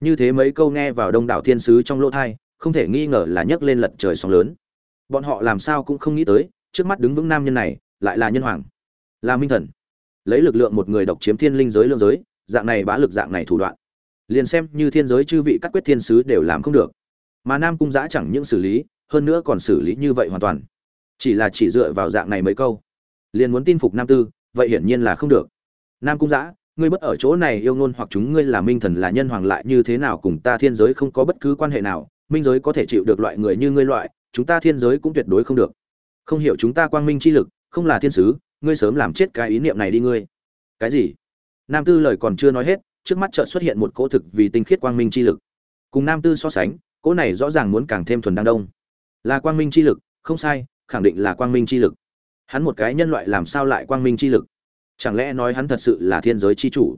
như thế mấy câu nghe vào đông đảo thiên sứ trong lỗ thai, không thể nghi ngờ là nhấc lên lật trời sóng lớn. Bọn họ làm sao cũng không nghĩ tới, trước mắt đứng vững nam nhân này, lại là nhân hoàng. Là minh thần. Lấy lực lượng một người độc chiếm thiên linh giới lương giới, dạng này bá lực dạng này thủ đoạn. Liền xem như thiên giới chư vị các quyết thiên sứ đều làm không được. Mà nam cung giã chẳng những xử lý, hơn nữa còn xử lý như vậy hoàn toàn chỉ là chỉ dựa vào dạng này mấy câu. Liền muốn tin phục nam tư, vậy hiển nhiên là không được. Nam cung giã, ngươi bất ở chỗ này yêu ngôn hoặc chúng ngươi là minh thần là nhân hoàng lại như thế nào cùng ta thiên giới không có bất cứ quan hệ nào, minh giới có thể chịu được loại người như ngươi loại, chúng ta thiên giới cũng tuyệt đối không được. Không hiểu chúng ta quang minh chi lực, không là thiên sứ, ngươi sớm làm chết cái ý niệm này đi ngươi. Cái gì? Nam tư lời còn chưa nói hết, trước mắt chợt xuất hiện một cỗ thực vì tinh khiết quang minh chi lực. Cùng nam tư so sánh, cỗ này rõ ràng muốn càng thêm thuần đăng đông. Là quang minh chi lực, không sai khẳng định là quang minh chi lực. Hắn một cái nhân loại làm sao lại quang minh chi lực? Chẳng lẽ nói hắn thật sự là thiên giới chi chủ?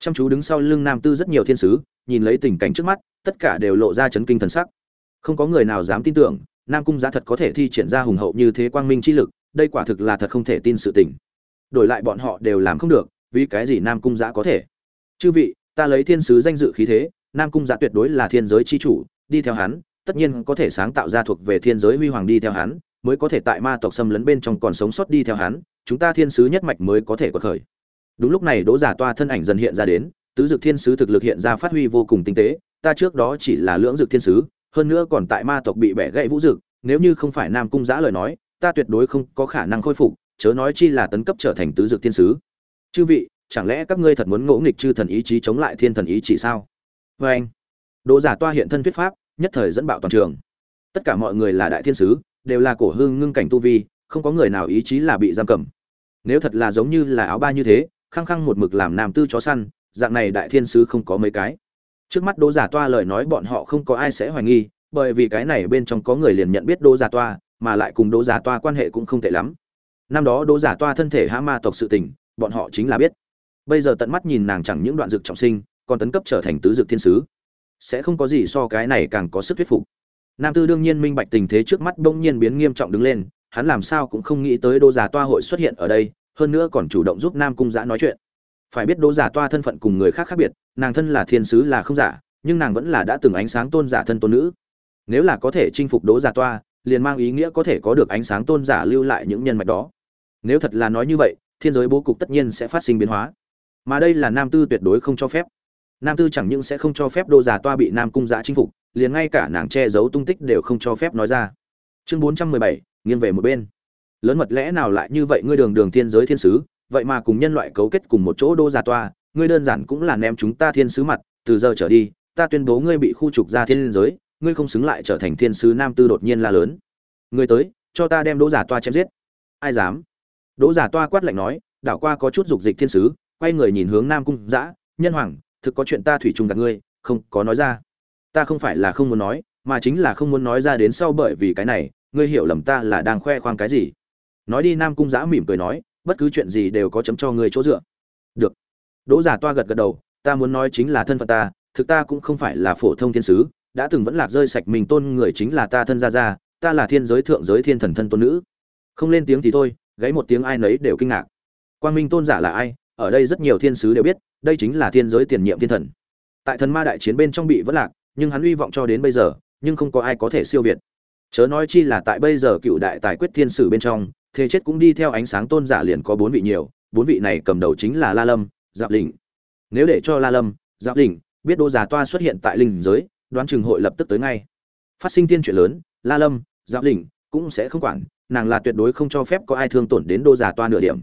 Chăm chú đứng sau lưng nam tư rất nhiều thiên sứ, nhìn lấy tình cảnh trước mắt, tất cả đều lộ ra chấn kinh thần sắc. Không có người nào dám tin tưởng, nam cung giá thật có thể thi triển ra hùng hậu như thế quang minh chi lực, đây quả thực là thật không thể tin sự tình. Đổi lại bọn họ đều làm không được, vì cái gì nam cung giã có thể? Chư vị, ta lấy thiên sứ danh dự khí thế, nam cung giã tuyệt đối là thiên giới chi chủ, đi theo hắn, tất nhiên có thể sáng tạo ra thuộc về thiên giới huy hoàng đi theo hắn mới có thể tại ma tộc xâm lấn bên trong còn sống sót đi theo hắn, chúng ta thiên sứ nhất mạch mới có thể quật khởi. Đúng lúc này, đỗ giả toa thân ảnh dần hiện ra đến, tứ dực thiên sứ thực lực hiện ra phát huy vô cùng tinh tế, ta trước đó chỉ là lưỡng dực thiên sứ, hơn nữa còn tại ma tộc bị bẻ gãy vũ dực nếu như không phải nam cung giã lời nói, ta tuyệt đối không có khả năng khôi phục, chớ nói chi là tấn cấp trở thành tứ dực thiên sứ. Chư vị, chẳng lẽ các ngươi thật muốn ngỗ nghịch chư thần ý chí chống lại thiên thần ý chỉ sao? Vê anh đỗ giả toa hiện thân thuyết pháp, nhất thời dẫn bạo toàn trường. Tất cả mọi người là đại thiên sứ đều là cổ hương ngưng cảnh tu vi, không có người nào ý chí là bị giam cầm. Nếu thật là giống như là áo ba như thế, khăng khăng một mực làm nam tư chó săn, dạng này đại thiên sứ không có mấy cái. Trước mắt đỗ giả toa lời nói bọn họ không có ai sẽ hoài nghi, bởi vì cái này bên trong có người liền nhận biết đỗ giả toa, mà lại cùng đỗ giả toa quan hệ cũng không tệ lắm. Năm đó đỗ giả toa thân thể hã ma tộc sự tình, bọn họ chính là biết. Bây giờ tận mắt nhìn nàng chẳng những đoạn dược trọng sinh, còn tấn cấp trở thành tứ dược thiên sứ. Sẽ không có gì so cái này càng có sức thuyết phục nam tư đương nhiên minh bạch tình thế trước mắt bỗng nhiên biến nghiêm trọng đứng lên, hắn làm sao cũng không nghĩ tới đỗ giả toa hội xuất hiện ở đây, hơn nữa còn chủ động giúp nam cung giã nói chuyện. Phải biết đỗ giả toa thân phận cùng người khác khác biệt, nàng thân là thiên sứ là không giả, nhưng nàng vẫn là đã từng ánh sáng tôn giả thân tôn nữ. Nếu là có thể chinh phục đỗ giả toa, liền mang ý nghĩa có thể có được ánh sáng tôn giả lưu lại những nhân mạch đó. Nếu thật là nói như vậy, thiên giới bố cục tất nhiên sẽ phát sinh biến hóa. Mà đây là nam tư tuyệt đối không cho phép. Nam tư chẳng những sẽ không cho phép đô giả toa bị nam cung giã chinh phục liền ngay cả nàng che giấu tung tích đều không cho phép nói ra. Chương bốn trăm mười bảy, nghiêng về một bên. Lớn mật lẽ nào lại như vậy, ngươi đường đường thiên giới thiên sứ, vậy mà cùng nhân loại cấu kết cùng một chỗ đô giả toa, ngươi đơn giản cũng là ném chúng ta thiên sứ mặt, từ giờ trở đi, ta tuyên bố ngươi bị khu trục ra thiên giới, ngươi không xứng lại trở thành thiên sứ nam tư đột nhiên la lớn. Ngươi tới, cho ta đem đỗ giả toa chém giết. Ai dám? Đỗ giả toa quát lạnh nói, đảo qua có chút dục dịch thiên sứ, quay người nhìn hướng nam cung dã, nhân hoàng, thực có chuyện ta thủy chung gạt ngươi, không có nói ra ta không phải là không muốn nói, mà chính là không muốn nói ra đến sau bởi vì cái này, ngươi hiểu lầm ta là đang khoe khoang cái gì. Nói đi, nam cung giã mỉm cười nói, bất cứ chuyện gì đều có chấm cho ngươi chỗ dựa. Được. Đỗ giả toa gật gật đầu, ta muốn nói chính là thân phận ta, thực ta cũng không phải là phổ thông thiên sứ, đã từng vẫn lạc rơi sạch mình tôn người chính là ta thân gia gia, ta là thiên giới thượng giới thiên thần thân tôn nữ. Không lên tiếng thì thôi gáy một tiếng ai nấy đều kinh ngạc. Quang minh tôn giả là ai? Ở đây rất nhiều thiên sứ đều biết, đây chính là thiên giới tiền nhiệm thiên thần. Tại thần ma đại chiến bên trong bị vẫn lạc nhưng hắn uy vọng cho đến bây giờ, nhưng không có ai có thể siêu việt. Chớ nói chi là tại bây giờ cựu đại tài quyết thiên sử bên trong, thế chết cũng đi theo ánh sáng tôn giả liền có bốn vị nhiều, bốn vị này cầm đầu chính là la lâm, giáp lĩnh. Nếu để cho la lâm, giáp lĩnh biết đô già toa xuất hiện tại linh giới, đoán chừng hội lập tức tới ngay. Phát sinh tiên chuyện lớn, la lâm, giáp lĩnh cũng sẽ không quản, nàng là tuyệt đối không cho phép có ai thương tổn đến đô già toa nửa điểm.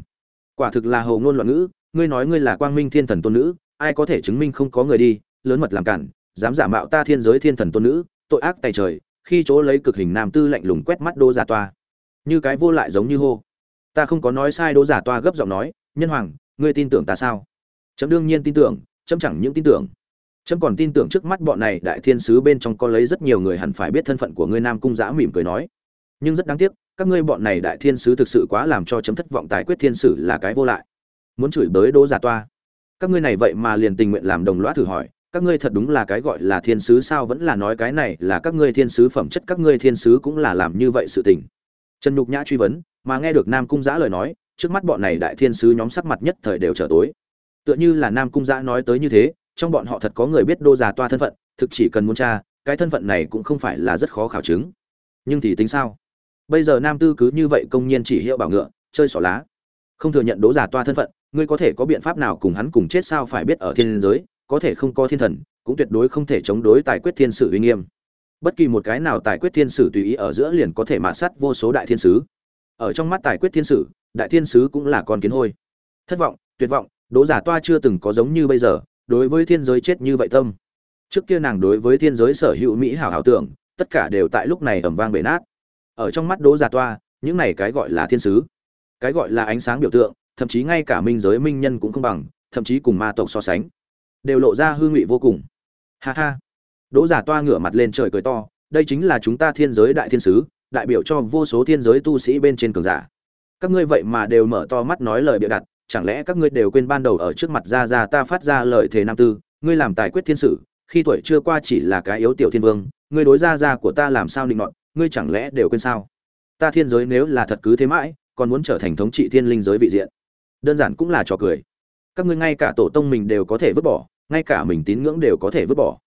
Quả thực là hồ ngôn loạn ngữ, ngươi nói ngươi là quang minh thiên thần tôn nữ, ai có thể chứng minh không có người đi, lớn mật làm cản dám giả mạo ta thiên giới thiên thần tôn nữ, tội ác tay trời, khi chỗ lấy cực hình nam tư lạnh lùng quét mắt đô giả toa. Như cái vô lại giống như hô. Ta không có nói sai đô giả toa gấp giọng nói, nhân hoàng, ngươi tin tưởng ta sao? Chấm đương nhiên tin tưởng, chấm chẳng những tin tưởng. Chấm còn tin tưởng trước mắt bọn này đại thiên sứ bên trong có lấy rất nhiều người hẳn phải biết thân phận của ngươi nam cung giã mỉm cười nói. Nhưng rất đáng tiếc, các ngươi bọn này đại thiên sứ thực sự quá làm cho chấm thất vọng tài quyết thiên sử là cái vô lại. Muốn chửi bới đỗ giả toa. Các ngươi này vậy mà liền tình nguyện làm đồng lõa thử hỏi các ngươi thật đúng là cái gọi là thiên sứ sao vẫn là nói cái này là các ngươi thiên sứ phẩm chất, các ngươi thiên sứ cũng là làm như vậy sự tình. Trần nhục nhã truy vấn, mà nghe được nam cung giã lời nói, trước mắt bọn này đại thiên sứ nhóm sắc mặt nhất thời đều trở tối. Tựa như là nam cung giã nói tới như thế, trong bọn họ thật có người biết đô già toa thân phận, thực chỉ cần muốn tra, cái thân phận này cũng không phải là rất khó khảo chứng. Nhưng thì tính sao? Bây giờ nam tư cứ như vậy công nhiên chỉ hiệu bảo ngựa, chơi xỏ lá. Không thừa nhận đỗ giả toa thân phận, ngươi có thể có biện pháp nào cùng hắn cùng chết sao phải biết ở thiên giới? Có thể không có thiên thần, cũng tuyệt đối không thể chống đối tài quyết thiên sử uy nghiêm. Bất kỳ một cái nào tài quyết thiên sử tùy ý ở giữa liền có thể mạ sát vô số đại thiên sứ. Ở trong mắt tài quyết thiên sử, đại thiên sứ cũng là con kiến hôi. Thất vọng, tuyệt vọng đỗ giả toa chưa từng có giống như bây giờ, đối với thiên giới chết như vậy tâm. Trước kia nàng đối với thiên giới sở hữu mỹ hảo hảo tưởng, tất cả đều tại lúc này ẩm vang bể nát. Ở trong mắt đỗ giả toa, những này cái gọi là thiên sứ, cái gọi là ánh sáng biểu tượng, thậm chí ngay cả minh giới minh nhân cũng không bằng, thậm chí cùng ma tộc so sánh đều lộ ra hư ngụy vô cùng. Ha ha. Đỗ giả toa ngửa mặt lên trời cười to, đây chính là chúng ta thiên giới đại thiên sứ, đại biểu cho vô số thiên giới tu sĩ bên trên cường giả. Các ngươi vậy mà đều mở to mắt nói lời bịa đặt, chẳng lẽ các ngươi đều quên ban đầu ở trước mặt ra ra ta phát ra lời thề nam tư, ngươi làm tài quyết thiên sử, khi tuổi chưa qua chỉ là cái yếu tiểu thiên vương, ngươi đối ra ra của ta làm sao định nọt, ngươi chẳng lẽ đều quên sao? Ta thiên giới nếu là thật cứ thế mãi, còn muốn trở thành thống trị thiên linh giới vị diện. Đơn giản cũng là trò cười. Các ngươi ngay cả tổ tông mình đều có thể vứt bỏ ngay cả mình tín ngưỡng đều có thể vứt bỏ.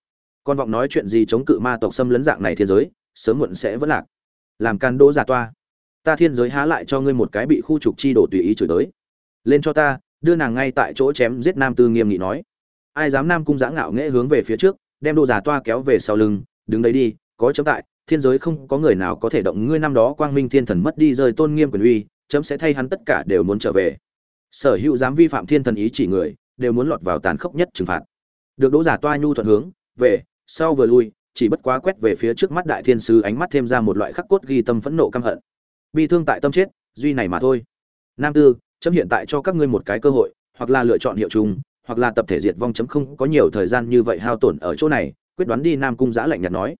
Con vọng nói chuyện gì chống cự ma tộc xâm lấn dạng này thiên giới, sớm muộn sẽ vẫn lạc. Làm can đỗ giả toa. Ta thiên giới há lại cho ngươi một cái bị khu trục chi đổ tùy ý chửi tới. Lên cho ta, đưa nàng ngay tại chỗ chém giết nam tư nghiêm nghị nói. Ai dám nam cung giã ngạo nghễ hướng về phía trước, đem đồ giả toa kéo về sau lưng, đứng đấy đi, có chấm tại, thiên giới không có người nào có thể động ngươi năm đó quang minh thiên thần mất đi rơi tôn nghiêm quyền uy, chấm sẽ thay hắn tất cả đều muốn trở về. Sở hữu dám vi phạm thiên thần ý chỉ người đều muốn lọt vào tàn khốc nhất trừng phạt. Được đỗ giả toa nhu thuận hướng, về, sau vừa lui, chỉ bất quá quét về phía trước mắt đại thiên sứ ánh mắt thêm ra một loại khắc cốt ghi tâm phẫn nộ căm hận. Bi thương tại tâm chết, duy này mà thôi. Nam tư, chấm hiện tại cho các ngươi một cái cơ hội, hoặc là lựa chọn hiệu chung, hoặc là tập thể diệt vong chấm không có nhiều thời gian như vậy hao tổn ở chỗ này, quyết đoán đi nam cung giã lạnh nhạt nói.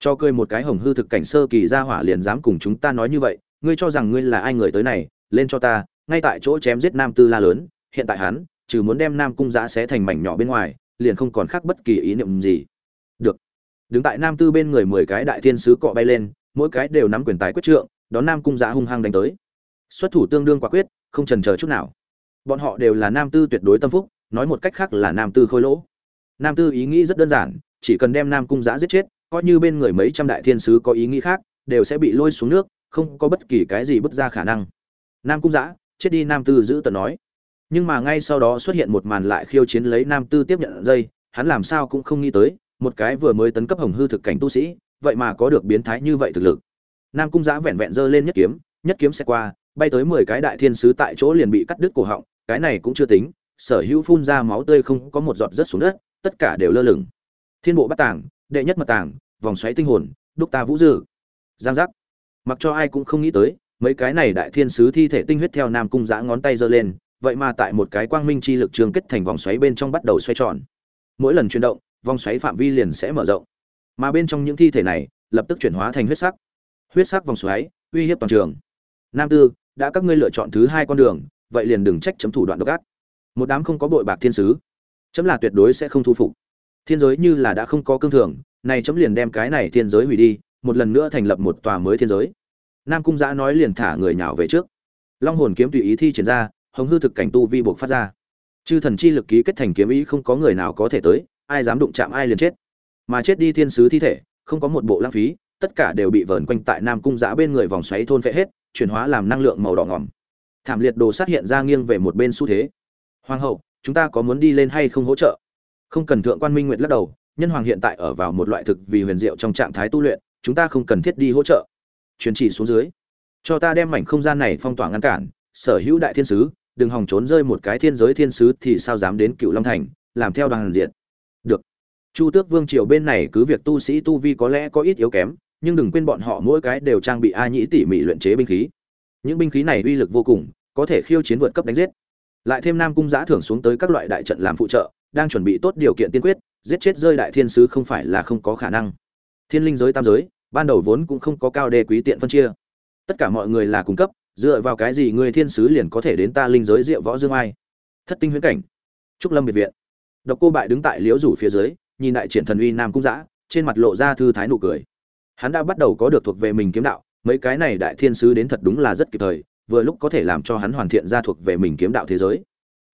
Cho cười một cái hồng hư thực cảnh sơ kỳ ra hỏa liền dám cùng chúng ta nói như vậy, ngươi cho rằng ngươi là ai người tới này, lên cho ta, ngay tại chỗ chém giết nam tư la lớn, hiện tại hắn trừ muốn đem nam cung giã xé thành mảnh nhỏ bên ngoài, liền không còn khác bất kỳ ý niệm gì. Được. Đứng tại nam tư bên người mười cái đại thiên sứ cọ bay lên, mỗi cái đều nắm quyền tài quyết trượng, đón nam cung giã hung hăng đánh tới. Xuất thủ tương đương quả quyết, không chần chờ chút nào. Bọn họ đều là nam tư tuyệt đối tâm phúc, nói một cách khác là nam tư khôi lỗ. Nam tư ý nghĩ rất đơn giản, chỉ cần đem nam cung giã giết chết, coi như bên người mấy trăm đại thiên sứ có ý nghĩ khác, đều sẽ bị lôi xuống nước, không có bất kỳ cái gì bứt ra khả năng. Nam cung giã, chết đi nam tư giữ tận nói nhưng mà ngay sau đó xuất hiện một màn lại khiêu chiến lấy nam tư tiếp nhận dây, hắn làm sao cũng không nghĩ tới, một cái vừa mới tấn cấp hồng hư thực cảnh tu sĩ, vậy mà có được biến thái như vậy thực lực. Nam cung giã vẹn vẹn giơ lên nhất kiếm nhất kiếm xe qua, bay tới mười cái đại thiên sứ tại chỗ liền bị cắt đứt cổ họng, cái này cũng chưa tính, sở hữu phun ra máu tươi không có một giọt rớt xuống đất, tất cả đều lơ lửng. Thiên bộ bắt tàng, đệ nhất mật tàng, vòng xoáy tinh hồn, đúc ta vũ dư. Giang giác. Mặc cho ai cũng không nghĩ tới, mấy cái này đại thiên sứ thi thể tinh huyết theo nam cung giã ngón tay giơ lên vậy mà tại một cái quang minh chi lực trường kết thành vòng xoáy bên trong bắt đầu xoay tròn. Mỗi lần chuyển động, vòng xoáy phạm vi liền sẽ mở rộng. Mà bên trong những thi thể này, lập tức chuyển hóa thành huyết sắc. Huyết sắc vòng xoáy, uy hiếp toàn trường. Nam tư, đã các ngươi lựa chọn thứ hai con đường, vậy liền đừng trách chấm thủ đoạn độc ác. Một đám không có bội bạc thiên sứ. Chấm là tuyệt đối sẽ không thu phục. Thiên giới như là đã không có cương thường, này chấm liền đem cái này thiên giới hủy đi, một lần nữa thành lập một tòa mới thiên giới. Nam cung giã nói liền thả người nhào về trước. Long hồn kiếm tùy ý thi triển ra hồng hư thực cảnh tu vi buộc phát ra. Chư thần chi lực ký kết thành kiếm ý không có người nào có thể tới, ai dám đụng chạm ai liền chết. Mà chết đi thiên sứ thi thể, không có một bộ lãng phí, tất cả đều bị vờn quanh tại nam cung giã bên người vòng xoáy thôn phệ hết, chuyển hóa làm năng lượng màu đỏ ngỏm. Thảm liệt đồ sát hiện ra nghiêng về một bên xu thế. Hoàng hậu, chúng ta có muốn đi lên hay không hỗ trợ? Không cần thượng quan minh nguyện lắc đầu, nhân hoàng hiện tại ở vào một loại thực vì huyền diệu trong trạng thái tu luyện, chúng ta không cần thiết đi hỗ trợ. Truyền chỉ xuống dưới. Cho ta đem mảnh không gian này phong tỏa ngăn cản, sở hữu đại thiên sứ đừng hòng trốn rơi một cái thiên giới thiên sứ thì sao dám đến cựu long thành, làm theo đoàn diện được. Chu tước vương triều bên này cứ việc tu sĩ tu vi có lẽ có ít yếu kém, nhưng đừng quên bọn họ mỗi cái đều trang bị a nhĩ tỉ mỉ luyện chế binh khí. Những binh khí này uy lực vô cùng, có thể khiêu chiến vượt cấp đánh giết. Lại thêm nam cung giã thưởng xuống tới các loại đại trận làm phụ trợ, đang chuẩn bị tốt điều kiện tiên quyết, giết chết rơi đại thiên sứ không phải là không có khả năng. Thiên linh giới tam giới, ban đầu vốn cũng không có cao đề quý tiện phân chia. Tất cả mọi người là cung cấp dựa vào cái gì người thiên sứ liền có thể đến ta linh giới diệu võ dương ai? Thất tinh huyễn cảnh. Trúc lâm biệt viện. Độc cô bại đứng tại liễu rủ phía dưới, nhìn đại triển thần uy nam cung giã trên mặt lộ ra thư thái nụ cười. Hắn đã bắt đầu có được thuộc về mình kiếm đạo, mấy cái này đại thiên sứ đến thật đúng là rất kịp thời, vừa lúc có thể làm cho hắn hoàn thiện ra thuộc về mình kiếm đạo thế giới.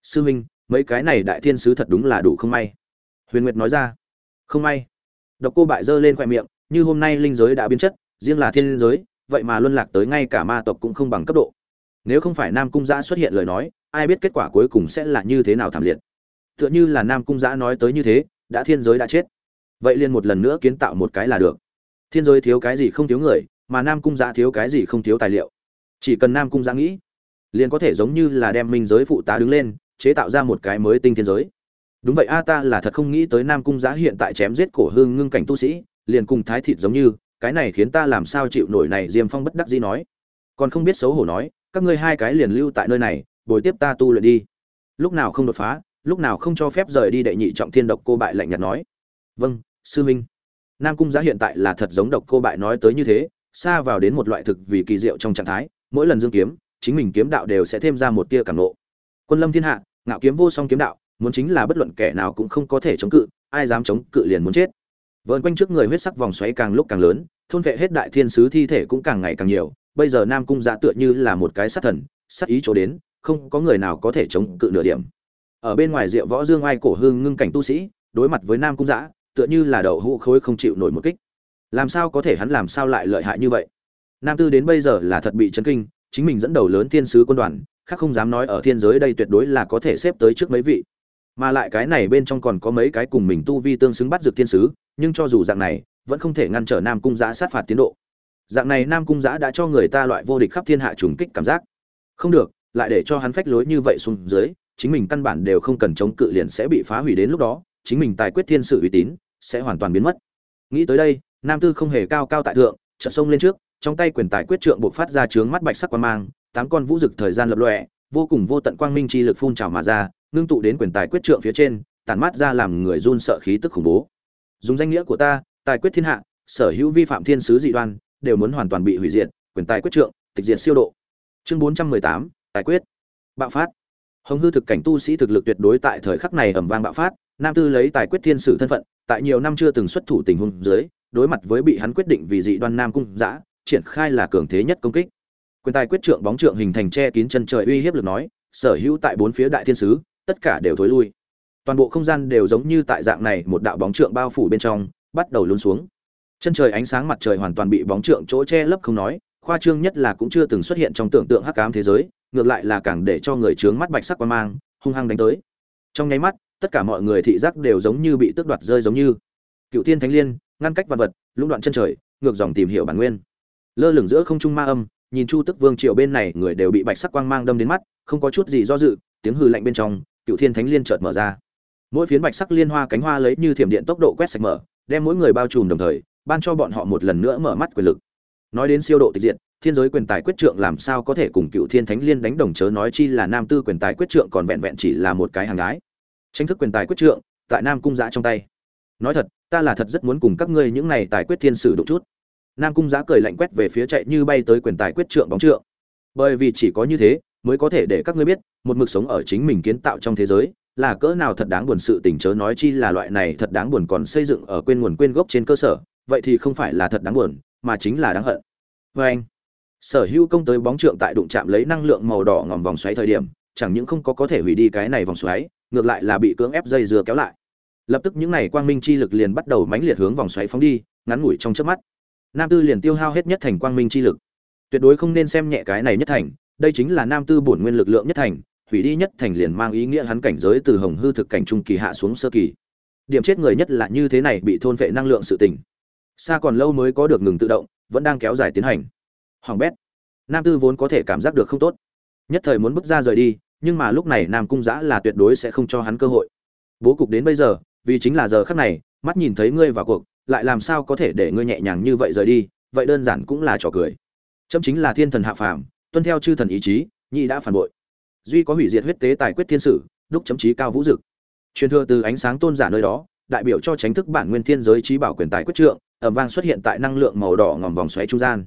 Sư huynh mấy cái này đại thiên sứ thật đúng là đủ không may. Huyền nguyệt nói ra. Không may. Độc cô bại giơ lên khoe miệng, như hôm nay linh giới đã biến chất, riêng là thiên giới vậy mà luân lạc tới ngay cả ma tộc cũng không bằng cấp độ. Nếu không phải nam cung giã xuất hiện lời nói, ai biết kết quả cuối cùng sẽ là như thế nào thảm liệt. Tựa như là nam cung giã nói tới như thế, đã thiên giới đã chết. Vậy liền một lần nữa kiến tạo một cái là được. Thiên giới thiếu cái gì không thiếu người, mà nam cung giã thiếu cái gì không thiếu tài liệu. Chỉ cần nam cung giã nghĩ, liền có thể giống như là đem minh giới phụ tá đứng lên, chế tạo ra một cái mới tinh thiên giới. Đúng vậy, a ta là thật không nghĩ tới nam cung giã hiện tại chém giết cổ hương ngưng cảnh tu sĩ, liền cùng thái thịt giống như cái này khiến ta làm sao chịu nổi này, diêm phong bất đắc dĩ nói. Còn không biết xấu hổ nói, các ngươi hai cái liền lưu tại nơi này, bồi tiếp ta tu luyện đi. Lúc nào không đột phá, lúc nào không cho phép rời đi đệ nhị trọng thiên độc cô bại lạnh nhạt nói. Vâng sư minh nam cung giá hiện tại là thật giống độc cô bại nói tới như thế, xa vào đến một loại thực vì kỳ diệu trong trạng thái, mỗi lần dương kiếm, chính mình kiếm đạo đều sẽ thêm ra một tia cảm nộ quân lâm thiên hạ, ngạo kiếm vô song kiếm đạo, muốn chính là bất luận kẻ nào cũng không có thể chống cự, ai dám chống cự liền muốn chết vợn quanh trước người huyết sắc vòng xoáy càng lúc càng lớn, thôn vệ hết đại thiên sứ thi thể cũng càng ngày càng nhiều. Bây giờ nam cung dạ tựa như là một cái sát thần, sát ý chỗ đến, không có người nào có thể chống cự nửa điểm. Ở bên ngoài rượu võ dương ai cổ hương ngưng cảnh tu sĩ, đối mặt với nam cung giã tựa như là đậu hũ khối không chịu nổi một kích. Làm sao có thể hắn làm sao lại lợi hại như vậy? Nam tư đến bây giờ là thật bị chấn kinh, chính mình dẫn đầu lớn thiên sứ quân đoàn, khác không dám nói ở thiên giới đây tuyệt đối là có thể xếp tới trước mấy vị mà lại cái này bên trong còn có mấy cái cùng mình tu vi tương xứng bắt dược thiên sứ, nhưng cho dù dạng này, vẫn không thể ngăn trở nam cung giã sát phạt tiến độ. Dạng này nam cung giã đã cho người ta loại vô địch khắp thiên hạ trùng kích cảm giác. Không được, lại để cho hắn phách lối như vậy xuống dưới, chính mình căn bản đều không cần chống cự liền sẽ bị phá hủy đến lúc đó, chính mình tài quyết thiên sự uy tín, sẽ hoàn toàn biến mất. Nghĩ tới đây, nam tư không hề cao cao tại thượng trợ sông lên trước, trong tay quyền tài quyết trượng buộc phát ra trướng mắt bạch sắc quang mang, tám con vũ rực thời gian lập lọe vô cùng vô tận quang minh chi lực phun trào mà ra ngưng tụ đến quyền tài quyết trượng phía trên, tản mát ra làm người run sợ khí tức khủng bố. Dùng danh nghĩa của ta, tài quyết thiên hạ, sở hữu vi phạm thiên sứ dị đoan, đều muốn hoàn toàn bị hủy diệt, quyền tài quyết trượng, tịch diệt siêu độ. Chương bốn trăm mười tám, tài quyết. Bạo phát. Hồng hư thực cảnh tu sĩ thực lực tuyệt đối tại thời khắc này ẩm vang bạo phát, nam tư lấy tài quyết thiên sử thân phận, tại nhiều năm chưa từng xuất thủ tình huống dưới, đối mặt với bị hắn quyết định vì dị đoan nam cung giã triển khai là cường thế nhất công kích. Quyền tài quyết trượng bóng trượng hình thành che kín chân trời uy hiếp lực nói, sở hữu tại bốn phía đại thiên sứ tất cả đều thối lui. Toàn bộ không gian đều giống như tại dạng này, một đạo bóng trượng bao phủ bên trong, bắt đầu lún xuống. Chân trời ánh sáng mặt trời hoàn toàn bị bóng trượng chỗ che lấp không nói, khoa trương nhất là cũng chưa từng xuất hiện trong tưởng tượng hắc ám thế giới, ngược lại là càng để cho người trướng mắt bạch sắc quan mang, hung hăng đánh tới. Trong nháy mắt, tất cả mọi người thị giác đều giống như bị tước đoạt rơi giống như. Cựu thiên thánh liên, ngăn cách vật vật, lũng đoạn chân trời, ngược dòng tìm hiểu bản nguyên. Lơ lửng giữa không trung ma âm, nhìn chu tức vương triều bên này, người đều bị bạch sắc quang mang đâm đến mắt, không có chút gì do dự, tiếng hư lạnh bên trong cựu thiên thánh liên chợt mở ra. Mỗi phiến bạch sắc liên hoa cánh hoa lấy như thiểm điện tốc độ quét sạch mở, đem mỗi người bao trùm đồng thời, ban cho bọn họ một lần nữa mở mắt quyền lực. Nói đến siêu độ tịch diện thiên giới quyền tài quyết trượng làm sao có thể cùng cựu thiên thánh liên đánh đồng chớ nói chi là nam tư quyền tài quyết trượng còn vẹn vẹn chỉ là một cái hàng gái. Tranh thức quyền tài quyết trượng, tại nam cung giã trong tay. Nói thật, ta là thật rất muốn cùng các ngươi những này tài quyết thiên sử đụng chút. Nam cung giã cười lạnh quét về phía chạy như bay tới quyền tài quyết trượng bóng trượng. Bởi vì chỉ có như thế mới có thể để các ngươi biết, một mực sống ở chính mình kiến tạo trong thế giới, là cỡ nào thật đáng buồn sự tình chớ nói chi là loại này thật đáng buồn còn xây dựng ở quên nguồn quên gốc trên cơ sở, vậy thì không phải là thật đáng buồn, mà chính là đáng hận. Vê anh. Sở hữu công tới bóng trượng tại đụng chạm lấy năng lượng màu đỏ ngòm vòng xoáy thời điểm, chẳng những không có có thể hủy đi cái này vòng xoáy, ngược lại là bị cưỡng ép dây dưa kéo lại. Lập tức những này quang minh chi lực liền bắt đầu mãnh liệt hướng vòng xoáy phóng đi, ngắn ngủi trong chớp mắt. Nam tư liền tiêu hao hết nhất thành quang minh chi lực. Tuyệt đối không nên xem nhẹ cái này nhất thành đây chính là nam tư bổn nguyên lực lượng nhất thành, hủy đi nhất thành liền mang ý nghĩa hắn cảnh giới từ hồng hư thực cảnh trung kỳ hạ xuống sơ kỳ. Điểm chết người nhất là như thế này bị thôn vệ năng lượng sự tình. Xa còn lâu mới có được ngừng tự động, vẫn đang kéo dài tiến hành. Hoàng bét. Nam tư vốn có thể cảm giác được không tốt. Nhất thời muốn bước ra rời đi, nhưng mà lúc này nam cung giã là tuyệt đối sẽ không cho hắn cơ hội. Bố cục đến bây giờ, vì chính là giờ khắc này, mắt nhìn thấy ngươi vào cuộc, lại làm sao có thể để ngươi nhẹ nhàng như vậy rời đi, vậy đơn giản cũng là trò cười. Chấm chính là thiên thần hạ phàm tuân theo chư thần ý chí, nhị đã phản bội. Duy có hủy diệt huyết tế tài quyết thiên sử, đúc chấm trí cao vũ dực. Truyền thừa từ ánh sáng tôn giả nơi đó, đại biểu cho tránh thức bản nguyên thiên giới trí bảo quyền tài quyết trượng, ẩm vang xuất hiện tại năng lượng màu đỏ ngòm vòng xoáy trung gian.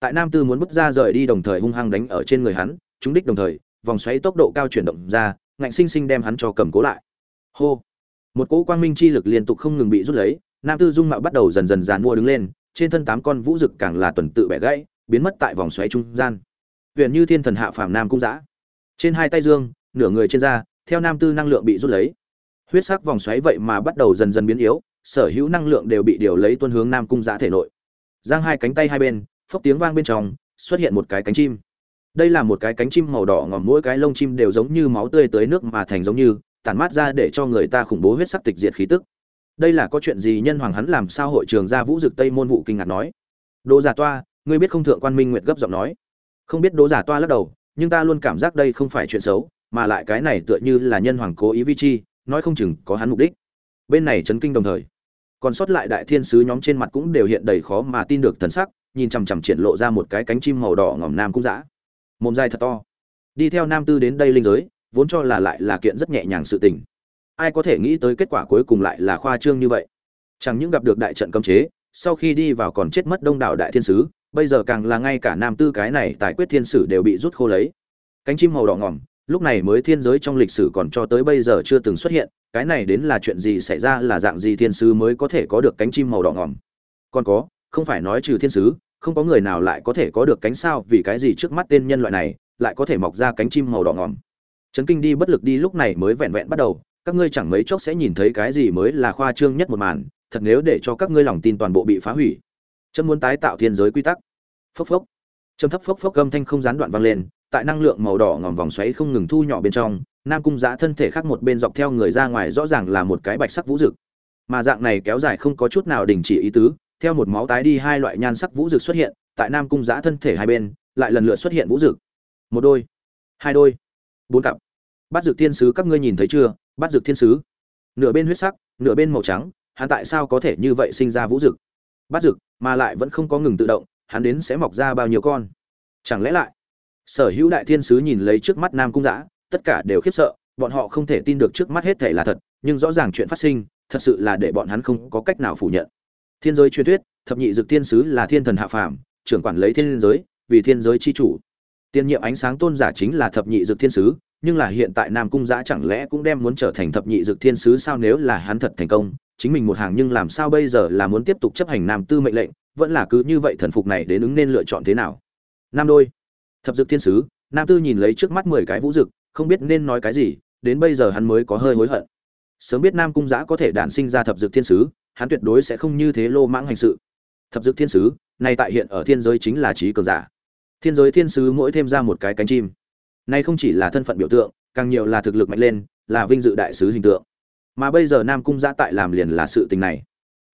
Tại nam tư muốn bước ra rời đi đồng thời hung hăng đánh ở trên người hắn, trúng đích đồng thời, vòng xoáy tốc độ cao chuyển động ra, ngạnh sinh sinh đem hắn cho cầm cố lại. Hô! Một cỗ quang minh chi lực liên tục không ngừng bị rút lấy, nam tư dung mạo bắt đầu dần dần dàn mua đứng lên, trên thân tám con vũ rực càng là tuần tự bẻ gãy, biến mất tại vòng xoáy trung gian huyền như thiên thần hạ phàm nam cung giã. Trên hai tay dương, nửa người trên da, theo nam tư năng lượng bị rút lấy. Huyết sắc vòng xoáy vậy mà bắt đầu dần dần biến yếu, sở hữu năng lượng đều bị điều lấy tuân hướng nam cung giã thể nội. Giang hai cánh tay hai bên, phốc tiếng vang bên trong, xuất hiện một cái cánh chim. Đây là một cái cánh chim màu đỏ ngòm, mỗi cái lông chim đều giống như máu tươi tới nước mà thành giống như, tản mát ra để cho người ta khủng bố huyết sắc tịch diệt khí tức. Đây là có chuyện gì nhân hoàng hắn làm sao hội trường ra vũ dực tây môn vụ kinh ngạc nói. Đồ giả toa, ngươi biết không thượng quan minh nguyệt gấp giọng nói không biết đố giả toa lắc đầu, nhưng ta luôn cảm giác đây không phải chuyện xấu, mà lại cái này tựa như là nhân hoàng cố ý vi chi, nói không chừng có hắn mục đích. Bên này chấn kinh đồng thời. Còn sót lại đại thiên sứ nhóm trên mặt cũng đều hiện đầy khó mà tin được thần sắc, nhìn chằm chằm triển lộ ra một cái cánh chim màu đỏ ngỏm nam cũng dã. Mồm dài thật to. Đi theo nam tư đến đây linh giới, vốn cho là lại là kiện rất nhẹ nhàng sự tình. Ai có thể nghĩ tới kết quả cuối cùng lại là khoa trương như vậy? Chẳng những gặp được đại trận cấm chế, sau khi đi vào còn chết mất đông đảo đại thiên sứ bây giờ càng là ngay cả nam tư cái này tài quyết thiên sử đều bị rút khô lấy. Cánh chim màu đỏ ngỏm, lúc này mới thiên giới trong lịch sử còn cho tới bây giờ chưa từng xuất hiện, cái này đến là chuyện gì xảy ra là dạng gì thiên sứ mới có thể có được cánh chim màu đỏ ngỏm? Còn có, không phải nói trừ thiên sứ, không có người nào lại có thể có được cánh sao, vì cái gì trước mắt tên nhân loại này lại có thể mọc ra cánh chim màu đỏ ngỏm? Chấn kinh đi bất lực đi lúc này mới vẹn vẹn bắt đầu, các ngươi chẳng mấy chốc sẽ nhìn thấy cái gì mới là khoa trương nhất một màn, thật nếu để cho các ngươi lòng tin toàn bộ bị phá hủy. Chấm muốn tái tạo thiên giới quy tắc phốc phốc. Trầm thấp phốc phốc âm thanh không gián đoạn vang lên, tại năng lượng màu đỏ ngòm vòng xoáy không ngừng thu nhỏ bên trong, nam cung giã thân thể khác một bên dọc theo người ra ngoài rõ ràng là một cái bạch sắc vũ rực mà dạng này kéo dài không có chút nào đình chỉ ý tứ, theo một máu tái đi hai loại nhan sắc vũ rực xuất hiện, tại nam cung giã thân thể hai bên, lại lần lượt xuất hiện vũ rực một đôi, hai đôi, bốn cặp. Bắt dược thiên sứ các ngươi nhìn thấy chưa? Bắt dược thiên sứ. Nửa bên huyết sắc, nửa bên màu trắng, hắn tại sao có thể như vậy sinh ra vũ dực? Bắt dực, mà lại vẫn không có ngừng tự động hắn đến sẽ mọc ra bao nhiêu con? Chẳng lẽ lại, sở hữu đại thiên sứ nhìn lấy trước mắt nam cung giã tất cả đều khiếp sợ, bọn họ không thể tin được trước mắt hết thể là thật, nhưng rõ ràng chuyện phát sinh, thật sự là để bọn hắn không có cách nào phủ nhận. Thiên giới truyền thuyết, thập nhị dực thiên sứ là thiên thần hạ phàm, trưởng quản lấy thiên giới, vì thiên giới chi chủ. Tiên nhiệm ánh sáng tôn giả chính là thập nhị dực thiên sứ, nhưng là hiện tại nam cung giã chẳng lẽ cũng đem muốn trở thành thập nhị dực thiên sứ sao nếu là hắn thật thành công, chính mình một hàng nhưng làm sao bây giờ là muốn tiếp tục chấp hành nam tư mệnh lệnh vẫn là cứ như vậy thần phục này đến ứng nên lựa chọn thế nào? Nam đôi. Thập dực thiên sứ, nam tư nhìn lấy trước mắt mười cái vũ dực, không biết nên nói cái gì, đến bây giờ hắn mới có hơi hối hận. Sớm biết nam cung giã có thể đản sinh ra thập dực thiên sứ, hắn tuyệt đối sẽ không như thế lô mãng hành sự. Thập dực thiên sứ, nay tại hiện ở thiên giới chính là trí cường giả. Thiên giới thiên sứ mỗi thêm ra một cái cánh chim. Nay không chỉ là thân phận biểu tượng, càng nhiều là thực lực mạnh lên, là vinh dự đại sứ hình tượng. Mà bây giờ nam cung giã tại làm liền là sự tình này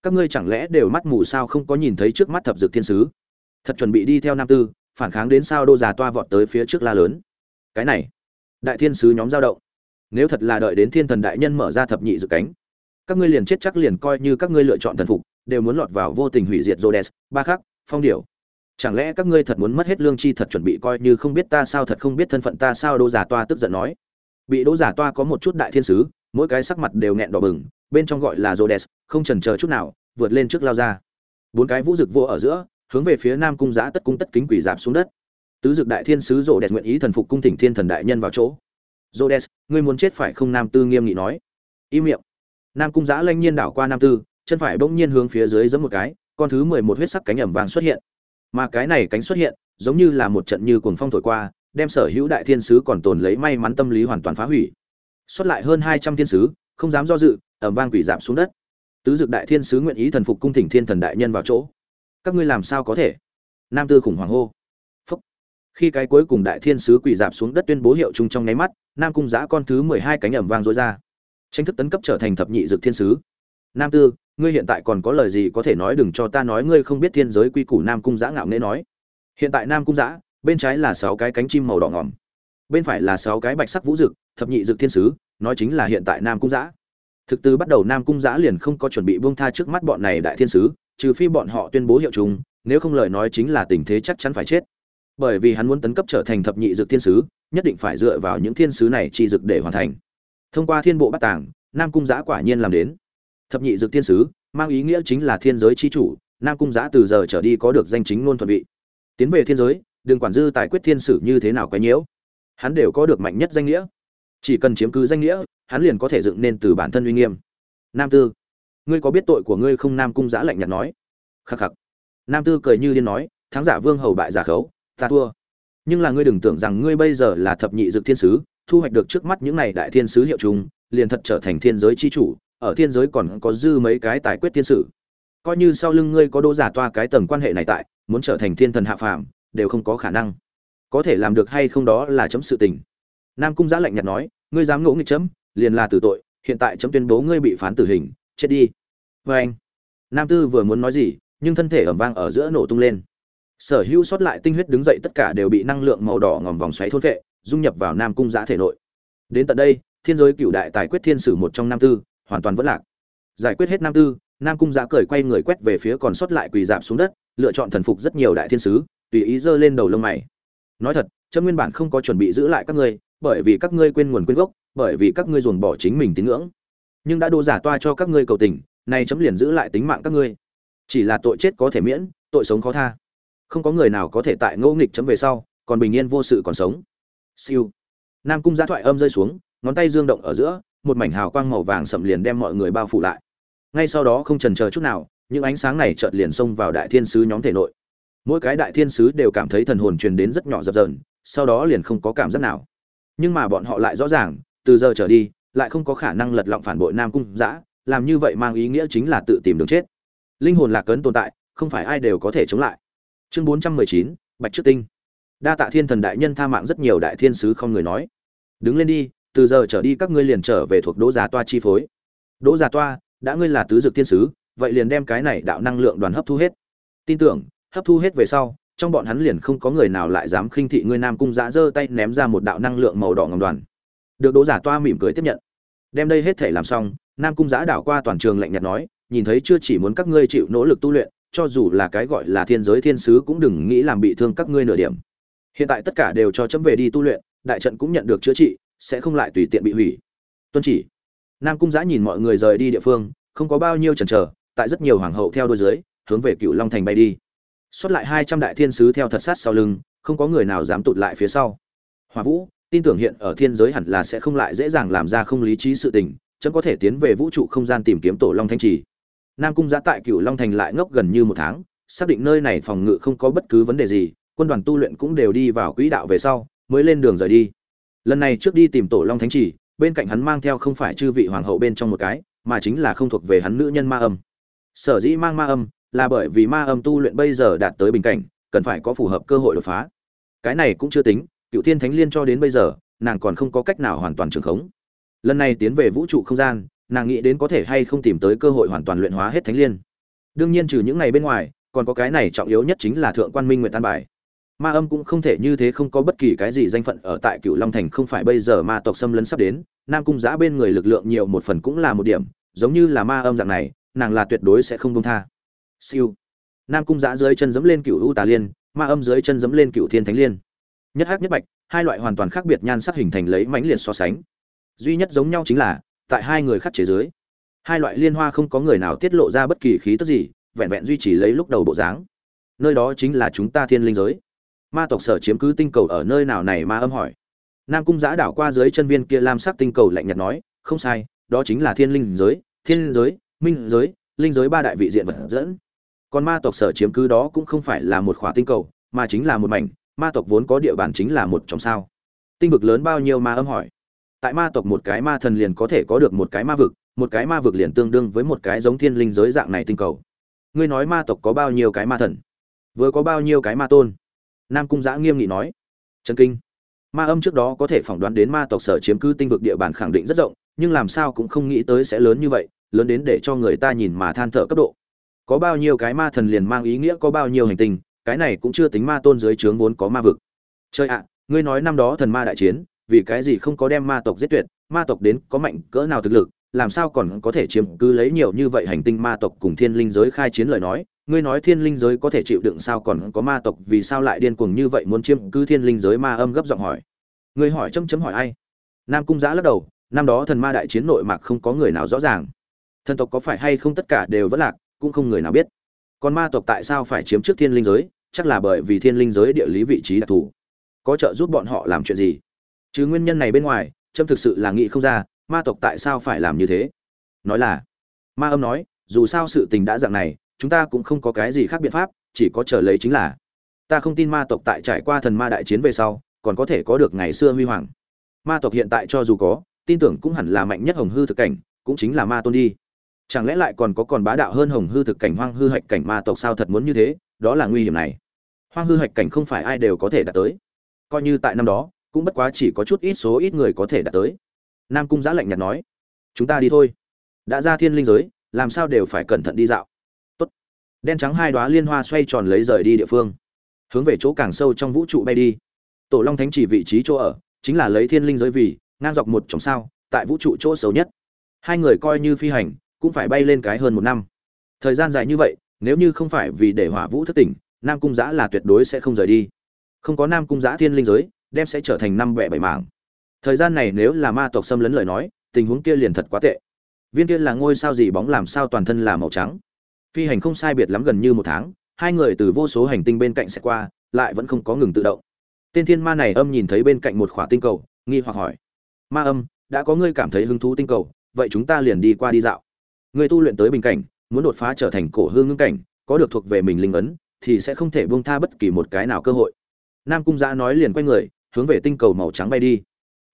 các ngươi chẳng lẽ đều mắt mù sao không có nhìn thấy trước mắt thập dược thiên sứ? Thật chuẩn bị đi theo nam tư, phản kháng đến sao đô già toa vọt tới phía trước la lớn. Cái này, đại thiên sứ nhóm giao động. Nếu thật là đợi đến thiên thần đại nhân mở ra thập nhị dự cánh, các ngươi liền chết chắc liền coi như các ngươi lựa chọn thần phục, đều muốn lọt vào vô tình hủy diệt rhodes, ba khắc, phong điểu. Chẳng lẽ các ngươi thật muốn mất hết lương chi thật chuẩn bị coi như không biết ta sao thật không biết thân phận ta sao đô giả toa tức giận nói. Bị đô giả toa có một chút đại thiên sứ, mỗi cái sắc mặt đều nghẹn đỏ bừng bên trong gọi là rhodes không chần chờ chút nào vượt lên trước lao ra. Bốn cái vũ dực vô ở giữa hướng về phía nam cung giã tất cung tất kính quỷ giảm xuống đất. Tứ dực đại thiên sứ Rhodes nguyện ý thần phục cung thỉnh thiên thần đại nhân vào chỗ. Rhodes, ngươi muốn chết phải không nam tư nghiêm nghị nói. Im miệng. Nam cung giã lanh nhiên đảo qua nam tư chân phải bỗng nhiên hướng phía dưới giẫm một cái con thứ mười một huyết sắc cánh ẩm vàng xuất hiện. Mà cái này cánh xuất hiện giống như là một trận như cuồng phong thổi qua đem sở hữu đại thiên sứ còn tồn lấy may mắn tâm lý hoàn toàn phá hủy. Xuất lại hơn hai trăm thiên sứ không dám do dự ầm vang quỷ giảm xuống đất. Tứ dực đại thiên sứ nguyện ý thần phục cung thỉnh thiên thần đại nhân vào chỗ. Các ngươi làm sao có thể? Nam tư khủng hoảng hô. Phúc. khi cái cuối cùng đại thiên sứ quỳ dạp xuống đất tuyên bố hiệu chung trong nháy mắt, nam cung giã con thứ mười hai cánh ẩm vang dối ra. Tranh thức tấn cấp trở thành thập nhị dực thiên sứ. Nam tư, ngươi hiện tại còn có lời gì có thể nói đừng cho ta nói, ngươi không biết thiên giới quy củ nam cung giã ngạo nghễ nói. Hiện tại nam cung giã, bên trái là sáu cái cánh chim màu đỏ ngỏm bên phải là sáu cái bạch sắc vũ dực, thập nhị dực thiên sứ, nói chính là hiện tại nam cung giã thực từ bắt đầu nam cung giã liền không có chuẩn bị buông tha trước mắt bọn này đại thiên sứ, trừ phi bọn họ tuyên bố hiệu chúng nếu không lời nói chính là tình thế chắc chắn phải chết. Bởi vì hắn muốn tấn cấp trở thành thập nhị dược thiên sứ, nhất định phải dựa vào những thiên sứ này chi dực để hoàn thành. Thông qua thiên bộ bát tàng nam cung giã quả nhiên làm đến. Thập nhị dược thiên sứ, mang ý nghĩa chính là thiên giới chi chủ, nam cung giã từ giờ trở đi có được danh chính ngôn thuận vị. Tiến về thiên giới, đừng quản dư tài quyết thiên sử như thế nào quấy nhiễu. Hắn đều có được mạnh nhất danh nghĩa chỉ cần chiếm cứ danh nghĩa, hắn liền có thể dựng nên từ bản thân uy nghiêm. Nam tư, ngươi có biết tội của ngươi không? Nam cung giã lạnh nhạt nói. Khắc khắc. Nam tư cười như điên nói, thắng giả vương hầu bại giả khấu, ta thua. Nhưng là ngươi đừng tưởng rằng ngươi bây giờ là thập nhị dực thiên sứ, thu hoạch được trước mắt những này đại thiên sứ hiệu chúng liền thật trở thành thiên giới chi chủ, ở thiên giới còn có dư mấy cái tài quyết thiên sử coi như sau lưng ngươi có đỗ giả toa cái tầng quan hệ này tại, muốn trở thành thiên thần hạ phàm, đều không có khả năng. Có thể làm được hay không đó là chấm sự tình nam cung giã lạnh nhạt nói, ngươi dám ngỗ nghịch chấm, liền là tử tội, hiện tại chấm tuyên bố ngươi bị phán tử hình, chết đi. Vê anh, nam tư vừa muốn nói gì, nhưng thân thể ẩm vang ở giữa nổ tung lên. Sở hữu sót lại tinh huyết đứng dậy tất cả đều bị năng lượng màu đỏ ngòm vòng xoáy thôn vệ, dung nhập vào nam cung giã thể nội. Đến tận đây, thiên giới cựu đại tài quyết thiên sử một trong nam tư, hoàn toàn vẫn lạc. Giải quyết hết nam tư, nam cung giã cởi quay người quét về phía còn sót lại quỳ dạp xuống đất, lựa chọn thần phục rất nhiều đại thiên sứ, tùy ý giơ lên đầu lông mày. Nói thật, chấm nguyên bản không có chuẩn bị giữ lại các ngươi bởi vì các ngươi quên nguồn quên gốc, bởi vì các ngươi ruồng bỏ chính mình tín ngưỡng. Nhưng đã đô giả toa cho các ngươi cầu tình, nay chấm liền giữ lại tính mạng các ngươi. Chỉ là tội chết có thể miễn, tội sống khó tha. Không có người nào có thể tại ngô nghịch chấm về sau, còn bình yên vô sự còn sống. Siêu. Nam cung giã thoại âm rơi xuống, ngón tay dương động ở giữa, một mảnh hào quang màu vàng sậm liền đem mọi người bao phủ lại. Ngay sau đó không chần chờ chút nào, những ánh sáng này chợt liền xông vào đại thiên sứ nhóm thể nội. Mỗi cái đại thiên sứ đều cảm thấy thần hồn truyền đến rất nhỏ dập dờn, sau đó liền không có cảm giác nào nhưng mà bọn họ lại rõ ràng, từ giờ trở đi, lại không có khả năng lật lọng phản bội nam cung giã làm như vậy mang ý nghĩa chính là tự tìm đường chết. Linh hồn lạc ấn tồn tại, không phải ai đều có thể chống lại. Chương bốn trăm mười chín, bạch trước tinh. Đa tạ thiên thần đại nhân tha mạng rất nhiều đại thiên sứ không người nói. Đứng lên đi, từ giờ trở đi các ngươi liền trở về thuộc đỗ giả toa chi phối. Đỗ giả toa, đã ngươi là tứ dược thiên sứ, vậy liền đem cái này đạo năng lượng đoàn hấp thu hết. Tin tưởng, hấp thu hết về sau trong bọn hắn liền không có người nào lại dám khinh thị ngươi nam cung giã giơ tay ném ra một đạo năng lượng màu đỏ ngầm đoàn. Được đỗ giả toa mỉm cười tiếp nhận. Đem đây hết thể làm xong, nam cung giã đảo qua toàn trường lạnh nhạt nói, nhìn thấy chưa chỉ muốn các ngươi chịu nỗ lực tu luyện, cho dù là cái gọi là thiên giới thiên sứ cũng đừng nghĩ làm bị thương các ngươi nửa điểm. Hiện tại tất cả đều cho chấm về đi tu luyện, đại trận cũng nhận được chữa trị, sẽ không lại tùy tiện bị hủy. Tuân chỉ. Nam cung giã nhìn mọi người rời đi địa phương, không có bao nhiêu chần chờ, tại rất nhiều hoàng hậu theo đôi dưới, hướng về cựu long thành bay đi xuất lại hai trăm đại thiên sứ theo thật sát sau lưng, không có người nào dám tụt lại phía sau. Hỏa vũ, tin tưởng hiện ở thiên giới hẳn là sẽ không lại dễ dàng làm ra không lý trí sự tình, chấm có thể tiến về vũ trụ không gian tìm kiếm tổ long thanh trì. Nam cung giã tại cựu long thành lại ngốc gần như một tháng, xác định nơi này phòng ngự không có bất cứ vấn đề gì, quân đoàn tu luyện cũng đều đi vào quỹ đạo về sau, mới lên đường rời đi. Lần này trước đi tìm tổ long thánh trì, bên cạnh hắn mang theo không phải chư vị hoàng hậu bên trong một cái, mà chính là không thuộc về hắn nữ nhân ma âm. Sở dĩ mang ma âm là bởi vì ma âm tu luyện bây giờ đạt tới bình cảnh, cần phải có phù hợp cơ hội đột phá. Cái này cũng chưa tính, cựu thiên thánh liên cho đến bây giờ, nàng còn không có cách nào hoàn toàn trường khống. Lần này tiến về vũ trụ không gian, nàng nghĩ đến có thể hay không tìm tới cơ hội hoàn toàn luyện hóa hết thánh liên. Đương nhiên trừ những này bên ngoài, còn có cái này trọng yếu nhất chính là thượng quan minh nguyện tan bài. Ma âm cũng không thể như thế không có bất kỳ cái gì danh phận ở tại cựu long thành không phải bây giờ ma tộc xâm lấn sắp đến, nam cung giã bên người lực lượng nhiều một phần cũng là một điểm, giống như là ma âm dạng này, nàng là tuyệt đối sẽ không dung tha siêu. Nam cung giã dưới chân dẫm lên cựu u tà liên, ma âm dưới chân dẫm lên cựu thiên thánh liên. Nhất hắc nhất bạch, hai loại hoàn toàn khác biệt nhan sắc hình thành lấy mãnh liệt so sánh. Duy nhất giống nhau chính là, tại hai người khắc chế dưới, hai loại liên hoa không có người nào tiết lộ ra bất kỳ khí tức gì, vẹn vẹn duy trì lấy lúc đầu bộ dáng. Nơi đó chính là chúng ta thiên linh giới. Ma tộc sở chiếm cứ tinh cầu ở nơi nào này ma âm hỏi. Nam cung giã đảo qua dưới chân viên kia lam sắc tinh cầu lạnh nhạt nói, không sai, đó chính là thiên linh giới, thiên linh giới, minh giới, linh giới ba đại vị diện vật dẫn còn ma tộc sở chiếm cứ đó cũng không phải là một khỏa tinh cầu, mà chính là một mảnh. Ma tộc vốn có địa bàn chính là một trong sao. Tinh vực lớn bao nhiêu ma âm hỏi. Tại ma tộc một cái ma thần liền có thể có được một cái ma vực, một cái ma vực liền tương đương với một cái giống thiên linh giới dạng này tinh cầu. Ngươi nói ma tộc có bao nhiêu cái ma thần? Vừa có bao nhiêu cái ma tôn? Nam cung giã nghiêm nghị nói. Trần kinh. Ma âm trước đó có thể phỏng đoán đến ma tộc sở chiếm cứ tinh vực địa bàn khẳng định rất rộng, nhưng làm sao cũng không nghĩ tới sẽ lớn như vậy, lớn đến để cho người ta nhìn mà than thở cấp độ có bao nhiêu cái ma thần liền mang ý nghĩa có bao nhiêu hành tinh, cái này cũng chưa tính ma tôn dưới trướng vốn có ma vực. Chơi ạ, ngươi nói năm đó thần ma đại chiến, vì cái gì không có đem ma tộc giết tuyệt, ma tộc đến có mạnh cỡ nào thực lực, làm sao còn có thể chiếm cứ lấy nhiều như vậy hành tinh ma tộc cùng thiên linh giới khai chiến lời nói? Ngươi nói thiên linh giới có thể chịu đựng sao còn có ma tộc, vì sao lại điên cuồng như vậy muốn chiếm cứ thiên linh giới ma âm gấp giọng hỏi. Ngươi hỏi chấm chấm hỏi ai? Nam cung giã lắc đầu, năm đó thần ma đại chiến nội mạc không có người nào rõ ràng. Thần tộc có phải hay không tất cả đều vẫn lạc? Cũng không người nào biết. Còn ma tộc tại sao phải chiếm trước thiên linh giới? Chắc là bởi vì thiên linh giới địa lý vị trí đặc thù. Có trợ giúp bọn họ làm chuyện gì? Chứ nguyên nhân này bên ngoài, trâm thực sự là nghĩ không ra, ma tộc tại sao phải làm như thế? Nói là, ma âm nói, dù sao sự tình đã dạng này, chúng ta cũng không có cái gì khác biện pháp, chỉ có chờ lấy chính là, ta không tin ma tộc tại trải qua thần ma đại chiến về sau, còn có thể có được ngày xưa huy hoàng. Ma tộc hiện tại cho dù có, tin tưởng cũng hẳn là mạnh nhất hồng hư thực cảnh, cũng chính là ma tôn đi chẳng lẽ lại còn có còn bá đạo hơn hồng hư thực cảnh, hoang hư hạch cảnh ma tộc sao thật muốn như thế? Đó là nguy hiểm này. Hoang hư hạch cảnh không phải ai đều có thể đạt tới. Coi như tại năm đó, cũng bất quá chỉ có chút ít số ít người có thể đạt tới. Nam cung giã lạnh nhạt nói, chúng ta đi thôi. Đã ra thiên linh giới, làm sao đều phải cẩn thận đi dạo. Tốt. đen trắng hai đoá liên hoa xoay tròn lấy rời đi địa phương. Hướng về chỗ càng sâu trong vũ trụ bay đi. Tổ long thánh chỉ vị trí chỗ ở, chính là lấy thiên linh giới vì ngang dọc một chồng sao, tại vũ trụ chỗ xấu nhất. Hai người coi như phi hành cũng phải bay lên cái hơn một năm. Thời gian dài như vậy, nếu như không phải vì để hỏa vũ thất tỉnh, nam cung giã là tuyệt đối sẽ không rời đi. Không có nam cung giã thiên linh giới, đem sẽ trở thành năm bẻ bảy mảng. Thời gian này nếu là ma tộc xâm lấn lời nói, tình huống kia liền thật quá tệ. Viên kia là ngôi sao gì bóng làm sao toàn thân là màu trắng. Phi hành không sai biệt lắm gần như một tháng, hai người từ vô số hành tinh bên cạnh sẽ qua, lại vẫn không có ngừng tự động. Tên thiên ma này âm nhìn thấy bên cạnh một khỏa tinh cầu, nghi hoặc hỏi. Ma âm, đã có ngươi cảm thấy hứng thú tinh cầu, vậy chúng ta liền đi qua đi dạo người tu luyện tới bình cảnh, muốn đột phá trở thành cổ hương ngưng cảnh, có được thuộc về mình linh ấn, thì sẽ không thể buông tha bất kỳ một cái nào cơ hội. Nam cung giã nói liền quay người, hướng về tinh cầu màu trắng bay đi.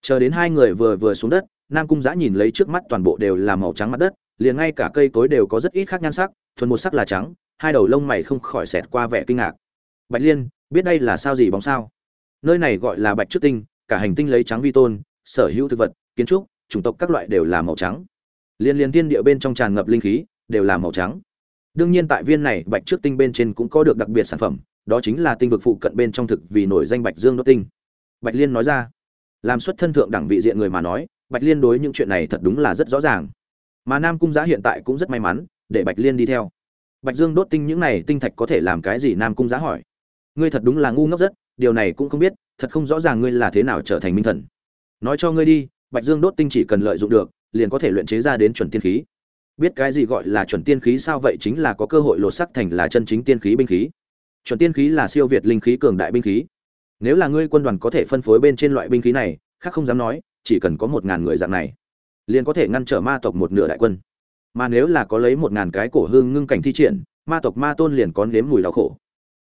Chờ đến hai người vừa vừa xuống đất, nam cung giã nhìn lấy trước mắt toàn bộ đều là màu trắng mặt đất, liền ngay cả cây cối đều có rất ít khác nhan sắc, thuần một sắc là trắng, hai đầu lông mày không khỏi xẹt qua vẻ kinh ngạc. Bạch liên, biết đây là sao gì bóng sao? Nơi này gọi là bạch trước tinh, cả hành tinh lấy trắng vi tôn, sở hữu thực vật, kiến trúc, chủng tộc các loại đều là màu trắng liên liên thiên địa bên trong tràn ngập linh khí, đều là màu trắng. Đương nhiên tại viên này bạch trước tinh bên trên cũng có được đặc biệt sản phẩm, đó chính là tinh vực phụ cận bên trong thực vì nổi danh bạch dương đốt tinh. Bạch liên nói ra, làm xuất thân thượng đẳng vị diện người mà nói, bạch liên đối những chuyện này thật đúng là rất rõ ràng. Mà nam cung giá hiện tại cũng rất may mắn, để bạch liên đi theo. Bạch dương đốt tinh những này tinh thạch có thể làm cái gì? Nam cung giá hỏi. Ngươi thật đúng là ngu ngốc rất, điều này cũng không biết, thật không rõ ràng ngươi là thế nào trở thành minh thần. Nói cho ngươi đi, bạch dương đốt tinh chỉ cần lợi dụng được liền có thể luyện chế ra đến chuẩn tiên khí. Biết cái gì gọi là chuẩn tiên khí sao vậy chính là có cơ hội lột sắc thành là chân chính tiên khí binh khí. Chuẩn tiên khí là siêu việt linh khí cường đại binh khí. Nếu là ngươi quân đoàn có thể phân phối bên trên loại binh khí này, khác không dám nói, chỉ cần có một ngàn người dạng này, liền có thể ngăn trở ma tộc một nửa đại quân. Mà nếu là có lấy một ngàn cái cổ hương ngưng cảnh thi triển, ma tộc ma tôn liền có nếm mùi đau khổ.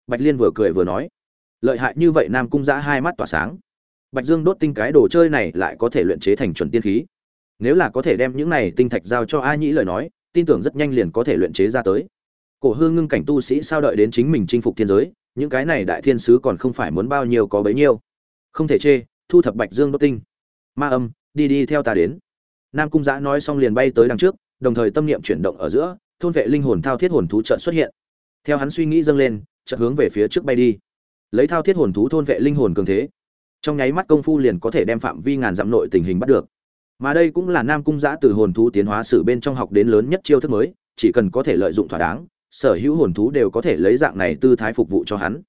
Bạch liên vừa cười vừa nói, lợi hại như vậy nam cung giã hai mắt tỏa sáng. Bạch dương đốt tinh cái đồ chơi này lại có thể luyện chế thành chuẩn tiên khí nếu là có thể đem những này tinh thạch giao cho a nhĩ lời nói, tin tưởng rất nhanh liền có thể luyện chế ra tới. Cổ hương ngưng cảnh tu sĩ sao đợi đến chính mình chinh phục thiên giới, những cái này đại thiên sứ còn không phải muốn bao nhiêu có bấy nhiêu. Không thể chê, thu thập bạch dương đốt tinh. Ma âm, đi đi theo ta đến. Nam cung giã nói xong liền bay tới đằng trước, đồng thời tâm niệm chuyển động ở giữa, thôn vệ linh hồn thao thiết hồn thú trận xuất hiện. Theo hắn suy nghĩ dâng lên, chợt hướng về phía trước bay đi. Lấy thao thiết hồn thú thôn vệ linh hồn cường thế, trong nháy mắt công phu liền có thể đem phạm vi ngàn dặm nội tình hình bắt được mà đây cũng là nam cung giã từ hồn thú tiến hóa sử bên trong học đến lớn nhất chiêu thức mới, chỉ cần có thể lợi dụng thỏa đáng, sở hữu hồn thú đều có thể lấy dạng này tư thái phục vụ cho hắn.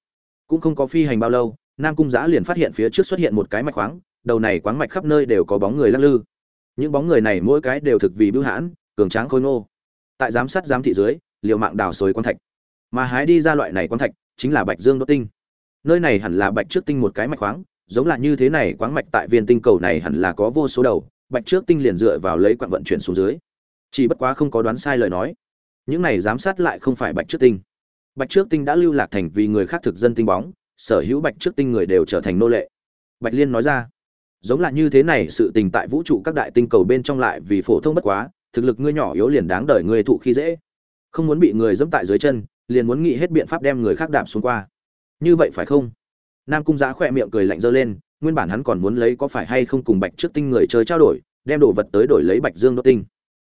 Cũng không có phi hành bao lâu, nam cung giã liền phát hiện phía trước xuất hiện một cái mạch khoáng, đầu này quáng mạch khắp nơi đều có bóng người lắc lư. Những bóng người này mỗi cái đều thực vì bưu hãn, cường tráng khôi ngô. Tại giám sát giám thị dưới, liều mạng đào sới quán thạch. Mà hái đi ra loại này quán thạch, chính là bạch dương đốt tinh. Nơi này hẳn là bạch trước tinh một cái mạch khoáng, giống là như thế này quáng mạch tại viên tinh cầu này hẳn là có vô số đầu bạch trước tinh liền dựa vào lấy quặng vận chuyển xuống dưới. Chỉ bất quá không có đoán sai lời nói. Những này giám sát lại không phải bạch trước tinh. Bạch trước tinh đã lưu lạc thành vì người khác thực dân tinh bóng, sở hữu bạch trước tinh người đều trở thành nô lệ. Bạch liên nói ra, giống là như thế này, sự tình tại vũ trụ các đại tinh cầu bên trong lại vì phổ thông bất quá, thực lực ngươi nhỏ yếu liền đáng đời ngươi thụ khi dễ. Không muốn bị người dẫm tại dưới chân, liền muốn nghĩ hết biện pháp đem người khác đạp xuống qua. Như vậy phải không? Nam cung giá khỏe miệng cười lạnh dơ lên nguyên bản hắn còn muốn lấy có phải hay không cùng bạch trước tinh người chơi trao đổi, đem đồ vật tới đổi lấy bạch dương đốt tinh.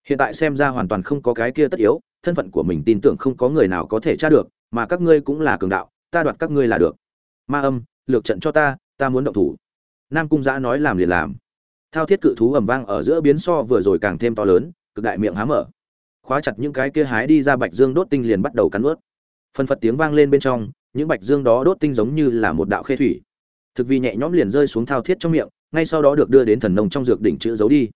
Hiện tại xem ra hoàn toàn không có cái kia tất yếu, thân phận của mình tin tưởng không có người nào có thể tra được, mà các ngươi cũng là cường đạo, ta đoạt các ngươi là được. Ma âm, lược trận cho ta ta muốn động thủ. Nam cung giã nói làm liền làm. Thao thiết cự thú ầm vang ở giữa biến so vừa rồi càng thêm to lớn, cực đại miệng há mở. Khóa chặt những cái kia hái đi ra bạch dương đốt tinh liền bắt đầu cắn ướt phân phật tiếng vang lên bên trong, những bạch dương đó đốt tinh giống như là một đạo khê thủy thực vì nhẹ nhõm liền rơi xuống thao thiết trong miệng, ngay sau đó được đưa đến thần nông trong dược đỉnh chữ giấu đi.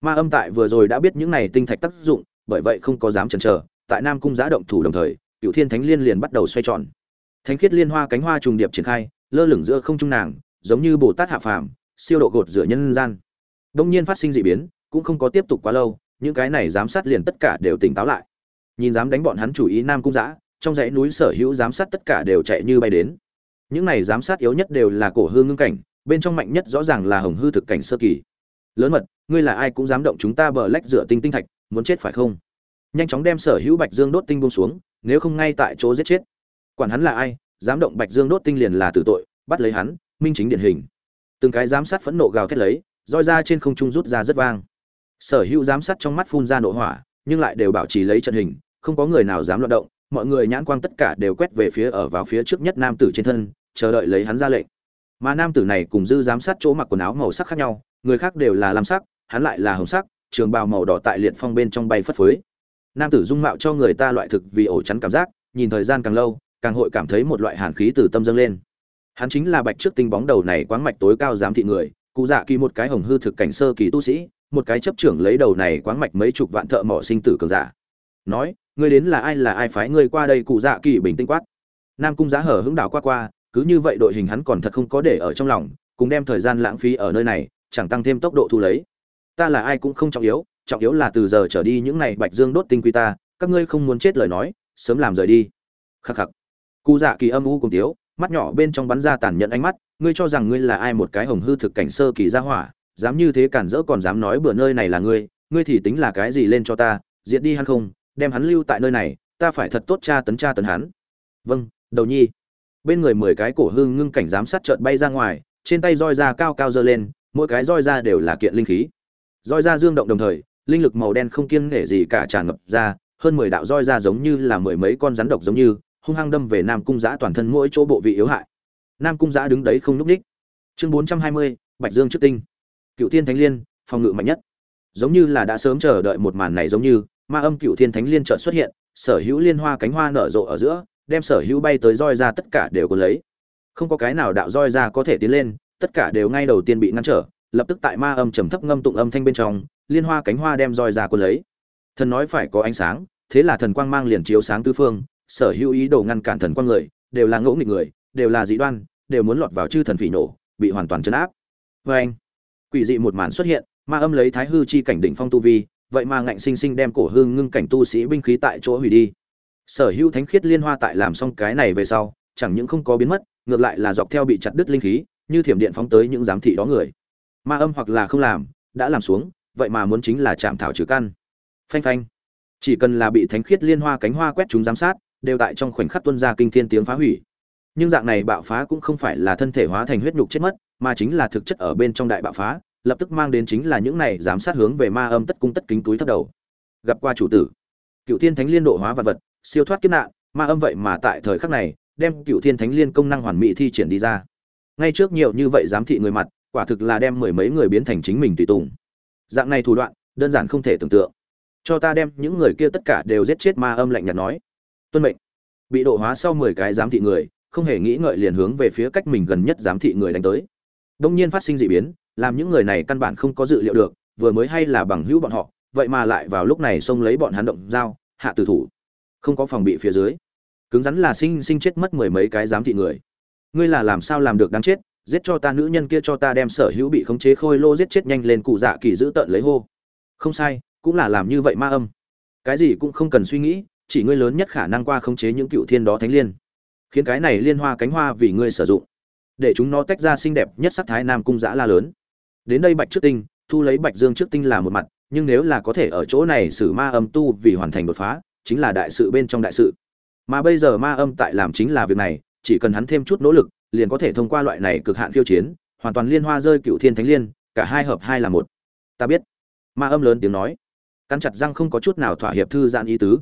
Ma âm tại vừa rồi đã biết những này tinh thạch tác dụng, bởi vậy không có dám chần chờ, tại nam cung giá động thủ đồng thời cựu thiên thánh liên liền bắt đầu xoay tròn. Thánh khiết liên hoa cánh hoa trùng điệp triển khai, lơ lửng giữa không trung nàng, giống như bồ tát hạ phàm, siêu độ gột rửa nhân gian. Đông nhiên phát sinh dị biến, cũng không có tiếp tục quá lâu, những cái này giám sát liền tất cả đều tỉnh táo lại. Nhìn dám đánh bọn hắn chủ ý nam cung giã, trong dãy núi sở hữu giám sát tất cả đều chạy như bay đến những này giám sát yếu nhất đều là cổ hư ngưng cảnh, bên trong mạnh nhất rõ ràng là hồng hư thực cảnh sơ kỳ. Lớn mật, ngươi là ai cũng dám động chúng ta bờ lách dựa tinh tinh thạch, muốn chết phải không? Nhanh chóng đem sở hữu bạch dương đốt tinh buông xuống, nếu không ngay tại chỗ giết chết. Quản hắn là ai, dám động bạch dương đốt tinh liền là tử tội, bắt lấy hắn, minh chính điển hình. Từng cái giám sát phẫn nộ gào thét lấy, roi ra trên không trung rút ra rất vang. Sở hữu giám sát trong mắt phun ra nộ hỏa, nhưng lại đều bảo trì lấy trận hình, không có người nào dám loạn động, mọi người nhãn quang tất cả đều quét về phía ở vào phía trước nhất nam tử trên thân chờ đợi lấy hắn ra lệnh. Mà nam tử này cùng dư giám sát chỗ mặc quần áo màu sắc khác nhau, người khác đều là lam sắc, hắn lại là hồng sắc, trường bào màu đỏ tại liệt phong bên trong bay phất phới. Nam tử dung mạo cho người ta loại thực vì ổ chắn cảm giác, nhìn thời gian càng lâu, càng hội cảm thấy một loại hàn khí từ tâm dâng lên. Hắn chính là bạch trước tinh bóng đầu này quáng mạch tối cao giám thị người, cụ dạ kỳ một cái hồng hư thực cảnh sơ kỳ tu sĩ, một cái chấp trưởng lấy đầu này quáng mạch mấy chục vạn thợ mỏ sinh tử cường giả. Nói, ngươi đến là ai là ai phái ngươi qua đây? Cụ dạ kỳ bình tĩnh quát. Nam cung giá hở hững đảo qua qua cứ như vậy đội hình hắn còn thật không có để ở trong lòng, cùng đem thời gian lãng phí ở nơi này, chẳng tăng thêm tốc độ thu lấy. Ta là ai cũng không trọng yếu trọng yếu là từ giờ trở đi những này bạch dương đốt tinh quy ta, các ngươi không muốn chết lời nói, sớm làm rời đi. Khắc khắc. Cụ dạ kỳ âm u cùng tiếu, mắt nhỏ bên trong bắn ra tàn nhẫn ánh mắt, ngươi cho rằng ngươi là ai một cái hồng hư thực cảnh sơ kỳ gia hỏa, dám như thế cản rỡ còn dám nói bữa nơi này là ngươi ngươi thì tính là cái gì lên cho ta, diệt đi hắn không, đem hắn lưu tại nơi này, ta phải thật tốt cha tấn cha tấn hắn. Vâng đầu nhi bên người mười cái cổ hương ngưng cảnh giám sát trợn bay ra ngoài, trên tay roi ra cao cao dơ lên, mỗi cái roi ra đều là kiện linh khí. Roi ra dương động đồng thời, linh lực màu đen không kiêng nể gì cả tràn ngập ra, hơn mười đạo roi ra giống như là mười mấy con rắn độc giống như, hung hăng đâm về nam cung giã toàn thân mỗi chỗ bộ vị yếu hại. Nam cung giã đứng đấy không n ú c ních. Chương bốn trăm hai mươi, bạch dương trước tinh. Cựu thiên thánh liên, phòng ngự mạnh nhất. Giống như là đã sớm chờ đợi một màn này giống như, ma âm cựu thiên thánh liên trợn xuất hiện, sở hữu liên hoa cánh hoa nở rộ ở giữa đem sở hữu bay tới roi ra tất cả đều có lấy. Không có cái nào đạo roi ra có thể tiến lên, tất cả đều ngay đầu tiên bị ngăn trở, lập tức tại ma âm trầm thấp ngâm tụng âm thanh bên trong, liên hoa cánh hoa đem roi ra quân lấy. Thần nói phải có ánh sáng, thế là thần quang mang liền chiếu sáng tư phương, sở hữu ý đồ ngăn cản thần quang người, đều là ngỗ nghịch người, đều là dị đoan, đều muốn lọt vào chư thần phỉ nổ, bị hoàn toàn chấn áp. Vê anh quỷ dị một màn xuất hiện, ma âm lấy thái hư chi cảnh đỉnh phong tu vi, vậy mà ngạnh sinh sinh đem cổ hương ngưng cảnh tu sĩ binh khí tại chỗ hủy đi sở hữu thánh khiết liên hoa tại làm xong cái này về sau, chẳng những không có biến mất, ngược lại là dọc theo bị chặt đứt linh khí, như thiểm điện phóng tới những giám thị đó người. Ma âm hoặc là không làm, đã làm xuống, vậy mà muốn chính là chạm thảo trừ căn. Phanh phanh. Chỉ cần là bị thánh khiết liên hoa cánh hoa quét chúng giám sát, đều tại trong khoảnh khắc tuân ra kinh thiên tiếng phá hủy. Nhưng dạng này bạo phá cũng không phải là thân thể hóa thành huyết nhục chết mất, mà chính là thực chất ở bên trong đại bạo phá, lập tức mang đến chính là những này giám sát hướng về ma âm tất cung tất kính túi thấp đầu. Gặp qua chủ tử. Cựu thiên thánh liên độ hóa vật vật siêu thoát kiếp nạn, ma âm vậy mà tại thời khắc này, đem cựu thiên thánh liên công năng hoàn mỹ thi triển đi ra. Ngay trước nhiều như vậy giám thị người mặt, quả thực là đem mười mấy người biến thành chính mình tùy tùng. Dạng này thủ đoạn, đơn giản không thể tưởng tượng. Cho ta đem những người kia tất cả đều giết chết ma âm lạnh nhạt nói. Tuân mệnh. Bị độ hóa sau mười cái giám thị người, không hề nghĩ ngợi liền hướng về phía cách mình gần nhất giám thị người đánh tới. Đông nhiên phát sinh dị biến, làm những người này căn bản không có dự liệu được, vừa mới hay là bằng hữu bọn họ, vậy mà lại vào lúc này xông lấy bọn hắn động dao, hạ tử thủ không có phòng bị phía dưới. Cứng rắn là sinh sinh chết mất mười mấy cái giám thị người. Ngươi là làm sao làm được đáng chết, giết cho ta nữ nhân kia cho ta đem sở hữu bị khống chế khôi lô giết chết nhanh lên cụ dạ kỳ giữ tợn lấy hô. Không sai, cũng là làm như vậy ma âm. Cái gì cũng không cần suy nghĩ, chỉ ngươi lớn nhất khả năng qua khống chế những cựu thiên đó thánh liên. Khiến cái này liên hoa cánh hoa vì ngươi sử dụng. Để chúng nó tách ra xinh đẹp nhất sắc thái nam cung giã la lớn. Đến đây bạch trước tinh, thu lấy bạch dương trước tinh là một mặt, nhưng nếu là có thể ở chỗ này xử ma âm tu vì hoàn thành đột phá chính là đại sự bên trong đại sự. Mà bây giờ ma âm tại làm chính là việc này, chỉ cần hắn thêm chút nỗ lực, liền có thể thông qua loại này cực hạn khiêu chiến, hoàn toàn liên hoa rơi cựu thiên thánh liên, cả hai hợp hai là một. Ta biết. Ma âm lớn tiếng nói. Cắn chặt răng không có chút nào thỏa hiệp thư giãn ý tứ.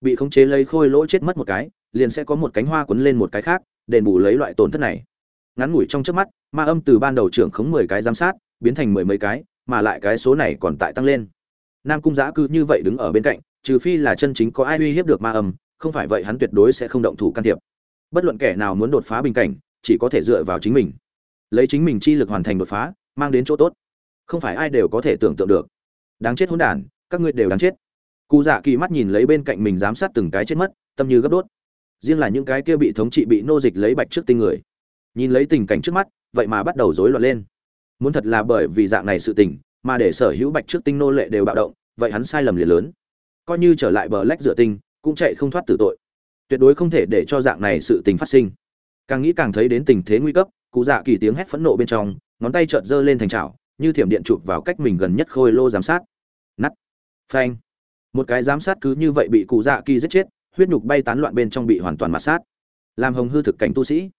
Bị khống chế lấy khôi lỗ chết mất một cái, liền sẽ có một cánh hoa quấn lên một cái khác, đền bù lấy loại tổn thất này. Ngắn ngủi trong trước mắt, ma âm từ ban đầu trưởng khống mười cái giám sát, biến thành mười mấy cái, mà lại cái số này còn tại tăng lên. Nam cung giã cư như vậy đứng ở bên cạnh trừ phi là chân chính có ai uy hiếp được ma âm, không phải vậy hắn tuyệt đối sẽ không động thủ can thiệp. Bất luận kẻ nào muốn đột phá bình cảnh, chỉ có thể dựa vào chính mình. Lấy chính mình chi lực hoàn thành đột phá, mang đến chỗ tốt. Không phải ai đều có thể tưởng tượng được. Đáng chết hỗn đản, các ngươi đều đáng chết. Cụ dạ kỳ mắt nhìn lấy bên cạnh mình giám sát từng cái chết mất, tâm như gấp đốt. Riêng là những cái kia bị thống trị bị nô dịch lấy bạch trước tinh người. Nhìn lấy tình cảnh trước mắt, vậy mà bắt đầu rối loạn lên. Muốn thật là bởi vì dạng này sự tình, mà để sở hữu bạch trước tinh nô lệ đều bạo động, vậy hắn sai lầm liền lớn coi như trở lại bờ lách dựa tinh, cũng chạy không thoát tử tội. Tuyệt đối không thể để cho dạng này sự tình phát sinh. Càng nghĩ càng thấy đến tình thế nguy cấp, cụ dạ kỳ tiếng hét phẫn nộ bên trong, ngón tay chợt giơ lên thành trào như thiểm điện chụp vào cách mình gần nhất khôi lô giám sát. Nắt phanh. Một cái giám sát cứ như vậy bị cụ dạ kỳ giết chết, huyết nhục bay tán loạn bên trong bị hoàn toàn mạt sát. Làm hồng hư thực cảnh tu sĩ.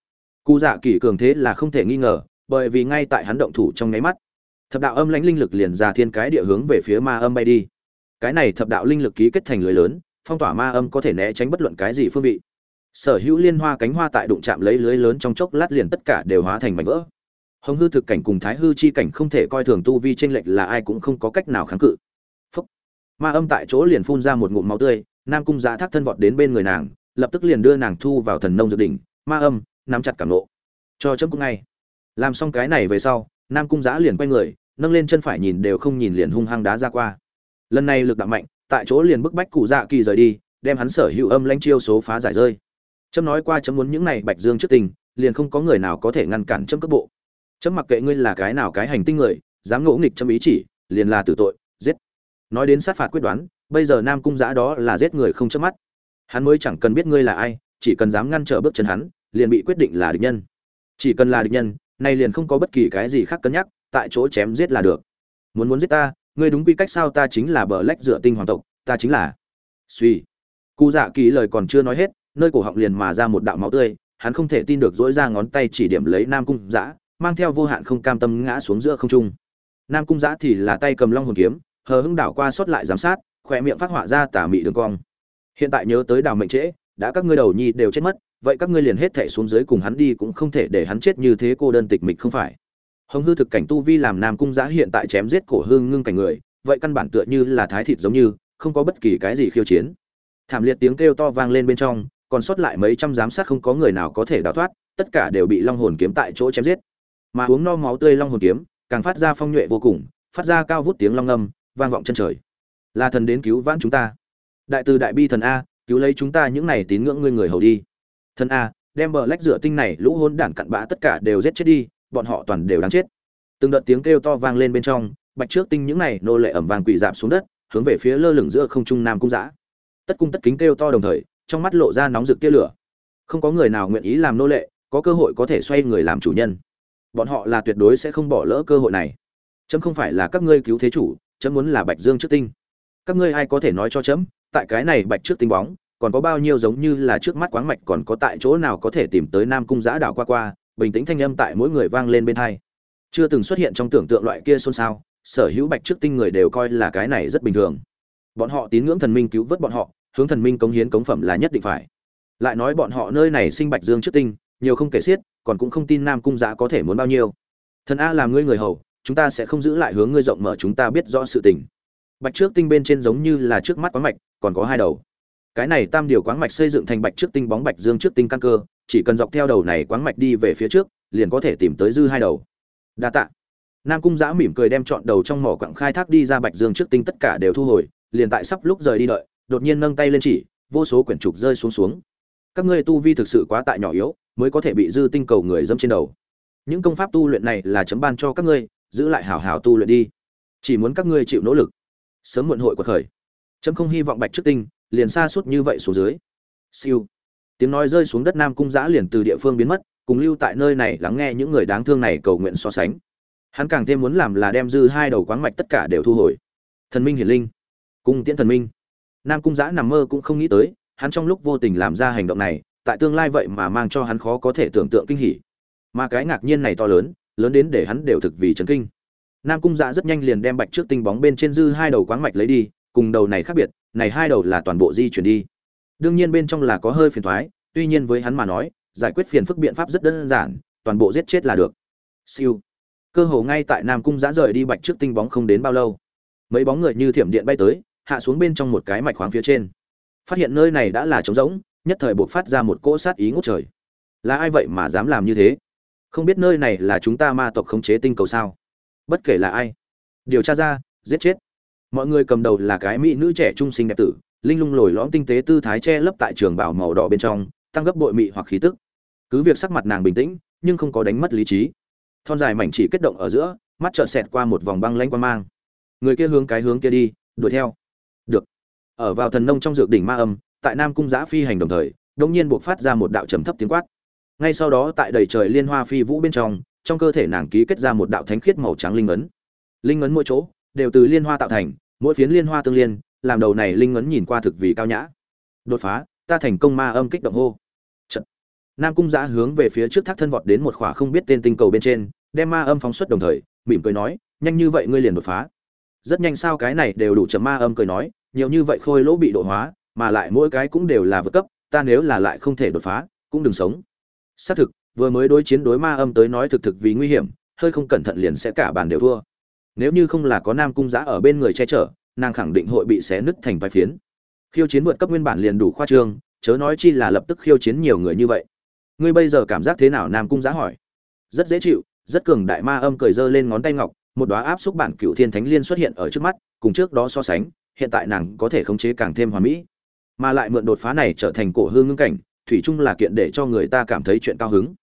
Cụ dạ kỳ cường thế là không thể nghi ngờ, bởi vì ngay tại hắn động thủ trong nháy mắt, thập đạo âm lãnh linh lực liền ra thiên cái địa hướng về phía ma âm bay đi cái này thập đạo linh lực ký kết thành lưới lớn, phong tỏa ma âm có thể né tránh bất luận cái gì phương vị. Sở hữu liên hoa cánh hoa tại đụng chạm lấy lưới lớn trong chốc lát liền tất cả đều hóa thành mảnh vỡ. Hồng hư thực cảnh cùng thái hư chi cảnh không thể coi thường tu vi tranh lệch là ai cũng không có cách nào kháng cự. Phúc. ma âm tại chỗ liền phun ra một ngụm máu tươi, nam cung giá thác thân vọt đến bên người nàng, lập tức liền đưa nàng thu vào thần nông dược đỉnh, ma âm, nắm chặt cảm nộ. Cho chấm cũng ngay. Làm xong cái này về sau, nam cung giã liền quay người, nâng lên chân phải nhìn đều không nhìn liền hung hăng đá ra qua lần này lực đạo mạnh, tại chỗ liền bức bách cụ dạ kỳ rời đi, đem hắn sở hữu âm lanh chiêu số phá giải rơi. Trâm nói qua chấm muốn những này bạch dương trước tình, liền không có người nào có thể ngăn cản chấm cấp bộ. Chấm mặc kệ ngươi là cái nào cái hành tinh người, dám ngỗ nghịch chấm ý chỉ, liền là tử tội, giết. Nói đến sát phạt quyết đoán, bây giờ nam cung giã đó là giết người không chớp mắt. Hắn mới chẳng cần biết ngươi là ai, chỉ cần dám ngăn trở bước chân hắn, liền bị quyết định là địch nhân. Chỉ cần là địch nhân, nay liền không có bất kỳ cái gì khác cân nhắc, tại chỗ chém giết là được. Muốn muốn giết ta ngươi đúng quy cách sao ta chính là bờ lách dựa tinh hoàng tộc, ta chính là. Suy. Cụ dạ kỳ lời còn chưa nói hết, nơi cổ họng liền mà ra một đạo máu tươi, hắn không thể tin được dỗi ra ngón tay chỉ điểm lấy nam cung giã mang theo vô hạn không cam tâm ngã xuống giữa không trung. Nam cung giã thì là tay cầm long hồn kiếm, hờ hưng đảo qua sót lại giám sát khỏe miệng phát họa ra tà mị đường cong. Hiện tại nhớ tới đào mệnh trễ, đã các ngươi đầu nhi đều chết mất, vậy các ngươi liền hết thể xuống dưới cùng hắn đi cũng không thể để hắn chết như thế cô đơn tịch mịch không phải hồng hư thực cảnh tu vi làm nam cung giã hiện tại chém giết cổ hương ngưng cảnh người, vậy căn bản tựa như là thái thịt giống như, không có bất kỳ cái gì khiêu chiến. Thảm liệt tiếng kêu to vang lên bên trong, còn sót lại mấy trăm giám sát không có người nào có thể đào thoát, tất cả đều bị long hồn kiếm tại chỗ chém giết. Mà uống no máu tươi long hồn kiếm, càng phát ra phong nhuệ vô cùng, phát ra cao vút tiếng long âm vang vọng chân trời. Là thần đến cứu vãn chúng ta. Đại từ đại bi thần a, cứu lấy chúng ta những này tín ngưỡng ngươi người hầu đi. Thần a, đem bờ lách rửa tinh này lũ hôn đản cặn bã tất cả đều giết chết đi bọn họ toàn đều đáng chết. Từng đợt tiếng kêu to vang lên bên trong, bạch trước tinh những này nô lệ ẩm vàng quỳ dạp xuống đất, hướng về phía lơ lửng giữa không trung nam cung giã tất cung tất kính kêu to đồng thời, trong mắt lộ ra nóng rực tia lửa. Không có người nào nguyện ý làm nô lệ, có cơ hội có thể xoay người làm chủ nhân. Bọn họ là tuyệt đối sẽ không bỏ lỡ cơ hội này. Chấm không phải là các ngươi cứu thế chủ, chấm muốn là bạch dương trước tinh. Các ngươi ai có thể nói cho chấm, tại cái này bạch trước tinh bóng, còn có bao nhiêu giống như là trước mắt quáng mạch còn có tại chỗ nào có thể tìm tới nam cung giã đảo qua qua bình tĩnh thanh âm tại mỗi người vang lên bên hai. Chưa từng xuất hiện trong tưởng tượng loại kia xôn xao, sở hữu bạch trước tinh người đều coi là cái này rất bình thường. Bọn họ tín ngưỡng thần minh cứu vớt bọn họ, hướng thần minh cống hiến cống phẩm là nhất định phải. Lại nói bọn họ nơi này sinh bạch dương trước tinh, nhiều không kể xiết, còn cũng không tin nam cung giã có thể muốn bao nhiêu. Thần a làm ngươi người hầu, chúng ta sẽ không giữ lại hướng ngươi rộng mở chúng ta biết rõ sự tình. Bạch trước tinh bên trên giống như là trước mắt quán mạch, còn có hai đầu. Cái này tam điều quán mạch xây dựng thành bạch trước tinh bóng bạch dương trước tinh căn cơ chỉ cần dọc theo đầu này quáng mạch đi về phía trước, liền có thể tìm tới dư hai đầu. Đa tạ. Nam cung giã mỉm cười đem chọn đầu trong mỏ quặng khai thác đi ra bạch dương trước tinh tất cả đều thu hồi, liền tại sắp lúc rời đi đợi, đột nhiên nâng tay lên chỉ, vô số quyển trục rơi xuống xuống. Các ngươi tu vi thực sự quá tại nhỏ yếu, mới có thể bị dư tinh cầu người dâm trên đầu. Những công pháp tu luyện này là chấm ban cho các ngươi, giữ lại hào hào tu luyện đi. Chỉ muốn các ngươi chịu nỗ lực. Sớm muộn hội quật khởi. Chấm không hy vọng bạch trước tinh liền xa suốt như vậy xuống dưới. Siêu tiếng nói rơi xuống đất nam cung giã liền từ địa phương biến mất, cùng lưu tại nơi này lắng nghe những người đáng thương này cầu nguyện so sánh. Hắn càng thêm muốn làm là đem dư hai đầu quáng mạch tất cả đều thu hồi. Thần minh hiển linh, cung tiễn thần minh. Nam cung giã nằm mơ cũng không nghĩ tới, hắn trong lúc vô tình làm ra hành động này, tại tương lai vậy mà mang cho hắn khó có thể tưởng tượng kinh hỉ. Mà cái ngạc nhiên này to lớn lớn đến để hắn đều thực vì chấn kinh. Nam cung giã rất nhanh liền đem bạch trước tinh bóng bên trên dư hai đầu quáng mạch lấy đi, cùng đầu này khác biệt, này hai đầu là toàn bộ di chuyển đi đương nhiên bên trong là có hơi phiền thoái, tuy nhiên với hắn mà nói, giải quyết phiền phức biện pháp rất đơn giản, toàn bộ giết chết là được. Siêu. Cơ hồ ngay tại nam cung giã rời đi bạch trước tinh bóng không đến bao lâu, mấy bóng người như thiểm điện bay tới, hạ xuống bên trong một cái mạch khoáng phía trên. Phát hiện nơi này đã là trống rỗng, nhất thời buộc phát ra một cỗ sát ý ngút trời. Là ai vậy mà dám làm như thế? Không biết nơi này là chúng ta ma tộc khống chế tinh cầu sao? Bất kể là ai. Điều tra ra, giết chết. Mọi người cầm đầu là cái mỹ nữ trẻ trung sinh đẹp tử linh lung lồi lõm tinh tế tư thái che lấp tại trường bảo màu đỏ bên trong, tăng gấp bội mị hoặc khí tức. Cứ việc sắc mặt nàng bình tĩnh, nhưng không có đánh mất lý trí. Thon dài mảnh chỉ kết động ở giữa, mắt trợn xẹt qua một vòng băng lanh qua mang. Người kia hướng cái hướng kia đi, đuổi theo. Được. Ở vào thần nông trong dược đỉnh ma âm, tại nam cung giã phi hành đồng thời đông nhiên buộc phát ra một đạo trầm thấp tiếng quát. Ngay sau đó tại đầy trời liên hoa phi vũ bên trong trong cơ thể nàng ký kết ra một đạo thánh khiết màu trắng linh ấn. Linh ấn mỗi chỗ đều từ liên hoa tạo thành, mỗi phiến liên hoa tương liên làm đầu này linh ngấn nhìn qua thực vì cao nhã. Đột phá, ta thành công ma âm kích động hô. Trận. nam cung giã hướng về phía trước thác thân vọt đến một khỏa không biết tên tinh cầu bên trên, đem ma âm phóng xuất đồng thời, mỉm cười nói, nhanh như vậy ngươi liền đột phá. Rất nhanh sao cái này đều đủ chấm ma âm cười nói, nhiều như vậy khôi lỗ bị độ hóa, mà lại mỗi cái cũng đều là vượt cấp, ta nếu là lại không thể đột phá, cũng đừng sống. Xác thực, vừa mới đối chiến đối ma âm tới nói thực thực vì nguy hiểm, hơi không cẩn thận liền sẽ cả bàn đều thua. Nếu như không là có nam cung giã ở bên người che chở nàng khẳng định hội bị xé nứt thành vài phiến. Khiêu chiến vượt cấp nguyên bản liền đủ khoa trương chớ nói chi là lập tức khiêu chiến nhiều người như vậy. Ngươi bây giờ cảm giác thế nào? Nam cung giá hỏi. Rất dễ chịu rất cường đại ma âm cười giơ lên ngón tay ngọc một đóa áp xúc bản cựu thiên thánh liên xuất hiện ở trước mắt cùng trước đó so sánh hiện tại nàng có thể khống chế càng thêm hoàn mỹ. Mà lại mượn đột phá này trở thành cổ hương ngưng cảnh thủy chung là kiện để cho người ta cảm thấy chuyện cao hứng.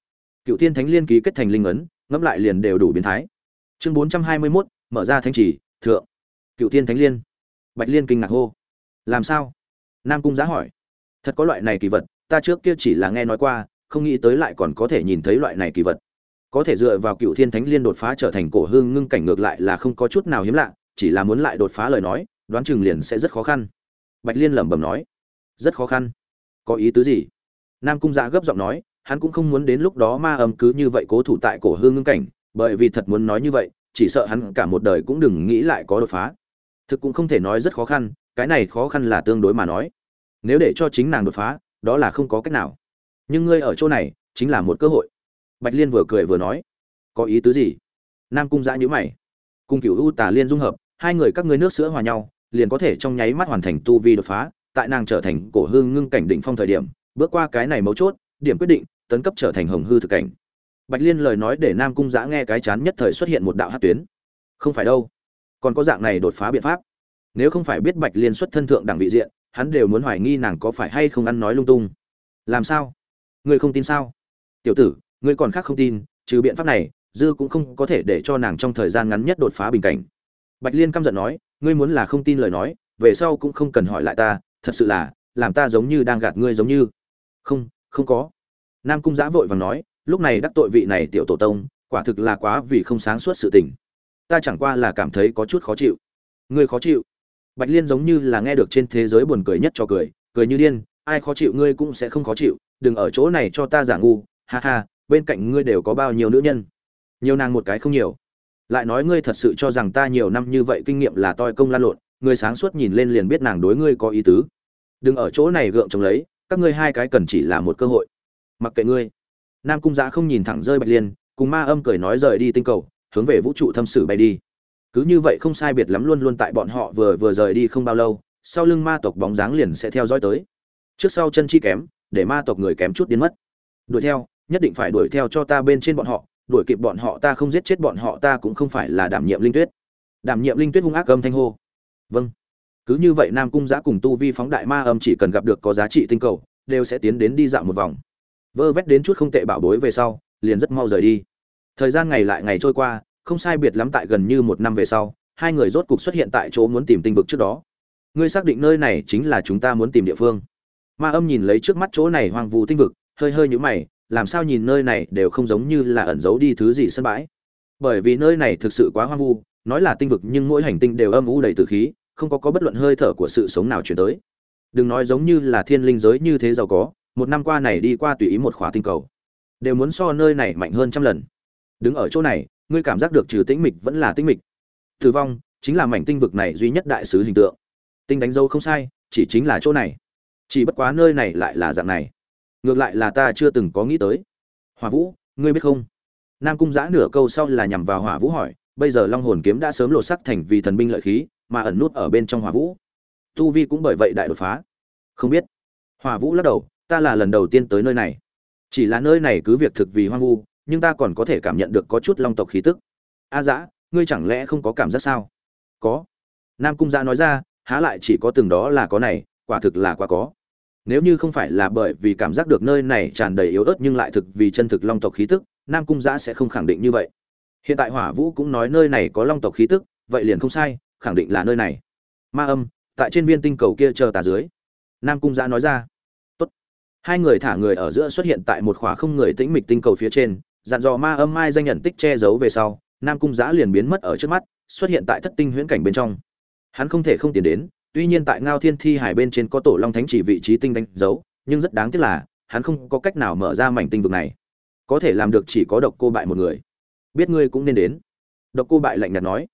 Cựu thiên thánh liên ký kết thành linh ấn ngẫm lại liền đều đủ biến thái. Chương bốn trăm hai mươi 421, mở ra thánh chỉ thượng cựu thiên thánh liên. Bạch liên kinh ngạc hô. Làm sao? Nam cung giá hỏi. Thật có loại này kỳ vật, ta trước kia chỉ là nghe nói qua, không nghĩ tới lại còn có thể nhìn thấy loại này kỳ vật. Có thể dựa vào cựu thiên thánh liên đột phá trở thành cổ hương ngưng cảnh ngược lại là không có chút nào hiếm lạ, chỉ là muốn lại đột phá lời nói, đoán chừng liền sẽ rất khó khăn. Bạch liên lẩm bẩm nói. Rất khó khăn. Có ý tứ gì? Nam cung dạ gấp giọng nói, hắn cũng không muốn đến lúc đó ma âm cứ như vậy cố thủ tại cổ hương ngưng cảnh, bởi vì thật muốn nói như vậy, chỉ sợ hắn cả một đời cũng đừng nghĩ lại có đột phá thực cũng không thể nói rất khó khăn, cái này khó khăn là tương đối mà nói. Nếu để cho chính nàng đột phá, đó là không có cách nào. Nhưng ngươi ở chỗ này, chính là một cơ hội. Bạch liên vừa cười vừa nói, có ý tứ gì? Nam cung giã nhữ mày. Cùng cựu u tà liên dung hợp, hai người các ngươi nước sữa hòa nhau, liền có thể trong nháy mắt hoàn thành tu vi đột phá, tại nàng trở thành cổ hương ngưng cảnh đỉnh phong thời điểm, bước qua cái này mấu chốt, điểm quyết định, tấn cấp trở thành hồng hư thực cảnh. Bạch liên lời nói để nam cung giã nghe cái chán nhất thời xuất hiện một đạo hát tuyến. Không phải đâu còn có dạng này đột phá biện pháp. Nếu không phải biết bạch liên xuất thân thượng đẳng vị diện, hắn đều muốn hoài nghi nàng có phải hay không ăn nói lung tung. Làm sao? Ngươi không tin sao? Tiểu tử, ngươi còn khác không tin, trừ biện pháp này, dư cũng không có thể để cho nàng trong thời gian ngắn nhất đột phá bình cảnh. Bạch liên căm giận nói, ngươi muốn là không tin lời nói, về sau cũng không cần hỏi lại ta, thật sự là, làm ta giống như đang gạt ngươi giống như. Không không có. Nam cung giã vội vàng nói, lúc này đắc tội vị này tiểu tổ tông, quả thực là quá vì không sáng suốt sự tình ta chẳng qua là cảm thấy có chút khó chịu. Ngươi khó chịu? Bạch liên giống như là nghe được trên thế giới buồn cười nhất cho cười cười như điên, ai khó chịu ngươi cũng sẽ không khó chịu, đừng ở chỗ này cho ta giả ngu, ha ha, bên cạnh ngươi đều có bao nhiêu nữ nhân? Nhiều nàng một cái không nhiều. Lại nói ngươi thật sự cho rằng ta nhiều năm như vậy kinh nghiệm là toi công lan lộn, ngươi sáng suốt nhìn lên liền biết nàng đối ngươi có ý tứ. Đừng ở chỗ này gượng chống lấy, các ngươi hai cái cần chỉ là một cơ hội. Mặc kệ ngươi. Nam cung giã không nhìn thẳng rơi bạch liên, cùng ma âm cười nói rời đi tinh cầu hướng về vũ trụ thâm sử bay đi. Cứ như vậy không sai biệt lắm luôn luôn tại bọn họ vừa vừa rời đi không bao lâu, sau lưng ma tộc bóng dáng liền sẽ theo dõi tới. Trước sau chân chi kém, để ma tộc người kém chút biến mất. Đuổi theo, nhất định phải đuổi theo cho ta bên trên bọn họ, đuổi kịp bọn họ ta không giết chết bọn họ ta cũng không phải là đảm nhiệm linh tuyết. Đảm nhiệm linh tuyết hung ác âm thanh hô. Vâng. Cứ như vậy nam cung giã cùng tu vi phóng đại ma âm chỉ cần gặp được có giá trị tinh cầu, đều sẽ tiến đến đi dạo một vòng. Vơ vét đến chút không tệ bảo bối về sau, liền rất mau rời đi thời gian ngày lại ngày trôi qua, không sai biệt lắm tại gần như một năm về sau, hai người rốt cục xuất hiện tại chỗ muốn tìm tinh vực trước đó. Ngươi xác định nơi này chính là chúng ta muốn tìm địa phương. Ma âm nhìn lấy trước mắt chỗ này hoang vu tinh vực, hơi hơi nhũ mày, làm sao nhìn nơi này đều không giống như là ẩn giấu đi thứ gì sân bãi. Bởi vì nơi này thực sự quá hoang vu, nói là tinh vực nhưng mỗi hành tinh đều âm u đầy từ khí, không có có bất luận hơi thở của sự sống nào chuyển tới. Đừng nói giống như là thiên linh giới như thế giàu có, một năm qua này đi qua tùy ý một khóa tinh cầu, đều muốn so nơi này mạnh hơn trăm lần đứng ở chỗ này, ngươi cảm giác được trừ tĩnh mịch vẫn là tĩnh mịch. Tử vong chính là mảnh tinh vực này duy nhất đại sứ hình tượng. Tinh đánh dấu không sai, chỉ chính là chỗ này. Chỉ bất quá nơi này lại là dạng này. Ngược lại là ta chưa từng có nghĩ tới. Hỏa vũ, ngươi biết không? Nam cung giã nửa câu sau là nhằm vào hỏa vũ hỏi, bây giờ long hồn kiếm đã sớm lột sắc thành vì thần binh lợi khí, mà ẩn nút ở bên trong hỏa vũ. Tu vi cũng bởi vậy đại đột phá. Không biết. Hỏa vũ lắc đầu, ta là lần đầu tiên tới nơi này. Chỉ là nơi này cứ việc thực vì hoang vu nhưng ta còn có thể cảm nhận được có chút long tộc khí tức. A dã ngươi chẳng lẽ không có cảm giác sao? Có. Nam cung gia nói ra, há lại chỉ có từng đó là có này, quả thực là quá có. Nếu như không phải là bởi vì cảm giác được nơi này tràn đầy yếu ớt nhưng lại thực vì chân thực long tộc khí tức, nam cung giã sẽ không khẳng định như vậy. Hiện tại hỏa vũ cũng nói nơi này có long tộc khí tức, vậy liền không sai, khẳng định là nơi này. Ma âm, tại trên viên tinh cầu kia chờ tà dưới. Nam cung giã nói ra. Tốt. Hai người thả người ở giữa xuất hiện tại một khỏa không người tĩnh mịch tinh cầu phía trên dặn dò ma âm mai danh nhận tích che giấu về sau, nam cung giã liền biến mất ở trước mắt, xuất hiện tại thất tinh huyễn cảnh bên trong. Hắn không thể không tiến đến, tuy nhiên tại ngao thiên thi hải bên trên có tổ long thánh chỉ vị trí tinh đánh dấu, nhưng rất đáng tiếc là, hắn không có cách nào mở ra mảnh tinh vực này. Có thể làm được chỉ có độc cô bại một người. Biết ngươi cũng nên đến. Độc cô bại lạnh nhạt nói.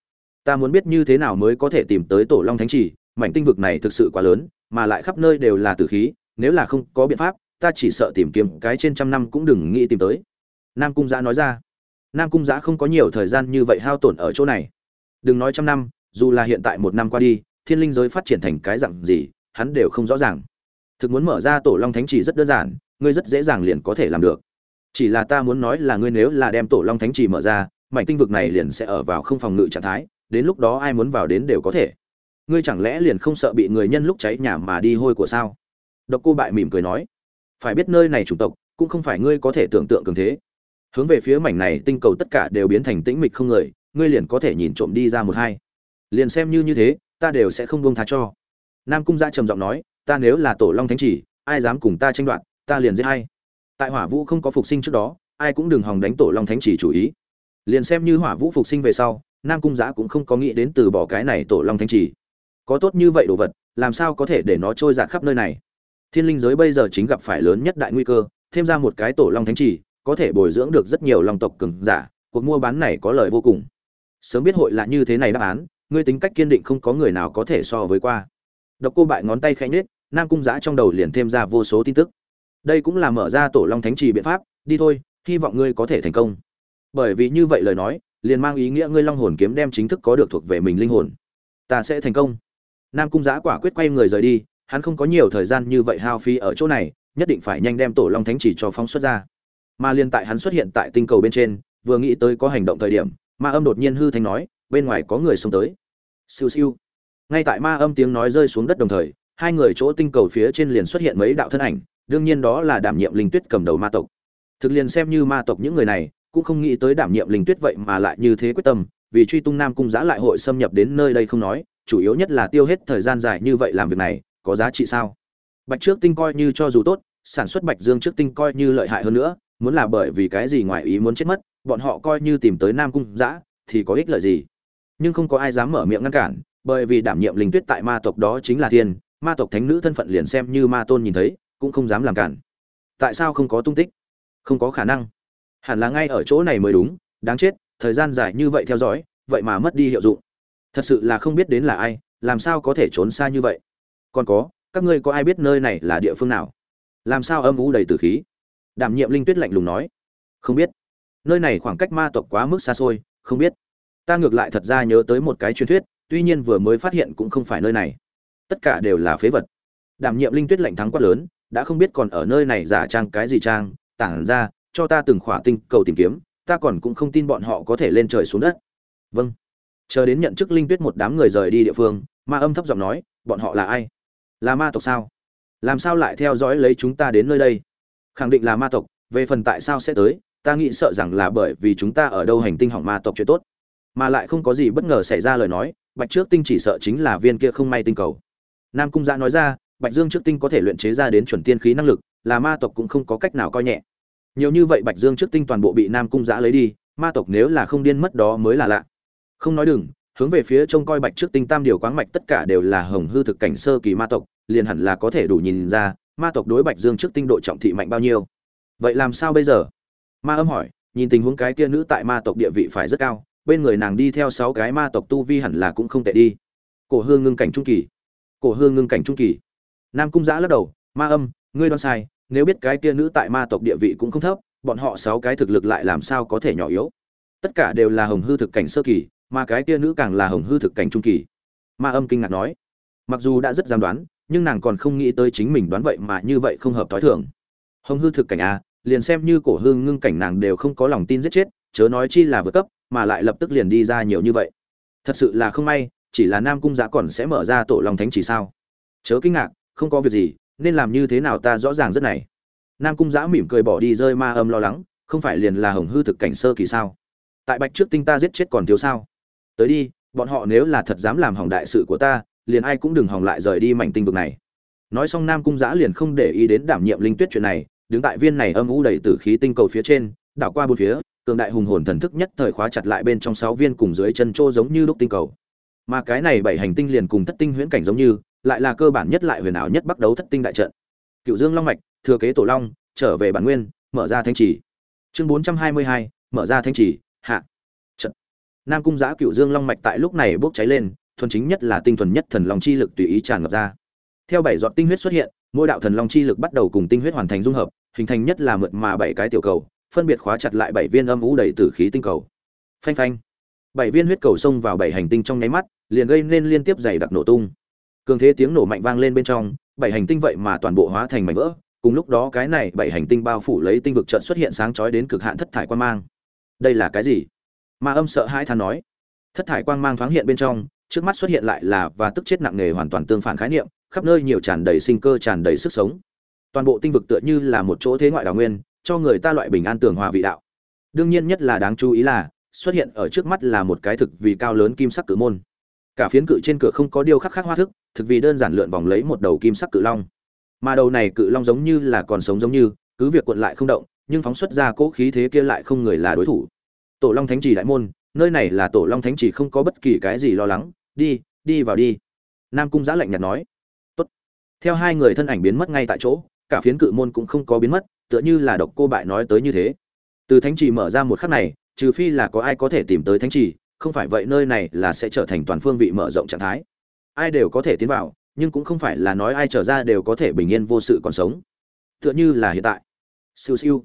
Ta muốn biết như thế nào mới có thể tìm tới tổ long thánh chỉ, mảnh tinh vực này thực sự quá lớn, mà lại khắp nơi đều là tử khí, nếu là không có biện pháp, ta chỉ sợ tìm kiếm cái trên trăm năm cũng đừng nghĩ tìm tới nam cung giã nói ra. Nam cung giã không có nhiều thời gian như vậy hao tổn ở chỗ này. Đừng nói trăm năm, dù là hiện tại một năm qua đi, thiên linh giới phát triển thành cái dặn gì, hắn đều không rõ ràng. Thực muốn mở ra tổ long thánh chỉ rất đơn giản, ngươi rất dễ dàng liền có thể làm được. Chỉ là ta muốn nói là ngươi nếu là đem tổ long thánh chỉ mở ra, mảnh tinh vực này liền sẽ ở vào không phòng ngự trạng thái, đến lúc đó ai muốn vào đến đều có thể. Ngươi chẳng lẽ liền không sợ bị người nhân lúc cháy nhà mà đi hôi của sao? Độc cô bại mỉm cười nói. Phải biết nơi này chủng tộc, cũng không phải ngươi có thể tưởng tượng cường thế hướng về phía mảnh này tinh cầu tất cả đều biến thành tĩnh mịch không người, ngươi liền có thể nhìn trộm đi ra một hai. Liền xem như như thế, ta đều sẽ không buông tha cho. Nam cung gia trầm giọng nói, ta nếu là tổ long thánh chỉ, ai dám cùng ta tranh đoạt, ta liền giết hay tại hỏa vũ không có phục sinh trước đó, ai cũng đừng hòng đánh tổ long thánh chỉ chủ ý. Liền xem như hỏa vũ phục sinh về sau, nam cung giã cũng không có nghĩ đến từ bỏ cái này tổ long thánh chỉ. Có tốt như vậy đồ vật, làm sao có thể để nó trôi giạt khắp nơi này? Thiên linh giới bây giờ chính gặp phải lớn nhất đại nguy cơ, thêm ra một cái tổ long thánh chỉ có thể bồi dưỡng được rất nhiều long tộc cường giả, cuộc mua bán này có lời vô cùng. Sớm biết hội là như thế này đáp án, ngươi tính cách kiên định không có người nào có thể so với qua. Độc cô bại ngón tay khẽ nhếch, nam cung giã trong đầu liền thêm ra vô số tin tức. Đây cũng là mở ra tổ long thánh trì biện pháp, đi thôi, hy vọng ngươi có thể thành công. Bởi vì như vậy lời nói, liền mang ý nghĩa ngươi long hồn kiếm đem chính thức có được thuộc về mình linh hồn. Ta sẽ thành công. Nam cung giã quả quyết quay người rời đi, hắn không có nhiều thời gian như vậy hao phí ở chỗ này, nhất định phải nhanh đem tổ long thánh chỉ cho phóng xuất ra mà liên tại hắn xuất hiện tại tinh cầu bên trên, vừa nghĩ tới có hành động thời điểm, ma âm đột nhiên hư thanh nói, bên ngoài có người xông tới. Siêu siêu. Ngay tại ma âm tiếng nói rơi xuống đất đồng thời, hai người chỗ tinh cầu phía trên liền xuất hiện mấy đạo thân ảnh, đương nhiên đó là đảm nhiệm linh tuyết cầm đầu ma tộc. Thực liền xem như ma tộc những người này, cũng không nghĩ tới đảm nhiệm linh tuyết vậy mà lại như thế quyết tâm, vì truy tung nam cung giã lại hội xâm nhập đến nơi đây không nói, chủ yếu nhất là tiêu hết thời gian dài như vậy làm việc này, có giá trị sao? Bạch trước tinh coi như cho dù tốt, sản xuất bạch dương trước tinh coi như lợi hại hơn nữa muốn là bởi vì cái gì ngoài ý muốn chết mất, bọn họ coi như tìm tới nam cung giã thì có ích lợi gì? Nhưng không có ai dám mở miệng ngăn cản, bởi vì đảm nhiệm linh tuyết tại ma tộc đó chính là thiên, ma tộc thánh nữ thân phận liền xem như ma tôn nhìn thấy, cũng không dám làm cản. Tại sao không có tung tích? Không có khả năng. Hẳn là ngay ở chỗ này mới đúng, đáng chết, thời gian dài như vậy theo dõi, vậy mà mất đi hiệu dụng. Thật sự là không biết đến là ai, làm sao có thể trốn xa như vậy? Còn có, các ngươi có ai biết nơi này là địa phương nào? Làm sao âm u đầy tử khí? Đảm nhiệm linh tuyết lạnh lùng nói. Không biết. Nơi này khoảng cách ma tộc quá mức xa xôi, không biết. Ta ngược lại thật ra nhớ tới một cái truyền thuyết, tuy nhiên vừa mới phát hiện cũng không phải nơi này. Tất cả đều là phế vật. Đảm nhiệm linh tuyết lạnh thắng quát lớn, đã không biết còn ở nơi này giả trang cái gì trang, tản ra, cho ta từng khỏa tinh cầu tìm kiếm, ta còn cũng không tin bọn họ có thể lên trời xuống đất. Vâng. Chờ đến nhận chức linh tuyết một đám người rời đi địa phương, ma âm thấp giọng nói, bọn họ là ai? Là ma tộc sao? Làm sao lại theo dõi lấy chúng ta đến nơi đây? Khẳng định là ma tộc, về phần tại sao sẽ tới, ta nghĩ sợ rằng là bởi vì chúng ta ở đâu hành tinh hỏng ma tộc chuyện tốt. Mà lại không có gì bất ngờ xảy ra lời nói, bạch trước tinh chỉ sợ chính là viên kia không may tinh cầu. Nam cung giã nói ra, bạch dương trước tinh có thể luyện chế ra đến chuẩn tiên khí năng lực, là ma tộc cũng không có cách nào coi nhẹ. Nhiều như vậy bạch dương trước tinh toàn bộ bị nam cung giã lấy đi, ma tộc nếu là không điên mất đó mới là lạ. Không nói đừng, hướng về phía trông coi bạch trước tinh tam điều quáng mạch tất cả đều là hồng hư thực cảnh sơ kỳ ma tộc, liền hẳn là có thể đủ nhìn ra ma tộc đối bạch dương trước tinh độ trọng thị mạnh bao nhiêu? Vậy làm sao bây giờ? Ma âm hỏi, nhìn tình huống cái tia nữ tại ma tộc địa vị phải rất cao, bên người nàng đi theo sáu cái ma tộc tu vi hẳn là cũng không tệ đi. Cổ hương ngưng cảnh trung kỳ. Cổ hương ngưng cảnh trung kỳ. Nam cung giã lắc đầu, ma âm, ngươi đoán sai, nếu biết cái tia nữ tại ma tộc địa vị cũng không thấp, bọn họ sáu cái thực lực lại làm sao có thể nhỏ yếu? Tất cả đều là hồng hư thực cảnh sơ kỳ, mà cái tia nữ càng là hồng hư thực cảnh trung kỳ. Ma âm kinh ngạc nói. Mặc dù đã rất dám đoán nhưng nàng còn không nghĩ tới chính mình đoán vậy mà như vậy không hợp thói thường. Hồng hư thực cảnh a, liền xem như cổ hương ngưng cảnh nàng đều không có lòng tin giết chết, chớ nói chi là vượt cấp, mà lại lập tức liền đi ra nhiều như vậy. Thật sự là không may, chỉ là nam cung giã còn sẽ mở ra tổ lòng thánh chỉ sao. Chớ kinh ngạc, không có việc gì, nên làm như thế nào ta rõ ràng rất này. Nam cung giã mỉm cười bỏ đi rơi ma âm lo lắng, không phải liền là hồng hư thực cảnh sơ kỳ sao? Tại bạch trước tinh ta giết chết còn thiếu sao? Tới đi, bọn họ nếu là thật dám làm hỏng đại sự của ta liền ai cũng đừng hòng lại rời đi mảnh tinh vực này. Nói xong nam cung giã liền không để ý đến đảm nhiệm linh tuyết chuyện này, đứng tại viên này âm u đầy tử khí tinh cầu phía trên, đảo qua bốn phía, cường đại hùng hồn thần thức nhất thời khóa chặt lại bên trong sáu viên cùng dưới chân trô giống như lúc tinh cầu. Mà cái này bảy hành tinh liền cùng thất tinh huyễn cảnh giống như, lại là cơ bản nhất lại huyền ảo nhất bắt đấu thất tinh đại trận. Cựu dương long mạch, thừa kế tổ long, trở về bản nguyên, mở ra thanh trì chương bốn trăm hai mươi hai, mở ra thanh trì hạ. Trận. Nam cung giã cựu dương long mạch tại lúc này bốc cháy lên thuần chính nhất là tinh thuần nhất thần long chi lực tùy ý tràn ngập ra. Theo bảy giọt tinh huyết xuất hiện, mỗi đạo thần long chi lực bắt đầu cùng tinh huyết hoàn thành dung hợp, hình thành nhất là mượt mà bảy cái tiểu cầu, phân biệt khóa chặt lại bảy viên âm u đầy tử khí tinh cầu. Phanh phanh. Bảy viên huyết cầu xông vào bảy hành tinh trong nháy mắt, liền gây nên liên tiếp dày đặc nổ tung. Cường thế tiếng nổ mạnh vang lên bên trong, bảy hành tinh vậy mà toàn bộ hóa thành mảnh vỡ, cùng lúc đó cái này bảy hành tinh bao phủ lấy tinh vực trận xuất hiện sáng chói đến cực hạn thất thải quan mang. Đây là cái gì? Ma âm sợ hãi than nói. Thất thải quang mang thoáng hiện bên trong trước mắt xuất hiện lại là và tức chết nặng nề hoàn toàn tương phản khái niệm, khắp nơi nhiều tràn đầy sinh cơ, tràn đầy sức sống. Toàn bộ tinh vực tựa như là một chỗ thế ngoại đào nguyên, cho người ta loại bình an tường hòa vị đạo. Đương nhiên nhất là đáng chú ý là, xuất hiện ở trước mắt là một cái thực vì cao lớn kim sắc cự môn. Cả phiến cự trên cửa không có điều khắc khắc hoa thức, thực vì đơn giản lượn vòng lấy một đầu kim sắc cự long. Mà đầu này cự long giống như là còn sống giống như, cứ việc cuộn lại không động, nhưng phóng xuất ra cỗ khí thế kia lại không người là đối thủ. Tổ long thánh trì đại môn, nơi này là tổ long thánh trì không có bất kỳ cái gì lo lắng đi đi vào đi. Nam cung giã lạnh nhạt nói. Tốt. theo hai người thân ảnh biến mất ngay tại chỗ, cả phiến cự môn cũng không có biến mất, tựa như là độc cô bại nói tới như thế. Từ thánh trì mở ra một khắc này, trừ phi là có ai có thể tìm tới thánh trì, không phải vậy nơi này là sẽ trở thành toàn phương vị mở rộng trạng thái. Ai đều có thể tiến vào, nhưng cũng không phải là nói ai trở ra đều có thể bình yên vô sự còn sống. Tựa như là hiện tại. Siêu siêu.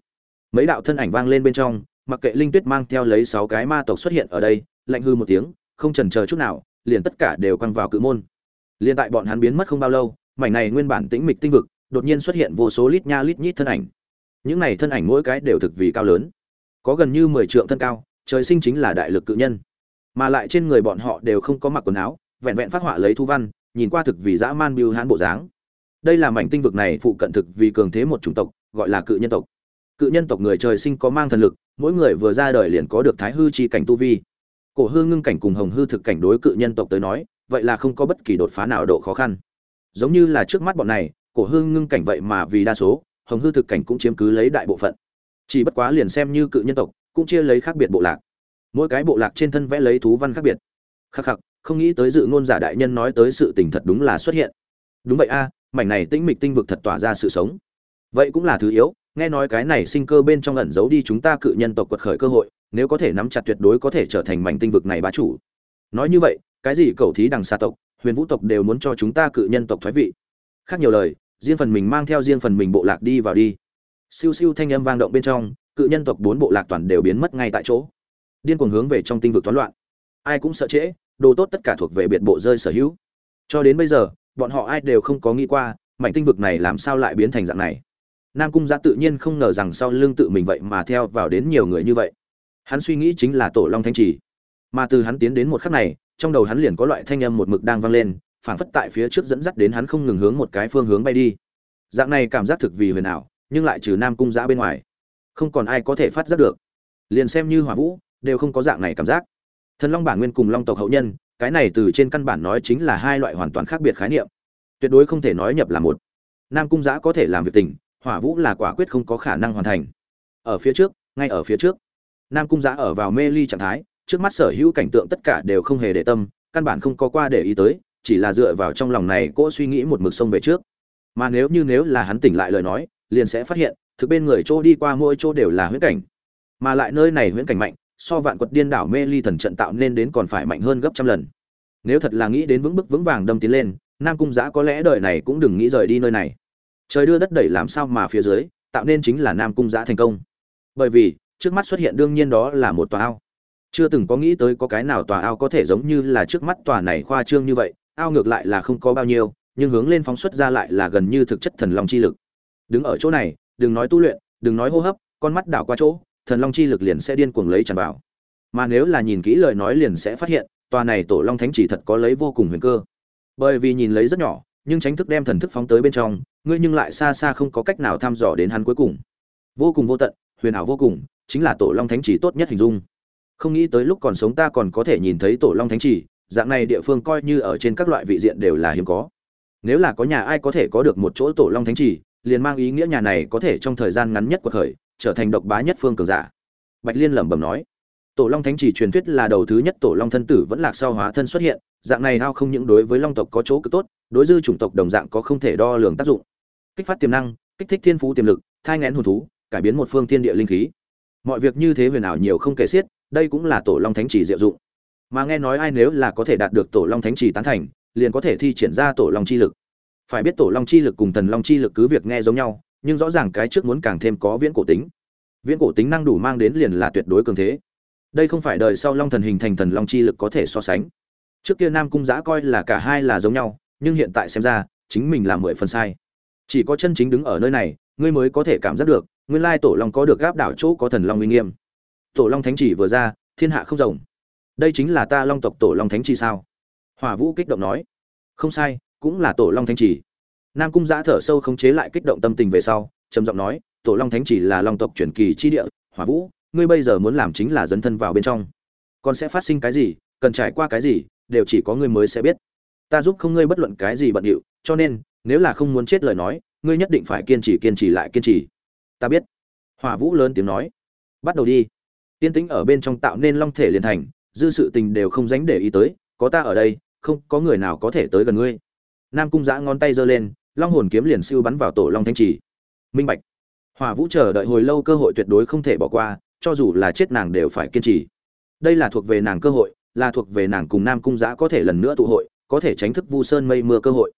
Mấy đạo thân ảnh vang lên bên trong, mặc kệ linh tuyết mang theo lấy sáu cái ma tộc xuất hiện ở đây, lạnh hư một tiếng, không chần chờ chút nào liền tất cả đều quăng vào cự môn. Liền tại bọn hắn biến mất không bao lâu, mảnh này nguyên bản tĩnh mịch tinh vực đột nhiên xuất hiện vô số lít nha lít nhít thân ảnh. Những này thân ảnh mỗi cái đều thực vì cao lớn. Có gần như mười trượng thân cao, trời sinh chính là đại lực cự nhân. Mà lại trên người bọn họ đều không có mặc quần áo, vẹn vẹn phát họa lấy thu văn, nhìn qua thực vì dã man biêu hãn bộ dáng. Đây là mảnh tinh vực này phụ cận thực vì cường thế một chủng tộc, gọi là cự nhân tộc. Cự nhân tộc người trời sinh có mang thần lực, mỗi người vừa ra đời liền có được thái hư chi cảnh tu vi cổ hư ngưng cảnh cùng hồng hư thực cảnh đối cự nhân tộc tới nói, vậy là không có bất kỳ đột phá nào độ khó khăn. Giống như là trước mắt bọn này, cổ hư ngưng cảnh vậy mà vì đa số, hồng hư thực cảnh cũng chiếm cứ lấy đại bộ phận. Chỉ bất quá liền xem như cự nhân tộc, cũng chia lấy khác biệt bộ lạc. Mỗi cái bộ lạc trên thân vẽ lấy thú văn khác biệt. Khắc khắc, không nghĩ tới dự ngôn giả đại nhân nói tới sự tình thật đúng là xuất hiện. Đúng vậy a, mảnh này tĩnh mịch tinh vực thật tỏa ra sự sống. Vậy cũng là thứ yếu, nghe nói cái này sinh cơ bên trong ẩn giấu đi chúng ta cự nhân tộc quật khởi cơ hội nếu có thể nắm chặt tuyệt đối có thể trở thành mảnh tinh vực này bá chủ. Nói như vậy, cái gì cầu thí đằng xa tộc, huyền vũ tộc đều muốn cho chúng ta cự nhân tộc thoái vị. Khác nhiều lời, riêng phần mình mang theo riêng phần mình bộ lạc đi vào đi. Siêu siêu thanh âm vang động bên trong, cự nhân tộc bốn bộ lạc toàn đều biến mất ngay tại chỗ. Điên cuồng hướng về trong tinh vực toán loạn. Ai cũng sợ trễ, đồ tốt tất cả thuộc về biệt bộ rơi sở hữu. Cho đến bây giờ, bọn họ ai đều không có nghĩ qua, mảnh tinh vực này làm sao lại biến thành dạng này. Nam cung giã tự nhiên không ngờ rằng sau lưng tự mình vậy mà theo vào đến nhiều người như vậy hắn suy nghĩ chính là tổ long thanh trì. Mà từ hắn tiến đến một khắc này, trong đầu hắn liền có loại thanh âm một mực đang vang lên, phảng phất tại phía trước dẫn dắt đến hắn không ngừng hướng một cái phương hướng bay đi. Dạng này cảm giác thực vì huyền ảo, nhưng lại trừ nam cung giã bên ngoài, không còn ai có thể phát giác được. Liền xem như hỏa vũ, đều không có dạng này cảm giác. Thần long bản nguyên cùng long tộc hậu nhân, cái này từ trên căn bản nói chính là hai loại hoàn toàn khác biệt khái niệm. Tuyệt đối không thể nói nhập là một. Nam cung giã có thể làm việc tình, hỏa vũ là quả quyết không có khả năng hoàn thành. Ở phía trước, ngay ở phía trước nam cung giã ở vào mê ly trạng thái, trước mắt sở hữu cảnh tượng tất cả đều không hề để tâm, căn bản không có qua để ý tới, chỉ là dựa vào trong lòng này cỗ suy nghĩ một mực sông về trước. Mà nếu như nếu là hắn tỉnh lại lời nói, liền sẽ phát hiện, thực bên người chỗ đi qua mỗi chỗ đều là huyễn cảnh. Mà lại nơi này huyễn cảnh mạnh, so vạn quật điên đảo mê ly thần trận tạo nên đến còn phải mạnh hơn gấp trăm lần. Nếu thật là nghĩ đến vững bức vững vàng đâm tiến lên, nam cung giã có lẽ đời này cũng đừng nghĩ rời đi nơi này. Trời đưa đất đẩy làm sao mà phía dưới, tạo nên chính là nam cung giã thành công. Bởi vì trước mắt xuất hiện đương nhiên đó là một tòa ao. Chưa từng có nghĩ tới có cái nào tòa ao có thể giống như là trước mắt tòa này khoa trương như vậy, ao ngược lại là không có bao nhiêu, nhưng hướng lên phóng xuất ra lại là gần như thực chất thần long chi lực. Đứng ở chỗ này, đừng nói tu luyện, đừng nói hô hấp, con mắt đảo qua chỗ, thần long chi lực liền sẽ điên cuồng lấy tràn vào. Mà nếu là nhìn kỹ lời nói liền sẽ phát hiện, tòa này tổ long thánh chỉ thật có lấy vô cùng huyền cơ. Bởi vì nhìn lấy rất nhỏ, nhưng tránh thức đem thần thức phóng tới bên trong, ngươi nhưng lại xa xa không có cách nào thăm dò đến hắn cuối cùng. Vô cùng vô tận, huyền ảo vô cùng chính là tổ long thánh chỉ tốt nhất hình dung. Không nghĩ tới lúc còn sống ta còn có thể nhìn thấy tổ long thánh chỉ, dạng này địa phương coi như ở trên các loại vị diện đều là hiếm có. Nếu là có nhà ai có thể có được một chỗ tổ long thánh trì liền mang ý nghĩa nhà này có thể trong thời gian ngắn nhất của khởi, trở thành độc bá nhất phương cường giả. Bạch liên lẩm bẩm nói. Tổ long thánh trì truyền thuyết là đầu thứ nhất tổ long thân tử vẫn lạc sau hóa thân xuất hiện, dạng này hao không những đối với long tộc có chỗ cực tốt, đối dư chủng tộc đồng dạng có không thể đo lường tác dụng. Kích phát tiềm năng, kích thích thiên phú tiềm lực, thai ngén hồn thú, cải biến một phương thiên địa linh khí mọi việc như thế huyền ảo nhiều không kể xiết, đây cũng là tổ long thánh chỉ diệu dụng. Mà nghe nói ai nếu là có thể đạt được tổ long thánh chỉ tán thành, liền có thể thi triển ra tổ long chi lực. Phải biết tổ long chi lực cùng thần long chi lực cứ việc nghe giống nhau, nhưng rõ ràng cái trước muốn càng thêm có viễn cổ tính. Viễn cổ tính năng đủ mang đến liền là tuyệt đối cường thế. Đây không phải đời sau long thần hình thành thần long chi lực có thể so sánh. Trước kia nam cung giã coi là cả hai là giống nhau, nhưng hiện tại xem ra, chính mình là mười phần sai. Chỉ có chân chính đứng ở nơi này ngươi mới có thể cảm giác được, nguyên lai tổ long có được gáp đảo chỗ có thần long uy nghiêm. Tổ long thánh chỉ vừa ra, thiên hạ không rồng đây chính là ta long tộc tổ long thánh chỉ sao? Hỏa vũ kích động nói. Không sai, cũng là tổ long thánh chỉ. Nam cung giã thở sâu không chế lại kích động tâm tình về sau, trầm giọng nói, tổ long thánh chỉ là long tộc truyền kỳ chi địa, hỏa vũ, ngươi bây giờ muốn làm chính là dấn thân vào bên trong. Còn sẽ phát sinh cái gì, cần trải qua cái gì, đều chỉ có ngươi mới sẽ biết. Ta giúp không ngươi bất luận cái gì bận điệu, cho nên, nếu là không muốn chết lời nói ngươi nhất định phải kiên trì kiên trì lại, kiên trì. Ta biết. Hỏa vũ lớn tiếng nói. Bắt đầu đi. Tiên tĩnh ở bên trong tạo nên long thể liền thành, dư sự tình đều không dánh để ý tới, có ta ở đây, không có người nào có thể tới gần ngươi. Nam cung giã ngón tay giơ lên, long hồn kiếm liền siêu bắn vào tổ long thanh trì. Minh bạch. Hỏa vũ chờ đợi hồi lâu cơ hội tuyệt đối không thể bỏ qua, cho dù là chết nàng đều phải kiên trì. Đây là thuộc về nàng cơ hội, là thuộc về nàng cùng nam cung giã có thể lần nữa tụ hội, có thể tránh thức vu sơn mây mưa cơ hội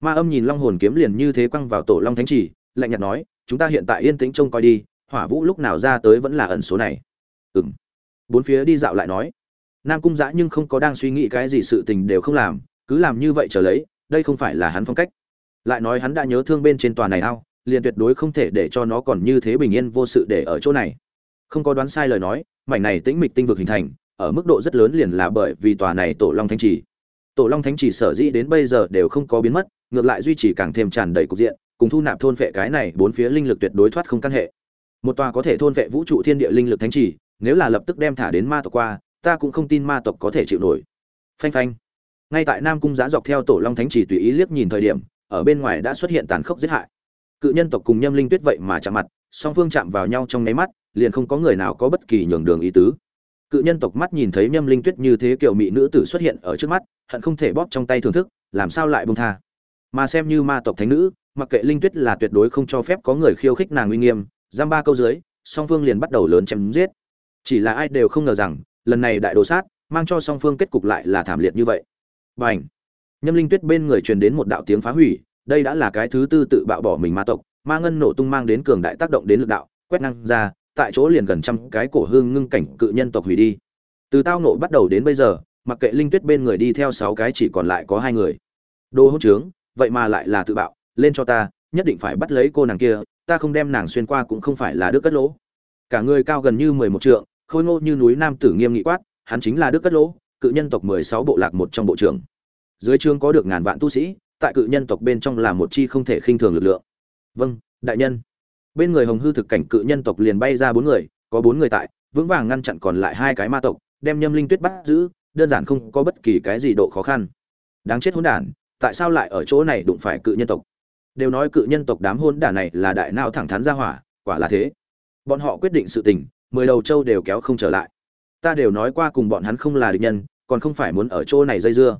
ma âm nhìn long hồn kiếm liền như thế quăng vào tổ long thánh trì lạnh nhạt nói, chúng ta hiện tại yên tĩnh trông coi đi, hỏa vũ lúc nào ra tới vẫn là ẩn số này. Ừ m bốn phía đi dạo lại nói, nam cung giã nhưng không có đang suy nghĩ cái gì sự tình đều không làm, cứ làm như vậy trở lấy, đây không phải là hắn phong cách. Lại nói hắn đã nhớ thương bên trên tòa này ao, liền tuyệt đối không thể để cho nó còn như thế bình yên vô sự để ở chỗ này. Không có đoán sai lời nói, mảnh này tĩnh mịch tinh vực hình thành, ở mức độ rất lớn liền là bởi vì tòa này tổ long thánh trì tổ long thánh trì sở dĩ đến bây giờ đều không có biến mất ngược lại duy trì càng thêm tràn đầy cục diện, cùng thu nạp thôn vệ cái này bốn phía linh lực tuyệt đối thoát không căn hệ. Một tòa có thể thôn vệ vũ trụ thiên địa linh lực thánh trì nếu là lập tức đem thả đến ma tộc qua, ta cũng không tin ma tộc có thể chịu nổi. Phanh phanh. Ngay tại nam cung giá dọc theo tổ long thánh trì tùy ý liếc nhìn thời điểm, ở bên ngoài đã xuất hiện tàn khốc giết hại. Cự nhân tộc cùng nhâm linh tuyết vậy mà chạm mặt, song phương chạm vào nhau trong nháy mắt, liền không có người nào có bất kỳ nhường đường ý tứ. Cự nhân tộc mắt nhìn thấy nhâm linh tuyết như thế kiểu mỹ nữ tử xuất hiện ở trước mắt, hận không thể bóp trong tay thưởng thức, làm sao lại bông tha mà xem như ma tộc thánh nữ, mặc kệ linh tuyết là tuyệt đối không cho phép có người khiêu khích nàng uy nghiêm, giam ba câu dưới, song phương liền bắt đầu lớn chém giết. Chỉ là ai đều không ngờ rằng, lần này đại đồ sát, mang cho song phương kết cục lại là thảm liệt như vậy. B à n h nhâm linh tuyết bên người truyền đến một đạo tiếng phá hủy, đây đã là cái thứ tư tự bạo bỏ mình ma tộc, ma ngân nổ tung mang đến cường đại tác động đến lực đạo, quét năng ra, tại chỗ liền gần trăm cái cổ hương ngưng cảnh cự nhân tộc hủy đi. Từ tao nộ bắt đầu đến bây giờ, mặc kệ linh tuyết bên người đi theo sáu cái chỉ còn lại có hai người. Đồ hỗn trướng vậy mà lại là tự bạo, lên cho ta, nhất định phải bắt lấy cô nàng kia, ta không đem nàng xuyên qua cũng không phải là đức cất lỗ. Cả người cao gần như mười một trượng, khôi ngô như núi nam tử nghiêm nghị quát, hắn chính là đức cất lỗ, cự nhân tộc mười sáu bộ lạc một trong bộ trưởng. Dưới trương có được ngàn vạn tu sĩ, tại cự nhân tộc bên trong là một chi không thể khinh thường lực lượng. Vâng đại nhân. Bên người hồng hư thực cảnh cự nhân tộc liền bay ra bốn người, có bốn người tại, vững vàng ngăn chặn còn lại hai cái ma tộc, đem nhâm linh tuyết bắt giữ, đơn giản không có bất kỳ cái gì độ khó khăn. Đáng chết hỗn đản tại sao lại ở chỗ này đụng phải cự nhân tộc? Đều nói cự nhân tộc đám hôn đả này là đại nao thẳng thắn ra hỏa, quả là thế. Bọn họ quyết định sự tình, mười đầu châu đều kéo không trở lại. Ta đều nói qua cùng bọn hắn không là địch nhân, còn không phải muốn ở chỗ này dây dưa.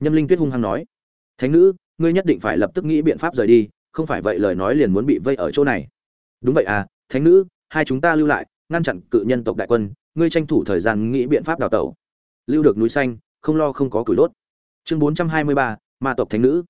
Nhâm linh tuyết hung hăng nói. Thánh nữ, ngươi nhất định phải lập tức nghĩ biện pháp rời đi, không phải vậy lời nói liền muốn bị vây ở chỗ này. Đúng vậy à thánh nữ, hai chúng ta lưu lại, ngăn chặn cự nhân tộc đại quân, ngươi tranh thủ thời gian nghĩ biện pháp đào tẩu. Lưu được núi xanh, không lo không có củi đốt. Chương bốn trăm hai mươi ba ma tộc thánh nữ.